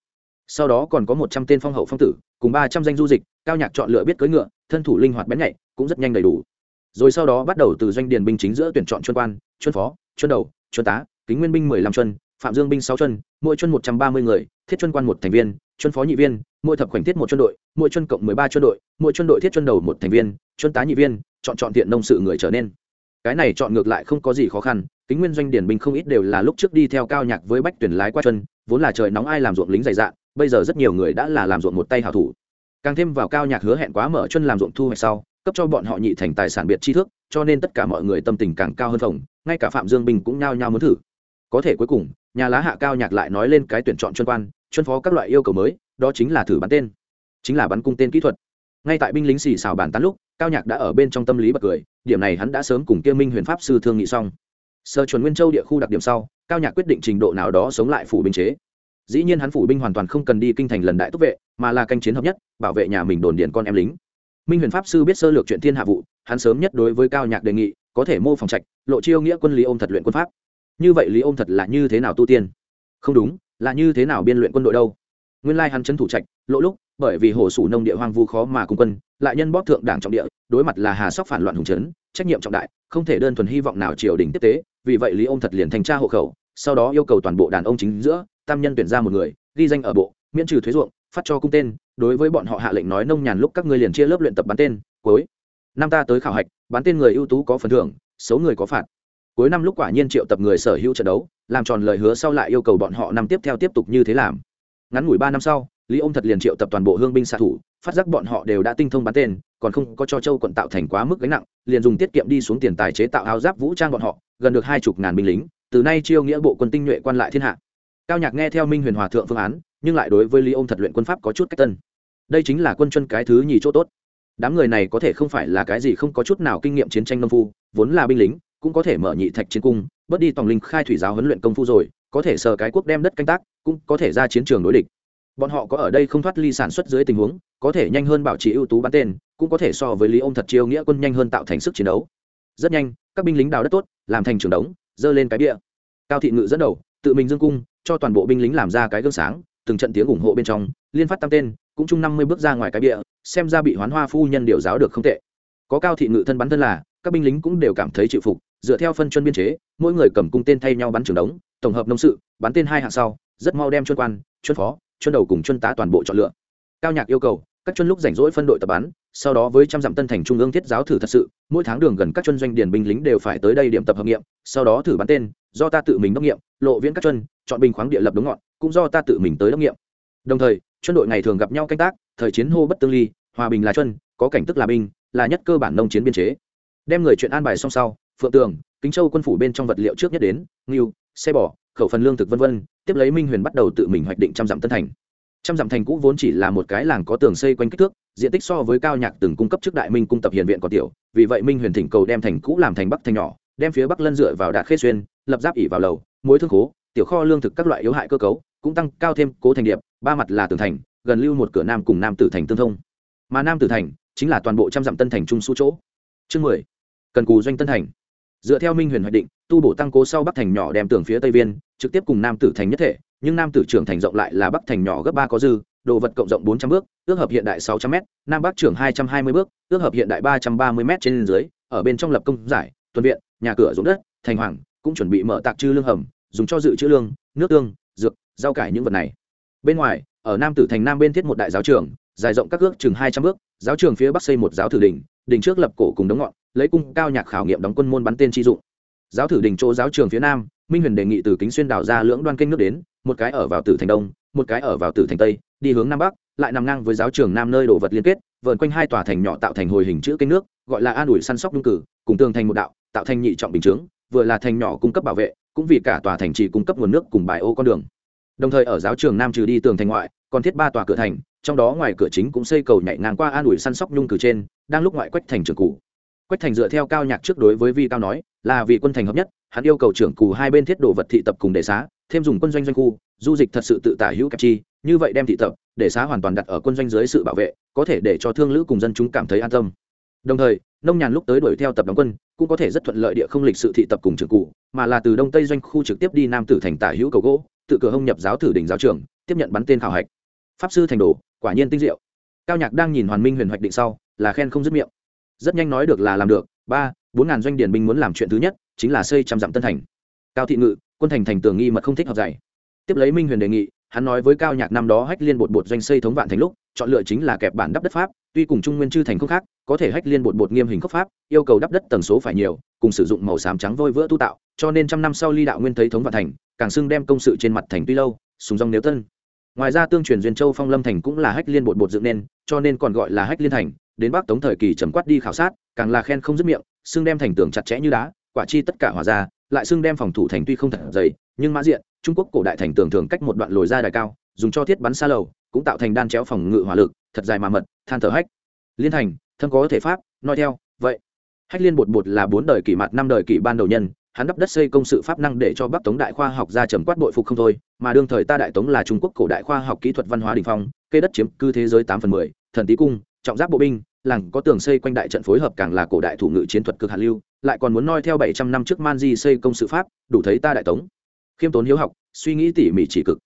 Sau đó còn có một trăm tên phong hậu phong tử, cùng ba trăm danh du dịch, cao nhạc chọn lựa biết cưỡi ngựa, thân thủ linh hoạt bén nhạy, cũng rất nhanh đầy đủ. Rồi sau đó bắt đầu từ doanh điền binh chính giữa tuyển chọn chuyên quan, chuyên phó, chuyên đầu, chuyên tá, kính nguyên binh mười lăm chuân phạm dương binh sáu chuân mỗi chuân một trăm ba mươi người, thiết chuyên quan một thành viên, chuyên phó nhị viên, mỗi thập khoảnh thiết một chuyên đội, mỗi chuyên cộng mười ba chuyên đội, mỗi chuyên đội thiết chuyên đầu một thành viên, chuyên tá nhị viên, chọn chọn tiện nông sự người trở nên. Cái này chọn ngược lại không có gì khó khăn kính nguyên doanh điển binh không ít đều là lúc trước đi theo cao nhạc với bách tuyển lái qua chân, vốn là trời nóng ai làm ruộng lính dày dạn, bây giờ rất nhiều người đã là làm ruộng một tay hảo thủ. Càng thêm vào cao nhạc hứa hẹn quá mở chân làm ruộng thu hoạch sau, cấp cho bọn họ nhị thành tài sản biệt tri thức cho nên tất cả mọi người tâm tình càng cao hơn phòng ngay cả phạm dương bình cũng nhao nhao muốn thử. Có thể cuối cùng, nhà lá hạ cao nhạc lại nói lên cái tuyển chọn chuyên quan chuyên phó các loại yêu cầu mới, đó chính là thử bắn tên. Chính là bắn cung tên kỹ thuật. Ngay tại binh lính xì xào bàn tán lúc, cao nhạc đã ở bên trong tâm lý bật cười, điểm này hắn đã sớm cùng kia minh huyền pháp sư thương nghị xong sơ chuẩn nguyên châu địa khu đặc điểm sau, cao nhạc quyết định trình độ nào đó sống lại phủ binh chế. Dĩ nhiên hắn phủ binh hoàn toàn không cần đi kinh thành lần đại túc vệ, mà là canh chiến hợp nhất, bảo vệ nhà mình đồn điền con em lính. Minh huyền pháp sư biết sơ lược chuyện thiên hạ vụ, hắn sớm nhất đối với cao nhạc đề nghị, có thể mô phòng trạch, lộ chiêu nghĩa quân lý ôm thật luyện quân pháp. Như vậy lý ôm thật là như thế nào tu tiên? Không đúng, là như thế nào biên luyện quân đội đâu? Nguyên lai hắn trấn thủ trạch lỗ lúc, bởi vì hồ sủ nông địa hoang vu khó mà cung quân, lại nhân bóp thượng đảng trọng địa, đối mặt là hà sóc phản loạn hùng trấn trách nhiệm trọng đại, không thể đơn thuần hy vọng nào triều đình tiếp tế vì vậy lý ông thật liền thành tra hộ khẩu, sau đó yêu cầu toàn bộ đàn ông chính giữa, tam nhân tuyển ra một người, ghi danh ở bộ, miễn trừ thuế ruộng, phát cho cung tên, đối với bọn họ hạ lệnh nói nông nhàn lúc các ngươi liền chia lớp luyện tập bắn tên, cuối. Năm ta tới khảo hạch bắn tên người ưu tú có phần thưởng xấu người có phạt. Cuối năm lúc quả nhiên triệu tập người sở hữu trận đấu, làm tròn lời hứa sau lại yêu cầu bọn họ năm tiếp theo tiếp tục như thế làm. Ngắn ngủi ba năm sau, lý ông thật liền triệu tập toàn bộ hương binh xạ thủ, phát giác bọn họ đều đã tinh thông bắn tên, còn không có cho châu quận tạo thành quá mức gánh nặng, liền dùng tiết kiệm đi xuống tiền tài chế tạo áo giáp vũ trang bọn họ gần được hai chục ngàn binh lính, từ nay chiêu nghĩa bộ quân tinh nhuệ quan lại thiên hạ. Cao nhạc nghe theo minh huyền hòa thượng phương án, nhưng lại đối với lý ông thật luyện quân pháp có chút cách tân. Đây chính là quân chân cái thứ nhì chỗ tốt. Đám người này có thể không phải là cái gì không có chút nào kinh nghiệm chiến tranh nông phu, vốn là binh lính, cũng có thể mở nhị thạch chiến cung, bớt đi tòng linh khai thủy giáo huấn luyện công phu rồi, có thể sờ cái quốc đem đất canh tác, cũng có thể ra chiến trường đối địch. Bọn họ có ở đây không thoát ly sản xuất dưới tình huống, có thể nhanh hơn bảo trì ưu tú bắn tên, cũng có thể so với lý ông thật chiêu nghĩa quân nhanh hơn tạo thành sức chiến đấu. Rất nhanh các binh lính đào đất tốt, làm thành trường đống, dơ lên cái bia. Cao thị ngự dẫn đầu, tự mình dương cung, cho toàn bộ binh lính làm ra cái gương sáng, từng trận tiếng ủng hộ bên trong, liên phát tăng tên, cũng chung năm mươi bước ra ngoài cái bia, xem ra bị hoán hoa phu nhân điều giáo được không tệ. Có cao thị ngự thân bắn thân là, các binh lính cũng đều cảm thấy chịu phục, dựa theo phân chuân biên chế, mỗi người cầm cung tên thay nhau bắn trường đống, tổng hợp nông sự, bắn tên hai hạng sau, rất mau đem chuân quan, chuân phó, chuân đầu cùng chuân tá toàn bộ chọn lựa. Cao nhạc yêu cầu, các chuân lúc rảnh rỗi phân đội tập bắn sau đó với trăm dặm tân thành trung ương thiết giáo thử thật sự, mỗi tháng đường gần các chân doanh điển binh lính đều phải tới đây điểm tập hợp nghiệm, sau đó thử bắn tên, do ta tự mình đốc nghiệm, lộ viễn các chân, chọn binh khoáng địa lập đúng ngọn, cũng do ta tự mình tới đốc nghiệm. Đồng thời chuyên đội ngày thường gặp nhau canh tác, thời chiến hô bất tương ly, hòa bình là chân, có cảnh tức là binh, là nhất cơ bản nông chiến biên chế. Đem người chuyện an bài xong sau, phượng tường, kính châu quân phủ bên trong vật liệu trước nhất đến, ngưu, xe bò, khẩu phần lương thực vân vân, tiếp lấy minh huyền bắt đầu tự mình hoạch định trăm dặm tân thành trăm dặm thành cũ vốn chỉ là một cái làng có tường xây quanh kích thước, diện tích so với cao nhạc từng cung cấp trước đại minh cung tập hiền viện còn tiểu, vì vậy minh huyền thỉnh cầu đem thành cũ làm thành bắc thành nhỏ, đem phía bắc lân dựa vào đạt khê xuyên, lập giáp ỉ vào lầu mối thương khố, tiểu kho lương thực các loại yếu hại cơ cấu, cũng tăng cao thêm cố thành điệp, ba mặt là tường thành, gần lưu một cửa nam cùng nam tử thành tương thông. Mà nam tử thành chính là toàn bộ trăm dặm tân thành trung su chỗ. Chương mười. Cần cù doanh tân thành dựa theo minh huyền hoạch định, tu bổ tăng cố sau bắc thành nhỏ đem tường phía tây viên, trực tiếp cùng nam tử thành nhất thể, nhưng nam tử trưởng thành rộng lại là bắc thành nhỏ gấp ba có dư, đồ vật cộng rộng bốn trăm bước, ước hợp hiện đại sáu trăm m nam bắc trưởng hai trăm hai mươi bước, ước hợp hiện đại ba trăm ba mươi m trên dưới, ở bên trong lập công giải, tuần viện, nhà cửa ruộng đất, thành hoàng, cũng chuẩn bị mở tạc chư lương hầm, dùng cho dự trữ lương, nước tương, dược, rau cải những vật này. Bên ngoài, ở nam tử thành nam bên thiết một đại giáo trường, dài rộng các ước chừng hai trăm bước, giáo trường phía bắc xây một giáo thử đình đình trước lập cổ cùng đống ngọn lấy cung cao nhạc khảo nghiệm đóng quân môn bắn tên chi dụng. Giáo thử đình chỗ giáo trường phía nam, minh huyền đề nghị từ kính xuyên đảo ra lưỡng đoan kênh nước đến, một cái ở vào tử thành đông, một cái ở vào tử thành tây, đi hướng nam bắc, lại nằm ngang với giáo trường nam nơi đồ vật liên kết vợn quanh hai tòa thành nhỏ tạo thành hồi hình chữ kênh nước, gọi là an ủi săn sóc đung cử, cùng tường thành một đạo, tạo thành nhị trọng bình chướng, vừa là thành nhỏ cung cấp bảo vệ, cũng vì cả tòa thành chỉ cung cấp nguồn nước cùng bài ô con đường. Đồng thời ở giáo trường nam trừ đi tường thành ngoại, còn thiết ba tòa cửa thành, trong đó ngoài cửa chính cũng xây cầu nhảy ngang qua an ủi săn sóc nhung cử trên, đang lúc ngoại quách thành trường cũ quách thành dựa theo cao nhạc trước đối với vi cao nói, là vì quân thành hợp nhất, hắn yêu cầu trưởng cù hai bên thiết đồ vật thị tập cùng đề xá, thêm dùng quân doanh doanh khu, du dịch thật sự tự tả hữu kẹp chi, như vậy đem thị tập, để xá hoàn toàn đặt ở quân doanh dưới sự bảo vệ, có thể để cho thương lữ cùng dân chúng cảm thấy an tâm. Đồng thời, nông nhàn lúc tới đuổi theo tập đóng quân, cũng có thể rất thuận lợi địa không lịch sự thị tập cùng trường cụ mà là từ đông tây doanh khu trực tiếp đi nam tử thành tả hữu cầu gỗ, tự cửa hông nhập giáo thử đỉnh giáo trường, tiếp nhận bắn tên khảo hạch. Pháp sư thành đồ, quả nhiên tinh diệu. Cao nhạc đang nhìn hoàn minh huyền hoạch định sau, là khen không dứt miệng rất nhanh nói được là làm được, ba, bốn ngàn doanh điển binh muốn làm chuyện thứ nhất, chính là xây trăm dặm tân thành. Cao thị ngự, quân thành thành tường nghi mật không thích hợp dạy. Tiếp lấy minh huyền đề nghị, hắn nói với cao nhạc năm đó hách liên bột bột doanh xây thống vạn thành lúc, chọn lựa chính là kẹp bản đắp đất pháp, tuy cùng trung nguyên chư thành không khác, có thể hách liên bột bột nghiêm hình khốc pháp, yêu cầu đắp đất tần số phải nhiều, cùng sử dụng màu xám trắng vôi vữa tu tạo, cho nên trăm năm sau ly đạo nguyên thấy thống vạn thành, càng xưng đem công sự trên mặt thành tuy lâu sùng rong nếu tân. Ngoài ra tương truyền duyên châu phong lâm thành cũng là hách liên bột bột dựng nên, cho nên còn gọi là hách liên thành đến bắc tống thời kỳ trầm quát đi khảo sát, càng là khen không dứt miệng, xưng đem thành tường chặt chẽ như đá, quả chi tất cả hòa ra, lại xưng đem phòng thủ thành tuy không thật dày, nhưng mã diện, trung quốc cổ đại thành tường thường cách một đoạn lồi ra đài cao, dùng cho thiết bắn xa lầu, cũng tạo thành đan chéo phòng ngự hỏa lực, thật dài mà mật, than thở hách. Liên thành thân có thể pháp nói theo, vậy. Hách liên bột bột là bốn đời kỷ mặt năm đời kỷ ban đầu nhân, hắn đắp đất xây công sự pháp năng để cho bắc tống đại khoa học ra trầm quát bội phục không thôi, mà đương thời ta đại tống là trung quốc cổ đại khoa học kỹ thuật văn hóa đình phong cây đất chiếm cư thế giới tám phần mười, thần tý cung trọng giáp bộ binh, làng có tường xây quanh đại trận phối hợp càng là cổ đại thủ ngự chiến thuật cực hạt lưu, lại còn muốn noi theo bảy trăm năm trước man di xây công sự pháp, đủ thấy ta đại tống. Khiêm tốn hiếu học, suy nghĩ tỉ mỉ chỉ cực.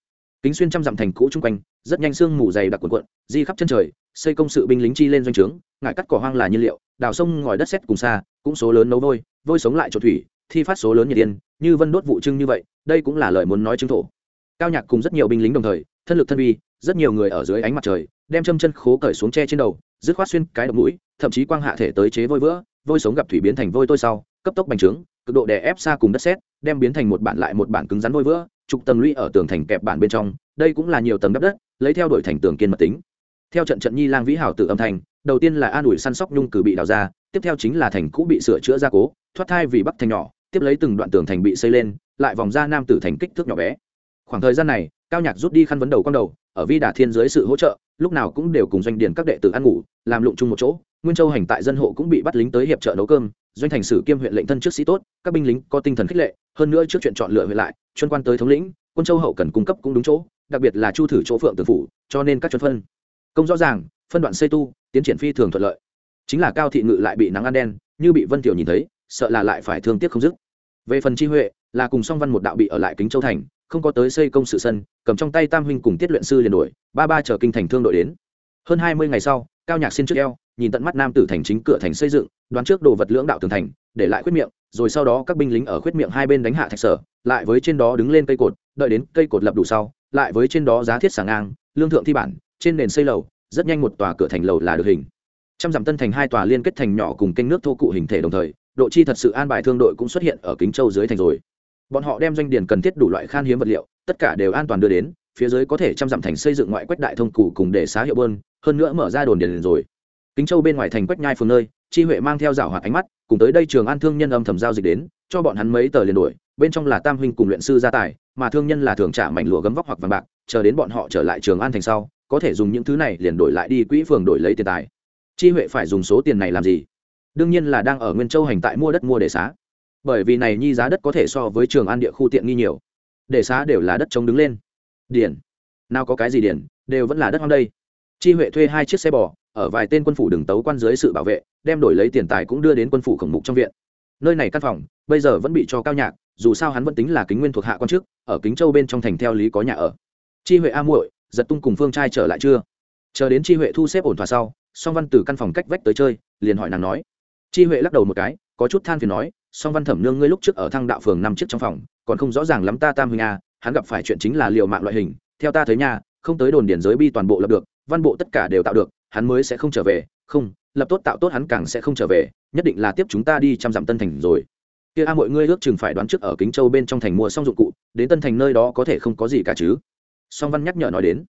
Kính xuyên trăm dặm thành cũ chung quanh, rất nhanh sương mù dày đặc quần quận di khắp chân trời, xây công sự binh lính chi lên doanh trướng ngại cắt cỏ hoang là nhiên liệu, đào sông ngòi đất xét cùng xa, cũng số lớn nấu vôi vôi sống lại chỗ thủy, thi phát số lớn nhiệt yên như vân đốt vụ trưng như vậy, đây cũng là lời muốn nói chứng thổ. Cao nhạc cùng rất nhiều binh lính đồng thời, thân lực thân vi rất nhiều người ở dưới ánh mặt trời, đem châm chân khố cởi xuống tre trên đầu dứt khoát xuyên cái độc mũi thậm chí quang hạ thể tới chế vôi vữa vôi sống gặp thủy biến thành vôi tôi sau cấp tốc bành trướng cực độ đè ép xa cùng đất sét đem biến thành một bản lại một bản cứng rắn vôi vữa trục tầng lũy ở tường thành kẹp bản bên trong đây cũng là nhiều tầng đắp đất lấy theo đổi thành tường kiên mật tính. Theo trận trận nhi lang vĩ hảo tự âm thành, đầu tiên là an ủi săn sóc nhung cử bị đào ra tiếp theo chính là thành cũ bị sửa chữa gia cố thoát thai vì bắc thành nhỏ tiếp lấy từng đoạn tường thành bị xây lên lại vòng ra nam tử thành kích thước nhỏ bé. Khoảng thời gian này cao nhạc rút đi khăn vấn đầu con đầu, ở vi đà thiên dưới sự hỗ trợ, lúc nào cũng đều cùng doanh điền các đệ tử ăn ngủ, làm lụng chung một chỗ. Nguyên châu hành tại dân hộ cũng bị bắt lính tới hiệp trợ nấu cơm, doanh thành sử kiêm huyện lệnh thân trước sĩ tốt, các binh lính có tinh thần khích lệ, hơn nữa trước chuyện chọn lựa huyện lại, chuyên quan tới thống lĩnh, quân châu hậu cần cung cấp cũng đúng chỗ, đặc biệt là chu thử chỗ phượng tường phủ, cho nên các chuyên phân. Công rõ ràng, phân đoạn xây tu, tiến triển phi thường thuận lợi. Chính là cao thị ngự lại bị nắng ăn đen, như bị vân tiểu nhìn thấy, sợ là lại phải thương tiếc không dứt. Về phần chi huệ, là cùng song văn một đạo bị ở lại kính châu thành không có tới xây công sự sân, cầm trong tay tam huynh cùng tiết luyện sư liền đổi ba ba chờ kinh thành thương đội đến. Hơn hai mươi ngày sau, cao nhạc xin trước eo, nhìn tận mắt nam tử thành chính cửa thành xây dựng, đoán trước đồ vật lưỡng đạo tường thành, để lại khuyết miệng, rồi sau đó các binh lính ở khuyết miệng hai bên đánh hạ thạch sở, lại với trên đó đứng lên cây cột, đợi đến cây cột lập đủ sau, lại với trên đó giá thiết sàng ngang, lương thượng thi bản, trên nền xây lầu, rất nhanh một tòa cửa thành lầu là được hình. Trăm dặm tân thành hai tòa liên kết thành nhỏ cùng kênh nước thô cụ hình thể đồng thời, độ chi thật sự an bài thương đội cũng xuất hiện ở kính châu dưới thành rồi bọn họ đem doanh điền cần thiết đủ loại khan hiếm vật liệu, tất cả đều an toàn đưa đến, phía dưới có thể chăm dặm thành xây dựng ngoại quách đại thông cụ cùng để xá hiệu bơn, hơn nữa mở ra đồn điền rồi. Kính châu bên ngoài thành quách nhai phường nơi, chi huệ mang theo rào hoạt ánh mắt, cùng tới đây trường an thương nhân âm thầm giao dịch đến, cho bọn hắn mấy tờ liền đổi, bên trong là tam huynh cùng luyện sư gia tài, mà thương nhân là thường trả mảnh lụa gấm vóc hoặc vàng bạc, chờ đến bọn họ trở lại trường an thành sau, có thể dùng những thứ này liền đổi lại đi quỹ phường đổi lấy tiền tài. Chi huệ phải dùng số tiền này làm gì? Đương nhiên là đang ở nguyên châu hành tại mua đất mua để xá bởi vì này nhi giá đất có thể so với trường an địa khu tiện nghi nhiều. Để xá đều là đất trống đứng lên. Điển nào có cái gì điển đều vẫn là đất hoang đây. Chi huệ thuê hai chiếc xe bò, ở vài tên quân phủ đường tấu quan dưới sự bảo vệ, đem đổi lấy tiền tài cũng đưa đến quân phủ khổng mục trong viện. Nơi này căn phòng, bây giờ vẫn bị cho cao nhạc, dù sao hắn vẫn tính là kính nguyên thuộc hạ quan chức, ở kính châu bên trong thành theo lý có nhà ở. Chi huệ a muội, giật tung cùng phương trai trở lại chưa? Chờ đến chi huệ thu xếp ổn thỏa sau, song văn từ căn phòng cách vách tới chơi, liền hỏi nàng nói. Chi huệ lắc đầu một cái, có chút than phiền nói song văn thẩm nương ngươi lúc trước ở thăng đạo phường năm chiếc trong phòng, còn không rõ ràng lắm ta tam huynh a à, hắn gặp phải chuyện chính là liều mạng loại hình, theo ta thấy nha, không tới đồn điển giới bi toàn bộ lập được, văn bộ tất cả đều tạo được, hắn mới sẽ không trở về, không, lập tốt tạo tốt hắn càng sẽ không trở về, nhất định là tiếp chúng ta đi chăm dặm tân thành rồi. Kia a, mọi ngươi ước chừng phải đoán trước ở kính châu bên trong thành mua xong dụng cụ, đến tân thành nơi đó có thể không có gì cả chứ. Song văn nhắc nhở nói đến.